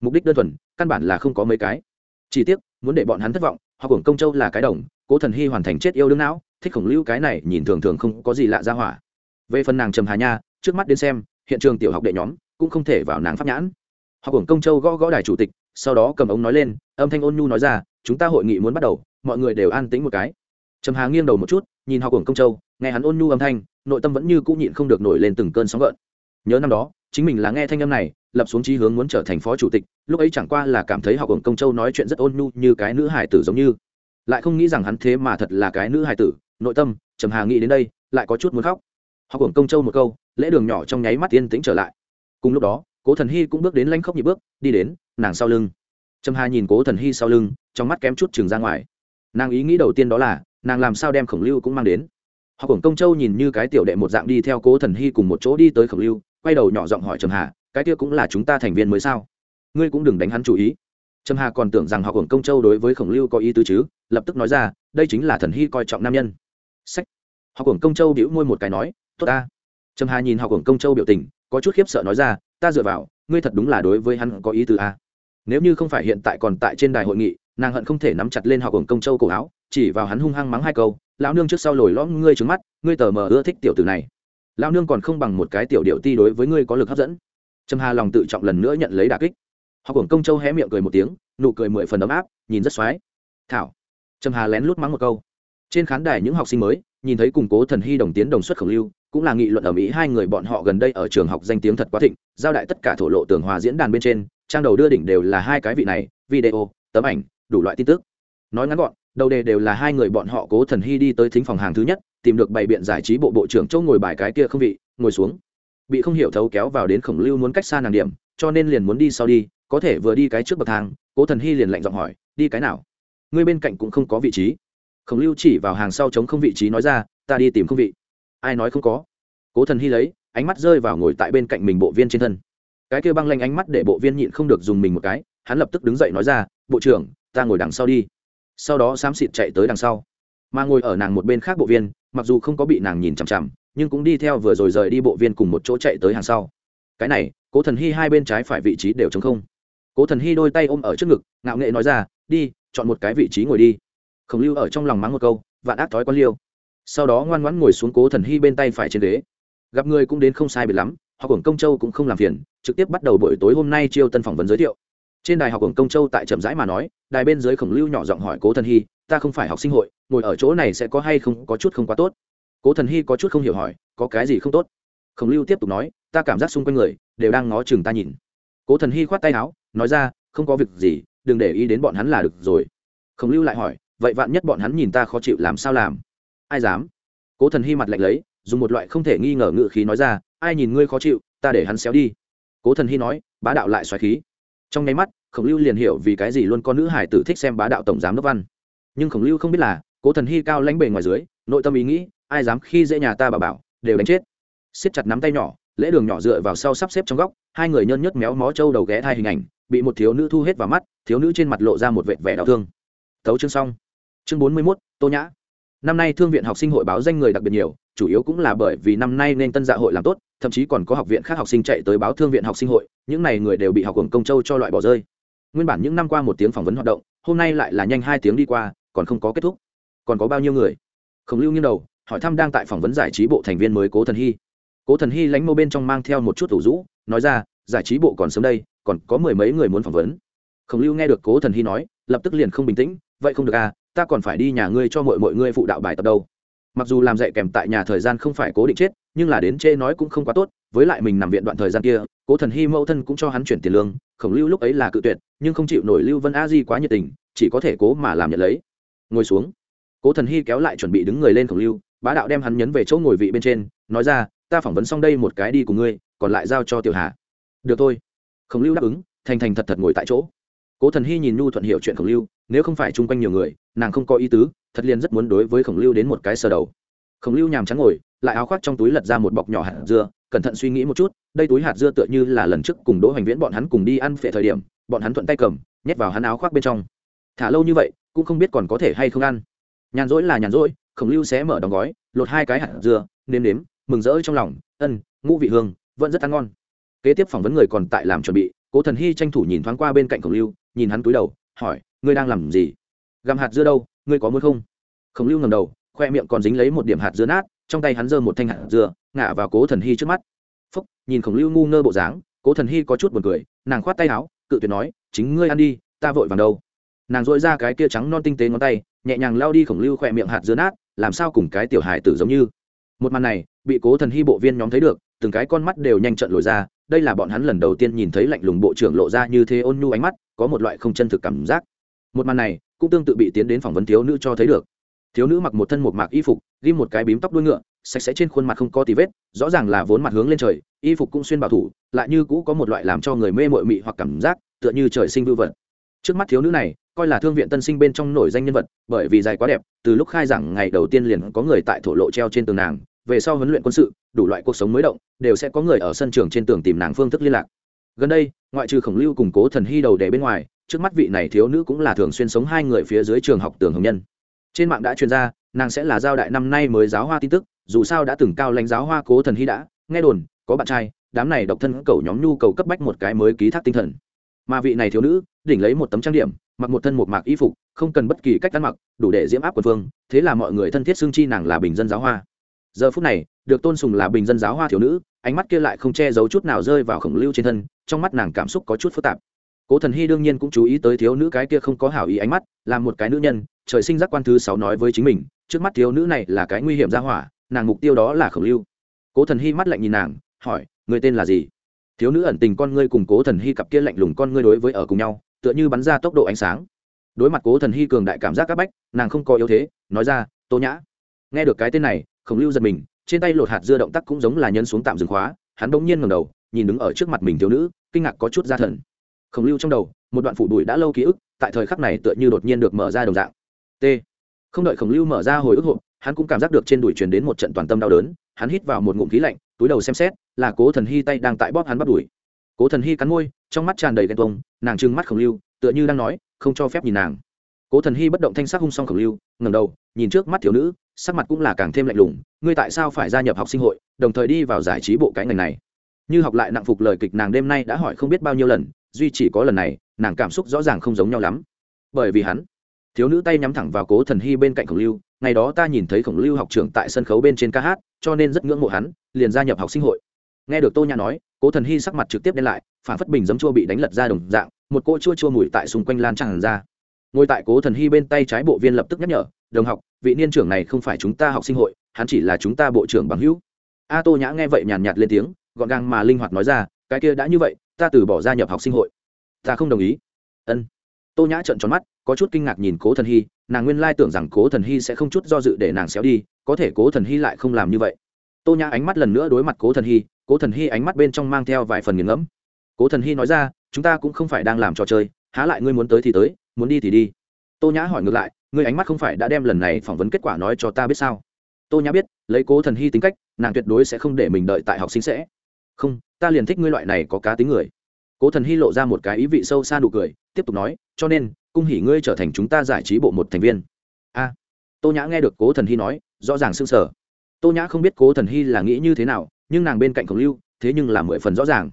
Mục đích đơn thuần, căn bản là không có mấy cái. Chỉ tiếc, muốn để bọn hắn thất vọng, học hưởng công châu là cái đồng, cố thần hy hoàn thành chết yêu đương não, thích khổng lưu cái này nhìn thường thường không có gì lạ ra hỏa. Về phần nàng trầm hà nha, trước mắt đến xem, hiện trường tiểu học đệ nhóm cũng không thể vào nàng pháp nhãn. Học hưởng công châu gõ gõ đài chủ tịch, sau đó cầm ống nói lên, âm thanh ôn nhu nói ra, chúng ta hội nghị muốn bắt đầu, mọi người đều an tĩnh một cái. Trầm hà nghiêng đầu một chút, nhìn học hưởng công châu, nghe hắn ôn nhu âm thanh nội tâm vẫn như cũng nhịn không được nổi lên từng cơn sóng gợn. Nhớ năm đó, chính mình là nghe thanh âm này, lập xuống trí hướng muốn trở thành phó chủ tịch, lúc ấy chẳng qua là cảm thấy học ổng công châu nói chuyện rất ôn nhu như cái nữ hải tử giống như. Lại không nghĩ rằng hắn thế mà thật là cái nữ hải tử, nội tâm, trầm hà nghĩ đến đây, lại có chút muốn khóc. Học ổng công châu một câu, lễ đường nhỏ trong nháy mắt yên tĩnh trở lại. Cùng lúc đó, cố thần hy cũng bước đến lanh khóc nhị bước, đi đến, nàng sau lưng. Trầm hà nhìn cố thần hy sau lưng, trong mắt kém chút chừng ra ngoài. Nàng ý nghĩ đầu tiên đó là, nàng làm sao đem khổng lưu cũng mang đến họ cổng công châu nhìn như cái tiểu đệ một dạng đi theo cố thần hy cùng một chỗ đi tới khổng lưu, quay đầu nhỏ giọng hỏi trầm hà, cái kia cũng là chúng ta thành viên mới sao? Ngươi cũng đừng đánh hắn chủ ý. Trầm hà còn tưởng rằng họ cổng công châu đối với khổng lưu có ý tứ chứ, lập tức nói ra, đây chính là thần hy coi trọng nam nhân. Sách. Họ cổng công châu đĩu môi một cái nói, tốt ta. Trầm hà nhìn họ cổng công châu biểu tình, có chút khiếp sợ nói ra, ta dựa vào, ngươi thật đúng là đối với hắn có ý tứ a nếu như không phải hiện tại còn tại trên đài hội nghị, nàng hận không thể nắm chặt lên họ cổng công châu cổ áo, chỉ vào hắn hung hăng mắng hai câu lão nương trước sau lồi lõm ngươi trứng mắt, ngươi tờ mờ ưa thích tiểu tử này. Lão nương còn không bằng một cái tiểu điệu ti đối với ngươi có lực hấp dẫn. Trầm hà lòng tự trọng lần nữa nhận lấy đà kích. Họ cùng công châu hé miệng cười một tiếng, nụ cười mười phần ấm áp, nhìn rất xoái. Thảo. Trầm hà lén lút mắng một câu. Trên khán đài những học sinh mới, nhìn thấy củng cố thần hy đồng tiến đồng xuất khẩu lưu, cũng là nghị luận ở mỹ hai người bọn họ gần đây ở trường học danh tiếng thật quá thịnh, giao đại tất cả thổ lộ tường hòa diễn đàn bên trên, trang đầu đưa đỉnh đều là hai cái vị này, video, tấm ảnh, đủ loại tin tức. Nói ngắn gọn đầu đề đều là hai người bọn họ cố thần hy đi tới thính phòng hàng thứ nhất, tìm được bày biện giải trí bộ bộ trưởng chỗ ngồi bài cái kia không vị, ngồi xuống. Bị không hiểu thấu kéo vào đến khổng lưu muốn cách xa nàng điểm, cho nên liền muốn đi sau đi, có thể vừa đi cái trước bậc thang, cố thần hy liền lạnh giọng hỏi, đi cái nào? Ngươi bên cạnh cũng không có vị trí. Khổng lưu chỉ vào hàng sau chống không vị trí nói ra, ta đi tìm không vị. Ai nói không có? Cố thần hy lấy, ánh mắt rơi vào ngồi tại bên cạnh mình bộ viên trên thân. Cái kia băng lanh ánh mắt để bộ viên nhịn không được dùng mình một cái, hắn lập tức đứng dậy nói ra, bộ trưởng, ta ngồi đằng sau đi sau đó xám xịt chạy tới đằng sau. Mà ngồi ở nàng một bên khác bộ viên, mặc dù không có bị nàng nhìn chằm chằm, nhưng cũng đi theo vừa rồi rời đi bộ viên cùng một chỗ chạy tới hàng sau. Cái này, cố thần hy hai bên trái phải vị trí đều t không. Cố thần hy đôi tay ôm ở trước ngực, ngạo nghệ nói ra, đi, chọn một cái vị trí ngồi đi. Khổng lưu ở trong lòng mắng một câu, vạn ác thói quan liêu. Sau đó ngoan ngoãn ngồi xuống cố thần hy bên tay phải trên ghế. Gặp người cũng đến không sai biệt lắm họ cổng công châu cũng không làm phiền, trực tiếp bắt đầu buổi tối hôm nay chiêu tân phỏng vấn giới thiệu trên đài học hưởng công châu tại trầm rãi mà nói, đài bên dưới khổng lưu nhỏ giọng hỏi cố thần hy, ta không phải học sinh hội, ngồi ở chỗ này sẽ có hay không có chút không quá tốt? Cố thần hy có chút không hiểu hỏi, có cái gì không tốt? Khổng lưu tiếp tục nói, ta cảm giác xung quanh người đều đang ngó chừng ta nhìn. Cố thần hy khoát tay áo, nói ra, không có việc gì, đừng để ý đến bọn hắn là được rồi. Khổng lưu lại hỏi, vậy vạn nhất bọn hắn nhìn ta khó chịu làm sao làm? Ai dám? Cố thần hy mặt lạnh lấy, dùng một loại không thể nghi ngờ ngự khí nói ra, ai nhìn ngươi khó chịu, ta để hắn xéo đi. Cố thần hy nói, bá đạo lại xoáy khí trong nháy mắt, khổng lưu liền hiểu vì cái gì luôn con nữ hải tử thích xem bá đạo tổng giám đốc văn. Nhưng khổng lưu không biết là, cố thần hy cao lãnh bề ngoài dưới, nội tâm ý nghĩ, ai dám khi dễ nhà ta bà bảo, đều đánh chết. Siết chặt nắm tay nhỏ, lễ đường nhỏ dựa vào sau sắp xếp trong góc, hai người nhân nhất méo mó trâu đầu ghé thai hình ảnh, bị một thiếu nữ thu hết vào mắt, thiếu nữ trên mặt lộ ra một vệt vẻ đau thương. Tấu chương xong. Chương bốn mươi mốt, tô nhã. Năm nay thương viện học sinh hội báo danh người đặc biệt nhiều chủ yếu cũng là bởi vì năm nay nên tân dạ hội làm tốt, thậm chí còn có học viện khác học sinh chạy tới báo thương viện học sinh hội, những n à y người đều bị học hưởng công châu cho loại bỏ rơi. Nguyên bản những năm qua một tiếng phỏng vấn hoạt động, hôm nay lại là nhanh hai tiếng đi qua, còn không có kết thúc. Còn có bao nhiêu người? Khổng lưu nghiêng đầu, hỏi thăm đang tại phỏng vấn giải trí bộ thành viên mới cố thần hy. Cố thần hy lánh mô bên trong mang theo một chút thủ rũ, nói ra, giải trí bộ còn sớm đây, còn có mười mấy người muốn phỏng vấn. Khổng lưu nghe được cố thần hy nói, lập tức liền không bình tĩnh, vậy không được à ta còn phải đi nhà ngươi cho mọi mọi ngươi phụ đạo bài tập đâu mặc dù làm dạy kèm tại nhà thời gian không phải cố định chết, nhưng là đến chê nói cũng không quá tốt, với lại mình nằm viện đoạn thời gian kia, cố thần hy mẫu thân cũng cho hắn chuyển tiền lương, khổng lưu lúc ấy là cự tuyệt, nhưng không chịu nổi lưu vân a di quá nhiệt tình, chỉ có thể cố mà làm nhận lấy. Ngồi xuống. Cố thần hy kéo lại chuẩn bị đứng người lên khổng lưu, bá đạo đem hắn nhấn về chỗ ngồi vị bên trên, nói ra, ta phỏng vấn xong đây một cái đi cùng ngươi, còn lại giao cho tiểu hà được thôi. Khổng lưu đáp ứng, thành thành thật thật ngồi tại chỗ. Cố thần hy nhìn nhu thuận hiểu chuyện khổng lưu, nếu không phải chung quanh nhiều người, nàng không có ý tứ thật liền rất muốn đối với khổng lưu đến một cái sờ đầu. Khổng lưu nhàm trắng ngồi, lại áo khoác trong túi lật ra một bọc nhỏ hạt dưa, cẩn thận suy nghĩ một chút, đây túi hạt dưa tựa như là lần trước cùng đỗ hoành viễn bọn hắn cùng đi ăn phệ thời điểm, bọn hắn thuận tay cầm, nhét vào hắn áo khoác bên trong. Thả lâu như vậy, cũng không biết còn có thể hay không ăn. Nhàn rỗi là nhàn rỗi, khổng lưu sẽ mở đóng gói, lột hai cái hạt dưa, nếm nếm, mừng rỡ trong lòng, ân, ngũ vị hương, vẫn rất ăn ngon. Kế tiếp phỏng vấn người còn tại làm chuẩn bị, cố thần hy tranh thủ nhìn thoáng qua bên cạnh khổng lưu, nhìn hắn túi đầu, hỏi, ngươi đang làm gì? Gặm hạt dưa đâu, ngươi có muốn không? Khổng lưu ngầm đầu, khoe miệng còn dính lấy một điểm hạt dưa nát, trong tay hắn giơ một thanh hạt dưa, ngả vào cố thần hy trước mắt. Phúc, nhìn khổng lưu ngu ngơ bộ dáng, cố thần hy có chút buồn cười, nàng khoát tay áo, cự tuyệt nói, chính ngươi ăn đi, ta vội vàng đâu. Nàng dội ra cái kia trắng non tinh tế ngón tay, nhẹ nhàng lao đi khổng lưu khoe miệng hạt dưa nát, làm sao cùng cái tiểu hài tử giống như. Một màn này, bị cố thần hy bộ viên nhóm thấy được, từng cái con mắt đều nhanh trận lồi ra, đây là bọn hắn lần đầu tiên nhìn thấy lạnh lùng bộ trưởng lộ ra như thế ôn nhu ánh mắt, có một loại không chân thực cảm giác. Một màn này cũng tương tự bị tiến đến phỏng vấn thiếu nữ cho thấy được. Thiếu nữ mặc một thân một mạc y phục ghi một cái bím tóc đuôi ngựa, sạch sẽ trên khuôn mặt không có tì vết, rõ ràng là vốn mặt hướng lên trời, y phục cũng xuyên bảo thủ, lại như cũ có một loại làm cho người mê mội mị hoặc cảm giác, tựa như trời sinh vưu vật. Trước mắt thiếu nữ này, coi là thương viện tân sinh bên trong nổi danh nhân vật, bởi vì dài quá đẹp, từ lúc khai giảng ngày đầu tiên liền có người tại thổ lộ treo trên tường nàng, về sau huấn luyện quân sự, đủ loại cuộc sống mới động, đều sẽ có người ở sân trường trên tường tìm nàng phương thức liên lạc. Gần đây, ngoại trừ khổng lưu củng cố thần hy đầu để bên ngoài trước mắt vị này thiếu nữ cũng là thường xuyên sống hai người phía dưới trường học tường hồng nhân. Trên mạng đã truyền ra, nàng sẽ là giao đại năm nay mới giáo hoa tin tức, dù sao đã từng cao lãnh giáo hoa cố thần hy đã, nghe đồn, có bạn trai, đám này độc thân cầu nhóm nhu cầu cấp bách một cái mới ký thác tinh thần. Mà vị này thiếu nữ, đỉnh lấy một tấm trang điểm, mặc một thân một mạc y phục, không cần bất kỳ cách ăn mặc, đủ để diễm áp quần phương thế là mọi người thân thiết xương chi nàng là bình dân giáo hoa. Giờ phút này, được tôn sùng là bình dân giáo hoa thiếu nữ, ánh mắt kia lại không che giấu chút nào rơi vào khổng lưu trên thân, trong mắt nàng cảm xúc có chút phức tạp cố thần hy đương nhiên cũng chú ý tới thiếu nữ cái kia không có hảo ý ánh mắt, là một cái nữ nhân, trời sinh giác quan thứ sáu nói với chính mình, trước mắt thiếu nữ này là cái nguy hiểm ra hỏa, nàng mục tiêu đó là khổng lưu. Cố thần hy mắt lạnh nhìn nàng, hỏi, người tên là gì? Thiếu nữ ẩn tình con ngươi cùng cố thần hy cặp kia lạnh lùng con ngươi đối với ở cùng nhau, tựa như bắn ra tốc độ ánh sáng. Đối mặt cố thần hy cường đại cảm giác các bách, nàng không có yếu thế, nói ra, tô nhã. Nghe được cái tên này, khổng lưu giật mình, trên tay lột hạt dưa động tác cũng giống là nhân xuống tạm dừng khóa, hắn bỗng nhiên ngầm đầu, nhìn đứng ở trước mặt mình thiếu nữ, kinh ngạc có chút ra thần khổng lưu trong đầu, một đoạn phủ bụi đã lâu ký ức, tại thời khắc này tựa như đột nhiên được mở ra đồng dạng. T. Không đợi khổng lưu mở ra hồi ức hộp, hắn cũng cảm giác được trên đùi truyền đến một trận toàn tâm đau đớn, hắn hít vào một ngụm khí lạnh, túi đầu xem xét, là cố thần hy tay đang tại bóp hắn bắt đùi. Cố thần hy cắn môi, trong mắt tràn đầy ghen tuông, nàng trừng mắt khổng lưu, tựa như đang nói, không cho phép nhìn nàng. Cố thần hy bất động thanh sắc hung song khổng lưu ngầm đầu, nhìn trước mắt thiếu nữ, sắc mặt cũng là càng thêm lạnh lùng, ngươi tại sao phải gia nhập học sinh hội, đồng thời đi vào giải trí bộ cái ngành này? Như học lại nặng phục lời kịch nàng đêm nay đã hỏi không biết bao nhiêu lần duy chỉ có lần này, nàng cảm xúc rõ ràng không giống nhau lắm. Bởi vì hắn, thiếu nữ tay nhắm thẳng vào cố thần hy bên cạnh khổng lưu, ngày đó ta nhìn thấy khổng lưu học trưởng tại sân khấu bên trên ca hát, cho nên rất ngưỡng mộ hắn, liền gia nhập học sinh hội. Nghe được tô nhã nói, cố thần hy sắc mặt trực tiếp đen lại, phản phất bình giấm chua bị đánh lật ra đồng dạng, một cỗ chua chua mùi tại xung quanh lan tràn ra. Ngồi tại cố thần hy bên tay trái bộ viên lập tức nhắc nhở, đồng học, vị niên trưởng này không phải chúng ta học sinh hội, hắn chỉ là chúng ta bộ trưởng bằng hữu. A tô nhã nghe vậy nhàn nhạt lên tiếng, gọn gàng mà linh hoạt nói ra, cái kia đã như vậy ta từ bỏ gia nhập học sinh hội. Ta không đồng ý. Ân. Tô nhã trợn tròn mắt, có chút kinh ngạc nhìn cố thần hy, nàng nguyên lai tưởng rằng cố thần hy sẽ không chút do dự để nàng xéo đi, có thể cố thần hy lại không làm như vậy. Tô nhã ánh mắt lần nữa đối mặt cố thần hy, cố thần hy ánh mắt bên trong mang theo vài phần nghiền ngẫm. Cố thần hy nói ra, chúng ta cũng không phải đang làm trò chơi, há lại ngươi muốn tới thì tới, muốn đi thì đi. Tô nhã hỏi ngược lại, ngươi ánh mắt không phải đã đem lần này phỏng vấn kết quả nói cho ta biết sao? Tô nhã biết, lấy cố thần hy tính cách, nàng tuyệt đối sẽ không để mình đợi tại học sinh sẽ không, ta liền thích ngươi loại này có cá tính người. Cố thần hy lộ ra một cái ý vị sâu xa nụ cười, tiếp tục nói, cho nên, cung hỉ ngươi trở thành chúng ta giải trí bộ một thành viên. A. Tô nhã nghe được cố thần hy nói, rõ ràng s ư n g sở tô nhã không biết cố thần hy là nghĩ như thế nào, nhưng nàng bên cạnh khổng lưu, thế nhưng là mười phần rõ ràng.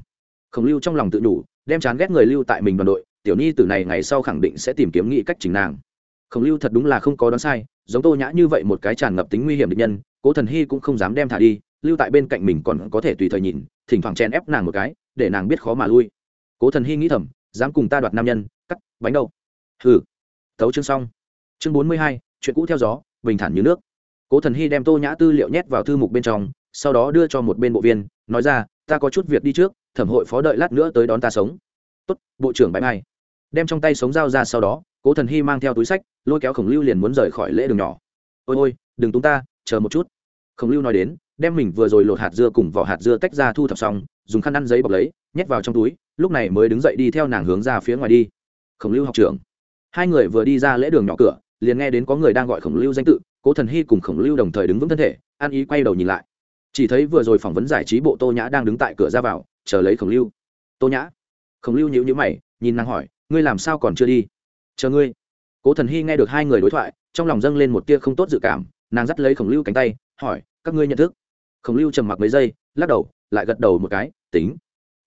Khổng lưu trong lòng tự đủ, đem chán ghét người lưu tại mình đoàn đội, tiểu nhi từ này ngày sau khẳng định sẽ tìm kiếm nghĩ cách chỉnh nàng. Khổng lưu thật đúng là không có đoán sai, giống tô nhã như vậy một cái tràn ngập tính nguy hiểm định nhân, cố thần hy cũng không dám đem thả đi lưu tại bên cạnh mình còn có thể tùy thời nhìn, thỉnh thoảng chen ép nàng một cái, để nàng biết khó mà lui. Cố thần hy nghĩ thầm, dám cùng ta đoạt nam nhân, cắt, bánh đâu hừ. Tấu chương xong. Chương bốn mươi hai, chuyện cũ theo gió, bình thản như nước. Cố thần hy đem tô nhã tư liệu nhét vào thư mục bên trong, sau đó đưa cho một bên bộ viên, nói ra, ta có chút việc đi trước, thẩm hội phó đợi lát nữa tới đón ta sống. Tốt, bộ trưởng bãi mai. Đem trong tay sống dao ra sau đó, cố thần hy mang theo túi sách, lôi kéo khổng lưu liền muốn rời khỏi lễ đường nhỏ. Ôi ôi, đừng túng ta, chờ một chút. Khổng lưu nói đến đem mình vừa rồi lột hạt dưa cùng vỏ hạt dưa tách ra thu thập xong, dùng khăn ăn giấy bọc lấy, nhét vào trong túi, lúc này mới đứng dậy đi theo nàng hướng ra phía ngoài đi. Khổng lưu học trưởng. Hai người vừa đi ra lễ đường nhỏ cửa, liền nghe đến có người đang gọi khổng lưu danh tự, cố thần hy cùng khổng lưu đồng thời đứng vững thân thể, an ý quay đầu nhìn lại. Chỉ thấy vừa rồi phỏng vấn giải trí bộ tô nhã đang đứng tại cửa ra vào, chờ lấy khổng lưu. Tô nhã. Khổng lưu nhíu nhíu mày, nhìn nàng hỏi, ngươi làm sao còn chưa đi? Chờ ngươi. Cố thần hy nghe được hai người đối thoại, trong lòng dâng lên một tia không tốt dự cảm, nàng dắt lấy khổng lưu cánh tay, hỏi, các ngươi nhận thức? Khổng lưu trầm mặc mấy giây, lắc đầu, lại gật đầu một cái, tính,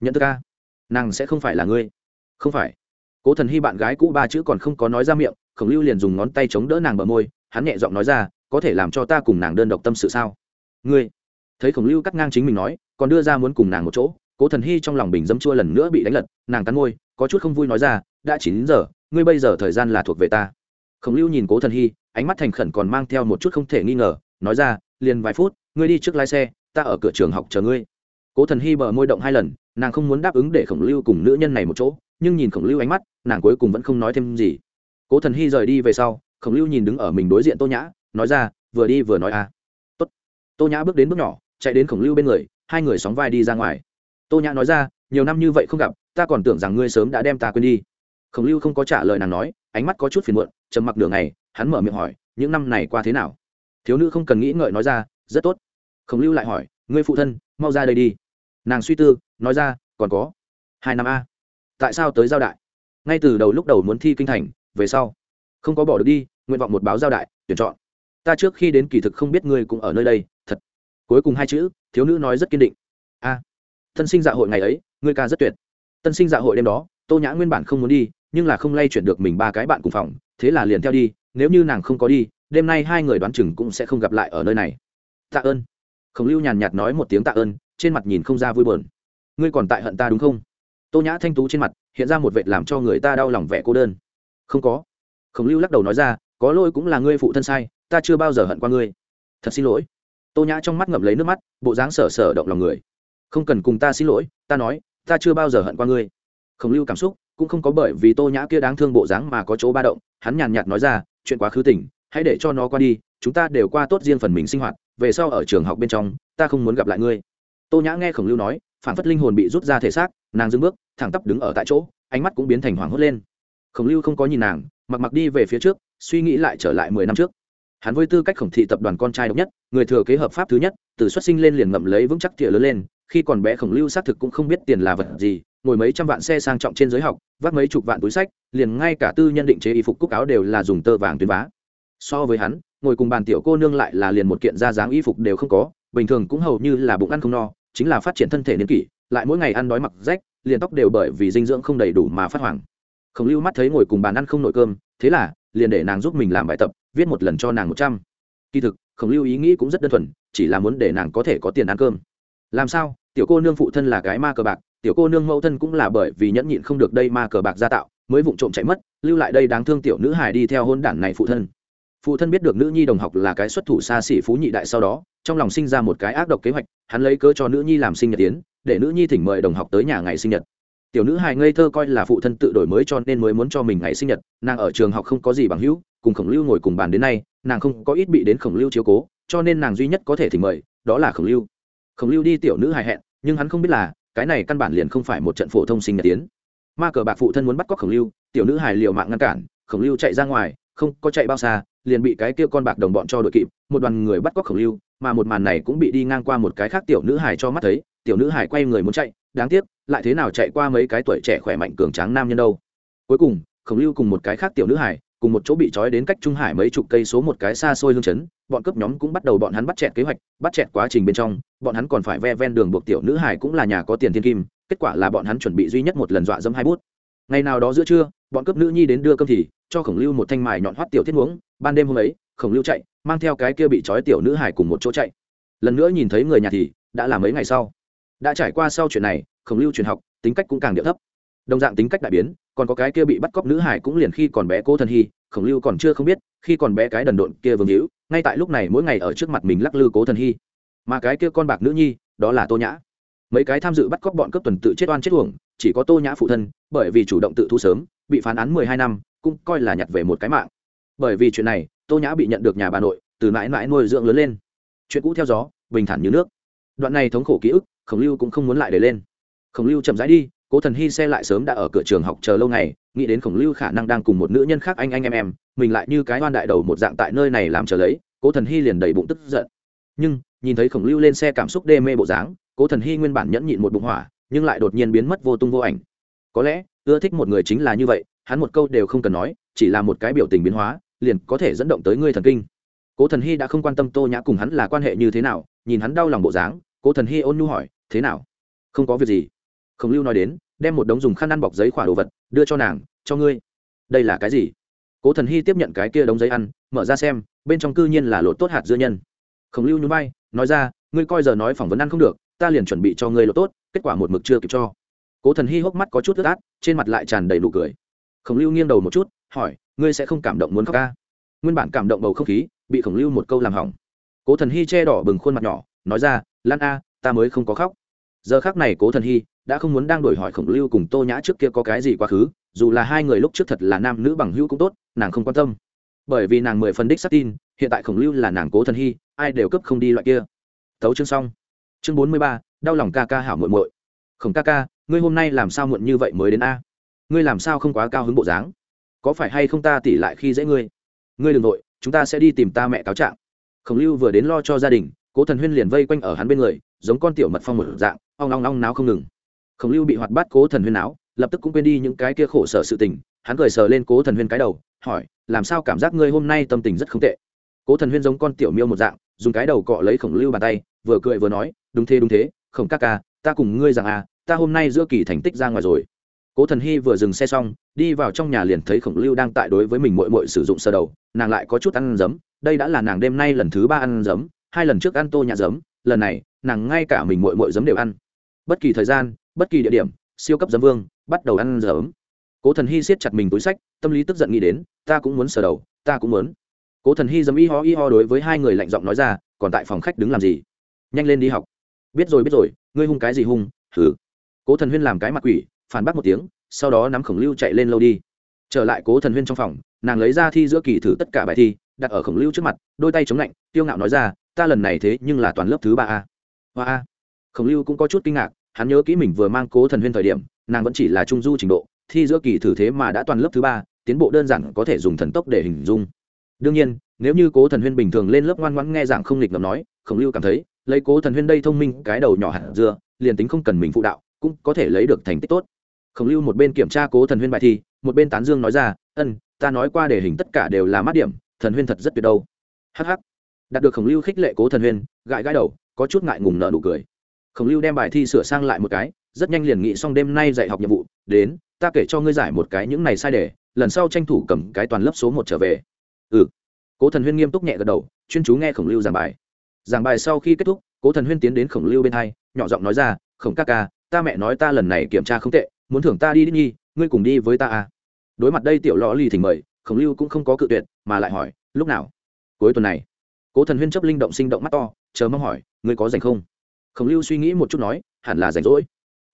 nhận thức ca nàng sẽ không phải là ngươi. Không phải. Cố thần hy bạn gái cũ ba chữ còn không có nói ra miệng, khổng lưu liền dùng ngón tay chống đỡ nàng bờ môi, hắn nhẹ giọng nói ra, có thể làm cho ta cùng nàng đơn độc tâm sự sao? Ngươi. Thấy khổng lưu cắt ngang chính mình nói, còn đưa ra muốn cùng nàng một chỗ, cố thần hy trong lòng bình dâm chua lần nữa bị đánh lật, nàng cắn môi, có chút không vui nói ra, đã chín giờ, ngươi bây giờ thời gian là thuộc về ta. Khổng lưu nhìn cố thần hy, ánh mắt thành khẩn còn mang theo một chút không thể nghi ngờ, nói ra liền vài phút, ngươi đi trước lái xe, ta ở cửa trường học chờ ngươi. Cố thần hy bờ môi động hai lần, nàng không muốn đáp ứng để khổng lưu cùng nữ nhân này một chỗ, nhưng nhìn khổng lưu ánh mắt, nàng cuối cùng vẫn không nói thêm gì. Cố thần hy rời đi về sau, khổng lưu nhìn đứng ở mình đối diện tô nhã, nói ra, vừa đi vừa nói à. Tốt. tô nhã bước đến bước nhỏ, chạy đến khổng lưu bên người, hai người sóng vai đi ra ngoài. Tô nhã nói ra, nhiều năm như vậy không gặp, ta còn tưởng rằng ngươi sớm đã đem ta quên đi. Khổng lưu không có trả lời nàng nói, ánh mắt có chút phiền muộn, trầm mặc đường này hắn mở miệng hỏi, những năm này qua thế nào? Thiếu nữ không cần nghĩ ngợi nói ra rất tốt. Khổng lưu lại hỏi ngươi phụ thân mau ra đây đi. Nàng suy tư nói ra còn có hai năm a. Tại sao tới giao đại? Ngay từ đầu lúc đầu muốn thi kinh thành về sau không có bỏ được đi nguyện vọng một báo giao đại tuyển chọn. Ta trước khi đến kỳ thực không biết ngươi cũng ở nơi đây thật. Cuối cùng hai chữ thiếu nữ nói rất kiên định. A à, tân sinh dạ hội ngày ấy ngươi ca rất tuyệt. Tân sinh dạ hội đêm đó tô nhã nguyên bản không muốn đi nhưng là không lay chuyển được mình ba cái bạn cùng phòng thế là liền theo đi nếu như nàng không có đi đêm nay hai người đoán chừng cũng sẽ không gặp lại ở nơi này. Tạ ơn. Khổng lưu nhàn nhạt nói một tiếng tạ ơn, trên mặt nhìn không ra vui buồn. Ngươi còn tại hận ta đúng không? Tô nhã thanh tú trên mặt hiện ra một vệt làm cho người ta đau lòng vẻ cô đơn. Không có. Khổng lưu lắc đầu nói ra, có lỗi cũng là ngươi phụ thân sai, ta chưa bao giờ hận qua ngươi. Thật xin lỗi. Tô nhã trong mắt ngậm lấy nước mắt, bộ dáng sở sở động lòng người. Không cần cùng ta xin lỗi, ta nói, ta chưa bao giờ hận qua ngươi. Khổng lưu cảm xúc cũng không có bởi vì tô nhã kia đáng thương bộ dáng mà có chỗ ba động, hắn nhàn nhạt nói ra, chuyện quá khứ tỉnh hãy để cho nó qua đi, chúng ta đều qua tốt riêng phần mình sinh hoạt, về sau ở trường học bên trong, ta không muốn gặp lại ngươi. Tô nhã nghe khổng lưu nói, phản phất linh hồn bị rút ra thể xác, nàng dưng bước, thẳng tắp đứng ở tại chỗ, ánh mắt cũng biến thành hoảng hốt lên. Khổng lưu không có nhìn nàng, mặc mặc đi về phía trước, suy nghĩ lại trở lại mười năm trước. Hắn với tư cách khổng thị tập đoàn con trai độc nhất, người thừa kế hợp pháp thứ nhất, từ xuất sinh lên liền ngậm lấy vững chắc tỉa lớn lên, khi còn bé khổng lưu xác thực cũng không biết tiền là vật gì, ngồi mấy trăm vạn xe sang trọng trên giới học, vác mấy chục vạn túi sách, liền ngay cả tư nhân định chế y phục cúc áo đều là dùng tơ vàng tuyến vá so với hắn, ngồi cùng bàn tiểu cô nương lại là liền một kiện da dáng y phục đều không có, bình thường cũng hầu như là bụng ăn không no, chính là phát triển thân thể niên kỷ, lại mỗi ngày ăn đói mặc rách, liền tóc đều bởi vì dinh dưỡng không đầy đủ mà phát hoảng. Khổng lưu mắt thấy ngồi cùng bàn ăn không nội cơm, thế là liền để nàng giúp mình làm bài tập, viết một lần cho nàng một trăm. Kỳ thực, khổng lưu ý nghĩ cũng rất đơn thuần, chỉ là muốn để nàng có thể có tiền ăn cơm. Làm sao? Tiểu cô nương phụ thân là cái ma cờ bạc, tiểu cô nương mẫu thân cũng là bởi vì nhẫn nhịn không được đây ma cờ bạc gia tạo, mới vụng trộm chạy mất, lưu lại đây đáng thương tiểu nữ hài đi theo hôn đản này phụ thân phụ thân biết được nữ nhi đồng học là cái xuất thủ xa xỉ phú nhị đại sau đó, trong lòng sinh ra một cái ác độc kế hoạch, hắn lấy cớ cho nữ nhi làm sinh nhật tiến để nữ nhi thỉnh mời đồng học tới nhà ngày sinh nhật. Tiểu nữ hài ngây thơ coi là phụ thân tự đổi mới cho nên mới muốn cho mình ngày sinh nhật, nàng ở trường học không có gì bằng hữu, cùng khổng lưu ngồi cùng bàn đến nay, nàng không có ít bị đến khổng lưu chiếu cố, cho nên nàng duy nhất có thể thỉnh mời, đó là khổng lưu. Khổng lưu đi tiểu nữ hài hẹn, nhưng hắn không biết là, cái này căn bản liền không phải một trận phổ thông sinh nhật tiến ma cờ bạc phụ thân muốn bắt cóc khổng lưu, tiểu nữ hài liều mạng ngăn cản, khổng lưu chạy ra ngoài không có chạy bao xa, liền bị cái kia con bạc đồng bọn cho đội kịp, một đoàn người bắt cóc khổng lưu, mà một màn này cũng bị đi ngang qua một cái khác tiểu nữ hải cho mắt thấy, tiểu nữ hải quay người muốn chạy, đáng tiếc, lại thế nào chạy qua mấy cái tuổi trẻ khỏe mạnh cường tráng nam nhân đâu. Cuối cùng, khổng lưu cùng một cái khác tiểu nữ hải cùng một chỗ bị trói đến cách trung hải mấy chục cây số một cái xa xôi lương chấn, bọn cướp nhóm cũng bắt đầu bọn hắn bắt chẹt kế hoạch, bắt chẹt quá trình bên trong, bọn hắn còn phải ve ven đường buộc tiểu nữ hải cũng là nhà có tiền thiên kim, kết quả là bọn hắn chuẩn bị duy nhất một lần dọa dẫm hai bút. Ngày nào đó giữa trưa, bọn cướp nữ nhi đến đưa cơm thì cho khổng lưu một thanh mài nhọn hoắt tiểu thiết uống, ban đêm hôm ấy, khổng lưu chạy, mang theo cái kia bị trói tiểu nữ hải cùng một chỗ chạy. Lần nữa nhìn thấy người nhà thì, đã là mấy ngày sau. Đã trải qua sau chuyện này, khổng lưu truyền học, tính cách cũng càng điệu thấp. Đồng dạng tính cách đại biến, còn có cái kia bị bắt cóc nữ hải cũng liền khi còn bé cô thần hy, khổng lưu còn chưa không biết, khi còn bé cái đần độn kia vương hữu, ngay tại lúc này mỗi ngày ở trước mặt mình lắc lư cố thần hy. Mà cái kia con bạc nữ nhi, đó là tô nhã. Mấy cái tham dự bắt cóc bọn cướp tuần tự chết oan chết uổng, chỉ có tô nhã phụ thân, bởi vì chủ động tự thu sớm, bị phán án mười hai năm cũng coi là nhặt về một cái mạng. Bởi vì chuyện này, tô nhã bị nhận được nhà bà nội, từ mãi mãi nuôi dưỡng lớn lên. Chuyện cũ theo gió, bình thản như nước. Đoạn này thống khổ ký ức, khổng lưu cũng không muốn lại để lên. Khổng lưu chậm rãi đi, cố thần hy xe lại sớm đã ở cửa trường học chờ lâu ngày, nghĩ đến khổng lưu khả năng đang cùng một nữ nhân khác anh anh em em, mình lại như cái oan đại đầu một dạng tại nơi này làm chờ lấy, cố thần hy liền đầy bụng tức giận. Nhưng, nhìn thấy khổng lưu lên xe cảm xúc đê mê bộ dáng, cố thần hy nguyên bản nhẫn nhịn một bụng hỏa, nhưng lại đột nhiên biến mất vô tung vô ảnh. Có lẽ, ưa thích một người chính là như vậy hắn một câu đều không cần nói, chỉ là một cái biểu tình biến hóa, liền có thể dẫn động tới ngươi thần kinh. Cố thần hy đã không quan tâm tô nhã cùng hắn là quan hệ như thế nào, nhìn hắn đau lòng bộ dáng, cố thần hy ôn nhu hỏi, thế nào? Không có việc gì. Khổng lưu nói đến, đem một đống dùng khăn ăn bọc giấy khỏa đồ vật, đưa cho nàng, cho ngươi. Đây là cái gì? Cố thần hy tiếp nhận cái kia đống giấy ăn, mở ra xem, bên trong cư nhiên là lột tốt hạt dưa nhân. Khổng lưu nhún bay nói ra, ngươi coi giờ nói phỏng vấn ăn không được, ta liền chuẩn bị cho ngươi lột tốt, kết quả một mực chưa kịp cho. Cố thần hy hốc mắt có chút ướt át, trên mặt lại tràn đầy nụ cười khổng lưu nghiêng đầu một chút, hỏi, ngươi sẽ không cảm động muốn khóc ca nguyên bản cảm động bầu không khí, bị khổng lưu một câu làm hỏng. Cố thần hy che đỏ bừng khuôn mặt nhỏ, nói ra, lan a, ta mới không có khóc. Giờ khác này cố thần hy đã không muốn đang đổi hỏi khổng lưu cùng tô nhã trước kia có cái gì quá khứ, dù là hai người lúc trước thật là nam nữ bằng hữu cũng tốt, nàng không quan tâm. Bởi vì nàng mười phân đích sắc tin, hiện tại khổng lưu là nàng cố thần hy ai đều cấp không đi loại kia. Tấu chương xong. Chương bốn mươi ba, đau lòng ca ca hảo muội muội. Khổng ca ca, ngươi hôm nay làm sao muộn như vậy mới đến a? Ngươi làm sao không quá cao hứng bộ dáng? Có phải hay không ta tỉ lại khi dễ ngươi? Ngươi đ ừ n g nội chúng ta sẽ đi tìm ta mẹ cáo trạng. Khổng lưu vừa đến lo cho gia đình, cố thần huyên liền vây quanh ở hắn bên người, giống con tiểu mật phong một dạng, ong ong ong náo không ngừng. Khổng lưu bị hoạt bát cố thần huyên náo, lập tức cũng quên đi những cái kia khổ sở sự tình, hắn cười sờ lên cố thần huyên cái đầu, hỏi, làm sao cảm giác ngươi hôm nay tâm tình rất không tệ? Cố thần huyên giống con tiểu miêu một dạng, dùng cái đầu cọ lấy khổng lưu bàn tay, vừa cười vừa nói, đúng thế đúng thế, khổng ca ca, ta cùng ngươi rằng à ta hôm nay giữa kỳ thành tích ra ngoài rồi cố thần hy vừa dừng xe xong, đi vào trong nhà liền thấy khổng lưu đang tại đối với mình mội mội sử dụng sơ đầu, nàng lại có chút ăn giấm, đây đã là nàng đêm nay lần thứ ba ăn giấm, hai lần trước ăn tô nhà giấm, lần này, nàng ngay cả mình mội mội giấm đều ăn. Bất kỳ thời gian, bất kỳ địa điểm, siêu cấp giấm vương, bắt đầu ăn giấm. Cố thần hy siết chặt mình túi sách, tâm lý tức giận nghĩ đến, ta cũng muốn sờ đầu, ta cũng muốn. Cố thần hy dấm y ho y ho đối với hai người lạnh giọng nói ra, còn tại phòng khách đứng làm gì? Nhanh lên đi học. Biết rồi biết rồi, ngươi hung cái gì hung thử cố thần huyên làm cái mặt quỷ phản bác một tiếng, sau đó nắm khổng lưu chạy lên lâu đi. Trở lại cố thần huyên trong phòng, nàng lấy ra thi giữa kỳ thử tất cả bài thi, đặt ở khổng lưu trước mặt, đôi tay chống lạnh, tiêu ngạo nói ra, ta lần này thế nhưng là toàn lớp thứ ba a. Hoa a. Khổng lưu cũng có chút kinh ngạc, hắn nhớ kỹ mình vừa mang cố thần huyên thời điểm, nàng vẫn chỉ là trung du trình độ, thi giữa kỳ thử thế mà đã toàn lớp thứ ba, tiến bộ đơn giản có thể dùng thần tốc để hình dung. Đương nhiên, nếu như cố thần huyên bình thường lên lớp ngoan ngoãn nghe giảng không nghịch ngầm nói, khổng lưu cảm thấy, lấy cố thần huyên đây thông minh, cái đầu nhỏ hẳn dưa, liền tính không cần mình phụ đạo, cũng có thể lấy được thành tích tốt khổng lưu một bên kiểm tra cố thần huyên bài thi, một bên tán dương nói ra, ân, ta nói qua để hình tất cả đều là mát điểm, thần huyên thật rất tuyệt đâu. Hh đạt được khổng lưu khích lệ cố thần huyên, gãi gãi đầu, có chút ngại ngùng nợ nụ cười. Khổng lưu đem bài thi sửa sang lại một cái, rất nhanh liền nghĩ xong đêm nay dạy học nhiệm vụ, đến, ta kể cho ngươi giải một cái những này sai để lần sau tranh thủ cầm cái toàn lớp số một trở về. Ừ. Cố thần huyên nghiêm túc nhẹ gật đầu, chuyên chú nghe khổng lưu giảng bài. Giảng bài sau khi kết thúc, cố thần huyên tiến đến khổng lưu bên hai, nhỏ giọng nói ra, khổng ca ca ta mẹ nói ta lần này kiểm tra không tệ, muốn thưởng ta đi đi nhi, ngươi cùng đi với ta à. Đối mặt đây tiểu lò lì thỉnh mời, khổng lưu cũng không có cự tuyệt, mà lại hỏi, lúc nào? Cuối tuần này. Cố thần huyên chấp linh động sinh động mắt to, chờ mong hỏi, ngươi có rảnh không? Khổng lưu suy nghĩ một chút nói, hẳn là rảnh rỗi.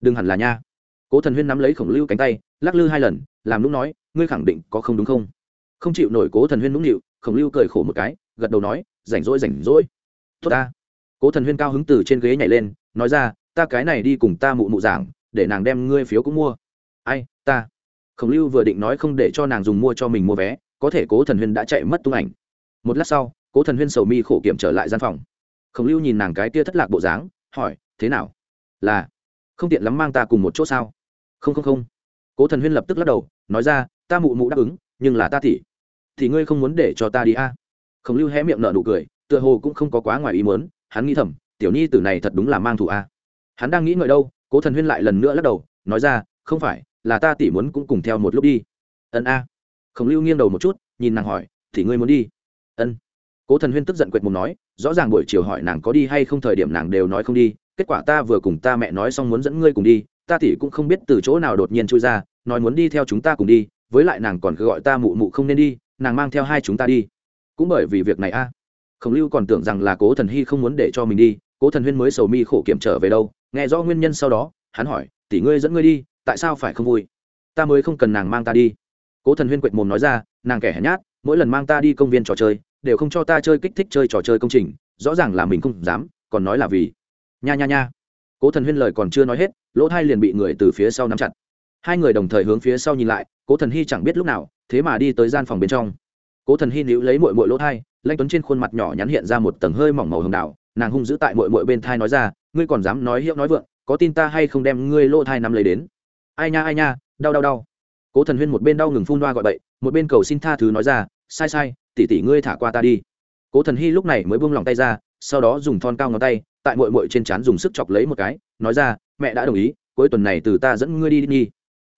Đừng hẳn là nha. Cố thần huyên nắm lấy khổng lưu cánh tay, lắc lư hai lần, làm lúc nói, ngươi khẳng định có không đúng không? Không chịu nổi cố thần huyên nũng nịu, khổng lưu cười khổ một cái, gật đầu nói, rảnh rỗi rảnh rỗi. Tốt ta. Cố thần huyên cao hứng từ trên ghế nhảy lên, nói ra ta cái này đi cùng ta mụ mụ giảng để nàng đem ngươi phiếu cũng mua. Ai ta. Khổng lưu vừa định nói không để cho nàng dùng mua cho mình mua vé có thể cố thần huyên đã chạy mất tung ảnh. Một lát sau cố thần huyên sầu mi khổ kiểm trở lại gian phòng. Khổng lưu nhìn nàng cái tia thất lạc bộ dáng hỏi thế nào? Là không tiện lắm mang ta cùng một chỗ sao? Không không không. Cố thần huyên lập tức lắc đầu nói ra ta mụ mụ đáp ứng nhưng là ta thì, thì ngươi không muốn để cho ta đi a? À? khổng lưu hé miệng nở nụ cười tựa hồ cũng không có quá ngoài ý muốn hắn nghĩ thầm tiểu nhi tử này thật đúng là mang thủ a hắn đang nghĩ ngợi đâu, cố thần huyên lại lần nữa lắc đầu, nói ra, không phải, là ta tỉ muốn cũng cùng theo một lúc đi. Ân a. Khổng lưu nghiêng đầu một chút, nhìn nàng hỏi, thì ngươi muốn đi? Ân. Cố thần huyên tức giận quệt mồm nói, rõ ràng buổi chiều hỏi nàng có đi hay không, thời điểm nàng đều nói không đi, kết quả ta vừa cùng ta mẹ nói xong muốn dẫn ngươi cùng đi, ta tỉ cũng không biết từ chỗ nào đột nhiên trôi ra, nói muốn đi theo chúng ta cùng đi, với lại nàng còn cứ gọi ta mụ mụ không nên đi, nàng mang theo hai chúng ta đi. Cũng bởi vì việc này a. Khổng lưu còn tưởng rằng là cố thần hy không muốn để cho mình đi, cố thần huyên mới sầu mi khổ kiểm trở về đâu nghe rõ nguyên nhân sau đó, hắn hỏi, tỷ ngươi dẫn ngươi đi, tại sao phải không vui? Ta mới không cần nàng mang ta đi. Cố thần huyên quệt mồm nói ra, nàng kẻ hèn nhát, mỗi lần mang ta đi công viên trò chơi, đều không cho ta chơi kích thích chơi trò chơi công trình, rõ ràng là mình không dám, còn nói là vì. Nha nha nha. Cố thần huyên lời còn chưa nói hết, lỗ thai liền bị người từ phía sau nắm chặt. Hai người đồng thời hướng phía sau nhìn lại, cố thần hy chẳng biết lúc nào, thế mà đi tới gian phòng bên trong. Cố thần hy níu lấy mội mội lỗ thai, lanh tuấn trên khuôn mặt nhỏ nhắn hiện ra một tầng hơi mỏng màu hồng đào, nàng hung giữ tại mội mội bên thai nói ra ngươi còn dám nói hiệu nói vượng, có tin ta hay không đem ngươi lỗ thai nắm lấy đến? Ai nha ai nha, đau đau đau. Cố thần huyên một bên đau ngừng phun đoa gọi bậy, một bên cầu xin tha thứ nói ra, sai sai tỉ tỉ ngươi thả qua ta đi. Cố thần hy lúc này mới buông lòng tay ra, sau đó dùng thon cao ngón tay, tại mội mội trên trán dùng sức chọc lấy một cái, nói ra, mẹ đã đồng ý, cuối tuần này từ ta dẫn ngươi đi đi.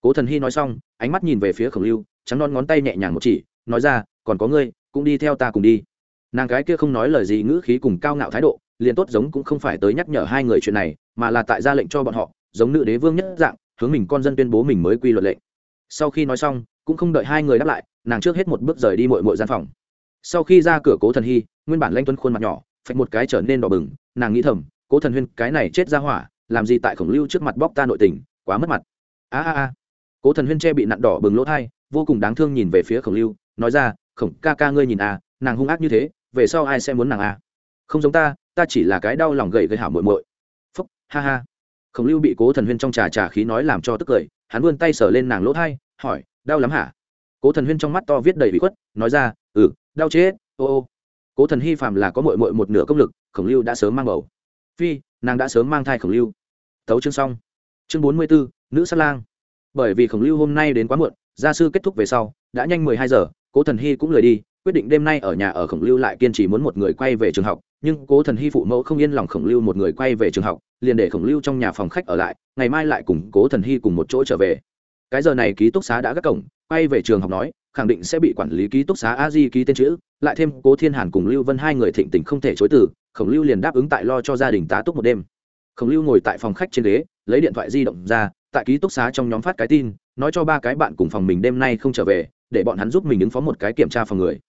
Cố thần hy nói xong, ánh mắt nhìn về phía khổng lưu, trắng non ngón tay nhẹ nhàng một chỉ, nói ra, còn có ngươi, cũng đi theo ta cùng đi. Nàng gái kia không nói lời gì, ngữ khí cùng cao ngạo thái độ liền tốt giống cũng không phải tới nhắc nhở hai người chuyện này, mà là tại ra lệnh cho bọn họ, giống nữ đế vương nhất dạng, hướng mình con dân tuyên bố mình mới quy luật lệnh. Sau khi nói xong, cũng không đợi hai người đáp lại, nàng trước hết một bước rời đi mội mội gian phòng. Sau khi ra cửa cố thần hy, nguyên bản lanh tuấn khuôn mặt nhỏ phạch một cái trở nên đỏ bừng, nàng nghĩ thầm, cố thần huyên, cái này chết ra hỏa, làm gì tại khổng lưu trước mặt bóc ta nội tình, quá mất mặt. A a a. Cố thần huyên che bị nặn đỏ bừng lỗ thai, vô cùng đáng thương nhìn về phía khổng lưu, nói ra, khổng ca ca ngươi nhìn à nàng hung ác như thế, về sau ai sẽ muốn nàng à? Không giống ta ta chỉ là cái đau lòng gậy gây hảo muội muội. Phúc, ha ha. Khổng lưu bị cố thần huyên trong trà trà khí nói làm cho tức cười, hắn vươn tay sờ lên nàng lỗ thai, hỏi, đau lắm hả? Cố thần huyên trong mắt to viết đầy bị khuất, nói ra ừ đau chết, ô ô. Cố thần hy phàm là có mội mội một nửa công lực, khổng lưu đã sớm mang bầu. Phi, nàng đã sớm mang thai khổng lưu. Thấu chương xong. Chương bốn mươi bốn nữ sát lang. Bởi vì khổng lưu hôm nay đến quá muộn, gia sư kết thúc về sau, đã nhanh mười hai giờ, cố thần hy cũng lười đi, quyết định đêm nay ở nhà ở khổng lưu lại kiên trì muốn một người quay về trường học nhưng cố thần hy phụ mẫu không yên lòng khổng lưu một người quay về trường học, liền để khổng lưu trong nhà phòng khách ở lại, ngày mai lại cùng cố thần hy cùng một chỗ trở về. Cái giờ này ký túc xá đã gác cổng, quay về trường học nói, khẳng định sẽ bị quản lý ký túc xá a di ký tên chữ, lại thêm cố thiên hàn cùng lưu vân hai người thịnh tình không thể chối từ, khổng lưu liền đáp ứng tại lo cho gia đình tá túc một đêm. Khổng lưu ngồi tại phòng khách trên ghế, lấy điện thoại di động ra, tại ký túc xá trong nhóm phát cái tin, nói cho ba cái bạn cùng phòng mình đêm nay không trở về, để bọn hắn giúp mình ứng phó một cái kiểm tra phòng người.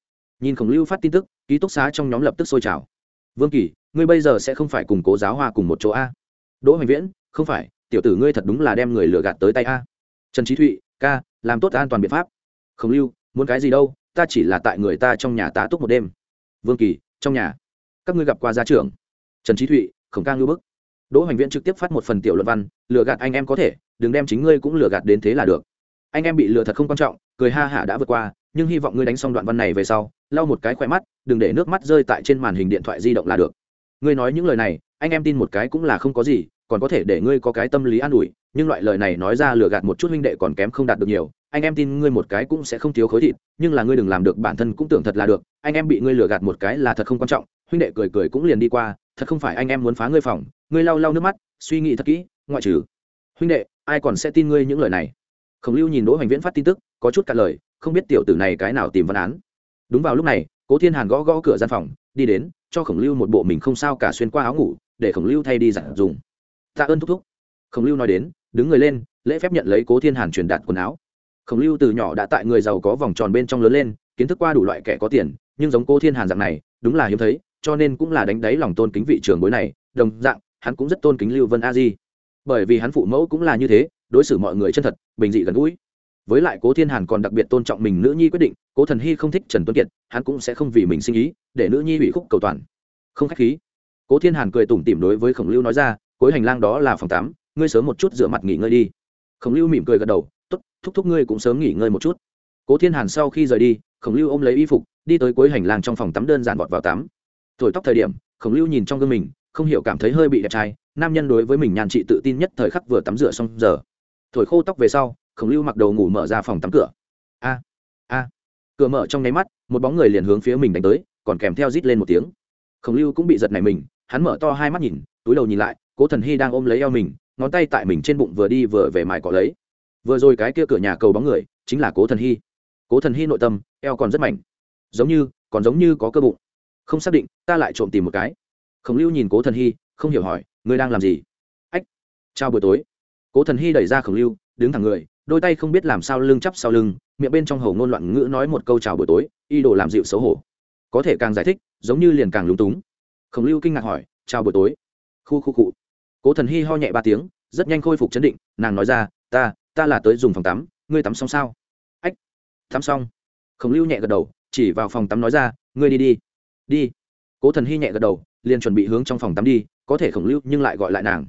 Nhìn khổng lưu phát tin tức, ký túc xá trong nhóm lập tức sôi trào vương kỳ, ngươi bây giờ sẽ không phải cùng cố giáo hoa cùng một chỗ a? Đỗ hoành viễn, không phải, tiểu tử ngươi thật đúng là đem người lừa gạt tới tay a. Trần trí thụy, ca, làm tốt an toàn biện pháp. Khổng lưu, muốn cái gì đâu, ta chỉ là tại người ta trong nhà tá túc một đêm. Vương kỳ, trong nhà. Các ngươi gặp qua gia trưởng. Trần trí thụy, khổng ca ngưu bức. Đỗ hoành viễn trực tiếp phát một phần tiểu luận văn, lừa gạt anh em có thể, đừng đem chính ngươi cũng lừa gạt đến thế là được. Anh em bị lừa thật không quan trọng, cười ha hả đã vượt qua nhưng hy vọng ngươi đánh xong đoạn văn này về sau, lau một cái khỏe mắt, đừng để nước mắt rơi tại trên màn hình điện thoại di động là được. Ngươi nói những lời này, anh em tin một cái cũng là không có gì, còn có thể để ngươi có cái tâm lý an ủi, nhưng loại lời này nói ra lừa gạt một chút huynh đệ còn kém không đạt được nhiều, anh em tin ngươi một cái cũng sẽ không thiếu khối thịt, nhưng là ngươi đừng làm được, bản thân cũng tưởng thật là được, anh em bị ngươi lừa gạt một cái là thật không quan trọng, huynh đệ cười cười cũng liền đi qua, thật không phải anh em muốn phá ngươi phòng, ngươi lau lau nước mắt, suy nghĩ thật kỹ, ngoại trừ. Huynh đệ, ai còn sẽ tin ngươi những lời này? Khổng lưu nhìn đỗ hoành viễn phát tin tức, có chút cả lời không biết tiểu tử này cái nào tìm văn án. Đúng vào lúc này, cố thiên hàn gõ gõ cửa gian phòng, đi đến, cho khổng lưu một bộ mình không sao cả xuyên qua áo ngủ, để khổng lưu thay đi giặt dùng. Tạ ơn thúc thúc. Khổng lưu nói đến, đứng người lên, lễ phép nhận lấy cố thiên hàn truyền đạt quần áo. Khổng lưu từ nhỏ đã tại người giàu có vòng tròn bên trong lớn lên, kiến thức qua đủ loại kẻ có tiền, nhưng giống cố thiên hàn dạng này, đúng là hiếm thấy, cho nên cũng là đánh đáy lòng tôn kính vị trưởng bối này, đồng dạng, hắn cũng rất tôn kính lưu vân a di. Bởi vì hắn phụ mẫu cũng là như thế, đối xử mọi người chân thật, bình dị gần gũi với lại cố thiên hàn còn đặc biệt tôn trọng mình nữ nhi quyết định, cố thần hy không thích trần tuấn kiệt, hắn cũng sẽ không vì mình sinh ý, để nữ nhi hủy khúc cầu toàn. Không k h á c h khí. Cố thiên hàn cười tủm tỉm đối với khổng lưu nói ra, cuối hành lang đó là phòng tắm, ngươi sớm một chút rửa mặt nghỉ ngơi đi. Khổng lưu mỉm cười gật đầu t ố t thúc thúc ngươi cũng sớm nghỉ ngơi một chút. Cố thiên hàn sau khi rời đi, khổng lưu ôm lấy y phục, đi tới cuối hành lang trong phòng tắm đơn giản vọt vào tắm. Thổi tóc thời điểm, khổng lưu nhìn trong gương mình, không hiểu cảm thấy hơi bị đẹp trai, nam nhân đối với mình nhàn trị tự tin nhất thời khắc vừa tắm rửa xong giờ. Thổi khô tóc về sau khổng lưu mặc đầu ngủ mở ra phòng tắm cửa. A a. Cửa mở trong nháy mắt, một bóng người liền hướng phía mình đánh tới, còn kèm theo rít lên một tiếng. Khổng lưu cũng bị giật này mình, hắn mở to hai mắt nhìn, túi đầu nhìn lại, cố thần hy đang ôm lấy eo mình, ngón tay tại mình trên bụng vừa đi vừa về mài cọ lấy. Vừa rồi cái kia cửa nhà cầu bóng người, chính là cố thần hy. Cố thần hy nội tâm, eo còn rất mạnh giống như, còn giống như có cơ bụng. Không xác định, ta lại trộm tìm một cái. Khổng lưu nhìn cố thần hy, không hiểu hỏi, ngươi đang làm gì? Ách, chào buổi tối. Cố thần hy đẩy ra khổng lưu, đứng thẳng người đôi tay không biết làm sao lưng chắp sau lưng, miệng bên trong hầu ngôn loạn ngữ nói một câu chào buổi tối y đồ làm dịu xấu hổ. Có thể càng giải thích, giống như liền càng lúng túng. Khổng lưu kinh ngạc hỏi, chào buổi tối. Khu khu cụ cố thần hy ho nhẹ ba tiếng, rất nhanh khôi phục chấn định, nàng nói ra, ta ta là tới dùng phòng tắm, ngươi tắm xong sao? Ách, tắm xong. Khổng lưu nhẹ gật đầu, chỉ vào phòng tắm nói ra, ngươi đi đi. Đi. Cố thần hy nhẹ gật đầu, liền chuẩn bị hướng trong phòng tắm đi, có thể khổng lưu nhưng lại gọi lại nàng.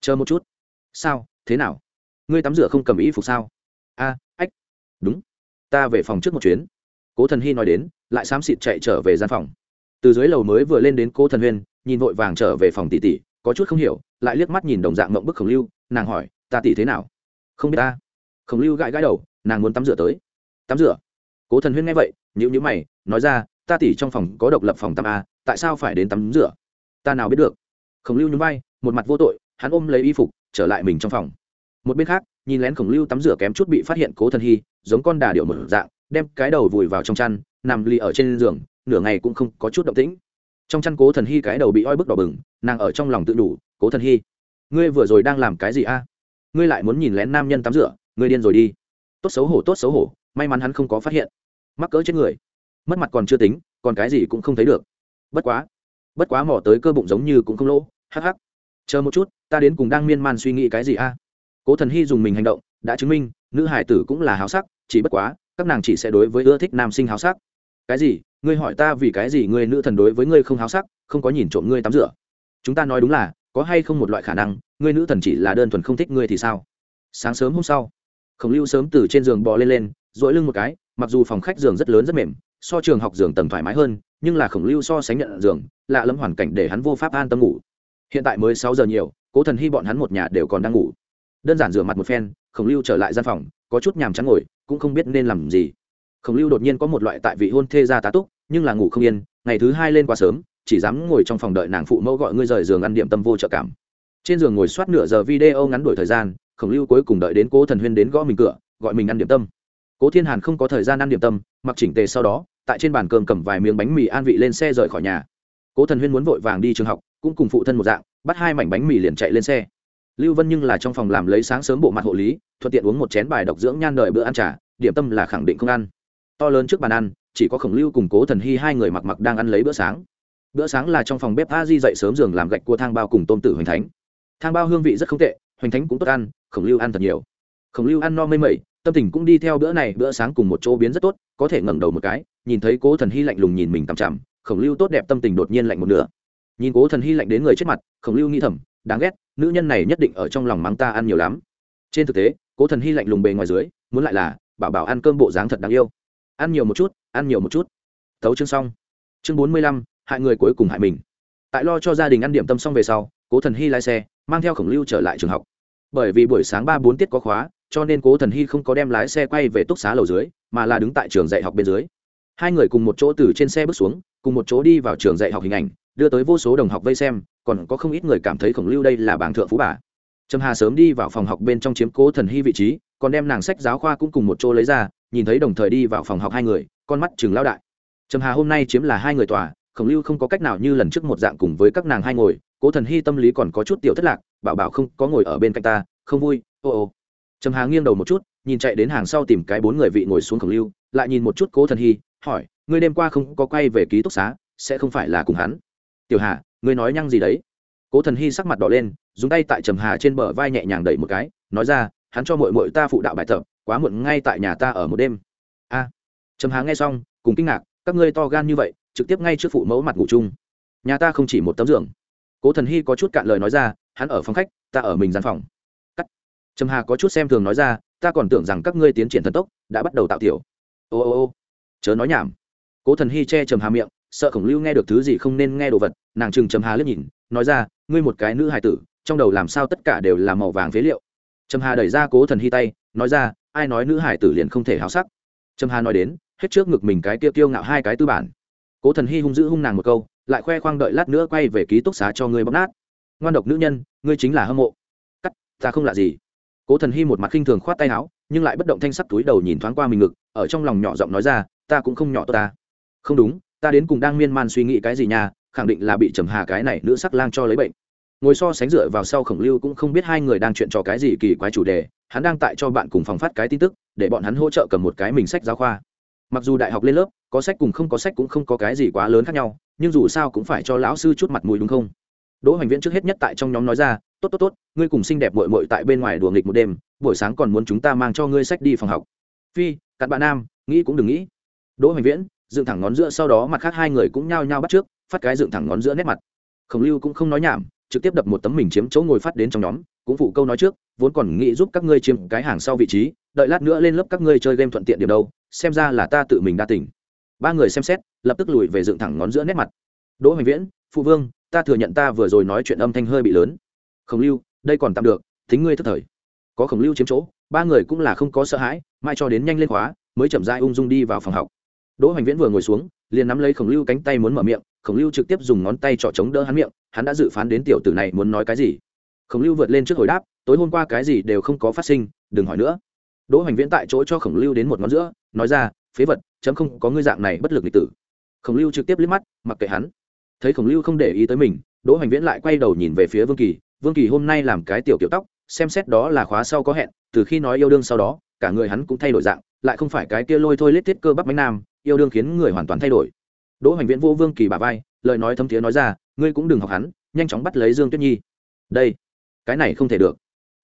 Chờ một chút. Sao? Thế nào? Ngươi tắm rửa không cầm ý phục sao? A, ách, đúng. Ta về phòng trước một chuyến. Cố thần hy nói đến, lại xám xịt chạy trở về gian phòng. Từ dưới lầu mới vừa lên đến cố thần huyên, nhìn vội vàng trở về phòng tỷ tỷ, có chút không hiểu, lại liếc mắt nhìn đồng dạng mộng bức khổng lưu, nàng hỏi, ta tỷ thế nào? Không biết ta. Khổng lưu gãi gãi đầu, nàng muốn tắm rửa tới. Tắm rửa? Cố thần huyên nghe vậy nhữ nhữ mày, nói ra, ta tỷ trong phòng có độc lập phòng tắm a, tại sao phải đến tắm rửa? Ta nào biết được. Khổng lưu nhún vai, một mặt vô tội, hắn ôm lấy y phục, trở lại mình trong phòng một bên khác, nhìn lén khổng lưu tắm rửa kém chút bị phát hiện cố thần hy, giống con đà điệu một dạng, đem cái đầu vùi vào trong chăn, nằm lì ở trên giường, nửa ngày cũng không có chút động tĩnh. Trong chăn cố thần hy cái đầu bị oi bức đỏ bừng, nàng ở trong lòng tự đủ, cố thần hy, ngươi vừa rồi đang làm cái gì a? Ngươi lại muốn nhìn lén nam nhân tắm rửa, ngươi điên rồi đi. Tốt xấu hổ, tốt xấu hổ, may mắn hắn không có phát hiện. Mắc cỡ chết người. Mất mặt còn chưa tính, còn cái gì cũng không thấy được. Bất quá bất quá mỏ tới cơ bụng giống như cũng không lỗ, hắc hắc. Chờ một chút, ta đến cùng đang miên man suy nghĩ cái gì a? Cố thần hy dùng mình hành động, đã chứng minh, nữ hải tử cũng là háo sắc, chỉ bất quá, các nàng chỉ sẽ đối với ưa thích nam sinh háo sắc. Cái gì? Ngươi hỏi ta vì cái gì ngươi nữ thần đối với ngươi không háo sắc, không có nhìn trộm ngươi tắm rửa? Chúng ta nói đúng là, có hay không một loại khả năng, ngươi nữ thần chỉ là đơn thuần không thích ngươi thì sao? Sáng sớm hôm sau, khổng lưu sớm từ trên giường bò lên lên dội lưng một cái, mặc dù phòng khách giường rất lớn rất mềm, so trường học giường tầng thoải mái hơn, nhưng là khổng lưu so sánh nhận giường, lạ lẫm hoàn cảnh để hắn vô pháp an tâm ngủ. Hiện tại mới sáu giờ nhiều, cố thần hy bọn hắn một nhà đều còn đang ngủ đơn giản rửa mặt một phen, khổng lưu trở lại gian phòng, có chút nhàm chán ngồi, cũng không biết nên làm gì. Khổng lưu đột nhiên có một loại tại vị hôn thê ra tá túc, nhưng là ngủ không yên, ngày thứ hai lên quá sớm, chỉ dám ngồi trong phòng đợi nàng phụ mẫu gọi ngươi rời giường ăn điểm tâm vô trợ cảm. Trên giường ngồi soát nửa giờ video ngắn đổi thời gian, khổng lưu cuối cùng đợi đến cố thần huyên đến gõ mình cửa, gọi mình ăn điểm tâm. Cố thiên hàn không có thời gian ăn điểm tâm, mặc chỉnh tề sau đó, tại trên bàn cơm cầm vài miếng bánh mì an vị lên xe rời khỏi nhà. Cố thần huyên muốn vội vàng đi trường học, cũng cùng phụ thân một dạng, bắt hai mảnh bánh mì liền chạy lên xe lưu vân nhưng là trong phòng làm lấy sáng sớm bộ mặt hộ lý, thuận tiện uống một chén bài độc dưỡng nhan đợi bữa ăn trả điểm tâm là khẳng định không ăn. To lớn trước bàn ăn, chỉ có khổng lưu cùng cố thần hy hai người mặc mặc đang ăn lấy bữa sáng. Bữa sáng là trong phòng bếp a di dậy sớm giường làm gạch cua thang bao cùng tôm tử hoành thánh. Thang bao hương vị rất không tệ, hoành thánh cũng tốt ăn, khổng lưu ăn thật nhiều. Khổng lưu ăn no mây mẩy, tâm tình cũng đi theo bữa này, bữa sáng cùng một chỗ biến rất tốt, có thể ngẩng đầu một cái, nhìn thấy cố thần hy lạnh lùng nhìn mình tằm chằm, khổng lưu tốt đẹp tâm tình đột nhiên lạnh một nửa. Nhìn cố thần hy lạnh đến người trước mặt, khổng lưu nghĩ thầm, đáng ghét nữ nhân này nhất định ở trong lòng mắng ta ăn nhiều lắm. Trên thực tế, cố thần hy lạnh lùng bề ngoài dưới, muốn lại là, bảo bảo ăn cơm bộ dáng thật đáng yêu. Ăn nhiều một chút, ăn nhiều một chút. Tấu chương xong. Chương bốn mươi lăm, hại người cuối cùng hại mình. Tại lo cho gia đình ăn điểm tâm xong về sau, cố thần hy lái xe, mang theo khổng lưu trở lại trường học. Bởi vì buổi sáng ba bốn tiết có khóa, cho nên cố thần hy không có đem lái xe quay về túc xá lầu dưới, mà là đứng tại trường dạy học bên dưới. Hai người cùng một chỗ từ trên xe bước xuống, cùng một chỗ đi vào trường dạy học hình ảnh đưa tới vô số đồng học vây xem, còn có không ít người cảm thấy khổng lưu đây là bảng thượng phú bà. Trầm hà sớm đi vào phòng học bên trong chiếm cố thần hy vị trí, còn đem nàng sách giáo khoa cũng cùng một chỗ lấy ra, nhìn thấy đồng thời đi vào phòng học hai người, con mắt chừng lao đại. Trầm hà hôm nay chiếm là hai người tòa, khổng lưu không có cách nào như lần trước một dạng cùng với các nàng hai ngồi, cố thần hy tâm lý còn có chút tiểu thất lạc, bảo bảo không có ngồi ở bên cạnh ta, không vui, ô ô. Trầm hà nghiêng đầu một chút, nhìn chạy đến hàng sau tìm cái bốn người vị ngồi xuống khổng lưu, lại nhìn một chút cố thần hy, hỏi, ngươi đêm qua không có quay về ký túc xá, sẽ không phải là cùng hắn? Tiểu hà, ngươi nói nhăng gì đấy? Cố thần hy sắc mặt đỏ lên, dùng tay tại trầm hà trên bờ vai nhẹ nhàng đẩy một cái, nói ra, hắn cho mội mội ta phụ đạo bài tập, quá muộn ngay tại nhà ta ở một đêm. A. Trầm hà nghe xong, cùng kinh ngạc, các ngươi to gan như vậy, trực tiếp ngay trước phụ mẫu mặt ngủ chung. Nhà ta không chỉ một tấm giường. Cố thần hy có chút cạn lời nói ra, hắn ở phòng khách, ta ở mình gian phòng. Cắt. Trầm hà có chút xem thường nói ra, ta còn tưởng rằng các ngươi tiến triển thần tốc, đã bắt đầu tạo tiểu. Ô ô ô. Chớ nói nhảm. Cố thần hy che trầm hà miệng sợ khổng lưu nghe được thứ gì không nên nghe đồ vật, nàng trừng trầm hà liếc nhìn, nói ra, ngươi một cái nữ hài tử, trong đầu làm sao tất cả đều là màu vàng phế liệu? Trầm hà đẩy ra cố thần hy tay, nói ra, ai nói nữ hải tử liền không thể háo sắc? Trầm hà nói đến, hết trước ngực mình cái kia kiêu ngạo hai cái tư bản. Cố thần hy hung dữ hung nàng một câu, lại khoe khoang đợi lát nữa quay về ký túc xá cho ngươi bóc nát. Ngoan độc nữ nhân, ngươi chính là hâm mộ. Cắt, ta không lạ gì. Cố thần hy một mặt khinh thường khoát tay áo, nhưng lại bất động thanh sắc túi đầu nhìn thoáng qua mình ngực, ở trong lòng nhỏ giọng nói ra, ta cũng không nhỏ tốt ta. Không đúng ta đến cùng đang miên man suy nghĩ cái gì nha, khẳng định là bị trầm hà cái này nữ sắc lang cho lấy bệnh. Ngồi so sánh dựa vào sau khổng lưu cũng không biết hai người đang chuyện trò cái gì kỳ quái chủ đề, hắn đang tại cho bạn cùng phòng phát cái tin tức, để bọn hắn hỗ trợ cầm một cái mình sách giáo khoa. Mặc dù đại học lên lớp, có sách cùng không có sách cũng không có cái gì quá lớn khác nhau, nhưng dù sao cũng phải cho lão sư chút mặt mũi đúng không? Đỗ hoành viễn trước hết nhất tại trong nhóm nói ra, tốt tốt tốt, ngươi cùng xinh đẹp bội bội tại bên ngoài đùa nghịch một đêm, buổi sáng còn muốn chúng ta mang cho ngươi sách đi phòng học. Phi, cặn bạn nam, nghĩ cũng đừng nghĩ. Đỗ hoành viễn dựng thẳng ngón giữa sau đó mặt khác hai người cũng nhao nhao bắt trước, phát cái dựng thẳng ngón giữa nét mặt. Khổng lưu cũng không nói nhảm, trực tiếp đập một tấm mình chiếm chỗ ngồi phát đến trong nhóm, cũng phụ câu nói trước, vốn còn nghĩ giúp các ngươi chiếm cái hàng sau vị trí, đợi lát nữa lên lớp các ngươi chơi game thuận tiện điểm đâu, xem ra là ta tự mình đa tỉnh ba người xem xét, lập tức lùi về dựng thẳng ngón giữa nét mặt. Đỗ hoành viễn, phụ vương, ta thừa nhận ta vừa rồi nói chuyện âm thanh hơi bị lớn. Khổng lưu, đây còn tạm được, thính ngươi thất thời. Có khổng lưu chiếm chỗ, ba người cũng là không có sợ hãi, mai cho đến nhanh lên khóa, mới chậm dai ung dung đi vào phòng học đỗ hoành viễn vừa ngồi xuống, liền nắm lấy khổng lưu cánh tay muốn mở miệng, khổng lưu trực tiếp dùng ngón tay trỏ chống đỡ hắn miệng, hắn đã dự phán đến tiểu tử này muốn nói cái gì. Khổng lưu vượt lên trước hồi đáp, tối hôm qua cái gì đều không có phát sinh, đừng hỏi nữa. Đỗ hoành viễn tại chỗ cho khổng lưu đến một ngón giữa, nói ra, phế vật, chấm không có ngươi dạng này bất lực lịch tử. Khổng lưu trực tiếp liếc mắt, mặc kệ hắn. Thấy khổng lưu không để ý tới mình, đỗ hoành viễn lại quay đầu nhìn về phía vương kỳ vương kỳ hôm nay làm cái tiểu kiểu tóc, xem xét đó là khóa sau có hẹn, từ khi nói yêu đương sau đó, cả người hắn cũng thay đổi dạng, lại không phải cái kia lôi thôi lết thiết cơ bắp bánh nam yêu đương khiến người hoàn toàn thay đổi. Đỗ hoành viễn vô vương kỳ bà vai, lời nói thấm thiế nói ra, ngươi cũng đừng học hắn, nhanh chóng bắt lấy dương tuyết nhi. Đây, cái này không thể được.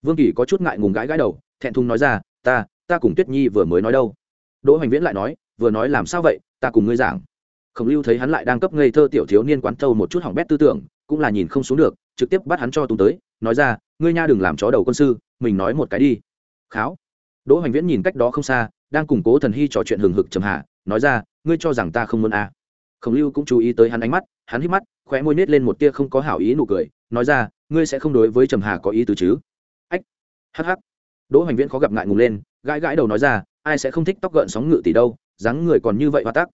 Vương kỳ có chút ngại ngùng gãi gãi đầu, thẹn thùng nói ra, ta ta cùng tuyết nhi vừa mới nói đâu. Đỗ hoành viễn lại nói, vừa nói làm sao vậy, ta cùng ngươi giảng. Khổng lưu thấy hắn lại đang cấp ngây thơ tiểu thiếu niên quán thâu một chút hỏng bét tư tưởng, cũng là nhìn không xuống được, trực tiếp bắt hắn cho tung tới, nói ra, ngươi nha đừng làm chó đầu quân sư, mình nói một cái đi. Kháo. Đỗ hoành viễn nhìn cách đó không xa đang củng cố thần hy trò chuyện hừng hực trầm hạ nói ra, ngươi cho rằng ta không muốn à. khổng lưu cũng chú ý tới hắn ánh mắt, hắn hít mắt, khóe môi nết lên một tia không có hảo ý nụ cười, nói ra, ngươi sẽ không đối với trầm hà có ý tứ chứ? Ách, hắc hắc. Đỗ hoành viễn khó gặp ngại ngùng lên, gãi gãi đầu nói ra, ai sẽ không thích tóc gợn sóng ngự tỷ đâu, dáng người còn như vậy hoa tắc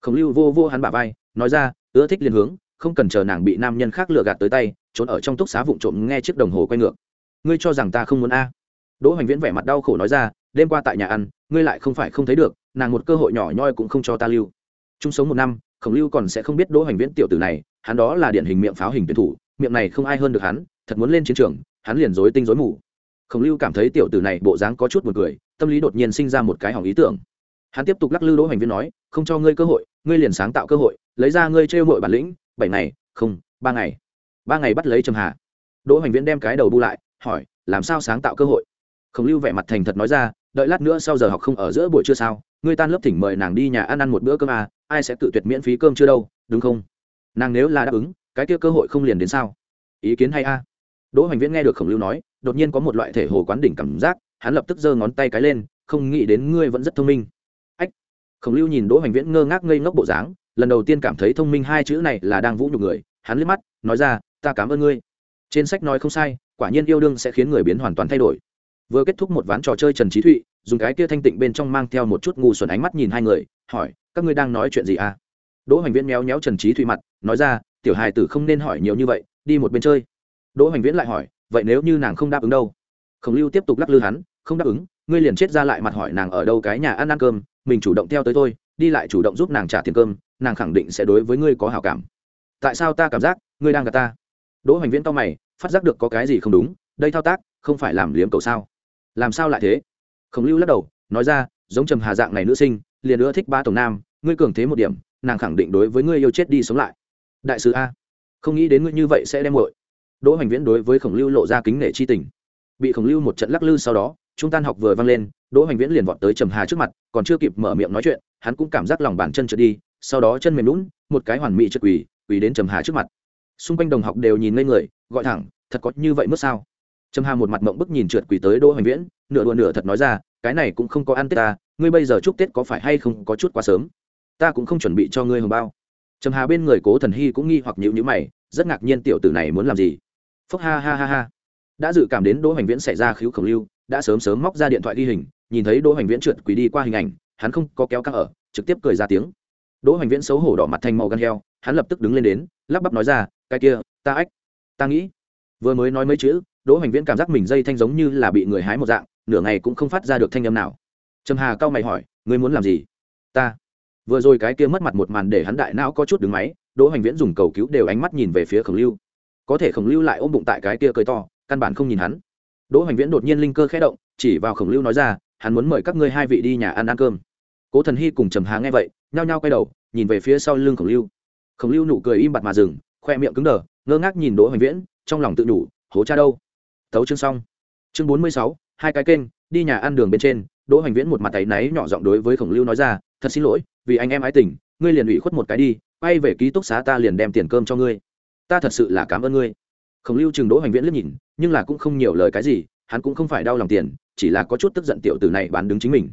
khổng lưu vô vô hắn bả vai, nói ra, ưa thích liền hướng, không cần chờ nàng bị nam nhân khác lừa gạt tới tay, trốn ở trong túc xá vụng trộm nghe chiếc đồng hồ quay ngược. Ngươi cho rằng ta không muốn a đỗ hoành viễn vẻ mặt đau khổ nói ra đêm qua tại nhà ăn, ngươi lại không phải không thấy được, nàng một cơ hội nhỏ nhoi cũng không cho ta lưu. Chung sống một năm, khổng lưu còn sẽ không biết đỗ hoành viễn tiểu tử này, hắn đó là điển hình miệng pháo hình tuyển thủ, miệng này không ai hơn được hắn, thật muốn lên chiến trường, hắn liền dối tinh dối mù. Khổng lưu cảm thấy tiểu tử này bộ dáng có chút một người tâm lý đột nhiên sinh ra một cái hỏng ý tưởng. Hắn tiếp tục lắc lư đỗ hoành viễn nói, không cho ngươi cơ hội, ngươi liền sáng tạo cơ hội, lấy ra ngươi trêu mội bản lĩnh, bảy ngày, không, ba ngày. Ba ngày bắt lấy trầm hà. Đỗ hoành viễn đem cái đầu bu lại, hỏi, làm sao sáng tạo cơ hội? Khổng lưu vẻ mặt thành thật nói ra đợi lát nữa sau giờ học không ở giữa buổi trưa sao? Ngươi tan lớp thỉnh mời nàng đi nhà ăn ăn một bữa cơm à ai sẽ tự tuyệt miễn phí cơm chưa đâu, đúng không? Nàng nếu là đáp ứng, cái kia cơ hội không liền đến sao? Ý kiến hay a. Đỗ hoành viễn nghe được khổng lưu nói, đột nhiên có một loại thể hồ quán đỉnh cảm giác, hắn lập tức giơ ngón tay cái lên, không nghĩ đến ngươi vẫn rất thông minh. Ách! Khổng lưu nhìn đỗ hoành viễn ngơ ngác ngây ngốc bộ dáng, lần đầu tiên cảm thấy thông minh hai chữ này là đang vũ nhục người, hắn liếc mắt, nói ra, ta cảm ơn ngươi. Trên sách nói không sai, quả nhiên yêu đương sẽ khiến người biến hoàn toàn thay đổi vừa kết thúc một ván trò chơi trần trí thụy, dùng cái kia thanh tịnh bên trong mang theo một chút ngu xuẩn ánh mắt nhìn hai người, hỏi, các ngươi đang nói chuyện gì à? Đỗ hoành viễn méo méo trần trí thụy mặt, nói ra, tiểu hài tử không nên hỏi nhiều như vậy, đi một bên chơi. Đỗ hoành viễn lại hỏi, vậy nếu như nàng không đáp ứng đâu? Khổng lưu tiếp tục lắc lư hắn, không đáp ứng, ngươi liền chết ra lại mặt hỏi nàng ở đâu cái nhà ăn ăn cơm, mình chủ động theo tới tôi đi lại chủ động giúp nàng trả tiền cơm, nàng khẳng định sẽ đối với ngươi có hảo cảm. Tại sao ta cảm giác ngươi đang gặp ta? Đỗ hoành viễn to mày, phát giác được có cái gì không đúng, đây thao tác, không phải làm liếm cầu sao? Làm sao lại thế? Khổng lưu lắc đầu, nói ra, giống trầm hà dạng này nữ sinh, liền nữa thích ba tổng nam, ngươi cường thế một điểm, nàng khẳng định đối với ngươi yêu chết đi sống lại. Đại sứ a, không nghĩ đến ngươi như vậy sẽ đem vội đỗ hoành viễn đối với khổng lưu lộ ra kính nể chi tình. Bị khổng lưu một trận lắc lư sau đó, trung tan học vừa vang lên, đỗ hoành viễn liền vọt tới trầm hà trước mặt, còn chưa kịp mở miệng nói chuyện, hắn cũng cảm giác lòng bàn chân trượt đi, sau đó chân mềm lún một cái hoàn mỹ trượt quỳ quỳ đến trầm hà trước mặt. Xung quanh đồng học đều nhìn ngây người, gọi thẳng, thật có như vậy mất sao? Trầm hà một mặt mộng bức nhìn trượt quỳ tới đỗ hoành viễn, nửa đùa nửa thật nói ra, cái này cũng không có ăn tết ta, ngươi bây giờ chúc tết có phải hay không có chút quá sớm? Ta cũng không chuẩn bị cho ngươi hồng bao. Trầm hà bên người cố thần hy cũng nghi hoặc nhịu nhữ mày, rất ngạc nhiên tiểu tử này muốn làm gì. Phúc ha ha ha ha. Đã dự cảm đến đỗ hoành viễn xảy ra khiếu khổng lưu, đã sớm sớm móc ra điện thoại ghi hình, nhìn thấy đỗ hoành viễn trượt quỳ đi qua hình ảnh, hắn không có kéo căng ở, trực tiếp cười ra tiếng. Đỗ hoành viễn xấu hổ đỏ mặt thành màu gan heo, hắn lập tức đứng lên đến, lắp bắp nói ra, cái kia, ta ách, ta nghĩ, vừa mới nói mấy chữ đỗ hoành viễn cảm giác mình dây thanh giống như là bị người hái một dạng nửa ngày cũng không phát ra được thanh âm nào. Trầm hà cao mày hỏi ngươi muốn làm gì? Ta. Vừa rồi cái kia mất mặt một màn để hắn đại não có chút đứng máy đỗ hoành viễn dùng cầu cứu đều ánh mắt nhìn về phía khổng lưu. Có thể khổng lưu lại ôm bụng tại cái kia cười to căn bản không nhìn hắn. Đỗ hoành viễn đột nhiên linh cơ khẽ động chỉ vào khổng lưu nói ra hắn muốn mời các ngươi hai vị đi nhà ăn ăn cơm. Cố thần hy cùng trầm hà nghe vậy nhao nhao quay đầu nhìn về phía sau lưng khổng lưu. Khổng lưu nụ cười im bặt mà dừng khoe miệng cứng đờ ngơ ngác nhìn đỗ hoành viễn trong lòng tự nhủ, hố cha đâu? Tấu chương xong. Chương bốn mươi sáu, hai cái kênh, đi nhà ăn đường bên trên, đỗ hoành viễn một mặt tay náy nhỏ giọng đối với khổng lưu nói ra, thật xin lỗi, vì anh em ái tình, ngươi liền ủy khuất một cái đi, quay về ký túc xá ta liền đem tiền cơm cho ngươi. Ta thật sự là cảm ơn ngươi. Khổng lưu chừng đỗ hoành viễn liếc nhìn, nhưng là cũng không nhiều lời cái gì, hắn cũng không phải đau lòng tiền, chỉ là có chút tức giận tiểu tử này bán đứng chính mình.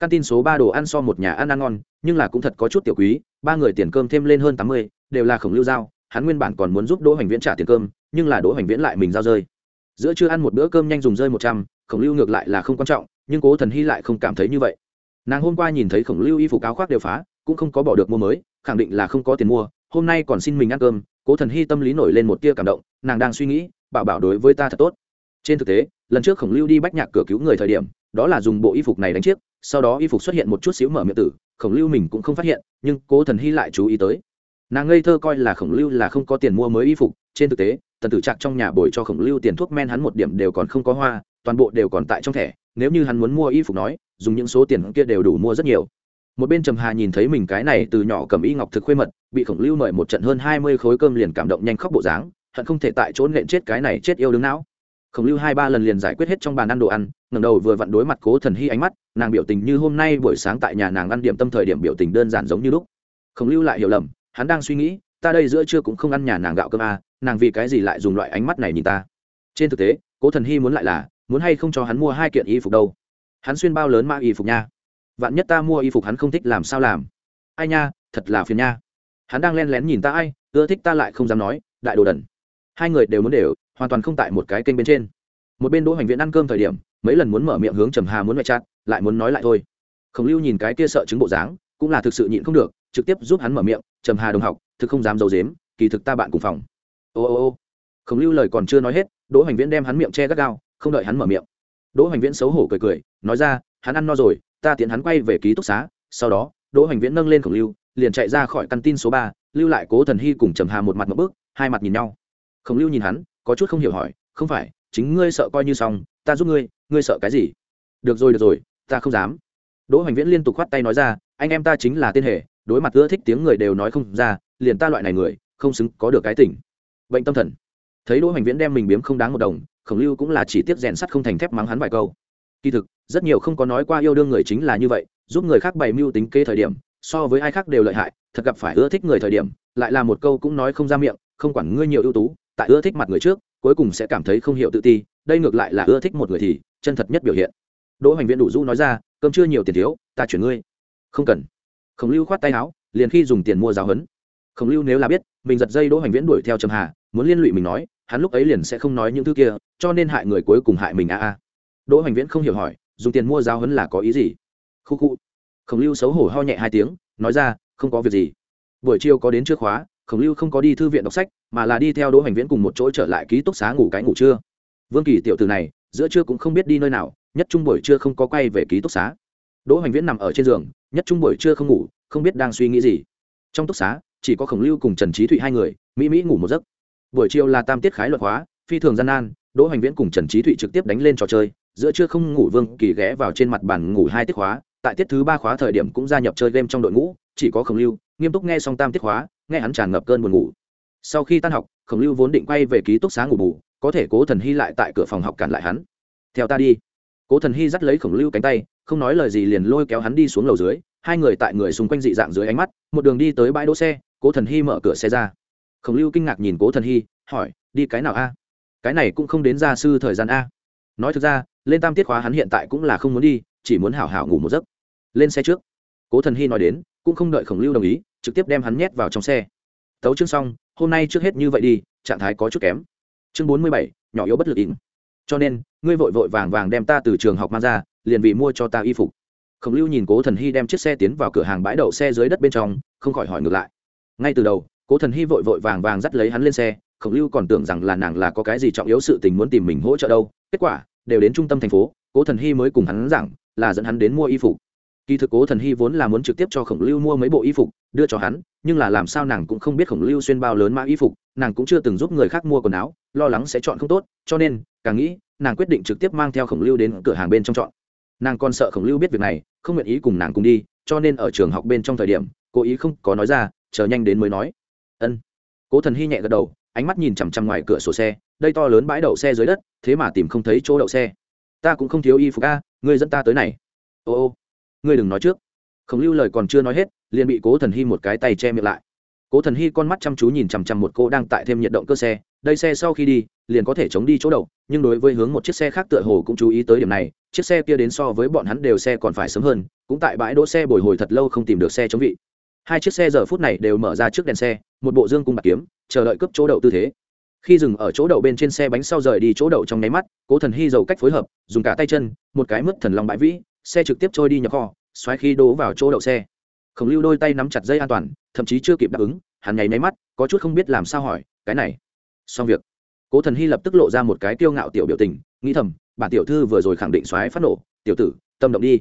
Căn tin số ba đồ ăn so một nhà ăn ăn ngon, nhưng là cũng thật có chút tiểu quý, ba người tiền cơm thêm lên hơn tám mươi, đều là khổng lưu giao, hắn nguyên bản còn muốn giúp đỗ hoành viễn trả tiền cơm, nhưng là đỗ hoành viễn lại mình giao rơi giữa chưa ăn một bữa cơm nhanh dùng rơi một trăm, khổng lưu ngược lại là không quan trọng, nhưng cố thần hy lại không cảm thấy như vậy. Nàng hôm qua nhìn thấy khổng lưu y phục áo khoác đều phá, cũng không có bỏ được mua mới, khẳng định là không có tiền mua, hôm nay còn xin mình ăn cơm. Cố thần hy tâm lý nổi lên một tia cảm động, nàng đang suy nghĩ, bảo bảo đối với ta thật tốt. Trên thực tế, lần trước khổng lưu đi bách nhạc cửa cứu người thời điểm, đó là dùng bộ y phục này đánh chiếc, sau đó y phục xuất hiện một chút xíu mở miệng tử, khổng lưu mình cũng không phát hiện, nhưng cố thần hy lại chú ý tới. Nàng ngây thơ coi là khổng lưu là không có tiền mua mới y phục, trên thực tế tần tử trạc trong nhà bồi cho khổng lưu tiền thuốc men hắn một điểm đều còn không có hoa, toàn bộ đều còn tại trong thẻ, nếu như hắn muốn mua y phục nói, dùng những số tiền kia đều đủ mua rất nhiều. Một bên trầm hà nhìn thấy mình cái này từ nhỏ cầm y ngọc thực khuê mật, bị khổng lưu mời một trận hơn hai mươi khối cơm liền cảm động nhanh khóc bộ dáng, hận không thể tại chỗ nện chết cái này chết yêu đứng não. Khổng lưu hai ba lần liền giải quyết hết trong bàn ăn đồ ăn ngầm đầu vừa vặn đối mặt cố thần hy ánh mắt, nàng biểu tình như hôm nay buổi sáng tại nhà nàng ăn điểm tâm thời điểm biểu tình đơn giản giống như lúc. Khổng lưu lại hiểu lầm, hắn đang suy nghĩ ta đây giữa trưa cũng không ăn nhà nàng gạo cơm à, nàng vì cái gì lại dùng loại ánh mắt này nhìn ta? Trên thực tế cố thần hy muốn lại là muốn hay không cho hắn mua hai kiện y phục đâu? Hắn xuyên bao lớn mã y phục nha. Vạn nhất ta mua y phục hắn không thích làm sao làm? Ai nha thật là phiền nha. Hắn đang len lén nhìn ta ai ưa thích ta lại không dám nói đại đồ đần. Hai người đều muốn đều hoàn toàn không tại một cái kênh bên trên. Một bên đỗ hoành viện ăn cơm thời điểm mấy lần muốn mở miệng hướng trầm hà muốn ngoại chát lại muốn nói lại thôi. Khổng lưu nhìn cái kia sợ chứng bộ dáng cũng là thực sự nhịn không được trực tiếp giúp hắn mở miệng trầm hà đồng học thực không dám giấu dếm kỳ thực ta bạn cùng phòng. Ô ô ô. Khổng lưu lời còn chưa nói hết, đỗ hoành viễn đem hắn miệng che gắt gao, không đợi hắn mở miệng. Đỗ hoành viễn xấu hổ cười cười, nói ra, hắn ăn no rồi, ta tiện hắn quay về ký túc xá. Sau đó, đỗ hoành viễn nâng lên khổng lưu, liền chạy ra khỏi căn tin số ba, lưu lại cố thần hy cùng trầm hà một mặt một bước, hai mặt nhìn nhau. Khổng lưu nhìn hắn, có chút không hiểu hỏi, không phải, chính ngươi sợ coi như xong, ta giúp ngươi ngươi sợ cái gì? Được rồi được rồi, ta không dám. Đỗ hoành viễn liên tục khoát tay nói ra, anh em ta chính là tên hệ đối mặt ưa thích tiếng người đều nói không ra liền ta loại này người, không xứng có được cái tỉnh bệnh tâm thần. Thấy đỗ hoành viễn đem mình biếm không đáng một đồng, khổng lưu cũng là chỉ tiếp rèn sắt không thành thép mắng hắn vài câu. Kỳ thực, rất nhiều không có nói qua yêu đương người chính là như vậy, giúp người khác bày mưu tính kế thời điểm, so với ai khác đều lợi hại, thật gặp phải ưa thích người thời điểm, lại là một câu cũng nói không ra miệng, không quản ngươi nhiều ưu tú, tại ưa thích mặt người trước, cuối cùng sẽ cảm thấy không hiểu tự ti, đây ngược lại là ưa thích một người thì, chân thật nhất biểu hiện. Đỗ hoành viễn đủ du nói ra, cơm chưa nhiều tiền thiếu, ta chuyển ngươi. Không cần. Khổng lưu khoát tay áo, liền khi dùng tiền mua giáo huấn khổng lưu nếu là biết, mình giật dây đỗ hoành viễn đuổi theo trầm hà, muốn liên lụy mình nói, hắn lúc ấy liền sẽ không nói những thứ kia, cho nên hại người cuối cùng hại mình a a. Đỗ hoành viễn không hiểu hỏi, dùng tiền mua giáo huấn là có ý gì? Khu khu. Khổng lưu xấu hổ ho nhẹ hai tiếng, nói ra, không có việc gì. Buổi chiều có đến trước khóa, khổng lưu không có đi thư viện đọc sách, mà là đi theo đỗ hoành viễn cùng một chỗ trở lại ký túc xá ngủ cái ngủ trưa. Vương kỳ tiểu từ này, giữa trưa cũng không biết đi nơi nào, nhất trung buổi trưa không có quay về ký túc xá. Đỗ hoành viễn nằm ở trên giường, nhất trung buổi trưa không ngủ, không biết đang suy nghĩ gì. Trong túc xá chỉ có khổng lưu cùng trần trí thụy hai người, mỹ mỹ ngủ một giấc. Buổi chiều là tam tiết khái luật hóa, phi thường gian nan, đỗ hoành viễn cùng trần trí thụy trực tiếp đánh lên trò chơi, giữa trưa không ngủ vương kỳ ghé vào trên mặt bàn ngủ hai tiết khóa, tại tiết thứ ba khóa thời điểm cũng gia nhập chơi game trong đội ngũ, chỉ có khổng lưu, nghiêm túc nghe xong tam tiết khóa, nghe hắn tràn ngập cơn buồn ngủ. Sau khi tan học, khổng lưu vốn định quay về ký túc xá ngủ bù, có thể cố thần hy lại tại cửa phòng học cản lại hắn. Theo ta đi. Cố thần hy dắt lấy khổng lưu cánh tay, không nói lời gì liền lôi kéo hắn đi xuống lầu dưới, hai người tại người xung quanh dị dạng dưới ánh mắt, một đường đi tới bãi đỗ xe cố thần hy mở cửa xe ra. Khổng lưu kinh ngạc nhìn cố thần hy, hỏi, đi cái nào a? Cái này cũng không đến gia sư thời gian a. Nói thực ra, lên tam tiết khóa hắn hiện tại cũng là không muốn đi, chỉ muốn hảo hảo ngủ một giấc. Lên xe trước, cố thần hy nói đến, cũng không đợi khổng lưu đồng ý, trực tiếp đem hắn nhét vào trong xe. Tấu chương xong, hôm nay trước hết như vậy đi, trạng thái có chút kém. Chương bốn mươi bảy, nhỏ yếu bất lực ỉn. Cho nên, ngươi vội vội vàng vàng đem ta từ trường học mang ra, liền vì mua cho ta y phục. Khổng lưu nhìn cố thần hy đem chiếc xe tiến vào cửa hàng bãi đậu xe dưới đất bên trong, không khỏi hỏi ngược lại ngay từ đầu, cố thần hy vội vội vàng vàng dắt lấy hắn lên xe, khổng lưu còn tưởng rằng là nàng là có cái gì trọng yếu sự tình muốn tìm mình hỗ trợ đâu. Kết quả, đều đến trung tâm thành phố, cố thần hy mới cùng hắn rằng là dẫn hắn đến mua y phục. Kỳ thực cố thần hy vốn là muốn trực tiếp cho khổng lưu mua mấy bộ y phục, đưa cho hắn, nhưng là làm sao nàng cũng không biết khổng lưu xuyên bao lớn mã y phục, nàng cũng chưa từng giúp người khác mua quần áo, lo lắng sẽ chọn không tốt, cho nên, càng nghĩ, nàng quyết định trực tiếp mang theo khổng lưu đến cửa hàng bên trong chọn. Nàng còn sợ khổng lưu biết việc này, không nguyện ý cùng nàng cùng đi, cho nên ở trường học bên trong thời điểm, cố ý không có nói ra chờ nhanh đến mới nói. Ân. Cố thần hy nhẹ gật đầu, ánh mắt nhìn chằm chằm ngoài cửa sổ xe, đây to lớn bãi đậu xe dưới đất, thế mà tìm không thấy chỗ đậu xe. Ta cũng không thiếu y phục a, ngươi dẫn ta tới này. Ô ô, ngươi đừng nói trước. Khổng lưu lời còn chưa nói hết, liền bị cố thần hy một cái tay che miệng lại. Cố thần hy con mắt chăm chú nhìn chằm chằm một cô đang tại thêm nhiệt động cơ xe, đây xe sau khi đi, liền có thể chống đi chỗ đậu, nhưng đối với hướng một chiếc xe khác tựa hồ cũng chú ý tới điểm này, chiếc xe kia đến so với bọn hắn đều xe còn phải sớm hơn, cũng tại bãi đỗ xe bồi hồi thật lâu không tìm được xe chống vị hai chiếc xe giờ phút này đều mở ra trước đèn xe, một bộ dương cung bạc kiếm, chờ đợi cướp chỗ đậu tư thế. Khi dừng ở chỗ đậu bên trên xe bánh sau rời đi chỗ đậu trong nháy mắt, cố thần hy dầu cách phối hợp, dùng cả tay chân, một cái mất thần lòng bãi vĩ, xe trực tiếp trôi đi nhập kho, xoáy khi đổ vào chỗ đậu xe. Khổng lưu đôi tay nắm chặt dây an toàn, thậm chí chưa kịp đáp ứng, hắn nháy máy mắt, có chút không biết làm sao hỏi, cái này, xong việc. Cố thần hy lập tức lộ ra một cái tiêu ngạo tiểu biểu tình, nghĩ thầm, bản tiểu thư vừa rồi khẳng định xoáy phát nổ, tiểu tử, tâm động đi.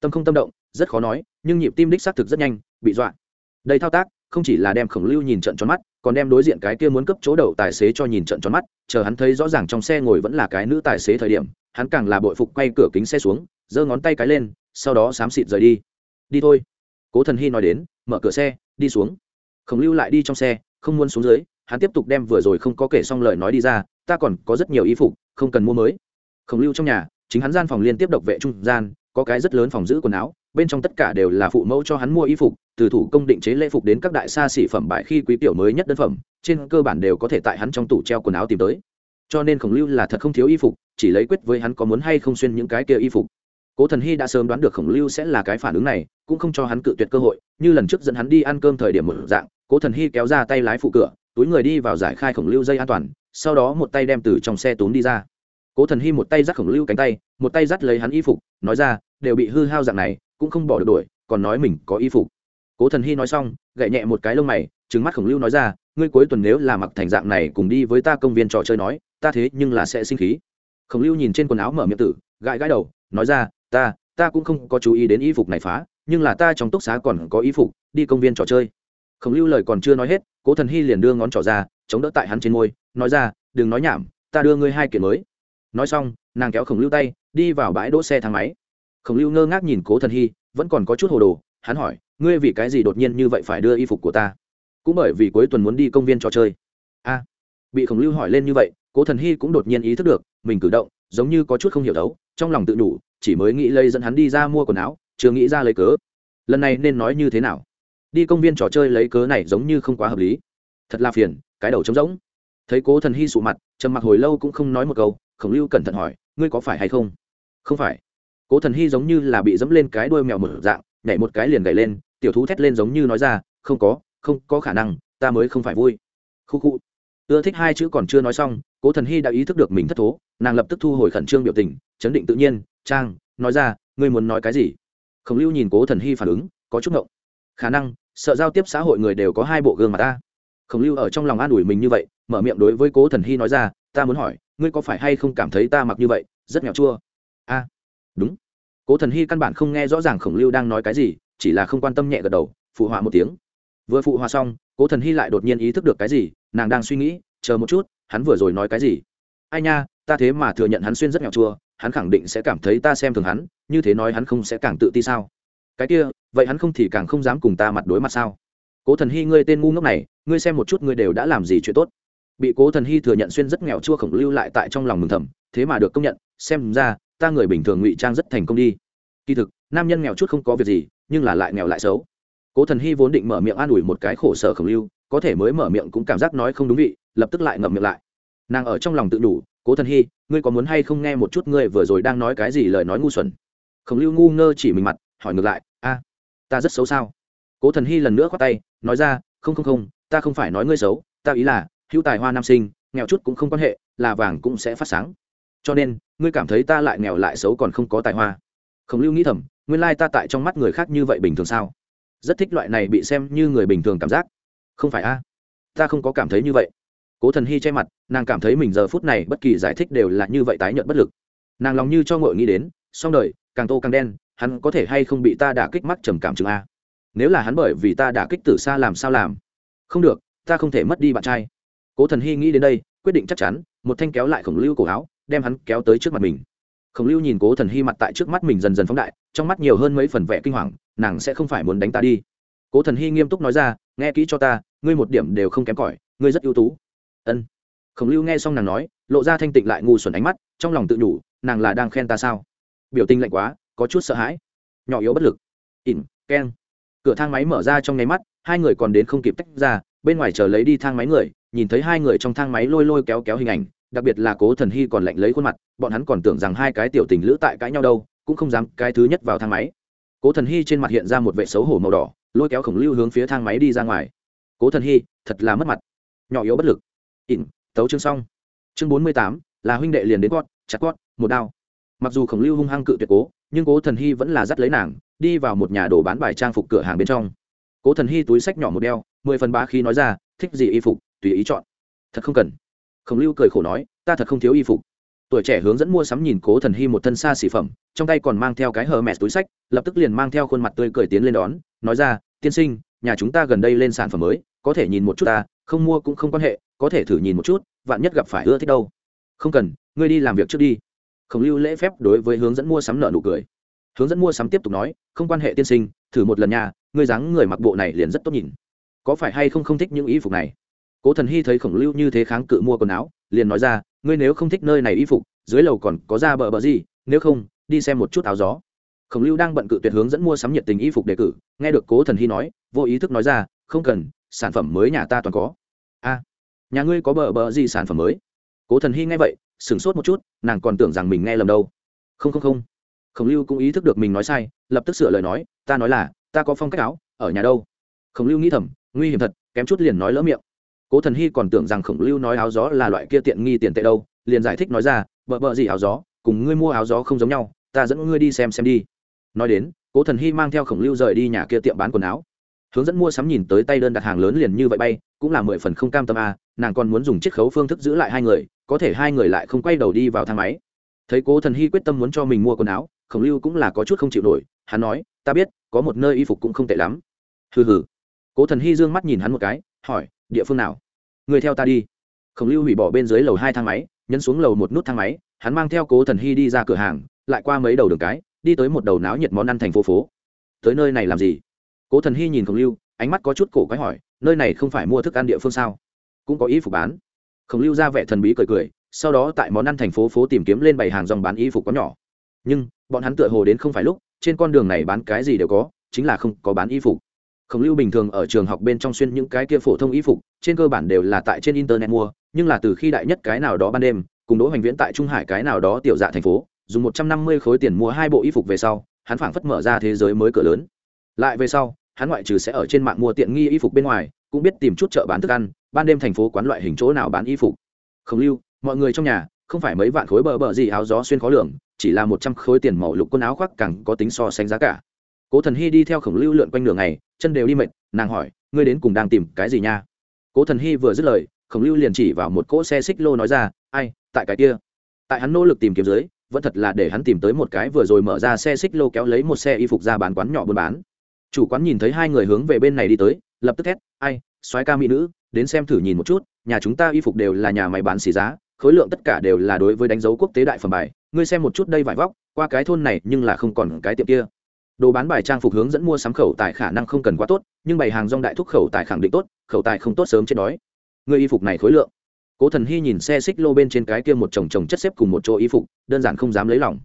Tâm không tâm động, rất khó nói, nhưng nhịp tim đích xác thực rất nhanh bị dọa. Đây thao tác, không chỉ là đem khổng lưu nhìn trận tròn mắt, còn đem đối diện cái kia muốn cấp chỗ đầu tài xế cho nhìn trận tròn mắt, chờ hắn thấy rõ ràng trong xe ngồi vẫn là cái nữ tài xế thời điểm, hắn càng là bội phục quay cửa kính xe xuống, giơ ngón tay cái lên, sau đó xám xịt rời đi. Đi thôi. Cố thần hy nói đến, mở cửa xe, đi xuống. Khổng lưu lại đi trong xe, không muốn xuống dưới, hắn tiếp tục đem vừa rồi không có kể xong lời nói đi ra, ta còn có rất nhiều y phục, không cần mua mới. Khổng lưu trong nhà, chính hắn gian phòng liên tiếp độc vệ trung gian, có cái rất lớn phòng giữ quần áo bên trong tất cả đều là phụ mẫu cho hắn mua y phục, từ thủ công định chế lễ phục đến các đại xa xỉ phẩm bại khi quý tiểu mới nhất đơn phẩm, trên cơ bản đều có thể tại hắn trong tủ treo quần áo tìm tới. Cho nên khổng lưu là thật không thiếu y phục, chỉ lấy quyết với hắn có muốn hay không xuyên những cái kia y phục. Cố thần hy đã sớm đoán được khổng lưu sẽ là cái phản ứng này, cũng không cho hắn cự tuyệt cơ hội, như lần trước dẫn hắn đi ăn cơm thời điểm một dạng, cố thần hy kéo ra tay lái phụ cửa, túi người đi vào giải khai khổng lưu dây an toàn, sau đó một tay đem từ trong xe túm đi ra. Cố thần hy một tay dắt khổng lưu cánh tay, một tay dắt lấy hắn y phục, nói ra, đều bị hư hao dạng này cũng không bỏ được đuổi, còn nói mình có y phục. Cố thần hy nói xong, gậy nhẹ một cái lông mày trứng mắt khổng lưu nói ra, ngươi cuối tuần nếu là mặc thành dạng này cùng đi với ta công viên trò chơi nói, ta thế nhưng là sẽ sinh khí. Khổng lưu nhìn trên quần áo mở miệng tử, gãi gãi đầu, nói ra, ta ta cũng không có chú ý đến y phục này phá, nhưng là ta trong túc xá còn có y phục, đi công viên trò chơi. Khổng lưu lời còn chưa nói hết, cố thần hy liền đưa ngón trỏ ra, chống đỡ tại hắn trên môi, nói ra, đừng nói nhảm, ta đưa ngươi hai kiện mới. Nói xong, nàng kéo khổng lưu tay, đi vào bãi đỗ xe thang máy khổng lưu ngơ ngác nhìn cố thần hy, vẫn còn có chút hồ đồ, hắn hỏi, ngươi vì cái gì đột nhiên như vậy phải đưa y phục của ta? Cũng bởi vì cuối tuần muốn đi công viên trò chơi. A. Bị khổng lưu hỏi lên như vậy, cố thần hy cũng đột nhiên ý thức được, mình cử động, giống như có chút không hiểu đấu, trong lòng tự đủ, chỉ mới nghĩ lấy dẫn hắn đi ra mua quần áo, chưa nghĩ ra lấy cớ. Lần này nên nói như thế nào? Đi công viên trò chơi lấy cớ này giống như không quá hợp lý. Thật là phiền, cái đầu trống rỗng. Thấy cố thần hy sụ mặt, trầm mặc hồi lâu cũng không nói một câu, khổng lưu cẩn thận hỏi, ngươi có phải hay không? Không phải cố thần hy giống như là bị dẫm lên cái đuôi mèo mở dạng, nhảy một cái liền gậy lên, tiểu thú thét lên giống như nói ra, không có không có khả năng, ta mới không phải vui. Khu khu. Ưa thích hai chữ còn chưa nói xong, cố thần hy đã ý thức được mình thất thố, nàng lập tức thu hồi khẩn trương biểu tình, chấn định tự nhiên, trang, nói ra, ngươi muốn nói cái gì? Khổng lưu nhìn cố thần hy phản ứng, có chút ngộng. Khả năng, sợ giao tiếp xã hội người đều có hai bộ gương mà ta. Khổng lưu ở trong lòng an ủi mình như vậy, mở miệng đối với cố thần hy nói ra, ta muốn hỏi, ngươi có phải hay không cảm thấy ta mặc như vậy, rất nghèo chua? A đúng. Cố thần hy căn bản không nghe rõ ràng khổng lưu đang nói cái gì, chỉ là không quan tâm nhẹ gật đầu, phụ họa một tiếng. Vừa phụ họa xong, cố thần hy lại đột nhiên ý thức được cái gì, nàng đang suy nghĩ, chờ một chút, hắn vừa rồi nói cái gì. Ai nha, ta thế mà thừa nhận hắn xuyên rất nghèo chua, hắn khẳng định sẽ cảm thấy ta xem thường hắn, như thế nói hắn không sẽ càng tự ti sao? Cái kia, vậy hắn không thì càng không dám cùng ta mặt đối mặt sao? Cố thần hy ngươi tên ngu ngốc này, ngươi xem một chút ngươi đều đã làm gì chuyện tốt. Bị cố thần hy thừa nhận xuyên rất nghèo chua khổng lưu lại tại trong lòng mừng thầm, thế mà được công nhận, xem ra ta người bình thường ngụy trang rất thành công đi. Kỳ thực, nam nhân nghèo chút không có việc gì, nhưng là lại nghèo lại xấu. Cố thần hy vốn định mở miệng an ủi một cái khổ sở khổng lưu, có thể mới mở miệng cũng cảm giác nói không đúng vị, lập tức lại ngậm miệng lại. Nàng ở trong lòng tự đủ, cố thần hy, ngươi có muốn hay không nghe một chút ngươi vừa rồi đang nói cái gì lời nói ngu xuẩn? Khổng lưu ngu ngơ chỉ mình mặt, hỏi ngược lại, a, ta rất xấu sao? Cố thần hy lần nữa khoát tay, nói ra, không không không, ta không phải nói ngươi xấu, ta ý là, hữu tài hoa nam sinh, nghèo chút cũng không quan hệ, là vàng cũng sẽ phát sáng. Cho nên ngươi cảm thấy ta lại nghèo lại xấu còn không có tài hoa. Khổng lưu nghĩ thầm, nguyên lai ta tại trong mắt người khác như vậy bình thường sao? Rất thích loại này bị xem như người bình thường cảm giác. Không phải a? Ta không có cảm thấy như vậy. Cố thần hy che mặt, nàng cảm thấy mình giờ phút này bất kỳ giải thích đều là như vậy tái nhận bất lực. Nàng lòng như cho ngội nghĩ đến, song đời, càng tô càng đen, hắn có thể hay không bị ta đả kích mắc trầm cảm chừng a? Nếu là hắn bởi vì ta đả kích từ xa làm sao làm? Không được, ta không thể mất đi bạn trai. Cố thần hy nghĩ đến đây, quyết định chắc chắn, một thanh kéo lại khổng lưu cổ áo đem hắn kéo tới trước mặt mình. Khổng lưu nhìn cố thần hy mặt tại trước mắt mình dần dần phóng đại, trong mắt nhiều hơn mấy phần vẻ kinh hoàng, nàng sẽ không phải muốn đánh ta đi. Cố thần hy nghiêm túc nói ra, nghe kỹ cho ta, ngươi một điểm đều không kém cỏi, ngươi rất ưu tú. Ân. Khổng lưu nghe xong nàng nói, lộ ra thanh tịnh lại ngu xuẩn ánh mắt, trong lòng tự nhủ, nàng là đang khen ta sao? Biểu tình lạnh quá, có chút sợ hãi, nhỏ yếu bất lực. Ỉn, keng. Cửa thang máy mở ra trong nháy mắt, hai người còn đến không kịp tách ra, bên ngoài chờ lấy đi thang máy người, nhìn thấy hai người trong thang máy lôi lôi kéo kéo hình ảnh đặc biệt là cố thần hy còn lạnh lấy khuôn mặt, bọn hắn còn tưởng rằng hai cái tiểu tình lữ tại cãi nhau đâu, cũng không dám cái thứ nhất vào thang máy. Cố thần hy trên mặt hiện ra một vệ xấu hổ màu đỏ, lôi kéo khổng lưu hướng phía thang máy đi ra ngoài. Cố thần hy, thật là mất mặt. Nhỏ yếu bất lực. Ỉn, tấu chương xong. Chương bốn mươi tám, là huynh đệ liền đến cót chặt cót một đao. Mặc dù khổng lưu hung hăng cự tuyệt cố, nhưng cố thần hy vẫn là dắt lấy nàng, đi vào một nhà đồ bán bài trang phục cửa hàng bên trong. Cố thần hy túi sách nhỏ một đeo, mười phần ba khi nói ra, thích gì y phục, tùy ý chọn. Thật không cần khổng lưu cười khổ nói, ta thật không thiếu y phục. Tuổi trẻ hướng dẫn mua sắm nhìn cố thần hy một thân xa xỉ phẩm, trong tay còn mang theo cái hờ mẹt túi sách, lập tức liền mang theo khuôn mặt tươi cười tiến lên đón, nói ra, tiên sinh, nhà chúng ta gần đây lên sản phẩm mới, có thể nhìn một chút ta, không mua cũng không quan hệ, có thể thử nhìn một chút, vạn nhất gặp phải ưa thích đâu. Không cần, ngươi đi làm việc trước đi. Khổng lưu lễ phép đối với hướng dẫn mua sắm nợ nụ cười. Hướng dẫn mua sắm tiếp tục nói, không quan hệ tiên sinh, thử một lần nhà ngươi dáng người mặc bộ này liền rất tốt nhìn. Có phải hay không không thích những y phục này? Cố thần hy thấy khổng lưu như thế kháng cự mua quần áo, liền nói ra, ngươi nếu không thích nơi này y phục, dưới lầu còn có ra bờ bờ gì, nếu không, đi xem một chút áo gió. Khổng lưu đang bận cự tuyệt hướng dẫn mua sắm nhiệt tình y phục đề cử, nghe được cố thần hy nói, vô ý thức nói ra, không cần, sản phẩm mới nhà ta toàn có. A, nhà ngươi có bờ bờ gì sản phẩm mới? Cố thần hy nghe vậy, sửng sốt một chút, nàng còn tưởng rằng mình nghe lầm đâu. Không không không. Khổng lưu cũng ý thức được mình nói sai, lập tức sửa lời nói, ta nói là, ta có phong cách áo, ở nhà đâu? Khổng lưu nghĩ thầm, nguy hiểm thật, kém chút liền nói lỡ miệng cố thần hy còn tưởng rằng khổng lưu nói áo gió là loại kia tiện nghi tiền tệ đâu, liền giải thích nói ra, bợ bợ gì áo gió, cùng ngươi mua áo gió không giống nhau, ta dẫn ngươi đi xem xem đi. Nói đến, cố thần hy mang theo khổng lưu rời đi nhà kia tiệm bán quần áo. Hướng dẫn mua sắm nhìn tới tay đơn đặt hàng lớn liền như vậy bay, cũng là mười phần không cam tâm a nàng còn muốn dùng chiết khấu phương thức giữ lại hai người, có thể hai người lại không quay đầu đi vào thang máy. Thấy cố thần hy quyết tâm muốn cho mình mua quần áo, khổng lưu cũng là có chút không chịu nổi, hắn nói, ta biết, có một nơi y phục cũng không tệ lắm. Hừ hừ. Cố thần hy dương mắt nhìn hắn một cái, hỏi địa phương nào? Người theo ta đi. Khổng lưu hủy bỏ bên dưới lầu hai thang máy, nhấn xuống lầu một nút thang máy, hắn mang theo cố thần hy đi ra cửa hàng, lại qua mấy đầu đường cái, đi tới một đầu náo nhiệt món ăn thành phố phố. Tới nơi này làm gì? Cố thần hy nhìn khổng lưu, ánh mắt có chút cổ quái hỏi, nơi này không phải mua thức ăn địa phương sao? Cũng có ý phục bán. Khổng lưu ra vẻ thần bí cười cười, sau đó tại món ăn thành phố phố tìm kiếm lên bày hàng dòng bán y phục có nhỏ. Nhưng, bọn hắn tựa hồ đến không phải lúc, trên con đường này bán cái gì đều có, chính là không có bán y phục khổng lưu bình thường ở trường học bên trong xuyên những cái kia phổ thông y phục, trên cơ bản đều là tại trên internet mua, nhưng là từ khi đại nhất cái nào đó ban đêm, cùng đỗ hoành viễn tại trung hải cái nào đó tiểu dạ thành phố, dùng một trăm năm mươi khối tiền mua hai bộ y phục về sau, hắn phảng phất mở ra thế giới mới cửa lớn. Lại về sau, hắn ngoại trừ sẽ ở trên mạng mua tiện nghi y phục bên ngoài, cũng biết tìm chút chợ bán thức ăn, ban đêm thành phố quán loại hình chỗ nào bán y phục. Khổng lưu, mọi người trong nhà, không phải mấy vạn khối bờ bờ gì áo gió xuyên khó lường, chỉ là một trăm khối tiền màu lục quần áo khoác càng có tính so sánh giá cả. Cố thần hy đi theo khổng lưu lượn quanh đường này chân đều đi mệt, nàng hỏi, ngươi đến cùng đang tìm cái gì nha? Cố thần hy vừa dứt lời, khổng lưu liền chỉ vào một cỗ xe xích lô nói ra, ai, tại cái kia. Tại hắn nỗ lực tìm kiếm dưới, vẫn thật là để hắn tìm tới một cái vừa rồi mở ra xe xích lô kéo lấy một xe y phục ra bán quán nhỏ buôn bán. Chủ quán nhìn thấy hai người hướng về bên này đi tới, lập tức thét, ai, soái ca mỹ nữ, đến xem thử nhìn một chút, nhà chúng ta y phục đều là nhà máy bán xỉ giá, khối lượng tất cả đều là đối với đánh dấu quốc tế đại phẩm bài, ngươi xem một chút đây vải vóc, qua cái thôn này nhưng là không còn cái tiệm kia đồ bán bài trang phục hướng dẫn mua sắm khẩu tài khả năng không cần quá tốt, nhưng bày hàng rong đại thúc khẩu tài khẳng định tốt, khẩu tài không tốt sớm chết đói. Người y phục này khối lượng. Cố thần hy nhìn xe xích lô bên trên cái kia một chồng chồng chất xếp cùng một chỗ y phục, đơn giản không dám lấy lòng.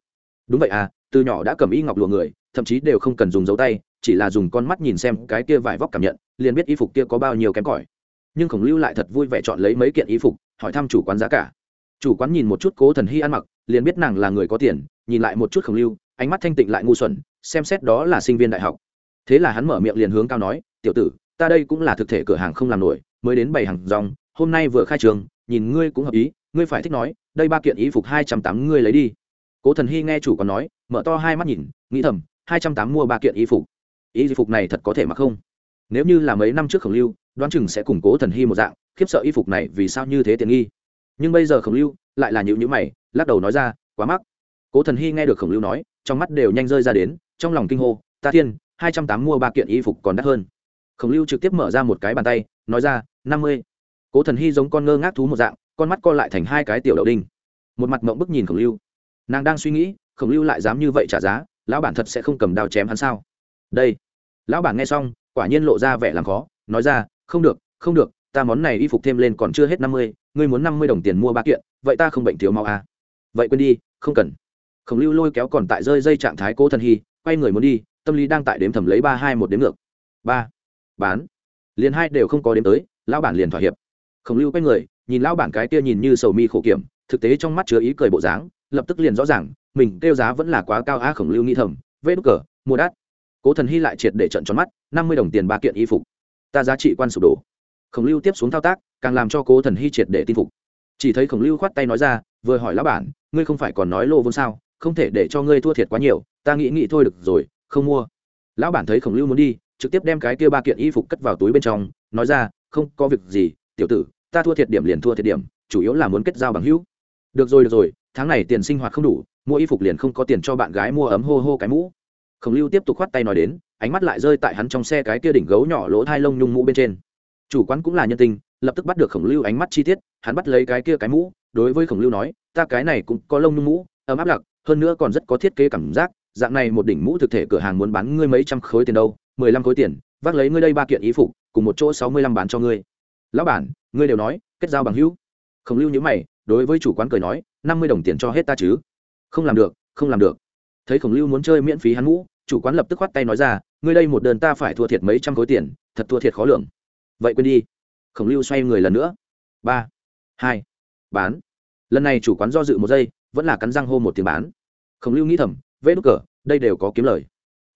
Đúng vậy à từ nhỏ đã cầm y ngọc lụa người, thậm chí đều không cần dùng dấu tay, chỉ là dùng con mắt nhìn xem cái kia vải vóc cảm nhận, liền biết y phục kia có bao nhiêu kém cỏi. Nhưng khổng lưu lại thật vui vẻ chọn lấy mấy kiện y phục, hỏi thăm chủ quán giá cả. Chủ quán nhìn một chút cố thần hy ăn mặc, liền biết nàng là người có tiền, nhìn lại một chút khổng lưu, ánh mắt thanh tịnh lại ngu xuẩn xem xét đó là sinh viên đại học. Thế là hắn mở miệng liền hướng cao nói, tiểu tử, ta đây cũng là thực thể cửa hàng không làm nổi, mới đến bảy hàng dòng hôm nay vừa khai trường, nhìn ngươi cũng hợp ý, ngươi phải thích nói, đây ba kiện y phục hai trăm tám ngươi lấy đi. Cố thần hy nghe chủ còn nói, mở to hai mắt nhìn, nghĩ thầm, hai trăm tám mua ba kiện y phục. Y phục này thật có thể mặc không? Nếu như là mấy năm trước khổng lưu, đoán chừng sẽ củng cố thần hy một dạng, khiếp sợ y phục này vì sao như thế tiện nghi. Nhưng bây giờ khổng lưu lại là nhịu nhữ mày, lắc đầu nói ra, quá mắc. Cố thần hy nghe được khổng lưu nói, trong mắt đều nhanh rơi ra đến trong lòng kinh hô, ta thiên, hai trăm tám mua ba kiện y phục còn đắt hơn. Khổng lưu trực tiếp mở ra một cái bàn tay, nói ra, năm mươi. Cố thần hy giống con ngơ ngác thú một dạng, con mắt co lại thành hai cái tiểu đậu đinh. Một mặt mộng bức nhìn khổng lưu. Nàng đang suy nghĩ, khổng lưu lại dám như vậy trả giá, lão bản thật sẽ không cầm đao chém hắn sao? Đây. Lão bản nghe xong, quả nhiên lộ ra vẻ làm khó, nói ra, không được không được, ta món này y phục thêm lên còn chưa hết năm mươi, ngươi muốn năm mươi đồng tiền mua ba kiện, vậy ta không bệnh thiếu mau à. vậy quên đi, không cần. Khổng lưu lôi kéo còn tại rơi dây trạng thái cố thần hy quay người muốn đi, tâm lý đang tại đếm thầm lấy ba hai một đếm ngược. Ba. Bán. Liền hai đều không có đếm tới, lão bản liền thỏa hiệp. Khổng lưu quay người, nhìn lão bản cái kia nhìn như sầu mi khổ kiểm, thực tế trong mắt chứa ý cười bộ dáng, lập tức liền rõ ràng, mình kêu giá vẫn là quá cao á khổng lưu nghĩ thầm, vê đúc cờ, mua đắt. Cố thần hy lại triệt để trận tròn mắt, năm mươi đồng tiền ba kiện y phục. Ta giá trị quan sụp đổ. Khổng lưu tiếp xuống thao tác, càng làm cho cố thần hy triệt để tin phục. Chỉ thấy khổng lưu khoát tay nói ra, vừa hỏi lão bản, ngươi không phải còn nói lô vốn sao, không thể để cho ngươi thua thiệt quá nhiều ta nghĩ nghĩ thôi được rồi, không mua. Lão bản thấy khổng lưu muốn đi, trực tiếp đem cái kia ba kiện y phục cất vào túi bên trong, nói ra, không, có việc gì, tiểu tử, ta thua thiệt điểm liền thua thiệt điểm, chủ yếu là muốn kết giao bằng hữu. Được rồi được rồi, tháng này tiền sinh hoạt không đủ, mua y phục liền không có tiền cho bạn gái mua ấm hô hô cái mũ. Khổng lưu tiếp tục khoát tay nói đến, ánh mắt lại rơi tại hắn trong xe cái kia đỉnh gấu nhỏ lỗ thai lông nhung mũ bên trên. Chủ quán cũng là nhân tình, lập tức bắt được khổng lưu ánh mắt chi tiết, hắn bắt lấy cái kia cái mũ, đối với khổng lưu nói, ta cái này cũng có lông nhung mũ, ấm áp lặc, hơn nữa còn rất có thiết kế cảm giác dạng này một đỉnh mũ thực thể cửa hàng muốn bán ngươi mấy trăm khối tiền đâu, mười lăm khối tiền, vác lấy ngươi đây ba kiện ý phục, cùng một chỗ sáu mươi lăm bán cho ngươi. Lão bản, ngươi đều nói, kết giao bằng hữu. Khổng lưu nhữ mày, đối với chủ quán cười nói, năm mươi đồng tiền cho hết ta chứ. Không làm được, không làm được. Thấy khổng lưu muốn chơi miễn phí hắn mũ chủ quán lập tức khoắt tay nói ra, ngươi đây một đơn ta phải thua thiệt mấy trăm khối tiền, thật thua thiệt khó lường. Vậy quên đi. Khổng lưu xoay người lần nữa. Ba, hai, bán. Lần này chủ quán do dự một giây, vẫn là cắn răng hô một tiếng bán. Khổng lưu nghĩ thầm vê đ cờ, đây đều có kiếm lời.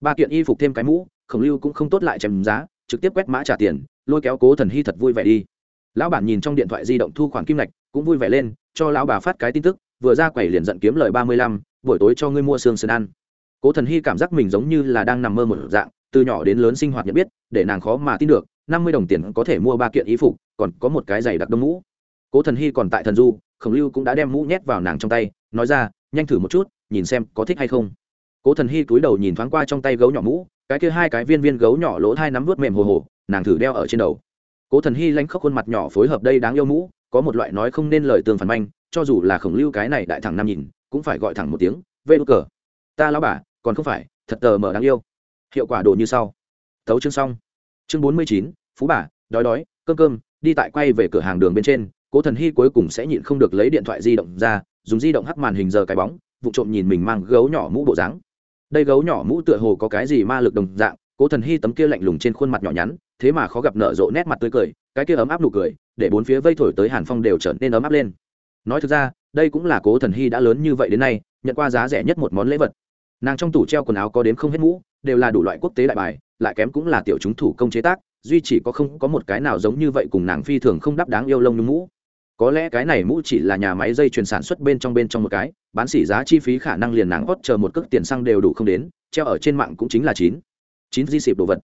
Ba kiện y phục thêm cái mũ, khổng lưu cũng không tốt lại chèm giá, trực tiếp quét mã trả tiền, lôi kéo cố thần hy thật vui vẻ đi. Lão bản nhìn trong điện thoại di động thu khoản kim lạch cũng vui vẻ lên, cho lão bà phát cái tin tức, vừa ra quầy liền giận kiếm lời ba mươi lăm, buổi tối cho ngươi mua xương sơn ăn. Cố thần hy cảm giác mình giống như là đang nằm mơ một dạng, từ nhỏ đến lớn sinh hoạt nhận biết, để nàng khó mà tin được, năm mươi đồng tiền có thể mua ba kiện y phục, còn có một cái giày đặc đông mũ. Cố thần hy còn tại thần du, khổng lưu cũng đã đem mũ nhét vào nàng trong tay, nói ra, nhanh thử một chút, nhìn xem có thích hay không cố thần hy cúi đầu nhìn thoáng qua trong tay gấu nhỏ mũ, cái kia hai cái viên viên gấu nhỏ lỗ thai nắm vớt mềm hồ hồ, nàng thử đeo ở trên đầu. Cố thần hy lanh khóc khuôn mặt nhỏ phối hợp đây đáng yêu mũ, có một loại nói không nên lời tường phản manh, cho dù là khổng lưu cái này đại thẳng nam nhìn, cũng phải gọi thẳng một tiếng, vê đ cờ. Ta lão bà, còn không phải, thật tờ mở đáng yêu. Hiệu quả đồ như sau. Tấu chương xong. Chương bốn mươi chín, phú bà, đói đói, cơm cơm, đi tại quay về cửa hàng đường bên trên, cố thần hy cuối cùng sẽ nhịn không được lấy điện thoại di động ra, dùng di động hắc màn hình giờ cái bóng, vụ trộm nhìn mình mang gấu nhỏ mũ bộ dáng đây gấu nhỏ mũ tựa hồ có cái gì ma lực đồng dạng, cố thần hy tấm kia lạnh lùng trên khuôn mặt nhỏ nhắn, thế mà khó gặp nở rộ nét mặt tươi cười, cái kia ấm áp nụ cười, để bốn phía vây thổi tới hàn phong đều trở nên ấm áp lên. Nói thực ra, đây cũng là cố thần hy đã lớn như vậy đến nay, nhận qua giá rẻ nhất một món lễ vật. Nàng trong tủ treo quần áo có đếm không hết mũ, đều là đủ loại quốc tế đại bài, lại kém cũng là tiểu chúng thủ công chế tác, duy chỉ có không có một cái nào giống như vậy cùng nàng phi thường không đáp đáng yêu lông nhung mũ có lẽ cái này mũ chỉ là nhà máy dây chuyền sản xuất bên trong bên trong một cái, bán xỉ giá chi phí khả năng liền nàng hót chờ một cước tiền xăng đều đủ không đến, treo ở trên mạng cũng chính là chín. Chín di xịp đồ vật.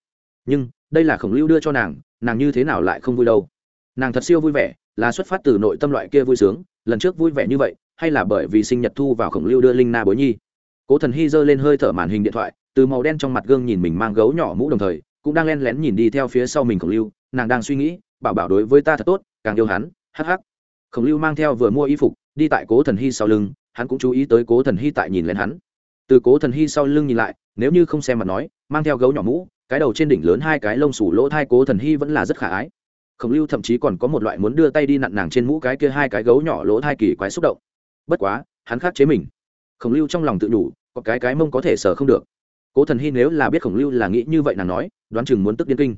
Nhưng, đây là khổng lưu đưa cho nàng nàng như thế nào lại không vui đâu? Nàng thật siêu vui vẻ, là xuất phát từ nội tâm loại kia vui sướng, lần trước vui vẻ như vậy, hay là bởi vì sinh nhật thu vào khổng lưu đưa linh na bối nhi? Cố thần hy giơ lên hơi thở màn hình điện thoại, từ màu đen trong mặt gương nhìn mình mang gấu nhỏ mũ đồng thời, cũng đang len lén nhìn đi theo phía sau mình khổng lưu, nàng đang suy nghĩ, bảo bảo đối với ta thật tốt, càng yêu hắn, hắc hắc khổng lưu mang theo vừa mua y phục, đi tại cố thần hy sau lưng, hắn cũng chú ý tới cố thần hy tại nhìn lên hắn. Từ cố thần hy sau lưng nhìn lại, nếu như không xem mặt nói, mang theo gấu nhỏ mũ, cái đầu trên đỉnh lớn hai cái lông sủ lỗ thai cố thần hy vẫn là rất khả ái. Khổng lưu thậm chí còn có một loại muốn đưa tay đi nặn nàng trên mũ cái kia hai cái gấu nhỏ lỗ thai kỳ quái xúc động. Bất quá, hắn khắc chế mình. Khổng lưu trong lòng tự đủ có cái cái mông có thể sờ không được. Cố thần hy nếu là biết khổng lưu là nghĩ như vậy nàng nói, đoán chừng muốn tức điên kinh.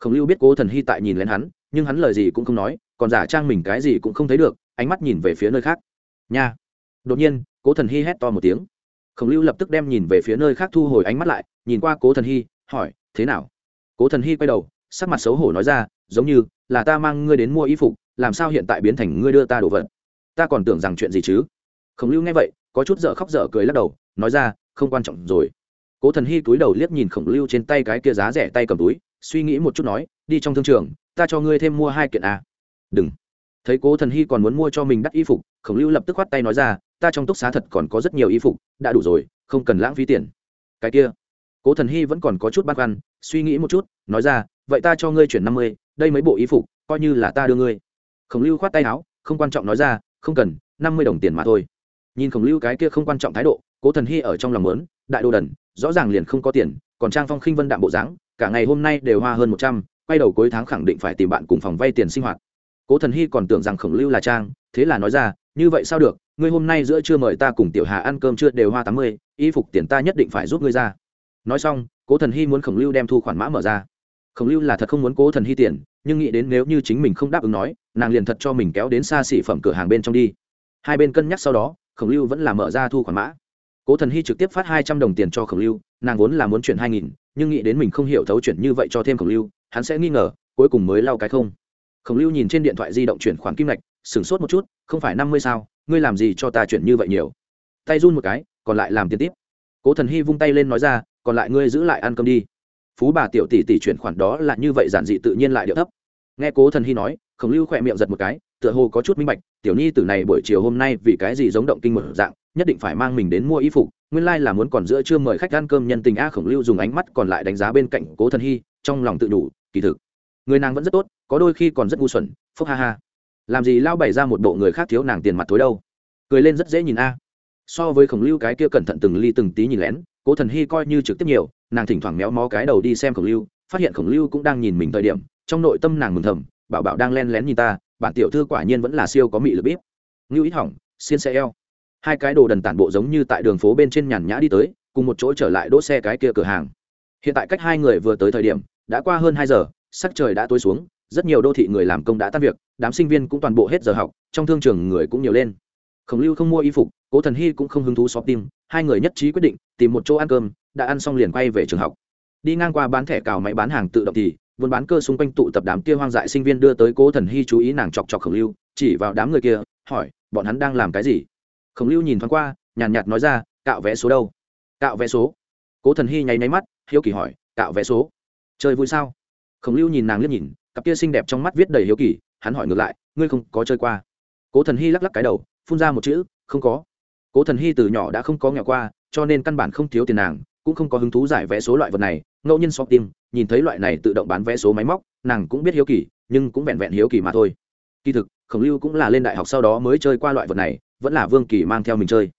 Khổng lưu biết cố thần hy tại nhìn lên hắn, nhưng hắn lời gì cũng không nói còn giả trang mình cái gì cũng không thấy được, ánh mắt nhìn về phía nơi khác. Nha. Đột nhiên, cố thần hy hét to một tiếng. Khổng lưu lập tức đem nhìn về phía nơi khác thu hồi ánh mắt lại, nhìn qua cố thần hy hỏi, thế nào? Cố thần hy quay đầu, sắc mặt xấu hổ nói ra, giống như là ta mang ngươi đến mua y phục, làm sao hiện tại biến thành ngươi đưa ta đồ vật? Ta còn tưởng rằng chuyện gì chứ? Khổng lưu nghe vậy, có chút dở khóc dở cười lắc đầu, nói ra, không quan trọng rồi. Cố thần hy túi đầu liếc nhìn khổng lưu trên tay cái kia giá rẻ tay cầm túi, suy nghĩ một chút nói, đi trong thương trường, ta cho ngươi thêm mua hai kiện à đừng. Thấy cố thần hy còn muốn mua cho mình đắt y phục, khổng lưu lập tức khoát tay nói ra, ta trong túc xá thật còn có rất nhiều y phục, đã đủ rồi, không cần lãng phí tiền. Cái kia, cố thần hy vẫn còn có chút băn khoăn, suy nghĩ một chút, nói ra, vậy ta cho ngươi chuyển năm mươi, đây mấy bộ y phục, coi như là ta đưa ngươi. Khổng lưu khoát tay áo, không quan trọng nói ra, không cần, năm mươi đồng tiền mà thôi. Nhìn khổng lưu cái kia không quan trọng thái độ, cố thần hy ở trong lòng lớn đại đô đần, rõ ràng liền không có tiền, còn trang phong khinh vân đạm bộ dáng, cả ngày hôm nay đều hoa hơn một trăm, quay đầu cuối tháng khẳng định phải tìm bạn cùng phòng vay tiền sinh hoạt cố thần hy còn tưởng rằng khổng lưu là trang, thế là nói ra, như vậy sao được? Ngươi hôm nay giữa trưa mời ta cùng tiểu hà ăn cơm chưa đều hoa tám mươi, y phục tiền ta nhất định phải giúp ngươi ra. Nói xong, cố thần hy muốn khổng lưu đem thu khoản mã mở ra. Khổng lưu là thật không muốn cố thần hy tiền, nhưng nghĩ đến nếu như chính mình không đáp ứng nói, nàng liền thật cho mình kéo đến xa xỉ phẩm cửa hàng bên trong đi. Hai bên cân nhắc sau đó, khổng lưu vẫn là mở ra thu khoản mã. Cố thần hy trực tiếp phát hai trăm đồng tiền cho khổng lưu, nàng vốn là muốn chuyển hai nghìn, nhưng nghĩ đến mình không hiểu thấu chuyển như vậy cho thêm khổng lưu, hắn sẽ nghi ngờ, cuối cùng mới lau cái không khổng lưu nhìn trên điện thoại di động chuyển khoản kim lạch sửng sốt một chút, không phải năm mươi sao, ngươi làm gì cho ta chuyển như vậy nhiều? Tay run một cái, còn lại làm tiền tiếp. Cố thần hy vung tay lên nói ra, còn lại ngươi giữ lại ăn cơm đi. Phú bà tiểu tỷ tỷ chuyển khoản đó là như vậy giản dị tự nhiên lại điệu thấp. Nghe cố thần hy nói, khổng lưu khỏe miệng giật một cái, tựa hồ có chút minh bạch, tiểu nhi tử này buổi chiều hôm nay vì cái gì giống động kinh một dạng, nhất định phải mang mình đến mua y phục, nguyên lai、like、là muốn còn giữa trưa mời khách ăn cơm nhân tình a khổng lưu dùng ánh mắt còn lại đánh giá bên cạnh cố thần hy, trong lòng tự đủ, kỳ thực, người nàng vẫn rất tốt có đôi khi còn rất ngu xuẩn, phúc ha ha. Làm gì lao bày ra một bộ người khác thiếu nàng tiền mặt thối đâu? Cười lên rất dễ nhìn a. So với khổng lưu cái kia cẩn thận từng ly từng tí nhìn lén, cố thần hy coi như trực tiếp nhiều, nàng thỉnh thoảng méo mó cái đầu đi xem khổng lưu, phát hiện khổng lưu cũng đang nhìn mình thời điểm, trong nội tâm nàng mừng thầm, bảo bảo đang len lén nhìn ta, bản tiểu thư quả nhiên vẫn là siêu có mị lực bíp. Ngưu ít hỏng, xiên xe eo. Hai cái đồ đần tản bộ giống như tại đường phố bên trên nhàn nhã đi tới, cùng một chỗ trở lại đỗ xe cái kia cửa hàng. Hiện tại cách hai người vừa tới thời điểm, đã qua hơn hai giờ, sắc trời đã tối xuống rất nhiều đô thị người làm công đã tan việc đám sinh viên cũng toàn bộ hết giờ học trong thương trường người cũng nhiều lên. Khổng lưu không mua y phục cố thần hy cũng không hứng thú shopping tim hai người nhất trí quyết định tìm một chỗ ăn cơm đã ăn xong liền quay về trường học. Đi ngang qua bán thẻ cào máy bán hàng tự động thì buôn bán cơ xung quanh tụ tập đám kia hoang dại sinh viên đưa tới cố thần hy chú ý nàng chọc chọc khổng lưu chỉ vào đám người kia hỏi bọn hắn đang làm cái gì? Khổng lưu nhìn thoáng qua nhàn nhạt, nhạt nói ra cạo vé số đâu? Cạo vé số? Cố thần hy nháy nháy mắt hiếu kỳ hỏi cạo vé số? Chơi vui sao? Khổng lưu nhìn nàng liếc nhìn cặp kia xinh đẹp trong mắt viết đầy hiếu kỳ, hắn hỏi ngược lại, ngươi không có chơi qua? Cố thần hy lắc lắc cái đầu, phun ra một chữ, không có. Cố thần hy từ nhỏ đã không có nghèo qua, cho nên căn bản không thiếu tiền nàng, cũng không có hứng thú giải vé số loại vật này, ngẫu nhiên shop tim nhìn thấy loại này tự động bán vé số máy móc, nàng cũng biết hiếu kỳ, nhưng cũng vẹn vẹn hiếu kỳ mà thôi. Kỳ thực, khổng lưu cũng là lên đại học sau đó mới chơi qua loại vật này, vẫn là vương kỳ mang theo mình chơi.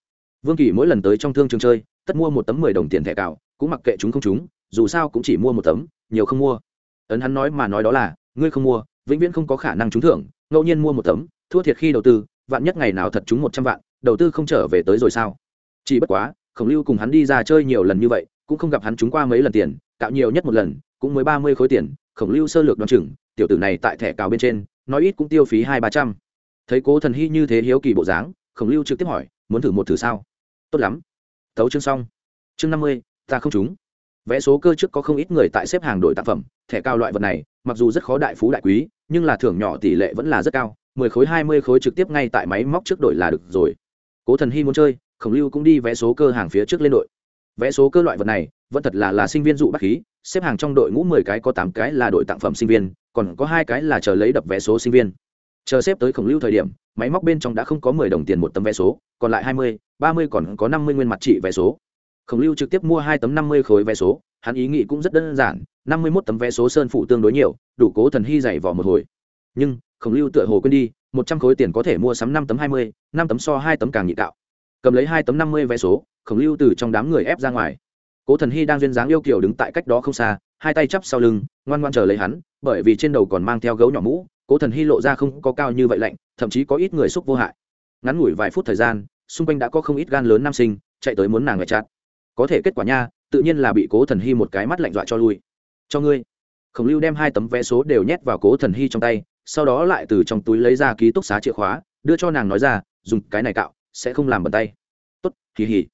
Vương kỳ mỗi lần tới trong thương trường chơi, tất mua một tấm mười đồng tiền thẻ cào, cũng mặc kệ chúng không chúng, dù sao cũng chỉ mua một tấm, nhiều không mua. Ấn hắn nói mà nói đó là ngươi không mua, vĩnh viễn không có khả năng trúng thưởng, ngẫu nhiên mua một tấm, thua thiệt khi đầu tư, vạn nhất ngày nào thật trúng một trăm vạn, đầu tư không trở về tới rồi sao? Chỉ bất quá, khổng lưu cùng hắn đi ra chơi nhiều lần như vậy, cũng không gặp hắn trúng qua mấy lần tiền, cạo nhiều nhất một lần, cũng mới ba mươi khối tiền, khổng lưu sơ lược đoán chừng, tiểu tử này tại thẻ cào bên trên, nói ít cũng tiêu phí hai ba trăm. Thấy cố thần hy như thế hiếu kỳ bộ dáng, khổng lưu trực tiếp hỏi, muốn thử một thử sao? Tốt lắm. Tấu chương xong. Chương năm mươi, ta không trúng vẽ số cơ trước có không ít người tại xếp hàng đổi tác phẩm, thẻ cao loại vật này, mặc dù rất khó đại phú đại quý, nhưng là thưởng nhỏ tỷ lệ vẫn là rất cao, mười khối, hai mươi khối trực tiếp ngay tại máy móc trước đổi là được rồi. Cố thần hy muốn chơi, khổng lưu cũng đi vẽ số cơ hàng phía trước lên đội. Vẽ số cơ loại vật này, vẫn thật là là sinh viên dụ bác khí, xếp hàng trong đội ngũ mười cái có tám cái là đội tặng phẩm sinh viên, còn có hai cái là chờ lấy đập vé số sinh viên. Chờ xếp tới khổng lưu thời điểm, máy móc bên trong đã không có mười đồng tiền một tấm vé số, còn lại hai mươi, ba mươi còn có năm mươi nguyên mặt trị vé số khổng lưu trực tiếp mua hai tấm năm mươi khối vé số, hắn ý nghĩ cũng rất đơn giản, năm mươi mốt tấm vé số sơn phụ tương đối nhiều, đủ cố thần hy dày vỏ một hồi. Nhưng, khổng lưu tựa hồ quên đi, một trăm khối tiền có thể mua sắm năm tấm hai mươi, năm tấm so hai tấm càng nhị tạo. Cầm lấy hai tấm năm mươi vé số, khổng lưu từ trong đám người ép ra ngoài. Cố thần hy đang duyên dáng yêu kiều đứng tại cách đó không xa, hai tay chắp sau lưng, ngoan ngoan chờ lấy hắn, bởi vì trên đầu còn mang theo gấu nhỏ mũ, cố thần hy lộ ra không có cao như vậy lạnh, thậm chí có ít người xúc vô hại. Ngắn ngủi vài phút thời gian, xung quanh đã có không ít gan lớn nam sinh chạy tới muốn nàng ngại chặt có thể kết quả nha, tự nhiên là bị cố thần hy một cái mắt lạnh dọa cho lui. Cho ngươi. Khổng lưu đem hai tấm vé số đều nhét vào cố thần hy trong tay, sau đó lại từ trong túi lấy ra ký túc xá chìa khóa, đưa cho nàng nói ra, dùng cái này cạo, sẽ không làm bẩn tay. Tốt kỳ hỉ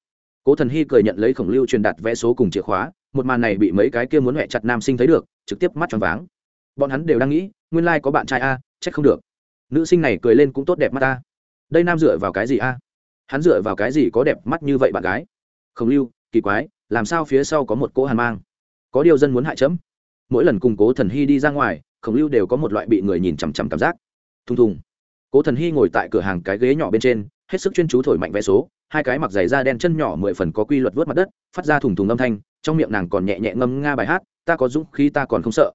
cố thần hy cười nhận lấy khổng lưu truyền đạt vé số cùng chìa khóa, một màn này bị mấy cái kia muốn mẹ chặt nam sinh thấy được, trực tiếp mắt tròn váng. Bọn hắn đều đang nghĩ, nguyên lai、like、có bạn trai a c không được. Nữ sinh này cười lên cũng tốt đẹp mắt ta. Đây nam dựa vào cái gì a? Hắn dựa vào cái gì có đẹp mắt như vậy bạn gái? Khổng lưu kỳ quái, làm sao phía sau có một cỗ hàn mang? Có điều dân muốn hại chấm. Mỗi lần cùng cố thần hy đi ra ngoài, khổng lưu đều có một loại bị người nhìn chằm chằm cảm giác. Thùng thùng. Cố thần hy ngồi tại cửa hàng cái ghế nhỏ bên trên, hết sức chuyên chú thổi mạnh vé số, hai cái mặc giày da đen chân nhỏ mười phần có quy luật vớt mặt đất, phát ra thùng thùng âm thanh, trong miệng nàng còn nhẹ nhẹ ngâm nga bài hát, ta có dũng khí ta còn không sợ.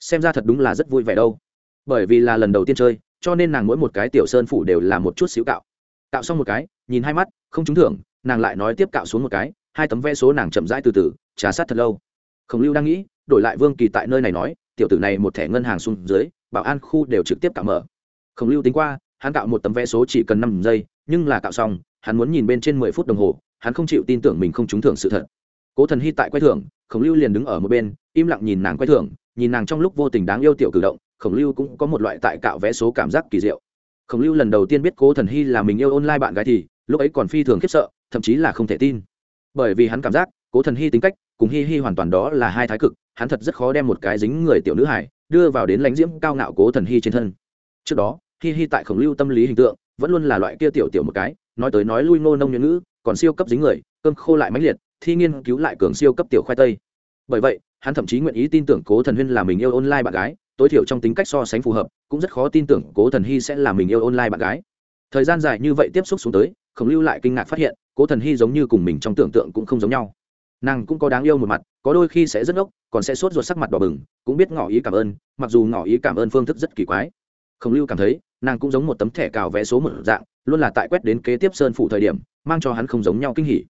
Xem ra thật đúng là rất vui vẻ đâu. Bởi vì là lần đầu tiên chơi, cho nên nàng mỗi một cái tiểu sơn phủ đều là một chút xíu cạo. Cạo xong một cái, nhìn hai mắt, không trúng thưởng, nàng lại nói tiếp cạo xuống một cái hai tấm vé số nàng chậm rãi từ từ, trà sát thật lâu. Khổng lưu đang nghĩ, đổi lại vương kỳ tại nơi này nói, tiểu tử này một thẻ ngân hàng xuống dưới, bảo an khu đều trực tiếp cạo mở. Khổng lưu tính qua, hắn cạo một tấm vé số chỉ cần năm giây, nhưng là cạo xong, hắn muốn nhìn bên trên mười phút đồng hồ, hắn không chịu tin tưởng mình không trúng thưởng sự thật. Cố thần hy tại quay thưởng, khổng lưu liền đứng ở một bên, im lặng nhìn nàng quay thưởng, nhìn nàng trong lúc vô tình đáng yêu tiểu cử động, khổng lưu cũng có một loại tại cạo vé số cảm giác kỳ diệu. Khổng lưu lần đầu tiên biết cố thần hy là mình yêu online bạn gái thì, lúc ấy còn phi thường khiếp sợ, thậm chí là không thể tin bởi vì hắn cảm giác, cố thần hy tính cách, cùng hi hi hoàn toàn đó là hai thái cực, hắn thật rất khó đem một cái dính người tiểu nữ hải đưa vào đến lãnh diễm cao ngạo cố thần hy trên thân. Trước đó, hi hi tại khổng lưu tâm lý hình tượng, vẫn luôn là loại kia tiểu tiểu một cái, nói tới nói lui ngô nông nhuận ngữ, còn siêu cấp dính người, cơm khô lại mãnh liệt, thi nghiên cứu lại cường siêu cấp tiểu khoai tây. Bởi vậy, hắn thậm chí nguyện ý tin tưởng cố thần huyên là mình yêu online bạn gái, tối thiểu trong tính cách so sánh phù hợp, cũng rất khó tin tưởng cố thần hy sẽ là mình yêu online bạn gái. Thời gian dài như vậy tiếp xúc xuống tới, khổng lưu lại kinh ngạc phát hiện cố thần hy giống như cùng mình trong tưởng tượng cũng không giống nhau. Nàng cũng có đáng yêu một mặt, có đôi khi sẽ rất ngốc, còn sẽ sốt ruột sắc mặt đỏ bừng, cũng biết ngỏ ý cảm ơn, mặc dù ngỏ ý cảm ơn phương thức rất kỳ quái. Khổng lưu cảm thấy, nàng cũng giống một tấm thẻ cào vé số một dạng, luôn là tại quét đến kế tiếp sơn phủ thời điểm, mang cho hắn không giống nhau kinh hỉ.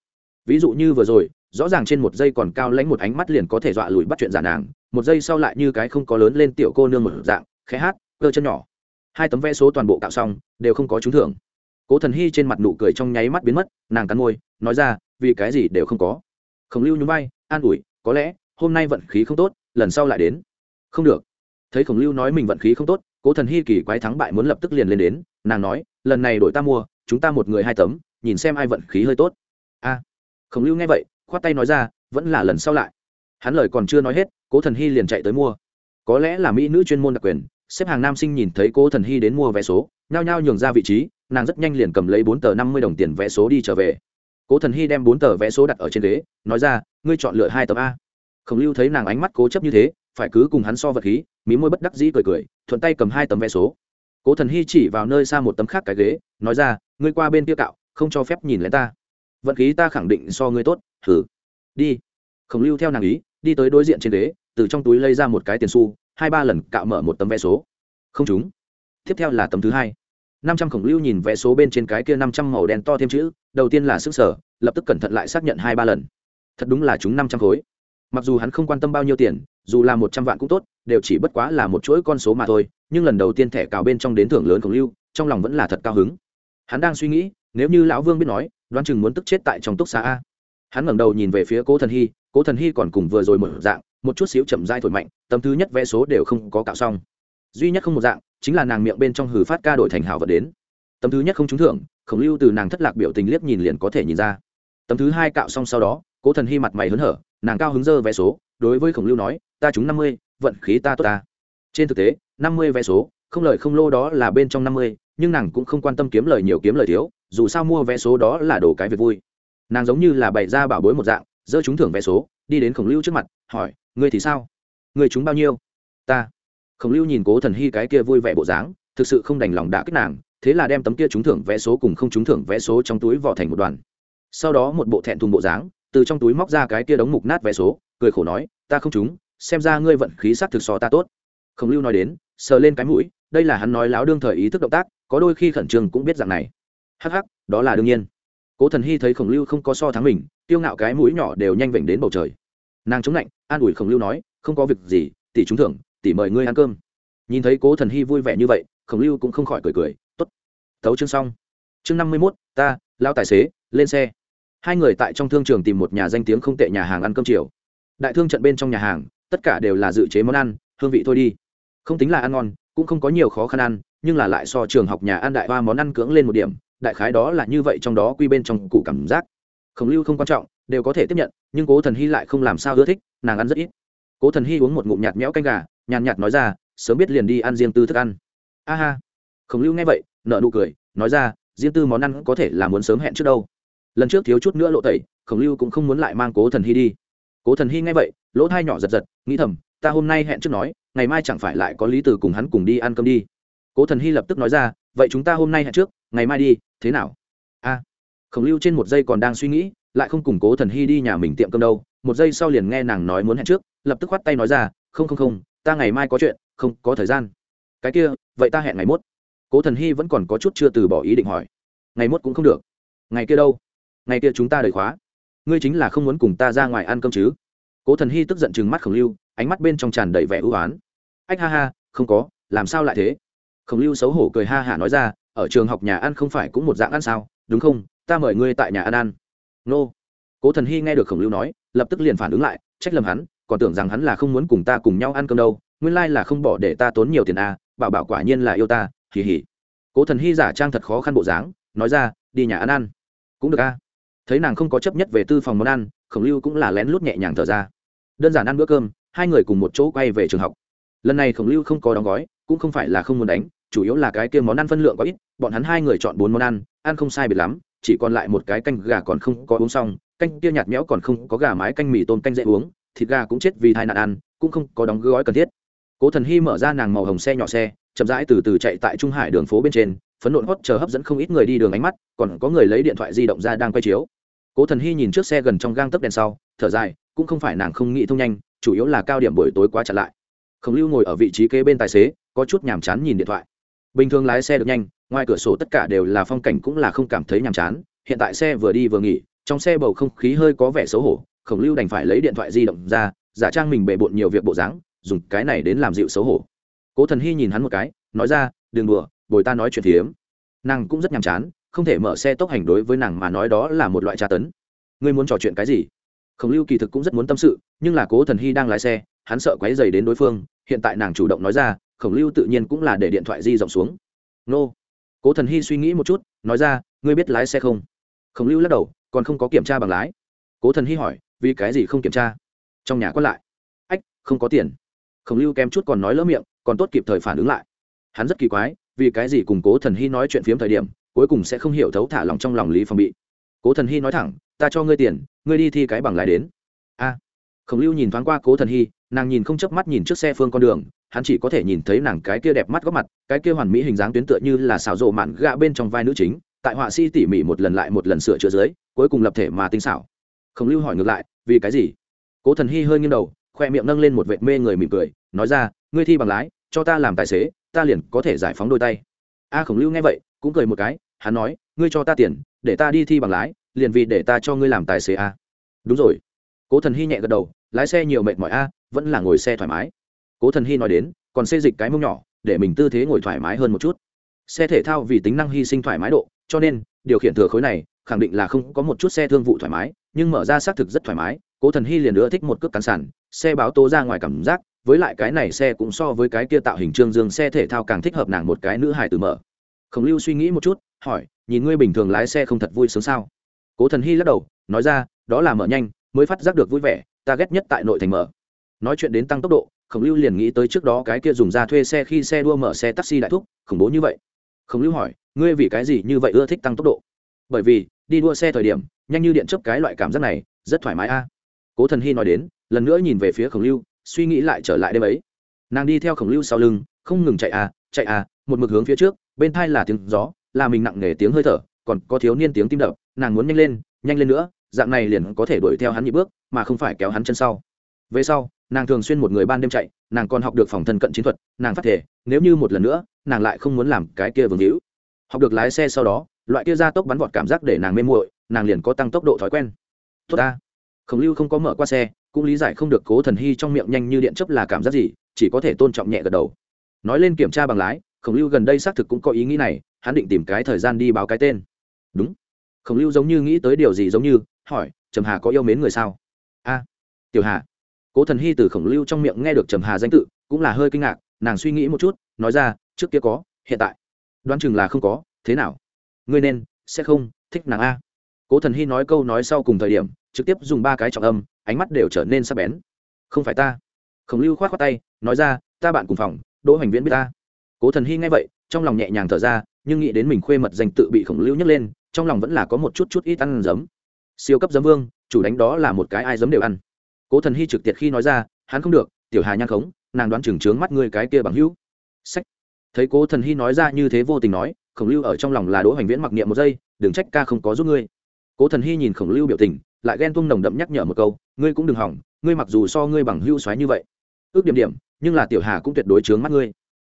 Ví dụ như vừa rồi, rõ ràng trên một giây còn cao lãnh một ánh mắt liền có thể dọa lùi bắt chuyện giả nàng, một giây sau lại như cái không có lớn lên tiểu cô nương một dạng, khẽ hát, cơ chân nhỏ. Hai tấm vé số toàn bộ cạo xong, đều không có trúng thưởng cố thần hy trên mặt nụ cười trong nháy mắt biến mất, nàng cắn môi, nói ra, vì cái gì đều không có? Khổng lưu nhún vai, an ủi, có lẽ, hôm nay vận khí không tốt, lần sau lại đến. Không được. Thấy khổng lưu nói mình vận khí không tốt, cố thần hy kỳ quái thắng bại muốn lập tức liền lên đến, nàng nói, lần này đổi ta mua, chúng ta một người hai tấm, nhìn xem ai vận khí hơi tốt. A. Khổng lưu nghe vậy, khoát tay nói ra, vẫn là lần sau lại. Hắn lời còn chưa nói hết, cố thần hy liền chạy tới mua. Có lẽ là mỹ nữ chuyên môn đặc quyền xếp hàng nam sinh nhìn thấy cố thần hy đến mua vé số, nhao nhao nhường ra vị trí, nàng rất nhanh liền cầm lấy bốn tờ năm mươi đồng tiền vé số đi trở về. Cố thần hy đem bốn tờ vé số đặt ở trên ghế, nói ra, ngươi chọn lựa hai tấm a. Khổng lưu thấy nàng ánh mắt cố chấp như thế, phải cứ cùng hắn so vật khí, mí môi bất đắc dĩ cười cười, thuận tay cầm hai tấm vé số. Cố thần hy chỉ vào nơi xa một tấm khác cái ghế, nói ra, ngươi qua bên kia cạo, không cho phép nhìn lén ta. Vận khí ta khẳng định so ngươi tốt thử đi. Khổng lưu theo nàng ý, đi tới đối diện trên ghế, từ trong túi lấy ra một cái tiền xu hai ba lần cạo mở một tấm vé số. Không trúng. Tiếp theo là tấm thứ hai. Năm trăm khổng lưu nhìn vé số bên trên cái kia năm trăm màu đen to thêm chữ, đầu tiên là sức sở, lập tức cẩn thận lại xác nhận hai ba lần. Thật đúng là chúng năm trăm khối. Mặc dù hắn không quan tâm bao nhiêu tiền, dù là một trăm vạn cũng tốt, đều chỉ bất quá là một chuỗi con số mà thôi, nhưng lần đầu tiên thẻ cào bên trong đến thưởng lớn khổng lưu, trong lòng vẫn là thật cao hứng. Hắn đang suy nghĩ, nếu như lão vương biết nói, đoán chừng muốn tức chết tại trong túc xá a. Hắn ngẩng đầu nhìn về phía cố thần hy, cố thần hy còn cùng vừa rồi một dạng một chút xíu chậm dai thổi mạnh, tấm thứ nhất vẽ số đều không có cạo xong. Duy nhất không một dạng, chính là nàng miệng bên trong hử phát ca đổi thành hảo vật đến. Tấm thứ nhất không trúng thưởng, khổng lưu từ nàng thất lạc biểu tình liếc nhìn liền có thể nhìn ra. Tấm thứ hai cạo xong sau đó, cố thần hy mặt mày hớn hở, nàng cao hứng dơ vé số, đối với khổng lưu nói, ta trúng năm mươi, vận khí ta tốt ta. Trên thực tế, năm mươi vé số, không lời không lô đó là bên trong năm mươi, nhưng nàng cũng không quan tâm kiếm lời nhiều kiếm lời thiếu, dù sao mua vé số đó là đồ cái việc vui. Nàng giống như là bày ra bảo bối một dạng giơ trúng thưởng vé số, đi đến khổng lưu trước mặt, hỏi, ngươi thì sao? Ngươi trúng bao nhiêu? Ta. Khổng lưu nhìn cố thần hy cái kia vui vẻ bộ dáng, thực sự không đành lòng đã kích nàng, thế là đem tấm kia trúng thưởng vé số cùng không trúng thưởng vé số trong túi vỏ thành một đoàn. Sau đó một bộ thẹn thùng bộ dáng, từ trong túi móc ra cái kia đống mục nát vé số, cười khổ nói, ta không trúng, xem ra ngươi vận khí sắc thực so ta tốt. Khổng lưu nói đến, sờ lên cái mũi, đây là hắn nói láo đương thời ý thức động tác, có đôi khi khẩn trương cũng biết dạng này. Hắc hắc, đó là đương nhiên cố thần hy thấy khổng lưu không có so thắng mình tiêu ngạo cái mũi nhỏ đều nhanh vểnh đến bầu trời. Nàng chống lạnh, an ủi khổng lưu nói, không có việc gì, tỷ trúng thưởng, tỷ mời ngươi ăn cơm. Nhìn thấy cố thần hy vui vẻ như vậy, khổng lưu cũng không khỏi cười cười t ố t thấu chương xong. Chương năm mươi mốt, ta, lao tài xế, lên xe. Hai người tại trong thương trường tìm một nhà danh tiếng không tệ nhà hàng ăn cơm chiều. Đại thương trận bên trong nhà hàng, tất cả đều là dự chế món ăn, hương vị thôi đi. Không tính là ăn ngon, cũng không có nhiều khó khăn ăn, nhưng là lại so trường học nhà ăn đại hoa món ăn cưỡng lên một điểm đại khái đó là như vậy trong đó quy bên trong cụ cảm giác. Khổng lưu không quan trọng, đều có thể tiếp nhận, nhưng cố thần hy lại không làm sao ưa thích, nàng ăn rất ít. Cố thần hy uống một ngụm nhạt nhẽo canh gà, nhàn nhạt nói ra, sớm biết liền đi ăn riêng tư thức ăn. A ha. Khổng lưu nghe vậy nợ nụ cười, nói ra, riêng tư món ăn có thể là muốn sớm hẹn trước đâu. Lần trước thiếu chút nữa lộ tẩy, khổng lưu cũng không muốn lại mang cố thần hy đi. Cố thần hy nghe vậy, lỗ thai nhỏ giật giật, nghĩ thầm, ta hôm nay hẹn trước nói, ngày mai chẳng phải lại có lý từ cùng hắn cùng đi ăn cơm đi. Cố thần hy lập tức nói ra, vậy chúng ta hôm nay hẹn trước ngày mai đi, thế nào? A, khổng lưu trên một giây còn đang suy nghĩ, lại không củng cố thần hy đi nhà mình tiệm cơm đâu. Một giây sau liền nghe nàng nói muốn hẹn trước, lập tức khoắt tay nói ra, không không không, ta ngày mai có chuyện, không có thời gian. Cái kia, vậy ta hẹn ngày mốt. Cố thần hy vẫn còn có chút chưa từ bỏ ý định hỏi. Ngày mốt cũng không được. Ngày kia đâu? Ngày kia chúng ta đợi khóa. Ngươi chính là không muốn cùng ta ra ngoài ăn cơm chứ? Cố thần hy tức giận chừng mắt khổng lưu, ánh mắt bên trong tràn đầy vẻ ưu oán ách ha ha, không có, làm sao lại thế? Khổng lưu xấu hổ cười ha hả nói ra ở trường học nhà ăn không phải cũng một dạng ăn sao, đúng không? Ta mời ngươi tại nhà ăn ăn. Nô. Cố thần hy nghe được khổng lưu nói, lập tức liền phản ứng lại, trách lầm hắn, còn tưởng rằng hắn là không muốn cùng ta cùng nhau ăn cơm đâu, nguyên lai là không bỏ để ta tốn nhiều tiền à bảo bảo quả nhiên là yêu ta hỉ hỉ cố thần hy giả trang thật khó khăn bộ dáng, nói ra, đi nhà ăn ăn. Cũng được a thấy nàng không có chấp nhất về tư phòng món ăn, khổng lưu cũng là lén lút nhẹ nhàng thở ra. Đơn giản ăn bữa cơm, hai người cùng một chỗ quay về trường học. Lần này khổng lưu không có đóng gói, cũng không phải là không muốn đánh chủ yếu là cái kia món ăn phân lượng có ít, bọn hắn hai người chọn bốn món ăn ăn không sai biệt lắm, chỉ còn lại một cái canh gà còn không có uống xong, canh kia nhạt nhẽo còn không có gà mái canh mì tôm canh dễ uống, thịt gà cũng chết vì tai nạn ăn, cũng không có đóng gói cần thiết. Cố thần hy mở ra nàng màu hồng xe nhỏ xe, chậm rãi từ từ chạy tại trung hải đường phố bên trên, phấn nộn hót chờ hấp dẫn không ít người đi đường ánh mắt, còn có người lấy điện thoại di động ra đang quay chiếu. Cố thần hy nhìn trước xe gần trong gang tấc đèn sau, thở dài, cũng không phải nàng không nghĩ thông nhanh, chủ yếu là cao điểm buổi tối quá chặn lại. Khổng lưu ngồi ở vị trí kế bên tài xế, có chút nhàm chán nhìn điện thoại bình thường lái xe được nhanh, ngoài cửa sổ tất cả đều là phong cảnh cũng là không cảm thấy nhàm chán. Hiện tại xe vừa đi vừa nghỉ, trong xe bầu không khí hơi có vẻ xấu hổ. Khổng lưu đành phải lấy điện thoại di động ra, giả trang mình bề bộn nhiều việc bộ dáng, dùng cái này đến làm dịu xấu hổ. Cố thần hy nhìn hắn một cái, nói ra, đừng đùa, bồi ta nói chuyện phiếm nàng cũng rất nhàm chán, không thể mở xe tốc hành đối với nàng mà nói đó là một loại tra tấn. Ngươi muốn trò chuyện cái gì? Khổng lưu kỳ thực cũng rất muốn tâm sự, nhưng là cố thần hy đang lái xe, hắn sợ quáy dày đến đối phương. Hiện tại nàng chủ động nói ra khổng lưu tự nhiên cũng là để điện thoại di rộng xuống. Nô. Cố thần hy suy nghĩ một chút, nói ra, ngươi biết lái xe không? Khổng lưu lắc đầu, còn không có kiểm tra bằng lái. Cố thần hy hỏi, vì cái gì không kiểm tra? Trong nhà quát lại, ách, không có tiền. Khổng lưu kém chút còn nói lỡ miệng, còn tốt kịp thời phản ứng lại. Hắn rất kỳ quái, vì cái gì cùng cố thần hy nói chuyện phiếm thời điểm, cuối cùng sẽ không hiểu thấu thả lòng trong lòng lý phòng bị. Cố thần hy nói thẳng, ta cho ngươi tiền, ngươi đi thi cái bằng lái đến. A. Khổng lưu nhìn thoáng qua cố thần hy nàng nhìn không chớp mắt nhìn trước xe phương con đường hắn chỉ có thể nhìn thấy nàng cái kia đẹp mắt góc mặt, cái kia hoàn mỹ hình dáng tuyến tựa như là xào rộ mạn gạ bên trong vai nữ chính, tại họa sĩ tỉ mỉ một lần lại một lần sửa chữa dưới, cuối cùng lập thể mà tinh xảo. Khổng lưu hỏi ngược lại, vì cái gì? Cố thần hy hơi nghiêng đầu, khoe miệng nâng lên một vệt mê người mỉm cười, nói ra, ngươi thi bằng lái, cho ta làm tài xế, ta liền có thể giải phóng đôi tay. A khổng lưu nghe vậy, cũng cười một cái, hắn nói, ngươi cho ta tiền, để ta đi thi bằng lái, liền vì để ta cho ngươi làm tài xế a. Đúng rồi. Cố thần hy nhẹ gật đầu, lái xe nhiều mệt mỏi a, vẫn là ngồi xe thoải mái cố thần hy nói đến, còn xê dịch cái mông nhỏ, để mình tư thế ngồi thoải mái hơn một chút. Xe thể thao vì tính năng hy sinh thoải mái độ, cho nên, điều khiển thừa khối này, khẳng định là không có một chút xe thương vụ thoải mái, nhưng mở ra xác thực rất thoải mái, cố thần hy liền nữa thích một cước cắn sản xe báo tố ra ngoài cảm giác, với lại cái này xe cũng so với cái kia tạo hình trương dương xe thể thao càng thích hợp nàng một cái nữ hài từ mở. Khổng lưu suy nghĩ một chút, hỏi, nhìn ngươi bình thường lái xe không thật vui sướng sao? Cố thần hy lắc đầu, nói ra, đó là mở nhanh, mới phát giác được vui vẻ ta ghét nhất tại nội thành mở. Nói chuyện đến tăng tốc độ khổng lưu liền nghĩ tới trước đó cái kia dùng ra thuê xe khi xe đua mở xe taxi đại thúc, khủng bố như vậy. Khổng lưu hỏi, ngươi vì cái gì như vậy ưa thích tăng tốc độ? Bởi vì, đi đua xe thời điểm, nhanh như điện chấp cái loại cảm giác này, rất thoải mái a. Cố thần hy nói đến, lần nữa nhìn về phía khổng lưu, suy nghĩ lại trở lại đêm ấy. Nàng đi theo khổng lưu sau lưng, không ngừng chạy à chạy à một mực hướng phía trước, bên thai là tiếng gió, là mình nặng nề tiếng hơi thở, còn có thiếu niên tiếng tim đập, nàng muốn nhanh lên nhanh lên nữa, dạng này liền có thể đuổi theo hắn nhị bước, mà không phải kéo hắn chân sau. Về sau nàng thường xuyên một người ban đêm chạy, nàng còn học được phòng thân cận chiến thuật, nàng phát thể, nếu như một lần nữa, nàng lại không muốn làm cái kia vương hữu. Học được lái xe sau đó, loại kia ra tốc bắn vọt cảm giác để nàng mê muội, nàng liền có tăng tốc độ thói quen. Tốt ta. Khổng lưu không có mở qua xe, cũng lý giải không được cố thần hy trong miệng nhanh như điện chấp là cảm giác gì, chỉ có thể tôn trọng nhẹ gật đầu. Nói lên kiểm tra bằng lái, khổng lưu gần đây xác thực cũng có ý nghĩ này, hắn định tìm cái thời gian đi báo cái tên. Đúng. Khổng lưu giống như nghĩ tới điều gì giống như, hỏi, trầm hà có yêu mến người sao? A, tiểu hà cố thần hy từ khổng lưu trong miệng nghe được trầm hà danh tự, cũng là hơi kinh ngạc, nàng suy nghĩ một chút, nói ra, trước kia có, hiện tại? Đoán chừng là không có, thế nào? Ngươi nên, sẽ không, thích nàng a. Cố thần hy nói câu nói sau cùng thời điểm, trực tiếp dùng ba cái trọng âm, ánh mắt đều trở nên sắc bén. Không phải ta. Khổng lưu k h o á t khoác tay, nói ra, ta bạn cùng phòng, đỗ hoành viễn biết ta. Cố thần hy nghe vậy, trong lòng nhẹ nhàng thở ra, nhưng nghĩ đến mình khuê mật danh tự bị khổng lưu nhấc lên, trong lòng vẫn là có một chút chút ít ăn giấm. Siêu cấp giấm vương, chủ đánh đó là một cái ai giấm đều ăn cố thần hy trực tiệt khi nói ra, hắn không được, tiểu hà nhang khống, nàng đoán chừng trướng mắt ngươi cái kia bằng hữu. Sách. Thấy cố thần hy nói ra như thế vô tình nói, khổng lưu ở trong lòng là đỗ hoành viễn mặc niệm một giây, đừng trách ca không có giúp ngươi. Cố thần hy nhìn khổng lưu biểu tình, lại ghen tung nồng đậm nhắc nhở một câu, ngươi cũng đừng hỏng, ngươi mặc dù so ngươi bằng hưu xoáy như vậy, ước điểm điểm, nhưng là tiểu hà cũng tuyệt đối chướng mắt ngươi.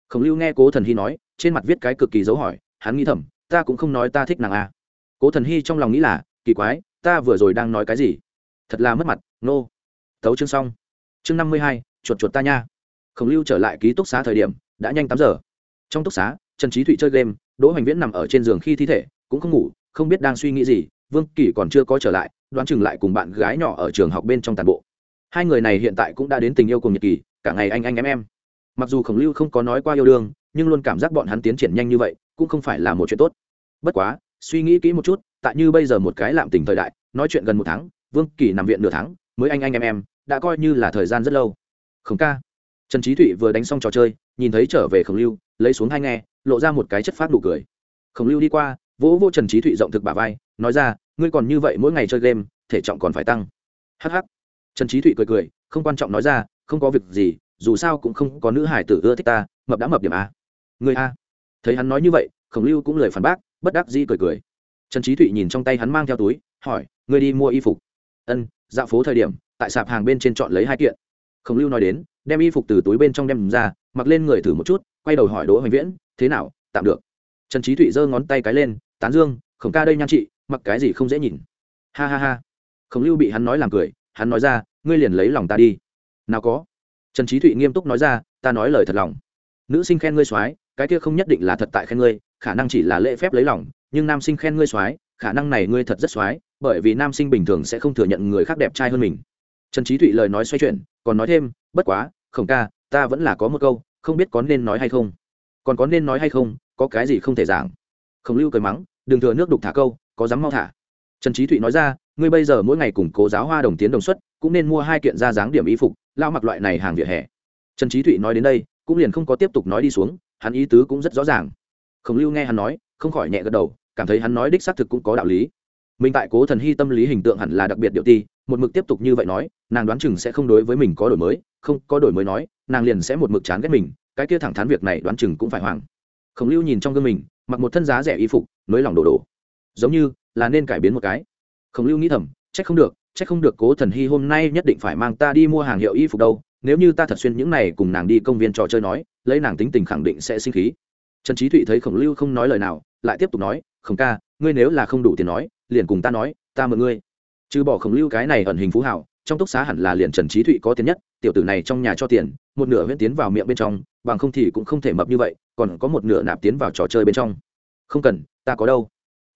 Khổng lưu nghe cố thần hy nói, trên mặt viết cái cực kỳ dấu hỏi, hắn nghĩ thầm, ta cũng không nói ta thích nàng à. cố thần hy trong lòng nghĩ là, kỳ quái, ta vừa rồi đang nói cái gì? Thật là mất mặt, nô、no thấu chương xong. Chương năm mươi hai, chuột chuột ta nha. Khổng lưu trở lại ký túc xá thời điểm, đã nhanh tám giờ. Trong túc xá, trần trí thụy chơi game, đỗ hoành viễn nằm ở trên giường khi thi thể, cũng không ngủ, không biết đang suy nghĩ gì, vương kỳ còn chưa có trở lại, đoán chừng lại cùng bạn gái nhỏ ở trường học bên trong tàn bộ. Hai người này hiện tại cũng đã đến tình yêu cùng nhật kỳ cả ngày anh anh em em. Mặc dù khổng lưu không có nói qua yêu đương, nhưng luôn cảm giác bọn hắn tiến triển nhanh như vậy, cũng không phải là một chuyện tốt. Bất quá, suy nghĩ kỹ một chút, tại như bây giờ một cái lạm tình thời đại, nói chuyện gần một tháng, vương kỳ nằm viện nửa tháng, mới anh anh em em đã coi như là thời gian rất lâu. Khổng ca. Trần trí thụy vừa đánh xong trò chơi, nhìn thấy trở về khổng lưu, lấy xuống hai nghe, lộ ra một cái chất phát nụ cười. Khổng lưu đi qua, vỗ vô trần trí thụy rộng thực bà vai, nói ra, ngươi còn như vậy mỗi ngày chơi game, thể trọng còn phải tăng. Hh trần trí thụy cười cười, không quan trọng nói ra, không có việc gì, dù sao cũng không có nữ hải tử ưa thích ta, mập đã mập điểm a. Người a? Thấy hắn nói như vậy, khổng lưu cũng lời phản bác, bất đắc dĩ cười cười. Trần trí thụy nhìn trong tay hắn mang theo túi, hỏi, ngươi đi mua y phục? Ân, dạo phố thời điểm tại sạp hàng bên trên chọn lấy hai kiện. Khổng lưu nói đến, đem y phục từ túi bên trong đem ra, mặc lên người thử một chút, quay đầu hỏi đỗ hoành viễn, thế nào, tạm được? Trần trí thụy giơ ngón tay cái lên, tán dương, khổng ca đây nhan chị mặc cái gì không dễ nhìn. Ha ha ha. Khổng lưu bị hắn nói làm cười, hắn nói ra, ngươi liền lấy lòng ta đi. Nào có. Trần trí thụy nghiêm túc nói ra, ta nói lời thật lòng. Nữ sinh khen ngươi soái, cái kia không nhất định là thật tại khen ngươi, khả năng chỉ là lễ phép lấy lòng, nhưng nam sinh khen ngươi soái, khả năng này ngươi thật rất soái, bởi vì nam sinh bình thường sẽ không thừa nhận người khác đẹp trai hơn mình trần trí thụy lời nói xoay chuyển, còn nói thêm, bất quá, khổng ca, ta vẫn là có một câu, không biết có nên nói hay không. Còn có nên nói hay không, có cái gì không thể giảng. Khổng lưu cười mắng, đừng thừa nước đục thả câu, có dám mau thả. Trần trí thụy nói ra, ngươi bây giờ mỗi ngày cùng cố giáo hoa đồng tiến đồng xuất, cũng nên mua hai kiện ra dáng điểm y phục lao mặc loại này hàng vỉa hè. Trần trí thụy nói đến đây, cũng liền không có tiếp tục nói đi xuống, hắn ý tứ cũng rất rõ ràng. Khổng lưu nghe hắn nói, không khỏi nhẹ gật đầu, cảm thấy hắn nói đích xác thực cũng có đạo lý. Mình tại cố thần hy tâm lý hình tượng hẳn là đặc biệt điệu ti một mực tiếp tục như vậy nói, nàng đoán chừng sẽ không đối với mình có đổi mới, không có đổi mới nói, nàng liền sẽ một mực chán ghét mình, cái kia thẳng thắn việc này đoán chừng cũng phải hoảng. khổng lưu nhìn trong gương mình, mặc một thân giá rẻ y phục, nới lòng đổ đổ giống như là nên cải biến một cái. Khổng lưu nghĩ thầm, trách không được, trách không được, cố thần hy hôm nay nhất định phải mang ta đi mua hàng hiệu y phục đâu, nếu như ta thật xuyên những này cùng nàng đi công viên trò chơi nói, lấy nàng tính tình khẳng định sẽ sinh khí. Trần trí thụy thấy khổng lưu không nói lời nào, lại tiếp tục nói, khổng ca, ngươi nếu là không đủ tiền nói, liền cùng ta nói, ta mượn ngươi trừ bỏ khổng lưu cái này ẩn hình phú hảo, trong túc xá hẳn là liền trần trí thụy có tiền nhất, tiểu tử này trong nhà cho tiền, một nửa huyễn tiến vào miệng bên trong, bằng không thì cũng không thể mập như vậy, còn có một nửa nạp tiến vào trò chơi bên trong. Không cần, ta có đâu.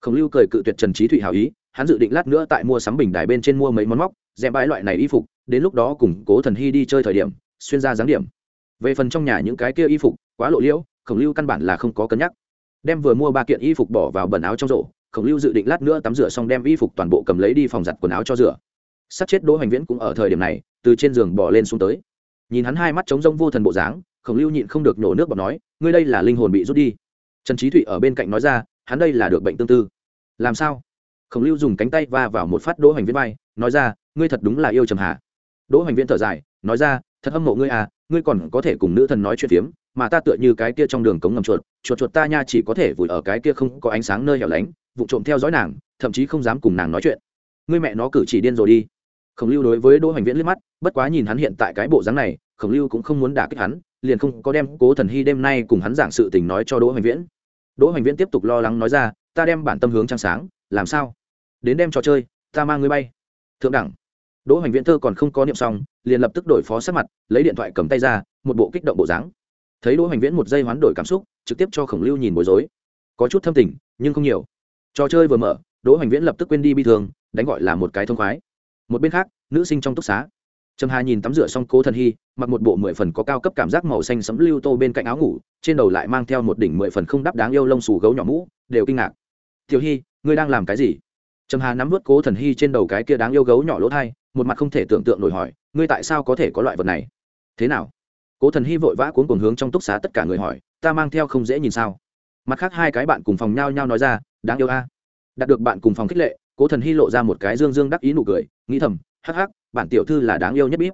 Khổng lưu cười cự tuyệt trần trí thụy hảo ý, hắn dự định lát nữa tại mua sắm bình đài bên trên mua mấy món móc dèm bãi loại này y phục, đến lúc đó cùng cố thần hy đi chơi thời điểm, xuyên ra dáng điểm. Về phần trong nhà những cái kia y phục, quá lộ liễu, khổng lưu căn bản là không có cân nhắc. Đem vừa mua ba kiện y phục bỏ vào bẩn áo trong rổ khổng lưu dự định lát nữa tắm rửa xong đem y phục toàn bộ cầm lấy đi phòng giặt quần áo cho rửa. Sắp chết đỗ hoành viễn cũng ở thời điểm này, từ trên giường bỏ lên xuống tới. Nhìn hắn hai mắt trống rông vô thần bộ dáng, khổng lưu nhịn không được nổ nước bọt nói, ngươi đây là linh hồn bị rút đi. Trần trí thụy ở bên cạnh nói ra, hắn đây là được bệnh tương tư. Làm sao? Khổng lưu dùng cánh tay va vào một phát đỗ hoành viễn vai, nói ra, ngươi thật đúng là yêu trầm hạ. đỗ hoành viễn thở dài, nói ra, thật hâm mộ ngươi à ngươi còn có thể cùng nữ thần nói chuyện phiếm mà ta tựa như cái kia trong đường cống ngầm chuột chuột chuột ta nha chỉ có thể vùi ở cái kia không có ánh sáng nơi hẻo lánh vụ trộm theo dõi nàng, thậm chí không dám cùng nàng nói chuyện. Ngươi mẹ nó cử chỉ điên rồi đi. Khổng lưu đối với đỗ hoành viễn liếc mắt, bất quá nhìn hắn hiện tại cái bộ dáng này, khổng lưu cũng không muốn đả kích hắn, liền không có đem cố thần hy đêm nay cùng hắn giảng sự tình nói cho đỗ hoành viễn. Đỗ hoành viễn tiếp tục lo lắng nói ra, ta đem bản tâm hướng trăng sáng, làm sao? Đến đem trò chơi, ta mang ngươi bay. Thượng đẳng. Đỗ hoành viễn thơ còn không có niệm xong, liền lập tức đổi phó sát mặt, lấy điện thoại cầm tay ra, một bộ kích động bộ dáng thấy đỗ hoành viễn một giây hoán đổi cảm xúc, trực tiếp cho khổng lưu nhìn bối rối. Có chút thâm tình, nhưng không nhiều. Trò chơi vừa mở, đỗ hoành viễn lập tức quên đi bi thường đánh gọi là một cái thông khoái. Một bên khác, nữ sinh trong túc xá. Trầm hà nhìn tắm rửa xong cố thần hy, mặc một bộ mười phần có cao cấp cảm giác màu xanh sẫm lưu tô bên cạnh áo ngủ, trên đầu lại mang theo một đỉnh mười phần không đắp đáng yêu lông xù gấu nhỏ mũ, đều kinh ngạc. Tiểu hy, ngươi đang làm cái gì? Trầm hà nắm vớt cố thần hy trên đầu cái kia đáng yêu gấu nhỏ lỗ thai, một mặt không thể tưởng tượng nổi hỏi, ngươi tại sao có thể có loại vật này? Thế nào? Cố thần hy vội vã cuốn cùng hướng trong túc xá tất cả người hỏi, ta mang theo không dễ nhìn sao? Mặt khác hai cái bạn cùng phòng nhao nhau nói ra, đáng yêu a. Đạt được bạn cùng phòng khích lệ, cố thần hy lộ ra một cái dương dương đắc ý nụ cười, nghĩ thầm, hắc hắc, bản tiểu thư là đáng yêu nhất bíp.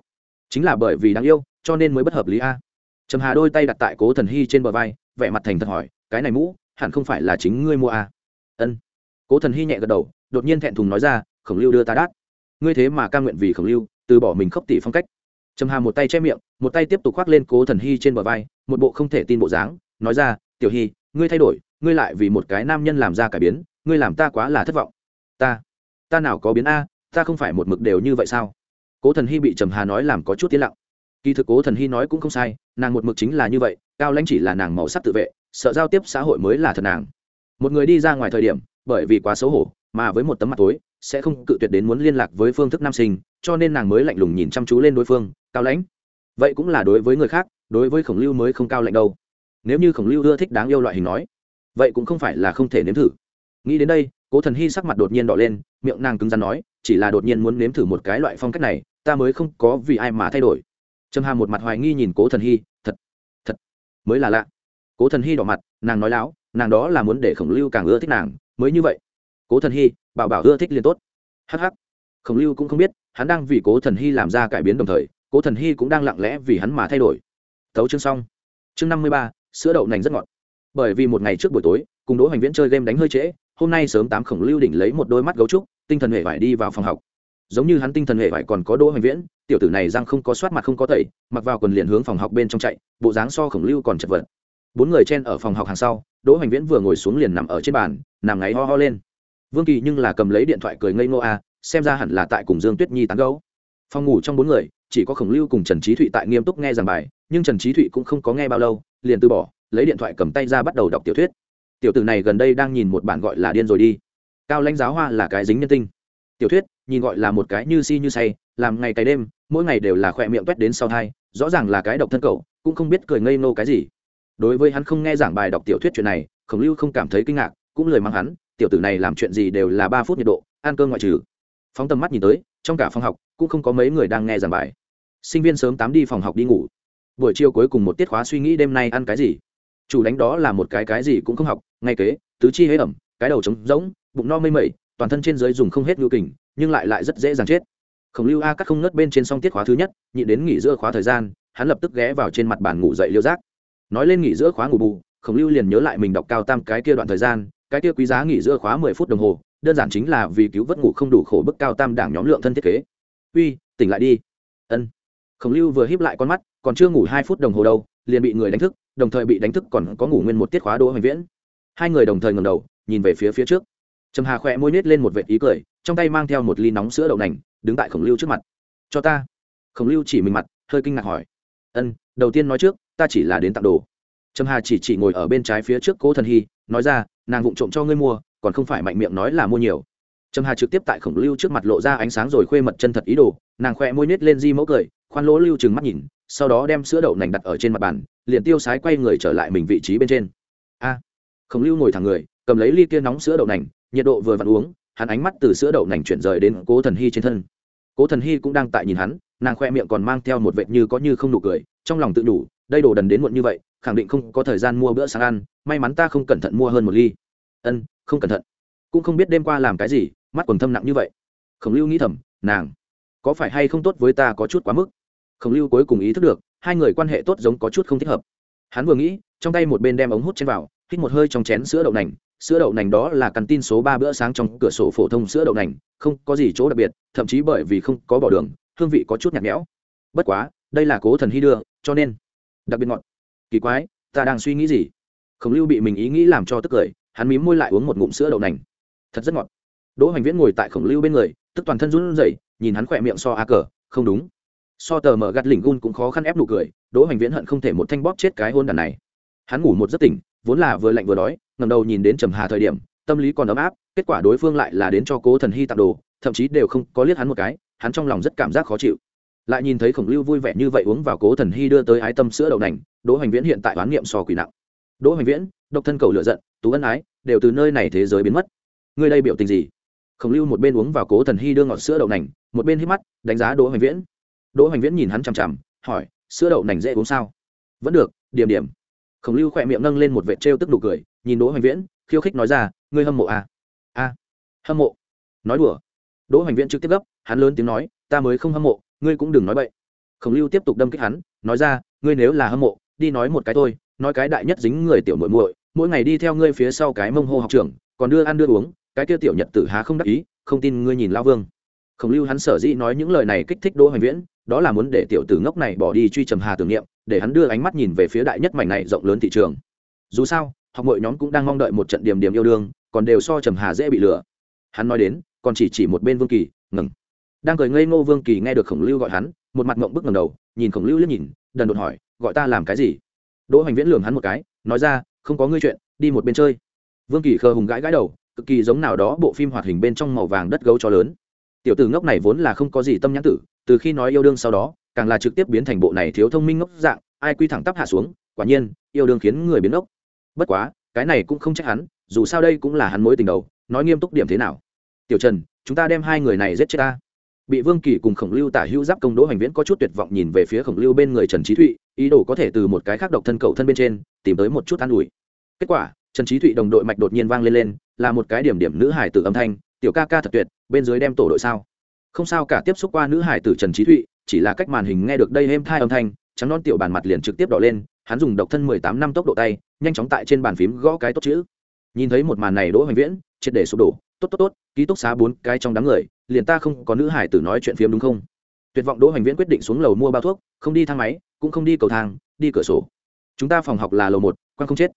Chính là bởi vì đáng yêu, cho nên mới bất hợp lý a. Trầm hà đôi tay đặt tại cố thần hy trên bờ vai, vẻ mặt thành thật hỏi, cái này mũ, hẳn không phải là chính ngươi mua a ân. Cố thần hy nhẹ gật đầu, đột nhiên thẹn thùng nói ra, khổng lưu đưa ta đát ngươi thế mà ca nguyện vì khổng lưu, từ bỏ mình khốc tỷ phong cách trầm hà một tay che miệng, một tay tiếp tục khoác lên cố thần hy trên bờ vai, một bộ không thể tin bộ dáng, nói ra, tiểu hy, ngươi thay đổi, ngươi lại vì một cái nam nhân làm ra cải biến, ngươi làm ta quá là thất vọng. Ta ta nào có biến a, ta không phải một mực đều như vậy sao? Cố thần hy bị trầm hà nói làm có chút tiến lặng. Kỳ thực cố thần hy nói cũng không sai, nàng một mực chính là như vậy, cao lãnh chỉ là nàng màu sắc tự vệ, sợ giao tiếp xã hội mới là thật nàng. Một người đi ra ngoài thời điểm, bởi vì quá xấu hổ, mà với một tấm mặt tối sẽ không cự tuyệt đến muốn liên lạc với phương thức nam sinh, cho nên nàng mới lạnh lùng nhìn chăm chú lên đối phương, cao lãnh, vậy cũng là đối với người khác, đối với khổng lưu mới không cao lạnh đâu. Nếu như khổng lưu ưa thích đáng yêu loại hình nói, vậy cũng không phải là không thể nếm thử. Nghĩ đến đây, cố thần hy sắc mặt đột nhiên đỏ lên, miệng nàng cứng rắn nói, chỉ là đột nhiên muốn nếm thử một cái loại phong cách này, ta mới không có vì ai mà thay đổi. Trầm hà một mặt hoài nghi nhìn cố thần hy, thật thật, mới là lạ. Cố thần hy đỏ mặt, nàng nói láo, nàng đó là muốn để khổng lưu càng ưa thích nàng, mới như vậy. Cố thần hy bảo bảo ưa thích liền tốt. Hh khổng lưu cũng không biết, hắn đang vì cố thần hy làm ra cải biến đồng thời, cố thần hy cũng đang lặng lẽ vì hắn mà thay đổi. Tấu chương xong. Chương năm mươi ba, sữa đậu nành rất ngọt. Bởi vì một ngày trước buổi tối, cùng đỗ hoành viễn chơi game đánh hơi trễ, hôm nay sớm tám khổng lưu đỉnh lấy một đôi mắt gấu trúc, tinh thần hệ vải đi vào phòng học. Giống như hắn tinh thần hệ vải còn có đỗ hoành viễn, tiểu tử này răng không có soát mặt không có tẩy, mặc vào quần liền hướng phòng học bên trong chạy, bộ dáng so khổng lưu còn chật vật. Bốn người chen ở phòng học hàng sau, đỗ hoành viễn vừa ngồi xuống liền nằm ở trên bàn, nằm ngáy ho ho lên vương kỳ nhưng là cầm lấy điện thoại cười ngây ngô a xem ra hẳn là tại cùng dương tuyết nhi tán gấu phòng ngủ trong bốn người, chỉ có khổng lưu cùng trần trí thụy tại nghiêm túc nghe giảng bài, nhưng trần trí thụy cũng không có nghe bao lâu, liền từ bỏ, lấy điện thoại cầm tay ra bắt đầu đọc tiểu thuyết. Tiểu tử này gần đây đang nhìn một bản gọi là điên rồi đi. Cao lãnh giáo hoa là cái dính nhân tinh. Tiểu thuyết, nhìn gọi là một cái như si như say, làm ngày cái đêm, mỗi ngày đều là khỏe miệng quét đến sau thai, rõ ràng là cái độc thân cậu, cũng không biết cười ngây nô cái gì. Đối với hắn không nghe giảng bài đọc tiểu thuyết chuyện này, khổng lưu không cảm thấy kinh ngạc, cũng lời mang hắn tiểu tử này làm chuyện gì đều là ba phút nhiệt độ, ăn cơm ngoại trừ. Phóng tầm mắt nhìn tới, trong cả phòng học, cũng không có mấy người đang nghe giảng bài. Sinh viên sớm tám đi phòng học đi ngủ. Buổi chiều cuối cùng một tiết khóa suy nghĩ đêm nay ăn cái gì. Chủ đánh đó là một cái cái gì cũng không học, ngay kế, tứ chi hế ẩm, cái đầu trống rỗng, bụng no mây mẩy, toàn thân trên dưới dùng không hết ngưu kình, nhưng lại lại rất dễ dàng chết. Khổng lưu a cắt không nớt bên trên xong tiết khóa thứ nhất, nhịn đến nghỉ giữa khóa thời gian, hắn lập tức ghé vào trên mặt bàn ngủ dậy liêu giác nói lên nghỉ giữa khóa ngủ bù, khổng lưu liền nhớ lại mình đọc cao tam cái kia đoạn thời gian cái kia quý giá nghỉ giữa khóa mười phút đồng hồ, đơn giản chính là vì cứu vớt ngủ không đủ khổ bức cao tam đảng nhóm lượng thân thiết kế. Uy, tỉnh lại đi. Ân. Khổng lưu vừa híp lại con mắt, còn chưa ngủ hai phút đồng hồ đâu, liền bị người đánh thức, đồng thời bị đánh thức còn có ngủ nguyên một tiết khóa đỗ hoành viễn. Hai người đồng thời ngầm đầu, nhìn về phía phía trước. Trầm hà khỏe môi nết lên một vệt ý cười, trong tay mang theo một ly nóng sữa đậu nành, đứng tại khổng lưu trước mặt. Cho ta. Khổng lưu chỉ mình mặt, hơi kinh ngạc hỏi. Ân, đầu tiên nói trước, ta chỉ là đến tặng đồ. Trầm hà chỉ chỉ ngồi ở bên trái phía trước cố thần hy, nói ra nàng vụng trộm cho ngươi mua, còn không phải mạnh miệng nói là mua nhiều. Trầm hà trực tiếp tại khổng lưu trước mặt lộ ra ánh sáng rồi khuê mật chân thật ý đồ, nàng khoe môi nết lên di mẫu cười, khoan lỗ lưu chừng mắt nhìn, sau đó đem sữa đậu nành đặt ở trên mặt bàn, liền tiêu sái quay người trở lại mình vị trí bên trên. A! Khổng lưu ngồi thẳng người, cầm lấy ly kia nóng sữa đậu nành, nhiệt độ vừa vặn uống, hắn ánh mắt từ sữa đậu nành chuyển rời đến cố thần hy trên thân. Cố thần hy cũng đang tại nhìn hắn, nàng khoe miệng còn mang theo một vệt như có như không nụ cười, trong lòng tự đủ, đây đồ đần đến muộn như vậy khẳng định không có thời gian mua bữa sáng ăn, may mắn ta không cẩn thận mua hơn một ly. Ân, không cẩn thận. Cũng không biết đêm qua làm cái gì, mắt còn thâm nặng như vậy. Khổng lưu nghĩ thầm, nàng, có phải hay không tốt với ta có chút quá mức? Khổng lưu cuối cùng ý thức được, hai người quan hệ tốt giống có chút không thích hợp. Hắn vừa nghĩ, trong tay một bên đem ống hút trên vào, hít một hơi trong chén sữa đậu nành. Sữa đậu nành đó là căn tin số ba bữa sáng trong cửa sổ phổ thông sữa đậu nành, không có gì chỗ đặc biệt, thậm chí bởi vì không có bỏ đường, hương vị có chút nhạt nhẽo. Bất quá, đây là cố thần hy đưa, cho nên, đặc biệt ngọt kỳ quái, ta đang suy nghĩ gì? Khổng lưu bị mình ý nghĩ làm cho tức cười, hắn mím môi lại uống một ngụm sữa đậu nành. Thật rất ngọt. Đỗ hoành viễn ngồi tại khổng lưu bên người, tức toàn thân run rẩy, nhìn hắn khỏe miệng so a cờ, không đúng. So tờ mở gạt lỉnh gun cũng khó khăn ép nụ cười, đỗ hoành viễn hận không thể một thanh bóp chết cái hôn đàn này. Hắn ngủ một giấc tỉnh, vốn là vừa lạnh vừa đói ngầm đầu nhìn đến trầm hà thời điểm, tâm lý còn ấm áp, kết quả đối phương lại là đến cho cố thần hy tặng đồ, thậm chí đều không có liếc hắn một cái, hắn trong lòng rất cảm giác khó chịu. Lại nhìn thấy khổng lưu vui vẻ như vậy uống vào cố thần hy đưa tới ái tâm sữa đậu nành đỗ hoành viễn hiện tại oán niệm so quỷ nặng. Đỗ hoành viễn, độc thân cầu lựa giận, tú ân ái, đều từ nơi này thế giới biến mất. Ngươi đây biểu tình gì? Khổng lưu một bên uống vào cố thần hy đưa ngọt sữa đậu nành, một bên hít mắt, đánh giá đỗ hoành viễn. Đỗ hoành viễn nhìn hắn chằm chằm, hỏi, sữa đậu nành dễ uống sao? Vẫn được, điểm điểm. Khổng lưu khỏe miệng nâng lên một vệ trêu tức đủ cười, nhìn đỗ hoành viễn, khiêu khích nói ra, ngươi hâm mộ à? a, hâm mộ. Nói đùa. Đỗ hoành viễn trực tiếp gấp, hắn lớn tiếng nói, ta mới không hâm mộ, ngươi cũng đừng nói bậy. Khổng lưu tiếp tục đâm kích hắn, nói ra, ngươi nếu là hâm mộ đi nói một cái thôi, nói cái đại nhất dính người tiểu muội muội, mỗi ngày đi theo ngươi phía sau cái mông hô học trưởng, còn đưa ăn đưa uống, cái kia tiểu nhật tử há không đắc ý, không tin ngươi nhìn lao vương. Khổng lưu hắn sở dĩ nói những lời này kích thích đỗ hoành viễn, đó là muốn để tiểu tử ngốc này bỏ đi truy trầm hà tưởng niệm, để hắn đưa ánh mắt nhìn về phía đại nhất mảnh này rộng lớn thị trường. Dù sao, học mọi nhóm cũng đang mong đợi một trận điểm điểm yêu đương, còn đều so trầm hà dễ bị lừa. Hắn nói đến, còn chỉ chỉ một bên vương kỳ, ngừng. Đang cười ngây ngô vương kỳ nghe được khổng lưu gọi hắn, một mặt mộng bức ngầm đầu, nhìn khổng lưu liếc nhìn đần đột hỏi, gọi ta làm cái gì? Đỗ hoành viễn lường hắn một cái, nói ra, không có ngươi chuyện, đi một bên chơi. Vương kỳ khờ hùng gãi gãi đầu, cực kỳ giống nào đó bộ phim hoạt hình bên trong màu vàng đất gấu cho lớn. Tiểu tử ngốc này vốn là không có gì tâm nhãn tử, từ khi nói yêu đương sau đó, càng là trực tiếp biến thành bộ này thiếu thông minh ngốc dạng, ai quy thẳng tắp hạ xuống, quả nhiên, yêu đương khiến người biến ngốc. Bất quá, cái này cũng không trách hắn, dù sao đây cũng là hắn mối tình đầu, nói nghiêm túc điểm thế nào. Tiểu trần, chúng ta đem hai người này giết chết ta bị vương kỳ cùng khổng lưu tả hữu giáp công đỗ hành viễn có chút tuyệt vọng nhìn về phía khổng lưu bên người trần trí thụy, ý đồ có thể từ một cái khác độc thân cầu thân bên trên tìm tới một chút an ủi. Kết quả, trần trí thụy đồng đội mạch đột nhiên vang lên lên, là một cái điểm điểm nữ hải tử âm thanh, tiểu ca ca thật tuyệt, bên dưới đem tổ đội sao? Không sao cả, tiếp xúc qua nữ hải tử trần trí thụy, chỉ là cách màn hình nghe được đây êm thai âm thanh, trắng non tiểu bàn mặt liền trực tiếp đỏ lên, hắn dùng độc thân mười tám năm tốc độ tay, nhanh chóng tại trên bàn phím gõ cái tốt chữ. Nhìn thấy một màn này, đỗ hoành viễn triệt để sụp đổ, tốt tốt tốt, ký túc xá bốn cái trong đám người liền ta không có nữ hải tử nói chuyện phiếm đúng không? Tuyệt vọng đỗ hoành viễn quyết định xuống lầu mua bao thuốc, không đi thang máy, cũng không đi cầu thang, đi cửa sổ. Chúng ta phòng học là lầu một, quan không chết.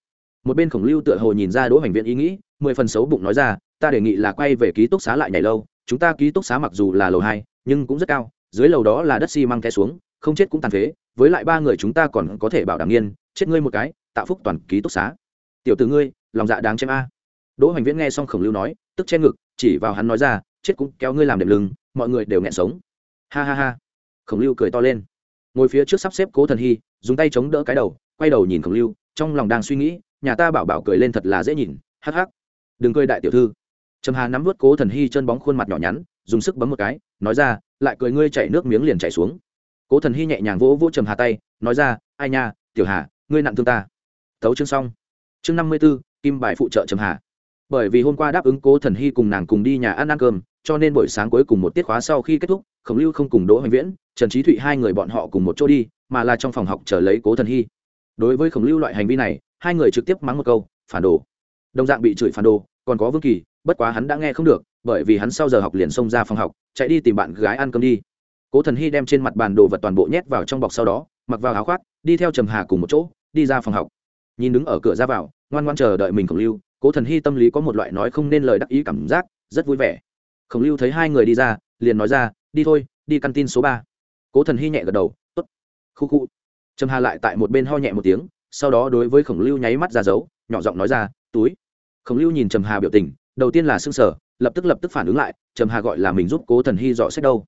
Một bên khổng lưu tựa hồ nhìn ra đỗ hoành viễn ý nghĩ, mười phần xấu bụng nói ra, ta đề nghị là quay về ký túc xá lại nhảy lâu, chúng ta ký túc xá mặc dù là lầu hai, nhưng cũng rất cao, dưới lầu đó là đất xi măng té xuống, không chết cũng tàn phế, với lại ba người chúng ta còn có thể bảo đảm nghiên, chết ngươi một cái, tạo phúc toàn ký túc xá. Tiểu tử ngươi, lòng dạ đáng chém a. Đỗ hoành viễn nghe xong khổng lưu nói, tức che ngực, chỉ vào hắn nói ra chết cũng kéo ngươi làm đệm lưng, mọi người đều nghẹn sống. Ha ha ha. Khổng lưu cười to lên. Ngồi phía trước sắp xếp cố thần hy, dùng tay chống đỡ cái đầu, quay đầu nhìn khổng lưu, trong lòng đang suy nghĩ, nhà ta bảo bảo cười lên thật là dễ nhìn, hắc hắc. Đừng cười đại tiểu thư. Trầm hà nắm vớt cố thần hy chân bóng khuôn mặt nhỏ nhắn, dùng sức bấm một cái, nói ra, lại cười ngươi chảy nước miếng liền chảy xuống. Cố thần hy nhẹ nhàng vỗ vỗ trầm hà tay, nói ra, ai nha, tiểu hà, ngươi nặng thương ta. Thấu chương xong. Chương năm mươi b ố kim bài phụ trợ trầm hà. Bởi vì hôm qua đáp ứng cố thần hy cùng nàng cùng đi nhà ăn ăn cơm cho nên buổi sáng cuối cùng một tiết khóa sau khi kết thúc, khổng lưu không cùng đỗ hoành viễn, trần trí thụy hai người bọn họ cùng một chỗ đi, mà là trong phòng học chờ lấy cố thần hy. Đối với khổng lưu loại hành vi này, hai người trực tiếp mắng một câu, phản đồ. Đồng dạng bị chửi phản đồ, còn có vương kỳ, bất quá hắn đã nghe không được, bởi vì hắn sau giờ học liền xông ra phòng học, chạy đi tìm bạn gái ăn cơm đi. Cố thần hy đem trên mặt bàn đồ vật toàn bộ nhét vào trong bọc sau đó, mặc vào áo khoác, đi theo trầm hà cùng một chỗ, đi ra phòng học. Nhìn đứng ở cửa ra vào, ngoan ngoan chờ đợi mình khổng lưu, cố thần hy tâm lý có một loại nói không nên lời đắc ý cảm giác, rất vui vẻ khổng lưu thấy hai người đi ra, liền nói ra, đi thôi, đi căn tin số ba. Cố thần hy nhẹ gật đầu t ố t khu khu trầm hà lại tại một bên ho nhẹ một tiếng, sau đó đối với khổng lưu nháy mắt ra dấu, nhỏ giọng nói ra, túi. Khổng lưu nhìn trầm hà biểu tình, đầu tiên là s ư n g sở lập tức lập tức phản ứng lại, trầm hà gọi là mình giúp cố thần hy dọ xét đâu.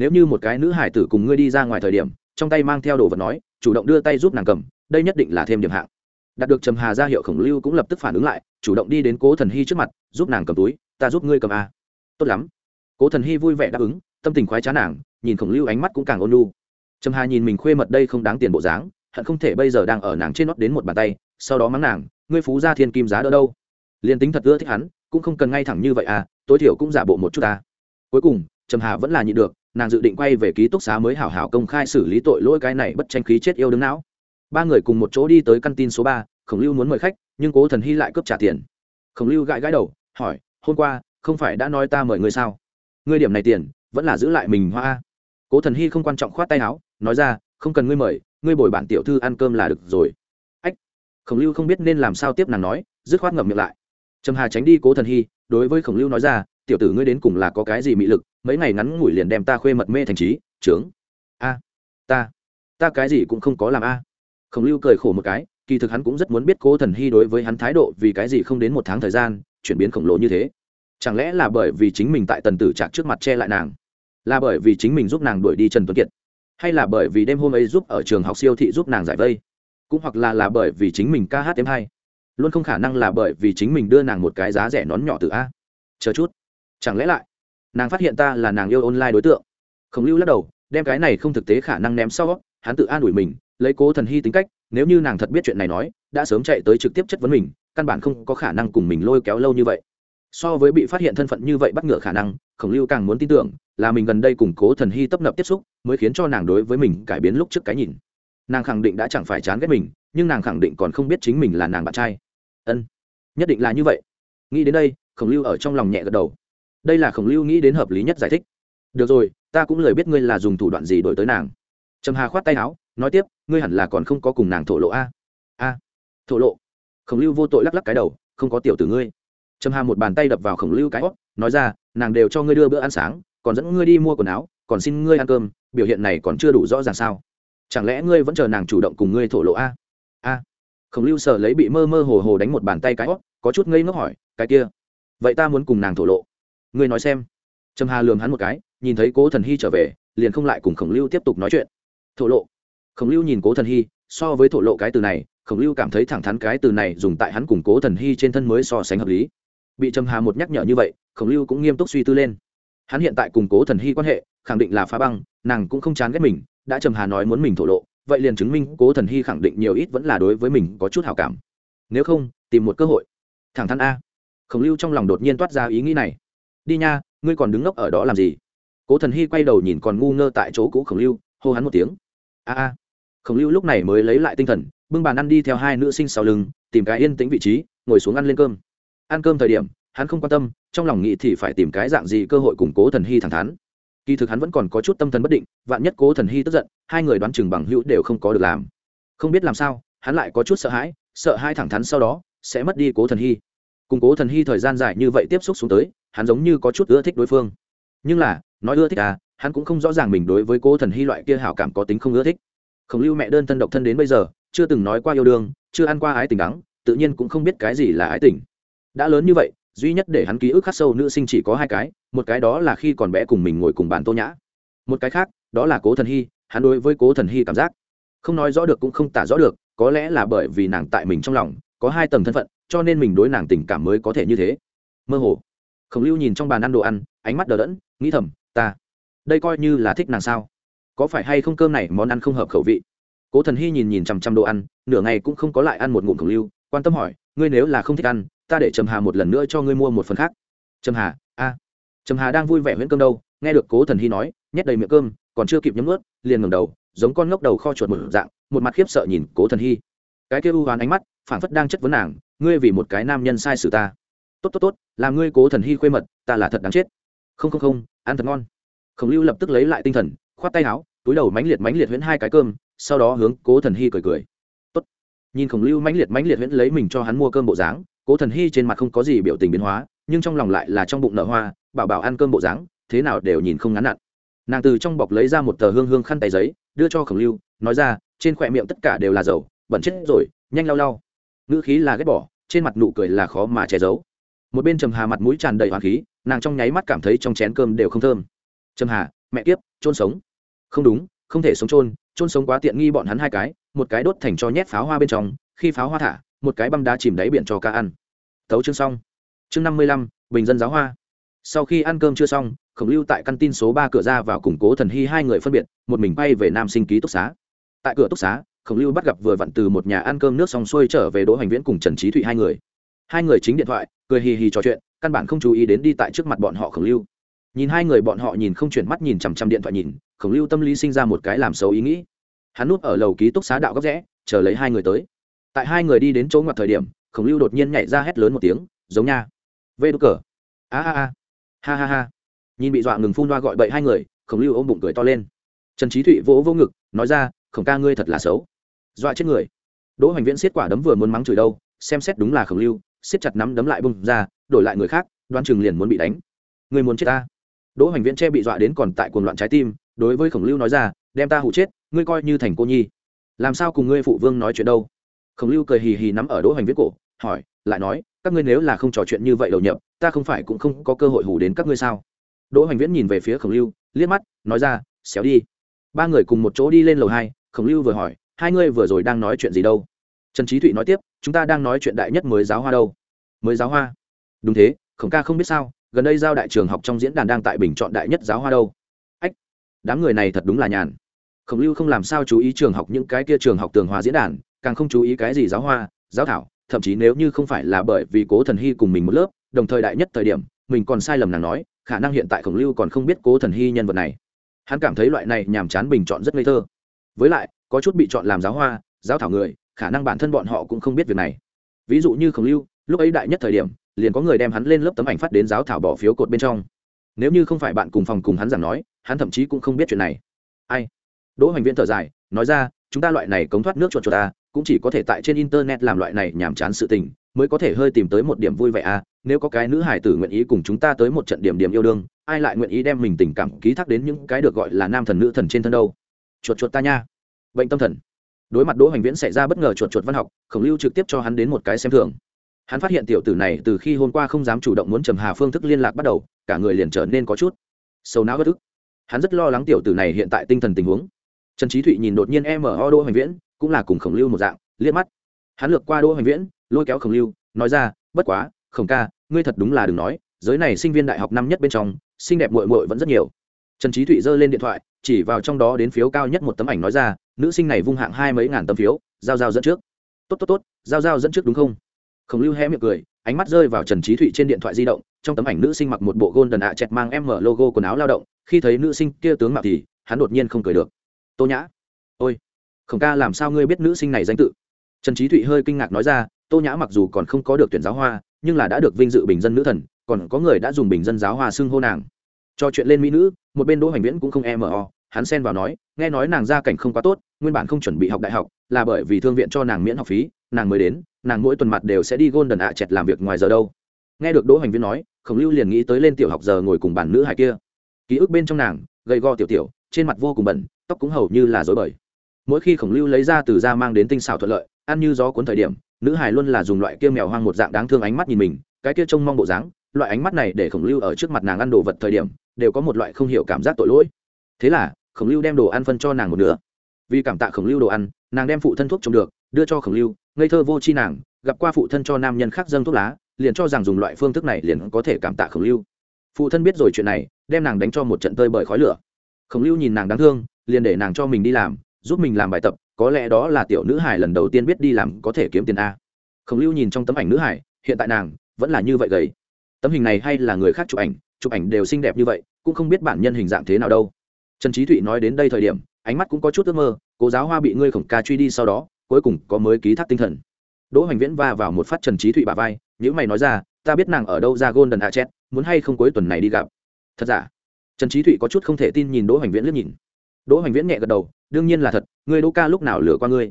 Nếu như một cái nữ hải tử cùng ngươi đi ra ngoài thời điểm, trong tay mang theo đồ vật nói, chủ động đưa tay giúp nàng cầm, đây nhất định là thêm điểm hạng. Đạt được trầm hà ra hiệu khổng lưu cũng lập tức phản ứng lại, chủ động đi đến cố thần hy trước mặt, giúp nàng cầm túi, ta giúp ngươi cầm a tốt lắm. Cố thần hy vui vẻ đáp ứng, tâm tình khoái chán nàng, nhìn khổng lưu ánh mắt cũng càng ôn lu trầm hà nhìn mình khuê mật đây không đáng tiền bộ dáng, hận không thể bây giờ đang ở nàng trên nót đến một bàn tay, sau đó mắng nàng, ngươi phú gia thiên kim giá đỡ đâu? Liền tính thật ưa thích hắn, cũng không cần ngay thẳng như vậy à tối thiểu cũng giả bộ một chút ta. Cuối cùng, trầm hà vẫn là nhịn được, nàng dự định quay về ký túc xá mới hảo hảo công khai xử lý tội lỗi cái này bất tranh khí chết yêu đứng não. Ba người cùng một chỗ đi tới căn tin số ba, khổng lưu muốn mời khách, nhưng cố thần hy lại cướp trả tiền. Khổng lưu gãi gãi đầu, hỏi, hôm qua không phải đã nói ta mời ngươi sao? Ngươi điểm này tiền, vẫn là giữ lại mình hoa cố thần hy không quan trọng khoát tay áo, nói ra, không cần ngươi mời, ngươi bồi bản tiểu thư ăn cơm là được rồi. Ách, khổng lưu không biết nên làm sao tiếp nàng nói, dứt khoát ngậm miệng lại. Trầm hà tránh đi cố thần hy, đối với khổng lưu nói ra, tiểu tử ngươi đến cùng là có cái gì mị lực, mấy ngày ngắn ngủi liền đem ta khuê mật mê thành trí trướng a, ta ta cái gì cũng không có làm a. Khổng lưu cười khổ một cái, kỳ thực hắn cũng rất muốn biết cố thần hy đối với hắn thái độ vì cái gì không đến một tháng thời gian, chuyển biến khổng lồ như thế chẳng lẽ là bởi vì chính mình tại tần tử trạc trước mặt che lại nàng? Là bởi vì chính mình giúp nàng đuổi đi trần tuấn kiệt? Hay là bởi vì đêm hôm ấy giúp ở trường học siêu thị giúp nàng giải vây? Cũng hoặc là là bởi vì chính mình ca hát thêm hay? Luôn không khả năng là bởi vì chính mình đưa nàng một cái giá rẻ nón nhỏ từ a. Chờ chút. Chẳng lẽ lại? Nàng phát hiện ta là nàng yêu online đối tượng. Khổng lưu lắc đầu, đem cái này không thực tế khả năng ném sau, hắn tự an ủi mình, lấy cố thần hy tính cách, nếu như nàng thật biết chuyện này nói, đã sớm chạy tới trực tiếp chất vấn mình, căn bản không có khả năng cùng mình lôi kéo lâu như vậy so với bị phát hiện thân phận như vậy bắt ngựa khả năng, khổng lưu càng muốn tin tưởng là mình gần đây củng cố thần hy tấp nập tiếp xúc mới khiến cho nàng đối với mình cải biến lúc trước cái nhìn. Nàng khẳng định đã chẳng phải chán ghét mình, nhưng nàng khẳng định còn không biết chính mình là nàng bạn trai. Ân, nhất định là như vậy. Nghĩ đến đây, khổng lưu ở trong lòng nhẹ gật đầu. Đây là khổng lưu nghĩ đến hợp lý nhất giải thích. Được rồi, ta cũng lời biết ngươi là dùng thủ đoạn gì đổi tới nàng. Trầm hà khoát tay áo, nói tiếp, ngươi hẳn là còn không có cùng nàng thổ lộ a. A, thổ lộ. Khổng lưu vô tội lắc lắc cái đầu, không có tiểu tử ngươi trầm hà một bàn tay đập vào khổng lưu cái hót nói ra, nàng đều cho ngươi đưa bữa ăn sáng, còn dẫn ngươi đi mua quần áo, còn xin ngươi ăn cơm, biểu hiện này còn chưa đủ rõ ràng sao? Chẳng lẽ ngươi vẫn chờ nàng chủ động cùng ngươi thổ lộ a? A. Khổng lưu sợ lấy bị mơ mơ hồ hồ đánh một bàn tay cái hót có chút ngây ngốc hỏi, cái kia, vậy ta muốn cùng nàng thổ lộ? Ngươi nói xem. Trầm hà lường hắn một cái, nhìn thấy cố thần hy trở về, liền không lại cùng khổng lưu tiếp tục nói chuyện. Thổ lộ? Khổng lưu nhìn cố thần hy, so với thổ lộ cái từ này, khổng lưu cảm thấy thẳng thắn cái từ này dùng tại hắn cùng cố thần hy trên thân mới so sánh hợp lý bị trầm hà một nhắc nhở như vậy, khổng lưu cũng nghiêm túc suy tư lên. Hắn hiện tại cùng cố thần hy quan hệ, khẳng định là phá băng, nàng cũng không chán ghét mình, đã trầm hà nói muốn mình thổ lộ, vậy liền chứng minh cố thần hy khẳng định nhiều ít vẫn là đối với mình có chút hào cảm. Nếu không, tìm một cơ hội. Thẳng thắn a. Khổng lưu trong lòng đột nhiên toát ra ý nghĩ này. Đi nha, ngươi còn đứng ngốc ở đó làm gì? Cố thần hy quay đầu nhìn còn ngu ngơ tại chỗ cũ khổng lưu, hô hắn một tiếng. A a. Khổng lưu lúc này mới lấy lại tinh thần, bưng bàn ăn đi theo hai nữ sinh sau lưng, tìm cái yên tĩnh vị trí, ngồi xuống ăn lên cơm ăn cơm thời điểm, hắn không quan tâm, trong lòng nghĩ thì phải tìm cái dạng gì cơ hội củng cố thần hy thẳng thắn. Kỳ thực hắn vẫn còn có chút tâm thần bất định, vạn nhất cố thần hy tức giận, hai người đoán chừng bằng hữu đều không có được làm. Không biết làm sao, hắn lại có chút sợ hãi, sợ hai thẳng thắn sau đó, sẽ mất đi cố thần hy. Cùng cố thần hy thời gian dài như vậy tiếp xúc xuống tới, hắn giống như có chút ưa thích đối phương. Nhưng là, nói ưa thích à hắn cũng không rõ ràng mình đối với cố thần hy loại kia hảo cảm có tính không ưa thích. Khổng lưu mẹ đơn thân độc thân đến bây giờ, chưa từng nói qua yêu đương, chưa ăn qua ái tình đắng, tự nhiên cũng không biết cái gì là ái tình đã lớn như vậy, duy nhất để hắn ký ức khắc sâu nữ sinh chỉ có hai cái, một cái đó là khi còn bé cùng mình ngồi cùng bàn tô nhã. Một cái khác, đó là cố thần hy, hắn đối với cố thần hy cảm giác không nói rõ được cũng không tả rõ được, có lẽ là bởi vì nàng tại mình trong lòng có hai tầng thân phận, cho nên mình đối nàng tình cảm mới có thể như thế. Mơ hồ. Khổng lưu nhìn trong bàn ăn đồ ăn, ánh mắt đờ đẫn, nghĩ thầm, ta, đây coi như là thích nàng sao? Có phải hay không cơm này món ăn không hợp khẩu vị? Cố thần hy nhìn nhìn chằm chằm đồ ăn, nửa ngày cũng không có lại ăn một ngụm khổng lưu, quan tâm hỏi, ngươi nếu là không thích ăn ta để trầm hà một lần nữa cho ngươi mua một phần khác. Trầm hà, a. Trầm hà đang vui vẻ huyễn cơm đâu, nghe được cố thần hy nói, nhét đầy miệng cơm, còn chưa kịp nhấm ướt liền ngầm đầu, giống con ngốc đầu kho chuột một dạng, một mặt khiếp sợ nhìn cố thần hy. Cái kia u hoán ánh mắt, phảng phất đang chất vấn nàng, ngươi vì một cái nam nhân sai sự ta. Tốt tốt tốt, làm ngươi cố thần hy khuê mật, ta là thật đáng chết. Không không không, ăn thật ngon. Khổng lưu lập tức lấy lại tinh thần, khoát tay áo, túi đầu mánh liệt mánh liệt huyễn hai cái cơm, sau đó hướng cố thần hy cười cười. Tốt. Nhìn khổng lưu mánh liệt mánh liệt huyễn lấy mình cho hắn mua cơm bộ dáng cố thần hy trên mặt không có gì biểu tình biến hóa, nhưng trong lòng lại là trong bụng nở hoa, bảo bảo ăn cơm bộ dáng, thế nào đều nhìn không ngắn nặn nàng từ trong bọc lấy ra một tờ hương hương khăn tay giấy, đưa cho khổng lưu, nói ra, trên khỏe miệng tất cả đều là dầu, bẩn chết rồi, nhanh lau lau. Ngữ khí là ghét bỏ, trên mặt nụ cười là khó mà che giấu. Một bên trầm hà mặt mũi tràn đầy hoàng khí, nàng trong nháy mắt cảm thấy trong chén cơm đều không thơm. Trầm hà, mẹ kiếp trôn sống. Không đúng, không thể sống trôn trôn sống quá tiện nghi bọn hắn hai cái, một cái đốt thành cho nhét pháo hoa bên trong, khi pháo hoa thả một cái băm đá chìm đáy biển cho ca ăn. Tấu chương xong. Chương năm mươi lăm, bình dân giáo hoa. Sau khi ăn cơm chưa xong, khổng lưu tại căn tin số ba cửa ra vào củng cố thần hy hai người phân biệt, một mình bay về nam sinh ký túc xá. Tại cửa túc xá, khổng lưu bắt gặp vừa vặn từ một nhà ăn cơm nước xong xuôi trở về đỗ hoành viễn cùng trần trí thụy hai người. Hai người chính điện thoại, cười hì hì trò chuyện, căn bản không chú ý đến đi tại trước mặt bọn họ khổng lưu. Nhìn hai người bọn họ nhìn không chuyển mắt nhìn chằm chằm điện thoại nhìn, khổng lưu tâm lý sinh ra một cái làm xấu ý nghĩ. Hắn núp ở lầu ký túc xá đạo góc rẽ, chờ lấy hai người tới tại hai người đi đến chỗ ngoặt thời điểm, khổng lưu đột nhiên nhảy ra hét lớn một tiếng, giống nha vê đ cờ. A a a. Ha ha ha. Nhìn bị dọa ngừng phun đoa gọi bậy hai người, khổng lưu ôm bụng cười to lên. Trần trí thụy vỗ vô ngực, nói ra, khổng ca ngươi thật là xấu. Dọa chết người. Đỗ hoành viễn xiết quả đấm vừa muốn mắng chửi đâu, xem xét đúng là khổng lưu xiết chặt nắm đấm lại bung ra, đổi lại người khác, đoan chừng liền muốn bị đánh. Người muốn chết ta? Đỗ hoành viễn che bị dọa đến còn tại cuồng loạn trái tim, đối với khổng lưu nói ra, đem ta hụ chết, ngươi coi như thành cô nhi. Làm sao cùng ngươi phụ vương nói chuyện đâu? Khổng lưu cười hì hì nắm ở đỗ hoành viễn cổ, hỏi, lại nói, các ngươi nếu là không trò chuyện như vậy đầu nhập, ta không phải cũng không có cơ hội hủ đến các ngươi sao? Đỗ hoành viễn nhìn về phía khổng lưu, liếc mắt, nói ra, xéo đi. Ba người cùng một chỗ đi lên lầu hai, khổng lưu vừa hỏi, hai ngươi vừa rồi đang nói chuyện gì đâu? Trần trí thụy nói tiếp, chúng ta đang nói chuyện đại nhất mới giáo hoa đâu? Mới giáo hoa? Đúng thế, khổng ca không biết sao, gần đây giao đại trường học trong diễn đàn đang tại bình chọn đại nhất giáo hoa đâu? Ách, đám người này thật đúng là nhàn. Khổng lưu không làm sao chú ý trường học những cái kia trường học tường hòa diễn đàn càng không chú ý cái gì giáo hoa, giáo thảo, thậm chí nếu như không phải là bởi vì cố thần hy cùng mình một lớp, đồng thời đại nhất thời điểm, mình còn sai lầm nàng nói, khả năng hiện tại khổng lưu còn không biết cố thần hy nhân vật này. Hắn cảm thấy loại này nhàm chán bình chọn rất ngây thơ. Với lại, có chút bị chọn làm giáo hoa, giáo thảo người, khả năng bản thân bọn họ cũng không biết việc này. Ví dụ như khổng lưu, lúc ấy đại nhất thời điểm, liền có người đem hắn lên lớp tấm ảnh phát đến giáo thảo bỏ phiếu cột bên trong. Nếu như không phải bạn cùng phòng cùng hắn giảng nói, hắn thậm chí cũng không biết chuyện này. Ai? Đỗ hoành viễn thở dài, nói ra, chúng ta loại này cống thoát nước chuột chuột ta cũng chỉ có thể tại trên internet làm loại này nhàm chán sự tình, mới có thể hơi tìm tới một điểm vui vẻ à nếu có cái nữ hải tử nguyện ý cùng chúng ta tới một trận điểm điểm yêu đương, ai lại nguyện ý đem mình tình cảm ký thác đến những cái được gọi là nam thần nữ thần trên thân đâu? Chuột chuột ta nha. Bệnh tâm thần. Đối mặt đỗ hoành viễn xảy ra bất ngờ chuột chuột văn học, khổng lưu trực tiếp cho hắn đến một cái xem thường. Hắn phát hiện tiểu tử này từ khi hôm qua không dám chủ động muốn trầm hà phương thức liên lạc bắt đầu, cả người liền trở nên có chút sâu não bất ức. Hắn rất lo lắng tiểu tử này hiện tại tinh thần tình huống. Trần trí thụy nhìn đột nhiên em ở đỗ hoành viễn cũng là cùng khổng lưu một dạng, liếc mắt. Hắn lược qua đỗ hoành viễn, lôi kéo khổng lưu, nói ra, bất quá, khổng ca, ngươi thật đúng là đừng nói, giới này sinh viên đại học năm nhất bên trong, xinh đẹp mội mội vẫn rất nhiều. Trần trí thụy giơ lên điện thoại, chỉ vào trong đó đến phiếu cao nhất một tấm ảnh nói ra, nữ sinh này vung hạng hai mấy ngàn tấm phiếu, giao giao dẫn trước. Tốt tốt tốt, giao giao dẫn trước đúng không? Khổng lưu hé miệng cười, ánh mắt rơi vào trần trí thụy trên điện thoại di động, trong tấm ảnh nữ sinh mặc một bộ gôn đần ạ chẹt mang em mở logo quần áo lao động, khi thấy nữ sinh kia tướng mạo thì, hắn đột nhiên không cười được. Tô nhã khổng ca làm sao ngươi biết nữ sinh này danh tự? Trần trí thụy hơi kinh ngạc nói ra, tô nhã mặc dù còn không có được tuyển giáo hoa, nhưng là đã được vinh dự bình dân nữ thần, còn có người đã dùng bình dân giáo hoa xưng hô nàng. Cho chuyện lên mỹ nữ, một bên đỗ hoành viễn cũng không e mờ hắn xen vào nói, nghe nói nàng gia cảnh không quá tốt, nguyên bản không chuẩn bị học đại học, là bởi vì thương viện cho nàng miễn học phí, nàng mới đến, nàng mỗi tuần mặt đều sẽ đi gôn đần ạ chẹt làm việc ngoài giờ đâu. Nghe được đỗ hoành viễn nói, khổng lưu liền nghĩ tới lên tiểu học giờ ngồi cùng bàn nữ hải kia. Ký ức bên trong nàng, gầy go tiểu tiểu, trên mặt vô cùng bẩn, tóc cũng hầu như là dối bời mỗi khi khổng lưu lấy ra từ da mang đến tinh xảo thuận lợi, ăn như gió cuốn thời điểm, nữ hải luôn là dùng loại kia mèo hoang một dạng đáng thương ánh mắt nhìn mình, cái kia trông mong bộ dáng, loại ánh mắt này để khổng lưu ở trước mặt nàng ăn đồ vật thời điểm, đều có một loại không hiểu cảm giác tội lỗi. Thế là, khổng lưu đem đồ ăn phân cho nàng một nửa. Vì cảm tạ khổng lưu đồ ăn, nàng đem phụ thân thuốc trồng được, đưa cho khổng lưu, ngây thơ vô chi nàng, gặp qua phụ thân cho nam nhân khác dâng thuốc lá, liền cho rằng dùng loại phương thức này liền có thể cảm tạ khổng lưu. Phụ thân biết rồi chuyện này, đem nàng đánh cho một trận tơi bởi khói lửa. Khổng lưu nhìn nàng đáng thương, liền để nàng cho mình đi làm giúp mình làm bài tập, có lẽ đó là tiểu nữ hải lần đầu tiên biết đi làm có thể kiếm tiền a. Khổng lưu nhìn trong tấm ảnh nữ hải hiện tại nàng vẫn là như vậy gầy. Tấm hình này hay là người khác chụp ảnh chụp ảnh đều xinh đẹp như vậy, cũng không biết bản nhân hình dạng thế nào đâu. Trần trí thụy nói đến đây thời điểm, ánh mắt cũng có chút ước mơ cô giáo hoa bị ngươi khổng ca truy đi sau đó, cuối cùng có mới ký thác tinh thần. Đỗ hoành viễn va vào một phát trần trí thụy bà vai nhữ mày nói ra, ta biết nàng ở đâu ra golden a chết muốn hay không cuối tuần này đi gặp. Thật giả? Trần trí thụy có chút không thể tin nhìn đỗ hoành viễn liếc nhìn. Đỗ hoành viễn nhẹ gật đầu đương nhiên là thật, ngươi đỗ ca lúc nào lừa qua ngươi?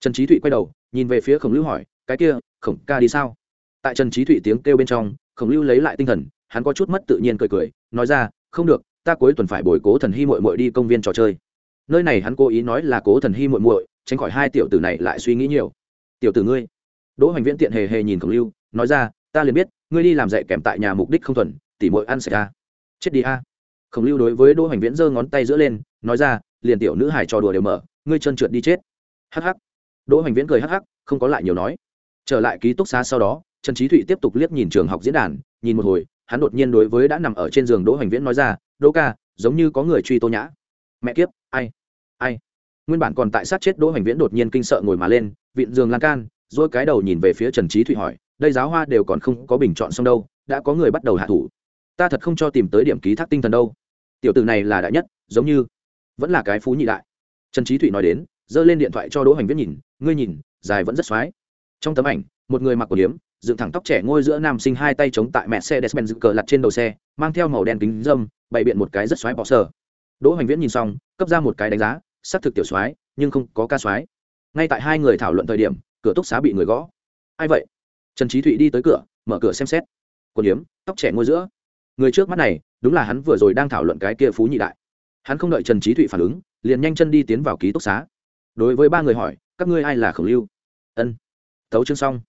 Trần trí thụy quay đầu, nhìn về phía khổng lưu hỏi, cái kia, khổng ca đi sao? Tại trần trí thụy tiếng kêu bên trong, khổng lưu lấy lại tinh thần, hắn có chút mất tự nhiên cười cười, nói ra, không được, ta cuối tuần phải bồi cố thần hy mội mội đi công viên trò chơi. Nơi này hắn cố ý nói là cố thần hy mội mội tránh khỏi hai tiểu tử này lại suy nghĩ nhiều. Tiểu tử ngươi? Đỗ hoành viễn tiện hề hề nhìn khổng lưu, nói ra, ta liền biết, ngươi đi làm dạy kèm tại nhà mục đích không thuần, tỉ mội ăn xảy ra chết đi a. Khổng lưu đối với đỗ hoành viễn giơ ngón tay giữa lên, nói ra liền tiểu nữ hải trò đùa đều mở, ngươi trơn trượt đi chết. Hắc hắc. Đỗ hoành viễn cười hắc hắc, không có lại nhiều nói. Trở lại ký túc xá sau đó, trần trí thụy tiếp tục liếc nhìn trường học diễn đàn, nhìn một hồi, hắn đột nhiên đối với đã nằm ở trên giường đỗ hoành viễn nói ra, đỗ ca, giống như có người truy tô nhã. Mẹ kiếp, ai ai? Nguyên bản còn tại sát chết đỗ hoành viễn đột nhiên kinh sợ ngồi mà lên, vịn giường lan can, rồi cái đầu nhìn về phía trần trí thụy hỏi, đây giáo hoa đều còn không có bình chọn xong đâu, đã có người bắt đầu hạ thủ. Ta thật không cho tìm tới điểm ký thác tinh thần đâu. Tiểu tử này là đại nhất, giống như vẫn là cái phú nhị đại. Trần trí thụy nói đến giơ lên điện thoại cho đỗ hoành viễn nhìn ngươi nhìn dài vẫn rất x trong tấm ảnh một người mặc quần yếm dựng thẳng tóc trẻ ngôi giữa nam sinh hai tay chống tại mẹ xe despen dựng cờ lặt trên đầu xe mang theo màu đen kính dâm bày biện một cái rất xoái bỏ sờ. Đỗ hoành viễn nhìn xong cấp ra một cái đánh giá xác thực tiểu xoái, nhưng không có ca xoái. ngay tại hai người thảo luận thời điểm cửa túc xá bị người gõ. Ai vậy? Trần trí thụy đi tới cửa mở cửa xem xét. Quần yếm tóc trẻ ngôi giữa. Người trước mắt này đúng là hắn vừa rồi đang thảo luận cái kia phú nhị đại hắn không đợi trần trí thụy phản ứng, liền nhanh chân đi tiến vào ký túc xá. Đối với ba người hỏi, các ngươi ai là khổng lưu? Ân, tấu chương xong.